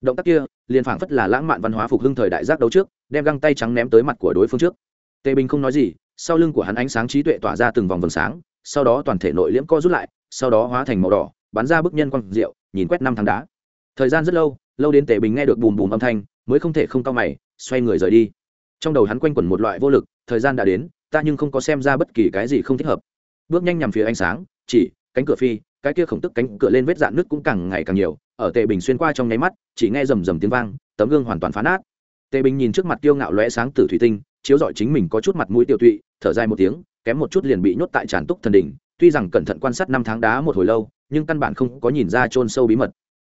Động tác kia, liền phảng phất là lãng mạn văn hóa phục hưng thời đại giác đấu trước, đem găng tay trắng ném tới mặt của đối phương trước. Tề bình không nói gì, sau lưng của hắn ánh sáng trí tuệ tỏa ra từng vòng vầng sáng, sau đó toàn thể nội liễm co rút lại, sau đó hóa thành màu đỏ, bắn ra bức nhân quang rượu nhìn quét năm tháng đá thời gian rất lâu lâu đến tề bình nghe được bùm bùm âm thanh, mới không thể không cao mày, xoay người rời đi. Trong đầu hắn quanh quẩn một loại vô lực, thời gian đã đến, ta nhưng không có xem ra bất kỳ cái gì không thích hợp. Bước nhanh nhằm phía ánh sáng, chỉ, cánh cửa phi, cái kia khổng tức cánh cửa lên vết dạn nước cũng càng ngày càng nhiều, ở tề bình xuyên qua trong nháy mắt, chỉ nghe rầm rầm tiếng vang, tấm gương hoàn toàn phá nát. Tề bình nhìn trước mặt tiêu ngạo lóe sáng tử thủy tinh, chiếu dọi chính mình có chút mặt mũi tiêu tụy, thở dài một tiếng, kém một chút liền bị nhốt tại tràn túc thần đỉnh, tuy rằng cẩn thận quan sát năm tháng đá một hồi lâu, nhưng căn bản không có nhìn ra chôn sâu bí mật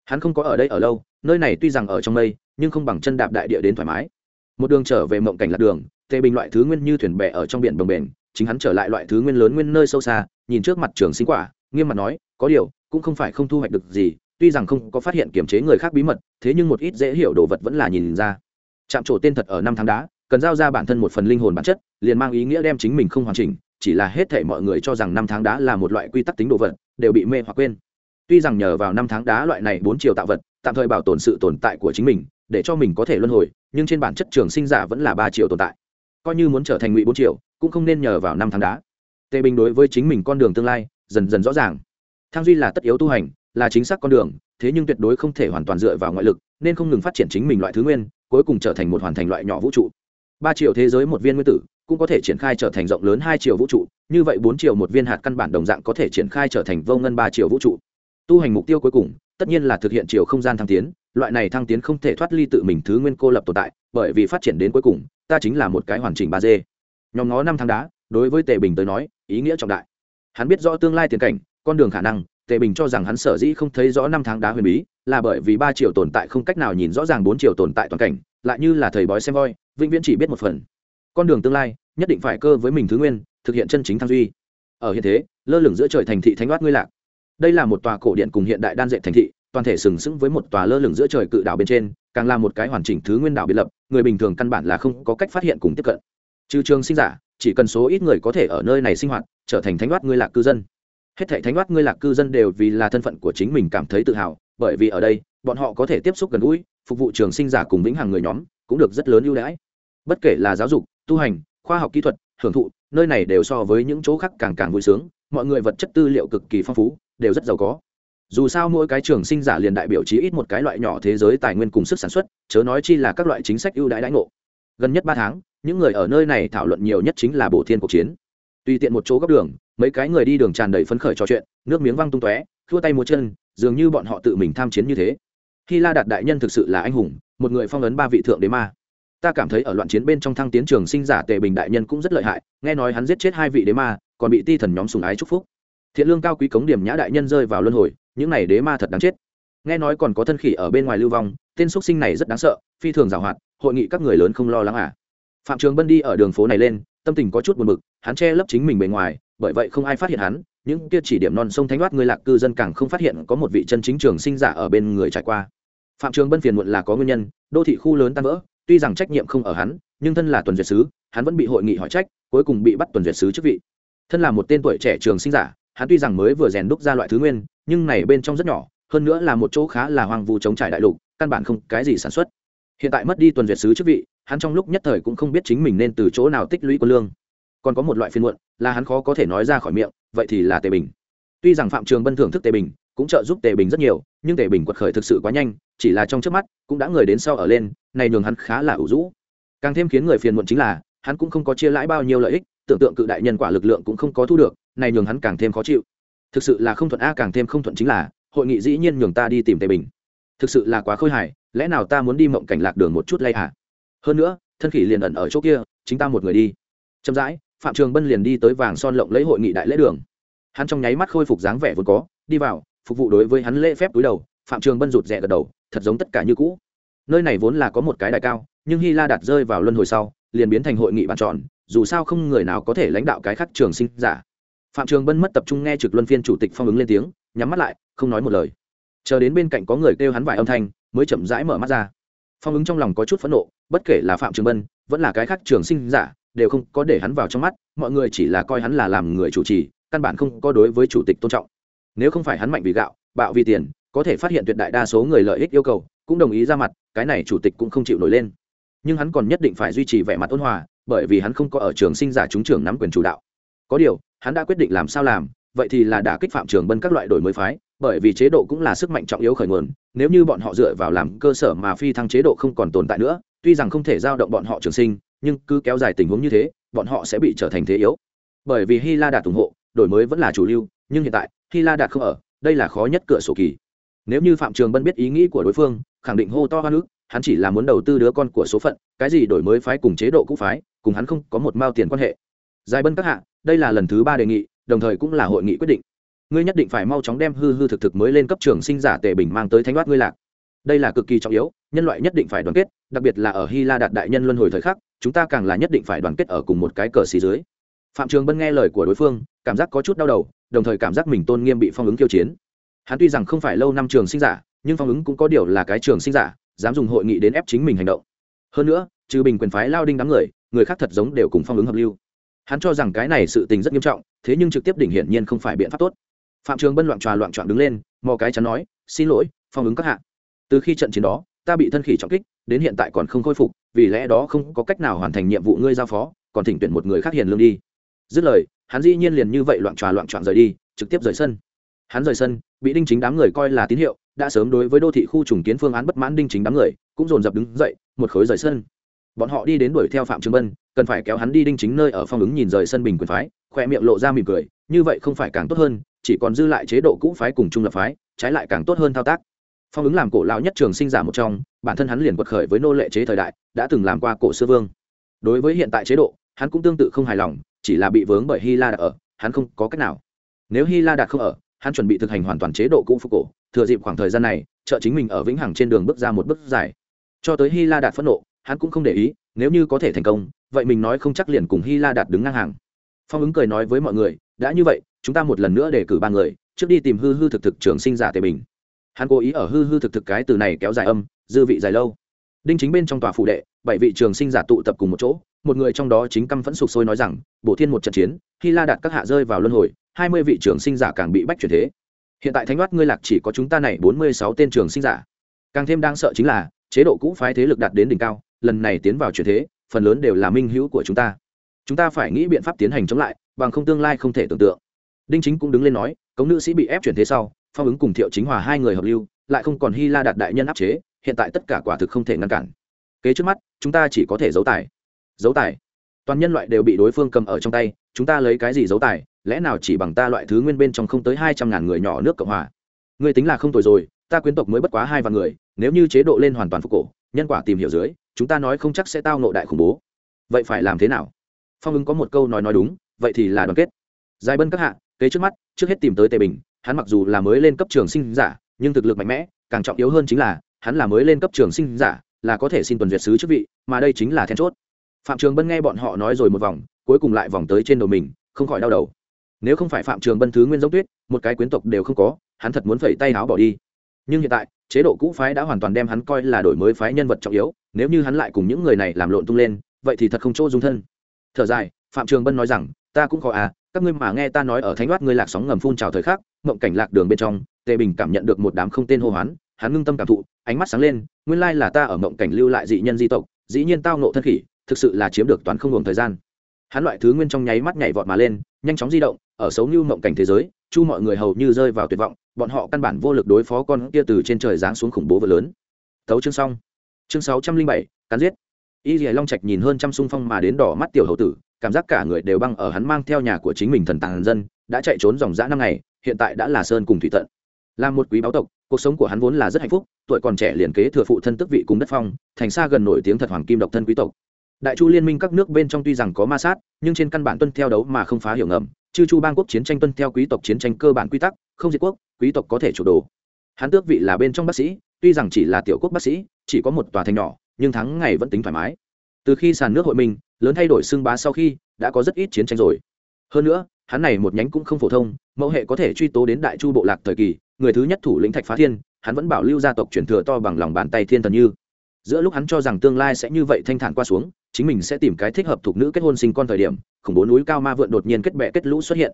hắn không có ở đây ở lâu, nơi này tuy rằng ở trong mây, nhưng không bằng chân đạp đại địa đến thoải mái. Một đường trở về mộng cảnh lạc đường, tề bình loại thứ nguyên như thuyền bè ở trong biển bồng bềnh, chính hắn trở lại loại thứ nguyên lớn nguyên nơi sâu xa, nhìn trước mặt trường sinh quả, nghiêm mặt nói, có điều, cũng không phải không thu hoạch được gì, tuy rằng không có phát hiện kiểm chế người khác bí mật, thế nhưng một ít dễ hiểu đồ vật vẫn là nhìn ra. Chạm trổ tên thật ở năm tháng đá cần giao ra bản thân một phần linh hồn bản chất, liền mang ý nghĩa đem chính mình không hoàn chỉnh, chỉ là hết thể mọi người cho rằng năm tháng đá là một loại quy tắc tính đồ vật, đều bị mê hoặc quên tuy rằng nhờ vào năm tháng đá loại này bốn chiều tạo vật, tạm thời bảo tồn sự tồn tại của chính mình, để cho mình có thể luân hồi, nhưng trên bản chất trường sinh giả vẫn là ba chiều tồn tại. Coi như muốn trở thành ngụy bốn chiều, cũng không nên nhờ vào năm tháng đá. Tề bình đối với chính mình con đường tương lai, dần dần rõ ràng. Thang duy là tất yếu tu hành, là chính xác con đường, thế nhưng tuyệt đối không thể hoàn toàn dựa vào ngoại lực, nên không ngừng phát triển chính mình loại thứ nguyên, cuối cùng trở thành một hoàn thành loại nhỏ vũ trụ. Ba triệu thế giới một viên nguyên tử, cũng có thể triển khai trở thành rộng lớn hai triệu vũ trụ, như vậy bốn triệu một viên hạt căn bản đồng dạng có thể triển khai trở thành vô ngân ba triệu vũ trụ tu hành mục tiêu cuối cùng, tất nhiên là thực hiện chiều không gian thăng tiến, loại này thăng tiến không thể thoát ly tự mình thứ nguyên cô lập tồn tại, bởi vì phát triển đến cuối cùng, ta chính là một cái hoàn chỉnh ba d nhóm ngó năm tháng đá, đối với tề bình tới nói, ý nghĩa trọng đại. Hắn biết rõ tương lai tiền cảnh, con đường khả năng, tề bình cho rằng hắn sở dĩ không thấy rõ năm tháng đá huyền bí, là bởi vì ba triệu tồn tại không cách nào nhìn rõ ràng bốn triệu tồn tại toàn cảnh, lại như là thầy bói xem voi, vĩnh viễn chỉ biết một phần. Con đường tương lai, nhất định phải cơ với mình thứ nguyên, thực hiện chân chính thăng duy. Ở hiện thế, lơ lửng giữa trời thành thị thánh đoát ngươi lạc đây là một tòa cổ điện cùng hiện đại đan dệt thành thị, toàn thể sừng sững với một tòa lơ lửng giữa trời cự đảo bên trên, càng là một cái hoàn chỉnh thứ nguyên đảo biệt lập, người bình thường căn bản là không có cách phát hiện cùng tiếp cận. Trừ trường sinh giả, chỉ cần số ít người có thể ở nơi này sinh hoạt, trở thành thánh đoát ngươi lạc cư dân. Hết thảy thánh đoát ngươi lạc cư dân đều vì là thân phận của chính mình cảm thấy tự hào, bởi vì ở đây, bọn họ có thể tiếp xúc gần gũi, phục vụ trường sinh giả cùng vĩnh hằng người nhóm, cũng được rất lớn ưu đãi. Bất kể là giáo dục, tu hành, khoa học kỹ thuật, hưởng thụ, nơi này đều so với những chỗ khác càng càng vui sướng mọi người vật chất tư liệu cực kỳ phong phú, đều rất giàu có. Dù sao mỗi cái trường sinh giả liền đại biểu chí ít một cái loại nhỏ thế giới tài nguyên cùng sức sản xuất, chớ nói chi là các loại chính sách ưu đãi đãi ngộ. Gần nhất ba tháng, những người ở nơi này thảo luận nhiều nhất chính là bộ thiên cuộc chiến. Tùy tiện một chỗ góc đường, mấy cái người đi đường tràn đầy phấn khởi trò chuyện, nước miếng văng tung tóe, thua tay múa chân, dường như bọn họ tự mình tham chiến như thế. Khi la đạt đại nhân thực sự là anh hùng, một người phong ấn ba vị thượng đế ma. Ta cảm thấy ở loạn chiến bên trong thăng tiến trường sinh giả tề bình đại nhân cũng rất lợi hại, nghe nói hắn giết chết hai vị đế ma còn bị ti thần nhóm sùng ái chúc phúc. Thiện lương cao quý cống điểm nhã đại nhân rơi vào luân hồi, những này đế ma thật đáng chết. Nghe nói còn có thân khỉ ở bên ngoài lưu vong, tên x sinh này rất đáng sợ, phi thường giảo hoạt, hội nghị các người lớn không lo lắng à. Phạm trường bân đi ở đường phố này lên, tâm tình có chút buồn bực, hắn che lấp chính mình bề ngoài, bởi vậy không ai phát hiện hắn, những kia chỉ điểm non sông thánh đoát người lạc cư dân càng không phát hiện có một vị chân chính trường sinh giả ở bên người trải qua. Phạm trường bân phiền muộn là có nguyên nhân, đô thị khu lớn tan vỡ, tuy rằng trách nhiệm không ở hắn, nhưng thân là tuần duyệt sứ, hắn vẫn bị hội nghị hỏi trách, cuối cùng bị bắt tuần duyệt sứ chức vị thân là một tên tuổi trẻ trường sinh giả, hắn tuy rằng mới vừa rèn đúc ra loại thứ nguyên, nhưng này bên trong rất nhỏ, hơn nữa là một chỗ khá là hoang vu chống trải đại lục, căn bản không cái gì sản xuất. Hiện tại mất đi tuần duyệt sứ chức vị, hắn trong lúc nhất thời cũng không biết chính mình nên từ chỗ nào tích lũy quân lương. Còn có một loại phiên muộn, là hắn khó có thể nói ra khỏi miệng, vậy thì là tề bình. Tuy rằng phạm trường bân thưởng thức tề bình, cũng trợ giúp tề bình rất nhiều, nhưng tề bình quật khởi thực sự quá nhanh, chỉ là trong trước mắt, cũng đã người đến sau ở lên, này nhường hắn khá là ủ rũ. Càng thêm khiến người phiền muộn chính là, hắn cũng không có chia lãi bao nhiêu lợi ích tưởng tượng cự đại nhân quả lực lượng cũng không có thu được, này nhường hắn càng thêm khó chịu. Thực sự là không thuận a, càng thêm không thuận chính là, hội nghị dĩ nhiên nhường ta đi tìm tề bình. Thực sự là quá khôi hài, lẽ nào ta muốn đi mộng cảnh lạc đường một chút lay hả? Hơn nữa, thân khỉ liền ẩn ở chỗ kia, chính ta một người đi. Chậm rãi, phạm trường bân liền đi tới vàng son lộng lấy hội nghị đại lễ đường. Hắn trong nháy mắt khôi phục dáng vẻ vốn có, đi vào, phục vụ đối với hắn lễ phép túi đầu, phạm trường bân rụt rè gật đầu, thật giống tất cả như cũ. Nơi này vốn là có một cái đại cao, nhưng hy la đạt rơi vào luân hồi sau, liền biến thành hội nghị bàn tròn dù sao không người nào có thể lãnh đạo cái khác trường sinh giả. Phạm trường bân mất tập trung nghe trực luân phiên chủ tịch phong ứng lên tiếng, nhắm mắt lại, không nói một lời. Chờ đến bên cạnh có người kêu hắn vài âm thanh, mới chậm rãi mở mắt ra. Phong ứng trong lòng có chút phẫn nộ, bất kể là phạm trường bân, vẫn là cái khác trường sinh giả, đều không có để hắn vào trong mắt, mọi người chỉ là coi hắn là làm người chủ trì, căn bản không có đối với chủ tịch tôn trọng. Nếu không phải hắn mạnh vì gạo, bạo vì tiền, có thể phát hiện tuyệt đại đa số người lợi ích yêu cầu, cũng đồng ý ra mặt, cái này chủ tịch cũng không chịu nổi lên. Nhưng hắn còn nhất định phải duy trì vẻ mặt ôn hòa bởi vì hắn không có ở trường sinh giả chúng trường nắm quyền chủ đạo. Có điều, hắn đã quyết định làm sao làm, vậy thì là đả kích phạm trường bân các loại đổi mới phái, bởi vì chế độ cũng là sức mạnh trọng yếu khởi nguồn, nếu như bọn họ dựa vào làm cơ sở mà phi thăng chế độ không còn tồn tại nữa, tuy rằng không thể giao động bọn họ trường sinh, nhưng cứ kéo dài tình huống như thế, bọn họ sẽ bị trở thành thế yếu. Bởi vì hy la đạt ủng hộ, đổi mới vẫn là chủ lưu, nhưng hiện tại, hy la đạt không ở, đây là khó nhất cửa sổ kỳ. Nếu như phạm trường bân biết ý nghĩ của đối phương, khẳng định hô to hoa nước hắn chỉ là muốn đầu tư đứa con của số phận, cái gì đổi mới phái cùng chế độ cũ phái cùng hắn không có một mao tiền quan hệ. Giải bân các hạ, đây là lần thứ ba đề nghị, đồng thời cũng là hội nghị quyết định. Ngươi nhất định phải mau chóng đem hư hư thực thực mới lên cấp trường sinh giả tề bình mang tới thánh đoát ngươi lạc. Đây là cực kỳ trọng yếu, nhân loại nhất định phải đoàn kết, đặc biệt là ở hy la đạt đại nhân luân hồi thời khắc, chúng ta càng là nhất định phải đoàn kết ở cùng một cái cờ xì dưới. Phạm trường bân nghe lời của đối phương, cảm giác có chút đau đầu, đồng thời cảm giác mình tôn nghiêm bị phong ứng kiêu chiến. Hắn tuy rằng không phải lâu năm trường sinh giả, nhưng phong ứng cũng có điều là cái trường sinh giả, dám dùng hội nghị đến ép chính mình hành động. Hơn nữa, trừ bình quyền phái lao đinh đám người người khác thật giống đều cùng phong ứng hợp lưu. Hắn cho rằng cái này sự tình rất nghiêm trọng, thế nhưng trực tiếp đỉnh hiển nhiên không phải biện pháp tốt. Phạm trường bân loạn tròa loạn trọn đứng lên, mò cái chắn nói, xin lỗi, phong ứng các hạ. Từ khi trận chiến đó, ta bị thân khỉ trọng kích, đến hiện tại còn không khôi phục, vì lẽ đó không có cách nào hoàn thành nhiệm vụ ngươi giao phó, còn thỉnh tuyển một người khác hiền lương đi. Dứt lời, hắn dĩ nhiên liền như vậy loạn tròa loạn trọn rời đi, trực tiếp rời sân. Hắn rời sân, bị đinh chính đám người coi là tín hiệu, đã sớm đối với đô thị khu trùng kiến phương án bất mãn đinh chính đám người, cũng dồn dập đứng dậy, một khối rời sân bọn họ đi đến đuổi theo phạm trường bân, cần phải kéo hắn đi đinh chính nơi ở phong ứng nhìn rời sân bình quyền phái, khoe miệng lộ ra mỉm cười, như vậy không phải càng tốt hơn, chỉ còn dư lại chế độ cũ phái cùng trung lập phái, trái lại càng tốt hơn thao tác. Phong ứng làm cổ lão nhất trường sinh giả một trong, bản thân hắn liền quật khởi với nô lệ chế thời đại, đã từng làm qua cổ xưa vương. Đối với hiện tại chế độ, hắn cũng tương tự không hài lòng, chỉ là bị vướng bởi hy la đạt ở, hắn không có cách nào. Nếu hy la đạt không ở, hắn chuẩn bị thực hành hoàn toàn chế độ cũ phục cổ, thừa dịp khoảng thời gian này, trợ chính mình ở vĩnh hằng trên đường bước ra một bước dài. Cho tới hy la đạt phẫn nộ hắn cũng không để ý, nếu như có thể thành công, vậy mình nói không chắc liền cùng hy la đạt đứng ngang hàng. Phong ứng cười nói với mọi người, đã như vậy, chúng ta một lần nữa để cử ba người, trước đi tìm hư hư thực thực trường sinh giả tề bình. Hắn cố ý ở hư hư thực thực cái từ này kéo dài âm, dư vị dài lâu. Đinh chính bên trong tòa phụ đệ, bảy vị trường sinh giả tụ tập cùng một chỗ, một người trong đó chính căm vẫn sụp sôi nói rằng, bổ thiên một trận chiến, hy la đạt các hạ rơi vào luân hồi, hai mươi vị trường sinh giả càng bị bách chuyển thế. Hiện tại thánh đoát ngươi lạc chỉ có chúng ta này bốn mươi sáu tên trường sinh giả. Càng thêm đang sợ chính là, chế độ cũ phái thế lực đạt đến đỉnh cao lần này tiến vào chuyển thế, phần lớn đều là minh hữu của chúng ta. Chúng ta phải nghĩ biện pháp tiến hành chống lại, bằng không tương lai không thể tưởng tượng. Đinh chính cũng đứng lên nói, cống nữ sĩ bị ép chuyển thế sau, phong ứng cùng thiệu chính hòa hai người hợp lưu, lại không còn hy la đạt đại nhân áp chế, hiện tại tất cả quả thực không thể ngăn cản. Kế trước mắt, chúng ta chỉ có thể giấu tài. Giấu tài? Toàn nhân loại đều bị đối phương cầm ở trong tay, chúng ta lấy cái gì giấu tài? Lẽ nào chỉ bằng ta loại thứ nguyên bên trong không tới hai trăm ngàn người nhỏ nước cộng hòa? Ngươi tính là không tồi rồi, ta quyến tộc mới bất quá hai vạn người, nếu như chế độ lên hoàn toàn phục cổ, nhân quả tìm hiểu dưới chúng ta nói không chắc sẽ tao nộ đại khủng bố. Vậy phải làm thế nào? Phong ứng có một câu nói nói đúng, vậy thì là đoàn kết. Giải bân các hạ, kế trước mắt, trước hết tìm tới tề bình, hắn mặc dù là mới lên cấp trường sinh giả, nhưng thực lực mạnh mẽ, càng trọng yếu hơn chính là, hắn là mới lên cấp trường sinh giả, là có thể xin tuần duyệt sứ chức vị, mà đây chính là then chốt. Phạm trường bân nghe bọn họ nói rồi một vòng, cuối cùng lại vòng tới trên đầu mình, không khỏi đau đầu. Nếu không phải phạm trường bân thứ nguyên giống tuyết, một cái quyến tộc đều không có, hắn thật muốn phẩy tay áo bỏ đi. Nhưng hiện tại chế độ cũ phái đã hoàn toàn đem hắn coi là đổi mới phái nhân vật trọng yếu, nếu như hắn lại cùng những người này làm lộn tung lên, vậy thì thật không chỗ dung thân. Thở dài, phạm trường bân nói rằng, ta cũng khó à các ngươi mà nghe ta nói ở thánh đoát ngươi lạc sóng ngầm phun trào thời khắc, mộng cảnh lạc đường bên trong, tề bình cảm nhận được một đám không tên hô hoán, hắn ngưng tâm cảm thụ, ánh mắt sáng lên, nguyên lai là ta ở mộng cảnh lưu lại dị nhân di tộc, dĩ nhiên tao nộ thân khỉ, thực sự là chiếm được toàn không ngừng thời gian. Hắn loại thứ nguyên trong nháy mắt nhảy vọt mà lên, nhanh chóng di động, ở xấu như mộng cảnh thế giới, chu mọi người hầu như rơi vào tuyệt vọng bọn họ căn bản vô lực đối phó con kia từ trên trời giáng xuống khủng bố và lớn. Tấu chương xong. Chương sáu trăm linh bảy, cắn giết. Y dì long trạch nhìn hơn trăm xung phong mà đến đỏ mắt tiểu hậu tử, cảm giác cả người đều băng ở hắn mang theo nhà của chính mình thần tàng dân, đã chạy trốn dòng dã năm ngày, hiện tại đã là sơn cùng thủy tận. Là một quý báo tộc, cuộc sống của hắn vốn là rất hạnh phúc, tuổi còn trẻ liền kế thừa phụ thân tức vị cùng đất phong, thành xa gần nổi tiếng thật hoàng kim độc thân quý tộc. Đại chu liên minh các nước bên trong tuy rằng có ma sát, nhưng trên căn bản tuân theo đấu mà không phá hiểu ngầm chư chu bang quốc chiến tranh tuân theo quý tộc chiến tranh cơ bản quy tắc, không diệt quốc, quý tộc có thể chủ đồ. Hắn tước vị là bên trong bác sĩ, tuy rằng chỉ là tiểu quốc bác sĩ, chỉ có một tòa thành nhỏ, nhưng thắng ngày vẫn tính thoải mái. Từ khi sàn nước hội minh lớn thay đổi xưng bá sau khi, đã có rất ít chiến tranh rồi. Hơn nữa, hắn này một nhánh cũng không phổ thông, mẫu hệ có thể truy tố đến đại chu bộ lạc thời kỳ, người thứ nhất thủ lĩnh thạch phá thiên, hắn vẫn bảo lưu gia tộc truyền thừa to bằng lòng bàn tay thiên thần như. Giữa lúc hắn cho rằng tương lai sẽ như vậy thanh thản qua xuống chính mình sẽ tìm cái thích hợp thuộc nữ kết hôn sinh con thời điểm, khủng bố núi cao ma vượn đột nhiên kết bệ kết lũ xuất hiện.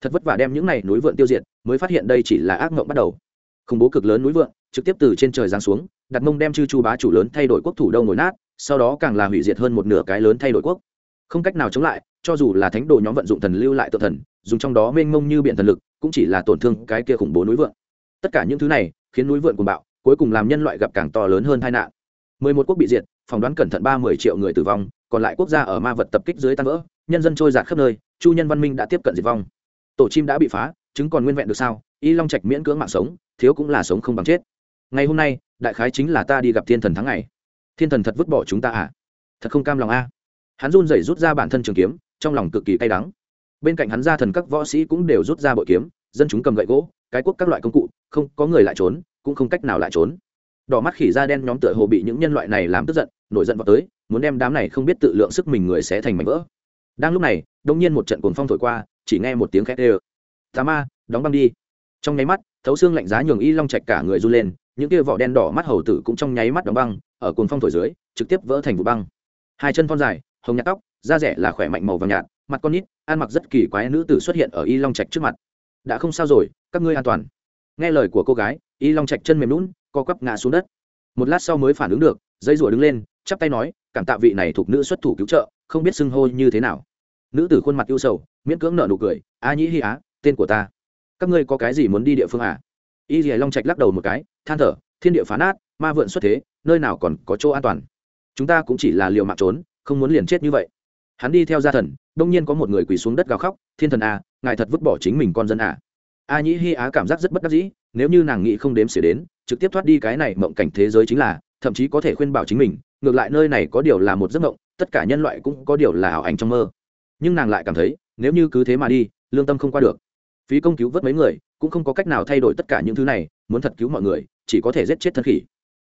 Thật vất vả đem những này núi vượn tiêu diệt, mới phát hiện đây chỉ là ác mộng bắt đầu. Khủng bố cực lớn núi vượn, trực tiếp từ trên trời giáng xuống, đặt mông đem chư chu bá chủ lớn thay đổi quốc thủ đông ngồi nát, sau đó càng là hủy diệt hơn một nửa cái lớn thay đổi quốc. Không cách nào chống lại, cho dù là thánh đồ nhóm vận dụng thần lưu lại tự thần, dùng trong đó mênh mông như biện thần lực, cũng chỉ là tổn thương cái kia khủng bố núi vượn. Tất cả những thứ này, khiến núi vượn cuồng bạo, cuối cùng làm nhân loại gặp càng to lớn hơn tai nạn. Mười một quốc bị diệt phỏng đoán cẩn thận ba mươi triệu người tử vong, còn lại quốc gia ở ma vật tập kích dưới tan vỡ, nhân dân trôi giạt khắp nơi, chu nhân văn minh đã tiếp cận diệt vong. Tổ chim đã bị phá, chứng còn nguyên vẹn được sao? Y long trạch miễn cưỡng mạng sống, thiếu cũng là sống không bằng chết. Ngày hôm nay, đại khái chính là ta đi gặp thiên thần tháng ngày. Thiên thần thật vứt bỏ chúng ta à? Thật không cam lòng a hắn run rẩy rút ra bản thân trường kiếm, trong lòng cực kỳ cay đắng. Bên cạnh hắn gia thần các võ sĩ cũng đều rút ra bội kiếm, dân chúng cầm gậy gỗ, cái quốc các loại công cụ, không có người lại trốn, cũng không cách nào lại trốn đỏ mắt khỉ da đen nhóm tựa hồ bị những nhân loại này làm tức giận, nổi giận vào tới, muốn đem đám này không biết tự lượng sức mình người sẽ thành mảnh vỡ. Đang lúc này đông nhiên một trận cuồng phong thổi qua, chỉ nghe một tiếng khét ê tà ma, đóng băng đi. Trong nháy mắt, thấu xương lạnh giá nhường y long trạch cả người run lên, những kia vỏ đen đỏ mắt hầu tử cũng trong nháy mắt đóng băng, ở cuồng phong thổi dưới, trực tiếp vỡ thành vụ băng. Hai chân thon dài, hồng nhạt tóc, da rẻ là khỏe mạnh màu vàng nhạt, mặt con nít, ăn mặc rất kỳ quái nữ tử xuất hiện ở y long trạch trước mặt. Đã không sao rồi, các ngươi an toàn. Nghe lời của cô gái, y long trạch chân mềm lún co quắp ngã xuống đất. Một lát sau mới phản ứng được dây rủa đứng lên chắp tay nói cảm tạ vị này thuộc nữ xuất thủ cứu trợ không biết xưng hô như thế nào. Nữ tử khuôn mặt ưu sầu miễn cưỡng nở nụ cười a nhĩ hi á tên của ta. Các ngươi có cái gì muốn đi địa phương à? Y dì long trạch lắc đầu một cái than thở thiên địa phá nát ma vượn xuất thế nơi nào còn có chỗ an toàn? Chúng ta cũng chỉ là liều mạng trốn không muốn liền chết như vậy. Hắn đi theo gia thần đông nhiên có một người quỳ xuống đất gào khóc thiên thần à, ngài thật vứt bỏ chính mình con dân à? a nhĩ hi á cảm giác rất bất đắc dĩ nếu như nàng nghĩ không đếm xỉa đến trực tiếp thoát đi cái này mộng cảnh thế giới chính là, thậm chí có thể khuyên bảo chính mình, ngược lại nơi này có điều là một giấc mộng, tất cả nhân loại cũng có điều là ảo ảnh trong mơ. Nhưng nàng lại cảm thấy, nếu như cứ thế mà đi, lương tâm không qua được. Phí công cứu vớt mấy người, cũng không có cách nào thay đổi tất cả những thứ này, muốn thật cứu mọi người, chỉ có thể giết chết thân khỉ.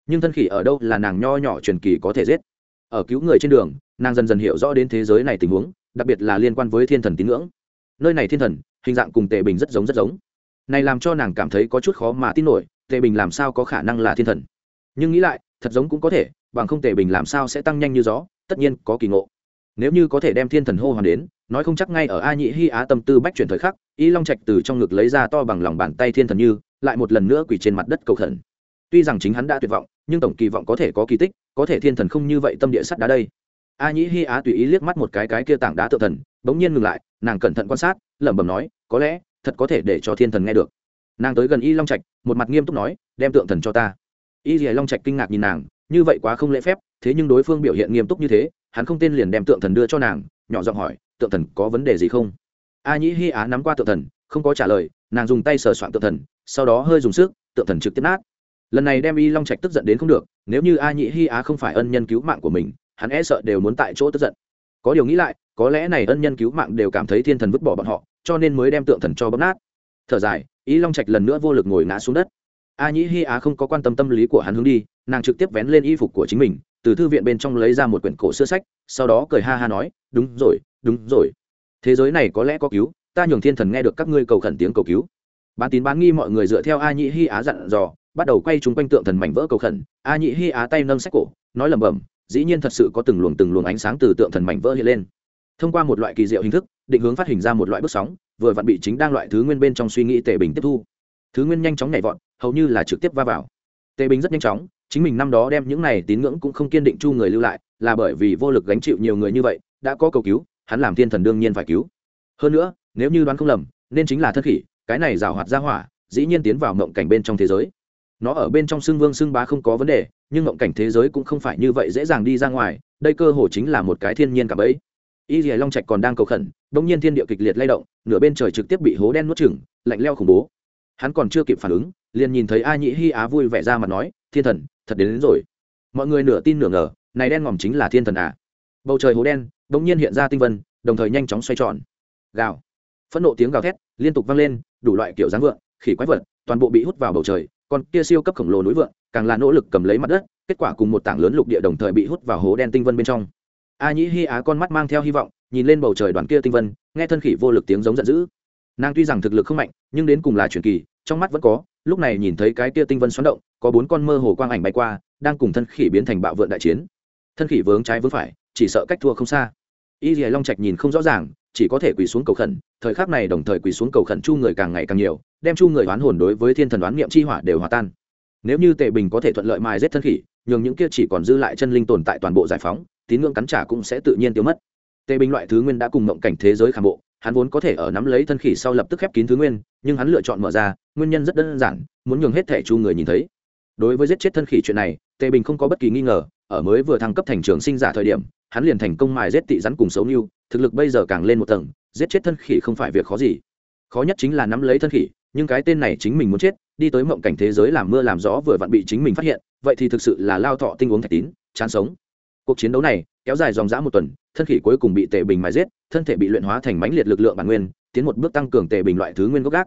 Nhưng thân khỉ ở đâu là nàng nho nhỏ truyền kỳ có thể giết. Ở cứu người trên đường, nàng dần dần hiểu rõ đến thế giới này tình huống, đặc biệt là liên quan với thiên thần tín ngưỡng. Nơi này thiên thần, hình dạng cùng tề bình rất giống rất giống. Này làm cho nàng cảm thấy có chút khó mà tin nổi tề bình làm sao có khả năng là thiên thần? Nhưng nghĩ lại, thật giống cũng có thể, bằng không tề bình làm sao sẽ tăng nhanh như gió, tất nhiên có kỳ ngộ. Nếu như có thể đem thiên thần hô hoàn đến, nói không chắc ngay ở a nhị hy á tâm tư bách chuyển thời khắc, y long trạch từ trong ngực lấy ra to bằng lòng bàn tay thiên thần như, lại một lần nữa quỳ trên mặt đất cầu thần tuy rằng chính hắn đã tuyệt vọng, nhưng tổng kỳ vọng có thể có kỳ tích, có thể thiên thần không như vậy tâm địa sắt đá đây. A nhĩ hy á tùy ý liếc mắt một cái cái kia tảng đá tự thần, bỗng nhiên ngừng lại, nàng cẩn thận quan sát, lẩm bẩm nói, có lẽ thật có thể để cho thiên thần nghe được nàng tới gần y long trạch, một mặt nghiêm túc nói, đem tượng thần cho ta. Y dì long trạch kinh ngạc nhìn nàng, như vậy quá không lễ phép, thế nhưng đối phương biểu hiện nghiêm túc như thế, hắn không tên liền đem tượng thần đưa cho nàng. Nhỏ giọng hỏi, tượng thần có vấn đề gì không? A nhĩ hy á nắm qua tượng thần, không có trả lời, nàng dùng tay sờ soạn tượng thần, sau đó hơi dùng sức, tượng thần trực tiếp nát. Lần này đem y long trạch tức giận đến không được, nếu như a nhĩ hy á không phải ân nhân cứu mạng của mình, hắn e sợ đều muốn tại chỗ tức giận. Có điều nghĩ lại, có lẽ này ân nhân cứu mạng đều cảm thấy thiên thần vứt bỏ bọn họ, cho nên mới đem tượng thần cho bóp nát. Thở dài y long trạch lần nữa vô lực ngồi ngã xuống đất. A nhĩ Hi á không có quan tâm tâm lý của hắn hướng đi, nàng trực tiếp vén lên y phục của chính mình, từ thư viện bên trong lấy ra một quyển cổ xưa sách, sau đó cười ha ha nói, đúng rồi đúng rồi. Thế giới này có lẽ có cứu, ta nhường thiên thần nghe được các ngươi cầu khẩn tiếng cầu cứu. Bán tín bán nghi mọi người dựa theo a nhĩ Hi á dặn dò, bắt đầu quay chúng quanh tượng thần mảnh vỡ cầu khẩn. A nhĩ Hi á tay nâng sách cổ, nói lẩm bẩm, dĩ nhiên thật sự có từng luồng từng luồng ánh sáng từ tượng thần mảnh vỡ hiện lên. Thông qua một loại kỳ diệu hình thức định hướng phát hình ra một loại bước sóng, vừa vặn bị chính đang loại thứ nguyên bên trong suy nghĩ tề bình tiếp thu. Thứ nguyên nhanh chóng nhảy vọt, hầu như là trực tiếp va vào. Tề bình rất nhanh chóng, chính mình năm đó đem những này tín ngưỡng cũng không kiên định chu người lưu lại, là bởi vì vô lực gánh chịu nhiều người như vậy, đã có cầu cứu, hắn làm thiên thần đương nhiên phải cứu. Hơn nữa, nếu như đoán không lầm, nên chính là thân khỉ, cái này rào hoạt ra hỏa, dĩ nhiên tiến vào mộng cảnh bên trong thế giới. Nó ở bên trong xưng vương xưng bá không có vấn đề, nhưng mộng cảnh thế giới cũng không phải như vậy dễ dàng đi ra ngoài, đây cơ hồ chính là một cái thiên nhiên cả bẫy y dì long trạch còn đang cầu khẩn đ ỗ n g nhiên thiên địa kịch liệt lay động nửa bên trời trực tiếp bị hố đen nuốt chừng lạnh leo khủng bố. Hắn còn chưa kịp phản ứng liền nhìn thấy a nhĩ Hi á vui vẻ ra mà nói thiên thần thật đến, đến rồi. Mọi người nửa tin nửa ngờ này đen ngòm chính là thiên thần à? Bầu trời hố đen đ ỗ n g nhiên hiện ra tinh vân đồng thời nhanh chóng xoay tròn. Gào. Phẫn nộ tiếng gào thét liên tục vang lên đủ loại kiểu dáng vượn khỉ quái vật toàn bộ bị hút vào bầu trời còn kia siêu cấp khổng lồ núi vượn càng là nỗ lực cầm lấy mặt đất kết quả cùng một tảng lớn lục địa đồng thời bị hút vào hố đen tinh vân bên trong a nhĩ hy á con mắt mang theo hy vọng, nhìn lên bầu trời đoàn kia tinh vân, nghe thân khỉ vô lực tiếng giống giận dữ. Nàng tuy rằng thực lực không mạnh, nhưng đến cùng là truyền kỳ, trong mắt vẫn có, lúc này nhìn thấy cái kia tinh vân xoắn động, có bốn con mơ hồ quang ảnh bay qua, đang cùng thân khỉ biến thành bạo vượn đại chiến. Thân khỉ vướng trái vướng phải, chỉ sợ cách thua không xa. Y dì long trạch nhìn không rõ ràng, chỉ có thể quỳ xuống cầu khẩn, thời khắc này đồng thời quỳ xuống cầu khẩn chu người càng ngày càng nhiều, đem chu người oán hồn đối với thiên thần đoán niệm chi hỏa đều hòa tan. Nếu như tề bình có thể thuận lợi mài giết thân khỉ, nhường những kia chỉ còn dư lại chân linh tồn tại toàn bộ giải phóng tín ngưỡng cắn trả cũng sẽ tự nhiên tiêu mất. Tề bình loại thứ nguyên đã cùng mộng cảnh thế giới khảm bộ, hắn vốn có thể ở nắm lấy thân khỉ sau lập tức khép kín thứ nguyên, nhưng hắn lựa chọn mở ra, nguyên nhân rất đơn giản, muốn nhường hết thẻ chu người nhìn thấy. Đối với giết chết thân khỉ chuyện này, tề bình không có bất kỳ nghi ngờ, ở mới vừa thăng cấp thành trường sinh giả thời điểm, hắn liền thành công mài giết tị rắn cùng xấu mưu thực lực bây giờ càng lên một tầng, giết chết thân khỉ không phải việc khó gì. Khó nhất chính là nắm lấy thân khỉ, nhưng cái tên này chính mình muốn chết, đi tới mộng cảnh thế giới làm mưa làm gió vừa vặn bị chính mình phát hiện, vậy thì thực sự là lao thọ tinh uống thạch tín, chán sống cuộc chiến đấu này kéo dài dòng dã một tuần, thân khỉ cuối cùng bị tề bình mài giết, thân thể bị luyện hóa thành mãnh liệt lực lượng bản nguyên, tiến một bước tăng cường tề bình loại thứ nguyên gốc gác.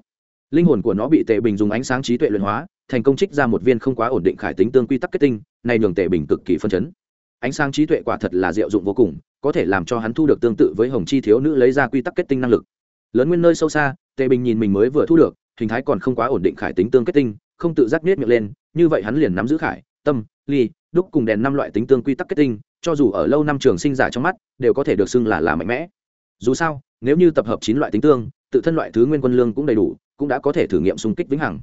Linh hồn của nó bị tề bình dùng ánh sáng trí tuệ luyện hóa, thành công trích ra một viên không quá ổn định khải tính tương quy tắc kết tinh này nhường tề bình cực kỳ phân chấn. Ánh sáng trí tuệ quả thật là diệu dụng vô cùng, có thể làm cho hắn thu được tương tự với hồng chi thiếu nữ lấy ra quy tắc kết tinh năng lực. Lớn nguyên nơi sâu xa tề bình nhìn mình mới vừa thu được, hình thái còn không quá ổn định khải tính tương kết tinh, không tự giác nết miệng lên, như vậy hắn liền nắm giữ khải, tâm, ly đúc cùng đèn năm loại tính tương quy tắc kết tinh, cho dù ở lâu năm trường sinh giả trong mắt, đều có thể được xưng là là mạnh mẽ. Dù sao, nếu như tập hợp chín loại tính tương, tự thân loại thứ nguyên quân lương cũng đầy đủ, cũng đã có thể thử nghiệm xung kích vĩnh hằng.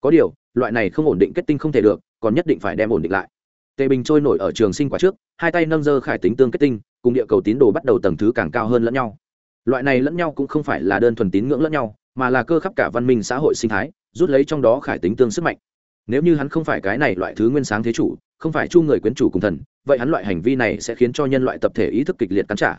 Có điều, loại này không ổn định kết tinh không thể được, còn nhất định phải đem ổn định lại. Tề bình trôi nổi ở trường sinh quả trước, hai tay nâng dơ khải tính tương kết tinh, cùng địa cầu tín đồ bắt đầu tầng thứ càng cao hơn lẫn nhau. Loại này lẫn nhau cũng không phải là đơn thuần tín ngưỡng lẫn nhau, mà là cơ khắp cả văn minh xã hội sinh thái, rút lấy trong đó khải tính tương sức mạnh. Nếu như hắn không phải cái này loại thứ nguyên sáng thế chủ không phải chu người quyến chủ cùng thần, vậy hắn loại hành vi này sẽ khiến cho nhân loại tập thể ý thức kịch liệt cắn trả.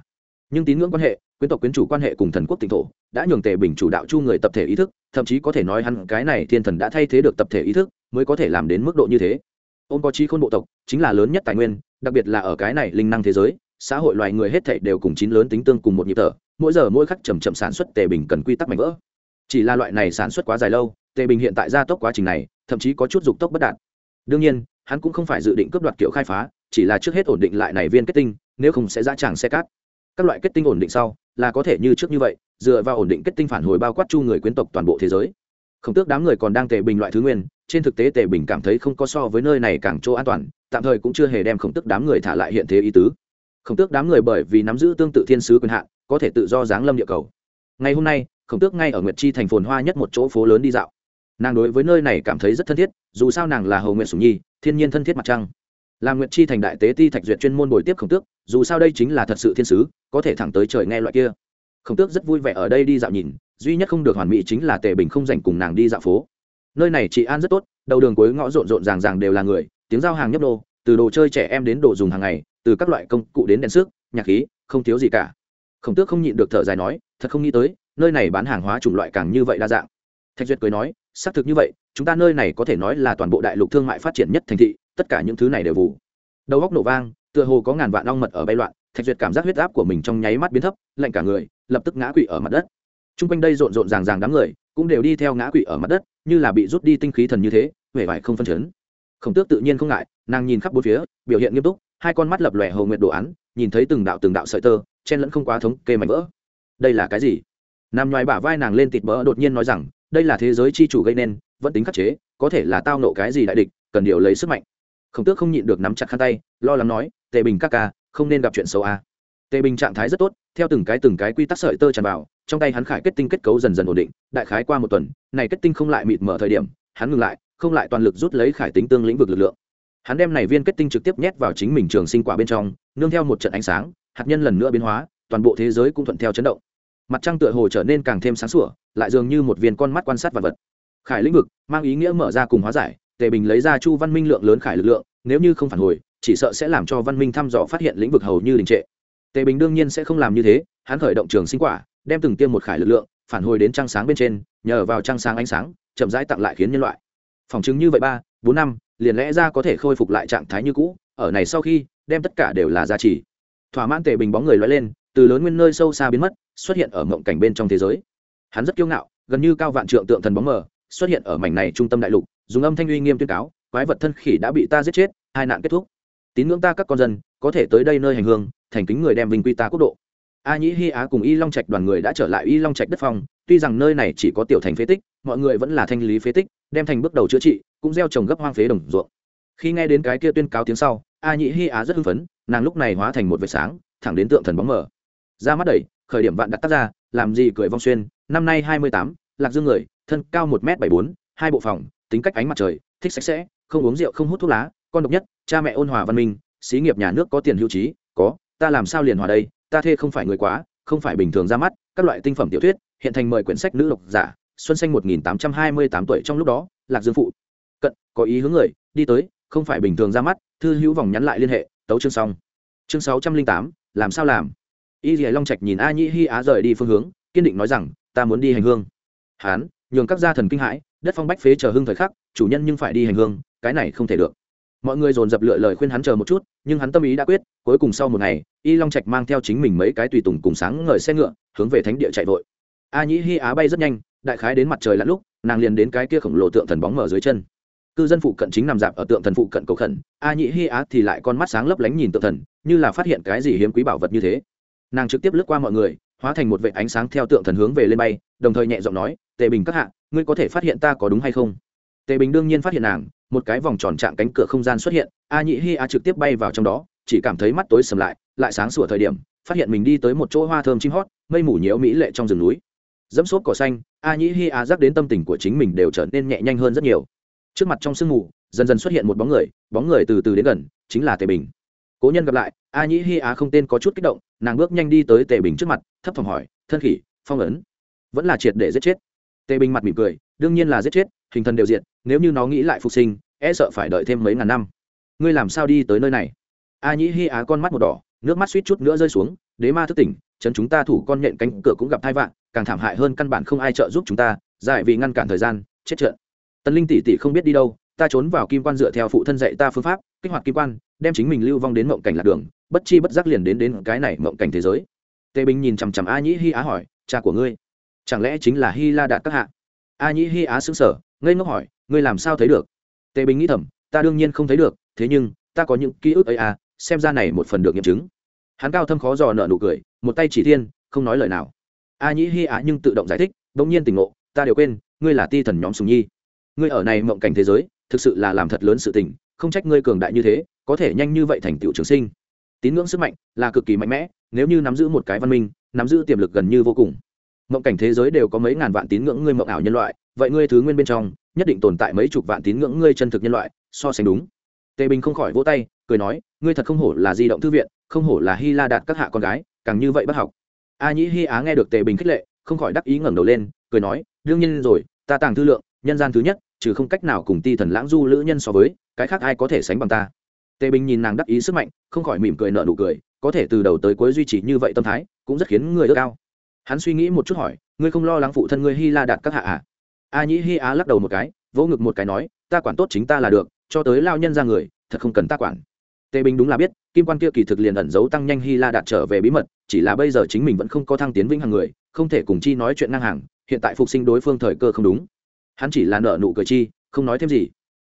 Nhưng tín ngưỡng quan hệ, quyến tộc quyến chủ quan hệ cùng thần quốc tỉnh thổ, đã nhường tề bình chủ đạo chu người tập thể ý thức, thậm chí có thể nói hắn cái này thiên thần đã thay thế được tập thể ý thức, mới có thể làm đến mức độ như thế. Ông có trí khôn bộ tộc, chính là lớn nhất tài nguyên, đặc biệt là ở cái này linh năng thế giới, xã hội loài người hết thảy đều cùng chín lớn tính tương cùng một nhịp thở, mỗi giờ mỗi khắc chầm chậm sản xuất tề bình cần quy tắc mạnh vỡ. Chỉ là loại này sản xuất quá dài lâu, tề bình hiện tại gia tốc quá trình này, thậm chí có chút dục tốc bất đạt. Đương nhiên hắn cũng không phải dự định cướp đoạt kiểu khai phá, chỉ là trước hết ổn định lại này viên kết tinh, nếu không sẽ ra tràng xe cát. Các loại kết tinh ổn định sau, là có thể như trước như vậy, dựa vào ổn định kết tinh phản hồi bao quát chu người quyến tộc toàn bộ thế giới. Không tước đám người còn đang tề bình loại thứ nguyên, trên thực tế tề bình cảm thấy không có so với nơi này càng chỗ an toàn, tạm thời cũng chưa hề đem khổng tước đám người thả lại hiện thế ý tứ. Khổng tước đám người bởi vì nắm giữ tương tự thiên sứ quyền hạn, có thể tự do giáng lâm địa cầu. Ngày hôm nay khổng tước ngay ở nguyệt chi thành phồn hoa nhất một chỗ phố lớn đi dạo. Nàng đối với nơi này cảm thấy rất thân thiết, dù sao nàng là hầu nguyện sùng nhi thiên nhiên thân thiết mặt trăng. Là nguyệt chi thành đại tế ti thạch duyệt chuyên môn bồi tiếp khổng tước, dù sao đây chính là thật sự thiên sứ, có thể thẳng tới trời nghe loại kia. Khổng tước rất vui vẻ ở đây đi dạo nhìn, duy nhất không được hoàn mỹ chính là tề bình không dành cùng nàng đi dạo phố. Nơi này chị an rất tốt, đầu đường cuối ngõ rộn rộn ràng ràng đều là người, tiếng giao hàng nhấp đô từ đồ chơi trẻ em đến đồ dùng hàng ngày, từ các loại công cụ đến đèn sức nhạc khí, không thiếu gì cả. Khổng tước không nhịn được thở dài nói, thật không nghĩ tới, nơi này bán hàng hóa chủng loại càng như vậy đa dạng. Thạch duyệt cười nói, xác thực như vậy chúng ta nơi này có thể nói là toàn bộ đại lục thương mại phát triển nhất thành thị, tất cả những thứ này đều vụ đầu góc nổ vang, tựa hồ có ngàn vạn ong mật ở bay loạn, thạch duyệt cảm giác huyết áp của mình trong nháy mắt biến thấp, lạnh cả người, lập tức ngã quỵ ở mặt đất. T r u n g quanh đây rộn rộn ràng ràng đám người cũng đều đi theo ngã quỵ ở mặt đất, như là bị rút đi tinh khí thần như thế huệ vải không phân chấn. Khổng tước tự nhiên không ngại, nàng nhìn khắp bốn phía, biểu hiện nghiêm túc, hai con mắt lập lòe hầu nguyệt đồ án, nhìn thấy từng đạo từng đạo sợi tơ, chen lẫn không quá thống kê mảnh vỡ. Đây là cái gì? Nằm ngoài bả vai nàng lên tịt mỡ đột nhiên nói rằng đây là thế giới chi chủ gây nên, vẫn tính khắc chế, có thể là tao nộ cái gì đại địch, cần điều lấy sức mạnh. Khổng tước không nhịn được nắm chặt khăn tay, lo lắng nói, tề bình các ca, không nên gặp chuyện xấu a tề bình trạng thái rất tốt, theo từng cái từng cái quy tắc sợi tơ tràn vào, trong tay hắn khải kết tinh kết cấu dần dần ổn định, đại khái qua một tuần, này kết tinh không lại mịt mở thời điểm, hắn ngừng lại, không lại toàn lực rút lấy khải tính tương lĩnh vực lực lượng. Hắn đem này viên kết tinh trực tiếp nhét vào chính mình trường sinh quả bên trong, nương theo một trận ánh sáng, hạt nhân lần nữa biến hóa, toàn bộ thế giới cũng thuận theo chấn động mặt trăng tựa hồ trở nên càng thêm sáng sủa, lại dường như một viên con mắt quan sát vật vật. Khải lĩnh vực, mang ý nghĩa mở ra cùng hóa giải, tề bình lấy ra chu văn minh lượng lớn khải lực lượng, nếu như không phản hồi, chỉ sợ sẽ làm cho văn minh thăm dò phát hiện lĩnh vực hầu như đình trệ. Tề bình đương nhiên sẽ không làm như thế, hắn khởi động trường sinh quả, đem từng tiêm một khải lực lượng, phản hồi đến trăng sáng bên trên, nhờ vào trăng sáng ánh sáng, chậm rãi tặng lại khiến nhân loại. Phòng chứng như vậy ba, bốn năm, liền lẽ ra có thể khôi phục lại trạng thái như cũ, ở này sau khi, đem tất cả đều là giá trị. Thỏa mãn tề bình bóng người loay lên từ lớn nguyên nơi sâu xa biến mất, xuất hiện ở mộng cảnh bên trong thế giới. Hắn rất kiêu ngạo, gần như cao vạn trượng tượng thần bóng mờ, xuất hiện ở mảnh này trung tâm đại lục, dùng âm thanh uy nghiêm tuyên cáo, quái vật thân khỉ đã bị ta giết chết, hai nạn kết thúc. Tín ngưỡng ta các con dân, có thể tới đây nơi hành hương, thành kính người đem vinh quy ta quốc độ. A nhĩ hy á cùng y long trạch đoàn người đã trở lại y long trạch đất phong tuy rằng nơi này chỉ có tiểu thành phế tích, mọi người vẫn là thanh lý phế tích, đem thành bước đầu chữa trị, cũng gieo trồng gấp hoang phế đồng ruộng. Khi nghe đến cái kia tuyên cáo tiếng sau, a nhĩ hy á rất hưng phấn, nàng lúc này hóa thành một vệt sáng, thẳng đến tượng thần bóng mờ ra mắt đẩy, khởi điểm vạn đặt tác ra làm gì cười vong xuyên, năm nay hai mươi tám, lạc dương người, thân cao một m bảy bốn, hai bộ phòng, tính cách ánh mặt trời, thích sạch sẽ, không uống rượu, không hút thuốc lá, con độc nhất, cha mẹ ôn hòa văn minh, xí nghiệp nhà nước có tiền hưu trí, có, ta làm sao liền hòa đây, ta thê không phải người quá, không phải bình thường ra mắt, các loại tinh phẩm tiểu thuyết, hiện thành mời quyển sách nữ độc giả, xuân xanh một nghìn tám trăm hai mươi tám tuổi trong lúc đó, lạc dương phụ. Cận, có ý hướng người, đi tới, không phải bình thường ra mắt, thư hữu vòng nhắn lại liên hệ, tấu chương xong. Chương sáu trăm linh tám, làm sao làm? Y dì long trạch nhìn a nhĩ Hi á rời đi phương hướng, kiên định nói rằng, ta muốn đi hành hương. Hán, nhường các gia thần kinh hãi, đất phong bách phế chờ hưng thời khắc, chủ nhân nhưng phải đi hành hương, cái này không thể được. Mọi người dồn dập lựa lời khuyên hắn chờ một chút, nhưng hắn tâm ý đã quyết, cuối cùng sau một ngày, y long trạch mang theo chính mình mấy cái tùy tùng cùng sáng ngời xe ngựa, hướng về thánh địa chạy vội. A nhĩ Hi á bay rất nhanh, đại khái đến mặt trời lặn lúc, nàng liền đến cái kia khổng lồ tượng thần bóng mở dưới chân. Cư dân phụ cận chính nằm dạp ở tượng thần phụ cận cầu khẩn, a nhĩ Hi á thì lại con mắt sáng lấp lánh nhìn tượng thần, như là phát hiện cái gì hiếm quý bảo vật như thế nàng trực tiếp lướt qua mọi người, hóa thành một vệ ánh sáng theo tượng thần hướng về lên bay, đồng thời nhẹ giọng nói, tề bình các hạ, ngươi có thể phát hiện ta có đúng hay không? Tề bình đương nhiên phát hiện nàng, một cái vòng tròn chạm cánh cửa không gian xuất hiện, a nhị hi a trực tiếp bay vào trong đó, chỉ cảm thấy mắt tối sầm lại lại sáng sủa thời điểm, phát hiện mình đi tới một chỗ hoa thơm chim hót, mây mù nhiễu mỹ lệ trong rừng núi. Dẫm xốp cỏ xanh, a nhị hi a dắt đến tâm tình của chính mình đều trở nên nhẹ nhanh hơn rất nhiều. Trước mặt trong sương mù, dần dần xuất hiện một bóng người bóng người từ từ đến gần, chính là tề bình cố nhân gặp lại, a nhĩ hi á không tên có chút kích động, nàng bước nhanh đi tới tề bình trước mặt, thấp phòng hỏi, thân khỉ, phong ấn, vẫn là triệt để giết chết? Tề bình mặt mỉm cười, đương nhiên là giết chết, hình thần đều diện nếu như nó nghĩ lại phục sinh e sợ phải đợi thêm mấy ngàn năm. Ngươi làm sao đi tới nơi này? A nhĩ hi á con mắt một đỏ, nước mắt suýt chút nữa rơi xuống, đế ma thức tỉnh, chấn chúng ta thủ con nhện cánh cửa cũng gặp thai vạn, càng thảm hại hơn căn bản không ai trợ giúp chúng ta, giải vì ngăn cản thời gian, chết trận tần linh tỷ tỷ không biết đi đâu ta trốn vào kim quan dựa theo phụ thân dạy ta phương pháp, kích hoạt kim quan, đem chính mình lưu vong đến mộng cảnh lạc đường, bất chi bất giác liền đến đến cái này mộng cảnh thế giới. Tề bình nhìn chằm chằm a nhĩ hi á hỏi, cha của ngươi, chẳng lẽ chính là hi la đạt các hạ? A nhĩ hi á xứng sở ngây ngốc hỏi, ngươi làm sao thấy được? Tề bình nghĩ thầm, ta đương nhiên không thấy được, thế nhưng, ta có những ký ức ấy à xem ra này một phần được nghiệm chứng. Hắn cao thâm khó dò nợ nụ cười, một tay chỉ thiên, không nói lời nào. A nhĩ hi á nhưng tự động giải thích đ ỗ n g nhiên tỉnh ngộ, ta đều quên, ngươi là ti thần nhóm sùng nhi. Ngươi ở này mộng cảnh thế giới thực sự là làm thật lớn sự tình, không trách ngươi cường đại như thế, có thể nhanh như vậy thành tựu trường sinh. Tín ngưỡng sức mạnh là cực kỳ mạnh mẽ, nếu như nắm giữ một cái văn minh, nắm giữ tiềm lực gần như vô cùng. Mộng cảnh thế giới đều có mấy ngàn vạn tín ngưỡng ngươi mộng ảo nhân loại, vậy ngươi thứ nguyên bên trong, nhất định tồn tại mấy chục vạn tín ngưỡng ngươi chân thực nhân loại, so sánh đúng. Tề bình không khỏi vỗ tay, cười nói, ngươi thật không hổ là di động thư viện, không hổ là hy la đạt các hạ con gái, càng như vậy bắt học. A nhĩ hy á nghe được tề bình khích lệ, không khỏi đắc ý ngẩng đầu lên, cười nói, đương nhiên rồi, ta tàng thư lượng, nhân gian thứ nhất trừ không cách nào cùng ti thần lãng du lữ nhân so với, cái khác ai có thể sánh bằng ta? Tề bình nhìn nàng đắc ý sức mạnh, không khỏi mỉm cười nợ nụ cười, có thể từ đầu tới cuối duy trì như vậy tâm thái, cũng rất khiến người ước ao. Hắn suy nghĩ một chút hỏi, ngươi không lo lắng phụ thân ngươi hy la đạt các hạ à? A nhĩ hy á lắc đầu một cái, vỗ ngực một cái nói, ta quản tốt chính ta là được, cho tới lao nhân ra người, thật không cần ta quản. Tề bình đúng là biết, kim quan kia kỳ thực liền ẩn giấu tăng nhanh hy la đạt trở về bí mật, chỉ là bây giờ chính mình vẫn không có thăng tiến vĩnh hàng người, không thể cùng chi nói chuyện ngang hàng, hiện tại phục sinh đối phương thời cơ không đúng hắn chỉ là nợ nụ cười chi, không nói thêm gì.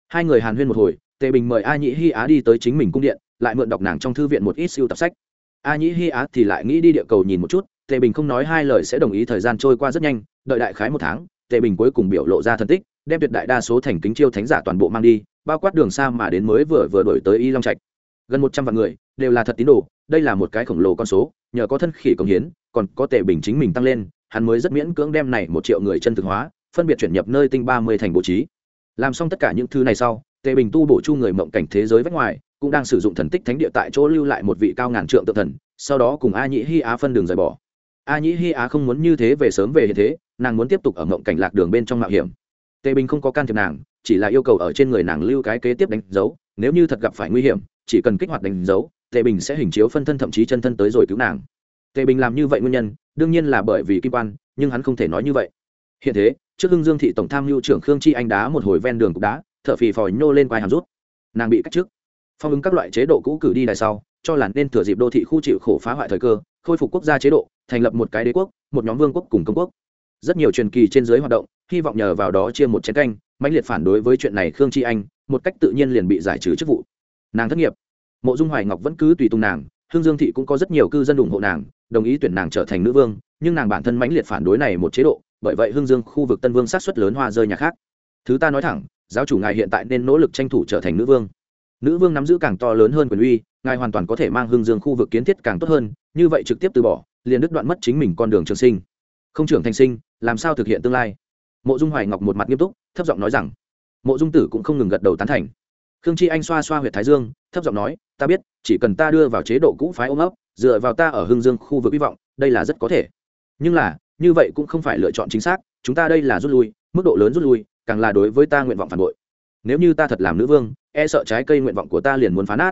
Hai người hàn huyên một hồi, tề bình mời a nhĩ hy á đi tới chính mình cung điện, lại mượn đọc nàng trong thư viện một ít siêu tập sách. A nhĩ hy á thì lại nghĩ đi địa cầu nhìn một chút, tề bình không nói hai lời sẽ đồng ý thời gian trôi qua rất nhanh, đợi đại khái một tháng, tề bình cuối cùng biểu lộ ra thân tích, đem tuyệt đại đa số thành kính chiêu thánh giả toàn bộ mang đi, bao quát đường xa mà đến mới vừa vừa đổi tới y long trạch. Gần một trăm vạn người, đều là thật tín đồ, đây là một cái khổng lồ con số, nhờ có thân khỉ công hiến, còn có tề bình chính mình tăng lên, hắn mới rất miễn cưỡng đem này một triệu người chân thực hóa phân biệt chuyển nhập nơi tinh ba mươi thành bố trí. Làm xong tất cả những thứ này sau, tề bình tu bổ chu người mộng cảnh thế giới vách ngoài, cũng đang sử dụng thần tích thánh địa tại chỗ lưu lại một vị cao ngàn trượng tự thần, sau đó cùng a nhĩ hy á phân đường rời bỏ. A nhĩ hy á không muốn như thế về sớm về hiện thế, nàng muốn tiếp tục ở mộng cảnh lạc đường bên trong mạo hiểm. Tề bình không có can thiệp nàng, chỉ là yêu cầu ở trên người nàng lưu cái kế tiếp đánh dấu, nếu như thật gặp phải nguy hiểm, chỉ cần kích hoạt đánh dấu, tề bình sẽ hình chiếu phân thân thậm chí chân thân tới rồi cứu nàng. Tề bình làm như vậy nguyên nhân, đương nhiên là bởi vì kim quan, nhưng hắn không thể nói như vậy. Hiện thế trước hưng dương thị tổng tham mưu trưởng khương chi anh đá một hồi ven đường cục đá, thợ phì phòi nhô lên quai hàm rút. Nàng bị cách trước phong ứng các loại chế độ cũ cử đi đài sau, cho là nên thừa dịp đô thị khu chịu khổ phá hoại thời cơ, khôi phục quốc gia chế độ, thành lập một cái đế quốc, một nhóm vương quốc cùng công quốc. Rất nhiều truyền kỳ trên dưới hoạt động, hy vọng nhờ vào đó chia một chén canh, mãnh liệt phản đối với chuyện này khương chi anh, một cách tự nhiên liền bị giải trừ chức vụ. Nàng thất nghiệp. Mộ dung hoài ngọc vẫn cứ tùy tùng nàng hương dương thị cũng có rất nhiều cư dân ủng hộ nàng, đồng ý tuyển nàng trở thành nữ vương, nhưng nàng bản thân mãnh liệt phản đối này một chế độ bởi vậy hương dương khu vực tân vương sát xuất lớn hoa rơi nhà khác. Thứ ta nói thẳng, giáo chủ ngài hiện tại nên nỗ lực tranh thủ trở thành nữ vương. Nữ vương nắm giữ càng to lớn hơn quyền uy, ngài hoàn toàn có thể mang hương dương khu vực kiến thiết càng tốt hơn, như vậy trực tiếp từ bỏ, liền đứt đoạn mất chính mình con đường trường sinh. Không trưởng thành sinh, làm sao thực hiện tương lai? Mộ dung hoài ngọc một mặt nghiêm túc, thấp giọng nói rằng, mộ dung tử cũng không ngừng gật đầu tán thành. Khương chi anh xoa xoa h u y ệ t thái dương, thấp giọng nói, ta biết, chỉ cần ta đưa vào chế độ cũ phái ôm ấp, dựa vào ta ở hương dương khu vực hy vọng, đây là rất có thể. Nhưng là như vậy cũng không phải lựa chọn chính xác, chúng ta đây là rút lui, mức độ lớn rút lui, càng là đối với ta nguyện vọng phản bội. Nếu như ta thật làm nữ vương e sợ trái cây nguyện vọng của ta liền muốn phá nát.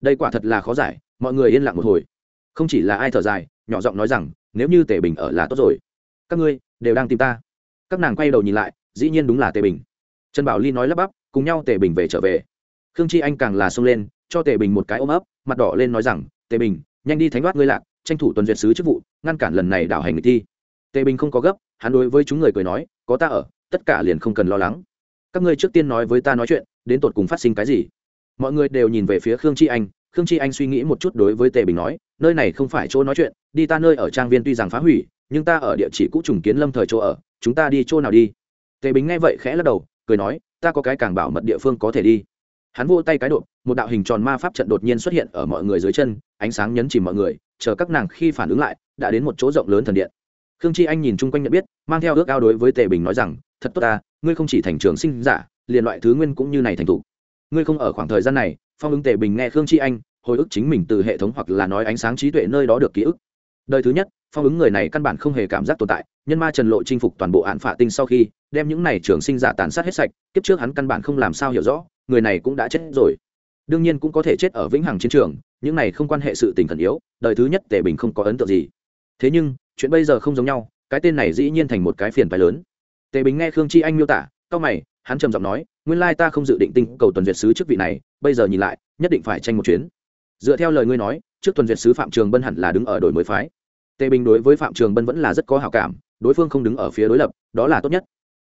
Đây quả thật là khó giải, mọi người yên lặng một hồi. Không chỉ là ai thở dài, nhỏ giọng nói rằng, nếu như tề bình ở là tốt rồi. Các ngươi đều đang tìm ta. Các nàng quay đầu nhìn lại, dĩ nhiên đúng là tề bình. Trần bảo ly nói lắp bắp, cùng nhau tề bình về trở về. Khương chi anh càng là xông lên, cho tề bình một cái ôm ấp, mặt đỏ lên nói rằng, tề bình, nhanh đi thánh đoát ngươi lạc, tranh thủ tuần duyệt sứ chức vụ, ngăn cản lần này đảo hành người thi tề bình không có gấp, hắn đối với chúng người cười nói, có ta ở, tất cả liền không cần lo lắng. Các ngươi trước tiên nói với ta nói chuyện, đến tột cùng phát sinh cái gì? Mọi người đều nhìn về phía khương chi anh. Khương chi anh suy nghĩ một chút đối với tề bình nói, nơi này không phải chỗ nói chuyện, đi ta nơi ở trang viên tuy rằng phá hủy, nhưng ta ở địa chỉ cũ trùng kiến lâm thời chỗ ở, chúng ta đi chỗ nào đi? Tề bình nghe vậy khẽ lắc đầu, cười nói, ta có cái càng bảo mật địa phương có thể đi. Hắn vô tay cái độ một đạo hình tròn ma pháp trận đột nhiên xuất hiện ở mọi người dưới chân, ánh sáng nhấn chìm mọi người, chờ các nàng khi phản ứng lại, đã đến một chỗ rộng lớn thần điện khương chi anh nhìn chung quanh nhận biết, mang theo ước ao đối với tề bình nói rằng, thật tốt ta, ngươi không chỉ thành trường sinh giả, liền loại thứ nguyên cũng như này thành t ngươi không ở khoảng thời gian này, phong ứng tề bình nghe khương chi anh, hồi ức chính mình từ hệ thống hoặc là nói ánh sáng trí tuệ nơi đó được ký ức. Đời thứ nhất, phong ứng người này căn bản không hề cảm giác tồn tại, nhân ma trần lộ chinh phục toàn bộ hạn phạ tinh sau khi, đem những này trường sinh giả tàn sát hết sạch, kiếp trước hắn căn bản không làm sao hiểu rõ, người này cũng đã chết rồi. Đương nhiên cũng có thể chết ở vĩnh hằng chiến trường, những này không quan hệ sự tình khẩn yếu, đời thứ nhất tề bình không có ấn tượng gì. Thế nhưng chuyện bây giờ không giống nhau, cái tên này dĩ nhiên thành một cái phiền phái lớn. Tề bình nghe khương chi anh miêu tả, cao mày, hắn trầm giọng nói, nguyên lai ta không dự định tinh cầu tuần duyệt sứ chức vị này, bây giờ nhìn lại, nhất định phải tranh một chuyến. Dựa theo lời ngươi nói, trước tuần duyệt sứ phạm trường bân hẳn là đứng ở đổi mới phái. Tề bình đối với phạm trường bân vẫn là rất có hảo cảm, đối phương không đứng ở phía đối lập, đó là tốt nhất.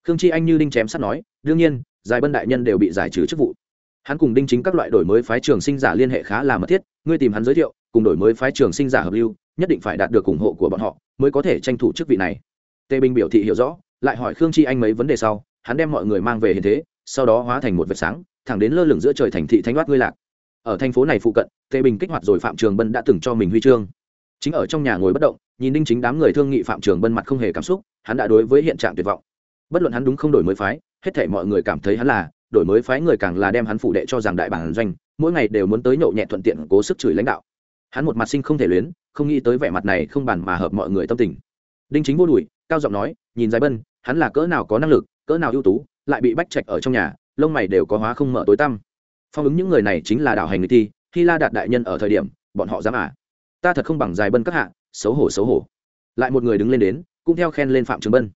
Khương chi anh như đinh chém sắt nói, đương nhiên, giải bân đại nhân đều bị giải trừ chức vụ. Hắn cùng đinh chính các loại đổi mới phái trường sinh giả liên hệ khá là mật thiết, ngươi tìm hắn giới thiệu, cùng đổi mới phái trường sinh giả hợp lưu, nhất định phải đạt được ủng hộ của bọn họ mới có thể tranh thủ chức vị này. Tề bình biểu thị hiểu rõ, lại hỏi khương chi anh mấy vấn đề sau, hắn đem mọi người mang về hiện thế, sau đó hóa thành một vệt sáng, thẳng đến lơ lửng giữa trời thành thị thánh đoát ngươi lạc. Ở thành phố này phụ cận, tề bình kích hoạt rồi phạm trường bân đã từng cho mình huy chương. Chính ở trong nhà ngồi bất động, nhìn đinh chính đám người thương nghị phạm trường bân mặt không hề cảm xúc, hắn đã đối với hiện trạng tuyệt vọng. Bất luận hắn đúng không đổi mới phái, hết thể mọi người cảm thấy hắn là đổi mới phái người càng là đem hắn phủ đệ cho rằng đại bản doanh, mỗi ngày đều muốn tới nhậu nhẹ thuận tiện cố sức chửi lãnh đạo. Hắn một mặt sinh không thể luyến không nghĩ tới vẻ mặt này không bàn mà hợp mọi người tâm tình. Đinh chính vô đùi, cao giọng nói, nhìn dài bân, hắn là cỡ nào có năng lực, cỡ nào ưu tú, lại bị bách trạch ở trong nhà, lông mày đều có hóa không mở tối tăm. Phong ứng những người này chính là đảo hành người thi khi la đạt đại nhân ở thời điểm, bọn họ dám à? Ta thật không bằng dài bân các hạ, xấu hổ xấu hổ. Lại một người đứng lên đến, cũng theo khen lên phạm trường bân.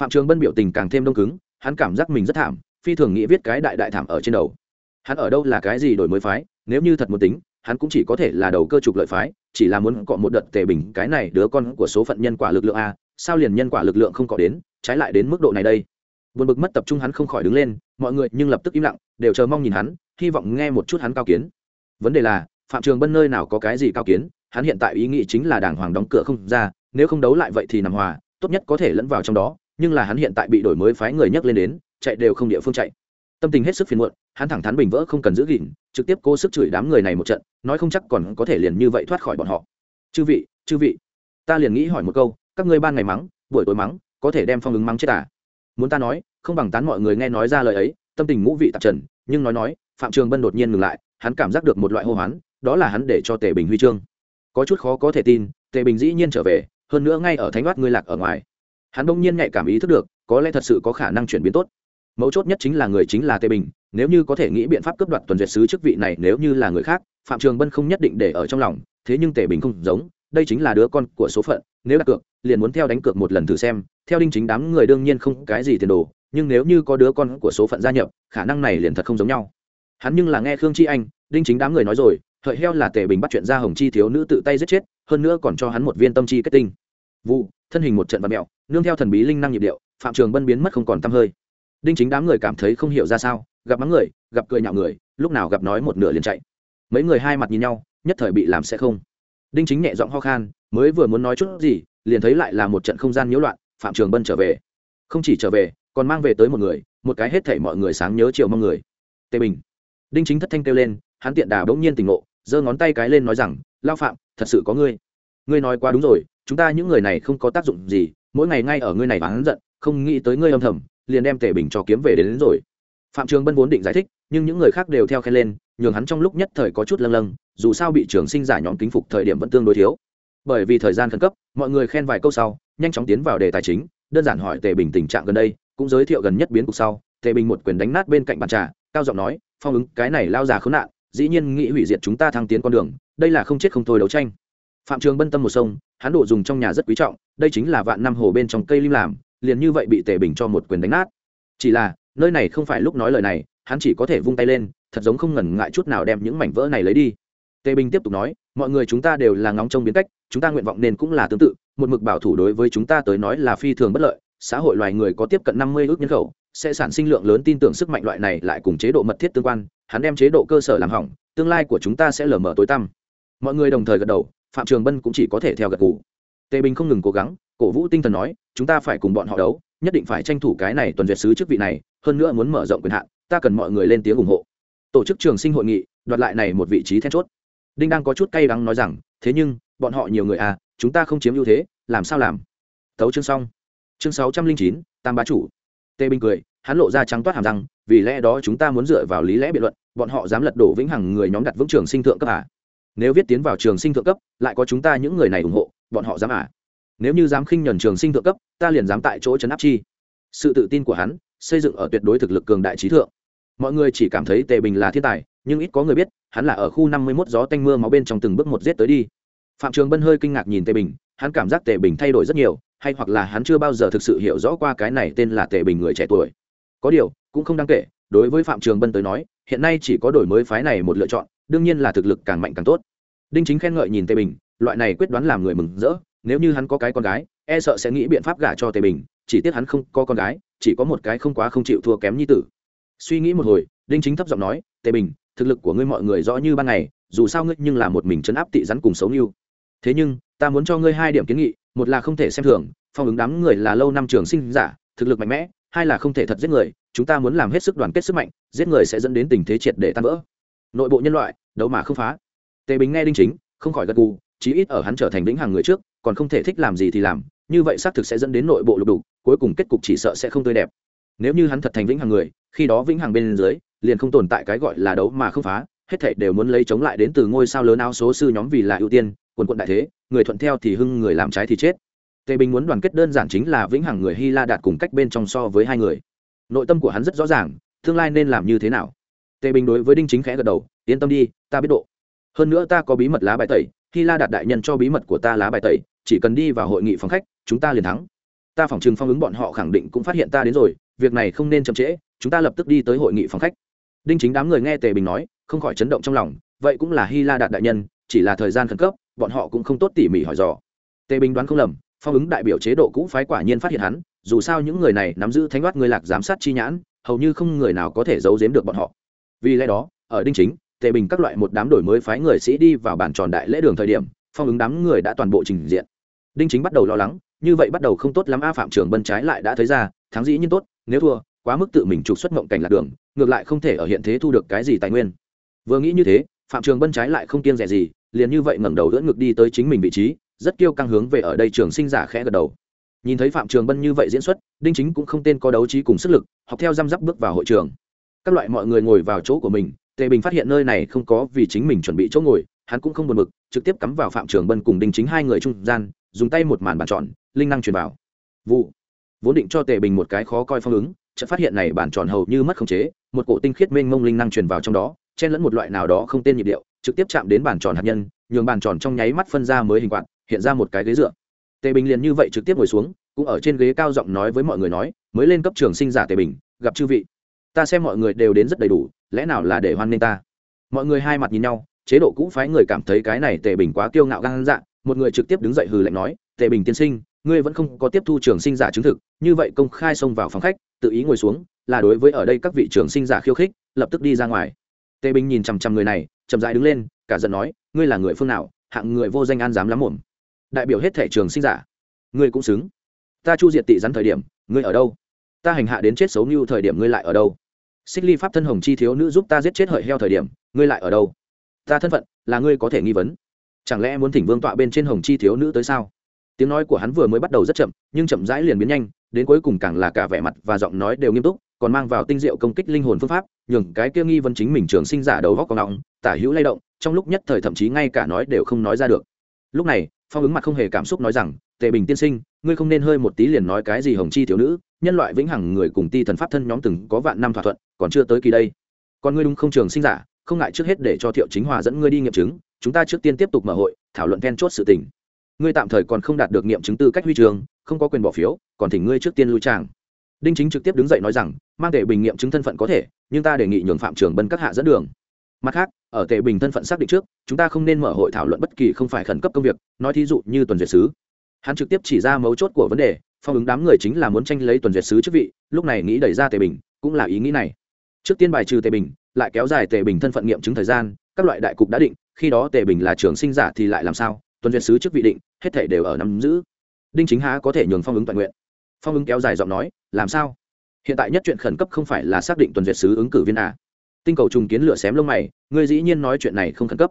Phạm trường bân biểu tình càng thêm đông cứng, hắn cảm giác mình rất thảm, phi thường nghĩ viết cái đại đại thảm ở trên đầu. Hắn ở đâu là cái gì đổi mới phái, nếu như thật muốn tính hắn cũng chỉ có thể là đầu cơ trục lợi phái, chỉ là muốn cọ một đợt tề bình, cái này đứa con của số phận nhân quả lực lượng a, sao liền nhân quả lực lượng không cọ đến, trái lại đến mức độ này đây. Buồn bực mất tập trung hắn không khỏi đứng lên, mọi người nhưng lập tức im lặng, đều chờ mong nhìn hắn, hy vọng nghe một chút hắn cao kiến. Vấn đề là, phạm trường bân nơi nào có cái gì cao kiến, hắn hiện tại ý nghĩ chính là đàng hoàng đóng cửa không ra, nếu không đấu lại vậy thì nằm hòa, tốt nhất có thể lẫn vào trong đó, nhưng là hắn hiện tại bị đổi mới phái người nhắc lên đến, chạy đều không địa phương chạy. Tâm tình hết sức phiền muộn, hắn thẳng thắn bình vỡ không cần giữ gìn, trực tiếp cố sức chửi đám người này một trận nói không chắc còn có thể liền như vậy thoát khỏi bọn họ. Chư vị chư vị, ta liền nghĩ hỏi một câu, các ngươi ban ngày mắng, buổi tối mắng, có thể đem phong ứng mắng chết à? Muốn ta nói, không bằng tán mọi người nghe nói ra lời ấy, tâm tình ngũ vị tạp trần, nhưng nói nói, phạm trường bân đột nhiên ngừng lại, hắn cảm giác được một loại hô hoán, đó là hắn để cho tề bình huy chương. Có chút khó có thể tin, tề bình dĩ nhiên trở về, hơn nữa ngay ở thánh thoát ngươi lạc ở ngoài. Hắn đông nhiên nhạy cảm ý thức được, có lẽ thật sự có khả năng chuyển biến tốt. Mấu chốt nhất chính là người chính là tề bình, nếu như có thể nghĩ biện pháp cướp đoạt tuần duyệt sứ chức vị này, nếu như là người khác phạm trường bân không nhất định để ở trong lòng, thế nhưng tề bình không giống, đây chính là đứa con của số phận, nếu đặt cược, liền muốn theo đánh cược một lần thử xem, theo đinh chính đám người đương nhiên không cái gì tiền đồ, nhưng nếu như có đứa con của số phận gia nhập, khả năng này liền thật không giống nhau. Hắn nhưng là nghe khương chi anh, đinh chính đám người nói rồi, hợi heo là tề bình bắt chuyện ra hồng chi thiếu nữ tự tay giết chết, hơn nữa còn cho hắn một viên tâm chi kết tinh. Vụ, thân hình một trận vật mẹo nương theo thần bí linh năng nhịp điệu, phạm trường bân biến mất không còn t hơi. Đinh chính đám người cảm thấy không hiểu ra sao, gặp mắng người, gặp cười nhạo người, lúc nào gặp nói một nửa liền chạy mấy người hai mặt nhìn nhau nhất thời bị làm sẽ không. Đinh chính nhẹ giọng ho khan mới vừa muốn nói chút gì liền thấy lại là một trận không gian nhiễu loạn phạm trường bân trở về. Không chỉ trở về còn mang về tới một người một cái hết thảy mọi người sáng nhớ chiều mong người. Tề bình. Đinh chính thất thanh kêu lên hắn tiện đà bỗng nhiên tỉnh ngộ giơ ngón tay cái lên nói rằng lao phạm thật sự có ngươi. Ngươi nói quá đúng rồi chúng ta những người này không có tác dụng gì mỗi ngày ngay ở ngươi này hắn giận không nghĩ tới ngươi âm thầm liền đem tề bình cho kiếm về đến, đến rồi. Phạm trường bân vốn định giải thích nhưng những người khác đều theo khen lên, nhường hắn trong lúc nhất thời có chút lâng lâng, dù sao bị trường sinh giả nhóm kính phục thời điểm vẫn tương đối thiếu. Bởi vì thời gian khẩn cấp, mọi người khen vài câu sau, nhanh chóng tiến vào đề tài chính, đơn giản hỏi tề bình tình trạng gần đây, cũng giới thiệu gần nhất biến cục sau. Tề bình một quyền đánh nát bên cạnh bàn trà, cao giọng nói, phong ứng, cái này lao già khốn nạn, dĩ nhiên nghĩ hủy diệt chúng ta thăng tiến con đường, đây là không chết không thôi đấu tranh. Phạm trường bân tâm một sông, hắn đồ dùng trong nhà rất quý trọng, đây chính là vạn năm hồ bên trong cây lim làm, liền như vậy bị tề bình cho một quyền đánh nát. Chỉ là, nơi này không phải lúc nói lời này hắn chỉ có thể vung tay lên, thật giống không ngần ngại chút nào đem những mảnh vỡ này lấy đi. Tề bình tiếp tục nói, mọi người chúng ta đều là ngóng trông biến cách, chúng ta nguyện vọng nên cũng là tương tự, một mực bảo thủ đối với chúng ta tới nói là phi thường bất lợi, xã hội loài người có tiếp cận năm mươi ước nhân khẩu, sẽ sản sinh lượng lớn tin tưởng sức mạnh loại này lại cùng chế độ mật thiết tương quan, hắn đem chế độ cơ sở làm hỏng, tương lai của chúng ta sẽ lở mở tối tăm. Mọi người đồng thời gật đầu, phạm trường bân cũng chỉ có thể theo gật gù. Tề bình không ngừng cố gắng, cổ vũ tinh thần nói, chúng ta phải cùng bọn họ đấu, nhất định phải tranh thủ cái này tuần duyệt sứ chức vị này, hơn nữa muốn mở rộng quyền hạn ta cần mọi người lên tiếng ủng hộ. Tổ chức trường sinh hội nghị, đoạt lại này một vị trí then chốt. Đinh đang có chút cay đắng nói rằng, thế nhưng, bọn họ nhiều người à chúng ta không chiếm ưu thế, làm sao làm? Tấu chương xong. Chương sáu trăm linh chín, tam bá chủ. Tê bình cười, hắn lộ ra trắng toát hàm răng, vì lẽ đó chúng ta muốn dựa vào lý lẽ biện luận, bọn họ dám lật đổ vĩnh hằng người nhóm đặt vững trường sinh thượng cấp à? Nếu viết tiến vào trường sinh thượng cấp, lại có chúng ta những người này ủng hộ, bọn họ dám à? Nếu như dám khinh nhuần trường sinh thượng cấp, ta liền dám tại chỗ chấn áp chi. Sự tự tin của hắn xây dựng ở tuyệt đối thực lực cường đại trí thượng. Mọi người chỉ cảm thấy tề bình là thiên tài, nhưng ít có người biết, hắn là ở khu năm mươi mốt gió tanh mưa máu bên trong từng bước một giết tới đi. Phạm trường bân hơi kinh ngạc nhìn tề bình, hắn cảm giác tề bình thay đổi rất nhiều, hay hoặc là hắn chưa bao giờ thực sự hiểu rõ qua cái này tên là tề bình người trẻ tuổi. Có điều, cũng không đáng kể, đối với phạm trường bân tới nói, hiện nay chỉ có đổi mới phái này một lựa chọn, đương nhiên là thực lực càng mạnh càng tốt. Đinh chính khen ngợi nhìn tề bình, loại này quyết đoán làm người mừng rỡ, nếu như hắn có cái con gái e sợ sẽ nghĩ biện pháp gả cho tề bình, chỉ tiếc hắn không có con gái chỉ có một cái không quá không chịu thua kém như tử. Suy nghĩ một hồi, đinh chính thấp giọng nói, tề bình, thực lực của ngươi mọi người rõ như ban ngày, dù sao ngươi nhưng là một mình chấn áp tị rắn cùng xấu như thế nhưng, ta muốn cho ngươi hai điểm kiến nghị, một là không thể xem thường, phong ứng đám người là lâu năm trường sinh giả, thực lực mạnh mẽ, hai là không thể thật giết người, chúng ta muốn làm hết sức đoàn kết sức mạnh, giết người sẽ dẫn đến tình thế triệt để tan vỡ. Nội bộ nhân loại, đấu mà không phá. Tề bình nghe đinh chính, không khỏi gật gù, chí ít ở hắn trở thành lĩnh hàng người trước, còn không thể thích làm gì thì làm, như vậy xác thực sẽ dẫn đến nội bộ lục đục cuối cùng kết cục chỉ sợ sẽ không tươi đẹp. Nếu như hắn thật thành vĩnh hằng người, khi đó vĩnh hằng bên dưới, liền không tồn tại cái gọi là đấu mà không phá, hết thảy đều muốn lấy chống lại đến từ ngôi sao lớn áo số sư nhóm vì là ưu tiên, quần quận đại thế, người thuận theo thì hưng, người làm trái thì chết. Tề bình muốn đoàn kết đơn giản chính là vĩnh hằng người hy la đạt cùng cách bên trong so với hai người. Nội tâm của hắn rất rõ ràng, tương lai nên làm như thế nào. Tề bình đối với đinh chính khẽ gật đầu, yên tâm đi, ta biết độ. Hơn nữa ta có bí mật lá bài tẩy, hy la đạt đại nhân cho bí mật của ta lá bài tẩy, chỉ cần đi vào hội nghị phòng khách, chúng ta liền thắng ta phỏng chừng phong ứng bọn họ khẳng định cũng phát hiện ta đến rồi, việc này không nên chậm trễ, chúng ta lập tức đi tới hội nghị phòng khách. Đinh chính đám người nghe tề bình nói, không khỏi chấn động trong lòng, vậy cũng là hy la đạt đại nhân, chỉ là thời gian khẩn cấp, bọn họ cũng không tốt tỉ mỉ hỏi dò. Tề bình đoán không lầm, phong ứng đại biểu chế độ cũ phái quả nhiên phát hiện hắn, dù sao những người này nắm giữ thánh đoát người lạc giám sát chi nhãn, hầu như không người nào có thể giấu giếm được bọn họ. Vì lẽ đó, ở đinh chính, tề bình các loại một đám đổi mới phái người sĩ đi vào bản tròn đại lễ đường thời điểm, phong ứng đám người đã toàn bộ trình diện. Đinh chính bắt đầu lo lắng như vậy bắt đầu không tốt lắm a phạm trường bân trái lại đã thấy ra, thắng dĩ nhiên tốt, nếu thua, quá mức tự mình trục xuất mộng cảnh lạc đường, ngược lại không thể ở hiện thế thu được cái gì tài nguyên. Vừa nghĩ như thế, phạm trường bân trái lại không kiêng rẻ gì, liền như vậy ngẩng đầu đỡ ngực đi tới chính mình vị trí, rất kiêu căng hướng về ở đây trường sinh giả khẽ gật đầu. Nhìn thấy phạm trường bân như vậy diễn xuất, đinh chính cũng không tên có đấu trí cùng sức lực, học theo răm rắp bước vào hội trường. Các loại mọi người ngồi vào chỗ của mình, tề bình phát hiện nơi này không có vì chính mình chuẩn bị chỗ ngồi, hắn cũng không buồn mực trực tiếp cắm vào phạm trường bân cùng đinh chính hai người trung gian, dùng tay một màn bàn tròn linh năng truyền vào. Vụ. Vốn định cho tề bình một cái khó coi phong ứng, chợt phát hiện này bản tròn hầu như mất khống chế, một cổ tinh khiết mênh mông linh năng truyền vào trong đó, chen lẫn một loại nào đó không tên nhịp điệu, trực tiếp chạm đến bản tròn hạt nhân, nhường bản tròn trong nháy mắt phân ra mới hình quạt, hiện ra một cái ghế dựa. Tề bình liền như vậy trực tiếp ngồi xuống, cũng ở trên ghế cao giọng nói với mọi người nói, mới lên cấp trường sinh giả tề bình, gặp chư vị. Ta xem mọi người đều đến rất đầy đủ, lẽ nào là để hoan nghênh ta? Mọi người hai mặt nhìn nhau, chế độ cũ phái người cảm thấy cái này tề bình quá kiêu ngạo gan dạ một người trực tiếp đứng dậy hừ lạnh nói, tề bình tiên sinh ngươi vẫn không có tiếp thu trường sinh giả chứng thực, như vậy công khai xông vào phòng khách, tự ý ngồi xuống, là đối với ở đây các vị trường sinh giả khiêu khích, lập tức đi ra ngoài. Tề bình nhìn chằm chằm người này, chậm dại đứng lên, cả giận nói, ngươi là người phương nào, hạng người vô danh an dám lắm mồm đại biểu hết thể trường sinh giả. Ngươi cũng xứng. Ta chu diệt tị rắn thời điểm, ngươi ở đâu? Ta hành hạ đến chết xấu như thời điểm ngươi lại ở đâu? Xích ly pháp thân hồng chi thiếu nữ giúp ta giết chết hợi heo thời điểm, ngươi lại ở đâu? Ta thân phận, là ngươi có thể nghi vấn. Chẳng lẽ muốn thỉnh vương tọa bên trên hồng chi thiếu nữ tới sao? Tiếng nói của hắn vừa mới bắt đầu rất chậm, nhưng chậm rãi liền biến nhanh, đến cuối cùng càng là cả vẻ mặt và giọng nói đều nghiêm túc, còn mang vào tinh diệu công kích linh hồn phương pháp, nhường cái kia nghi vấn chính mình trường sinh giả đầu góc còn ngọng tả hữu lay động, trong lúc nhất thời thậm chí ngay cả nói đều không nói ra được. Lúc này, phong ứng mặt không hề cảm xúc nói rằng, tề bình tiên sinh, ngươi không nên hơi một tí liền nói cái gì hồng chi thiếu nữ, nhân loại vĩnh hằng người cùng ti thần pháp thân nhóm từng có vạn năm thỏa thuận, còn chưa tới kỳ đây. Còn ngươi đúng không trường sinh giả, không ngại trước hết để cho thiệu chính hòa dẫn ngươi đi nghiệm chứng, chúng ta trước tiên tiếp tục mở hội, thảo luận then chốt sự tình ngươi tạm thời còn không đạt được nghiệm chứng tư cách huy trường, không có quyền bỏ phiếu, còn thỉnh ngươi trước tiên lui tràng. Đinh chính trực tiếp đứng dậy nói rằng, mang tề bình nghiệm chứng thân phận có thể, nhưng ta đề nghị nhường phạm trường bân các hạ dẫn đường. Mặt khác, ở tề bình thân phận xác định trước, chúng ta không nên mở hội thảo luận bất kỳ không phải khẩn cấp công việc, nói thí dụ như tuần duyệt sứ. Hắn trực tiếp chỉ ra mấu chốt của vấn đề, phong ứng đám người chính là muốn tranh lấy tuần duyệt sứ chức vị, lúc này nghĩ đẩy ra tề bình, cũng là ý nghĩ này. Trước tiên bài trừ tề bình, lại kéo dài tề bình thân phận nghiệm chứng thời gian, các loại đại cục đã định, khi đó tề bình là trường sinh giả thì lại làm sao? Tuần duyệt sứ trước vị định, hết thể đều ở nắm giữ. Đinh chính há có thể nhường phong ứng toàn nguyện. Phong ứng kéo dài giọng nói, làm sao? Hiện tại nhất chuyện khẩn cấp không phải là xác định tuần duyệt sứ ứng cử viên à. tinh cầu trùng kiến lửa xém lông mày, ngươi dĩ nhiên nói chuyện này không khẩn cấp.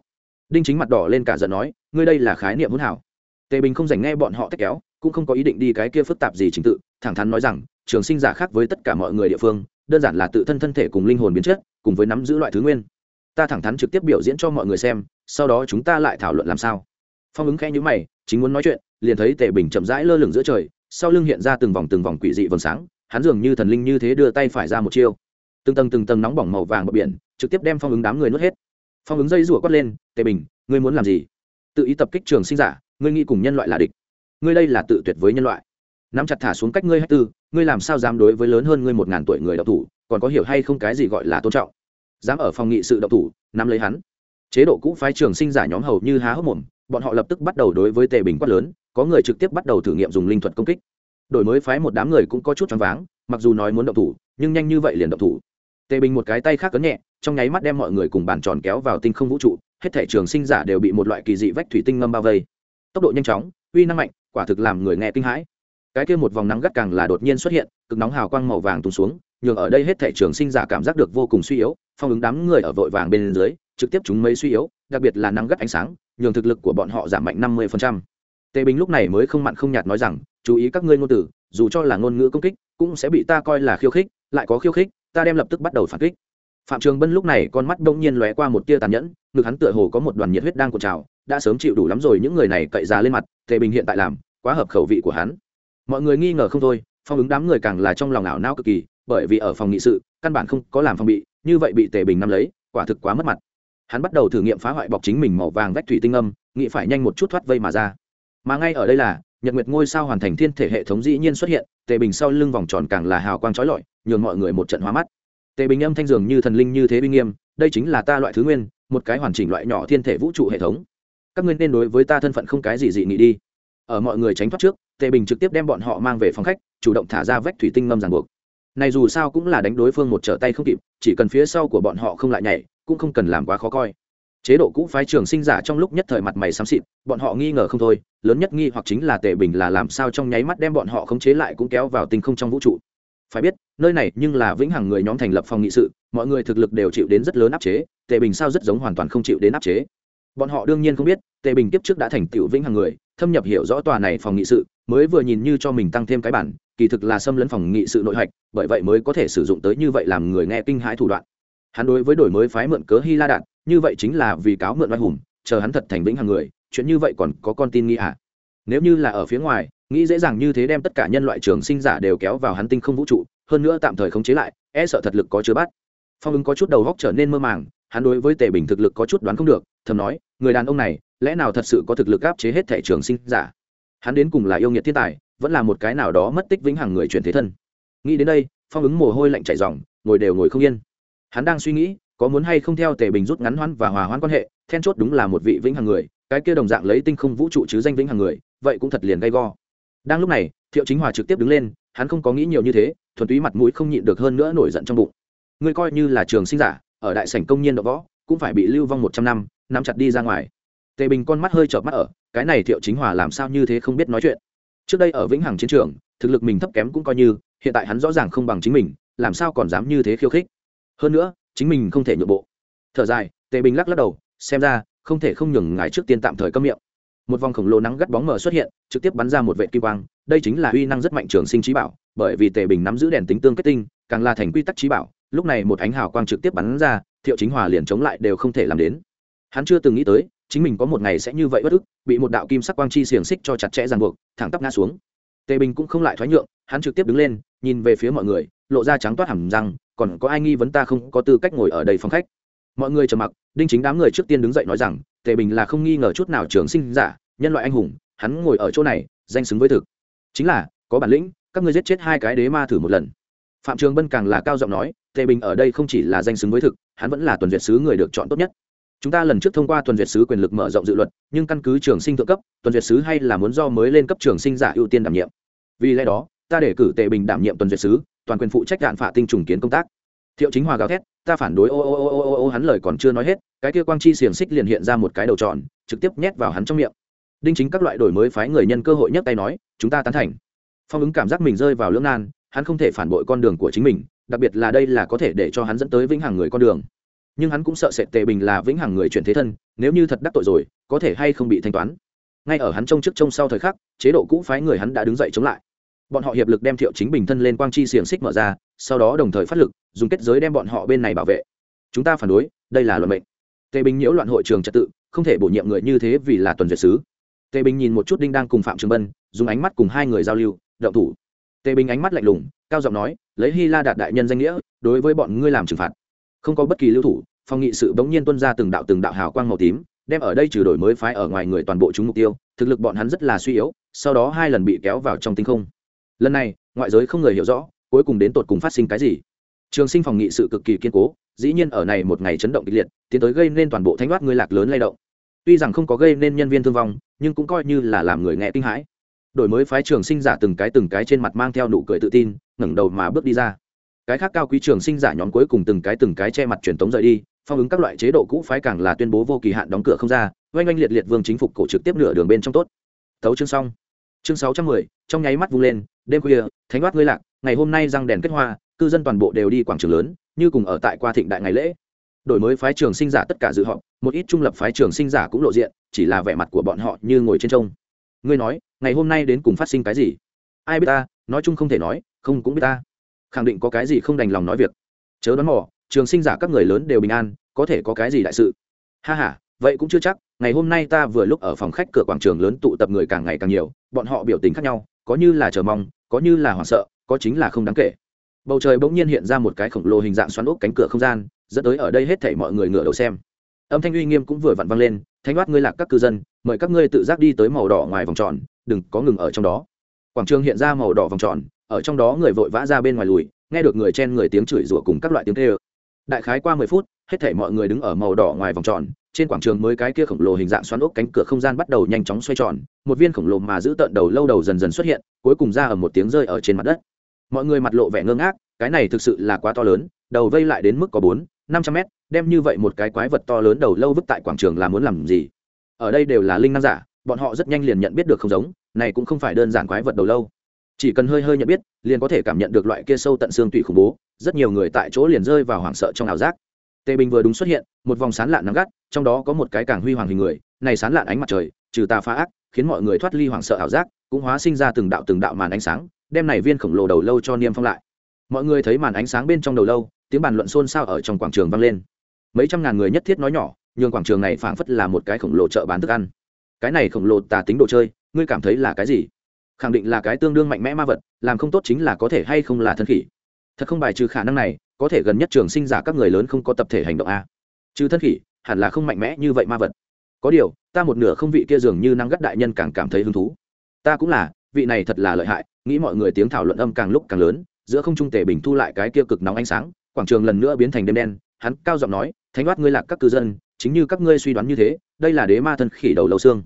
Đinh chính mặt đỏ lên cả giận nói, ngươi đây là khái niệm hỗn hảo. Tề bình không dành nghe bọn họ tách kéo, cũng không có ý định đi cái kia phức tạp gì trình tự, thẳng thắn nói rằng, trường sinh giả khác với tất cả mọi người địa phương, đơn giản là tự thân thân thể cùng linh hồn biến chất, cùng với nắm giữ loại thứ nguyên. Ta thẳng thắn trực tiếp biểu diễn cho mọi người xem, sau đó chúng ta lại thảo luận làm sao phong ứng khẽ nhữ mày, chính muốn nói chuyện, liền thấy tề bình chậm rãi lơ lửng giữa trời, sau lưng hiện ra từng vòng từng vòng quỷ dị vầng sáng, hắn dường như thần linh như thế đưa tay phải ra một chiêu. Từng tầng từng tầng nóng bỏng màu vàng bờ biển, trực tiếp đem phong ứng đám người nuốt hết. Phong ứng dây rủa quát lên, tề bình, ngươi muốn làm gì? Tự ý tập kích trường sinh giả, ngươi nghĩ cùng nhân loại là địch. Ngươi đây là tự tuyệt với nhân loại. Nắm chặt thả xuống cách ngươi hai tư, ngươi làm sao dám đối với lớn hơn ngươi một ngàn tuổi người đậu thủ, còn có hiểu hay không cái gì gọi là tôn trọng? Dám ở phòng nghị sự đậu thủ, nắm lấy hắn. Chế độ cũ phái trường sinh giả nhóm hầu như há hốc mồm bọn họ lập tức bắt đầu đối với tề bình quát lớn, có người trực tiếp bắt đầu thử nghiệm dùng linh thuật công kích. Đổi mới phái một đám người cũng có chút choáng váng, mặc dù nói muốn động thủ, nhưng nhanh như vậy liền động thủ. Tề bình một cái tay khác cấn nhẹ, trong nháy mắt đem mọi người cùng bàn tròn kéo vào tinh không vũ trụ, hết thể trường sinh giả đều bị một loại kỳ dị vách thủy tinh ngâm bao vây. Tốc độ nhanh chóng, uy năng mạnh, quả thực làm người nghe kinh hãi. Cái kia một vòng nắng gắt càng là đột nhiên xuất hiện, cực nóng hào quang màu vàng tung xuống nhường ở đây hết thể trường sinh giả cảm giác được vô cùng suy yếu, phong ứng đám người ở vội vàng bên dưới, trực tiếp chúng mấy suy yếu, đặc biệt là nắng gắt ánh sáng, nhường thực lực của bọn họ giảm mạnh năm mươi tề bình lúc này mới không mặn không nhạt nói rằng, chú ý các ngươi ngôn từ, dù cho là ngôn ngữ công kích, cũng sẽ bị ta coi là khiêu khích, lại có khiêu khích, ta đem lập tức bắt đầu phản kích. Phạm trường bân lúc này con mắt đông nhiên lóe qua một tia tàn nhẫn, ngực hắn tựa hồ có một đoàn nhiệt huyết đang cột trào, đã sớm chịu đủ lắm rồi những người này cậy ra lên mặt, tề bình hiện tại làm, quá hợp khẩu vị của hắn. Mọi người nghi ngờ không thôi, phong ứng đám người càng là trong lòng ảo não cực kỳ bởi vì ở phòng nghị sự, căn bản không có làm phòng bị, như vậy bị tề bình nắm lấy, quả thực quá mất mặt. Hắn bắt đầu thử nghiệm phá hoại bọc chính mình màu vàng vách thủy tinh âm, nghĩ phải nhanh một chút thoát vây mà ra. Mà ngay ở đây là, nhật nguyệt ngôi sao hoàn thành thiên thể hệ thống dĩ nhiên xuất hiện, tề bình sau lưng vòng tròn càng là hào quang trói lọi, nhường mọi người một trận hóa mắt. Tề bình âm thanh dường như thần linh như thế uy nghiêm, đây chính là ta loại thứ nguyên, một cái hoàn chỉnh loại nhỏ thiên thể vũ trụ hệ thống. Các ngươi nên đối với ta thân phận không cái gì dị nghị đi. Ở mọi người tránh thoát trước, tề bình trực tiếp đem bọn họ mang về phòng khách, chủ động thả ra vách thủy tinh ngâm ràng buộc này dù sao cũng là đánh đối phương một trở tay không kịp, chỉ cần phía sau của bọn họ không lại nhảy, cũng không cần làm quá khó coi. Chế độ cũ phái trường sinh giả trong lúc nhất thời mặt mày xám xịt, bọn họ nghi ngờ không thôi, lớn nhất nghi hoặc chính là tề bình là làm sao trong nháy mắt đem bọn họ khống chế lại cũng kéo vào tinh không trong vũ trụ. Phải biết, nơi này nhưng là vĩnh hằng người nhóm thành lập phòng nghị sự, mọi người thực lực đều chịu đến rất lớn áp chế, tề bình sao rất giống hoàn toàn không chịu đến áp chế. Bọn họ đương nhiên không biết, tề bình tiếp trước đã thành tựu vĩnh hằng người, thâm nhập hiểu rõ tòa này phòng nghị sự mới vừa nhìn như cho mình tăng thêm cái bản, kỳ thực là xâm lấn phòng nghị sự nội hạch, bởi vậy mới có thể sử dụng tới như vậy làm người nghe kinh hãi thủ đoạn. Hắn đối với đổi mới phái mượn cớ hy la đạn như vậy chính là vì cáo mượn oai hùng, chờ hắn thật thành vĩnh hàng người, chuyện như vậy còn có con tin nghĩ ạ à? nếu như là ở phía ngoài, nghĩ dễ dàng như thế đem tất cả nhân loại trường sinh giả đều kéo vào hắn tinh không vũ trụ, hơn nữa tạm thời khống chế lại e sợ thật lực có chứa bắt. Phong ứng có chút đầu góc trở nên mơ màng, hắn đối với tề bình thực lực có chút đoán không được, thầm nói, người đàn ông này, lẽ nào thật sự có thực lực áp chế hết thể trường sinh giả? Hắn đến cùng là yêu nghiệt thiên tài, vẫn là một cái nào đó mất tích vĩnh hằng người chuyển thế thân. Nghĩ đến đây, phong ứng mồ hôi lạnh chảy dòng ngồi đều ngồi không yên. Hắn đang suy nghĩ, có muốn hay không theo tề bình rút ngắn hoãn và hòa hoãn quan hệ, then chốt đúng là một vị vĩnh hằng người, cái kia đồng dạng lấy tinh không vũ trụ chứ danh vĩnh hằng người, vậy cũng thật liền gay go. Đang lúc này, thiệu chính hòa trực tiếp đứng lên, hắn không có nghĩ nhiều như thế, thuần túy mặt mũi không nhịn được hơn nữa nổi giận trong bụng. Ngươi coi như là trường sinh giả, ở đại sảnh công nhiên đọ võ, cũng phải bị lưu vong một trăm năm, nắm chặt đi ra ngoài tề bình con mắt hơi chợp mắt ở, cái này thiệu chính hòa làm sao như thế không biết nói chuyện. Trước đây ở vĩnh hằng chiến trường, thực lực mình thấp kém cũng coi như, hiện tại hắn rõ ràng không bằng chính mình, làm sao còn dám như thế khiêu khích. Hơn nữa, chính mình không thể nhượng bộ. Thở dài, tề bình lắc lắc đầu, xem ra, không thể không nhường ngài trước tiên tạm thời câm miệng. Một vòng khổng lồ nắng gắt bóng mờ xuất hiện, trực tiếp bắn ra một vệ kim quang, đây chính là uy năng rất mạnh trường sinh trí bảo, bởi vì tề bình nắm giữ đèn tính tương kết tinh, càng là thành quy tắc trí bảo, lúc này một ánh hào quang trực tiếp bắn ra, thiệu chính hòa liền chống lại đều không thể làm đến. Hắn chưa từng nghĩ tới chính mình có một ngày sẽ như vậy bất ức bị một đạo kim sắc quang chi xiềng xích cho chặt chẽ ràng buộc thẳng tắp ngã xuống. Tề bình cũng không lại thoái nhượng hắn trực tiếp đứng lên nhìn về phía mọi người lộ ra trắng toát hẳn rằng, còn có ai nghi vấn ta không có tư cách ngồi ở đây phòng khách. Mọi người trầm mặc đinh chính đám người trước tiên đứng dậy nói rằng tề bình là không nghi ngờ chút nào trường sinh giả nhân loại anh hùng hắn ngồi ở chỗ này danh xứng với thực. Chính là có bản lĩnh các ngươi giết chết hai cái đế ma thử một lần. Phạm trường bân càng là cao giọng nói tề bình ở đây không chỉ là danh xứng với thực hắn vẫn là tuần duyệt sứ người được chọn tốt nhất chúng ta lần trước thông qua tuần duyệt sứ quyền lực mở rộng dự luật, nhưng căn cứ trường sinh thượng cấp, tuần duyệt sứ hay là muốn do mới lên cấp trường sinh giả ưu tiên đảm nhiệm. Vì lẽ đó, ta để cử tề bình đảm nhiệm tuần duyệt sứ, toàn quyền phụ trách đạn phả tinh trùng kiến công tác. Thiệu chính hòa gào thét, ta phản đối, ô ô ô ô ô ô, hắn lời còn chưa nói hết, cái kia quang chi xiềng xích liền hiện ra một cái đầu tròn, trực tiếp nhét vào hắn trong miệng. Đinh chính các loại đổi mới phái người nhân cơ hội nhấc tay nói, chúng ta tán thành. Phong ứng cảm giác mình rơi vào lưỡng nan, hắn không thể phản bội con đường của chính mình, đặc biệt là đây là có thể để cho hắn dẫn tới vĩnh hằng người con đường nhưng hắn cũng sợ sệt tề bình là vĩnh hằng người chuyển thế thân, nếu như thật đắc tội rồi, có thể hay không bị thanh toán. Ngay ở hắn trông trước trông sau thời khắc, chế độ cũ phái người hắn đã đứng dậy chống lại. Bọn họ hiệp lực đem thiệu chính bình thân lên quang chi xiềng xích mở ra, sau đó đồng thời phát lực, dùng kết giới đem bọn họ bên này bảo vệ. Chúng ta phản đối, đây là luận mệnh. Tề bình nhiễu loạn hội trường trật tự, không thể bổ nhiệm người như thế vì là tuần duyệt sứ. Tề bình nhìn một chút đinh đang cùng phạm trường bân, dùng ánh mắt cùng hai người giao lưu, động thủ. Tề bình ánh mắt lạnh lùng, cao giọng nói, lấy hy la đạt đại nhân danh nghĩa, đối với bọn ngươi làm trừng phạt không có bất kỳ lưu thủ, phòng nghị sự bỗng nhiên tuân ra từng đạo từng đạo hào quang màu tím, đem ở đây trừ đổi mới phái ở ngoài người toàn bộ chúng mục tiêu, thực lực bọn hắn rất là suy yếu, sau đó hai lần bị kéo vào trong tinh không. Lần này, ngoại giới không người hiểu rõ, cuối cùng đến tột cùng phát sinh cái gì. Trường sinh phòng nghị sự cực kỳ kiên cố, dĩ nhiên ở này một ngày chấn động kịch liệt, tiến tới gây nên toàn bộ thanh đoát ngươi lạc lớn lay động. Tuy rằng không có gây nên nhân viên thương vong, nhưng cũng coi như là làm người nghe kinh hãi. Đổi mới phái trường sinh giả từng cái từng cái trên mặt mang theo nụ cười tự tin, ngẩng đầu mà bước đi ra cái khác cao quý trường sinh giả nhóm cuối cùng từng cái từng cái che mặt truyền tống rời đi, phong ứng các loại chế độ cũ phái càng là tuyên bố vô kỳ hạn đóng cửa không ra, oanh oanh liệt liệt vương chính phục cổ trực tiếp nửa đường bên trong tốt. Thấu chương xong. Chương sáu trăm mười, trong nháy mắt vung lên, đêm khuya, thánh đoát ngươi lạc, ngày hôm nay răng đèn kết hoa, cư dân toàn bộ đều đi quảng trường lớn, như cùng ở tại qua thịnh đại ngày lễ. Đổi mới phái trường sinh giả tất cả dự họp, một ít trung lập phái trường sinh giả cũng lộ diện, chỉ là vẻ mặt của bọn họ như ngồi trên trông. Ngươi nói, ngày hôm nay đến cùng phát sinh cái gì? Ai biết ta, nói chung không thể nói, không cũng biết ta khẳng định có cái gì không đành lòng nói việc. Chớ đoán mò, trường sinh giả các người lớn đều bình an, có thể có cái gì đại sự? Ha h a vậy cũng chưa chắc, ngày hôm nay ta vừa lúc ở phòng khách cửa quảng trường lớn tụ tập người càng ngày càng nhiều, bọn họ biểu tình khác nhau, có như là chờ mong, có như là hoảng sợ, có chính là không đáng kể. Bầu trời bỗng nhiên hiện ra một cái khổng lồ hình dạng xoắn ốc cánh cửa không gian, dẫn tới ở đây hết thảy mọi người ngửa đầu xem. Âm thanh uy nghiêm cũng vừa vặn vang lên thanh đoát ngươi lạc các cư dân, mời các ngươi tự giác đi tới màu đỏ ngoài vòng tròn, đừng có ngừng ở trong đó. Quảng trường hiện ra màu đỏ vòng tròn ở trong đó người vội vã ra bên ngoài lùi, nghe được người chen người tiếng chửi rủa cùng các loại tiếng kêu. Đại khái qua mười phút, hết thảy mọi người đứng ở màu đỏ ngoài vòng tròn, trên quảng trường mới cái kia khổng lồ hình dạng xoắn ốc cánh cửa không gian bắt đầu nhanh chóng xoay tròn, một viên khổng lồ mà giữ tận đầu lâu đầu dần dần xuất hiện, cuối cùng ra ở một tiếng rơi ở trên mặt đất. Mọi người mặt lộ vẻ ngơ ngác, cái này thực sự là quá to lớn, đầu vây lại đến mức có bốn, năm trăm mét, đem như vậy một cái quái vật to lớn đầu lâu vứt tại quảng trường là muốn làm gì? Ở đây đều là linh năng giả, bọn họ rất nhanh liền nhận biết được không giống, này cũng không phải đơn giản quái vật đầu lâu chỉ cần hơi hơi nhận biết, liền có thể cảm nhận được loại kia sâu tận xương tủy khủng bố, rất nhiều người tại chỗ liền rơi vào hoảng sợ trong ảo giác. Tề bình vừa đúng xuất hiện, một vòng sán lạn nắng gắt, trong đó có một cái càng huy hoàng hình người, này sán lạn ánh mặt trời, trừ tà phá ác, khiến mọi người thoát ly hoảng sợ ảo giác, cũng hóa sinh ra từng đạo từng đạo màn ánh sáng, đem này viên khổng lồ đầu lâu cho niêm phong lại. Mọi người thấy màn ánh sáng bên trong đầu lâu, tiếng bàn luận xôn xao ở trong quảng trường vang lên. Mấy trăm ngàn người nhất thiết nói nhỏ, nhường quảng trường này phảng phất là một cái khổng lồ chợ bán thức ăn. Cái này khổng lồ tà tính đồ chơi, ngươi cảm thấy là cái gì? Khẳng định là cái tương đương mạnh mẽ ma vật, làm không tốt chính là có thể hay không là thân khỉ. Thật không bài trừ khả năng này, có thể gần nhất trường sinh giả các người lớn không có tập thể hành động a. Trừ thân khỉ, hẳn là không mạnh mẽ như vậy ma vật. Có điều, ta một nửa không vị kia dường như năng gắt đại nhân càng cảm thấy hứng thú. Ta cũng là, vị này thật là lợi hại, nghĩ mọi người tiếng thảo luận âm càng lúc càng lớn, giữa không trung tề bình thu lại cái kia cực nóng ánh sáng, quảng trường lần nữa biến thành đêm đen, hắn cao giọng nói, thánh đoát ngươi lạc các cư dân, chính như các ngươi suy đoán như thế, đây là đế ma thân khỉ đầu lâu xương.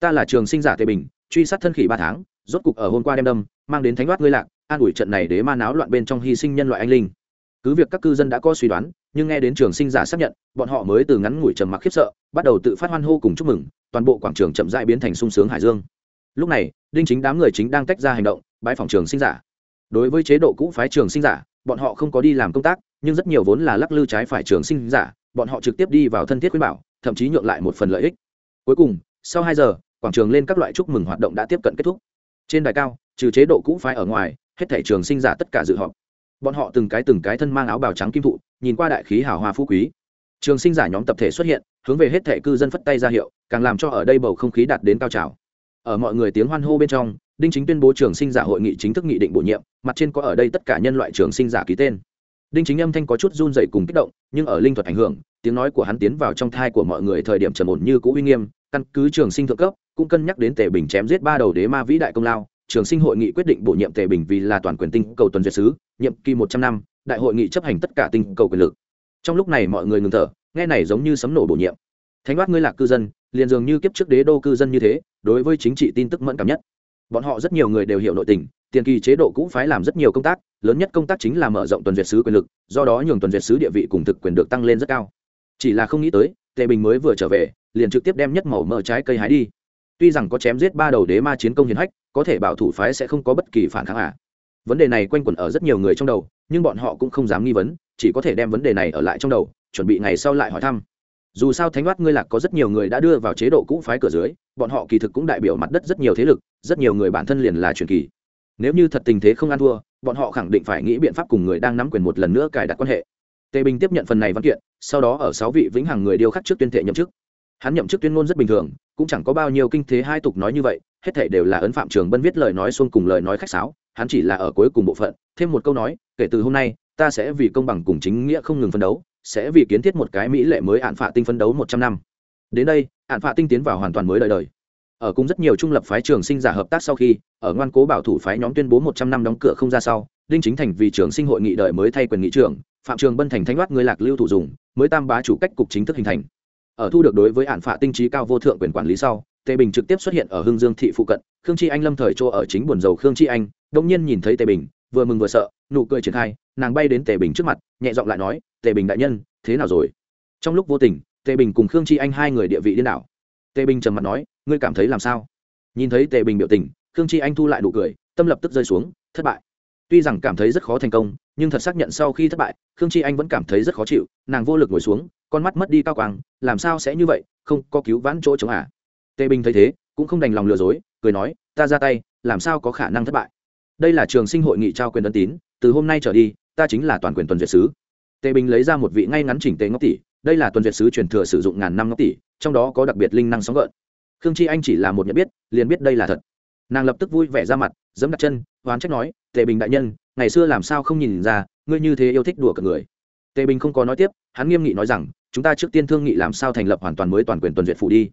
Ta là trường sinh giả tề bình, truy sát thân khỉ ba tháng rốt cục ở hôm qua đêm đâm, mang đến thánh đoát ngươi lạc, an ủi trận này đế ma náo loạn bên trong hy sinh nhân loại anh linh. Cứ việc các cư dân đã có suy đoán, nhưng nghe đến trường sinh giả xác nhận, bọn họ mới từ ngắn ngủi trầm mặc khiếp sợ, bắt đầu tự phát hoan hô cùng chúc mừng, toàn bộ quảng trường chậm dại biến thành sung sướng hải dương. Lúc này, đinh chính đám người chính đang tách ra hành động bãi phòng trường sinh giả. Đối với chế độ cũ phái trường sinh giả, bọn họ không có đi làm công tác, nhưng rất nhiều vốn là lắc lư trái phải trường sinh giả, bọn họ trực tiếp đi vào thân thiết khuyên bảo, thậm chí nhượng lại một phần lợi ích. Cuối cùng, sau hai giờ, quảng trường lên các loại chúc mừng hoạt động đã tiếp cận kết thúc trên đài cao, trừ chế độ cũ phái ở ngoài, hết thể trường sinh giả tất cả dự họp. Bọn họ từng cái từng cái thân mang áo bào trắng kim thụ, nhìn qua đại khí hào hoa phú quý. Trường sinh giả nhóm tập thể xuất hiện, hướng về hết thể cư dân phất tay ra hiệu, càng làm cho ở đây bầu không khí đạt đến cao trào. Ở mọi người tiếng hoan hô bên trong, đinh chính tuyên bố trường sinh giả hội nghị chính thức nghị định bổ nhiệm, mặt trên có ở đây tất cả nhân loại trường sinh giả ký tên. Đinh chính âm thanh có chút run dậy cùng kích động, nhưng ở linh thuật ảnh hưởng, tiếng nói của hắn tiến vào trong thai của mọi người thời điểm trầm ổn như cũ uy nghiêm, căn cứ trường sinh thượng cấp cũng cân nhắc đến tề bình chém giết ba đầu đế ma vĩ đại công lao, trường sinh hội nghị quyết định bổ nhiệm tề bình vì là toàn quyền tinh cầu tuần duyệt sứ, nhiệm kỳ một trăm năm, đại hội nghị chấp hành tất cả tinh cầu quyền lực. Trong lúc này mọi người ngừng thở, nghe này giống như sấm nổ bổ nhiệm. Thánh đoát ngươi lạc cư dân, liền dường như kiếp trước đế đô cư dân như thế, đối với chính trị tin tức mẫn cảm nhất. Bọn họ rất nhiều người đều hiểu nội tình, tiền kỳ chế độ cũ phái làm rất nhiều công tác, lớn nhất công tác chính là mở rộng tuần duyệt sứ quyền lực, do đó nhường tuần duyệt sứ địa vị cùng thực quyền được tăng lên rất cao. Chỉ là không nghĩ tới, tề bình mới vừa trở về, liền trực tiếp đem nhất màu mỡ trái cây hái đi tuy rằng có chém giết ba đầu đế ma chiến công hiển hách, có thể bảo thủ phái sẽ không có bất kỳ phản kháng à. vấn đề này quanh quẩn ở rất nhiều người trong đầu, nhưng bọn họ cũng không dám nghi vấn, chỉ có thể đem vấn đề này ở lại trong đầu, chuẩn bị ngày sau lại hỏi thăm. Dù sao thánh đoát ngươi lạc có rất nhiều người đã đưa vào chế độ cũ phái cửa dưới, bọn họ kỳ thực cũng đại biểu mặt đất rất nhiều thế lực, rất nhiều người bản thân liền là truyền kỳ. Nếu như thật tình thế không ăn thua, bọn họ khẳng định phải nghĩ biện pháp cùng người đang nắm quyền một lần nữa cài đặt quan hệ. Tề bình tiếp nhận phần này văn kiện, sau đó ở sáu vị vĩnh hằng người điêu khắc trước tuyên thệ nhậm chức hắn nhậm chức tuyên ngôn rất bình thường, cũng chẳng có bao nhiêu kinh thế hai tục nói như vậy, hết thể đều là ấn phạm trường bân viết lời nói xuông cùng lời nói khách sáo, hắn chỉ là ở cuối cùng bộ phận, thêm một câu nói, kể từ hôm nay, ta sẽ vì công bằng cùng chính nghĩa không ngừng phấn đấu, sẽ vì kiến thiết một cái mỹ lệ mới hạn phạ tinh phấn đấu một trăm năm. Đến đây hạn phạ tinh tiến vào hoàn toàn mới đời đời. Ở cùng rất nhiều trung lập phái trường sinh giả hợp tác sau khi, ở ngoan cố bảo thủ phái nhóm tuyên bố một trăm năm đóng cửa không ra sau, đinh chính thành vì trường sinh hội nghị đợi mới thay quyền nghị trưởng, phạm trường bân thành thanh loát người lạc lưu thủ dùng, mới tam bá chủ cách cục chính thức hình thành ở thu được đối với ạn phạ tinh trí cao vô thượng quyền quản lý sau, tề bình trực tiếp xuất hiện ở hưng dương thị phụ cận, khương chi anh lâm thời chỗ ở chính buồn dầu khương chi anh, đông nhiên nhìn thấy tề bình, vừa mừng vừa sợ, nụ cười triển khai, nàng bay đến tề bình trước mặt, nhẹ giọng lại nói, tề bình đại nhân, thế nào rồi? Trong lúc vô tình, tề bình cùng khương chi anh hai người địa vị điên đảo. Tề bình trầm mặt nói, ngươi cảm thấy làm sao? Nhìn thấy tề bình biểu tình, khương chi anh thu lại nụ cười, tâm lập tức rơi xuống, thất bại tuy rằng cảm thấy rất khó thành công, nhưng thật xác nhận sau khi thất bại, khương chi anh vẫn cảm thấy rất khó chịu, nàng vô lực ngồi xuống, con mắt mất đi cao quang, làm sao sẽ như vậy? Không có cứu vãn chỗ chống à? Tề bình thấy thế, cũng không đành lòng lừa dối, cười nói, ta ra tay, làm sao có khả năng thất bại? Đây là trường sinh hội nghị trao quyền ân tín, từ hôm nay trở đi, ta chính là toàn quyền tuần duyệt sứ. Tề bình lấy ra một vị ngay ngắn chỉnh tề ngốc tỷ, đây là tuần duyệt sứ truyền thừa sử dụng ngàn năm ngốc tỷ, trong đó có đặc biệt linh năng sóng gợn. Khương chi anh chỉ là một nhận biết, liền biết đây là thật. Nàng lập tức vui vẻ ra mặt dẫm đặt chân hoán trách nói, tề bình đại nhân, ngày xưa làm sao không nhìn ra, ngươi như thế yêu thích đùa cợt người. Tề bình không có nói tiếp, hắn nghiêm nghị nói rằng, chúng ta trước tiên thương nghị làm sao thành lập hoàn toàn mới toàn quyền tuần duyệt phủ đi.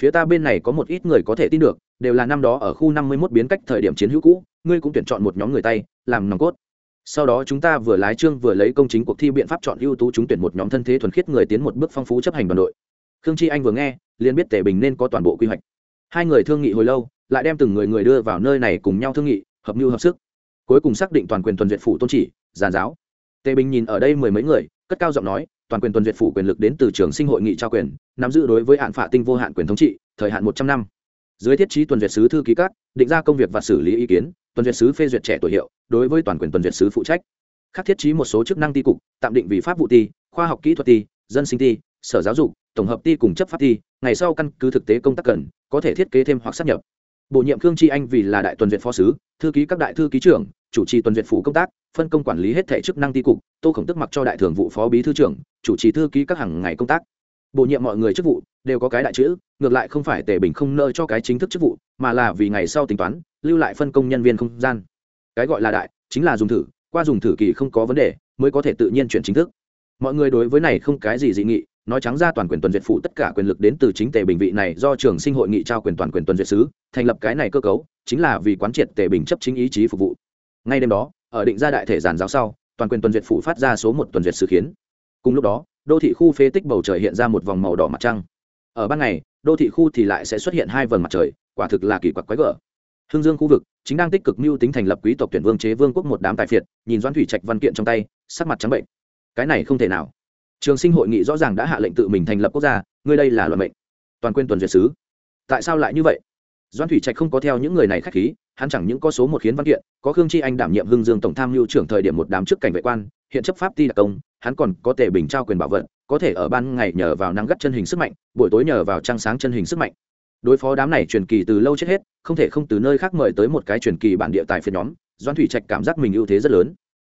Phía ta bên này có một ít người có thể tin được, đều là năm đó ở khu năm mươi 51 biến cách thời điểm chiến hữu cũ, ngươi cũng tuyển chọn một nhóm người tay, làm nòng cốt. Sau đó chúng ta vừa lái trương vừa lấy công chính cuộc thi biện pháp chọn ưu tú chúng tuyển một nhóm thân thế thuần khiết người tiến một bước phong phú chấp hành đoàn đội. Khương chi anh vừa nghe, liền biết tề bình nên có toàn bộ quy hoạch. Hai người thương nghị hồi lâu lại đem từng người người đưa vào nơi này cùng nhau thương nghị, hợp mưu hợp sức. Cuối cùng xác định toàn quyền tuần duyệt phủ tôn chỉ, giàn giáo. Tề bình nhìn ở đây mười mấy người, cất cao giọng nói, toàn quyền tuần duyệt phủ quyền lực đến từ trường sinh hội nghị trao quyền, nắm giữ đối với hạn phạ tinh vô hạn quyền thống trị, thời hạn một trăm năm. Dưới thiết trí tuần duyệt sứ thư ký cát định ra công việc và xử lý ý kiến, tuần duyệt sứ phê duyệt trẻ tuổi hiệu, đối với toàn quyền tuần duyệt sứ phụ trách. Khác thiết trí một số chức năng ti cục, tạm định vì pháp vụ ti, khoa học kỹ thuật ti, dân sinh ti, sở giáo dục, tổng hợp ti cùng chấp pháp ti, ngày sau căn cứ thực tế công tác cần, có thể thiết kế thêm hoặc sắp nhập bổ nhiệm khương tri anh vì là đại tuần duyệt phó sứ, thư ký các đại thư ký trưởng, chủ trì tuần duyệt phủ công tác, phân công quản lý hết thể chức năng ti cục, tô khổng tức mặc cho đại thường vụ phó bí thư trưởng, chủ trì thư ký các hàng ngày công tác. Bổ nhiệm mọi người chức vụ, đều có cái đại chữ, ngược lại không phải tề bình không nơi cho cái chính thức chức vụ, mà là vì ngày sau tính toán, lưu lại phân công nhân viên không gian. Cái gọi là đại, chính là dùng thử, qua dùng thử kỳ không có vấn đề, mới có thể tự nhiên chuyển chính thức. Mọi người đối với này không cái gì dị nghị nói trắng ra toàn quyền tuần duyệt phụ tất cả quyền lực đến từ chính tề bình vị này do trường sinh hội nghị trao quyền toàn quyền tuần duyệt sứ, thành lập cái này cơ cấu, chính là vì quán triệt tề bình chấp chính ý chí phục vụ. Ngay đêm đó, ở định gia đại thể giàn giáo sau, toàn quyền tuần duyệt phụ phát ra số một tuần duyệt sứ khiến cùng lúc đó, đô thị khu phế tích bầu trời hiện ra một vòng màu đỏ mặt trăng. Ở ban ngày, đô thị khu thì lại sẽ xuất hiện hai vầng mặt trời, quả thực là kỳ quặc quái gở. Hương dương khu vực, chính đang tích cực mưu tính thành lập quý tộc tuyển vương chế vương quốc một đám tài phiệt, nhìn doãn thủy trạch văn kiện trong tay, sắc mặt trắng bệnh. Cái này không thể nào trường sinh hội nghị rõ ràng đã hạ lệnh tự mình thành lập quốc gia, ngươi đây là luận mệnh. Toàn quyền tuần duyệt sứ. Tại sao lại như vậy? Doan thủy trạch không có theo những người này k h á c h khí, hắn chẳng những có số một khiến văn kiện, có khương chi anh đảm nhiệm hưng dương tổng tham mưu trưởng thời điểm một đám chức cảnh vệ quan, hiện chấp pháp ti đặc công, hắn còn có thể bình trao quyền bảo vật có thể ở ban ngày nhờ vào năng gắt chân hình sức mạnh, buổi tối nhờ vào trăng sáng chân hình sức mạnh. Đối phó đám này truyền kỳ từ lâu chết hết, không thể không từ nơi khác mời tới một cái truyền kỳ bản địa tài phiên nhóm doan thủy trạch cảm giác mình ưu thế rất lớn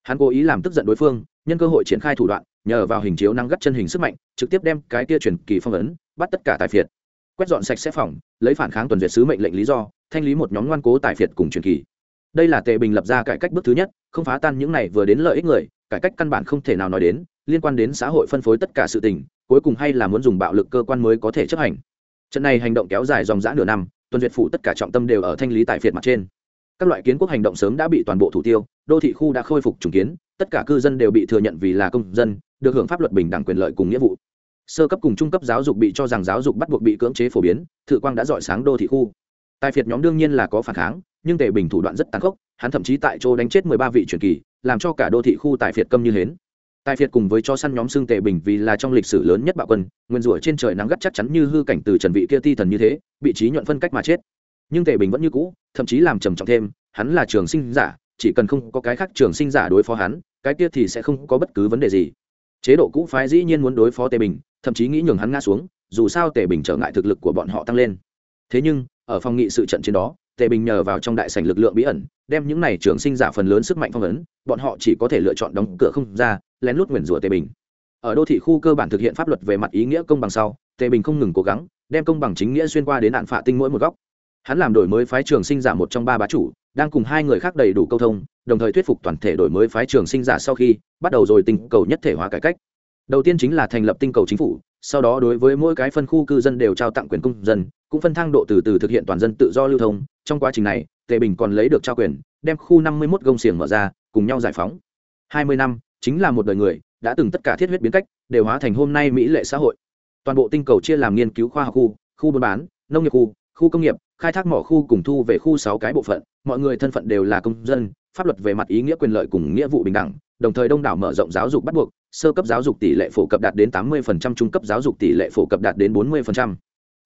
hắn cố ý làm tức giận đối phương, nhân cơ hội triển khai thủ đoạn, nhờ vào hình chiếu năng gắt chân hình sức mạnh, trực tiếp đem cái tia truyền kỳ phong ấn, bắt tất cả tài phiệt. Quét dọn sạch sẽ phòng, lấy phản kháng tuần duyệt sứ mệnh lệnh lý do, thanh lý một nhóm ngoan cố tài phiệt cùng truyền kỳ. Đây là tề bình lập ra cải cách bước thứ nhất, không phá tan những này vừa đến lợi ích người, cải cách căn bản không thể nào nói đến, liên quan đến xã hội phân phối tất cả sự tình, cuối cùng hay là muốn dùng bạo lực cơ quan mới có thể chấp hành. Trận này hành động kéo dài dòng dã nửa năm, tuần duyệt phủ tất cả trọng tâm đều ở thanh lý tài phiệt mặt trên các loại kiến quốc hành động sớm đã bị toàn bộ thủ tiêu, đô thị khu đã khôi phục trùng kiến, tất cả cư dân đều bị thừa nhận vì là công dân, được hưởng pháp luật bình đẳng quyền lợi cùng nghĩa vụ. Sơ cấp cùng trung cấp giáo dục bị cho rằng giáo dục bắt buộc bị cưỡng chế phổ biến, thự quang đã dọi sáng đô thị khu. Tài phiệt nhóm đương nhiên là có phản kháng, nhưng tề bình thủ đoạn rất tàn khốc, hắn thậm chí tại chỗ đánh chết mười ba vị truyền kỳ, làm cho cả đô thị khu tài phiệt câm như hến. Tài phiệt cùng với cho săn nhóm xương tề bình vì là trong lịch sử lớn nhất bạo quân, nguyên rủa trên trời nắng gắt chắc chắn như hư cảnh từ trần vị kia ti thần như thế, bị trí nhuận phân cách mà chết nhưng tề bình vẫn như cũ, thậm chí làm trầm trọng thêm, hắn là trường sinh giả, chỉ cần không có cái khác trường sinh giả đối phó hắn, cái kia thì sẽ không có bất cứ vấn đề gì. Chế độ cũ phái dĩ nhiên muốn đối phó tề bình, thậm chí nghĩ nhường hắn ngã xuống, dù sao tề bình trở ngại thực lực của bọn họ tăng lên. Thế nhưng, ở phòng nghị sự trận trên đó, tề bình nhờ vào trong đại sảnh lực lượng bí ẩn, đem những này trường sinh giả phần lớn sức mạnh phong ấn, bọn họ chỉ có thể lựa chọn đóng cửa không ra, lén lút nguyền rủa tề bình. Ở đô thị khu cơ bản thực hiện pháp luật về mặt ý nghĩa công bằng sau, tề bình không ngừng cố gắng, đem công bằng chính nghĩa xuyên qua đến nạn phạ tinh mỗi một góc hắn làm đổi mới phái trường sinh giả một trong ba bá chủ, đang cùng hai người khác đầy đủ câu thông, đồng thời thuyết phục toàn thể đổi mới phái trường sinh giả sau khi bắt đầu rồi tinh cầu nhất thể hóa cải cách. Đầu tiên chính là thành lập tinh cầu chính phủ, sau đó đối với mỗi cái phân khu cư dân đều trao tặng quyền công dân, cũng phân thang độ từ từ thực hiện toàn dân tự do lưu thông. Trong quá trình này, tề bình còn lấy được trao quyền, đem khu năm mươi một gông xiềng mở ra, cùng nhau giải phóng. Hai mươi năm, chính là một đời người, đã từng tất cả thiết huyết biến cách, đều hóa thành hôm nay mỹ lệ xã hội. Toàn bộ tinh cầu chia làm nghiên cứu khoa học khu khu buôn bán, nông nghiệp khu khu công nghiệp khai thác mỏ khu cùng thu về khu sáu cái bộ phận mọi người thân phận đều là công dân pháp luật về mặt ý nghĩa quyền lợi cùng nghĩa vụ bình đẳng đồng thời đông đảo mở rộng giáo dục bắt buộc sơ cấp giáo dục tỷ lệ phổ cập đạt đến 80%, trung cấp giáo dục tỷ lệ phổ cập đạt đến 40%.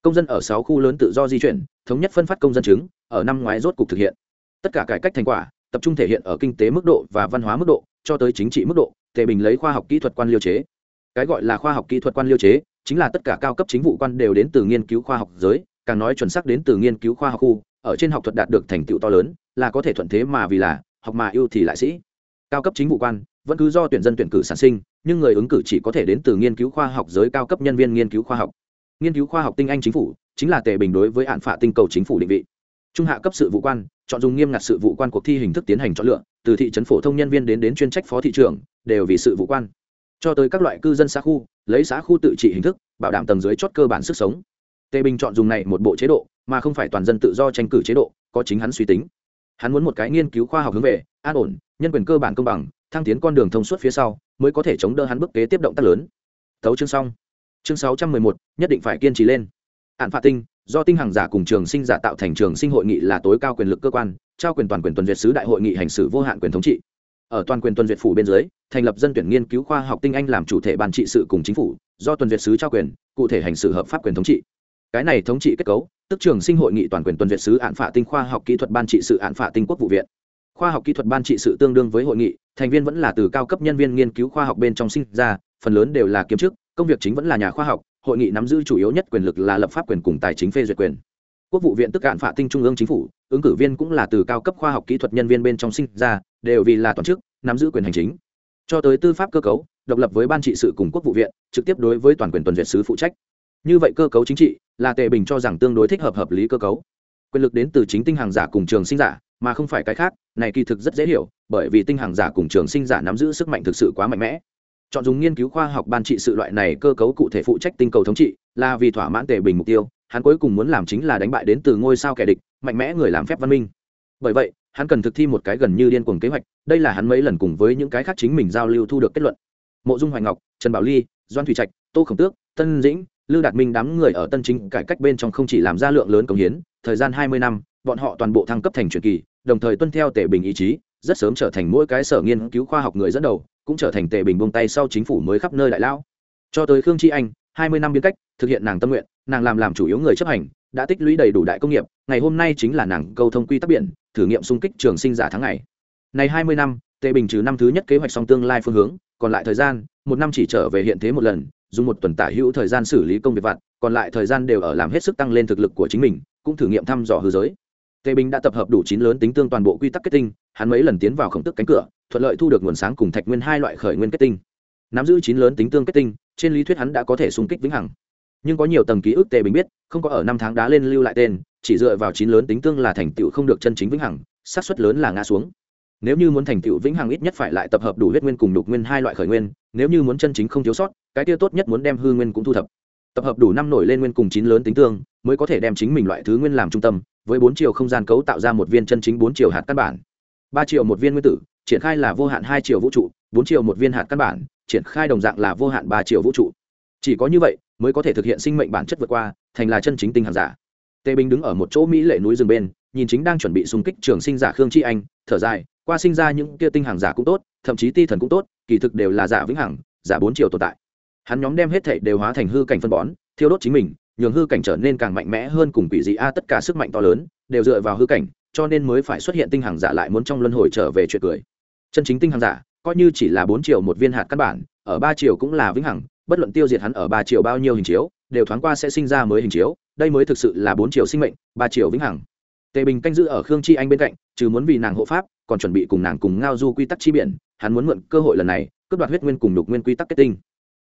công dân ở sáu khu lớn tự do di chuyển thống nhất phân phát công dân chứng ở năm ngoái rốt cục thực hiện tất cả cải cách thành quả tập trung thể hiện ở kinh tế mức độ và văn hóa mức độ cho tới chính trị mức độ tề bình lấy khoa học kỹ thuật quan liêu chế cái gọi là khoa học kỹ thuật quan liêu chế chính là tất cả cao cấp chính vụ quan đều đến từ nghiên cứu khoa học giới càng nói chuẩn xác đến từ nghiên cứu khoa học khu, ở trên học thuật đạt được thành tựu to lớn, là có thể thuận thế mà vì là, học mà yêu thì lại sĩ. Cao cấp chính vụ quan, vẫn cứ do tuyển dân tuyển cử sản sinh, nhưng người ứng cử chỉ có thể đến từ nghiên cứu khoa học giới cao cấp nhân viên nghiên cứu khoa học. Nghiên cứu khoa học tinh anh chính phủ, chính là tề bình đối với hạn phạ tinh cầu chính phủ định vị. Trung hạ cấp sự vụ quan, chọn dùng nghiêm ngặt sự vụ quan cuộc thi hình thức tiến hành chọn lựa, từ thị trấn phổ thông nhân viên đến đến chuyên trách phó thị trưởng, đều vì sự vụ quan. Cho tới các loại cư dân xã khu, lấy xã khu tự trị hình thức, bảo đảm tầng dưới chót cơ bản sức sống tề bình chọn dùng này một bộ chế độ, mà không phải toàn dân tự do tranh cử chế độ, có chính hắn suy tính. Hắn muốn một cái nghiên cứu khoa học hướng về, an ổn, nhân quyền cơ bản công bằng, thăng tiến con đường thông suốt phía sau, mới có thể chống đỡ hắn bước kế tiếp động tác lớn. Tấu chương xong. Chương sáu trăm mười một, nhất định phải kiên trì lên. Hạn phạt tinh, do tinh hàng giả cùng trường sinh giả tạo thành trường sinh hội nghị là tối cao quyền lực cơ quan, trao quyền toàn quyền tuần duyệt sứ đại hội nghị hành xử vô hạn quyền thống trị. Ở toàn quyền tuần duyệt phủ bên dưới, thành lập dân tuyển nghiên cứu khoa học tinh anh làm chủ thể ban trị sự cùng chính phủ, do tuần duyệt sứ trao quyền, cụ thể hành xử hợp pháp quyền thống trị cái này thống trị kết cấu, tức trường sinh hội nghị toàn quyền tuần duyệt sứ án phạ tinh khoa học kỹ thuật ban trị sự án phạ tinh quốc vụ viện. Khoa học kỹ thuật ban trị sự tương đương với hội nghị, thành viên vẫn là từ cao cấp nhân viên nghiên cứu khoa học bên trong sinh ra, phần lớn đều là kiếm chức, công việc chính vẫn là nhà khoa học, hội nghị nắm giữ chủ yếu nhất quyền lực là lập pháp quyền cùng tài chính phê duyệt quyền. Quốc vụ viện tức cạn phạ tinh trung ương chính phủ, ứng cử viên cũng là từ cao cấp khoa học kỹ thuật nhân viên bên trong sinh ra, đều vì là toàn chức, nắm giữ quyền hành chính. Cho tới tư pháp cơ cấu, độc lập với ban trị sự cùng quốc vụ viện, trực tiếp đối với toàn quyền tuần duyệt sứ phụ trách như vậy cơ cấu chính trị là tề bình cho rằng tương đối thích hợp hợp lý cơ cấu. Quyền lực đến từ chính tinh hàng giả cùng trường sinh giả, mà không phải cái khác, này kỳ thực rất dễ hiểu, bởi vì tinh hàng giả cùng trường sinh giả nắm giữ sức mạnh thực sự quá mạnh mẽ. Chọn dùng nghiên cứu khoa học ban trị sự loại này cơ cấu cụ thể phụ trách tinh cầu thống trị là vì thỏa mãn tề bình mục tiêu, hắn cuối cùng muốn làm chính là đánh bại đến từ ngôi sao kẻ địch, mạnh mẽ người làm phép văn minh. Bởi vậy, hắn cần thực thi một cái gần như điên cuồng kế hoạch, đây là hắn mấy lần cùng với những cái khác chính mình giao lưu thu được kết luận. Mộ dung hoài ngọc, trần bảo ly, doan thủy trạch, tô khổng tước, tân dĩnh lưu đạt minh đám người ở tân chính cải cách bên trong không chỉ làm ra lượng lớn công hiến, thời gian hai mươi năm, bọn họ toàn bộ thăng cấp thành truyền kỳ, đồng thời tuân theo tề bình ý chí, rất sớm trở thành mỗi cái sở nghiên cứu khoa học người dẫn đầu, cũng trở thành tề bình buông tay sau chính phủ mới khắp nơi đại lao. Cho tới khương tri anh, hai mươi năm biến cách, thực hiện nàng tâm nguyện, nàng làm làm chủ yếu người chấp hành, đã tích lũy đầy đủ đại công nghiệp, ngày hôm nay chính là nàng câu thông quy tắc biển, thử nghiệm xung kích trường sinh giả tháng ngày. Này hai mươi năm, tề bình trừ năm thứ nhất kế hoạch song tương lai phương hướng, còn lại thời gian, một năm chỉ trở về hiện thế một lần dùng một tuần tả hữu thời gian xử lý công việc vặt, còn lại thời gian đều ở làm hết sức tăng lên thực lực của chính mình, cũng thử nghiệm thăm dò hư giới. Tề bình đã tập hợp đủ chín lớn tính tương toàn bộ quy tắc kết tinh, hắn mấy lần tiến vào khổng tức cánh cửa, thuận lợi thu được nguồn sáng cùng thạch nguyên hai loại khởi nguyên kết tinh. Nắm giữ chín lớn tính tương kết tinh, trên lý thuyết hắn đã có thể xung kích vĩnh hằng. Nhưng có nhiều tầng ký ức tề bình biết, không có ở năm tháng đá lên lưu lại tên, chỉ dựa vào chín lớn tính tương là thành tựu không được chân chính vĩnh hằng, xác suất lớn là ngã xuống nếu như muốn thành tựu vĩnh hằng ít nhất phải lại tập hợp đủ huyết nguyên cùng đục nguyên hai loại khởi nguyên, nếu như muốn chân chính không thiếu sót, cái tiêu tốt nhất muốn đem hư nguyên cũng thu thập. Tập hợp đủ năm nổi lên nguyên cùng chín lớn tính tương, mới có thể đem chính mình loại thứ nguyên làm trung tâm, với bốn chiều không gian cấu tạo ra một viên chân chính bốn chiều hạt căn bản. Ba triệu một viên nguyên tử, triển khai là vô hạn hai triệu vũ trụ, bốn triệu một viên hạt căn bản, triển khai đồng dạng là vô hạn ba triệu vũ trụ. Chỉ có như vậy, mới có thể thực hiện sinh mệnh bản chất vượt qua, thành là chân chính tinh hàng giả. Tề bình đứng ở một chỗ mỹ lệ núi rừng bên, nhìn chính đang chuẩn bị xung kích trường sinh giả khương tri anh, thở dài qua sinh ra những kia tinh hàng giả cũng tốt, thậm chí ti thần cũng tốt, kỳ thực đều là giả vĩnh hằng, giả bốn chiều tồn tại. Hắn nhóm đem hết thảy đều hóa thành hư cảnh phân bón, thiêu đốt chính mình, nhường hư cảnh trở nên càng mạnh mẽ hơn cùng quỷ dị a tất cả sức mạnh to lớn, đều dựa vào hư cảnh, cho nên mới phải xuất hiện tinh hàng giả lại muốn trong luân hồi trở về chuyện cười. Chân chính tinh hàng giả, coi như chỉ là bốn triệu một viên hạt căn bản, ở ba triệu cũng là vĩnh hằng, bất luận tiêu diệt hắn ở ba triệu bao nhiêu hình chiếu, đều thoáng qua sẽ sinh ra mới hình chiếu, đây mới thực sự là bốn triệu sinh mệnh, ba triệu vĩnh hằng tề bình canh giữ ở khương chi anh bên cạnh, trừ muốn vì nàng hộ pháp, còn chuẩn bị cùng nàng cùng ngao du quy tắc chi biển, hắn muốn mượn cơ hội lần này, cướp đoạt huyết nguyên cùng đục nguyên quy tắc kết tinh.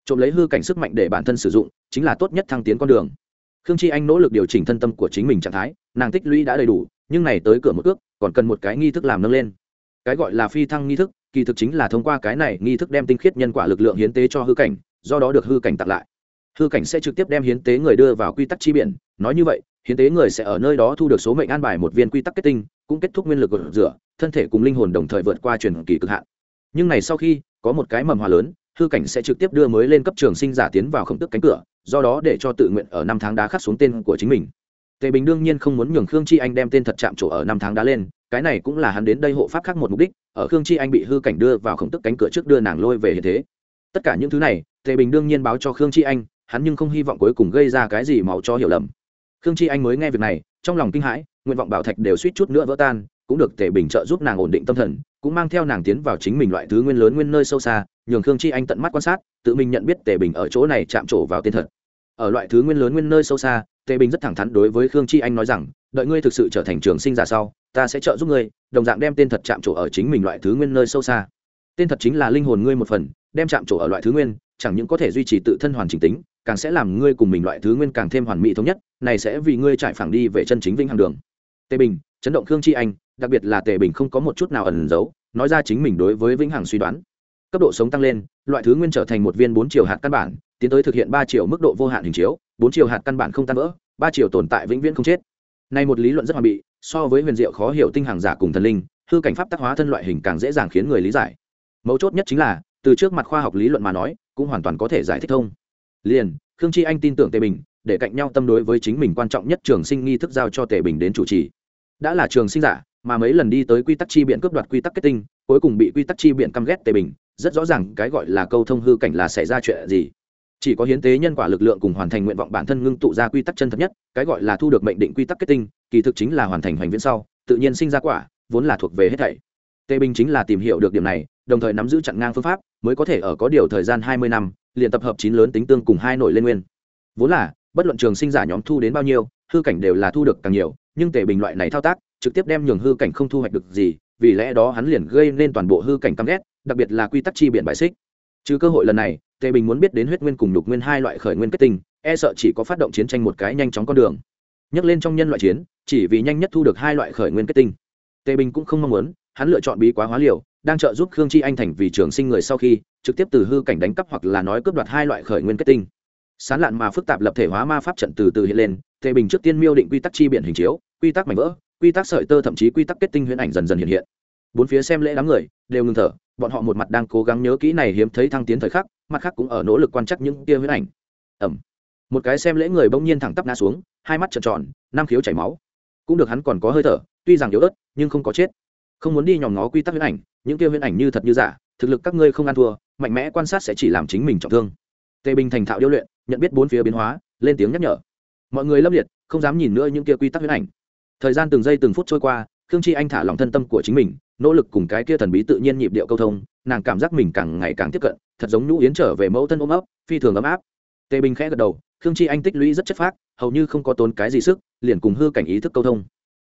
Trộm lấy hư cảnh sức mạnh để bản thân sử dụng, chính là tốt nhất thăng tiến con đường. Khương chi anh nỗ lực điều chỉnh thân tâm của chính mình trạng thái, nàng tích lũy đã đầy đủ, nhưng này tới cửa một ước, còn cần một cái nghi thức làm nâng lên. Cái gọi là phi thăng nghi thức, kỳ thực chính là thông qua cái này nghi thức đem tinh khiết nhân quả lực lượng hiến tế cho hư cảnh, do đó được hư cảnh tặng lại. Hư cảnh sẽ trực tiếp đem hiến tế người đưa vào quy tắc chi biển, nói như vậy hiến tế người sẽ ở nơi đó thu được số mệnh an bài một viên quy tắc kết tinh, cũng kết thúc nguyên lực rửa, thân thể cùng linh hồn đồng thời vượt qua truyền kỳ cực hạn. Nhưng này sau khi, có một cái mầm hòa lớn, hư cảnh sẽ trực tiếp đưa mới lên cấp trường sinh giả tiến vào khổng tức cánh cửa, do đó để cho tự nguyện ở năm tháng đá khắc xuống tên của chính mình. Tề bình đương nhiên không muốn nhường khương chi anh đem tên thật chạm trổ ở năm tháng đá lên, cái này cũng là hắn đến đây hộ pháp khác một mục đích, ở khương chi anh bị hư cảnh đưa vào khổng tức cánh cửa trước đưa nàng lôi về hiện thế. Tất cả những thứ này, tề bình đương nhiên báo cho khương chi anh, hắn nhưng không hy vọng cuối cùng gây ra cái gì máu cho hiểu lầm khương chi anh mới nghe việc này, trong lòng kinh hãi, nguyện vọng bảo thạch đều suýt chút nữa vỡ tan, cũng được tề bình trợ giúp nàng ổn định tâm thần, cũng mang theo nàng tiến vào chính mình loại thứ nguyên lớn nguyên nơi sâu xa, nhường khương chi anh tận mắt quan sát, tự mình nhận biết tề bình ở chỗ này chạm trổ vào tên thật. Ở loại thứ nguyên lớn nguyên nơi sâu xa, tề bình rất thẳng thắn đối với khương chi anh nói rằng, đợi ngươi thực sự trở thành trường sinh giả sau, ta sẽ trợ giúp ngươi, đồng dạng đem tên thật chạm trổ ở chính mình loại thứ nguyên nơi sâu xa. Tên thật chính là linh hồn ngươi một phần, đem chạm trổ ở loại thứ nguyên, chẳng những có thể duy trì tự thân hoàn chỉnh tính càng sẽ làm ngươi cùng mình loại thứ nguyên càng thêm hoàn mỹ thống nhất, này sẽ vì ngươi trải phẳng đi về chân chính vinh hằng đường. Tề bình, chấn động khương chi anh, đặc biệt là tề bình không có một chút nào ẩn giấu, nói ra chính mình đối với vĩnh hằng suy đoán. Cấp độ sống tăng lên, loại thứ nguyên trở thành một viên bốn chiều hạt căn bản, tiến tới thực hiện ba chiều mức độ vô hạn hình chiếu, bốn chiều hạt căn bản không tan vỡ, ba chiều tồn tại vĩnh viễn không chết. Nay một lý luận rất hoàn bị, so với huyền diệu khó hiểu tinh hàng giả cùng thần linh, hư cảnh pháp tác hóa thân loại hình càng dễ dàng khiến người lý giải. Mấu chốt nhất chính là, từ trước mặt khoa học lý luận mà nói, cũng hoàn toàn có thể giải thích thông liền, khương chi anh tin tưởng tề bình, để cạnh nhau tâm đối với chính mình quan trọng nhất trường sinh nghi thức giao cho tề bình đến chủ trì. Đã là trường sinh giả, mà mấy lần đi tới quy tắc chi biện cướp đoạt quy tắc kết tinh, cuối cùng bị quy tắc chi biện căm ghét tề bình, rất rõ ràng cái gọi là câu thông hư cảnh là xảy ra chuyện gì. Chỉ có hiến tế nhân quả lực lượng cùng hoàn thành nguyện vọng bản thân ngưng tụ ra quy tắc chân thật nhất, cái gọi là thu được mệnh định quy tắc kết tinh, kỳ thực chính là hoàn thành hoành viễn sau, tự nhiên sinh ra quả, vốn là thuộc về hết thảy. Tề bình chính là tìm hiểu được điểm này, đồng thời nắm giữ chặn ngang phương pháp, mới có thể ở có điều thời gian hai mươi năm liền tập hợp chín lớn tính tương cùng hai nội lên nguyên. Vốn là, bất luận trường sinh giả nhóm thu đến bao nhiêu, hư cảnh đều là thu được càng nhiều, nhưng tề bình loại này thao tác, trực tiếp đem nhường hư cảnh không thu hoạch được gì, vì lẽ đó hắn liền gây nên toàn bộ hư cảnh căm ghét, đặc biệt là quy tắc chi biện bài xích. Trừ cơ hội lần này, tề bình muốn biết đến huyết nguyên cùng nhục nguyên hai loại khởi nguyên kết tinh e sợ chỉ có phát động chiến tranh một cái nhanh chóng con đường. Nhắc lên trong nhân loại chiến, chỉ vì nhanh nhất thu được hai loại khởi nguyên kết tinh. Tề bình cũng không mong muốn, hắn lựa chọn bí quá hóa liều đang trợ giúp khương chi anh thành vì trường sinh người sau khi, trực tiếp từ hư cảnh đánh cắp hoặc là nói cướp đoạt hai loại khởi nguyên kết tinh. Sán lạn mà phức tạp lập thể hóa ma pháp trận từ từ hiện lên, tề bình trước tiên miêu định quy tắc chi biện hình chiếu, quy tắc mảnh vỡ, quy tắc sợi tơ thậm chí quy tắc kết tinh huyễn ảnh dần dần hiện hiện. Bốn phía xem lễ đám người, đều ngừng thở, bọn họ một mặt đang cố gắng nhớ kỹ này hiếm thấy thăng tiến thời khắc, mặt khác cũng ở nỗ lực quan trắc những kia huyễn ảnh. Ẩm một cái xem lễ người bỗng nhiên thẳng tắp ngã xuống, hai mắt trợn tròn, năm khiếu chảy máu. Cũng được hắn còn có hơi thở, tuy rằng yếu ớt, nhưng không có chết không muốn đi nhòm ngó quy tắc huyễn ảnh, những kia huyễn ảnh như thật như giả, thực lực các ngươi không ăn thua, mạnh mẽ quan sát sẽ chỉ làm chính mình trọng thương. Tề bình thành thạo điêu luyện, nhận biết bốn phía biến hóa, lên tiếng nhắc nhở. Mọi người lâm liệt, không dám nhìn nữa những kia quy tắc huyễn ảnh. Thời gian từng giây từng phút trôi qua, khương chi anh thả lòng thân tâm của chính mình, nỗ lực cùng cái kia thần bí tự nhiên nhịp điệu câu thông, nàng cảm giác mình càng ngày càng tiếp cận, thật giống nhũ yến trở về mẫu thân ôm ấp, phi thường ấm áp. Tề bình khẽ gật đầu, khương chi anh tích lũy rất chất phác, hầu như không có tốn cái gì sức, liền cùng hư cảnh ý thức câu thông.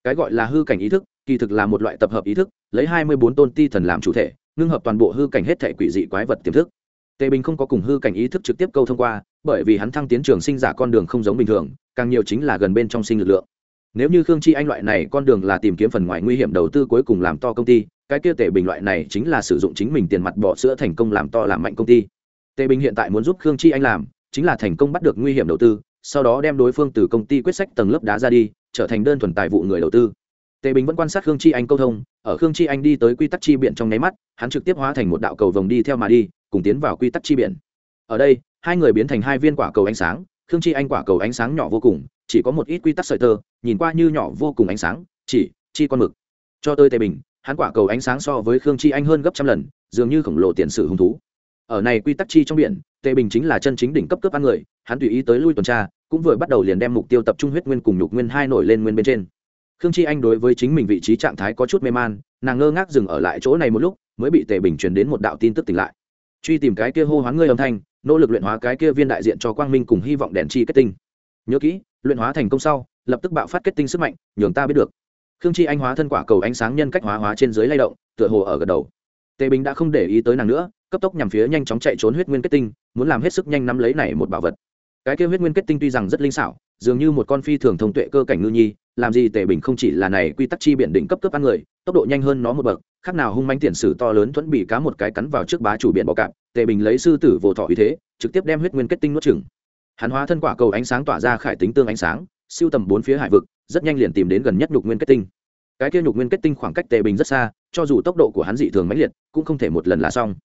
Cái gọi là hư cảnh ý thức kỳ thực là một loại tập hợp ý thức, lấy hai mươi bốn tôn ti thần làm chủ thể, ngưng hợp toàn bộ hư cảnh hết thể quỷ dị quái vật tiềm thức. Tề bình không có cùng hư cảnh ý thức trực tiếp câu thông qua, bởi vì hắn thăng tiến trường sinh giả con đường không giống bình thường, càng nhiều chính là gần bên trong sinh lực lượng. Nếu như khương chi anh loại này con đường là tìm kiếm phần ngoài nguy hiểm đầu tư cuối cùng làm to công ty, cái kia tề bình loại này chính là sử dụng chính mình tiền mặt bỏ sữa thành công làm to làm mạnh công ty. Tề bình hiện tại muốn giúp khương chi anh làm, chính là thành công bắt được nguy hiểm đầu tư, sau đó đem đối phương từ công ty quyết sách tầng lớp đá ra đi, trở thành đơn thuần tài vụ người đầu tư tề bình vẫn quan sát khương chi anh câu thông, ở khương chi anh đi tới quy tắc chi biển trong nháy mắt, hắn trực tiếp hóa thành một đạo cầu vồng đi theo mà đi, cùng tiến vào quy tắc chi biển. Ở đây, hai người biến thành hai viên quả cầu ánh sáng, khương chi anh quả cầu ánh sáng nhỏ vô cùng, chỉ có một ít quy tắc sợi tơ, nhìn qua như nhỏ vô cùng ánh sáng, chỉ, chi con mực. Cho tôi tề bình, hắn quả cầu ánh sáng so với khương chi anh hơn gấp trăm lần, dường như khổng lồ tiền sử hung thú. Ở này quy tắc chi trong biển, tề bình chính là chân chính đỉnh cấp cấp ăn người, hắn tùy ý tới lui tuần tra, cũng vừa bắt đầu liền đem mục tiêu tập trung huyết nguyên cùng nhục nguyên hai nổi lên nguyên bên trên khương chi anh đối với chính mình vị trí trạng thái có chút mê man, nàng ngơ ngác dừng ở lại chỗ này một lúc, mới bị tề bình truyền đến một đạo tin tức tỉnh lại. Truy tìm cái kia hô hoán ngươi âm thanh, nỗ lực luyện hóa cái kia viên đại diện cho quang minh cùng hy vọng đèn chi kết tinh. Nhớ kỹ, luyện hóa thành công sau, lập tức bạo phát kết tinh sức mạnh, nhường ta biết được. Khương chi anh hóa thân quả cầu ánh sáng nhân cách hóa hóa trên dưới lay động, tựa hồ ở gật đầu. Tề bình đã không để ý tới nàng nữa, cấp tốc nhằm phía nhanh chóng chạy trốn huyết nguyên kết tinh, muốn làm hết sức nhanh nắm lấy này một bảo vật. Cái kia huyết nguyên kết tinh tuy rằng rất linh xảo dường như một con phi thường thông tuệ cơ cảnh ngư nhi, làm gì tề bình không chỉ là này quy tắc chi biển đỉnh cấp cấp ăn người, tốc độ nhanh hơn nó một bậc, khác nào hung manh tiền sử to lớn thuẫn bị cá một cái cắn vào trước bá chủ biển bọ cạp, tề bình lấy sư tử vô thọ ý thế, trực tiếp đem huyết nguyên kết tinh nuốt chừng hắn hóa thân quả cầu ánh sáng tỏa ra khải tính tương ánh sáng, siêu tầm bốn phía hải vực, rất nhanh liền tìm đến gần nhất nhục nguyên kết tinh. Cái kia nhục nguyên kết tinh khoảng cách tề bình rất xa, cho dù tốc độ của hắn dị thường mãnh liệt, cũng không thể một lần là xong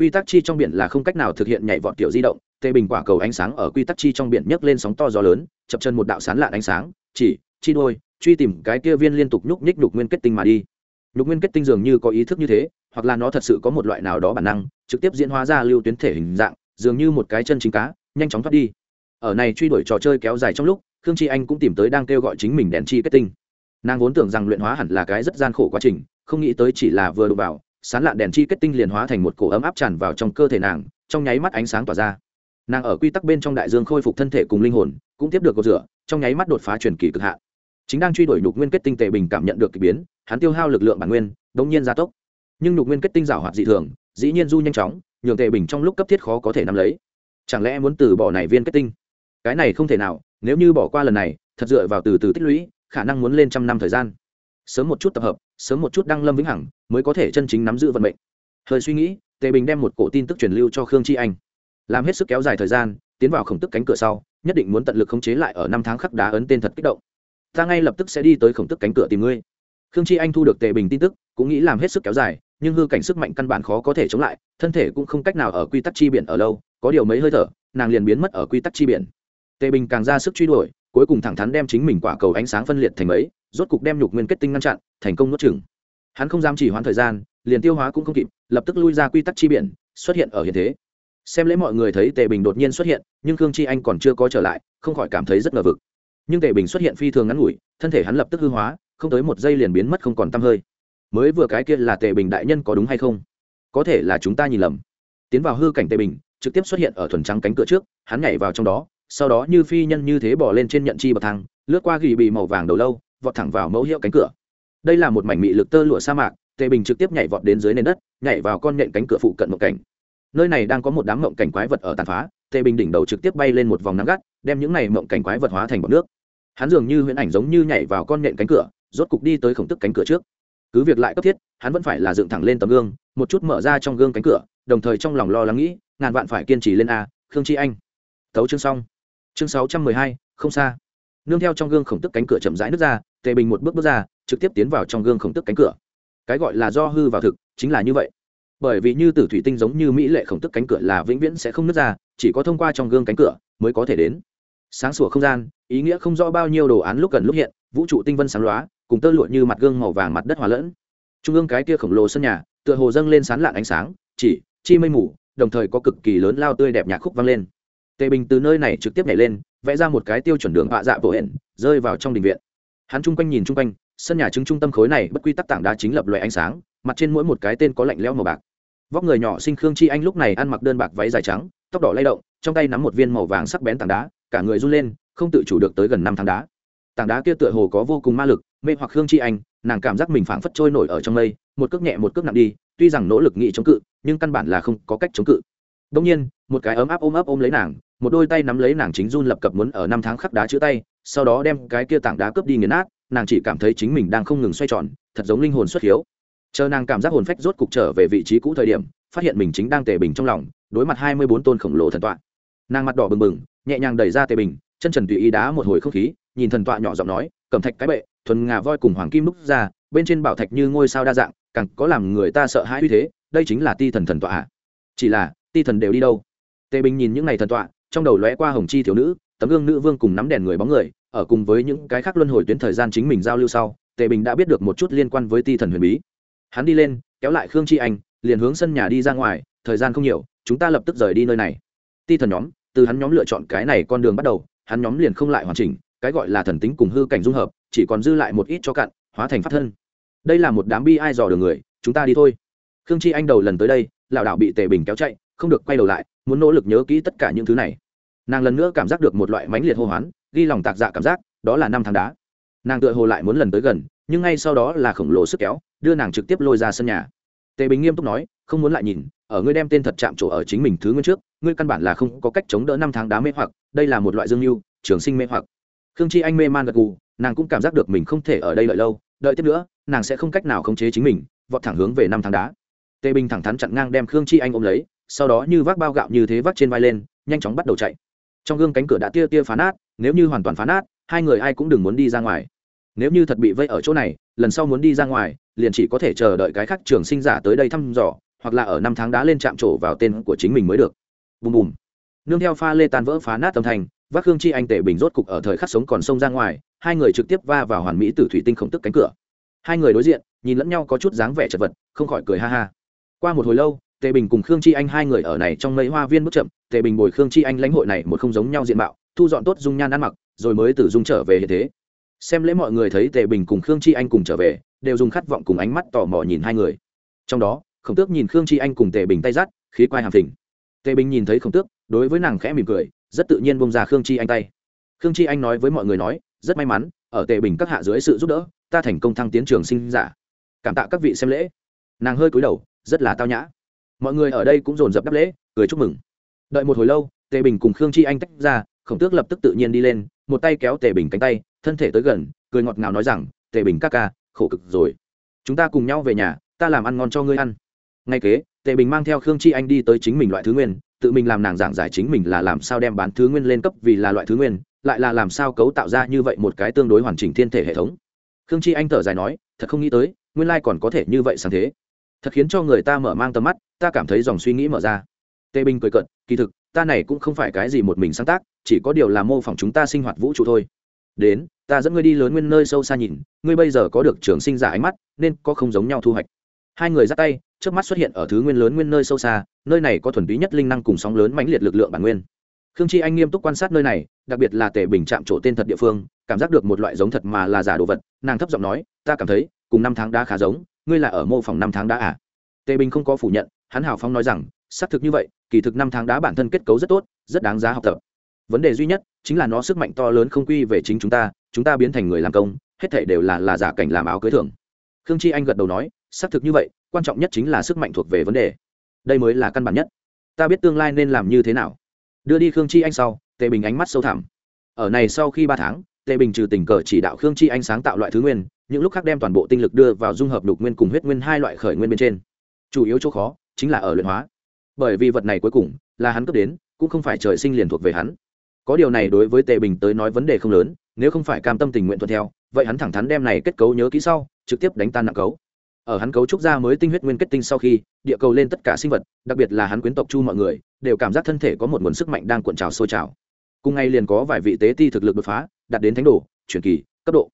quy tắc chi trong biển là không cách nào thực hiện nhảy vọt tiểu di động, Tê bình quả cầu ánh sáng ở quy tắc chi trong biển nhấc lên sóng to gió lớn, chập chân một đạo sán lạn ánh sáng, chỉ, chi đôi, truy tìm cái kia viên liên tục nhúc nhích nhục nguyên kết tinh mà đi. Nhục nguyên kết tinh dường như có ý thức như thế, hoặc là nó thật sự có một loại nào đó bản năng, trực tiếp diễn hóa ra lưu tuyến thể hình dạng, dường như một cái chân chính cá, nhanh chóng thoát đi. Ở này truy đuổi trò chơi kéo dài trong lúc, khương chi anh cũng tìm tới đang kêu gọi chính mình đèn chi kết tinh. Nàng vốn tưởng rằng luyện hóa hẳn là cái rất gian khổ quá trình, không nghĩ tới chỉ là vừa đụng vào sán lạn đèn chi kết tinh liền hóa thành một cổ ấm áp tràn vào trong cơ thể nàng, trong nháy mắt ánh sáng tỏa ra. Nàng ở quy tắc bên trong đại dương khôi phục thân thể cùng linh hồn, cũng tiếp được cột rửa, trong nháy mắt đột phá truyền kỳ cực hạn. Chính đang truy đuổi nhục nguyên kết tinh tề bình cảm nhận được k ỳ biến, hắn tiêu hao lực lượng bản nguyên, đống nhiên gia tốc. Nhưng nhục nguyên kết tinh rào hoạt dị thường, dĩ nhiên du nhanh chóng, nhường tề bình trong lúc cấp thiết khó có thể nắm lấy. Chẳng lẽ muốn từ bỏ này viên kết tinh? Cái này không thể nào, nếu như bỏ qua lần này, thật dựa vào từ từ tích lũy, khả năng muốn lên trăm năm thời gian sớm một chút tập hợp, sớm một chút đăng lâm vĩnh hằng mới có thể chân chính nắm giữ vận mệnh. Hơi suy nghĩ, tề bình đem một cổ tin tức truyền lưu cho khương chi anh. Làm hết sức kéo dài thời gian, tiến vào khổng tức cánh cửa sau, nhất định muốn tận lực khống chế lại ở năm tháng khắc đá ấn tên thật kích động. Ta ngay lập tức sẽ đi tới khổng tức cánh cửa tìm ngươi. Khương chi anh thu được tề bình tin tức, cũng nghĩ làm hết sức kéo dài, nhưng hư cảnh sức mạnh căn bản khó có thể chống lại, thân thể cũng không cách nào ở quy tắc chi biển ở lâu, có điều mấy hơi thở, nàng liền biến mất ở quy tắc chi biển. Tề bình càng ra sức truy đuổi, cuối cùng thẳng thắn đem chính mình quả cầu ánh sáng phân liệt thành mấy rốt cục đem nhục nguyên kết tinh ngăn chặn, thành công nuốt chừng hắn không dám chỉ hoãn thời gian, liền tiêu hóa cũng không kịp, lập tức lui ra quy tắc chi biển, xuất hiện ở hiện thế. Xem lễ mọi người thấy tề bình đột nhiên xuất hiện, nhưng khương chi anh còn chưa có trở lại, không khỏi cảm thấy rất ngờ vực. Nhưng tề bình xuất hiện phi thường ngắn ngủi, thân thể hắn lập tức hư hóa, không tới một giây liền biến mất không còn t hơi. Mới vừa cái kia là tề bình đại nhân có đúng hay không? Có thể là chúng ta nhìn lầm. Tiến vào hư cảnh tề bình, trực tiếp xuất hiện ở thuần trắng cánh cửa trước, hắn nhảy vào trong đó, sau đó như phi nhân như thế bỏ lên trên nhận chi bậc thang, lướt qua gỉ bị màu vàng đầu lâu vọt thẳng vào mẫu hiệu cánh cửa. Đây là một mảnh mị lực tơ lụa sa mạc, tề bình trực tiếp nhảy vọt đến dưới nền đất, nhảy vào con nhện cánh cửa phụ cận một cảnh. Nơi này đang có một đám mộng cảnh quái vật ở tàn phá, tề bình đỉnh đầu trực tiếp bay lên một vòng nắng gắt, đem những này mộng cảnh quái vật hóa thành bọt nước. Hắn dường như huyễn ảnh giống như nhảy vào con nhện cánh cửa, rốt cục đi tới khổng tức cánh cửa trước. Cứ việc lại cấp thiết, hắn vẫn phải là dựng thẳng lên tấm gương, một chút mở ra trong gương cánh cửa, đồng thời trong lòng lo lắng nghĩ, ngàn vạn phải kiên trì lên a, khương chi anh. Tấu chương xong. Chương sáu trăm mười hai, không xa nương theo trong gương khổng tức cánh cửa chậm rãi nước ra, tề bình một bước bước ra, trực tiếp tiến vào trong gương khổng tức cánh cửa. Cái gọi là do hư vào thực, chính là như vậy. Bởi vì như tử thủy tinh giống như mỹ lệ khổng tức cánh cửa là vĩnh viễn sẽ không nứt ra, chỉ có thông qua trong gương cánh cửa mới có thể đến. Sáng sủa không gian, ý nghĩa không rõ bao nhiêu đồ án lúc gần lúc hiện, vũ trụ tinh vân sáng loá cùng tơ lụa như mặt gương màu vàng mặt đất hòa lẫn. Trung ương cái kia khổng lồ sân nhà, tựa hồ dâng lên sán lạn ánh sáng, chỉ, chi mây mù, đồng thời có cực kỳ lớn lao tươi đẹp nhạc khúc vang lên tề bình từ nơi này trực tiếp nhảy lên, vẽ ra một cái tiêu chuẩn đường họa dạ bộ hển, rơi vào trong đình viện. Hắn chung quanh nhìn chung quanh, sân nhà chứng trung tâm khối này bất quy tắc tảng đá chính lập loại ánh sáng, mặt trên mỗi một cái tên có lạnh lẽo màu bạc. Vóc người nhỏ sinh khương chi anh lúc này ăn mặc đơn bạc váy dài trắng, tóc đỏ lay động, trong tay nắm một viên màu vàng sắc bén tảng đá, cả người run lên, không tự chủ được tới gần năm tháng đá. Tảng đá kia tựa hồ có vô cùng ma lực, mê hoặc khương chi anh, nàng cảm giác mình phảng phất trôi nổi ở trong mây, một cước nhẹ một cước nặng đi, tuy rằng nỗ lực nghị chống cự, nhưng căn bản là không có cách chống cự. Đông nhiên, một cái ấm áp ôm ấp ôm lấy nàng một đôi tay nắm lấy nàng chính run lập cập muốn ở năm tháng khắc đá chữ tay, sau đó đem cái kia tảng đá cướp đi nghiền nát, nàng chỉ cảm thấy chính mình đang không ngừng xoay tròn, thật giống linh hồn xuất hiếu. Chờ nàng cảm giác hồn phách rốt cục trở về vị trí cũ thời điểm, phát hiện mình chính đang tề bình trong lòng, đối mặt hai mươi bốn tôn khổng lồ thần tọa. Nàng mặt đỏ bừng bừng, nhẹ nhàng đẩy ra tề bình, chân trần tùy ý đá một hồi không khí, nhìn thần tọa nhỏ giọng nói, cầm thạch cái bệ, thuần ngà voi cùng hoàng kim đúc ra, bên trên bảo thạch như ngôi sao đa dạng, càng có làm người ta sợ hãi uy thế, đây chính là ti thần thần tọa à? chỉ là, ti thần đều đi đâu? Tề bình nhìn những ngày thần tọa trong đầu lóe qua hồng chi thiếu nữ, tấm gương nữ vương cùng nắm đèn người bóng người, ở cùng với những cái khác luân hồi tuyến thời gian chính mình giao lưu sau, tề bình đã biết được một chút liên quan với ti thần huyền bí. Hắn đi lên, kéo lại khương chi anh, liền hướng sân nhà đi ra ngoài, thời gian không nhiều, chúng ta lập tức rời đi nơi này. Ti thần nhóm, từ hắn nhóm lựa chọn cái này con đường bắt đầu, hắn nhóm liền không lại hoàn chỉnh, cái gọi là thần tính cùng hư cảnh dung hợp, chỉ còn dư lại một ít cho cạn, hóa thành pháp thân. Đây là một đám bi ai dò đường người, chúng ta đi thôi. Khương chi anh đầu lần tới đây, lảo đảo bị tề bình kéo chạy, không được quay đầu lại muốn nỗ lực nhớ kỹ tất cả những thứ này. Nàng lần nữa cảm giác được một loại mãnh liệt hô hoán, ghi lòng tạc dạ cảm giác, đó là năm tháng đá. Nàng tựa hồ lại muốn lần tới gần, nhưng ngay sau đó là khổng lồ sức kéo, đưa nàng trực tiếp lôi ra sân nhà. Tề bình nghiêm túc nói, không muốn lại nhìn, ở ngươi đem tên thật chạm trổ ở chính mình thứ nguyên trước, ngươi căn bản là không có cách chống đỡ năm tháng đá mê hoặc, đây là một loại dương mưu, trường sinh mê hoặc. Khương chi anh mê man gật gù, nàng cũng cảm giác được mình không thể ở đây lợi lâu, đợi tiếp nữa, nàng sẽ không cách nào khống chế chính mình, vọt thẳng hướng về năm tháng đá. Tề bình thẳng thắn chặn ngang đem khương chi anh ôm lấy sau đó như vác bao gạo như thế vác trên vai lên, nhanh chóng bắt đầu chạy. Trong gương cánh cửa đã tia tia phá nát, nếu như hoàn toàn phá nát, hai người ai cũng đừng muốn đi ra ngoài. Nếu như thật bị vây ở chỗ này, lần sau muốn đi ra ngoài, liền chỉ có thể chờ đợi cái khác trường sinh giả tới đây thăm dò, hoặc là ở năm tháng đá lên chạm trổ vào tên của chính mình mới được. Bùm bùm. Nương theo pha lê tan vỡ phá nát tâm thành vác hương chi anh tể bình rốt cục ở thời khắc sống còn sông ra ngoài, hai người trực tiếp va vào hoàn mỹ từ thủy tinh khổng tức cánh cửa. Hai người đối diện, nhìn lẫn nhau có chút dáng vẻ chật vật, không khỏi cười ha ha. Qua một hồi lâu tề bình cùng khương chi anh hai người ở này trong mấy hoa viên bước chậm, tề bình bồi khương chi anh lãnh hội này một không giống nhau diện mạo, thu dọn tốt dung nhan ăn mặc, rồi mới từ dung trở về hiện thế. Xem lễ mọi người thấy tề bình cùng khương chi anh cùng trở về, đều dùng khát vọng cùng ánh mắt tò mò nhìn hai người. Trong đó, khổng tước nhìn khương chi anh cùng tề bình tay rắt khí quai hàm thỉnh. Tề bình nhìn thấy khổng tước, đối với nàng khẽ mỉm cười, rất tự nhiên bông ra khương chi anh tay. Khương chi anh nói với mọi người nói, rất may mắn, ở tề bình các hạ dưới sự giúp đỡ, ta thành công thăng tiến trường sinh giả. Cảm tạ các vị xem lễ. Nàng hơi cúi đầu, rất là tao nhã mọi người ở đây cũng dồn dập đáp lễ, cười chúc mừng. Đợi một hồi lâu, tề bình cùng khương chi anh tách ra, khổng tước lập tức tự nhiên đi lên, một tay kéo tề bình cánh tay, thân thể tới gần, cười ngọt ngào nói rằng, tề bình ca ca, khổ cực rồi. Chúng ta cùng nhau về nhà, ta làm ăn ngon cho ngươi ăn. Ngay kế, tề bình mang theo khương chi anh đi tới chính mình loại thứ nguyên, tự mình làm nàng giảng giải chính mình là làm sao đem bán thứ nguyên lên cấp vì là loại thứ nguyên, lại là làm sao cấu tạo ra như vậy một cái tương đối hoàn chỉnh thiên thể hệ thống. Khương chi anh thở dài nói, thật không nghĩ tới, nguyên lai còn có thể như vậy sáng thế thật khiến cho người ta mở mang tầm mắt, ta cảm thấy dòng suy nghĩ mở ra. Tề bình cười cận kỳ thực, ta này cũng không phải cái gì một mình sáng tác, chỉ có điều là mô phỏng chúng ta sinh hoạt vũ trụ thôi. Đến, ta dẫn ngươi đi lớn nguyên nơi sâu xa nhìn, ngươi bây giờ có được trường sinh giả ánh mắt, nên có không giống nhau thu hoạch. Hai người ra tay trước mắt xuất hiện ở thứ nguyên lớn nguyên nơi sâu xa, nơi này có thuần túy nhất linh năng cùng sóng lớn mãnh liệt lực lượng bản nguyên. Khương chi anh nghiêm túc quan sát nơi này, đặc biệt là tề bình chạm chỗ tên thật địa phương, cảm giác được một loại giống thật mà là giả đồ vật, nàng thấp giọng nói, ta cảm thấy, cùng năm tháng đã khá giống ngươi là ở mô phỏng năm tháng đã à? Tề bình không có phủ nhận, hắn hào phong nói rằng, xác thực như vậy, kỳ thực năm tháng đá bản thân kết cấu rất tốt, rất đáng giá học tập. Vấn đề duy nhất chính là nó sức mạnh to lớn không quy về chính chúng ta chúng ta biến thành người làm công, hết thể đều là là giả cảnh làm áo cưới thường khương chi anh gật đầu nói, xác thực như vậy, quan trọng nhất chính là sức mạnh thuộc về vấn đề. Đây mới là căn bản nhất. Ta biết tương lai nên làm như thế nào. Đưa đi khương chi anh sau, tề bình ánh mắt sâu thẳm. Ở này sau khi ba tháng, tề bình trừ tình cờ chỉ đạo khương chi anh sáng tạo loại thứ nguyên những lúc khác đem toàn bộ tinh lực đưa vào dung hợp đục nguyên cùng huyết nguyên hai loại khởi nguyên bên trên. Chủ yếu chỗ khó chính là ở luyện hóa. Bởi vì vật này cuối cùng là hắn cấp đến, cũng không phải trời sinh liền thuộc về hắn. Có điều này đối với tề bình tới nói vấn đề không lớn, nếu không phải cam tâm tình nguyện thuận theo, vậy hắn thẳng thắn đem này kết cấu nhớ kỹ sau, trực tiếp đánh tan nặng cấu. Ở hắn cấu trúc ra mới tinh huyết nguyên kết tinh sau khi, địa cầu lên tất cả sinh vật, đặc biệt là hắn quyến tộc chu mọi người, đều cảm giác thân thể có một nguồn sức mạnh đang cuộn trào sôi trào. Cùng ngày liền có vài vị tế ti thực lực đột phá, đạt đến thánh đồ, truyền kỳ, cấp độ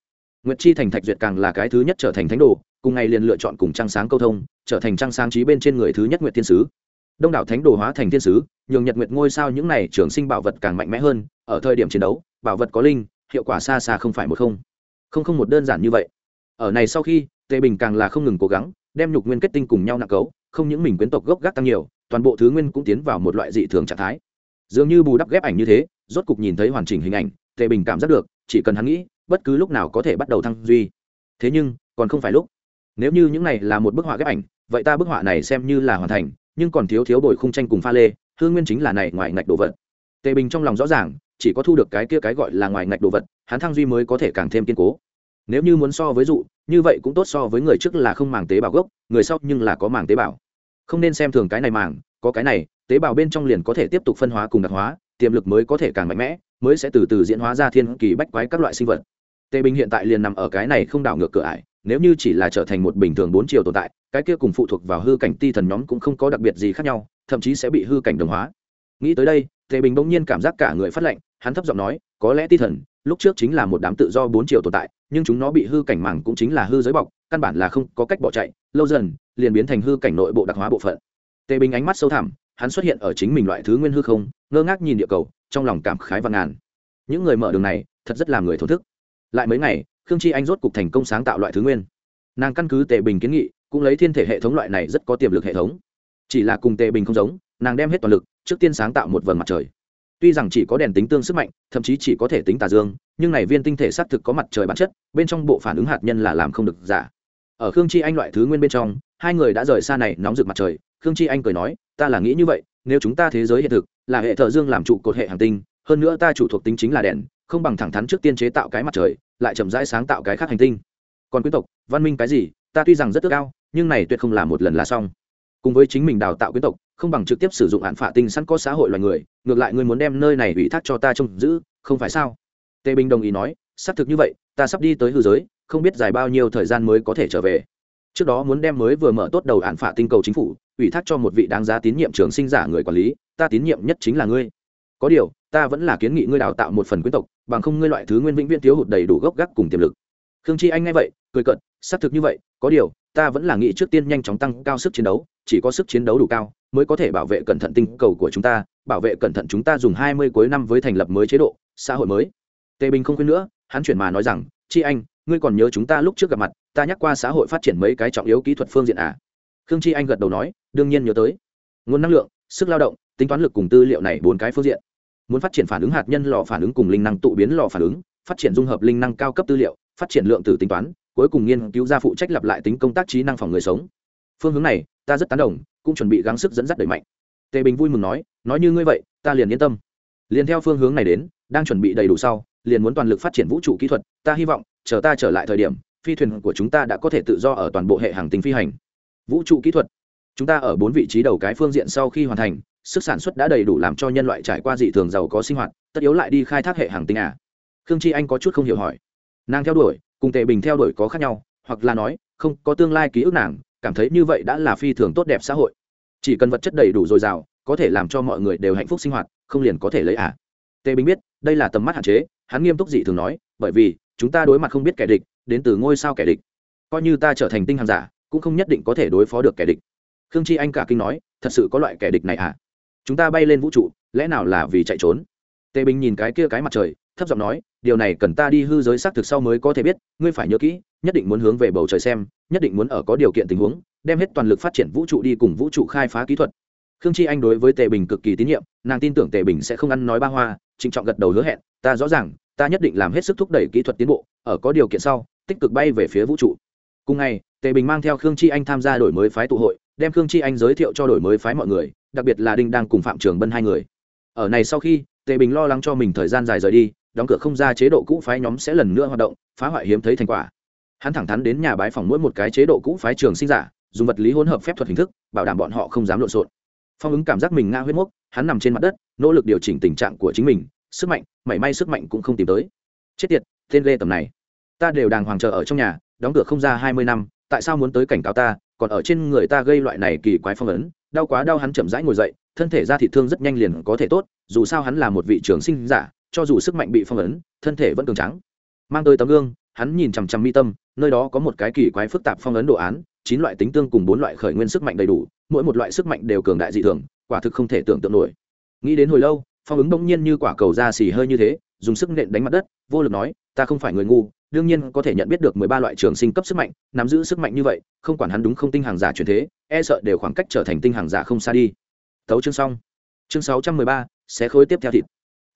nguyệt chi thành thạch duyệt càng là cái thứ nhất trở thành thánh đồ, cùng ngày liền lựa chọn cùng trăng sáng câu thông, trở thành trăng sáng trí bên trên người thứ nhất nguyệt thiên sứ. Đông đảo thánh đồ hóa thành thiên sứ, nhường nhật nguyệt ngôi sao những này trường sinh bảo vật càng mạnh mẽ hơn, ở thời điểm chiến đấu, bảo vật có linh, hiệu quả xa xa không phải một không. Không không một đơn giản như vậy. Ở này sau khi, tề bình càng là không ngừng cố gắng, đem nhục nguyên kết tinh cùng nhau nặng cấu, không những mình quyến tộc gốc gác tăng nhiều, toàn bộ thứ nguyên cũng tiến vào một loại dị thường trạng thái. Dường như bù đắp ghép ảnh như thế, rốt cục nhìn thấy hoàn chỉnh hình ảnh, tề bình cảm giác được, chỉ cần hắn nghĩ bất cứ lúc nào có thể bắt đầu thăng duy. Thế nhưng, còn không phải lúc. Nếu như những này là một bức họa ghép ảnh, vậy ta bức họa này xem như là hoàn thành, nhưng còn thiếu thiếu bồi khung tranh cùng pha lê hương nguyên chính là này ngoài ngạch đồ vật. Tề bình trong lòng rõ ràng, chỉ có thu được cái kia cái gọi là ngoài ngạch đồ vật, hắn thăng duy mới có thể càng thêm kiên cố. Nếu như muốn so với dụ, như vậy cũng tốt so với người trước là không màng tế bào gốc, người sau nhưng là có màng tế bào. Không nên xem thường cái này màng, có cái này, tế bào bên trong liền có thể tiếp tục phân hóa cùng đặc hóa, tiềm lực mới có thể càng mạnh mẽ, mới sẽ từ từ diễn hóa ra thiên kỳ bách quái các loại sinh vật tề bình hiện tại liền nằm ở cái này không đảo ngược cửa ải, nếu như chỉ là trở thành một bình thường bốn chiều tồn tại, cái kia cùng phụ thuộc vào hư cảnh ti thần nhóm cũng không có đặc biệt gì khác nhau, thậm chí sẽ bị hư cảnh đồng hóa. Nghĩ tới đây, tề bình bỗng nhiên cảm giác cả người phát lệnh hắn thấp giọng nói, có lẽ ti thần, lúc trước chính là một đám tự do bốn chiều tồn tại, nhưng chúng nó bị hư cảnh màng cũng chính là hư giới bọc, căn bản là không có cách bỏ chạy, lâu dần, liền biến thành hư cảnh nội bộ đặc hóa bộ phận. Tề bình ánh mắt sâu thẳm, hắn xuất hiện ở chính mình loại thứ nguyên hư không, ngơ ngác nhìn địa cầu, trong lòng cảm khái và ngàn. Những người mở đường này, thật rất làm người thổ thức lại mấy ngày, khương chi anh rốt cục thành công sáng tạo loại thứ nguyên. Nàng căn cứ tề bình kiến nghị, cũng lấy thiên thể hệ thống loại này rất có tiềm lực hệ thống. Chỉ là cùng tề bình không giống, nàng đem hết toàn lực, trước tiên sáng tạo một vầng mặt trời. Tuy rằng chỉ có đèn tính tương sức mạnh, thậm chí chỉ có thể tính tà dương, nhưng này viên tinh thể xác thực có mặt trời bản chất, bên trong bộ phản ứng hạt nhân là làm không được giả. Ở khương chi anh loại thứ nguyên bên trong, hai người đã rời xa này nóng rực mặt trời. Khương chi anh cười nói, ta là nghĩ như vậy, nếu chúng ta thế giới hiện thực, là hệ thợ dương làm trụ cột hệ hành tinh, hơn nữa ta chủ thuộc tính chính là đèn không bằng thẳng thắn trước tiên chế tạo cái mặt trời, lại chậm rãi sáng tạo cái khác hành tinh. Còn quý tộc, văn minh cái gì, ta tuy rằng rất ước cao nhưng này tuyệt không là một lần là xong. Cùng với chính mình đào tạo quý tộc, không bằng trực tiếp sử dụng hạn phạ tinh sẵn có xã hội loài người, ngược lại ngươi muốn đem nơi này ủy thác cho ta trông giữ, không phải sao? Tề bình đồng ý nói, xác thực như vậy, ta sắp đi tới hư giới, không biết dài bao nhiêu thời gian mới có thể trở về. Trước đó muốn đem mới vừa mở tốt đầu hạn phạ tinh cầu chính phủ, ủy thác cho một vị đáng giá tín nhiệm trường sinh giả người quản lý, ta tín nhiệm nhất chính là ngươi. Có điều, ta vẫn là kiến nghị ngươi đào tạo một phần quyến tộc bằng không ngươi loại thứ nguyên vĩnh viễn thiếu hụt đầy đủ gốc gác cùng tiềm lực. Khương chi anh nghe vậy, cười cận xác thực như vậy, có điều, ta vẫn là nghĩ trước tiên nhanh chóng tăng cao sức chiến đấu, chỉ có sức chiến đấu đủ cao mới có thể bảo vệ cẩn thận tinh cầu của chúng ta, bảo vệ cẩn thận chúng ta dùng hai mươi cuối năm với thành lập mới chế độ, xã hội mới. Tề bình không khuyên nữa, hắn chuyển mà nói rằng, chi anh, ngươi còn nhớ chúng ta lúc trước gặp mặt, ta nhắc qua xã hội phát triển mấy cái trọng yếu kỹ thuật phương diện à? Khương chi anh gật đầu nói, đương nhiên nhớ tới. Nguồn năng lượng, sức lao động, tính toán lực cùng tư liệu này bốn cái phương diện muốn phát triển phản ứng hạt nhân lò phản ứng cùng linh năng tụ biến lò phản ứng, phát triển dung hợp linh năng cao cấp tư liệu, phát triển lượng tử tính toán, cuối cùng nghiên cứu ra phụ trách lặp lại tính công tác trí năng phòng người sống. Phương hướng này, ta rất tán đồng, cũng chuẩn bị gắng sức dẫn dắt đẩy mạnh. Tề bình vui mừng nói nói như ngươi vậy, ta liền yên tâm. Liền theo phương hướng này đến, đang chuẩn bị đầy đủ sau, liền muốn toàn lực phát triển vũ trụ kỹ thuật, ta hy vọng, chờ ta trở lại thời điểm, phi thuyền của chúng ta đã có thể tự do ở toàn bộ hệ hàng tinh phi hành. Vũ trụ kỹ thuật, chúng ta ở bốn vị trí đầu cái phương diện sau khi hoàn thành sức sản xuất đã đầy đủ làm cho nhân loại trải qua dị thường giàu có sinh hoạt, tất yếu lại đi khai thác hệ hàng tinh à. Khương chi anh có chút không hiểu hỏi. Nàng theo đuổi, cùng tề bình theo đuổi có khác nhau, hoặc là nói, không có tương lai ký ức nàng, cảm thấy như vậy đã là phi thường tốt đẹp xã hội. Chỉ cần vật chất đầy đủ dồi dào, có thể làm cho mọi người đều hạnh phúc sinh hoạt, không liền có thể lấy à. Tề bình biết, đây là tầm mắt hạn chế, hắn nghiêm túc dị thường nói, bởi vì, chúng ta đối mặt không biết kẻ địch, đến từ ngôi sao kẻ địch. Coi như ta trở thành tinh hàng giả, cũng không nhất định có thể đối phó được kẻ địch. Khương chi anh cả kinh nói, thật sự có loại kẻ địch này à? Chúng ta bay lên vũ trụ, lẽ nào là vì chạy trốn? Tề bình nhìn cái kia cái mặt trời, thấp giọng nói, điều này cần ta đi hư giới xác thực sau mới có thể biết, ngươi phải nhớ kỹ, nhất định muốn hướng về bầu trời xem, nhất định muốn ở có điều kiện tình huống, đem hết toàn lực phát triển vũ trụ đi cùng vũ trụ khai phá kỹ thuật. Khương chi anh đối với tề bình cực kỳ tín nhiệm, nàng tin tưởng tề bình sẽ không ăn nói ba hoa, trịnh trọng gật đầu hứa hẹn, ta rõ ràng, ta nhất định làm hết sức thúc đẩy kỹ thuật tiến bộ, ở có điều kiện sau, tích cực bay về phía vũ trụ. Cùng ngày, tề bình mang theo khương chi anh tham gia đổi mới phái tụ hội, đem khương chi anh giới thiệu cho đổi mới phái mọi người đặc biệt là đinh đang cùng phạm trường bân hai người ở này sau khi tề bình lo lắng cho mình thời gian dài rời đi đóng cửa không ra chế độ cũ phái nhóm sẽ lần nữa hoạt động phá hoại hiếm thấy thành quả hắn thẳng thắn đến nhà bái phòng mỗi một cái chế độ cũ phái trường sinh giả dùng vật lý hỗn hợp phép thuật hình thức bảo đảm bọn họ không dám lộn xộn phong ứng cảm giác mình ngã huyết mốc hắn nằm trên mặt đất nỗ lực điều chỉnh tình trạng của chính mình sức mạnh mảy may sức mạnh cũng không tìm tới chết tiệt tên lê tầm này ta đều đàng hoàng chờ ở trong nhà đóng cửa không ra hai mươi năm tại sao muốn tới cảnh cáo ta còn ở trên người ta gây loại này kỳ quái phong ấn đau quá đau hắn chậm rãi ngồi dậy, thân thể ra thị thương rất nhanh liền có thể tốt, dù sao hắn là một vị trường sinh giả, cho dù sức mạnh bị phong ấn, thân thể vẫn cường trắng mang tới tấm gương, hắn nhìn chằm chằm mi tâm, nơi đó có một cái kỳ quái phức tạp phong ấn đồ án, chín loại tính tương cùng bốn loại khởi nguyên sức mạnh đầy đủ, mỗi một loại sức mạnh đều cường đại dị thường, quả thực không thể tưởng tượng nổi. Nghĩ đến hồi lâu, phong ứng bỗng nhiên như quả cầu da xì hơi như thế, dùng sức nện đánh mặt đất, vô lực nói, ta không phải người ngu đương nhiên có thể nhận biết được mười ba loại trường sinh cấp sức mạnh, nắm giữ sức mạnh như vậy, không quản hắn đúng không tinh hàng giả truyền thế e sợ đều khoảng cách trở thành tinh hàng giả không xa đi. Thấu chương xong. Chương sáu trăm mười ba sẽ khối tiếp theo thịt.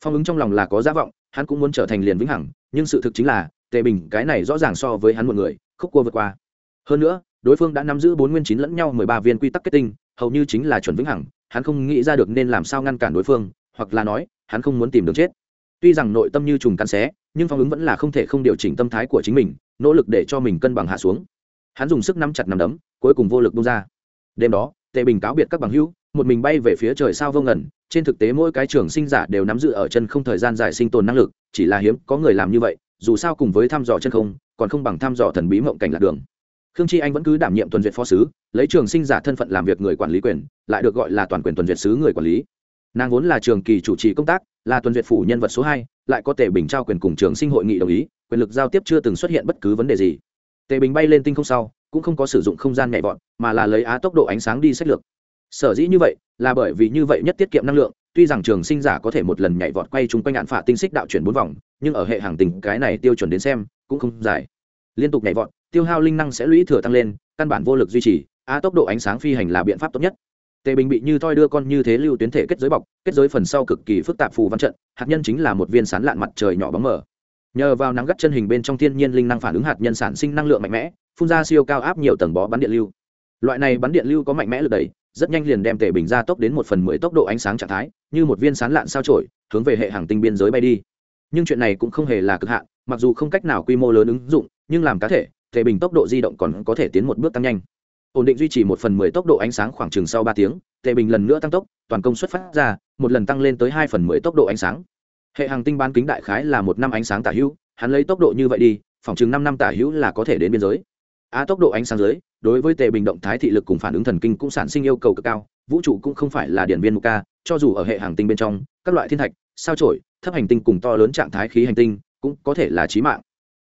Phong ứng trong lòng là có giả vọng, hắn cũng muốn trở thành liền vĩnh hằng, nhưng sự thực chính là, tề bình cái này rõ ràng so với hắn một người, khúc cua vượt qua. Hơn nữa, đối phương đã nắm giữ bốn nguyên chín lẫn nhau mười ba viên quy tắc kết tinh, hầu như chính là chuẩn vĩnh hằng, hắn không nghĩ ra được nên làm sao ngăn cản đối phương, hoặc là nói, hắn không muốn tìm đường chết tuy rằng nội tâm như trùng cắn xé, nhưng phong ứng vẫn là không thể không điều chỉnh tâm thái của chính mình, nỗ lực để cho mình cân bằng hạ xuống. Hắn dùng sức nắm chặt nằm đấm, cuối cùng vô lực bung ra. Đêm đó, tề bình cáo biệt các bằng hữu, một mình bay về phía trời sao vô ngẩn trên thực tế mỗi cái trường sinh giả đều nắm giữ ở chân không thời gian dài sinh tồn năng lực, chỉ là hiếm có người làm như vậy, dù sao cùng với thăm dò chân không, còn không bằng thăm dò thần bí mộng cảnh lạc đường. Khương chi anh vẫn cứ đảm nhiệm tuần duyệt phó sứ, lấy trường sinh giả thân phận làm việc người quản lý quyền, lại được gọi là toàn quyền tuần duyệt sứ người quản lý nàng vốn là trường kỳ chủ trì công tác, là tuần duyệt phủ nhân vật số hai, lại có tề bình trao quyền cùng trường sinh hội nghị đồng ý, quyền lực giao tiếp chưa từng xuất hiện bất cứ vấn đề gì. Tề bình bay lên tinh không sau, cũng không có sử dụng không gian nhẹ vọt, mà là lấy á tốc độ ánh sáng đi sách lược. Sở dĩ như vậy, là bởi vì như vậy nhất tiết kiệm năng lượng, tuy rằng trường sinh giả có thể một lần nhảy vọt quay chung quanh ngạn phạ tinh xích đạo chuyển bốn vòng, nhưng ở hệ hàng tình cái này tiêu chuẩn đến xem, cũng không dài. Liên tục nhảy vọt, tiêu hao linh năng sẽ lũy thừa tăng lên, căn bản vô lực duy trì, á tốc độ ánh sáng phi hành là biện pháp tốt nhất tề bình bị như thoi đưa con như thế lưu tuyến thể kết giới bọc, kết giới phần sau cực kỳ phức tạp phù văn trận, hạt nhân chính là một viên sán lạn mặt trời nhỏ bóng mờ. Nhờ vào nắng gắt chân hình bên trong thiên nhiên linh năng phản ứng hạt nhân sản sinh năng lượng mạnh mẽ, phun ra siêu cao áp nhiều tầng bó bắn điện lưu. Loại này bắn điện lưu có mạnh mẽ lực đẩy, rất nhanh liền đem tề bình ra tốc đến một phần mười tốc độ ánh sáng trạng thái, như một viên sán lạn sao trổi, hướng về hệ hàng tinh biên giới bay đi. Nhưng chuyện này cũng không hề là cực hạn, mặc dù không cách nào quy mô lớn ứng dụng, nhưng làm cá thể, tề bình tốc độ di động còn có thể tiến một bước tăng nhanh ổn định duy trì một phần mười tốc độ ánh sáng khoảng chừng sau ba tiếng tề bình lần nữa tăng tốc, toàn công suất phát ra, một lần tăng lên tới hai phần mười tốc độ ánh sáng. Hệ hàng tinh bán kính đại khái là một năm ánh sáng tả hữu, hắn lấy tốc độ như vậy đi, khoảng chừng năm năm tả hữu là có thể đến biên giới. Á, tốc độ ánh sáng dưới, đối với tề bình động thái thị lực cùng phản ứng thần kinh cũng sản sinh yêu cầu cực cao, vũ trụ cũng không phải là điện viên mục ca, cho dù ở hệ hàng tinh bên trong, các loại thiên thạch, sao trổi thấp hành tinh cùng to lớn trạng thái khí hành tinh cũng có thể là trí mạng.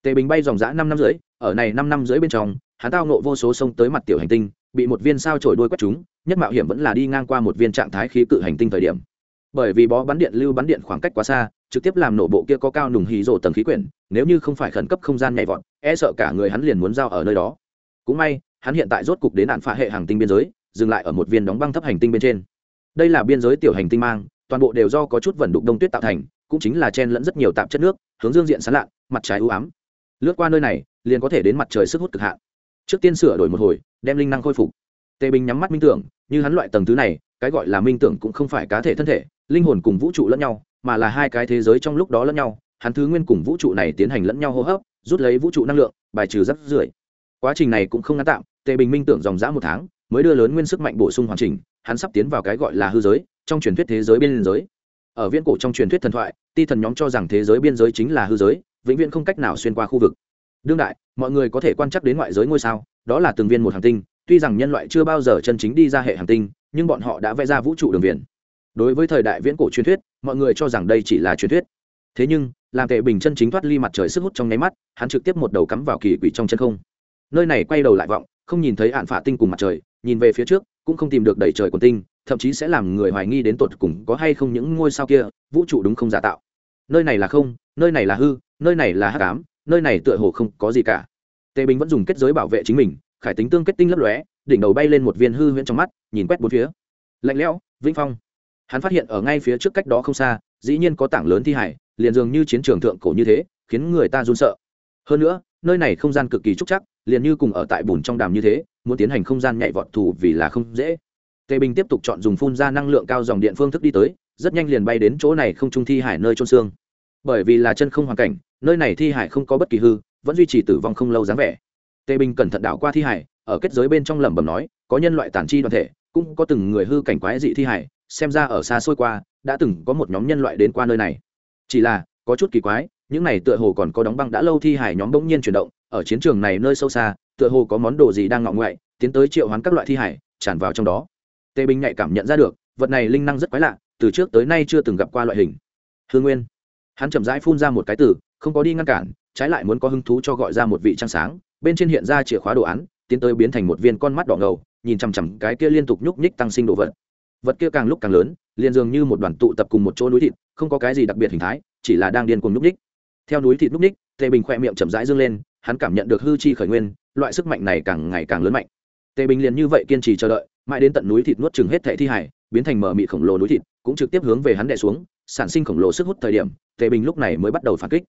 Tề bình bay dòng dã năm năm rưỡi, ở này năm năm rưỡi bên trong hắn tao nộ vô số sông tới mặt tiểu hành tinh, bị một viên sao trổi đuôi quét chúng, nhất mạo hiểm vẫn là đi ngang qua một viên trạng thái khí cự hành tinh thời điểm. Bởi vì bó bắn điện lưu bắn điện khoảng cách quá xa, trực tiếp làm nổ bộ kia có cao nùng hí rổ tầng khí quyển, nếu như không phải khẩn cấp không gian nhảy vọt e sợ cả người hắn liền muốn giao ở nơi đó. Cũng may, hắn hiện tại rốt cục đến nạn phá hệ hàng tinh biên giới, dừng lại ở một viên đóng băng thấp hành tinh bên trên. Đây là biên giới tiểu hành tinh mang, toàn bộ đều do có chút vẩn đục đông tuyết tạo thành, cũng chính là chen lẫn rất nhiều tạp chất nước, hướng dương diện sán lạn, mặt trái ưu ám. Lướt qua nơi này, liền có thể đến mặt trời sức hút cực hạn trước tiên sửa đổi một hồi, đem linh năng khôi phục. Tề bình nhắm mắt minh tưởng, như hắn loại tầng thứ này, cái gọi là minh tưởng cũng không phải cá thể thân thể, linh hồn cùng vũ trụ lẫn nhau, mà là hai cái thế giới trong lúc đó lẫn nhau, hắn thứ nguyên cùng vũ trụ này tiến hành lẫn nhau hô hấp, rút lấy vũ trụ năng lượng, bài trừ rắc rưởi. Quá trình này cũng không ngắn tạm, tề bình minh tưởng dòng dã một tháng, mới đưa lớn nguyên sức mạnh bổ sung hoàn chỉnh, hắn sắp tiến vào cái gọi là hư giới, trong truyền thuyết thế giới biên giới. Ở viễn cổ trong truyền thuyết thần thoại, ti thần nhóm cho rằng thế giới biên giới chính là hư giới, vĩnh viễn không cách nào xuyên qua khu vực đương đại, mọi người có thể quan trắc đến ngoại giới ngôi sao, đó là từng viên một hành tinh, tuy rằng nhân loại chưa bao giờ chân chính đi ra hệ hành tinh, nhưng bọn họ đã vẽ ra vũ trụ đường viền. Đối với thời đại viễn cổ truyền thuyết, mọi người cho rằng đây chỉ là truyền thuyết. Thế nhưng, làm tệ bình chân chính thoát ly mặt trời sức hút trong nháy mắt, hắn trực tiếp một đầu cắm vào kỳ quỷ trong chân không. Nơi này quay đầu lại vọng, không nhìn thấy hạn phả tinh cùng mặt trời, nhìn về phía trước, cũng không tìm được đầy trời quần tinh, thậm chí sẽ làm người hoài nghi đến tột cùng có hay không những ngôi sao kia, vũ trụ đúng không giả tạo. Nơi này là không, nơi này là hư, nơi này là hắc ám nơi này tựa hồ không có gì cả. Tề bình vẫn dùng kết giới bảo vệ chính mình, khải tính tương kết tinh lấp lóe, đỉnh đầu bay lên một viên hư huyễn trong mắt, nhìn quét bốn phía. Lạnh lẽo, vĩnh phong. Hắn phát hiện ở ngay phía trước cách đó không xa, dĩ nhiên có tảng lớn thi hải, liền dường như chiến trường thượng cổ như thế, khiến người ta run sợ. Hơn nữa, nơi này không gian cực kỳ trúc chắc, liền như cùng ở tại bùn trong đàm như thế, muốn tiến hành không gian nhảy vọt thủ vì là không dễ. Tề bình tiếp tục chọn dùng phun ra năng lượng cao dòng điện phương thức đi tới, rất nhanh liền bay đến chỗ này không trung thi hải nơi trôn xương bởi vì là chân không hoàn cảnh, nơi này thi hải không có bất kỳ hư, vẫn duy trì tử vong không lâu dáng vẻ. Tề bình cẩn thận đảo qua thi hải, ở kết giới bên trong lẩm bẩm nói, có nhân loại tản chi đoàn thể, cũng có từng người hư cảnh quái dị thi hải, xem ra ở xa xôi qua, đã từng có một nhóm nhân loại đến qua nơi này. Chỉ là, có chút kỳ quái, những này tựa hồ còn có đóng băng đã lâu thi hải nhóm bỗng nhiên chuyển động, ở chiến trường này nơi sâu xa, tựa hồ có món đồ gì đang ngọng ngoại, tiến tới triệu hoán các loại thi hải, tràn vào trong đó. Tề bình nhạy cảm nhận ra được, vật này linh năng rất quái lạ, từ trước tới nay chưa từng gặp qua loại hình. Hương nguyên hắn chậm rãi phun ra một cái từ, không có đi ngăn cản, trái lại muốn có hứng thú cho gọi ra một vị trăng sáng, bên trên hiện ra chìa khóa đồ án, tiến tới biến thành một viên con mắt đỏ ngầu, nhìn chằm chằm cái kia liên tục nhúc nhích tăng sinh đồ vật. Vật kia càng lúc càng lớn, liền dường như một đoàn tụ tập cùng một chỗ núi thịt, không có cái gì đặc biệt hình thái, chỉ là đang điên cùng nhúc nhích. Theo núi thịt nhúc nhích, tề bình khoe miệng chậm rãi dâng lên, hắn cảm nhận được hư chi khởi nguyên, loại sức mạnh này càng ngày càng lớn mạnh. Tề bình liền như vậy kiên trì chờ đợi, mãi đến tận núi thịt nuốt chừng hết thẻ thi hải biến thành mở mị khổng lồ núi thịt, cũng trực tiếp hướng về hắn đè xuống, sản sinh khổng lồ sức hút thời điểm, tề bình lúc này mới bắt đầu phản kích.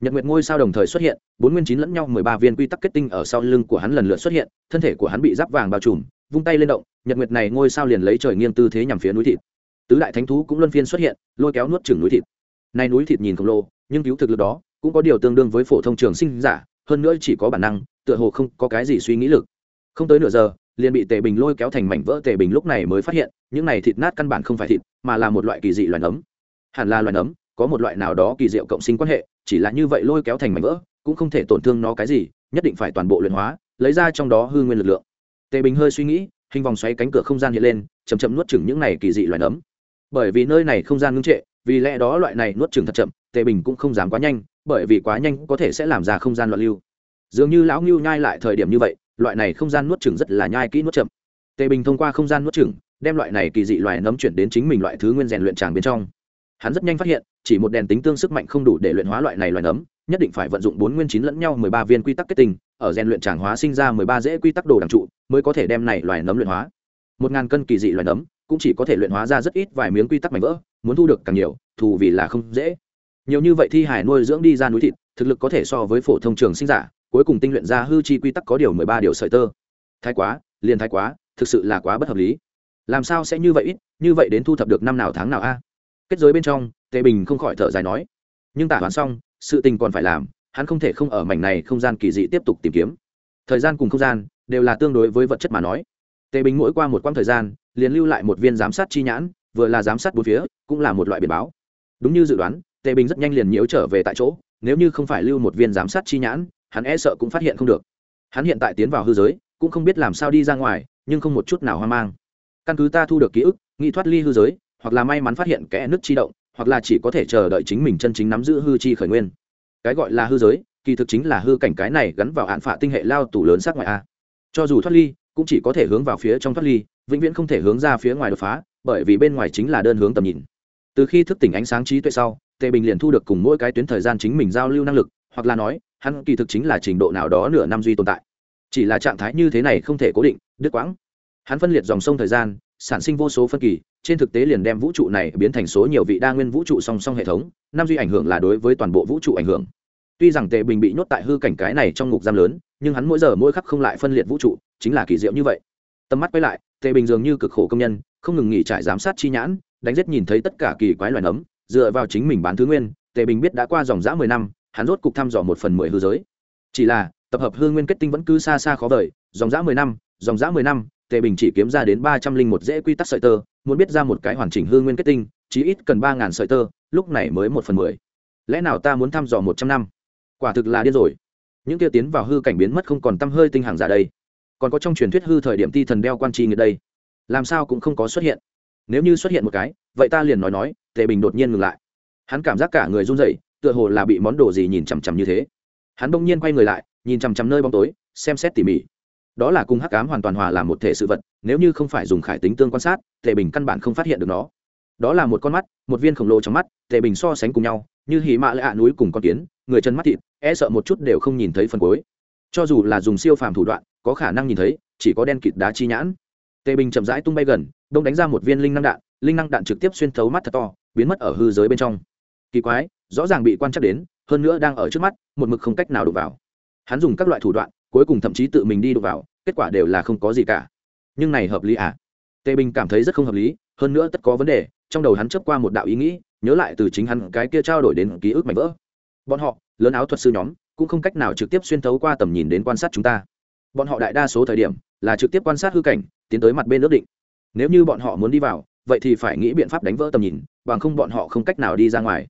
Nhật nguyệt ngôi sao đồng thời xuất hiện, bốn nguyên chín lẫn nhau mười ba viên quy tắc kết tinh ở sau lưng của hắn lần lượt xuất hiện, thân thể của hắn bị giáp vàng bao trùm, vung tay lên động, nhật nguyệt này ngôi sao liền lấy trời nghiêng tư thế nhằm phía núi thịt. Tứ đại thánh thú cũng luân phiên xuất hiện, lôi kéo nuốt chừng núi thịt. Nay núi thịt nhìn khổng lồ, nhưng cứu thực lực đó cũng có điều tương đương với phổ thông trường sinh giả, hơn nữa chỉ có bản năng, tựa hồ không có cái gì suy nghĩ lực. Không tới nửa giờ liền bị tề bình lôi kéo thành mảnh vỡ. Tề bình lúc này mới phát hiện, những này thịt nát căn bản không phải thịt, mà là một loại kỳ dị loài nấm. Hẳn là loài nấm, có một loại nào đó kỳ diệu cộng sinh quan hệ, chỉ là như vậy lôi kéo thành mảnh vỡ, cũng không thể tổn thương nó cái gì, nhất định phải toàn bộ luyện hóa, lấy ra trong đó hư nguyên lực lượng. Tề bình hơi suy nghĩ, hình vòng xoáy cánh cửa không gian hiện lên chầm chậm nuốt chừng những này kỳ dị loài nấm. Bởi vì nơi này không gian ngưng trệ, vì lẽ đó loại này nuốt chừng thật chậm, tề bình cũng không dám quá nhanh, bởi vì quá nhanh có thể sẽ làm ra không gian loạn lưu. Dường như lão ngưu nhai lại thời điểm như vậy loại này không gian nuốt chửng rất là nhai kỹ nuốt chậm. Tề bình thông qua không gian nuốt chửng, đem loại này kỳ dị loài nấm chuyển đến chính mình loại thứ nguyên rèn luyện tràng bên trong. Hắn rất nhanh phát hiện, chỉ một đèn tính tương sức mạnh không đủ để luyện hóa loại này loài nấm, nhất định phải vận dụng bốn nguyên chín lẫn nhau mười ba viên quy tắc kết tinh, ở rèn luyện tràng hóa sinh ra mười ba dễ quy tắc đồ đằng trụ, mới có thể đem này loài nấm luyện hóa. Một ngàn cân kỳ dị loài nấm, cũng chỉ có thể luyện hóa ra rất ít vài miếng quy tắc mảnh vỡ, muốn thu được càng nhiều, thù vì là không dễ. Nhiều như vậy thi hải nuôi dưỡng đi ra núi thịt, thực lực có thể so với phổ thông trường sinh giả cuối cùng tinh luyện ra hư chi quy tắc có điều mười ba điều sợi tơ. Thái quá, liền thái quá, thực sự là quá bất hợp lý. Làm sao sẽ như vậy ít, như vậy đến thu thập được năm nào tháng nào a? Kết giới bên trong, tề bình không khỏi thở dài nói. Nhưng tả hoán xong, sự tình còn phải làm, hắn không thể không ở mảnh này không gian kỳ dị tiếp tục tìm kiếm. Thời gian cùng không gian, đều là tương đối với vật chất mà nói. Tề bình mỗi qua một quãng thời gian, liền lưu lại một viên giám sát chi nhãn, vừa là giám sát bốn phía, cũng là một loại biển báo. Đúng như dự đoán, tề bình rất nhanh liền nhiễu trở về tại chỗ, nếu như không phải lưu một viên giám sát chi nhãn hắn e sợ cũng phát hiện không được. Hắn hiện tại tiến vào hư giới, cũng không biết làm sao đi ra ngoài, nhưng không một chút nào hoang mang. Căn cứ ta thu được ký ức, nghĩ thoát ly hư giới, hoặc là may mắn phát hiện kẽ nứt chi động, hoặc là chỉ có thể chờ đợi chính mình chân chính nắm giữ hư chi khởi nguyên. Cái gọi là hư giới, kỳ thực chính là hư cảnh cái này gắn vào hạn phạ tinh hệ lao tủ lớn sát ngoại a. Cho dù thoát ly, cũng chỉ có thể hướng vào phía trong thoát ly, vĩnh viễn không thể hướng ra phía ngoài đột phá, bởi vì bên ngoài chính là đơn hướng tầm nhìn. Từ khi thức tỉnh ánh sáng trí tuệ sau, tề bình liền thu được cùng mỗi cái tuyến thời gian chính mình giao lưu năng lực, hoặc là nói hắn kỳ thực chính là trình độ nào đó nửa năm duy tồn tại. Chỉ là trạng thái như thế này không thể cố định, đứt quãng. Hắn phân liệt dòng sông thời gian, sản sinh vô số phân kỳ, trên thực tế liền đem vũ trụ này biến thành số nhiều vị đa nguyên vũ trụ song song hệ thống, năm duy ảnh hưởng là đối với toàn bộ vũ trụ ảnh hưởng. Tuy rằng tề bình bị nhốt tại hư cảnh cái này trong ngục giam lớn, nhưng hắn mỗi giờ mỗi khắc không lại phân liệt vũ trụ, chính là kỳ diệu như vậy. Tầm mắt quay lại, tề bình dường như cực khổ công nhân, không ngừng nghỉ trải giám sát chi nhãn, đánh giết nhìn thấy tất cả kỳ quái loài nấm, dựa vào chính mình bán thứ nguyên, tề bình biết đã qua dòng dã mười năm hắn rốt cục thăm dò một phần mười hư giới. Chỉ là, tập hợp hương nguyên kết tinh vẫn cứ xa xa khó vời, dòng dã mười năm, dòng dã mười năm, tề bình chỉ kiếm ra đến ba trăm linh một dễ quy tắc sợi tơ, muốn biết ra một cái hoàn chỉnh hương nguyên kết tinh, chí ít cần ba ngàn sợi tơ, lúc này mới một phần mười. Lẽ nào ta muốn thăm dò một trăm năm? Quả thực là điên rồi. Những kia tiến vào hư cảnh biến mất không còn t hơi tinh hàng giả đây. Còn có trong truyền thuyết hư thời điểm ti thần đeo quan tri người đây. Làm sao cũng không có xuất hiện. Nếu như xuất hiện một cái, vậy ta liền nói nói, tề bình đột nhiên ngừng lại. Hắn cảm giác cả người run rẩy tựa hồ là bị món đồ gì nhìn chằm chằm như thế. Hắn bỗng nhiên quay người lại, nhìn chằm chằm nơi bóng tối, xem xét tỉ mỉ. Đó là cùng hắc ám hoàn toàn hòa làm một thể sự vật, nếu như không phải dùng khải tính tương quan sát, tề bình căn bản không phát hiện được nó. Đó là một con mắt, một viên khổng lồ trong mắt, tề bình so sánh cùng nhau, như hỉ mạ lạ ạ núi cùng con kiến, người chân mắt thịt e sợ một chút đều không nhìn thấy phần cuối. Cho dù là dùng siêu phàm thủ đoạn, có khả năng nhìn thấy, chỉ có đen kịt đá chi nhãn. Tề bình chậm rãi tung bay gần, đông đánh ra một viên linh năng đạn, linh năng đạn trực tiếp xuyên thấu mắt thật to, biến mất ở hư giới bên trong kỳ quái, rõ ràng bị quan trắc đến, hơn nữa đang ở trước mắt, một mực không cách nào đụng vào. Hắn dùng các loại thủ đoạn, cuối cùng thậm chí tự mình đi đụng vào, kết quả đều là không có gì cả. Nhưng này hợp lý à? Tề bình cảm thấy rất không hợp lý, hơn nữa tất có vấn đề, trong đầu hắn chấp qua một đạo ý nghĩ, nhớ lại từ chính hắn cái kia trao đổi đến ký ức mảnh vỡ. Bọn họ, lớn áo thuật sư nhóm, cũng không cách nào trực tiếp xuyên thấu qua tầm nhìn đến quan sát chúng ta. Bọn họ đại đa số thời điểm, là trực tiếp quan sát hư cảnh, tiến tới mặt bên ước định. Nếu như bọn họ muốn đi vào, vậy thì phải nghĩ biện pháp đánh vỡ tầm nhìn, bằng không bọn họ không cách nào đi ra ngoài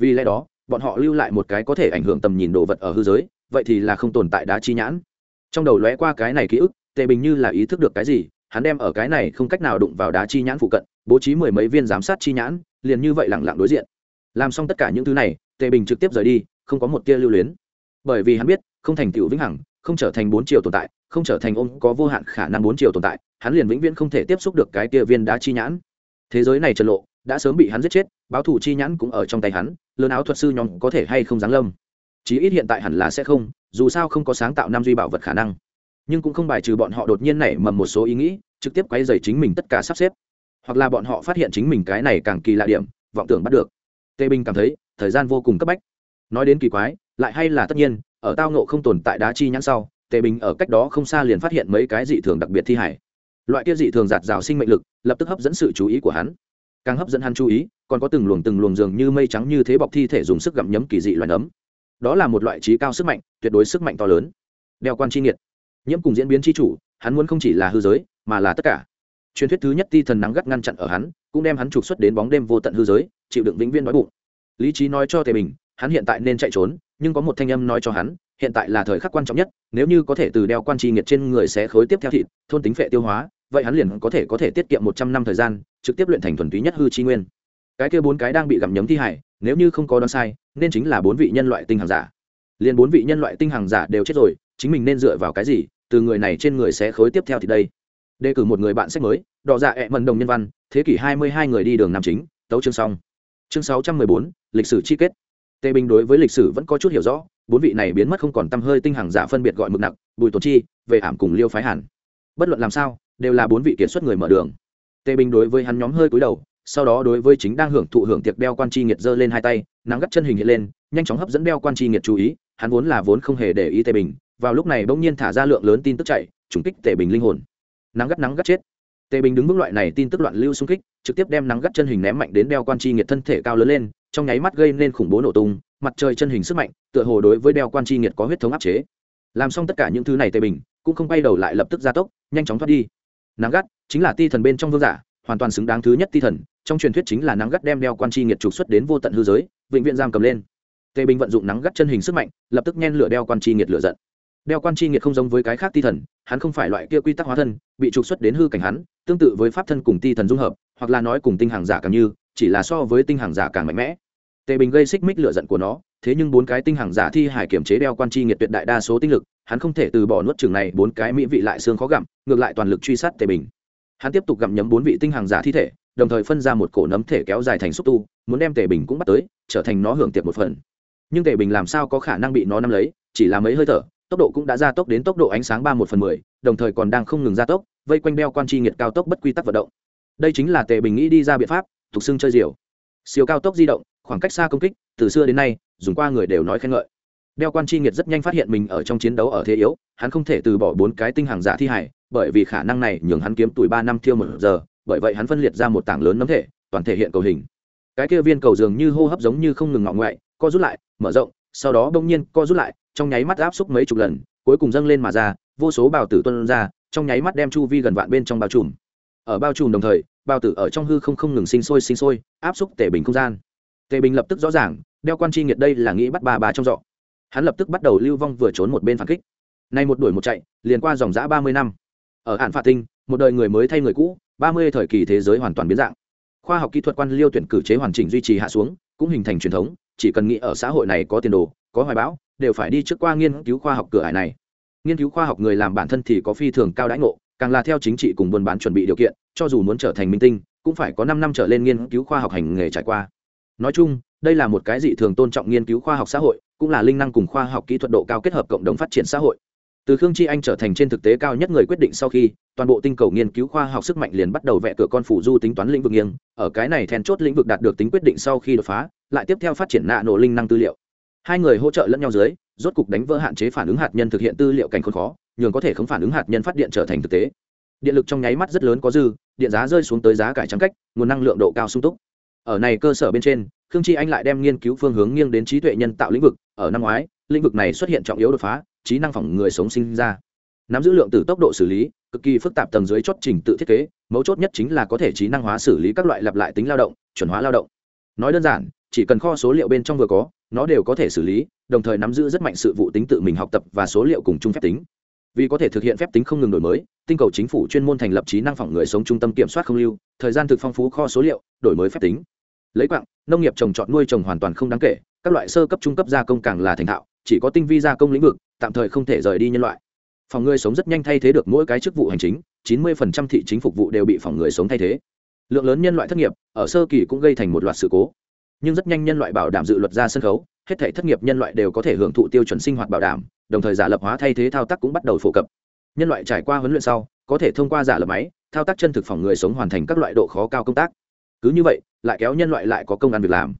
vì lẽ đó, bọn họ lưu lại một cái có thể ảnh hưởng tầm nhìn đồ vật ở hư giới, vậy thì là không tồn tại đá chi nhãn. Trong đầu lóe qua cái này ký ức, tề bình như là ý thức được cái gì, hắn đem ở cái này không cách nào đụng vào đá chi nhãn phụ cận, bố trí mười mấy viên giám sát chi nhãn, liền như vậy lẳng lặng đối diện. Làm xong tất cả những thứ này, tề bình trực tiếp rời đi, không có một tia lưu luyến. Bởi vì hắn biết, không thành tựu vĩnh hằng, không trở thành bốn chiều tồn tại, không trở thành ôm có vô hạn khả năng bốn chiều tồn tại, hắn liền vĩnh viễn không thể tiếp xúc được cái tia viên đá chi nhãn. Thế giới này trần lộ đã sớm bị hắn giết chết, báo thủ chi nhãn cũng ở trong tay hắn, lớn áo thuật sư nhóm có thể hay không giáng lâm. Chí ít hiện tại hẳn là sẽ không, dù sao không có sáng tạo nam duy bảo vật khả năng. Nhưng cũng không bài trừ bọn họ đột nhiên nảy mầm một số ý nghĩ, trực tiếp quay dày chính mình tất cả sắp xếp. Hoặc là bọn họ phát hiện chính mình cái này càng kỳ lạ điểm, vọng tưởng bắt được. Tê binh cảm thấy, thời gian vô cùng cấp bách. Nói đến kỳ quái, lại hay là tất nhiên, ở tao nộ không tồn tại đá chi nhãn sau tề bình ở cách đó không xa liền phát hiện mấy cái dị thường đặc biệt thi hải loại kia dị thường giạt rào sinh mệnh lực, lập tức hấp dẫn sự chú ý của hắn càng hấp dẫn hắn chú ý, còn có từng luồng từng luồng dường như mây trắng như thế bọc thi thể dùng sức gặm nhấm kỳ dị loài nấm. Đó là một loại trí cao sức mạnh, tuyệt đối sức mạnh to lớn. Đeo quan chi nghiệt. Nhiễm cùng diễn biến chi chủ, hắn muốn không chỉ là hư giới, mà là tất cả. Truyền thuyết thứ nhất ti thần nắng gắt ngăn chặn ở hắn, cũng đem hắn trục xuất đến bóng đêm vô tận hư giới, chịu đựng vĩnh viên đói bụng. Lý trí nói cho tề bình, hắn hiện tại nên chạy trốn, nhưng có một thanh âm nói cho hắn, hiện tại là thời khắc quan trọng nhất, nếu như có thể từ đeo quan tri nghiệt trên người sẽ khối tiếp theo thịt, thôn tính phệ tiêu hóa vậy hắn liền có thể có thể tiết kiệm một trăm năm thời gian, trực tiếp luyện thành thuần túy nhất hư chi nguyên. Cái kia bốn cái đang bị gặm nhấm thi hải, nếu như không có đoán sai, nên chính là bốn vị nhân loại tinh hàng giả. Liền bốn vị nhân loại tinh hàng giả đều chết rồi, chính mình nên dựa vào cái gì? Từ người này trên người sẽ khối tiếp theo thì đây. Đề cử một người bạn sách mới, đỏ dạ ẹ mần đồng nhân văn, thế kỷ hai mươi hai người đi đường nam chính, tấu chương xong. Chương sáu trăm mười bốn, lịch sử chi kết. Tề bình đối với lịch sử vẫn có chút hiểu rõ, bốn vị này biến mất không còn t hơi tinh hàng giả phân biệt gọi mực nặng bùi tổ chi về ảm cùng liêu phái hàn. Bất luận làm sao đều là bốn vị kiệt xuất người mở đường. Tề bình đối với hắn nhóm hơi cúi đầu, sau đó đối với chính đang hưởng thụ hưởng tiệc đeo quan chi nghiệt giơ lên hai tay, nắng gắt chân hình hiện lên, nhanh chóng hấp dẫn đeo quan chi nghiệt chú ý, hắn vốn là vốn không hề để ý tề bình, vào lúc này bỗng nhiên thả ra lượng lớn tin tức chạy, trùng kích tề bình linh hồn. Nắng gắt nắng gắt chết. Tề bình đứng vững loại này tin tức loạn lưu xung kích, trực tiếp đem nắng gắt chân hình ném mạnh đến đeo quan chi nghiệt thân thể cao lớn lên, trong nháy mắt gây nên khủng bố nổ tung, mặt trời chân hình sức mạnh, tựa hồ đối với đeo quan chi nghiệt có huyết thống áp chế. Làm xong tất cả những thứ này tề bình, cũng không bay đầu lại lập tức gia tốc, nhanh chóng thoát đi nắng gắt, chính là ti thần bên trong vương giả, hoàn toàn xứng đáng thứ nhất ti thần. Trong truyền thuyết chính là nắng gắt đem đeo quan chi nghiệt trục xuất đến vô tận hư giới, vĩnh viện giam cầm lên. Tề bình vận dụng nắng gắt chân hình sức mạnh, lập tức nhen lửa đeo quan chi nghiệt lửa giận. Đeo quan chi nghiệt không giống với cái khác ti thần, hắn không phải loại kia quy tắc hóa thân, bị trục xuất đến hư cảnh hắn, tương tự với pháp thân cùng ti thần dung hợp, hoặc là nói cùng tinh hàng giả càng như, chỉ là so với tinh hàng giả càng mạnh mẽ. Tề bình gây xích mích lửa giận của nó, thế nhưng bốn cái tinh hàng giả thi hải kiểm chế đeo quan chi nghiệt tuyệt đại đa số tinh lực hắn không thể từ bỏ nuốt chừng này bốn cái mỹ vị lại xương khó gặm, ngược lại toàn lực truy sát tề bình. Hắn tiếp tục gặm nhấm bốn vị tinh hàng giả thi thể, đồng thời phân ra một cổ nấm thể kéo dài thành xúc tu, muốn đem tề bình cũng bắt tới, trở thành nó hưởng tiệp một phần. Nhưng tề bình làm sao có khả năng bị nó nắm lấy, chỉ là mấy hơi thở, tốc độ cũng đã gia tốc đến tốc độ ánh sáng ba một phần mười, đồng thời còn đang không ngừng gia tốc, vây quanh đeo quan chi nghiệt cao tốc bất quy tắc vận động. Đây chính là tề bình nghĩ đi ra biện pháp, tục xưng chơi diều. Siêu cao tốc di động, khoảng cách xa công kích, từ xưa đến nay, dùng qua người đều nói khen ngợi đeo quan chi nghiệt rất nhanh phát hiện mình ở trong chiến đấu ở thế yếu, hắn không thể từ bỏ bốn cái tinh hàng giả thi hải bởi vì khả năng này nhường hắn kiếm tuổi ba năm thiêu một giờ, bởi vậy hắn phân liệt ra một tảng lớn nấm thể, toàn thể hiện cầu hình. Cái kia viên cầu dường như hô hấp giống như không ngừng ngọng ngoại, co rút lại, mở rộng, sau đó bỗng nhiên co rút lại, trong nháy mắt áp xúc mấy chục lần, cuối cùng dâng lên mà ra, vô số bào tử tuân ra, trong nháy mắt đem chu vi gần vạn bên trong bao trùm. Ở bao trùm đồng thời bào tử ở trong hư không không ngừng sinh sôi sinh sôi, áp xúc tể bình không gian. Tề bình lập tức rõ ràng, đeo quan chi nghiệt đây là nghĩ bắt ba bà trong dọ hắn lập tức bắt đầu lưu vong vừa trốn một bên phản kích. Nay một đuổi một chạy, liền qua dòng giã ba mươi năm. Ở hạn phạt tinh, một đời người mới thay người cũ, ba mươi thời kỳ thế giới hoàn toàn biến dạng. Khoa học kỹ thuật quan liêu tuyển cử chế hoàn chỉnh duy trì hạ xuống, cũng hình thành truyền thống, chỉ cần nghĩ ở xã hội này có tiền đồ, có hoài bão, đều phải đi trước qua nghiên cứu khoa học cửa hải này. Nghiên cứu khoa học người làm bản thân thì có phi thường cao đãi ngộ, càng là theo chính trị cùng buôn bán chuẩn bị điều kiện, cho dù muốn trở thành minh tinh, cũng phải có năm năm trở lên nghiên cứu khoa học hành nghề trải qua. Nói chung đây là một cái dị thường tôn trọng nghiên cứu khoa học xã hội, cũng là linh năng cùng khoa học kỹ thuật độ cao kết hợp cộng đồng phát triển xã hội. Từ khương chi anh trở thành trên thực tế cao nhất người quyết định sau khi, toàn bộ tinh cầu nghiên cứu khoa học sức mạnh liền bắt đầu vẽ cửa con phủ du tính toán lĩnh vực nghiêng, ở cái này then chốt lĩnh vực đạt được tính quyết định sau khi đột phá, lại tiếp theo phát triển nạ nổ linh năng tư liệu. Hai người hỗ trợ lẫn nhau dưới, rốt cục đánh vỡ hạn chế phản ứng hạt nhân thực hiện tư liệu cảnh khốn khó, nhường có thể không phản ứng hạt nhân phát điện trở thành thực tế. Điện lực trong nháy mắt rất lớn có dư, điện giá rơi xuống tới giá cải trắng cách, nguồn năng lượng độ cao sung túc. Ở này cơ sở bên trên khương chi anh lại đem nghiên cứu phương hướng nghiêng đến trí tuệ nhân tạo lĩnh vực. Ở năm ngoái, lĩnh vực này xuất hiện trọng yếu đột phá, trí năng phòng người sống sinh ra. Nắm giữ lượng từ tốc độ xử lý, cực kỳ phức tạp tầng dưới chốt trình tự thiết kế, mấu chốt nhất chính là có thể trí năng hóa xử lý các loại lặp lại tính lao động, chuẩn hóa lao động. Nói đơn giản, chỉ cần kho số liệu bên trong vừa có, nó đều có thể xử lý, đồng thời nắm giữ rất mạnh sự vụ tính tự mình học tập và số liệu cùng chung phép tính. Vì có thể thực hiện phép tính không ngừng đổi mới, tinh cầu chính phủ chuyên môn thành lập trí năng phỏng người sống trung tâm kiểm soát không lưu, thời gian thực phong phú kho số liệu, đổi mới phép tính lấy quặng nông nghiệp trồng trọt nuôi trồng hoàn toàn không đáng kể, các loại sơ cấp trung cấp gia công càng là thành thạo, chỉ có tinh vi gia công lĩnh vực, tạm thời không thể rời đi nhân loại. Phòng người sống rất nhanh thay thế được mỗi cái chức vụ hành chính 90% thị chính phục vụ đều bị phòng người sống thay thế. Lượng lớn nhân loại thất nghiệp, ở sơ kỳ cũng gây thành một loạt sự cố. Nhưng rất nhanh nhân loại bảo đảm dự luật ra sân khấu, hết thể thất nghiệp nhân loại đều có thể hưởng thụ tiêu chuẩn sinh hoạt bảo đảm, đồng thời giả lập hóa thay thế thao tác cũng bắt đầu phổ cập. Nhân loại trải qua huấn luyện sau, có thể thông qua giả lập máy, thao tác chân thực phòng người sống hoàn thành các loại độ khó cao công tác cứ như vậy, lại kéo nhân loại lại có công ăn việc làm.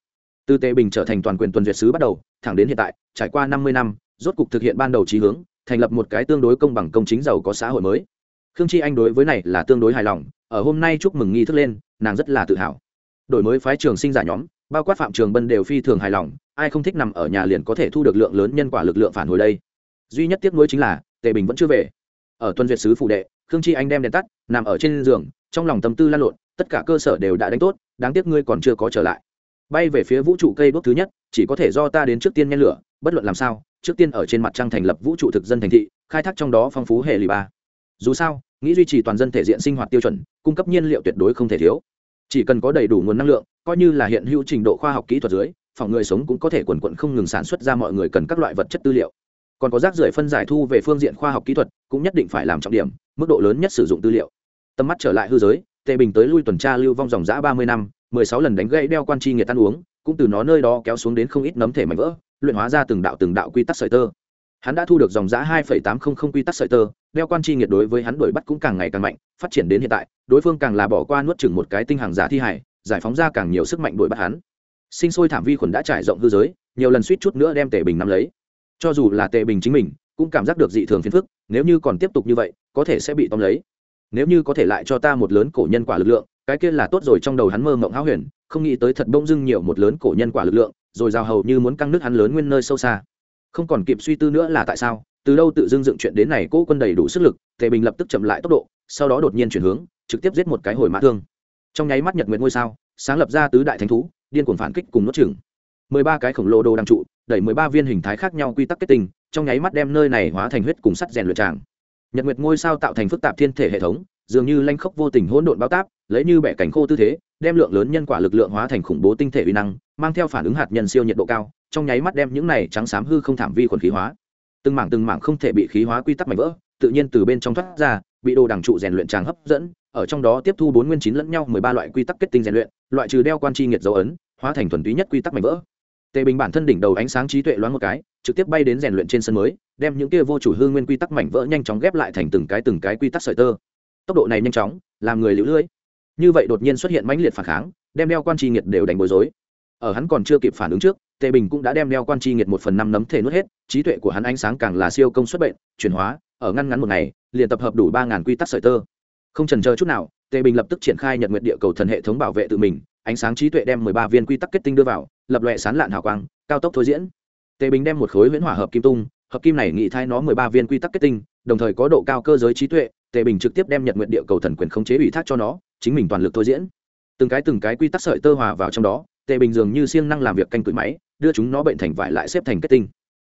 Từ tề bình trở thành toàn quyền tuần duyệt sứ bắt đầu, thẳng đến hiện tại, trải qua năm mươi năm, rốt cục thực hiện ban đầu trí hướng, thành lập một cái tương đối công bằng công chính giàu có xã hội mới. Khương chi anh đối với này là tương đối hài lòng, ở hôm nay chúc mừng nghi thức lên, nàng rất là tự hào. Đổi mới phái trường sinh giả nhóm, bao quát phạm trường bân đều phi thường hài lòng, ai không thích nằm ở nhà liền có thể thu được lượng lớn nhân quả lực lượng phản hồi đây. Duy nhất tiếc nuối chính là, tề bình vẫn chưa về. Ở tuần duyệt sứ phụ đệ, khương chi anh đem đèn tắt, nằm ở trên giường, trong lòng tâm tư lan lộn tất cả cơ sở đều đã đánh tốt, đáng tiếc ngươi còn chưa có trở lại. Bay về phía vũ trụ cây đốt thứ nhất, chỉ có thể do ta đến trước tiên nhen lửa, bất luận làm sao, trước tiên ở trên mặt trăng thành lập vũ trụ thực dân thành thị, khai thác trong đó phong phú hệ lì ba. Dù sao, nghĩ duy trì toàn dân thể diện sinh hoạt tiêu chuẩn, cung cấp nhiên liệu tuyệt đối không thể thiếu. Chỉ cần có đầy đủ nguồn năng lượng, coi như là hiện hữu trình độ khoa học kỹ thuật dưới, phòng người sống cũng có thể quần quận không ngừng sản xuất ra mọi người cần các loại vật chất tư liệu. Còn có rác rưởi phân giải thu về phương diện khoa học kỹ thuật, cũng nhất định phải làm trọng điểm, mức độ lớn nhất sử dụng tư liệu. Tầm mắt trở lại hư giới tề bình tới lui tuần tra lưu vong dòng giã ba mươi năm, mười sáu lần đánh gãy đeo quan chi nghiệt tan uống, cũng từ nó nơi đó kéo xuống đến không ít nấm thể mảnh vỡ, luyện hóa ra từng đạo từng đạo quy tắc sợi tơ. Hắn đã thu được dòng giã hai tám trăm linh quy tắc sợi tơ, đeo quan chi nghiệt đối với hắn đuổi bắt cũng càng ngày càng mạnh, phát triển đến hiện tại, đối phương càng là bỏ qua nuốt chừng một cái tinh hàng giả thi hải giải phóng ra càng nhiều sức mạnh đuổi bắt hắn. Sinh sôi thảm vi khuẩn đã trải rộng hư giới, nhiều lần suýt chút nữa đem tề bình nắm lấy. Cho dù là tề bình chính mình, cũng cảm giác được dị thường phiền phức, nếu như còn tiếp tục như vậy, có thể sẽ bị tóm lấy nếu như có thể lại cho ta một lớn cổ nhân quả lực lượng, cái kia là tốt rồi, trong đầu hắn mơ mộng háo huyền, không nghĩ tới thật bỗng dưng nhiều một lớn cổ nhân quả lực lượng, rồi rào hầu như muốn căng nước hắn lớn nguyên nơi sâu xa. Không còn kịp suy tư nữa là tại sao, từ đâu tự dưng dựng chuyện đến này, cố quân đầy đủ sức lực, tề bình lập tức chậm lại tốc độ, sau đó đột nhiên chuyển hướng, trực tiếp giết một cái hồi mã thương. Trong nháy mắt nhật nguyện ngôi sao, sáng lập ra tứ đại thánh thú, điên cuồng phản kích cùng nuốt chừng mười ba cái khổng lồ đồ đang trụ, đẩy mười ba viên hình thái khác nhau quy tắc kết tinh, trong nháy mắt đem nơi này hóa thành huyết cùng sắt rèn luyện tràng nhật nguyệt ngôi sao tạo thành phức tạp thiên thể hệ thống, dường như lanh khốc vô tình hỗn độn bao táp, lấy như bẻ cảnh khô tư thế, đem lượng lớn nhân quả lực lượng hóa thành khủng bố tinh thể uy năng, mang theo phản ứng hạt nhân siêu nhiệt độ cao, trong nháy mắt đem những này trắng xám hư không thảm vi khuẩn khí hóa. Từng mảng từng mảng không thể bị khí hóa quy tắc mạnh vỡ, tự nhiên từ bên trong thoát ra, bị đồ đằng trụ rèn luyện tràng hấp dẫn, ở trong đó tiếp thu bốn nguyên chín lẫn nhau mười ba loại quy tắc kết tinh rèn luyện, loại trừ đeo quan chi nghiệt dấu ấn, hóa thành thuần túy nhất quy tắc mạnh vỡ tề bình bản thân đỉnh đầu ánh sáng trí tuệ loáng một cái, trực tiếp bay đến rèn luyện trên sân mới, đem những kia vô chủ hư nguyên quy tắc mảnh vỡ nhanh chóng ghép lại thành từng cái từng cái quy tắc sợi tơ. Tốc độ này nhanh chóng, làm người lũ lưỡi như vậy đột nhiên xuất hiện mãnh liệt phản kháng, đem đeo quan tri nghiệt đều đánh bối rối. Ở hắn còn chưa kịp phản ứng trước, tề bình cũng đã đem đeo quan tri nghiệt một phần năm nấm thể nuốt hết, trí tuệ của hắn ánh sáng càng là siêu công suất bệnh, chuyển hóa, ở ngăn ngắn một ngày, liền tập hợp đủ ba ngàn quy tắc sợi tơ. Không trần chờ chút nào, tề bình lập tức triển khai nhật nguyện địa cầu thần hệ thống bảo vệ tự mình ánh sáng trí tuệ đem mười ba viên quy tắc kết tinh đưa vào, lập loè sán lạn hào quang, cao tốc thôi diễn. Tề bình đem một khối huyễn hỏa hợp kim tung, hợp kim này nghị thay nó mười ba viên quy tắc kết tinh, đồng thời có độ cao cơ giới trí tuệ, tề bình trực tiếp đem nhật nguyện địa cầu thần quyền khống chế ủy thác cho nó, chính mình toàn lực thôi diễn. Từng cái từng cái quy tắc sợi tơ hòa vào trong đó, tề bình dường như siêng năng làm việc canh cửi máy, đưa chúng nó bệnh thành vải lại xếp thành kết tinh.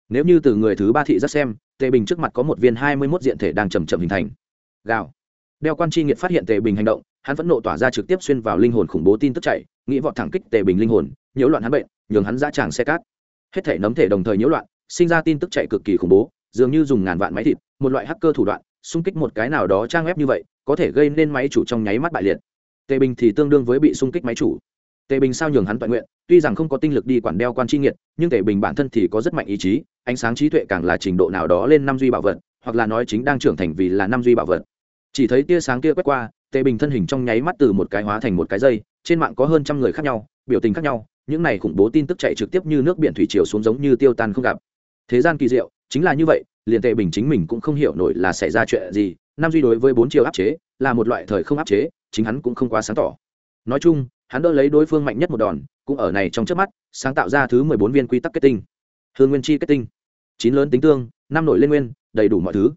Nếu như từ người thứ ba thị rất xem, tề bình trước mặt có một viên hai mươi mốt diện thể đang chầm chậm hình thành. Gào. Đeo quan tri nghiệt phát hiện tề bình hành động hắn vẫn nộ tỏa ra trực tiếp xuyên vào linh hồn khủng bố tin tức chạy, nghĩ vọt thẳng kích tề bình linh hồn, nhiễu loạn hắn bệnh, nhường hắn dã tràng xe cát. Hết thể nấm thể đồng thời nhiễu loạn, sinh ra tin tức chạy cực kỳ khủng bố, dường như dùng ngàn vạn máy thịt, một loại hacker thủ đoạn, xung kích một cái nào đó trang web như vậy, có thể gây nên máy chủ trong nháy mắt bại liệt. Tề bình thì tương đương với bị xung kích máy chủ. Tề bình sao nhường hắn toàn nguyện, tuy rằng không có tinh lực đi quản đeo quan tri nghiệt, nhưng tề bình bản thân thì có rất mạnh ý chí, ánh sáng trí tuệ càng là trình độ nào đó lên năm duy bảo vật, hoặc là nói chính đang trưởng thành vì là năm duy bảo vật. Chỉ thấy tia sáng kia quét qua tề bình thân hình trong nháy mắt từ một cái hóa thành một cái dây, trên mạng có hơn trăm người khác nhau, biểu tình khác nhau, những này khủng bố tin tức chạy trực tiếp như nước biển thủy triều xuống giống như tiêu tan không gặp. Thế gian kỳ diệu, chính là như vậy, liền tề bình chính mình cũng không hiểu nổi là xảy ra chuyện gì, nam duy đối với bốn chiều áp chế, là một loại thời không áp chế, chính hắn cũng không quá sáng tỏ. Nói chung, hắn đỡ lấy đối phương mạnh nhất một đòn, cũng ở này trong trước mắt, sáng tạo ra thứ mười bốn viên quy tắc kết tinh. Hương nguyên chi kết tinh. Chín lớn tính tương, năm nội lên nguyên, đầy đủ mọi thứ.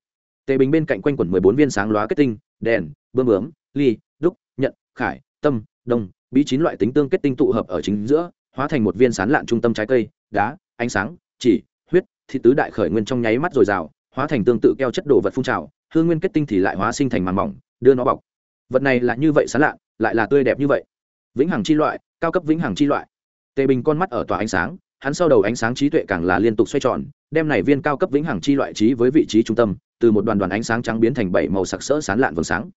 Tề bình bên cạnh quanh quẩn mười bốn viên sáng lóa kết tinh, đèn bơm bướm ly đúc nhận khải tâm đông bí chín loại tính tương kết tinh tụ hợp ở chính giữa hóa thành một viên sán lạn trung tâm trái cây đá ánh sáng chỉ huyết thị tứ đại khởi nguyên trong nháy mắt dồi dào hóa thành tương tự keo chất đồ vật phun trào hương nguyên kết tinh thì lại hóa sinh thành màn mỏng đưa nó bọc. Vật này là như vậy sán lạn, lại là tươi đẹp như vậy. Vĩnh hằng chi loại cao cấp vĩnh hằng chi loại. Tề bình con mắt ở tòa ánh sáng hắn sau đầu ánh sáng trí tuệ càng là liên tục xoay tròn đem này viên cao cấp vĩnh hằng chi loại trí với vị trí trung tâm từ một đoàn đoàn ánh sáng trắng biến thành bảy màu sặc sỡ sán lạn vầng sáng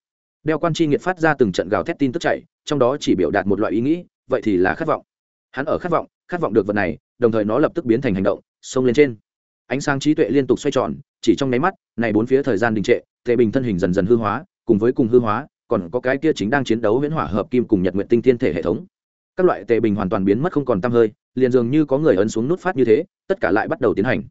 đeo quan chi nghiệt phát ra từng trận gào thét tin tức chạy, trong đó chỉ biểu đạt một loại ý nghĩ, vậy thì là khát vọng. Hắn ở khát vọng khát vọng được vật này, đồng thời nó lập tức biến thành hành động, xông lên trên. Ánh sáng trí tuệ liên tục xoay tròn, chỉ trong nháy mắt, này bốn phía thời gian đình trệ, tề bình thân hình dần dần hư hóa, cùng với cùng hư hóa, còn có cái kia chính đang chiến đấu huyễn hỏa hợp kim cùng nhật nguyện tinh thiên thể hệ thống. Các loại tề bình hoàn toàn biến mất không còn t hơi, liền dường như có người ấn xuống nút phát như thế, tất cả lại bắt đầu tiến hành.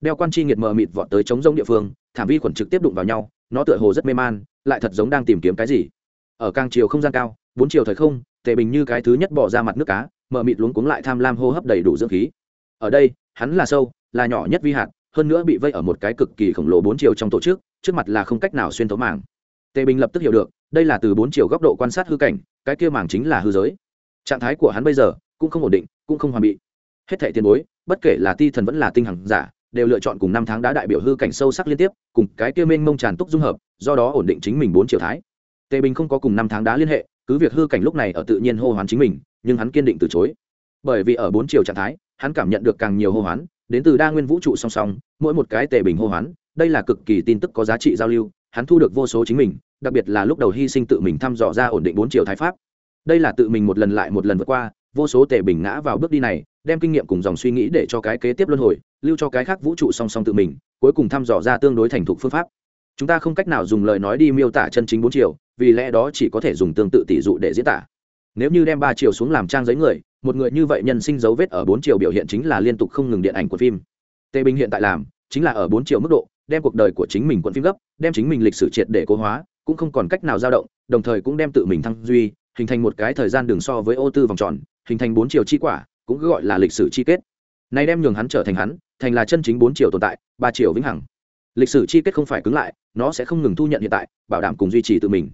Đeo quan chi nghiệt mờ mịt vọt tới chống rông địa phương, thảm vi khuẩn trực tiếp đụng vào nhau, nó tựa hồ rất mê man lại thật giống đang tìm kiếm cái gì. Ở càng chiều không gian cao, bốn chiều thời không, tề bình như cái thứ nhất bỏ ra mặt nước cá mờ mịt luống cuống lại tham lam hô hấp đầy đủ dưỡng khí. Ở đây, hắn là sâu, là nhỏ nhất vi hạt, hơn nữa bị vây ở một cái cực kỳ khổng lồ bốn chiều trong tổ chức, trước mặt là không cách nào xuyên thấu màng. Tề bình lập tức hiểu được, đây là từ bốn chiều góc độ quan sát hư cảnh, cái kia màng chính là hư giới. Trạng thái của hắn bây giờ cũng không ổn định, cũng không hoàn bị. Hết thảy tiền bối, bất kể là ti thần vẫn là tinh hằng giả đều lựa chọn cùng năm tháng đã đại biểu hư cảnh sâu sắc liên tiếp, cùng cái kia mênh mông tràn túc dung hợp, do đó ổn định chính mình bốn chiều thái. Tề bình không có cùng năm tháng đá liên hệ, cứ việc hư cảnh lúc này ở tự nhiên hô hoán chính mình, nhưng hắn kiên định từ chối. Bởi vì ở bốn chiều trạng thái, hắn cảm nhận được càng nhiều hô hoán, đến từ đa nguyên vũ trụ song song, mỗi một cái tề bình hô hoán, đây là cực kỳ tin tức có giá trị giao lưu, hắn thu được vô số chính mình, đặc biệt là lúc đầu hy sinh tự mình thăm dò ra ổn định bốn chiều thái pháp. Đây là tự mình một lần lại một lần vượt qua, vô số tề bình ngã vào bước đi này, đem kinh nghiệm cùng dòng suy nghĩ để cho cái kế tiếp luân hồi lưu cho cái khác vũ trụ song song tự mình, cuối cùng thăm dò ra tương đối thành thục phương pháp. Chúng ta không cách nào dùng lời nói đi miêu tả chân chính bốn chiều, vì lẽ đó chỉ có thể dùng tương tự tỷ dụ để diễn tả. Nếu như đem ba chiều xuống làm trang giấy người, một người như vậy nhân sinh dấu vết ở bốn chiều biểu hiện chính là liên tục không ngừng điện ảnh của phim. Tề bình hiện tại làm, chính là ở bốn chiều mức độ, đem cuộc đời của chính mình quận phim gấp, đem chính mình lịch sử triệt để cố hóa, cũng không còn cách nào dao động, đồng thời cũng đem tự mình thăng duy, hình thành một cái thời gian đường so với ô tư vòng tròn, hình thành bốn chiều chi quả, cũng gọi là lịch sử chi kết. Nay đem nhường hắn trở thành hắn thành là chân chính bốn chiều tồn tại, ba chiều vĩnh hằng. Lịch sử chi kết không phải cứng lại, nó sẽ không ngừng thu nhận hiện tại, bảo đảm cùng duy trì tự mình.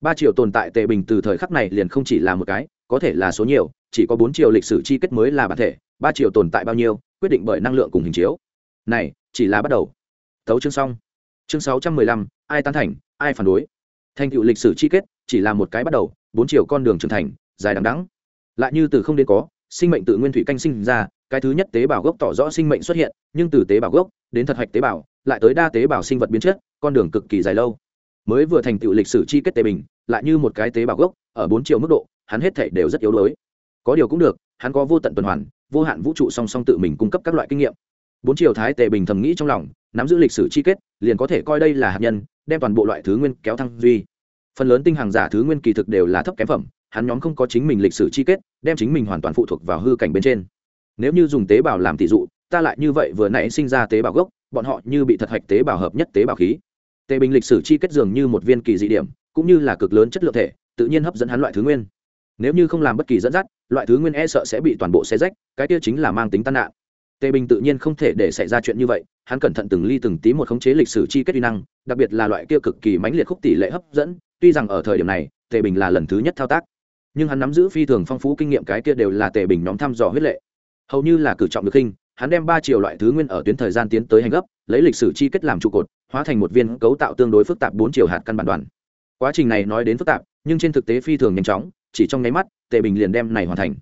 Ba chiều tồn tại tề bình từ thời khắc này liền không chỉ là một cái, có thể là số nhiều, chỉ có bốn chiều lịch sử chi kết mới là bản thể, ba chiều tồn tại bao nhiêu, quyết định bởi năng lượng cùng hình chiếu. Này, chỉ là bắt đầu. Thấu chương xong. Chương sáu trăm mười lăm, ai tán thành, ai phản đối. Thành tựu lịch sử chi kết, chỉ là một cái bắt đầu, bốn chiều con đường trưởng thành, dài đằng đắng lại như từ không đến có sinh mệnh tự nguyên thủy canh sinh ra, cái thứ nhất tế bào gốc tỏ rõ sinh mệnh xuất hiện, nhưng từ tế bào gốc đến thật hạch tế bào, lại tới đa tế bào sinh vật biến chất, con đường cực kỳ dài lâu. Mới vừa thành tựu lịch sử chi kết tế bình, lại như một cái tế bào gốc, ở bốn triệu mức độ, hắn hết thể đều rất yếu đuối. Có điều cũng được, hắn có vô tận tuần hoàn, vô hạn vũ trụ song song tự mình cung cấp các loại kinh nghiệm. Bốn triệu thái tề bình thầm nghĩ trong lòng, nắm giữ lịch sử chi kết, liền có thể coi đây là hạt nhân, đem toàn bộ loại thứ nguyên kéo thăng duy. Phần lớn tinh hàng giả thứ nguyên kỳ thực đều là thấp kém phẩm hắn nhóm không có chính mình lịch sử chi kết, đem chính mình hoàn toàn phụ thuộc vào hư cảnh bên trên. Nếu như dùng tế bào làm tỷ dụ, ta lại như vậy vừa nãy sinh ra tế bào gốc, bọn họ như bị thật hạch tế bào hợp nhất tế bào khí. Tề bình lịch sử chi kết dường như một viên kỳ dị điểm, cũng như là cực lớn chất lượng thể, tự nhiên hấp dẫn hắn loại thứ nguyên. Nếu như không làm bất kỳ dẫn dắt, loại thứ nguyên e sợ sẽ bị toàn bộ xe rách, cái kia chính là mang tính tai nạn. Tề bình tự nhiên không thể để xảy ra chuyện như vậy, hắn cẩn thận từng ly từng tí một khống chế lịch sử chi kết uy năng, đặc biệt là loại kia cực kỳ mãnh liệt khúc tỷ lệ hấp dẫn, tuy rằng ở thời điểm này tề bình là lần thứ nhất thao tác nhưng hắn nắm giữ phi thường phong phú kinh nghiệm cái kia đều là tề bình nhóm thăm dò huyết lệ. Hầu như là cử trọng được khinh, hắn đem ba triệu loại thứ nguyên ở tuyến thời gian tiến tới hành gấp, lấy lịch sử chi kết làm trụ cột, hóa thành một viên cấu tạo tương đối phức tạp bốn chiều hạt căn bản đoàn. Quá trình này nói đến phức tạp, nhưng trên thực tế phi thường nhanh chóng, chỉ trong nháy mắt, tề bình liền đem này hoàn thành.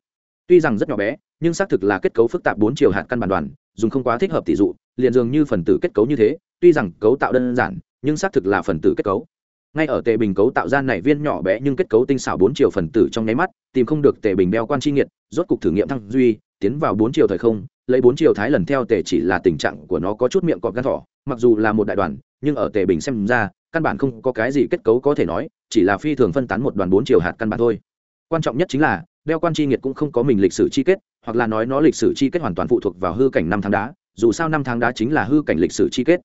Tuy rằng rất nhỏ bé, nhưng xác thực là kết cấu phức tạp bốn chiều hạt căn bản đoàn, dùng không quá thích hợp tỷ dụ, liền dường như phần tử kết cấu như thế, tuy rằng cấu tạo đơn giản, nhưng xác thực là phần tử kết cấu ngay ở tề bình cấu tạo gian này viên nhỏ bé nhưng kết cấu tinh xảo bốn chiều phần tử trong nháy mắt, tìm không được tề bình đeo quan chi nghiệt, rốt cục thử nghiệm thăng duy, tiến vào bốn chiều thời không, lấy bốn chiều thái lần theo tề chỉ là tình trạng của nó có chút miệng cọp gan thỏ, mặc dù là một đại đoàn, nhưng ở tề bình xem ra, căn bản không có cái gì kết cấu có thể nói, chỉ là phi thường phân tán một đoàn bốn chiều hạt căn bản thôi. Quan trọng nhất chính là, đeo quan chi nghiệt cũng không có mình lịch sử chi kết, hoặc là nói nó lịch sử chi kết hoàn toàn phụ thuộc vào hư cảnh năm tháng đá, dù sao năm tháng đá chính là hư cảnh lịch sử chi kết.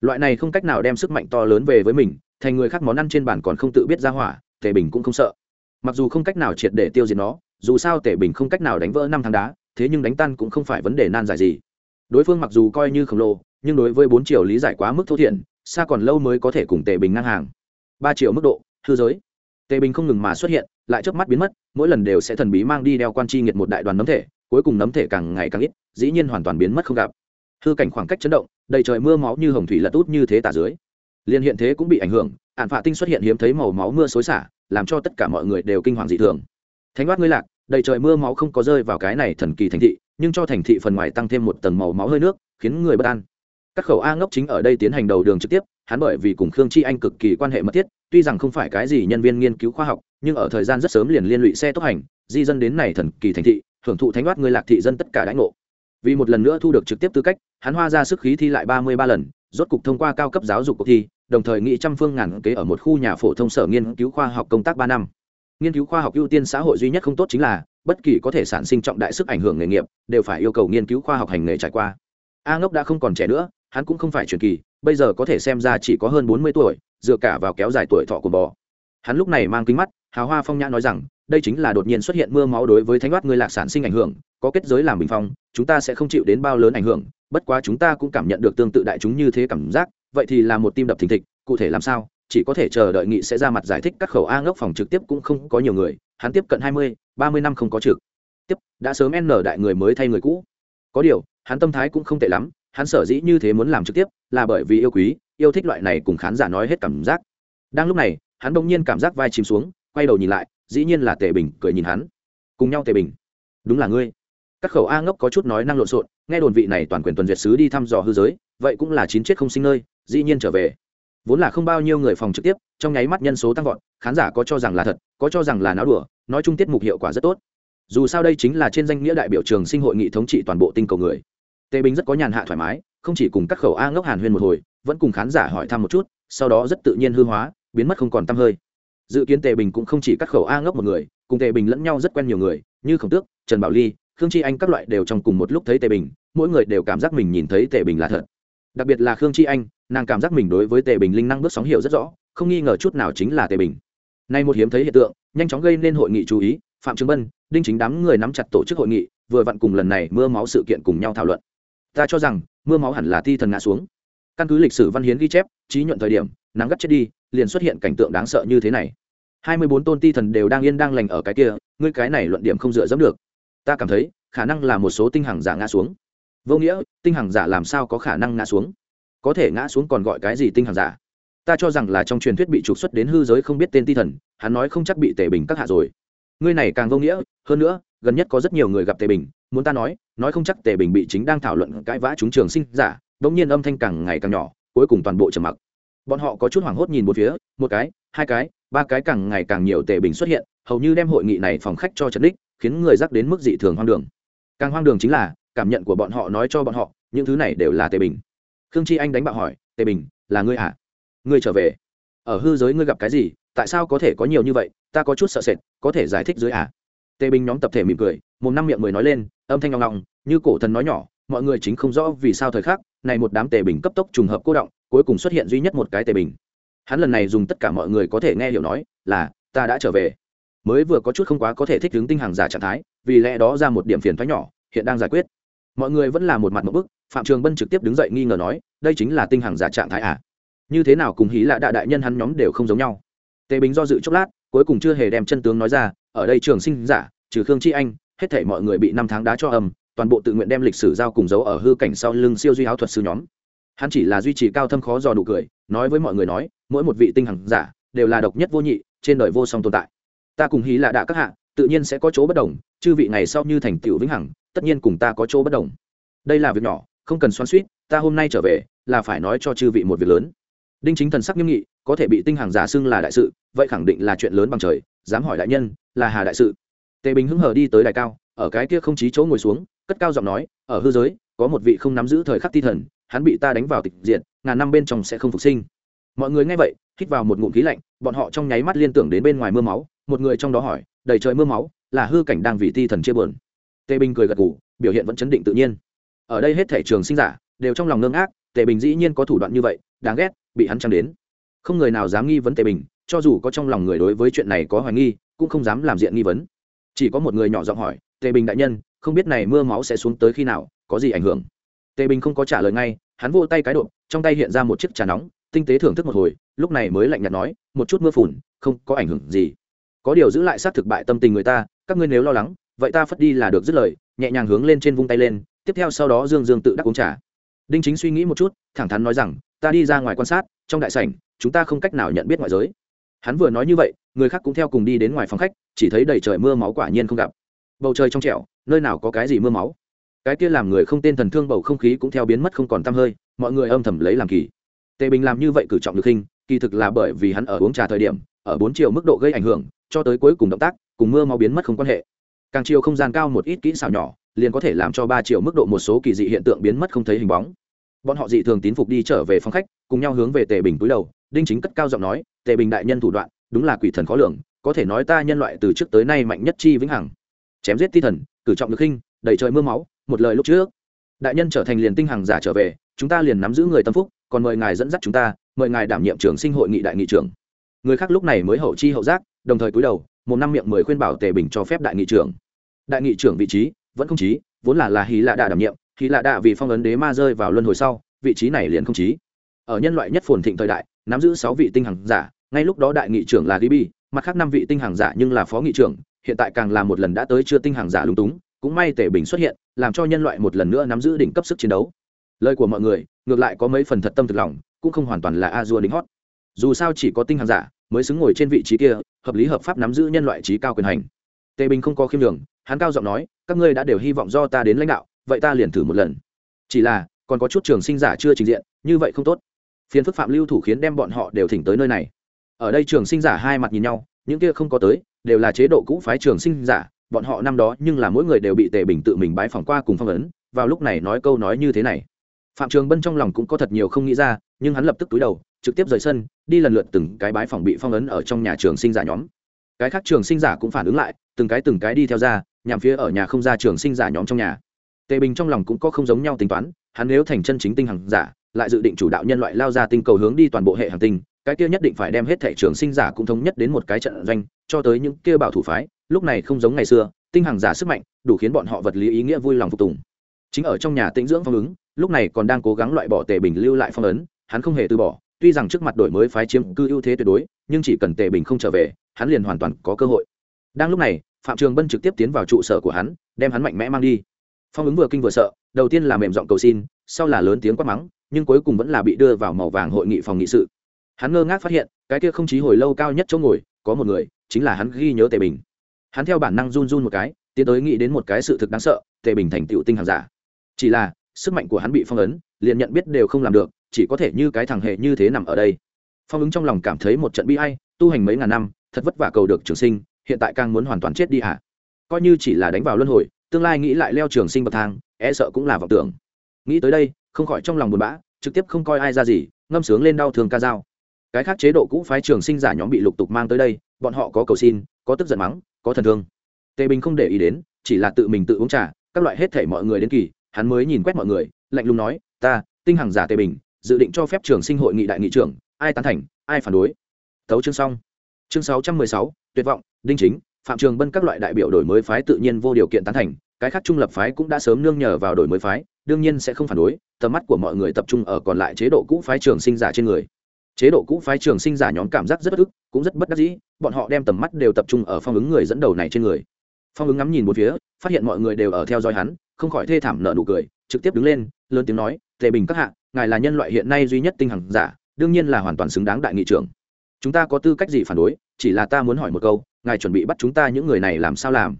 Loại này không cách nào đem sức mạnh to lớn về với mình thành người khác món ăn trên bàn còn không tự biết ra hỏa, tề bình cũng không sợ. Mặc dù không cách nào triệt để tiêu diệt nó, dù sao tề bình không cách nào đánh vỡ năm tháng đá, thế nhưng đánh tan cũng không phải vấn đề nan giải gì. Đối phương mặc dù coi như khổng lồ, nhưng đối với bốn triệu lý giải quá mức thô thiện xa còn lâu mới có thể cùng tề bình ngang hàng. Ba triệu mức độ, hư giới. Tề bình không ngừng mà xuất hiện, lại chớp mắt biến mất, mỗi lần đều sẽ thần bí mang đi đeo quan chi nghiệt một đại đoàn nấm thể, cuối cùng nấm thể càng ngày càng ít, dĩ nhiên hoàn toàn biến mất không gặp. Hư cảnh khoảng cách chấn động, đầy trời mưa máu như hồng thủy lật út như thế tả dưới liên hiện thế cũng bị ảnh hưởng ạn phạ tinh xuất hiện hiếm thấy màu máu mưa xối xả, làm cho tất cả mọi người đều kinh hoàng dị thường. Thánh đoát ngươi lạc, đầy trời mưa máu không có rơi vào cái này thần kỳ thành thị, nhưng cho thành thị phần ngoài tăng thêm một tầng màu máu hơi nước, khiến người bất an. Các khẩu a ngốc chính ở đây tiến hành đầu đường trực tiếp, hắn bởi vì cùng khương chi anh cực kỳ quan hệ mật thiết, tuy rằng không phải cái gì nhân viên nghiên cứu khoa học, nhưng ở thời gian rất sớm liền liên lụy xe tốc hành, di dân đến này thần kỳ thành thị, hưởng thụ thánh đoát người lạc thị dân tất cả đãi ngộ. Vì một lần nữa thu được trực tiếp tư cách, hắn hoa ra sức khí thi lại ba mươi ba lần, rốt cục thông qua cao cấp giáo dục cuộc thi đồng thời nghị trăm phương ngàn kế ở một khu nhà phổ thông sở nghiên cứu khoa học công tác ba năm. Nghiên cứu khoa học ưu tiên xã hội duy nhất không tốt chính là, bất kỳ có thể sản sinh trọng đại sức ảnh hưởng nghề nghiệp, đều phải yêu cầu nghiên cứu khoa học hành nghề trải qua. A ngốc đã không còn trẻ nữa, hắn cũng không phải truyền kỳ, bây giờ có thể xem ra chỉ có hơn bốn mươi tuổi, dựa cả vào kéo dài tuổi thọ của bò. Hắn lúc này mang kính mắt, hào hoa phong nhã nói rằng, đây chính là đột nhiên xuất hiện mưa máu đối với thánh đoát người lạc sản sinh ảnh hưởng, có kết giới làm bình phong, chúng ta sẽ không chịu đến bao lớn ảnh hưởng, bất quá chúng ta cũng cảm nhận được tương tự đại chúng như thế cảm giác vậy thì là một tim đập thình thịch, cụ thể làm sao, chỉ có thể chờ đợi nghị sẽ ra mặt giải thích các khẩu a ngốc phòng trực tiếp cũng không có nhiều người, hắn tiếp cận hai mươi, ba mươi năm không có trực. Tiếp, đã sớm n đại người mới thay người cũ. Có điều, hắn tâm thái cũng không tệ lắm, hắn sở dĩ như thế muốn làm trực tiếp, là bởi vì yêu quý, yêu thích loại này cùng khán giả nói hết cảm giác. Đang lúc này, hắn bỗng nhiên cảm giác vai chìm xuống, quay đầu nhìn lại, dĩ nhiên là tề bình cười nhìn hắn. Cùng nhau tề bình. Đúng là ngươi các khẩu a ngốc có chút nói năng lộn xộn, nghe đồn vị này toàn quyền tuần duyệt sứ đi thăm dò hư giới, vậy cũng là chín chết không sinh nơi, dĩ nhiên trở về. Vốn là không bao nhiêu người phòng trực tiếp, trong nháy mắt nhân số tăng vọt, khán giả có cho rằng là thật, có cho rằng là náo đùa, nói chung tiết mục hiệu quả rất tốt. Dù sao đây chính là trên danh nghĩa đại biểu trường sinh hội nghị thống trị toàn bộ tinh cầu người. Tề bình rất có nhàn hạ thoải mái, không chỉ cùng các khẩu a ngốc hàn huyên một hồi, vẫn cùng khán giả hỏi thăm một chút, sau đó rất tự nhiên hư hóa, biến mất không còn tăm hơi. Dự kiến tề bình cũng không chỉ các khẩu a ngốc một người, cùng tề bình lẫn nhau rất quen nhiều người, như khổng tước, trần bảo ly khương chi anh các loại đều trong cùng một lúc thấy tề bình, mỗi người đều cảm giác mình nhìn thấy tề bình là thật. Đặc biệt là khương chi anh, nàng cảm giác mình đối với tề bình linh năng bước sóng hiệu rất rõ, không nghi ngờ chút nào chính là tề bình. Nay một hiếm thấy hiện tượng, nhanh chóng gây nên hội nghị chú ý, phạm Trường bân, đinh chính đám người nắm chặt tổ chức hội nghị, vừa vặn cùng lần này mưa máu sự kiện cùng nhau thảo luận. Ta cho rằng, mưa máu hẳn là thi thần ngã xuống. Căn cứ lịch sử văn hiến ghi chép, trí nhuận thời điểm, nắng gắt chết đi, liền xuất hiện cảnh tượng đáng sợ như thế này. Hai mươi bốn tôn ti thần đều đang yên đang lành ở cái kia, ngươi cái này luận điểm không dựa dẫm được ta cảm thấy, khả năng là một số tinh hằng giả ngã xuống. Vô nghĩa, tinh hằng giả làm sao có khả năng ngã xuống? Có thể ngã xuống còn gọi cái gì tinh hằng giả? Ta cho rằng là trong truyền thuyết bị trục xuất đến hư giới không biết tên ti thần, hắn nói không chắc bị tề bình các hạ rồi. Ngươi này càng vô nghĩa, hơn nữa, gần nhất có rất nhiều người gặp tề bình, muốn ta nói nói không chắc tề bình bị chính đang thảo luận cãi vã chúng trường sinh giả đống nhiên âm thanh càng ngày càng nhỏ, cuối cùng toàn bộ trầm mặc. Bọn họ có chút hoảng hốt nhìn một phía, một cái, hai cái, ba cái càng ngày càng nhiều tề bình xuất hiện, hầu như đem hội nghị này phòng khách cho trần đích khiến người dắt đến mức dị thường hoang đường. Càng hoang đường chính là, cảm nhận của bọn họ nói cho bọn họ, những thứ này đều là tề bình. Khương chi anh đánh bạo hỏi, tề bình, là ngươi à? Ngươi trở về? Ở hư giới ngươi gặp cái gì? Tại sao có thể có nhiều như vậy? Ta có chút sợ sệt, có thể giải thích dưới à? Tề bình nhóm tập thể mỉm cười, một năm miệng mười nói lên, âm thanh ngọng ngọng, như cổ thần nói nhỏ, mọi người chính không rõ vì sao thời khắc này một đám tề bình cấp tốc trùng hợp cô động, cuối cùng xuất hiện duy nhất một cái tề bình. Hắn lần này dùng tất cả mọi người có thể nghe hiểu nói là, ta đã trở về mới vừa có chút không quá có thể thích ứng tinh hàng giả trạng thái, vì lẽ đó ra một điểm phiền thoái nhỏ, hiện đang giải quyết. Mọi người vẫn là một mặt một bức, phạm trường bân trực tiếp đứng dậy nghi ngờ nói, đây chính là tinh hàng giả trạng thái à? Như thế nào cùng hí là đại đại nhân hắn nhóm đều không giống nhau? Tề bình do dự chốc lát, cuối cùng chưa hề đem chân tướng nói ra, ở đây trường sinh giả, trừ khương chi anh, hết thảy mọi người bị năm tháng đá cho âm toàn bộ tự nguyện đem lịch sử giao cùng dấu ở hư cảnh sau lưng siêu duy áo thuật sư nhóm. Hắn chỉ là duy trì cao thâm khó dò nụ cười, nói với mọi người nói, mỗi một vị tinh hằng giả, đều là độc nhất vô nhị, trên đời vô song tồn tại ta cùng hí lạ đạ các hạ, tự nhiên sẽ có chỗ bất đồng, chư vị ngày sau như thành tựu vĩnh hằng, tất nhiên cùng ta có chỗ bất đồng. Đây là việc nhỏ, không cần xoắn suýt ta hôm nay trở về, là phải nói cho chư vị một việc lớn. Đinh chính thần sắc nghiêm nghị, có thể bị tinh hàng giả xưng là đại sự, vậy khẳng định là chuyện lớn bằng trời, dám hỏi đại nhân, là hà đại sự. Tề bình hứng hờ đi tới đài cao, ở cái kia không chí chỗ ngồi xuống, cất cao giọng nói, ở hư giới, có một vị không nắm giữ thời khắc ti thần, hắn bị ta đánh vào tịch diện ngàn năm bên trong sẽ không phục sinh. Mọi người nghe vậy, hít vào một ngụm khí lạnh, bọn họ trong nháy mắt liên tưởng đến bên ngoài mưa máu một người trong đó hỏi, đầy trời mưa máu, là hư cảnh đang vì ti thần chia buồn. Tề bình cười gật gù, biểu hiện vẫn chấn định tự nhiên. Ở đây hết thể trường sinh giả, đều trong lòng ngưng ác tề bình dĩ nhiên có thủ đoạn như vậy, đáng ghét, bị hắn chăng đến. Không người nào dám nghi vấn tề bình, cho dù có trong lòng người đối với chuyện này có hoài nghi, cũng không dám làm diện nghi vấn. Chỉ có một người nhỏ giọng hỏi, tề bình đại nhân, không biết này mưa máu sẽ xuống tới khi nào, có gì ảnh hưởng? Tề bình không có trả lời ngay, hắn vô tay cái độ trong tay hiện ra một chiếc trà nóng, tinh tế thưởng thức một hồi, lúc này mới lạnh nhạt nói, một chút mưa phùn, không có ảnh hưởng gì có điều giữ lại sát thực bại tâm tình người ta, các ngươi nếu lo lắng, vậy ta phất đi là được dứt lời, nhẹ nhàng hướng lên trên vung tay lên, tiếp theo sau đó dương dương tự đắc uống trà. Đinh chính suy nghĩ một chút, thẳng thắn nói rằng, ta đi ra ngoài quan sát, trong đại sảnh, chúng ta không cách nào nhận biết ngoại giới. Hắn vừa nói như vậy, người khác cũng theo cùng đi đến ngoài phòng khách, chỉ thấy đầy trời mưa máu quả nhiên không gặp. Bầu trời trong trẻo, nơi nào có cái gì mưa máu. Cái kia làm người không tên thần thương bầu không khí cũng theo biến mất không còn t hơi, mọi người âm thầm lấy làm kỳ. Tề bình làm như vậy cử trọng được khinh kỳ thực là bởi vì hắn ở uống trà thời điểm, ở bốn chiều mức độ gây ảnh hưởng cho tới cuối cùng động tác, cùng mưa máu biến mất không quan hệ. Càng chiều không gian cao một ít kỹ xảo nhỏ, liền có thể làm cho ba chiều mức độ một số kỳ dị hiện tượng biến mất không thấy hình bóng. Bọn họ dị thường tín phục đi trở về phòng khách, cùng nhau hướng về tề bình túi đầu, đinh chính cất cao giọng nói, tề bình đại nhân thủ đoạn, đúng là quỷ thần khó lường, có thể nói ta nhân loại từ trước tới nay mạnh nhất chi vĩnh hằng. Chém giết ti thần, cử trọng được khinh đầy trời mưa máu, một lời lúc trước. Đại nhân trở thành liền tinh hằng giả trở về, chúng ta liền nắm giữ người tâm phúc, còn mời ngài dẫn dắt chúng ta, mời ngài đảm nhiệm trưởng sinh hội nghị đại nghị trưởng. Người khác lúc này mới hậu chi hậu giác đồng thời cúi đầu một năm miệng mười khuyên bảo tề bình cho phép đại nghị trưởng. Đại nghị trưởng vị trí vẫn không trí, vốn là là hí lạ đạ đảm nhiệm hy lạ đạ vì phong ấn đế ma rơi vào luân hồi sau vị trí này liền không trí. ở nhân loại nhất phồn thịnh thời đại nắm giữ sáu vị tinh hằng giả ngay lúc đó đại nghị trưởng là gibi mặt khác năm vị tinh hằng giả nhưng là phó nghị trưởng hiện tại càng là một lần đã tới chưa tinh hằng giả lúng túng cũng may tể bình xuất hiện làm cho nhân loại một lần nữa nắm giữ đỉnh cấp sức chiến đấu. Lời của mọi người ngược lại có mấy phần thật tâm thực lòng cũng không hoàn toàn là a dua đính hót. Dù sao chỉ có tinh hằng giả mới xứng ngồi trên vị trí kia, hợp lý hợp pháp nắm giữ nhân loại trí cao quyền hành. Tề bình không có khiêm đường hắn cao giọng nói, các ngươi đã đều hy vọng do ta đến lãnh đạo, vậy ta liền thử một lần. Chỉ là, còn có chút trường sinh giả chưa trình diện, như vậy không tốt. Phiền phức phạm lưu thủ khiến đem bọn họ đều thỉnh tới nơi này. Ở đây trường sinh giả hai mặt nhìn nhau, những kia không có tới, đều là chế độ cũ phái trường sinh giả, bọn họ năm đó nhưng là mỗi người đều bị tề bình tự mình bái phỏng qua cùng phong ấn, vào lúc này nói câu nói như thế này. Phạm trường bân trong lòng cũng có thật nhiều không nghĩ ra, nhưng hắn lập tức túi đầu trực tiếp rời sân, đi lần lượt từng cái bái phòng bị phong ấn ở trong nhà trường sinh giả nhóm. Cái khác trường sinh giả cũng phản ứng lại, từng cái từng cái đi theo ra, nhằm phía ở nhà không ra trường sinh giả nhóm trong nhà. Tề bình trong lòng cũng có không giống nhau tính toán, hắn nếu thành chân chính tinh hằng giả, lại dự định chủ đạo nhân loại lao ra tinh cầu hướng đi toàn bộ hệ hành tinh, cái kia nhất định phải đem hết thẻ trường sinh giả cũng thống nhất đến một cái trận doanh, cho tới những kia bảo thủ phái, lúc này không giống ngày xưa, tinh hằng giả sức mạnh, đủ khiến bọn họ vật lý ý nghĩa vui lòng phục tùng. Chính ở trong nhà tĩnh dưỡng phong ứng, lúc này còn đang cố gắng loại bỏ tề bình lưu lại phong ấn, hắn không hề từ bỏ tuy rằng trước mặt đổi mới phái chiếm cư ưu thế tuyệt đối, nhưng chỉ cần tề bình không trở về, hắn liền hoàn toàn có cơ hội. Đang lúc này, phạm trường bân trực tiếp tiến vào trụ sở của hắn, đem hắn mạnh mẽ mang đi. Phong ứng vừa kinh vừa sợ, đầu tiên là mềm giọng cầu xin, sau là lớn tiếng quát mắng, nhưng cuối cùng vẫn là bị đưa vào màu vàng hội nghị phòng nghị sự. Hắn ngơ ngác phát hiện, cái kia không chí hồi lâu cao nhất chỗ ngồi, có một người, chính là hắn ghi nhớ tề bình. Hắn theo bản năng run run một cái, tiến tới nghĩ đến một cái sự thực đáng sợ, tề bình thành tựu tinh hàng giả. Chỉ là, sức mạnh của hắn bị phong ấn, liền nhận biết đều không làm được chỉ có thể như cái thằng hệ như thế nằm ở đây. Phong ứng trong lòng cảm thấy một trận bi hay tu hành mấy ngàn năm, thật vất vả cầu được trường sinh, hiện tại càng muốn hoàn toàn chết đi hả? Coi như chỉ là đánh vào luân hồi, tương lai nghĩ lại leo trường sinh bậc thang e sợ cũng là vọng tưởng. Nghĩ tới đây, không khỏi trong lòng buồn bã, trực tiếp không coi ai ra gì, ngâm sướng lên đau thương ca dao. Cái khác chế độ cũ phái trường sinh giả nhóm bị lục tục mang tới đây, bọn họ có cầu xin, có tức giận mắng, có thần thương. Tề bình không để ý đến, chỉ là tự mình tự uống trà, các loại hết thể mọi người đến kỳ, hắn mới nhìn quét mọi người, lạnh lùng nói, ta, tinh hằng giả tề bình dự định cho phép trường sinh hội nghị đại nghị trưởng, ai tán thành, ai phản đối. Tấu chương xong. Chương sáu trăm mười sáu, tuyệt vọng, đinh chính, phạm trường bân các loại đại biểu đổi mới phái tự nhiên vô điều kiện tán thành, cái khác trung lập phái cũng đã sớm nương nhờ vào đổi mới phái, đương nhiên sẽ không phản đối, tầm mắt của mọi người tập trung ở còn lại chế độ cũ phái trường sinh giả trên người. Chế độ cũ phái trường sinh giả nhóm cảm giác rất bất ức, cũng rất bất đắc dĩ, bọn họ đem tầm mắt đều tập trung ở phong ứng người dẫn đầu này trên người. Phong ứng ngắm nhìn một phía, phát hiện mọi người đều ở theo dõi hắn, không khỏi thê thảm nợ nụ cười, trực tiếp đứng lên, lớn tiếng nói, tề bình các hạ ngài là nhân loại hiện nay duy nhất tinh hằng giả, đương nhiên là hoàn toàn xứng đáng đại nghị trưởng. Chúng ta có tư cách gì phản đối, chỉ là ta muốn hỏi một câu, ngài chuẩn bị bắt chúng ta những người này làm sao làm?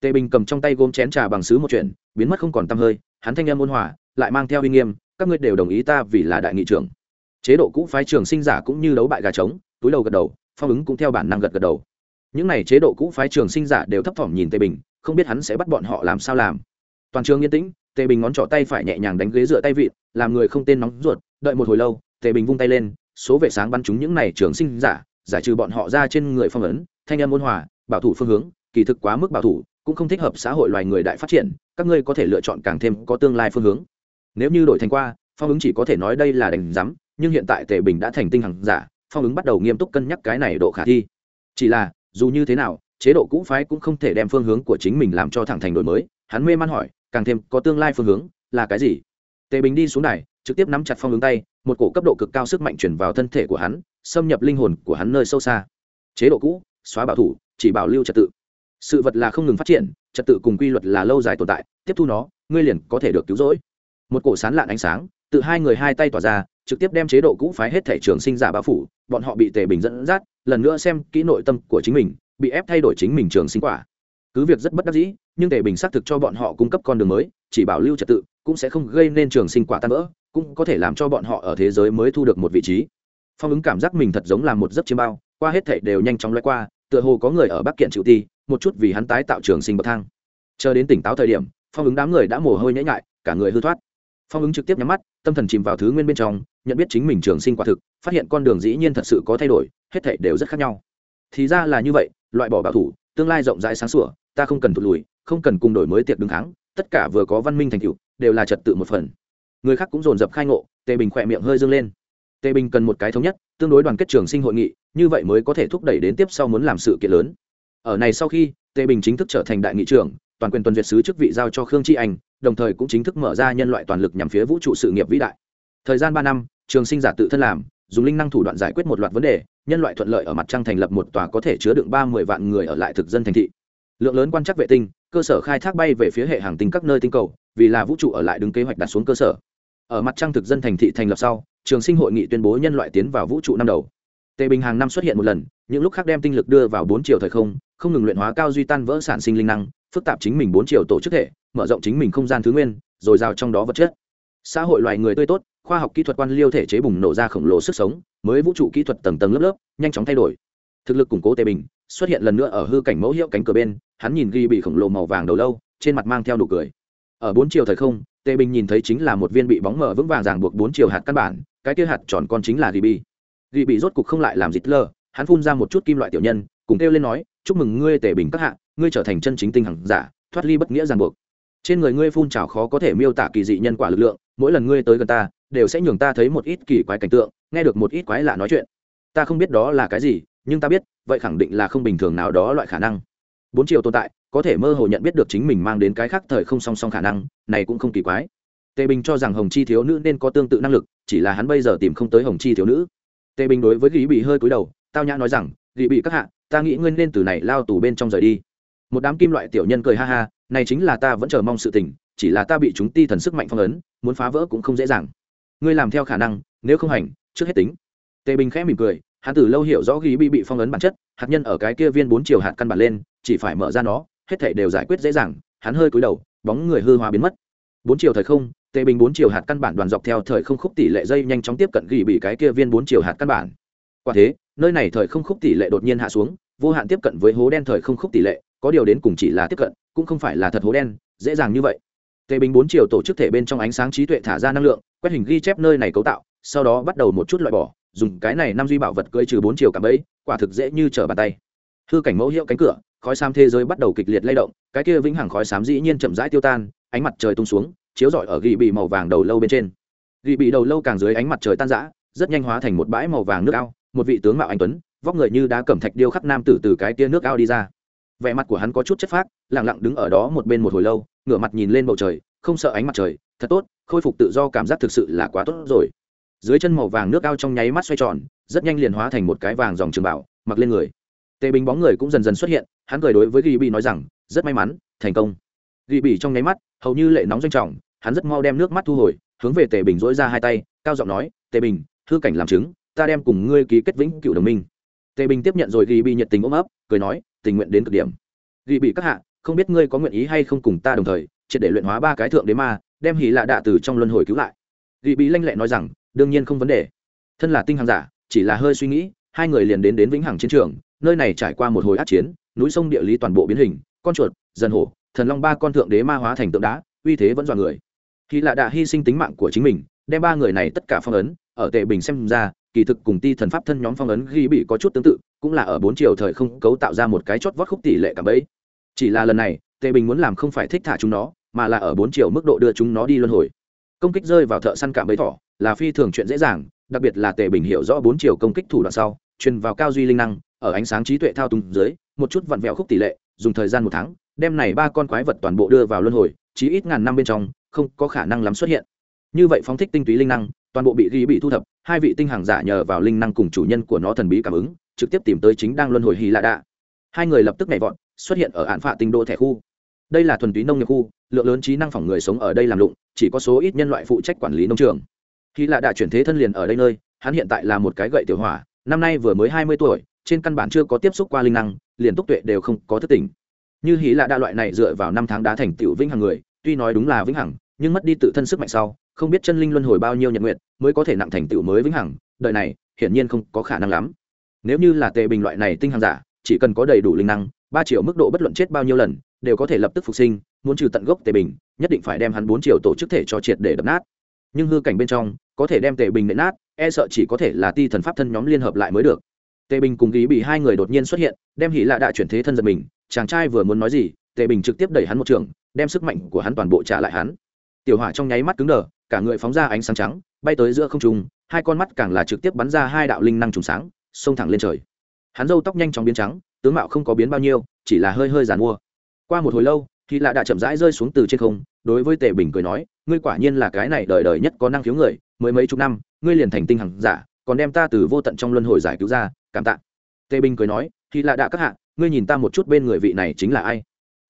Tề bình cầm trong tay gôm chén trà bằng xứ một chuyện, biến mất không còn tăm hơi, hắn thanh em ôn hòa, lại mang theo uy nghiêm, các ngươi đều đồng ý ta vì là đại nghị trưởng. Chế độ cũ phái trường sinh giả cũng như đấu bại gà trống, túi đầu gật đầu, phong ứng cũng theo bản năng gật gật đầu. Những n à y chế độ cũ phái trường sinh giả đều thấp thỏm nhìn tề bình, không biết hắn sẽ bắt bọn họ làm sao làm. Toàn trường yên tĩnh tề bình ngón trỏ tay phải nhẹ nhàng đánh ghế dựa tay vịt làm người không tên nóng ruột, đợi một hồi lâu, tề bình vung tay lên, số vệ sáng bắn chúng những n à y trường sinh giả, giải trừ bọn họ ra trên người phong ấn, thanh âm ôn hòa, bảo thủ phương hướng, kỳ thực quá mức bảo thủ, cũng không thích hợp xã hội loài người đại phát triển, các ngươi có thể lựa chọn càng thêm có tương lai phương hướng. Nếu như đổi thành qua, phong ứng chỉ có thể nói đây là đành giám, nhưng hiện tại tề bình đã thành tinh hằng giả, phong ứng bắt đầu nghiêm túc cân nhắc cái này độ khả thi. Chỉ là, dù như thế nào, chế độ cũ phái cũng không thể đem phương hướng của chính mình làm cho thẳng thành đổi mới, hắn mê man hỏi càng thêm có tương lai phương hướng, là cái gì? Tề bình đi xuống đài, trực tiếp nắm chặt phong hướng tay, một cổ cấp độ cực cao sức mạnh chuyển vào thân thể của hắn, xâm nhập linh hồn của hắn nơi sâu xa. Chế độ cũ, xóa bảo thủ, chỉ bảo lưu trật tự. Sự vật là không ngừng phát triển, trật tự cùng quy luật là lâu dài tồn tại, tiếp thu nó, ngươi liền có thể được cứu rỗi. Một cổ sán lạn ánh sáng từ hai người hai tay tỏa ra, trực tiếp đem chế độ cũ phái hết thể trường sinh giả bao phủ, bọn họ bị tề bình dẫn dắt, lần nữa xem kỹ nội tâm của chính mình, bị ép thay đổi chính mình trường sinh quả. Cứ việc rất bất đắc dĩ nhưng tề bình xác thực cho bọn họ cung cấp con đường mới, chỉ bảo lưu trật tự, cũng sẽ không gây nên trường sinh quả tan vỡ, cũng có thể làm cho bọn họ ở thế giới mới thu được một vị trí. Phong ứng cảm giác mình thật giống là một giấc chiêm bao, qua hết thảy đều nhanh chóng loay qua, tựa hồ có người ở bắc kiện chịu ti, một chút vì hắn tái tạo trường sinh bậc thang. Chờ đến tỉnh táo thời điểm, phong ứng đám người đã mồ hôi nhễ nhại, cả người hư thoát. Phong ứng trực tiếp nhắm mắt, tâm thần chìm vào thứ nguyên bên trong, nhận biết chính mình trường sinh quả thực, phát hiện con đường dĩ nhiên thật sự có thay đổi, hết thảy đều rất khác nhau. Thì ra là như vậy, loại bỏ bảo thủ, tương lai rộng rãi sáng sủa, ta không cần thụt lùi không cần cùng đổi mới tiệc đứng kháng, tất cả vừa có văn minh thành tựu, đều là trật tự một phần. Người khác cũng dồn dập khai ngộ, tề bình khỏe miệng hơi dâng lên. Tề bình cần một cái thống nhất, tương đối đoàn kết trường sinh hội nghị, như vậy mới có thể thúc đẩy đến tiếp sau muốn làm sự kiện lớn. Ở này sau khi, tề bình chính thức trở thành đại nghị trưởng, toàn quyền tuần duyệt sứ chức vị giao cho khương tri anh, đồng thời cũng chính thức mở ra nhân loại toàn lực nhằm phía vũ trụ sự nghiệp vĩ đại. Thời gian ba năm, trường sinh giả tự thân làm, dùng linh năng thủ đoạn giải quyết một loạt vấn đề, nhân loại thuận lợi ở mặt trăng thành lập một tòa có thể chứa đựng ba mươi vạn người ở lại thực dân thành thị lượng lớn quan trắc vệ tinh, cơ sở khai thác bay về phía hệ hàng tinh các nơi tinh cầu, vì là vũ trụ ở lại đứng kế hoạch đặt xuống cơ sở. Ở mặt trăng thực dân thành thị thành lập sau, trường sinh hội nghị tuyên bố nhân loại tiến vào vũ trụ năm đầu. Tề bình hàng năm xuất hiện một lần, những lúc khác đem tinh lực đưa vào bốn chiều thời không không ngừng luyện hóa cao duy tan vỡ sản sinh linh năng, phức tạp chính mình bốn chiều tổ chức thể mở rộng chính mình không gian thứ nguyên, rồi rào trong đó vật chất. Xã hội loài người tươi tốt, khoa học kỹ thuật quan liêu thể chế bùng nổ ra khổng lồ sức sống, mới vũ trụ kỹ thuật tầng tầng lớp lớp, nhanh chóng thay đổi. Thực lực củng cố tề bình xuất hiện lần nữa ở hư cảnh mẫu hiệu cánh cửa bên, hắn nhìn ghi bị khổng lồ màu vàng đầu lâu, trên mặt mang theo nụ cười. Ở bốn chiều thời không tề bình nhìn thấy chính là một viên bị bóng mở vững vàng ràng buộc bốn chiều hạt căn bản, cái kia hạt tròn con chính là ghi bị. Ghi bị rốt cục không lại làm dịch lơ hắn phun ra một chút kim loại tiểu nhân, cùng kêu lên nói, chúc mừng ngươi tề bình các hạ, ngươi trở thành chân chính tinh hằng giả, thoát ly bất nghĩa ràng buộc. Trên người ngươi phun trào khó có thể miêu tả kỳ dị nhân quả lực lượng, mỗi lần ngươi tới gần ta, đều sẽ nhường ta thấy một ít kỳ quái cảnh tượng, nghe được một ít quái lạ nói chuyện. Ta không biết đó là cái gì nhưng ta biết, vậy khẳng định là không bình thường nào đó loại khả năng. Bốn chiều tồn tại, có thể mơ hồ nhận biết được chính mình mang đến cái khác thời không song song khả năng, này cũng không kỳ quái. Tề bình cho rằng hồng chi thiếu nữ nên có tương tự năng lực, chỉ là hắn bây giờ tìm không tới hồng chi thiếu nữ. Tề bình đối với ghi bị hơi cúi đầu, tao nhã nói rằng ghi bị các hạ, ta nghĩ ngươi nên từ này lao tù bên trong rời đi. Một đám kim loại tiểu nhân cười ha ha, này chính là ta vẫn chờ mong sự tình, chỉ là ta bị chúng ti thần sức mạnh phong ấn, muốn phá vỡ cũng không dễ dàng. Ngươi làm theo khả năng, nếu không hành, trước hết tính. Tề bình khẽ mỉm cười hắn từ lâu hiểu rõ ghi bị bị phong ấn bản chất, hạt nhân ở cái kia viên bốn chiều hạt căn bản lên, chỉ phải mở ra nó, hết thể đều giải quyết dễ dàng, hắn hơi cúi đầu, bóng người hư hóa biến mất. Bốn chiều thời không tệ bình bốn chiều hạt căn bản đoàn dọc theo thời không khúc tỷ lệ dây nhanh chóng tiếp cận ghi bị cái kia viên bốn chiều hạt căn bản. Quả thế, nơi này thời không khúc tỷ lệ đột nhiên hạ xuống, vô hạn tiếp cận với hố đen thời không khúc tỷ lệ, có điều đến cùng chỉ là tiếp cận, cũng không phải là thật hố đen, dễ dàng như vậy. Tề bình bốn chiều tổ chức thể bên trong ánh sáng trí tuệ thả ra năng lượng, quét hình ghi chép nơi này cấu tạo, sau đó bắt đầu một chút loại bỏ dùng cái này năm duy bảo vật cưỡi trừ bốn chiều cảm ấy quả thực dễ như trở bàn tay. Hư cảnh mẫu hiệu cánh cửa, khói xám thế giới bắt đầu kịch liệt lay động, cái kia vĩnh hằng khói xám dĩ nhiên chậm rãi tiêu tan, ánh mặt trời tung xuống, chiếu rọi ở ghi bị màu vàng đầu lâu bên trên. Ghi bị đầu lâu càng dưới ánh mặt trời tan rã, rất nhanh hóa thành một bãi màu vàng nước ao, một vị tướng mạo anh tuấn, vóc người như đá cẩm thạch điêu khắc nam tử từ cái tia nước ao đi ra. Vẻ mặt của hắn có chút chất phác lẳng lặng đứng ở đó một bên một hồi lâu, ngửa mặt nhìn lên bầu trời, không sợ ánh mặt trời, thật tốt, khôi phục tự do cảm giác thực sự là quá tốt rồi dưới chân màu vàng nước ao trong nháy mắt xoay tròn, rất nhanh liền hóa thành một cái vàng dòng trường bảo, mặc lên người. Tề bình bóng người cũng dần dần xuất hiện, hắn cười đối với ghi bị nói rằng, rất may mắn, thành công. Ghi bị trong nháy mắt, hầu như lệ nóng doanh trọng, hắn rất mau đem nước mắt thu hồi, hướng về tề bình dỗi ra hai tay, cao giọng nói, tề bình thư cảnh làm chứng, ta đem cùng ngươi ký kết vĩnh cựu đồng minh. Tề bình tiếp nhận rồi ghi bị nhiệt tình ôm ấp, cười nói, tình nguyện đến cực điểm. Ghi bị các hạ, không biết ngươi có nguyện ý hay không cùng ta đồng thời, triệt để luyện hóa ba cái thượng đế ma, đem hỉ lạ đạ từ trong luân hồi cứu lại. Ghi bị lanh lẹ nói rằng đương nhiên không vấn đề. Thân là tinh hàng giả chỉ là hơi suy nghĩ hai người liền đến đến vĩnh hằng chiến trường nơi này trải qua một hồi át chiến núi sông địa lý toàn bộ biến hình con chuột dần hổ thần long ba con thượng đế ma hóa thành tượng đá uy thế vẫn dọa người. Khi lạ đã hy sinh tính mạng của chính mình đem ba người này tất cả phong ấn ở tệ bình xem ra kỳ thực cùng ti thần pháp thân nhóm phong ấn ghi bị có chút tương tự cũng là ở bốn chiều thời không cấu tạo ra một cái chót vót khúc tỷ lệ cả ấy, chỉ là lần này tệ bình muốn làm không phải thích thả chúng nó mà là ở bốn chiều mức độ đưa chúng nó đi luân hồi. Công kích rơi vào thợ săn cả ấy thỏ là phi thường chuyện dễ dàng, đặc biệt là tề bình hiểu rõ bốn chiều công kích thủ đoạn sau, truyền vào cao duy linh năng, ở ánh sáng trí tuệ thao túng dưới, một chút vặn vẹo khúc tỷ lệ, dùng thời gian một tháng, đem này ba con quái vật toàn bộ đưa vào luân hồi, chí ít ngàn năm bên trong, không có khả năng lắm xuất hiện. Như vậy phóng thích tinh túy linh năng, toàn bộ bị ghi bị thu thập, hai vị tinh hàng giả nhờ vào linh năng cùng chủ nhân của nó thần bí cảm ứng, trực tiếp tìm tới chính đang luân hồi hy lạ đạ. Hai người lập tức nhảy vọt, xuất hiện ở án phạ tinh đô thẻ khu. Đây là thuần túy nông nghiệp khu, lượng lớn trí năng phòng người sống ở đây làm lụng, chỉ có số ít nhân loại phụ trách quản lý nông trường hy lạ đã chuyển thế thân liền ở đây nơi, hắn hiện tại là một cái gậy tiểu hỏa, năm nay vừa mới hai mươi tuổi, trên căn bản chưa có tiếp xúc qua linh năng, liền túc tuệ đều không có thất tình. Như hí lạ đa loại này dựa vào năm tháng đá thành tựu vĩnh hằng người, tuy nói đúng là vĩnh hằng, nhưng mất đi tự thân sức mạnh sau, không biết chân linh luân hồi bao nhiêu nhật nguyện mới có thể nặng thành tựu mới vĩnh hằng đợi này, hiển nhiên không có khả năng lắm. Nếu như là tề bình loại này tinh hằng giả, chỉ cần có đầy đủ linh năng, ba triệu mức độ bất luận chết bao nhiêu lần, đều có thể lập tức phục sinh, muốn trừ tận gốc tề bình, nhất định phải đem hắn bốn triệu tổ chức thể cho triệt để đập nát nhưng hư cảnh bên trong, có thể đem tề bình nện nát e sợ chỉ có thể là ti thần pháp thân nhóm liên hợp lại mới được. Tề bình cùng ý bị hai người đột nhiên xuất hiện, đem hỉ lạ đại chuyển thế thân giật mình, chàng trai vừa muốn nói gì, tề bình trực tiếp đẩy hắn một trường, đem sức mạnh của hắn toàn bộ trả lại hắn. Tiểu hỏa trong nháy mắt cứng đờ, cả người phóng ra ánh sáng trắng, bay tới giữa không trung, hai con mắt càng là trực tiếp bắn ra hai đạo linh năng trùng sáng, xông thẳng lên trời. Hắn râu tóc nhanh chóng biến trắng, tướng mạo không có biến bao nhiêu, chỉ là hơi hơi giàn mua. Qua một hồi lâu thì lạ đã chậm rãi rơi xuống từ trên không, đối với tề bình cười nói ngươi quả nhiên là cái này đời đời nhất có năng khiếu người, mới mấy chục năm, ngươi liền thành tinh hằng giả, còn đem ta từ vô tận trong luân hồi giải cứu ra, cảm tạ. Tề bình cười nói thì lạ đã các hạ, ngươi nhìn ta một chút bên người vị này chính là ai?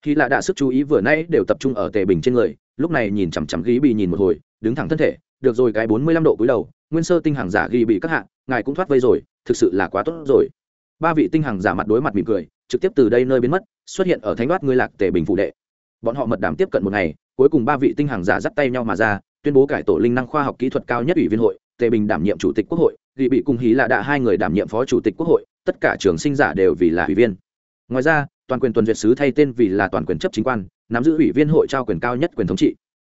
Thì lạ đạ sức chú ý vừa nay đều tập trung ở tề bình trên người, lúc này nhìn chằm chằm ghi bị nhìn một hồi, đứng thẳng thân thể, được rồi, cái bốn mươi lăm độ cúi đầu, nguyên sơ tinh hàng giả ghi bị các hạ, ngài cũng thoát vây rồi, thực sự là quá tốt rồi. Ba vị tinh hàng giả mặt đối mặt mỉm cười, trực tiếp từ đây nơi biến mất, xuất hiện ở thánh đoát ngươi lạc tề bình phụ đệ bọn họ mật đàm tiếp cận một ngày, cuối cùng ba vị tinh hàng giả dắt tay nhau mà ra, tuyên bố cải tổ linh năng khoa học kỹ thuật cao nhất ủy viên hội, tề bình đảm nhiệm chủ tịch quốc hội ghi bị cùng hí là đạ hai người đảm nhiệm phó chủ tịch quốc hội, tất cả trường sinh giả đều vì là ủy viên. Ngoài ra, toàn quyền tuần duyệt sứ thay tên vì là toàn quyền chấp chính quan, nắm giữ ủy viên hội trao quyền cao nhất quyền thống trị.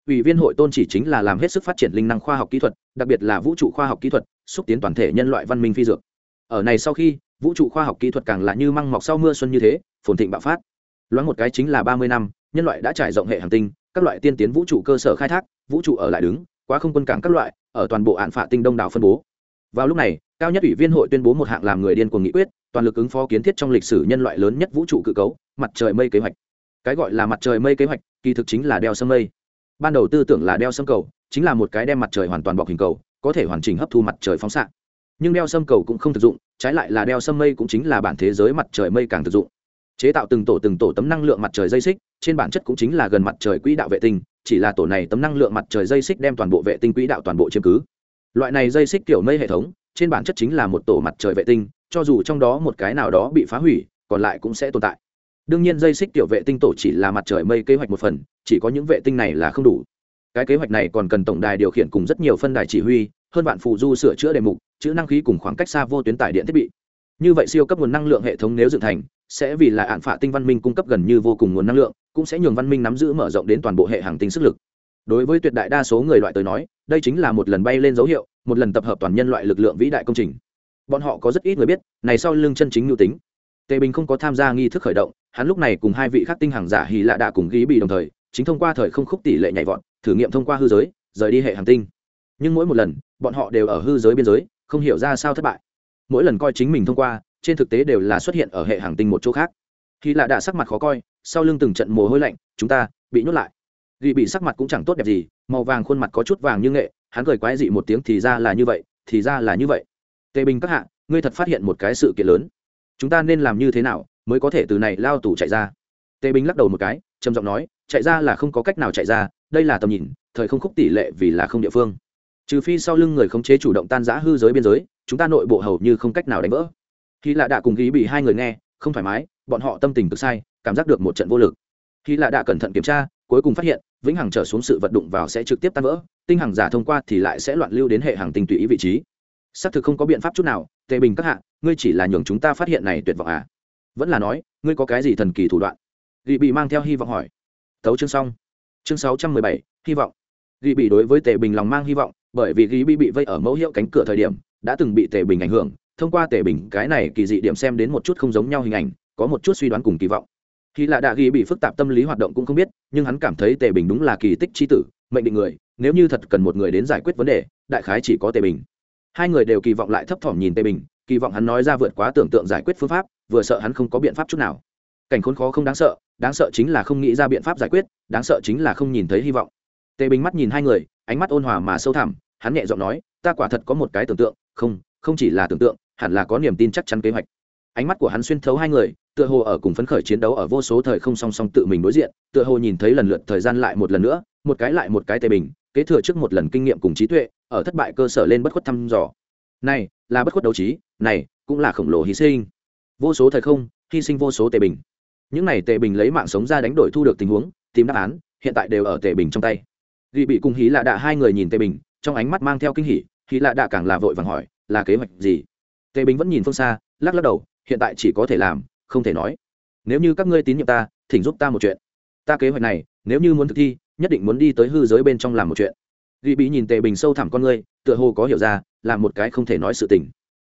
Ủy viên hội tôn chỉ chính là làm hết sức phát triển linh năng khoa học kỹ thuật, đặc biệt là vũ trụ khoa học kỹ thuật, xúc tiến toàn thể nhân loại văn minh phi dược. Ở này sau khi, vũ trụ khoa học kỹ thuật càng là như măng mọc sau mưa xuân như thế, phồn thịnh bạo phát. Loáng một cái chính là ba mươi năm nhân loại đã trải rộng hệ hành tinh, các loại tiên tiến vũ trụ cơ sở khai thác, vũ trụ ở lại đứng, quá không quân cảng các loại, ở toàn bộ hạn phạ tinh đông đảo phân bố. Vào lúc này, cao nhất ủy viên hội tuyên bố một hạng làm người điên cuồng nghị quyết, toàn lực ứng phó kiến thiết trong lịch sử nhân loại lớn nhất vũ trụ cự cấu, mặt trời mây kế hoạch. Cái gọi là mặt trời mây kế hoạch, kỳ thực chính là đeo sâm mây. Ban đầu tư tưởng là đeo sâm cầu, chính là một cái đem mặt trời hoàn toàn bọc hình cầu, có thể hoàn chỉnh hấp thu mặt trời phóng xạ. Nhưng đeo sâm cầu cũng không thực dụng, trái lại là đeo sâm mây cũng chính là bản thế giới mặt trời mây càng thực dụng chế tạo từng tổ từng tổ tấm năng lượng mặt trời dây xích, trên bản chất cũng chính là gần mặt trời quỹ đạo vệ tinh, chỉ là tổ này tấm năng lượng mặt trời dây xích đem toàn bộ vệ tinh quỹ đạo toàn bộ chiếm cứ. Loại này dây xích kiểu mây hệ thống, trên bản chất chính là một tổ mặt trời vệ tinh, cho dù trong đó một cái nào đó bị phá hủy, còn lại cũng sẽ tồn tại. Đương nhiên dây xích tiểu vệ tinh tổ chỉ là mặt trời mây kế hoạch một phần, chỉ có những vệ tinh này là không đủ. Cái kế hoạch này còn cần tổng đài điều khiển cùng rất nhiều phân đài chỉ huy, hơn bạn phụ du sửa chữa đề mục chữ năng khí cùng khoảng cách xa vô tuyến tải điện thiết bị như vậy siêu cấp nguồn năng lượng hệ thống nếu dựng thành, sẽ vì là hạn phạ tinh văn minh cung cấp gần như vô cùng nguồn năng lượng, cũng sẽ nhường văn minh nắm giữ mở rộng đến toàn bộ hệ hàng tinh sức lực. Đối với tuyệt đại đa số người loại tới nói, đây chính là một lần bay lên dấu hiệu, một lần tập hợp toàn nhân loại lực lượng vĩ đại công trình. Bọn họ có rất ít người biết, này sau lưng chân chính nhu tính. Tề bình không có tham gia nghi thức khởi động, hắn lúc này cùng hai vị khác tinh hàng giả hì lạ đạ cùng ghi bị đồng thời, chính thông qua thời không khúc tỷ lệ nhảy vọt, thử nghiệm thông qua hư giới, rời đi hệ hàng tinh. Nhưng mỗi một lần, bọn họ đều ở hư giới biên giới, không hiểu ra sao thất bại mỗi lần coi chính mình thông qua, trên thực tế đều là xuất hiện ở hệ hành tinh một chỗ khác. Khi lạ đạ sắc mặt khó coi, sau lưng từng trận mồ hôi lạnh, chúng ta bị nhốt lại. Ghi bị sắc mặt cũng chẳng tốt đẹp gì, màu vàng khuôn mặt có chút vàng như nghệ, hắn cười quái dị một tiếng thì ra là như vậy, thì ra là như vậy. Tề bình các hạ, ngươi thật phát hiện một cái sự kiện lớn. Chúng ta nên làm như thế nào mới có thể từ này lao tù chạy ra? Tề bình lắc đầu một cái, trầm giọng nói, chạy ra là không có cách nào chạy ra, đây là tầm nhìn, thời không khúc tỷ lệ vì là không địa phương trừ phi sau lưng người khống chế chủ động tan giã hư giới biên giới, chúng ta nội bộ hầu như không cách nào đánh vỡ. Khi lạ đạ cùng ghi bị hai người nghe, không thoải mái, bọn họ tâm tình cực sai, cảm giác được một trận vô lực. Khi lạ đạ cẩn thận kiểm tra, cuối cùng phát hiện, vĩnh hằng trở xuống sự vật đụng vào sẽ trực tiếp tan vỡ, tinh hằng giả thông qua thì lại sẽ loạn lưu đến hệ hàng tinh tùy ý vị trí. Xác thực không có biện pháp chút nào, tề bình các hạ, ngươi chỉ là nhường chúng ta phát hiện này tuyệt vọng à? Vẫn là nói, ngươi có cái gì thần kỳ thủ đoạn? Ghi bị mang theo hy vọng hỏi. Tấu chương xong. Chương sáu trăm mười bảy, hy vọng ghi bị đối với tề bình lòng mang hy vọng, bởi vì ghi bị bị vây ở mẫu hiệu cánh cửa thời điểm, đã từng bị tề bình ảnh hưởng. Thông qua tề bình, cái này kỳ dị điểm xem đến một chút không giống nhau hình ảnh, có một chút suy đoán cùng kỳ vọng. Khi là đã ghi bị phức tạp tâm lý hoạt động cũng không biết, nhưng hắn cảm thấy tề bình đúng là kỳ tích c h i tử, mệnh định người, nếu như thật cần một người đến giải quyết vấn đề, đại khái chỉ có tề bình. Hai người đều kỳ vọng lại thấp thỏm nhìn tề bình, kỳ vọng hắn nói ra vượt quá tưởng tượng giải quyết phương pháp, vừa sợ hắn không có biện pháp chút nào. Cảnh khốn khó không đáng sợ đáng sợ chính là không nghĩ ra biện pháp giải quyết, đáng sợ chính là không nhìn thấy hy vọng tề bình mắt nhìn hai người, ánh mắt ôn hòa mà sâu thẳm, hắn nhẹ giọng nói, ta quả thật có một cái tưởng tượng, không không chỉ là tưởng tượng, hẳn là có niềm tin chắc chắn kế hoạch. Ánh mắt của hắn xuyên thấu hai người, tựa hồ ở cùng phấn khởi chiến đấu ở vô số thời không song song tự mình đối diện, tựa hồ nhìn thấy lần lượt thời gian lại một lần nữa, một cái lại một cái tề bình, kế thừa trước một lần kinh nghiệm cùng trí tuệ, ở thất bại cơ sở lên bất khuất thăm dò. Này, là bất khuất đấu trí, này, cũng là khổng lồ hy sinh. Vô số thời không, hy sinh vô số tề bình. Những này tề bình lấy mạng sống ra đánh đổi thu được tình huống, tìm đáp án, hiện tại đều ở tề bình trong tay ghi bị cùng hí lạ đạ hai người nhìn tề bình, trong ánh mắt mang theo kinh hỉ, hí lạ đạ càng là vội vàng hỏi, là kế hoạch gì? Tề bình vẫn nhìn phương xa, lắc lắc đầu, hiện tại chỉ có thể làm, không thể nói. Nếu như các ngươi tín nhiệm ta, thỉnh giúp ta một chuyện. Ta kế hoạch này, nếu như muốn thực thi, nhất định muốn đi tới hư giới bên trong làm một chuyện. Ghi bị nhìn tề bình sâu thẳm con ngươi, tựa hồ có hiểu ra là một cái không thể nói sự tình.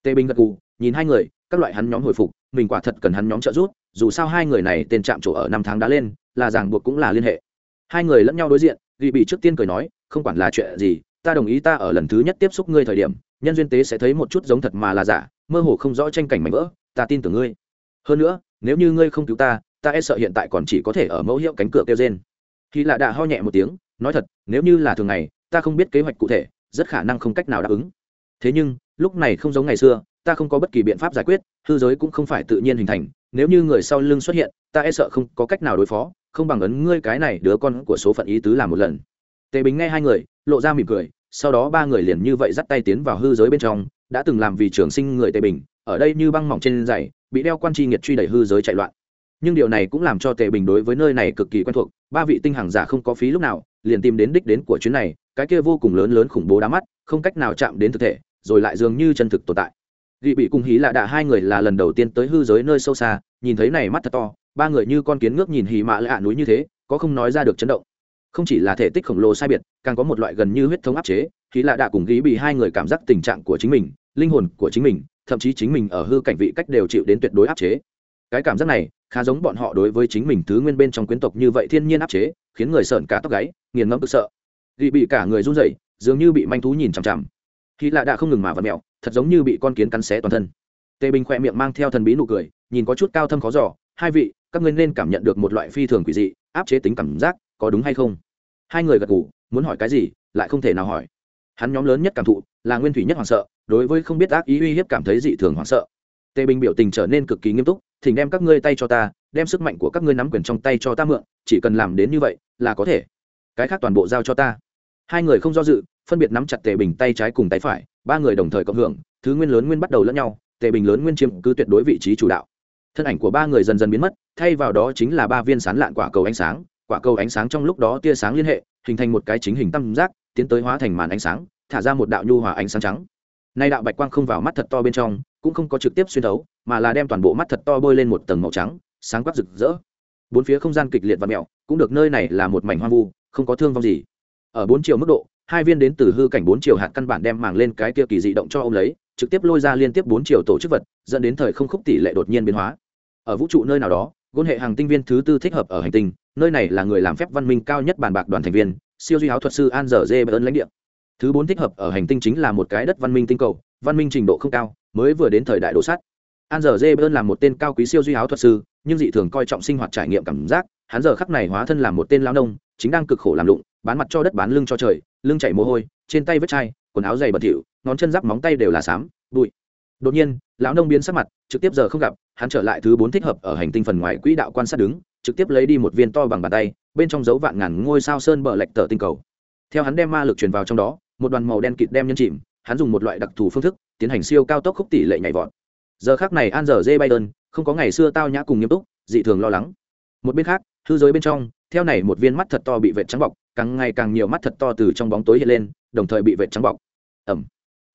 Tề bình gật gù, nhìn hai người, các loại hắn nhóm hồi phục, mình quả thật cần hắn nhóm trợ giúp, dù sao hai người này tên chạm chỗ ở năm tháng đã lên, là ràng buộc cũng là liên hệ. Hai người lẫn nhau đối diện ghi bị trước tiên cười nói, không quản là chuyện gì, ta đồng ý ta ở lần thứ nhất tiếp xúc ngươi thời điểm, nhân duyên tế sẽ thấy một chút giống thật mà là giả, mơ hồ không rõ tranh cảnh mảnh vỡ, ta tin tưởng ngươi. Hơn nữa, nếu như ngươi không cứu ta ta e sợ hiện tại còn chỉ có thể ở mẫu hiệu cánh cửa kêu trên khi lạ đạ ho nhẹ một tiếng, nói thật, nếu như là thường ngày, ta không biết kế hoạch cụ thể, rất khả năng không cách nào đáp ứng. Thế nhưng, lúc này không giống ngày xưa, ta không có bất kỳ biện pháp giải quyết, hư giới cũng không phải tự nhiên hình thành, nếu như người sau lưng xuất hiện, ta e sợ không có cách nào đối phó không bằng ấn ngươi cái này đứa con của số phận ý tứ làm một lần. Tề bình nghe hai người, lộ ra mỉm cười, sau đó ba người liền như vậy dắt tay tiến vào hư giới bên trong, đã từng làm vì trường sinh người tề bình, ở đây như băng mỏng trên giày bị đeo quan tri nghiệt truy đẩy hư giới chạy loạn. Nhưng điều này cũng làm cho tề bình đối với nơi này cực kỳ quen thuộc, ba vị tinh hàng giả không có phí lúc nào, liền tìm đến đích đến của chuyến này, cái kia vô cùng lớn lớn khủng bố đá mắt, không cách nào chạm đến thực thể, rồi lại dường như chân thực tồn tại. Gị bị cùng hí lạ đạ hai người là lần đầu tiên tới hư giới nơi sâu xa, nhìn thấy này mắt thật to ba người như con kiến ngước nhìn hì mạ lạ núi như thế, có không nói ra được chấn động. Không chỉ là thể tích khổng lồ sai biệt, càng có một loại gần như huyết thống áp chế khi lạ đạ cùng gí bị hai người cảm giác tình trạng của chính mình, linh hồn của chính mình, thậm chí chính mình ở hư cảnh vị cách đều chịu đến tuyệt đối áp chế. Cái cảm giác này, khá giống bọn họ đối với chính mình thứ nguyên bên trong quyến tộc như vậy thiên nhiên áp chế, khiến người sợn cả tóc gáy, nghiền ngẫm cực sợ. Ghi bị cả người run rẩy, dường như bị manh thú nhìn chằm chằm. Khi lạ đã không ngừng mà vật mẹo, thật giống như bị con kiến cắn xé toàn thân. Tề bình khỏe miệng mang theo thần bí nụ cười, nhìn có chút cao thâm khó giỏ hai vị các ngươi nên cảm nhận được một loại phi thường quỷ dị, áp chế tính cảm giác, có đúng hay không? Hai người gật ngủ muốn hỏi cái gì, lại không thể nào hỏi. Hắn nhóm lớn nhất cảm thụ, là nguyên thủy nhất hoảng sợ, đối với không biết ác ý uy hiếp cảm thấy dị thường hoảng sợ. Tề bình biểu tình trở nên cực kỳ nghiêm túc, thỉnh đem các ngươi tay cho ta, đem sức mạnh của các ngươi nắm quyền trong tay cho ta mượn, chỉ cần làm đến như vậy, là có thể. Cái khác toàn bộ giao cho ta. Hai người không do dự, phân biệt nắm chặt tề bình tay trái cùng tay phải, ba người đồng thời cộng hưởng, thứ nguyên lớn nguyên bắt đầu lẫn nhau, tề bình lớn nguyên chiếm cứ tuyệt đối vị trí chủ đạo thân ảnh của ba người dần dần biến mất, thay vào đó chính là ba viên sán lạn quả cầu ánh sáng. Quả cầu ánh sáng trong lúc đó tia sáng liên hệ, hình thành một cái chính hình tam giác, tiến tới hóa thành màn ánh sáng, thả ra một đạo nhu hòa ánh sáng trắng. Nay đạo bạch quang không vào mắt thật to bên trong, cũng không có trực tiếp xuyên thấu, mà là đem toàn bộ mắt thật to bôi lên một tầng màu trắng, sáng quắc rực rỡ. Bốn phía không gian kịch liệt và mẹo, cũng được nơi này là một mảnh hoang vu, không có thương vong gì. Ở bốn chiều mức độ, hai viên đến từ hư cảnh bốn chiều hạt căn bản đem màng lên cái kia kỳ dị động cho ông lấy trực tiếp lôi ra liên tiếp bốn chiều tổ chức vật, dẫn đến thời không khúc tỷ lệ đột nhiên biến hóa. Ở vũ trụ nơi nào đó, gôn hệ hàng tinh viên thứ tư thích hợp ở hành tinh, nơi này là người làm phép văn minh cao nhất bàn bạc đoàn thành viên, siêu duy áo thuật sư an dở dê ơn lãnh địa. Thứ bốn thích hợp ở hành tinh chính là một cái đất văn minh tinh cầu, văn minh trình độ không cao, mới vừa đến thời đại đồ sắt. An dở dê ơn là một tên cao quý siêu duy áo thuật sư, nhưng dị thường coi trọng sinh hoạt trải nghiệm cảm giác, hắn giờ khắc này hóa thân làm một tên lao nông, chính đang cực khổ làm lụng, bán mặt cho đất bán lưng cho trời, lưng chảy mồ hôi, trên tay vết chai quần áo dày bẩn thỉu ngón chân giáp móng tay đều là xám bụi. Đột nhiên lão nông biến sắc mặt trực tiếp giờ không gặp hắn trở lại thứ bốn thích hợp ở hành tinh phần ngoài quỹ đạo quan sát đứng trực tiếp lấy đi một viên to bằng bàn tay bên trong dấu vạn ngàn ngôi sao sơn bờ lệch tờ tinh cầu. Theo hắn đem ma lực truyền vào trong đó một đoàn màu đen kịt đem nhân chìm hắn dùng một loại đặc thù phương thức tiến hành siêu cao tốc khúc tỷ lệ nhảy vọt. Giờ khác này an giờ dê bay đơn, không có ngày xưa tao nhã cùng nghiêm túc dị thường lo lắng. Một bên khác hư giới bên trong theo này một viên mắt thật to bị vệt trắng bọc càng ngày càng nhiều mắt thật to từ trong bóng tối hiện lên, đồng thời bị vệt trắng bọc. Ẩm.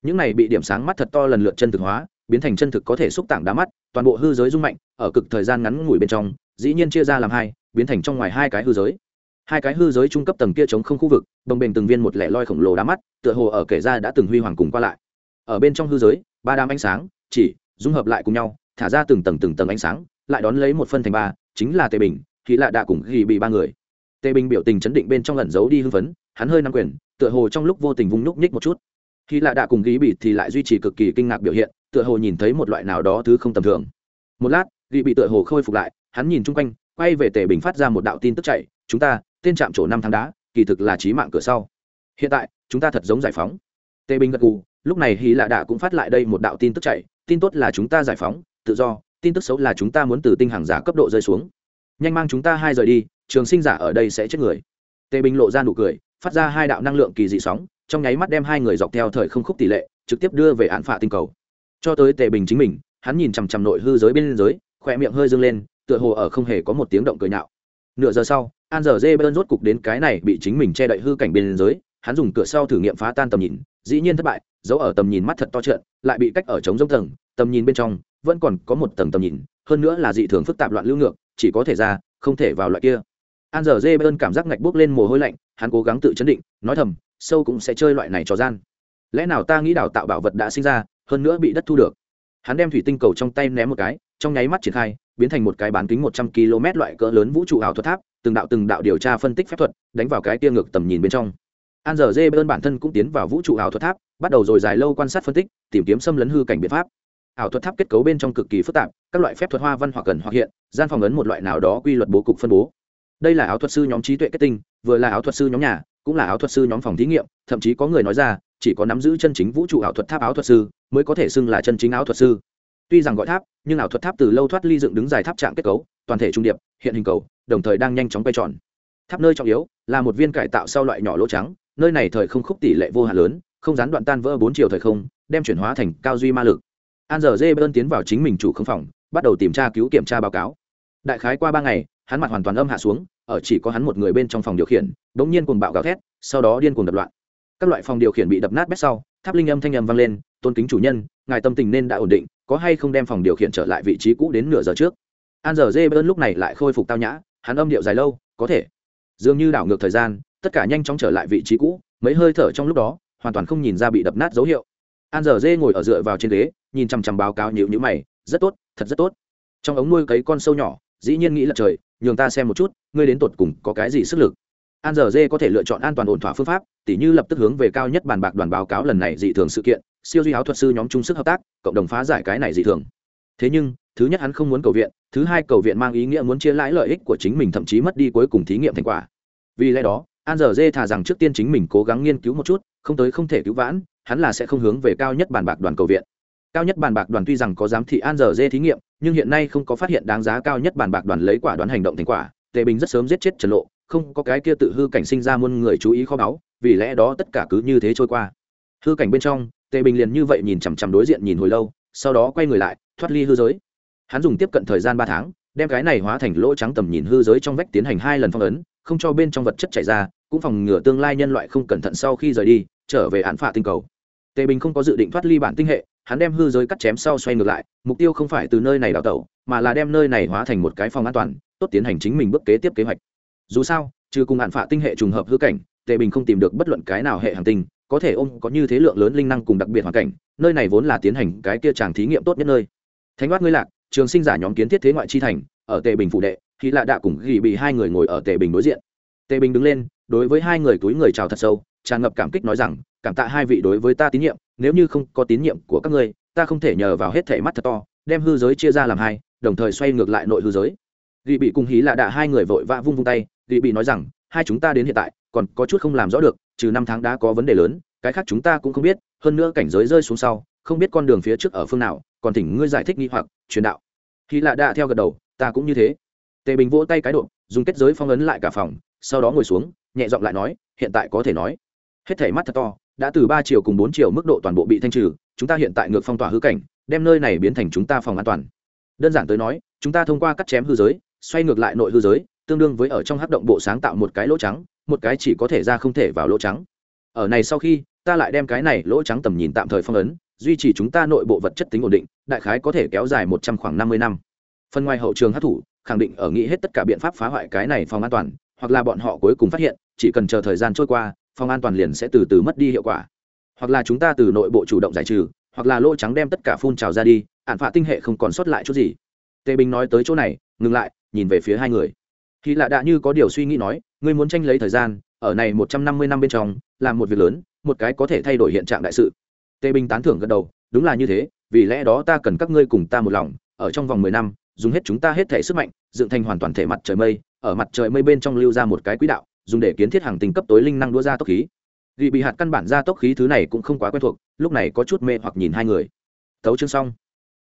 Những này bị điểm sáng mắt thật to lần lượt chân thực hóa, biến thành chân thực có thể xúc tảng đá mắt, toàn bộ hư giới rung mạnh, ở cực thời gian ngắn ngủi bên trong, dĩ nhiên chia ra làm hai, biến thành trong ngoài hai cái hư giới. Hai cái hư giới trung cấp tầng kia chống không khu vực, đồng bền từng viên một lẻ loi khổng lồ đá mắt, tựa hồ ở kể ra đã từng huy hoàng cùng qua lại. Ở bên trong hư giới, ba đám ánh sáng, chỉ dung hợp lại cùng nhau, thả ra từng tầng từng tầng ánh sáng, lại đón lấy một phân thành ba, chính là tề bình khi lạ đạ cùng ghi bị ba người tề bình biểu tình chấn định bên trong lẩn giấu đi hưng phấn, hắn hơi nắm quyền, tựa hồ trong lúc vô tình vung núc nhích một chút. Khi lạ đạ cùng ghi bị thì lại duy trì cực kỳ kinh ngạc biểu hiện, tựa hồ nhìn thấy một loại nào đó thứ không tầm thường. Một lát ghi bị tựa hồ khôi phục lại, hắn nhìn chung quanh, quay về tề bình phát ra một đạo tin tức chạy, chúng ta, tên trạm chỗ năm tháng đá, kỳ thực là trí mạng cửa sau. Hiện tại, chúng ta thật giống giải phóng. Tề bình gật gù, lúc này hy lạ đạ cũng phát lại đây một đạo tin tức chạy, tin tốt là chúng ta giải phóng, tự do, tin tức xấu là chúng ta muốn từ tinh hàng giả cấp độ rơi xuống. Nhanh mang chúng ta hai rời đi trường sinh giả ở đây sẽ chết người. Tề bình lộ ra nụ cười, phát ra hai đạo năng lượng kỳ dị sóng, trong nháy mắt đem hai người dọc theo thời không khúc tỷ lệ, trực tiếp đưa về án phạ tinh cầu. Cho tới tề bình chính mình, hắn nhìn chằm chằm nội hư giới bên giới khỏe miệng hơi dâng lên, tựa hồ ở không hề có một tiếng động cười nhạo. Nửa giờ sau, an giờ dê bơn rốt cục đến cái này bị chính mình che đậy hư cảnh bên giới hắn dùng cửa sau thử nghiệm phá tan tầm nhìn, dĩ nhiên thất bại giấu ở tầm nhìn mắt thật to trợn, lại bị cách ở trống giống tầng, tầm nhìn bên trong vẫn còn có một tầng tầm nhìn, hơn nữa là dị thường phức tạp loạn lưu ngược, chỉ có thể ra, không thể vào loại kia an giờ dê bơn cảm giác ngạch bốc lên mồ hôi lạnh, hắn cố gắng tự chấn định, nói thầm, sâu cũng sẽ chơi loại này cho gian. Lẽ nào ta nghĩ đào tạo bảo vật đã sinh ra, hơn nữa bị đất thu được? Hắn đem thủy tinh cầu trong tay ném một cái, trong nháy mắt triển khai, biến thành một cái bán kính một trăm km loại cỡ lớn vũ trụ ảo thuật tháp, từng đạo từng đạo điều tra phân tích phép thuật, đánh vào cái tia ngược tầm nhìn bên trong. An giờ dê bơn bản thân cũng tiến vào vũ trụ ảo thuật tháp, bắt đầu rồi dài lâu quan sát phân tích, tìm kiếm xâm lấn hư cảnh biện pháp. Ảo thuật tháp kết cấu bên trong cực kỳ phức tạp, các loại phép thuật hoa văn hoặc cần hoặc hiện, gian phòng ấn một loại nào đó quy luật bố cục phân bố đây là áo thuật sư nhóm trí tuệ kết tinh, vừa là áo thuật sư nhóm nhà, cũng là áo thuật sư nhóm phòng thí nghiệm, thậm chí có người nói ra, chỉ có nắm giữ chân chính vũ trụ ảo thuật tháp áo thuật sư, mới có thể xưng là chân chính áo thuật sư. Tuy rằng gọi tháp, nhưng ảo thuật tháp từ lâu thoát ly dựng đứng dài tháp trạng kết cấu, toàn thể trung điệp, hiện hình cầu, đồng thời đang nhanh chóng quay tròn. Tháp nơi trọng yếu, là một viên cải tạo sau loại nhỏ lỗ trắng, nơi này thời không khúc tỷ lệ vô hạn lớn, không gián đoạn tan vỡ bốn chiều thời không, đem chuyển hóa thành cao duy ma lực. An giờ dê bơn tiến vào chính mình chủ không phòng, bắt đầu tìm tra cứu kiểm tra báo cáo. Đại khái qua ba ngày hắn mặt hoàn toàn âm hạ xuống, ở chỉ có hắn một người bên trong phòng điều khiển đ ỗ n g nhiên cuồng bạo gào thét, sau đó điên cuồng đập loạn. Các loại phòng điều khiển bị đập nát bét sau, tháp linh âm thanh âm vang lên, tôn kính chủ nhân, ngài tâm tình nên đã ổn định, có hay không đem phòng điều khiển trở lại vị trí cũ đến nửa giờ trước? An giờ dê bơn lúc này lại khôi phục tao nhã, hắn âm điệu dài lâu, có thể. Dường như đảo ngược thời gian, tất cả nhanh chóng trở lại vị trí cũ, mấy hơi thở trong lúc đó, hoàn toàn không nhìn ra bị đập nát dấu hiệu. An giờ dê ngồi ở dựa vào trên ghế, nhìn chằm chằm báo cáo nhịu nhữ mày, rất tốt, thật rất tốt. Trong ống nuôi cấy con sâu nhỏ dĩ nhiên nghĩ là trời, nhường ta xem một chút, ngươi đến tột cùng có cái gì sức lực. An giờ dê có thể lựa chọn an toàn ổn thỏa phương pháp, tỉ như lập tức hướng về cao nhất bàn bạc đoàn báo cáo lần này dị thường sự kiện, siêu duy áo thuật sư nhóm chung sức hợp tác, cộng đồng phá giải cái này dị thường. Thế nhưng, thứ nhất hắn không muốn cầu viện, thứ hai cầu viện mang ý nghĩa muốn chia lãi lợi ích của chính mình thậm chí mất đi cuối cùng thí nghiệm thành quả. Vì lẽ đó, an giờ dê thà rằng trước tiên chính mình cố gắng nghiên cứu một chút, không tới không thể cứu vãn, hắn là sẽ không hướng về cao nhất bàn bạc đoàn cầu viện cao nhất bàn bạc đoàn tuy rằng có giám thị an giờ dê thí nghiệm, nhưng hiện nay không có phát hiện đáng giá cao nhất bàn bạc đoàn lấy quả đoán hành động thành quả. Tề bình rất sớm giết chết trần lộ, không có cái kia tự hư cảnh sinh ra muôn người chú ý kho báu, vì lẽ đó tất cả cứ như thế trôi qua. Hư cảnh bên trong, tề bình liền như vậy nhìn chằm chằm đối diện nhìn hồi lâu, sau đó quay người lại, thoát ly hư giới. Hắn dùng tiếp cận thời gian ba tháng, đem cái này hóa thành lỗ trắng tầm nhìn hư giới trong vách tiến hành hai lần phong ấn, không cho bên trong vật chất chảy ra, cũng phòng ngừa tương lai nhân loại không cẩn thận sau khi rời đi, trở về án phạ tinh cầu. Tề bình không có dự định thoát ly bản tinh hệ hắn đem hư giới cắt chém sau xoay ngược lại, mục tiêu không phải từ nơi này đào tẩu, mà là đem nơi này hóa thành một cái phòng an toàn, tốt tiến hành chính mình bước kế tiếp kế hoạch. Dù sao, trừ cùng hạn phạ tinh hệ trùng hợp hư cảnh, tề bình không tìm được bất luận cái nào hệ hành tinh, có thể ôm có như thế lượng lớn linh năng cùng đặc biệt hoàn cảnh, nơi này vốn là tiến hành cái kia tràng thí nghiệm tốt nhất nơi. Thánh đoát ngươi lạc, trường sinh giả nhóm kiến thiết thế ngoại chi thành, ở tề bình phụ đệ khi lạ đạ cùng ghi bị hai người ngồi ở tề bình đối diện. Tề bình đứng lên, đối với hai người túi người chào thật sâu, tràn ngập cảm kích nói rằng, cảm tạ hai vị đối với ta tín nhiệm nếu như không có tín nhiệm của các ngươi, ta không thể nhờ vào hết thể mắt thật to, đem hư giới chia ra làm hai, đồng thời xoay ngược lại nội hư giới. Ghi bị cùng hí lạ đạ hai người vội vã vung vung tay ghi bị nói rằng, hai chúng ta đến hiện tại, còn có chút không làm rõ được, trừ năm tháng đã có vấn đề lớn, cái khác chúng ta cũng không biết, hơn nữa cảnh giới rơi xuống sau, không biết con đường phía trước ở phương nào, còn thỉnh ngươi giải thích nghi hoặc, truyền đạo. Hí lạ đạ theo gật đầu, ta cũng như thế. Tề bình vỗ tay cái độ, dùng kết giới phong ấn lại cả phòng, sau đó ngồi xuống, nhẹ giọng lại nói, hiện tại có thể nói. Hết thể mắt thật to đã từ ba triệu cùng bốn triệu mức độ toàn bộ bị thanh trừ, chúng ta hiện tại ngược phong tỏa hư cảnh, đem nơi này biến thành chúng ta phòng an toàn. Đơn giản tới nói, chúng ta thông qua cắt chém hư giới, xoay ngược lại nội hư giới, tương đương với ở trong hắc động bộ sáng tạo một cái lỗ trắng, một cái chỉ có thể ra không thể vào lỗ trắng. Ở này sau khi, ta lại đem cái này lỗ trắng tầm nhìn tạm thời phong ấn, duy trì chúng ta nội bộ vật chất tính ổn định, đại khái có thể kéo dài một trăm khoảng năm mươi năm. Phần ngoài hậu trường hát thủ, khẳng định ở nghĩ hết tất cả biện pháp phá hoại cái này phòng an toàn, hoặc là bọn họ cuối cùng phát hiện, chỉ cần chờ thời gian trôi qua phòng an toàn liền sẽ từ từ mất đi hiệu quả. Hoặc là chúng ta từ nội bộ chủ động giải trừ, hoặc là lỗ trắng đem tất cả phun trào ra đi ạn phạ tinh hệ không còn sót lại chút gì. Tề bình nói tới chỗ này, ngừng lại, nhìn về phía hai người. Khi lạ đạ như có điều suy nghĩ nói, ngươi muốn tranh lấy thời gian, ở này một trăm năm mươi năm bên trong, làm một việc lớn, một cái có thể thay đổi hiện trạng đại sự. Tề bình tán thưởng gật đầu, đúng là như thế, vì lẽ đó ta cần các ngươi cùng ta một lòng, ở trong vòng mười năm, dùng hết chúng ta hết thể sức mạnh, dựng thành hoàn toàn thể mặt trời mây, ở mặt trời mây bên trong lưu ra một cái quỹ đạo dùng để kiến thiết hàng tinh cấp tối linh năng đua ra tốc khí. Ghi bị hạt căn bản ra tốc khí thứ này cũng không quá quen thuộc, lúc này có chút mê hoặc nhìn hai người. Tấu chương xong.